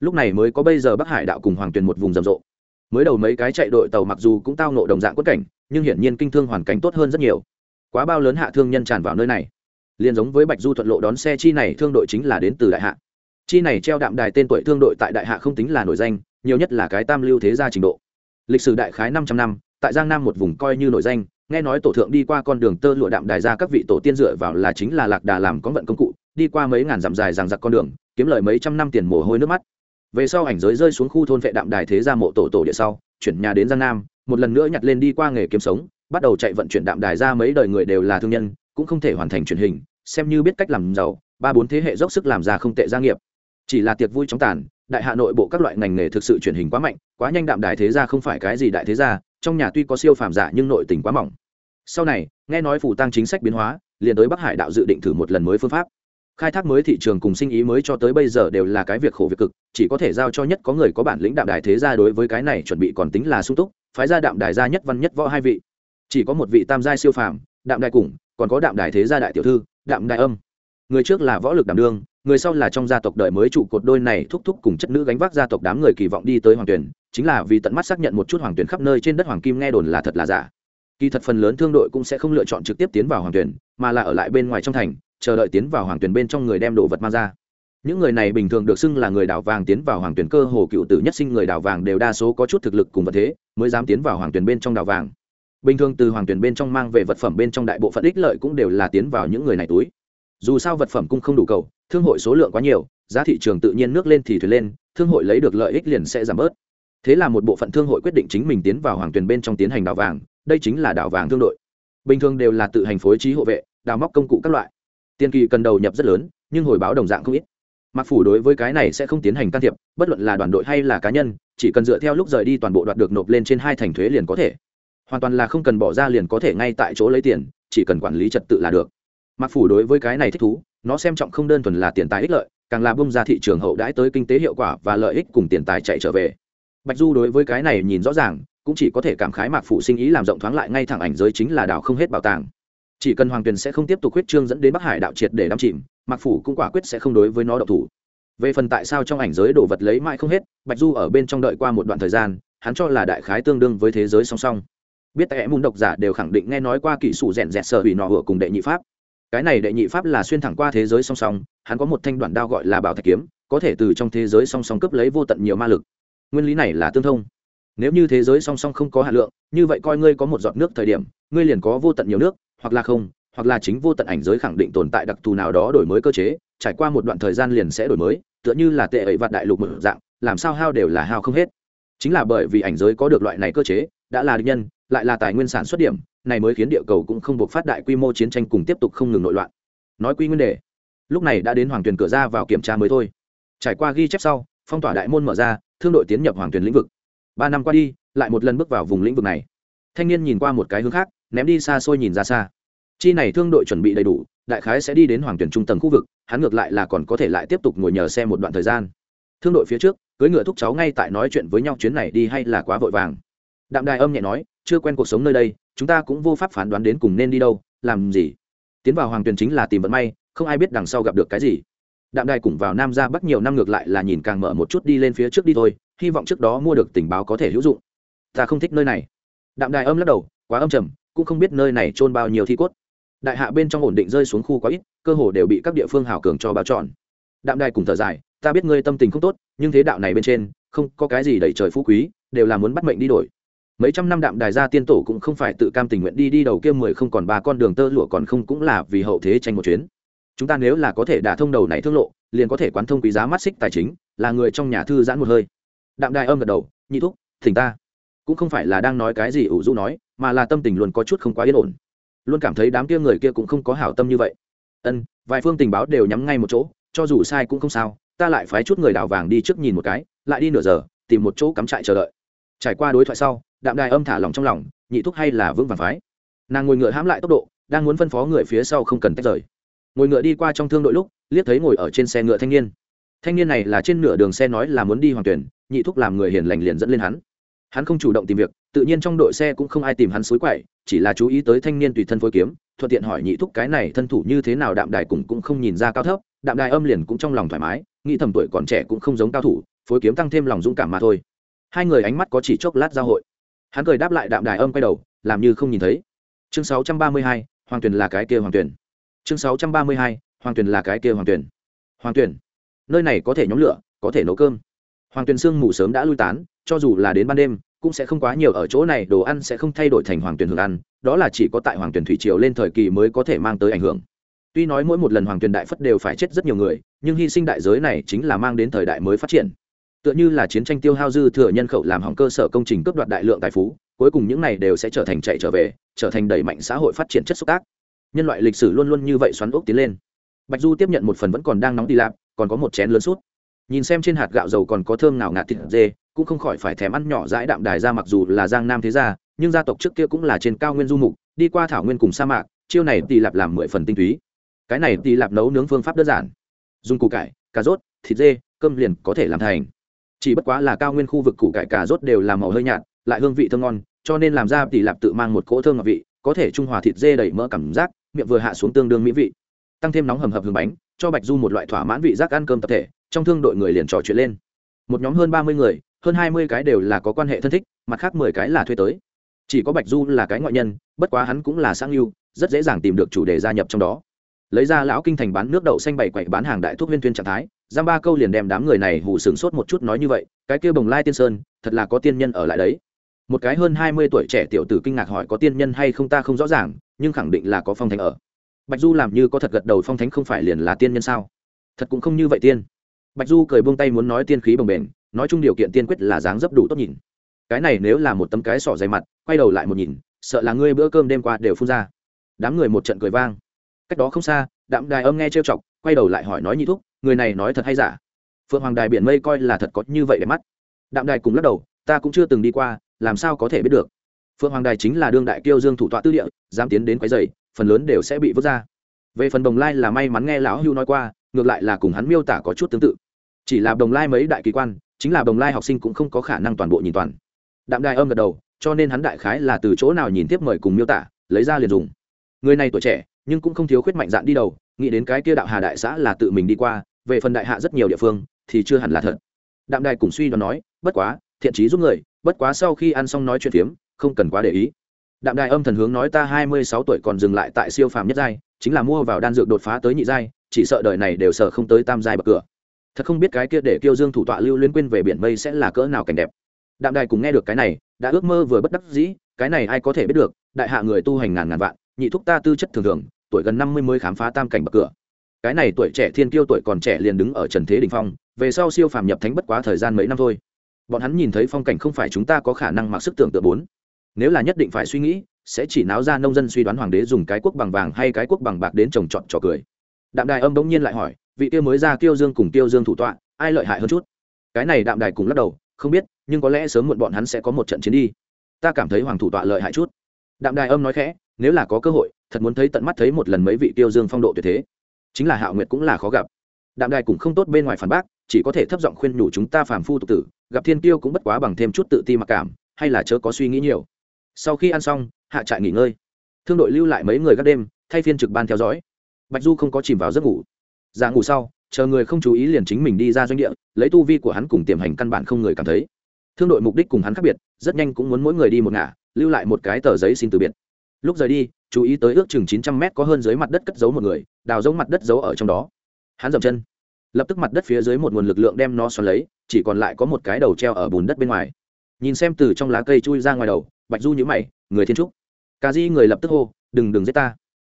Lúc này mới có bây giờ bắc hải đạo cùng hoàng tuyền một vùng rầm rộ. Mới đầu mấy cái chạy đội tàu mặc dù cũng tao nộ đồng dạng quất cảnh, nhưng hiển nhiên kinh thương hoàn cảnh tốt hơn rất nhiều. Quá bao lớn hạ thương nhân tràn vào nơi này. Liền giống với bạch du thuận lộ đón xe chi này thương đội chính là đến từ đại hạ. Chi này treo đạm đài tên tuổi thương đội tại đại hạ không tính là nổi danh, nhiều nhất là cái tam lưu thế gia trình độ. Lịch sử đại khái năm trăm năm, tại giang nam một vùng coi như nổi danh nghe nói tổ thượng đi qua con đường tơ lụa đạm đài ra các vị tổ tiên dựa vào là chính là lạc đà làm có vận công cụ, đi qua mấy ngàn dặm dài rằng giặc con đường, kiếm lời mấy trăm năm tiền mồ hôi nước mắt. Về sau ảnh giới rơi xuống khu thôn vệ đạm đài thế ra mộ tổ tổ địa sau, chuyển nhà đến giang nam, một lần nữa nhặt lên đi qua nghề kiếm sống, bắt đầu chạy vận chuyển đạm đài ra mấy đời người đều là thương nhân, cũng không thể hoàn thành truyền hình, xem như biết cách làm giàu, ba bốn thế hệ dốc sức làm ra không tệ gia nghiệp. Chỉ là tiệc vui chóng tàn, đại hạ nội bộ các loại ngành nghề thực sự truyền hình quá mạnh, quá nhanh đạm đài thế gia không phải cái gì đại thế gia trong nhà tuy có siêu phàm giả nhưng nội tình quá mỏng. Sau này, nghe nói phủ tăng chính sách biến hóa, liền tới bắc hải đạo dự định thử một lần mới phương pháp. Khai thác mới thị trường cùng sinh ý mới cho tới bây giờ đều là cái việc khổ việc cực, chỉ có thể giao cho nhất có người có bản lĩnh đạm đài thế gia đối với cái này chuẩn bị còn tính là sung túc, phái ra đạm đài gia nhất văn nhất võ hai vị. Chỉ có một vị tam giai siêu phàm, đạm đài cùng, còn có đạm đài thế gia đại tiểu thư, đạm đài âm. Người trước là võ lực đảm đương, người sau là trong gia tộc đời mới trụ cột đôi này thúc thúc cùng chất nữ gánh vác gia tộc đám người kỳ vọng đi tới hoàng tuyển chính là vì tận mắt xác nhận một chút hoàng tuyển khắp nơi trên đất hoàng kim nghe đồn là thật là giả. Kỳ thật phần lớn thương đội cũng sẽ không lựa chọn trực tiếp tiến vào hoàng tuyển, mà là ở lại bên ngoài trong thành, chờ đợi tiến vào hoàng tuyển bên trong người đem đồ vật mang ra. Những người này bình thường được xưng là người đào vàng tiến vào hoàng tuyển cơ hồ cựu tử nhất sinh người đào vàng đều đa số có chút thực lực cùng vật thế, mới dám tiến vào hoàng tuyển bên trong đào vàng. Bình thường từ hoàng tuyển bên trong mang về vật phẩm bên trong đại bộ phận ích lợi cũng đều là tiến vào những người này túi. Dù sao vật phẩm cũng không đủ cầu, thương hội số lượng quá nhiều, giá thị trường tự nhiên nước lên thì thuyền lên, thương hội lấy được lợi ích liền sẽ giảm bớt thế là một bộ phận thương hội quyết định chính mình tiến vào hoàng tuyền bên trong tiến hành đào vàng, đây chính là đào vàng thương đội. Bình thường đều là tự hành phối trí hộ vệ, đào móc công cụ các loại. Tiền kỳ cần đầu nhập rất lớn, nhưng hồi báo đồng dạng không ít. Mặc phủ đối với cái này sẽ không tiến hành can thiệp, bất luận là đoàn đội hay là cá nhân, chỉ cần dựa theo lúc rời đi toàn bộ đoạt được nộp lên trên hai thành thuế liền có thể. Hoàn toàn là không cần bỏ ra liền có thể ngay tại chỗ lấy tiền, chỉ cần quản lý trật tự là được. Mặc phủ đối với cái này thích thú, nó xem trọng không đơn thuần là tiền tài ích lợi, càng là bung ra thị trường hậu đãi tới kinh tế hiệu quả và lợi ích cùng tiền tài chạy trở về bạch du đối với cái này nhìn rõ ràng, cũng chỉ có thể cảm khái mạc phủ sinh ý làm rộng thoáng lại ngay thẳng ảnh giới chính là đảo không hết bảo tàng. Chỉ cần hoàng tuyền sẽ không tiếp tục huyết trương dẫn đến bắc hải đạo triệt để đắm chìm, mạc phủ cũng quả quyết sẽ không đối với nó độc thủ. Về phần tại sao trong ảnh giới đồ vật lấy mãi không hết, bạch du ở bên trong đợi qua một đoạn thời gian, hắn cho là đại khái tương đương với thế giới song song. Biết tại môn độc giả đều khẳng định nghe nói qua kỹ sủ rèn rẹt sợ hủy nọ hựa cùng đệ nhị pháp. Cái này đệ nhị pháp là xuyên thẳng qua thế giới song song, hắn có một thanh đoạn đao gọi là bảo thạch kiếm, có thể từ trong thế giới song song cướp lấy vô tận nhiều ma lực nguyên lý này là tương thông. Nếu như thế giới song song không có hạt lượng, như vậy coi ngươi có một giọt nước thời điểm, ngươi liền có vô tận nhiều nước, hoặc là không, hoặc là chính vô tận ảnh giới khẳng định tồn tại đặc thù nào đó đổi mới cơ chế, trải qua một đoạn thời gian liền sẽ đổi mới, tựa như là tệ ấy vạn đại lục một dạng, làm sao hao đều là hao không hết. Chính là bởi vì ảnh giới có được loại này cơ chế, đã là địch nhân, lại là tài nguyên sản xuất điểm, này mới khiến địa cầu cũng không buộc phát đại quy mô chiến tranh cùng tiếp tục không ngừng nội loạn. Nói quy nguyên đề, lúc này đã đến hoàng tuyền cửa ra vào kiểm tra mới thôi. Trải qua ghi chép sau, phong tỏa đại môn mở ra thương đội tiến nhập hoàng tuyển lĩnh vực. Ba năm qua đi, lại một lần bước vào vùng lĩnh vực này. Thanh niên nhìn qua một cái hướng khác, ném đi xa xôi nhìn ra xa. Chi này thương đội chuẩn bị đầy đủ, đại khái sẽ đi đến hoàng tuyển trung tầng khu vực, hắn ngược lại là còn có thể lại tiếp tục ngồi nhờ xe một đoạn thời gian. Thương đội phía trước cưới ngựa thúc cháu ngay tại nói chuyện với nhau chuyến này đi hay là quá vội vàng. Đạm đài âm nhẹ nói, chưa quen cuộc sống nơi đây, chúng ta cũng vô pháp phán đoán đến cùng nên đi đâu, làm gì. Tiến vào hoàng tuyển chính là tìm vận may, không ai biết đằng sau gặp được cái gì đạm đài cùng vào nam ra bắc nhiều năm ngược lại là nhìn càng mở một chút đi lên phía trước đi thôi, hy vọng trước đó mua được tình báo có thể hữu dụng. Ta không thích nơi này. Đạm đài âm lắc đầu, quá âm trầm, cũng không biết nơi này trôn bao nhiêu thi cốt. Đại hạ bên trong ổn định rơi xuống khu quá ít, cơ hồ đều bị các địa phương hào cường cho bao trọn. Đạm đài cùng thở dài, ta biết ngươi tâm tình không tốt, nhưng thế đạo này bên trên, không có cái gì đẩy trời phú quý, đều là muốn bắt mệnh đi đổi. Mấy trăm năm đạm đài gia tiên tổ cũng không phải tự cam tình nguyện đi đi đầu kia mười không còn ba con đường tơ lụa còn không cũng là vì hậu thế tranh một chuyến chúng ta nếu là có thể đả thông đầu này thương lộ, liền có thể quán thông quý giá mắt xích tài chính, là người trong nhà thư giãn một hơi. Đạm đài âm gật đầu, nhị thúc, thỉnh ta. Cũng không phải là đang nói cái gì ủ rũ nói, mà là tâm tình luôn có chút không quá yên ổn. Luôn cảm thấy đám kia người kia cũng không có hảo tâm như vậy. Ân, vài phương tình báo đều nhắm ngay một chỗ, cho dù sai cũng không sao, ta lại phái chút người đào vàng đi trước nhìn một cái, lại đi nửa giờ, tìm một chỗ cắm trại chờ đợi. Trải qua đối thoại sau, đạm đài âm thả lòng trong lòng, nhị thúc hay là vững vàng phái. Nàng ngồi ngựa hãm lại tốc độ, đang muốn phân phó người phía sau không cần tách rời ngồi ngựa đi qua trong thương đội lúc liếc thấy ngồi ở trên xe ngựa thanh niên. Thanh niên này là trên nửa đường xe nói là muốn đi hoàng tuyển nhị thúc làm người hiền lành liền dẫn lên hắn. Hắn không chủ động tìm việc tự nhiên trong đội xe cũng không ai tìm hắn xối quậy chỉ là chú ý tới thanh niên tùy thân phối kiếm thuận tiện hỏi nhị thúc cái này thân thủ như thế nào đạm đài cũng cũng không nhìn ra cao thấp đạm đài âm liền cũng trong lòng thoải mái nghĩ thầm tuổi còn trẻ cũng không giống cao thủ phối kiếm tăng thêm lòng dũng cảm mà thôi. Hai người ánh mắt có chỉ chốc lát giao hội. Hắn cười đáp lại đạm đài âm quay đầu làm như không nhìn thấy. Chương 632, hoàng tuyền là cái kia hoàng tuyền chương 632, hoàng tuyền là cái kia hoàng tuyền. Hoàng tuyền nơi này có thể nhóm lửa có thể nấu cơm. Hoàng tuyền sương mù sớm đã lui tán cho dù là đến ban đêm cũng sẽ không quá nhiều ở chỗ này đồ ăn sẽ không thay đổi thành hoàng tuyền hưởng ăn đó là chỉ có tại hoàng tuyền thủy triều lên thời kỳ mới có thể mang tới ảnh hưởng. Tuy nói mỗi một lần hoàng tuyền đại phất đều phải chết rất nhiều người nhưng hy sinh đại giới này chính là mang đến thời đại mới phát triển. Tựa như là chiến tranh tiêu hao dư thừa nhân khẩu làm hỏng cơ sở công trình cướp đoạt đại lượng tài phú cuối cùng những này đều sẽ trở thành chạy trở về trở thành đẩy mạnh xã hội phát triển chất xúc tác nhân loại lịch sử luôn luôn như vậy xoắn ốc tiến lên. Bạch du tiếp nhận một phần vẫn còn đang nóng đi lạp, còn có một chén lớn suốt nhìn xem trên hạt gạo dầu còn có thơm nào ngạt thịt dê, cũng không khỏi phải thèm ăn nhỏ dãi đạm đài ra mặc dù là giang nam thế gia, nhưng gia tộc trước kia cũng là trên cao nguyên du mục, đi qua thảo nguyên cùng sa mạc, chiêu này tỷ lạp làm mười phần tinh túy. Cái này tỷ lạp nấu nướng phương pháp đơn giản. Dùng củ cải, cà rốt, thịt dê, cơm liền có thể làm thành. Chỉ bất quá là cao nguyên khu vực củ cải cà rốt đều làm màu hơi nhạt, lại hương vị thơm ngon, cho nên làm ra tỷ lạp tự mang một cỗ thơm ngọt vị, có thể trung hòa thịt dê đầy mỡ cảm giác miệng vừa hạ xuống tương đương mỹ vị, tăng thêm nóng hầm hập hương bánh, cho bạch du một loại thỏa mãn vị giác ăn cơm tập thể, trong thương đội người liền trò chuyện lên. Một nhóm hơn ba mươi người, hơn hai mươi cái đều là có quan hệ thân thích, mặt khác mười cái là thuê tới. Chỉ có bạch du là cái ngoại nhân, bất quá hắn cũng là sang yêu rất dễ dàng tìm được chủ đề gia nhập trong đó. Lấy ra lão kinh thành bán nước đậu xanh bày quậy bán hàng đại thuốc viên tuyên trạng thái, giam ba câu liền đem đám người này hù sừng sốt một chút nói như vậy, cái kia bồng lai tiên sơn, thật là có tiên nhân ở lại đấy một cái hơn hai mươi tuổi trẻ tiểu tử kinh ngạc hỏi có tiên nhân hay không ta không rõ ràng, nhưng khẳng định là có phong thánh ở. Bạch du làm như có thật gật đầu phong thánh không phải liền là tiên nhân sao? Thật cũng không như vậy tiên. Bạch du cười buông tay muốn nói tiên khí bồng bềnh, nói chung điều kiện tiên quyết là dáng dấp đủ tốt nhìn. Cái này nếu là một tấm cái sỏ dày mặt, quay đầu lại một nhìn, sợ là ngươi bữa cơm đêm qua đều phun ra. Đám người một trận cười vang. Cách đó không xa, đạm đài âm nghe trêu chọc, quay đầu lại hỏi nói nhị thúc, người này nói thật hay giả? Phượng hoàng đài biển mây coi là thật có như vậy để mắt. Đạm đài cùng lắc đầu, ta cũng chưa từng đi qua làm sao có thể biết được? Phượng hoàng đài chính là đương đại kiêu dương thủ tọa tư địa, dám tiến đến quái dày phần lớn đều sẽ bị vứt ra. Về phần đồng lai là may mắn nghe lão hưu nói qua, ngược lại là cùng hắn miêu tả có chút tương tự. Chỉ là đồng lai mấy đại kỳ quan, chính là đồng lai học sinh cũng không có khả năng toàn bộ nhìn toàn. Đạm đài âm gật đầu, cho nên hắn đại khái là từ chỗ nào nhìn tiếp mời cùng miêu tả, lấy ra liền dùng. Người này tuổi trẻ, nhưng cũng không thiếu khuyết mạnh dạn đi đầu, nghĩ đến cái kia đạo hà đại xã là tự mình đi qua, về phần đại hạ rất nhiều địa phương, thì chưa hẳn là thật. Đạm đài cùng suy đoán nói, bất quá, thiện trí giúp người bất quá sau khi ăn xong nói chuyện phiếm, không cần quá để ý. Đạm đài âm thần hướng nói ta hai mươi sáu tuổi còn dừng lại tại siêu phàm nhất giai, chính là mua vào đan dược đột phá tới nhị giai, chỉ sợ đời này đều sợ không tới tam giai bậc cửa. Thật không biết cái kia để kiêu dương thủ tọa lưu liên quên về biển mây sẽ là cỡ nào cảnh đẹp. Đạm đài cùng nghe được cái này, đã ước mơ vừa bất đắc dĩ, cái này ai có thể biết được, đại hạ người tu hành ngàn ngàn vạn, nhị thúc ta tư chất thường thường, tuổi gần năm mươi mới khám phá tam cảnh bậc cửa. Cái này tuổi trẻ thiên kiêu tuổi còn trẻ liền đứng ở trần thế đình phong, về sau siêu phàm nhập thánh bất quá thời gian mấy năm thôi bọn hắn nhìn thấy phong cảnh không phải chúng ta có khả năng mặc sức tưởng tượng bốn. Nếu là nhất định phải suy nghĩ, sẽ chỉ náo ra nông dân suy đoán hoàng đế dùng cái quốc bằng vàng hay cái quốc bằng bạc đến trồng trọt trò cười. Đạm đài âm bỗng nhiên lại hỏi, vị tiêu mới ra tiêu dương cùng tiêu dương thủ tọa, ai lợi hại hơn chút? Cái này đạm đài cùng lắc đầu, không biết, nhưng có lẽ sớm muộn bọn hắn sẽ có một trận chiến đi. Ta cảm thấy hoàng thủ tọa lợi hại chút. Đạm đài âm nói khẽ, nếu là có cơ hội, thật muốn thấy tận mắt thấy một lần mấy vị tiêu dương phong độ tuyệt thế. Chính là hạo nguyệt cũng là khó gặp. Đạm đài cũng không tốt bên ngoài phản bác, chỉ có thể thấp giọng khuyên nhủ chúng ta phàm phu tục tử gặp thiên tiêu cũng bất quá bằng thêm chút tự ti mặc cảm, hay là chớ có suy nghĩ nhiều. Sau khi ăn xong, hạ trại nghỉ ngơi. Thương đội lưu lại mấy người các đêm, thay phiên trực ban theo dõi. Bạch du không có chìm vào giấc ngủ. Ra ngủ sau, chờ người không chú ý liền chính mình đi ra doanh địa, lấy tu vi của hắn cùng tiềm hành căn bản không người cảm thấy. Thương đội mục đích cùng hắn khác biệt, rất nhanh cũng muốn mỗi người đi một ngả, lưu lại một cái tờ giấy xin từ biệt. Lúc rời đi, chú ý tới ước chừng chín trăm mét có hơn dưới mặt đất cất giấu một người, đào giống mặt đất giấu ở trong đó. Hắn dậm chân lập tức mặt đất phía dưới một nguồn lực lượng đem nó xoắn lấy, chỉ còn lại có một cái đầu treo ở bùn đất bên ngoài. Nhìn xem từ trong lá cây chui ra ngoài đầu, bạch du nhữ mày, người thiên trúc. Cà di người lập tức hô, đừng đừng giết ta.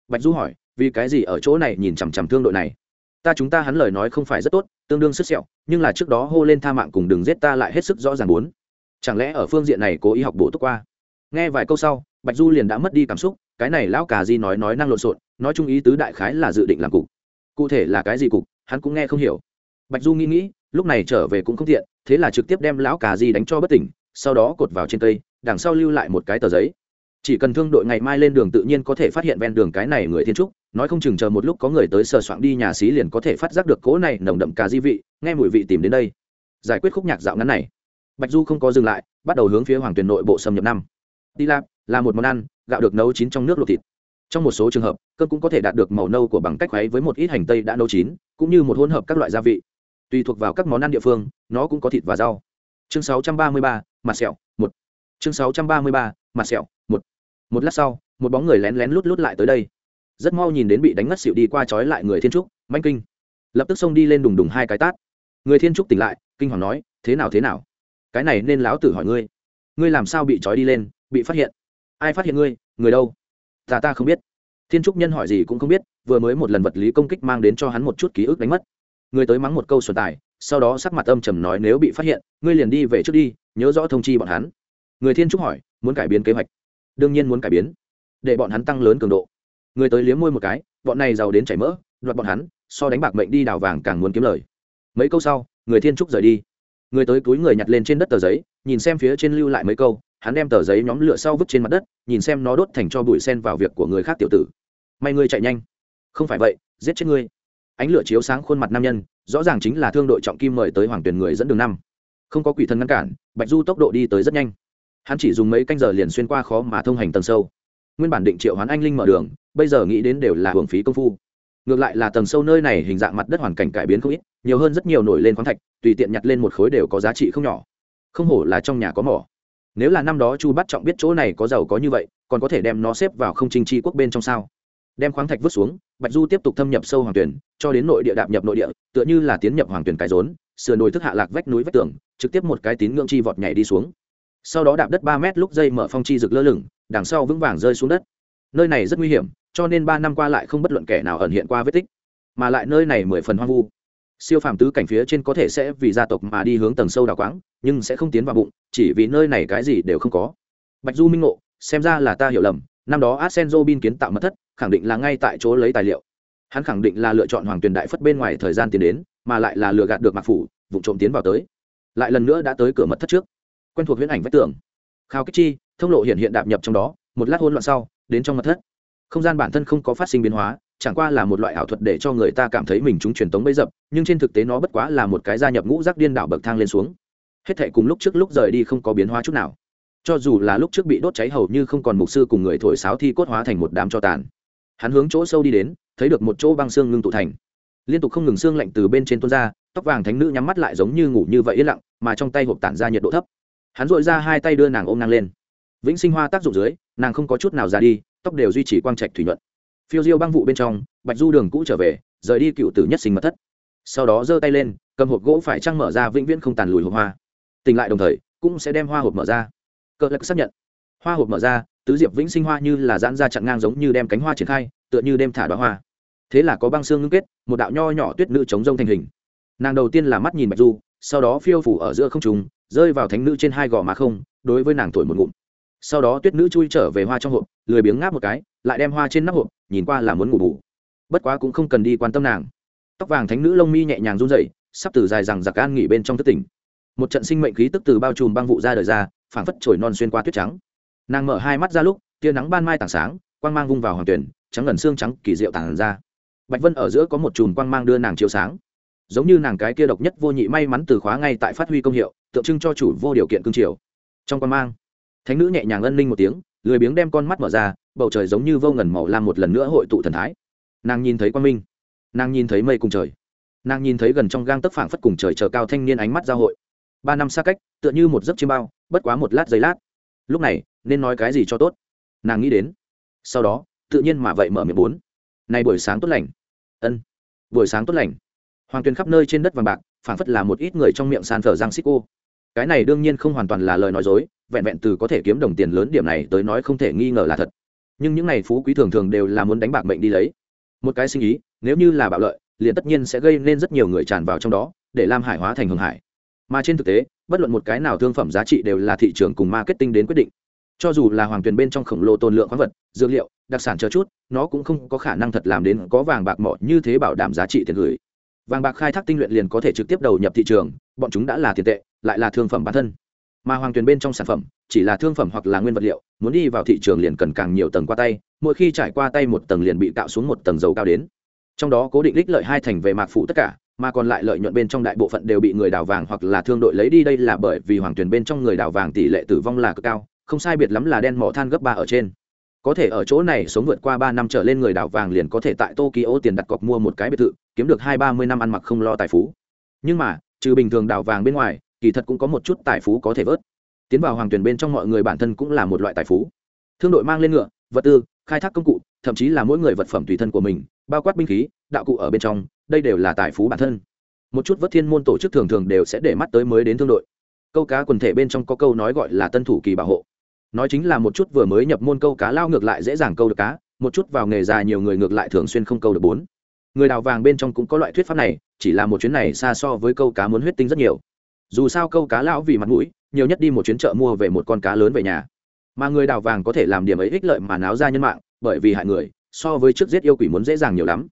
Bạch du hỏi, vì cái gì ở chỗ này nhìn chằm chằm thương đội này? Ta chúng ta hắn lời nói không phải rất tốt, tương đương sức sẹo, nhưng là trước đó hô lên tha mạng cùng đừng giết ta lại hết sức rõ ràng muốn. Chẳng lẽ ở phương diện này cố ý học bổ túc qua? Nghe vài câu sau, bạch du liền đã mất đi cảm xúc, cái này lão cà di nói nói năng lộn xộn, nói chung ý tứ đại khái là dự định làm cục. Cụ thể là cái gì cục? Hắn cũng nghe không hiểu. Bạch du nghĩ nghĩ, lúc này trở về cũng không tiện, thế là trực tiếp đem lão cà di đánh cho bất tỉnh, sau đó cột vào trên cây, đằng sau lưu lại một cái tờ giấy. Chỉ cần thương đội ngày mai lên đường tự nhiên có thể phát hiện ven đường cái này người thiên trúc, nói không chừng chờ một lúc có người tới sờ soạn đi nhà xí liền có thể phát giác được cỗ này nồng đậm cà di vị, nghe mùi vị tìm đến đây. Giải quyết khúc nhạc dạo ngắn này. Bạch du không có dừng lại, bắt đầu hướng phía hoàng tuyền nội bộ xâm nhập năm. Đi lạp, là một món ăn, gạo được nấu chín trong nước luộc thịt trong một số trường hợp cơm cũng có thể đạt được màu nâu của bằng cách khuấy với một ít hành tây đã nấu chín cũng như một hỗn hợp các loại gia vị. Tùy thuộc vào các món ăn địa phương nó cũng có thịt và rau. Chương 633, mặt sẹo một. Chương 633, mặt sẹo một. Một lát sau một bóng người lén lén lút lút lại tới đây. Rất mau nhìn đến bị đánh ngất xỉu đi qua trói lại người thiên trúc manh kinh. Lập tức xông đi lên đùng đùng hai cái tát. Người thiên trúc tỉnh lại kinh hoàng nói thế nào thế nào? Cái này nên lão tử hỏi ngươi. Ngươi làm sao bị trói đi lên bị phát hiện? Ai phát hiện ngươi? Người đâu? Ta ta không biết. Thiên trúc nhân hỏi gì cũng không biết, vừa mới một lần vật lý công kích mang đến cho hắn một chút ký ức đánh mất. Người tới mắng một câu xuân tài, sau đó sắc mặt âm trầm nói nếu bị phát hiện, ngươi liền đi về trước đi, nhớ rõ thông chi bọn hắn. Người thiên trúc hỏi, muốn cải biến kế hoạch? Đương nhiên muốn cải biến. Để bọn hắn tăng lớn cường độ. Người tới liếm môi một cái, bọn này giàu đến chảy mỡ, đoạt bọn hắn, so đánh bạc mệnh đi đào vàng càng muốn kiếm lời. Mấy câu sau, người thiên trúc rời đi. Người tới túi người nhặt lên trên đất tờ giấy, nhìn xem phía trên lưu lại mấy câu hắn đem tờ giấy nhóm lửa sau vứt trên mặt đất, nhìn xem nó đốt thành cho bụi sen vào việc của người khác tiểu tử. May ngươi chạy nhanh. Không phải vậy, giết chết ngươi. Ánh lửa chiếu sáng khuôn mặt nam nhân, rõ ràng chính là thương đội trọng kim mời tới hoàng tuyển người dẫn đường năm. Không có quỷ thần ngăn cản, bạch du tốc độ đi tới rất nhanh. Hắn chỉ dùng mấy canh giờ liền xuyên qua khó mà thông hành tầng sâu. Nguyên bản định triệu hoán anh linh mở đường, bây giờ nghĩ đến đều là hưởng phí công phu. Ngược lại là tầng sâu nơi này hình dạng mặt đất hoàn cảnh cải biến không ít, nhiều hơn rất nhiều nổi lên khoáng thạch, tùy tiện nhặt lên một khối đều có giá trị không nhỏ. Không hổ là trong nhà có mỏ nếu là năm đó chu bắt trọng biết chỗ này có giàu có như vậy, còn có thể đem nó xếp vào không trinh chi quốc bên trong sao? Đem khoáng thạch vứt xuống, bạch du tiếp tục thâm nhập sâu hoàng tuyển, cho đến nội địa đạp nhập nội địa, tựa như là tiến nhập hoàng tuyển cái rốn sửa nồi thức hạ lạc vách núi vách tường, trực tiếp một cái tín ngưỡng chi vọt nhảy đi xuống. Sau đó đạp đất ba mét lúc dây mở phong chi rực lơ lửng, đằng sau vững vàng rơi xuống đất. Nơi này rất nguy hiểm, cho nên ba năm qua lại không bất luận kẻ nào ẩn hiện qua vết tích, mà lại nơi này mười phần hoang vu siêu phàm tứ cảnh phía trên có thể sẽ vì gia tộc mà đi hướng tầng sâu đào quáng, nhưng sẽ không tiến vào bụng, chỉ vì nơi này cái gì đều không có. Bạch du minh ngộ, xem ra là ta hiểu lầm, năm đó arsenzo bin kiến tạo mật thất, khẳng định là ngay tại chỗ lấy tài liệu. Hắn khẳng định là lựa chọn hoàng tuyền đại phất bên ngoài thời gian tiến đến, mà lại là lừa gạt được mặc phủ vụ trộm tiến vào tới. Lại lần nữa đã tới cửa mật thất trước. Quen thuộc huyễn ảnh vách tường. Khao kích chi, thông lộ hiện hiện đạp nhập trong đó, một lát hôn loạn sau, đến trong mật thất. Không gian bản thân không có phát sinh biến hóa chẳng qua là một loại ảo thuật để cho người ta cảm thấy mình chúng truyền tống bấy dập, nhưng trên thực tế nó bất quá là một cái gia nhập ngũ rác điên đảo bậc thang lên xuống. Hết thệ cùng lúc trước lúc rời đi không có biến hóa chút nào. Cho dù là lúc trước bị đốt cháy hầu như không còn mục sư cùng người thổi sáo thi cốt hóa thành một đám cho tàn. Hắn hướng chỗ sâu đi đến, thấy được một chỗ băng xương ngưng tụ thành. Liên tục không ngừng xương lạnh từ bên trên tuôn ra, tóc vàng thánh nữ nhắm mắt lại giống như ngủ như vậy yên lặng, mà trong tay hộp tản ra nhiệt độ thấp. Hắn dội ra hai tay đưa nàng ôm nàng lên. Vĩnh sinh hoa tác dụng dưới, nàng không có chút nào ra đi, tóc đều duy trì quang trạch thủy nhuận phiêu diêu băng vụ bên trong, bạch du đường cũ trở về, rời đi cựu tử nhất sinh mật thất. Sau đó giơ tay lên, cầm hộp gỗ phải trăng mở ra vĩnh viễn không tàn lùi hộp hoa. Tỉnh lại đồng thời, cũng sẽ đem hoa hộp mở ra. Cỡ lạc xác nhận. Hoa hộp mở ra, tứ diệp vĩnh sinh hoa như là giãn ra chặn ngang giống như đem cánh hoa triển khai, tựa như đem thả đoá hoa. Thế là có băng xương ngưng kết, một đạo nho nhỏ tuyết nữ chống rông thành hình. Nàng đầu tiên là mắt nhìn bạch du, sau đó phiêu phủ ở giữa không trùng rơi vào thánh nữ trên hai gò má không, đối với nàng thổi một ngụm sau đó tuyết nữ chui trở về hoa trong hộp, lười biếng ngáp một cái, lại đem hoa trên nắp hộp, nhìn qua là muốn ngủ bù. Bất quá cũng không cần đi quan tâm nàng. Tóc vàng thánh nữ lông mi nhẹ nhàng run rẩy, sắp từ dài rằng giặc an nghỉ bên trong thất tỉnh. Một trận sinh mệnh khí tức từ bao trùm băng vụ ra đời ra, phảng phất trồi non xuyên qua tuyết trắng. Nàng mở hai mắt ra lúc, tia nắng ban mai tảng sáng, quang mang vung vào hoàng tuyển, trắng ngần xương trắng kỳ diệu tảng ra. Bạch vân ở giữa có một chùm quang mang đưa nàng chiếu sáng. Giống như nàng cái kia độc nhất vô nhị may mắn từ khóa ngay tại phát huy công hiệu, tượng trưng cho chủ vô điều kiện cương triều. Trong quang mang thánh nữ nhẹ nhàng ân ninh một tiếng, lười biếng đem con mắt mở ra, bầu trời giống như vô ngần màu lam một lần nữa hội tụ thần thái. Nàng nhìn thấy quang minh, nàng nhìn thấy mây cùng trời, nàng nhìn thấy gần trong gang tấc phảng phất cùng trời chờ cao thanh niên ánh mắt giao hội. Ba năm xa cách, tựa như một giấc chiêm bao, bất quá một lát giây lát. Lúc này, nên nói cái gì cho tốt? Nàng nghĩ đến. Sau đó, tự nhiên mà vậy mở miệng bốn. Này buổi sáng tốt lành. Ân. Buổi sáng tốt lành. Hoàng tuyền khắp nơi trên đất vàng bạc, phảng phất là một ít người trong miệng san phở giang xích cô. Cái này đương nhiên không hoàn toàn là lời nói dối vẹn vẹn từ có thể kiếm đồng tiền lớn điểm này tới nói không thể nghi ngờ là thật. Nhưng những này phú quý thường thường đều là muốn đánh bạc mệnh đi lấy. Một cái sinh ý, nếu như là bạo lợi, liền tất nhiên sẽ gây nên rất nhiều người tràn vào trong đó, để lam hải hóa thành hưng hải. Mà trên thực tế, bất luận một cái nào thương phẩm giá trị đều là thị trường cùng marketing đến quyết định. Cho dù là hoàng tuyền bên trong khổng lồ tồn lượng khoáng vật, dược liệu, đặc sản chờ chút, nó cũng không có khả năng thật làm đến có vàng bạc mỏ như thế bảo đảm giá trị tiền gửi. Vàng bạc khai thác tinh luyện liền có thể trực tiếp đầu nhập thị trường, bọn chúng đã là tiền tệ, lại là thương phẩm bản thân mà hoàng tuyền bên trong sản phẩm chỉ là thương phẩm hoặc là nguyên vật liệu, muốn đi vào thị trường liền cần càng nhiều tầng qua tay, mỗi khi trải qua tay một tầng liền bị cạo xuống một tầng dầu cao đến. Trong đó cố định đích lợi hai thành về mạc phụ tất cả, mà còn lại lợi nhuận bên trong đại bộ phận đều bị người đào vàng hoặc là thương đội lấy đi, đây là bởi vì hoàng tuyền bên trong người đào vàng tỷ lệ tử vong là cực cao, không sai biệt lắm là đen mỏ than gấp ba ở trên. Có thể ở chỗ này sống vượt qua ba năm trở lên người đào vàng liền có thể tại tokyo tiền đặt cọc mua một cái biệt thự, kiếm được hai ba mươi năm ăn mặc không lo tài phú. Nhưng mà, trừ bình thường đào vàng bên ngoài kỳ thật cũng có một chút tài phú có thể vớt. Tiến vào hoàng tuyển bên trong mọi người bản thân cũng là một loại tài phú. Thương đội mang lên ngựa, vật tư, khai thác công cụ, thậm chí là mỗi người vật phẩm tùy thân của mình, bao quát binh khí, đạo cụ ở bên trong, đây đều là tài phú bản thân. Một chút vớt thiên môn tổ chức thường thường đều sẽ để mắt tới mới đến thương đội. Câu cá quần thể bên trong có câu nói gọi là tân thủ kỳ bảo hộ. Nói chính là một chút vừa mới nhập môn câu cá lao ngược lại dễ dàng câu được cá, một chút vào nghề già nhiều người ngược lại thường xuyên không câu được bốn. Người đào vàng bên trong cũng có loại thuyết pháp này, chỉ là một chuyến này xa so với câu cá muốn huyết tinh rất nhiều dù sao câu cá lão vì mặt mũi, nhiều nhất đi một chuyến chợ mua về một con cá lớn về nhà. Mà người đào vàng có thể làm điểm ấy ích lợi mà náo ra nhân mạng, bởi vì hại người, so với trước giết yêu quỷ muốn dễ dàng nhiều lắm.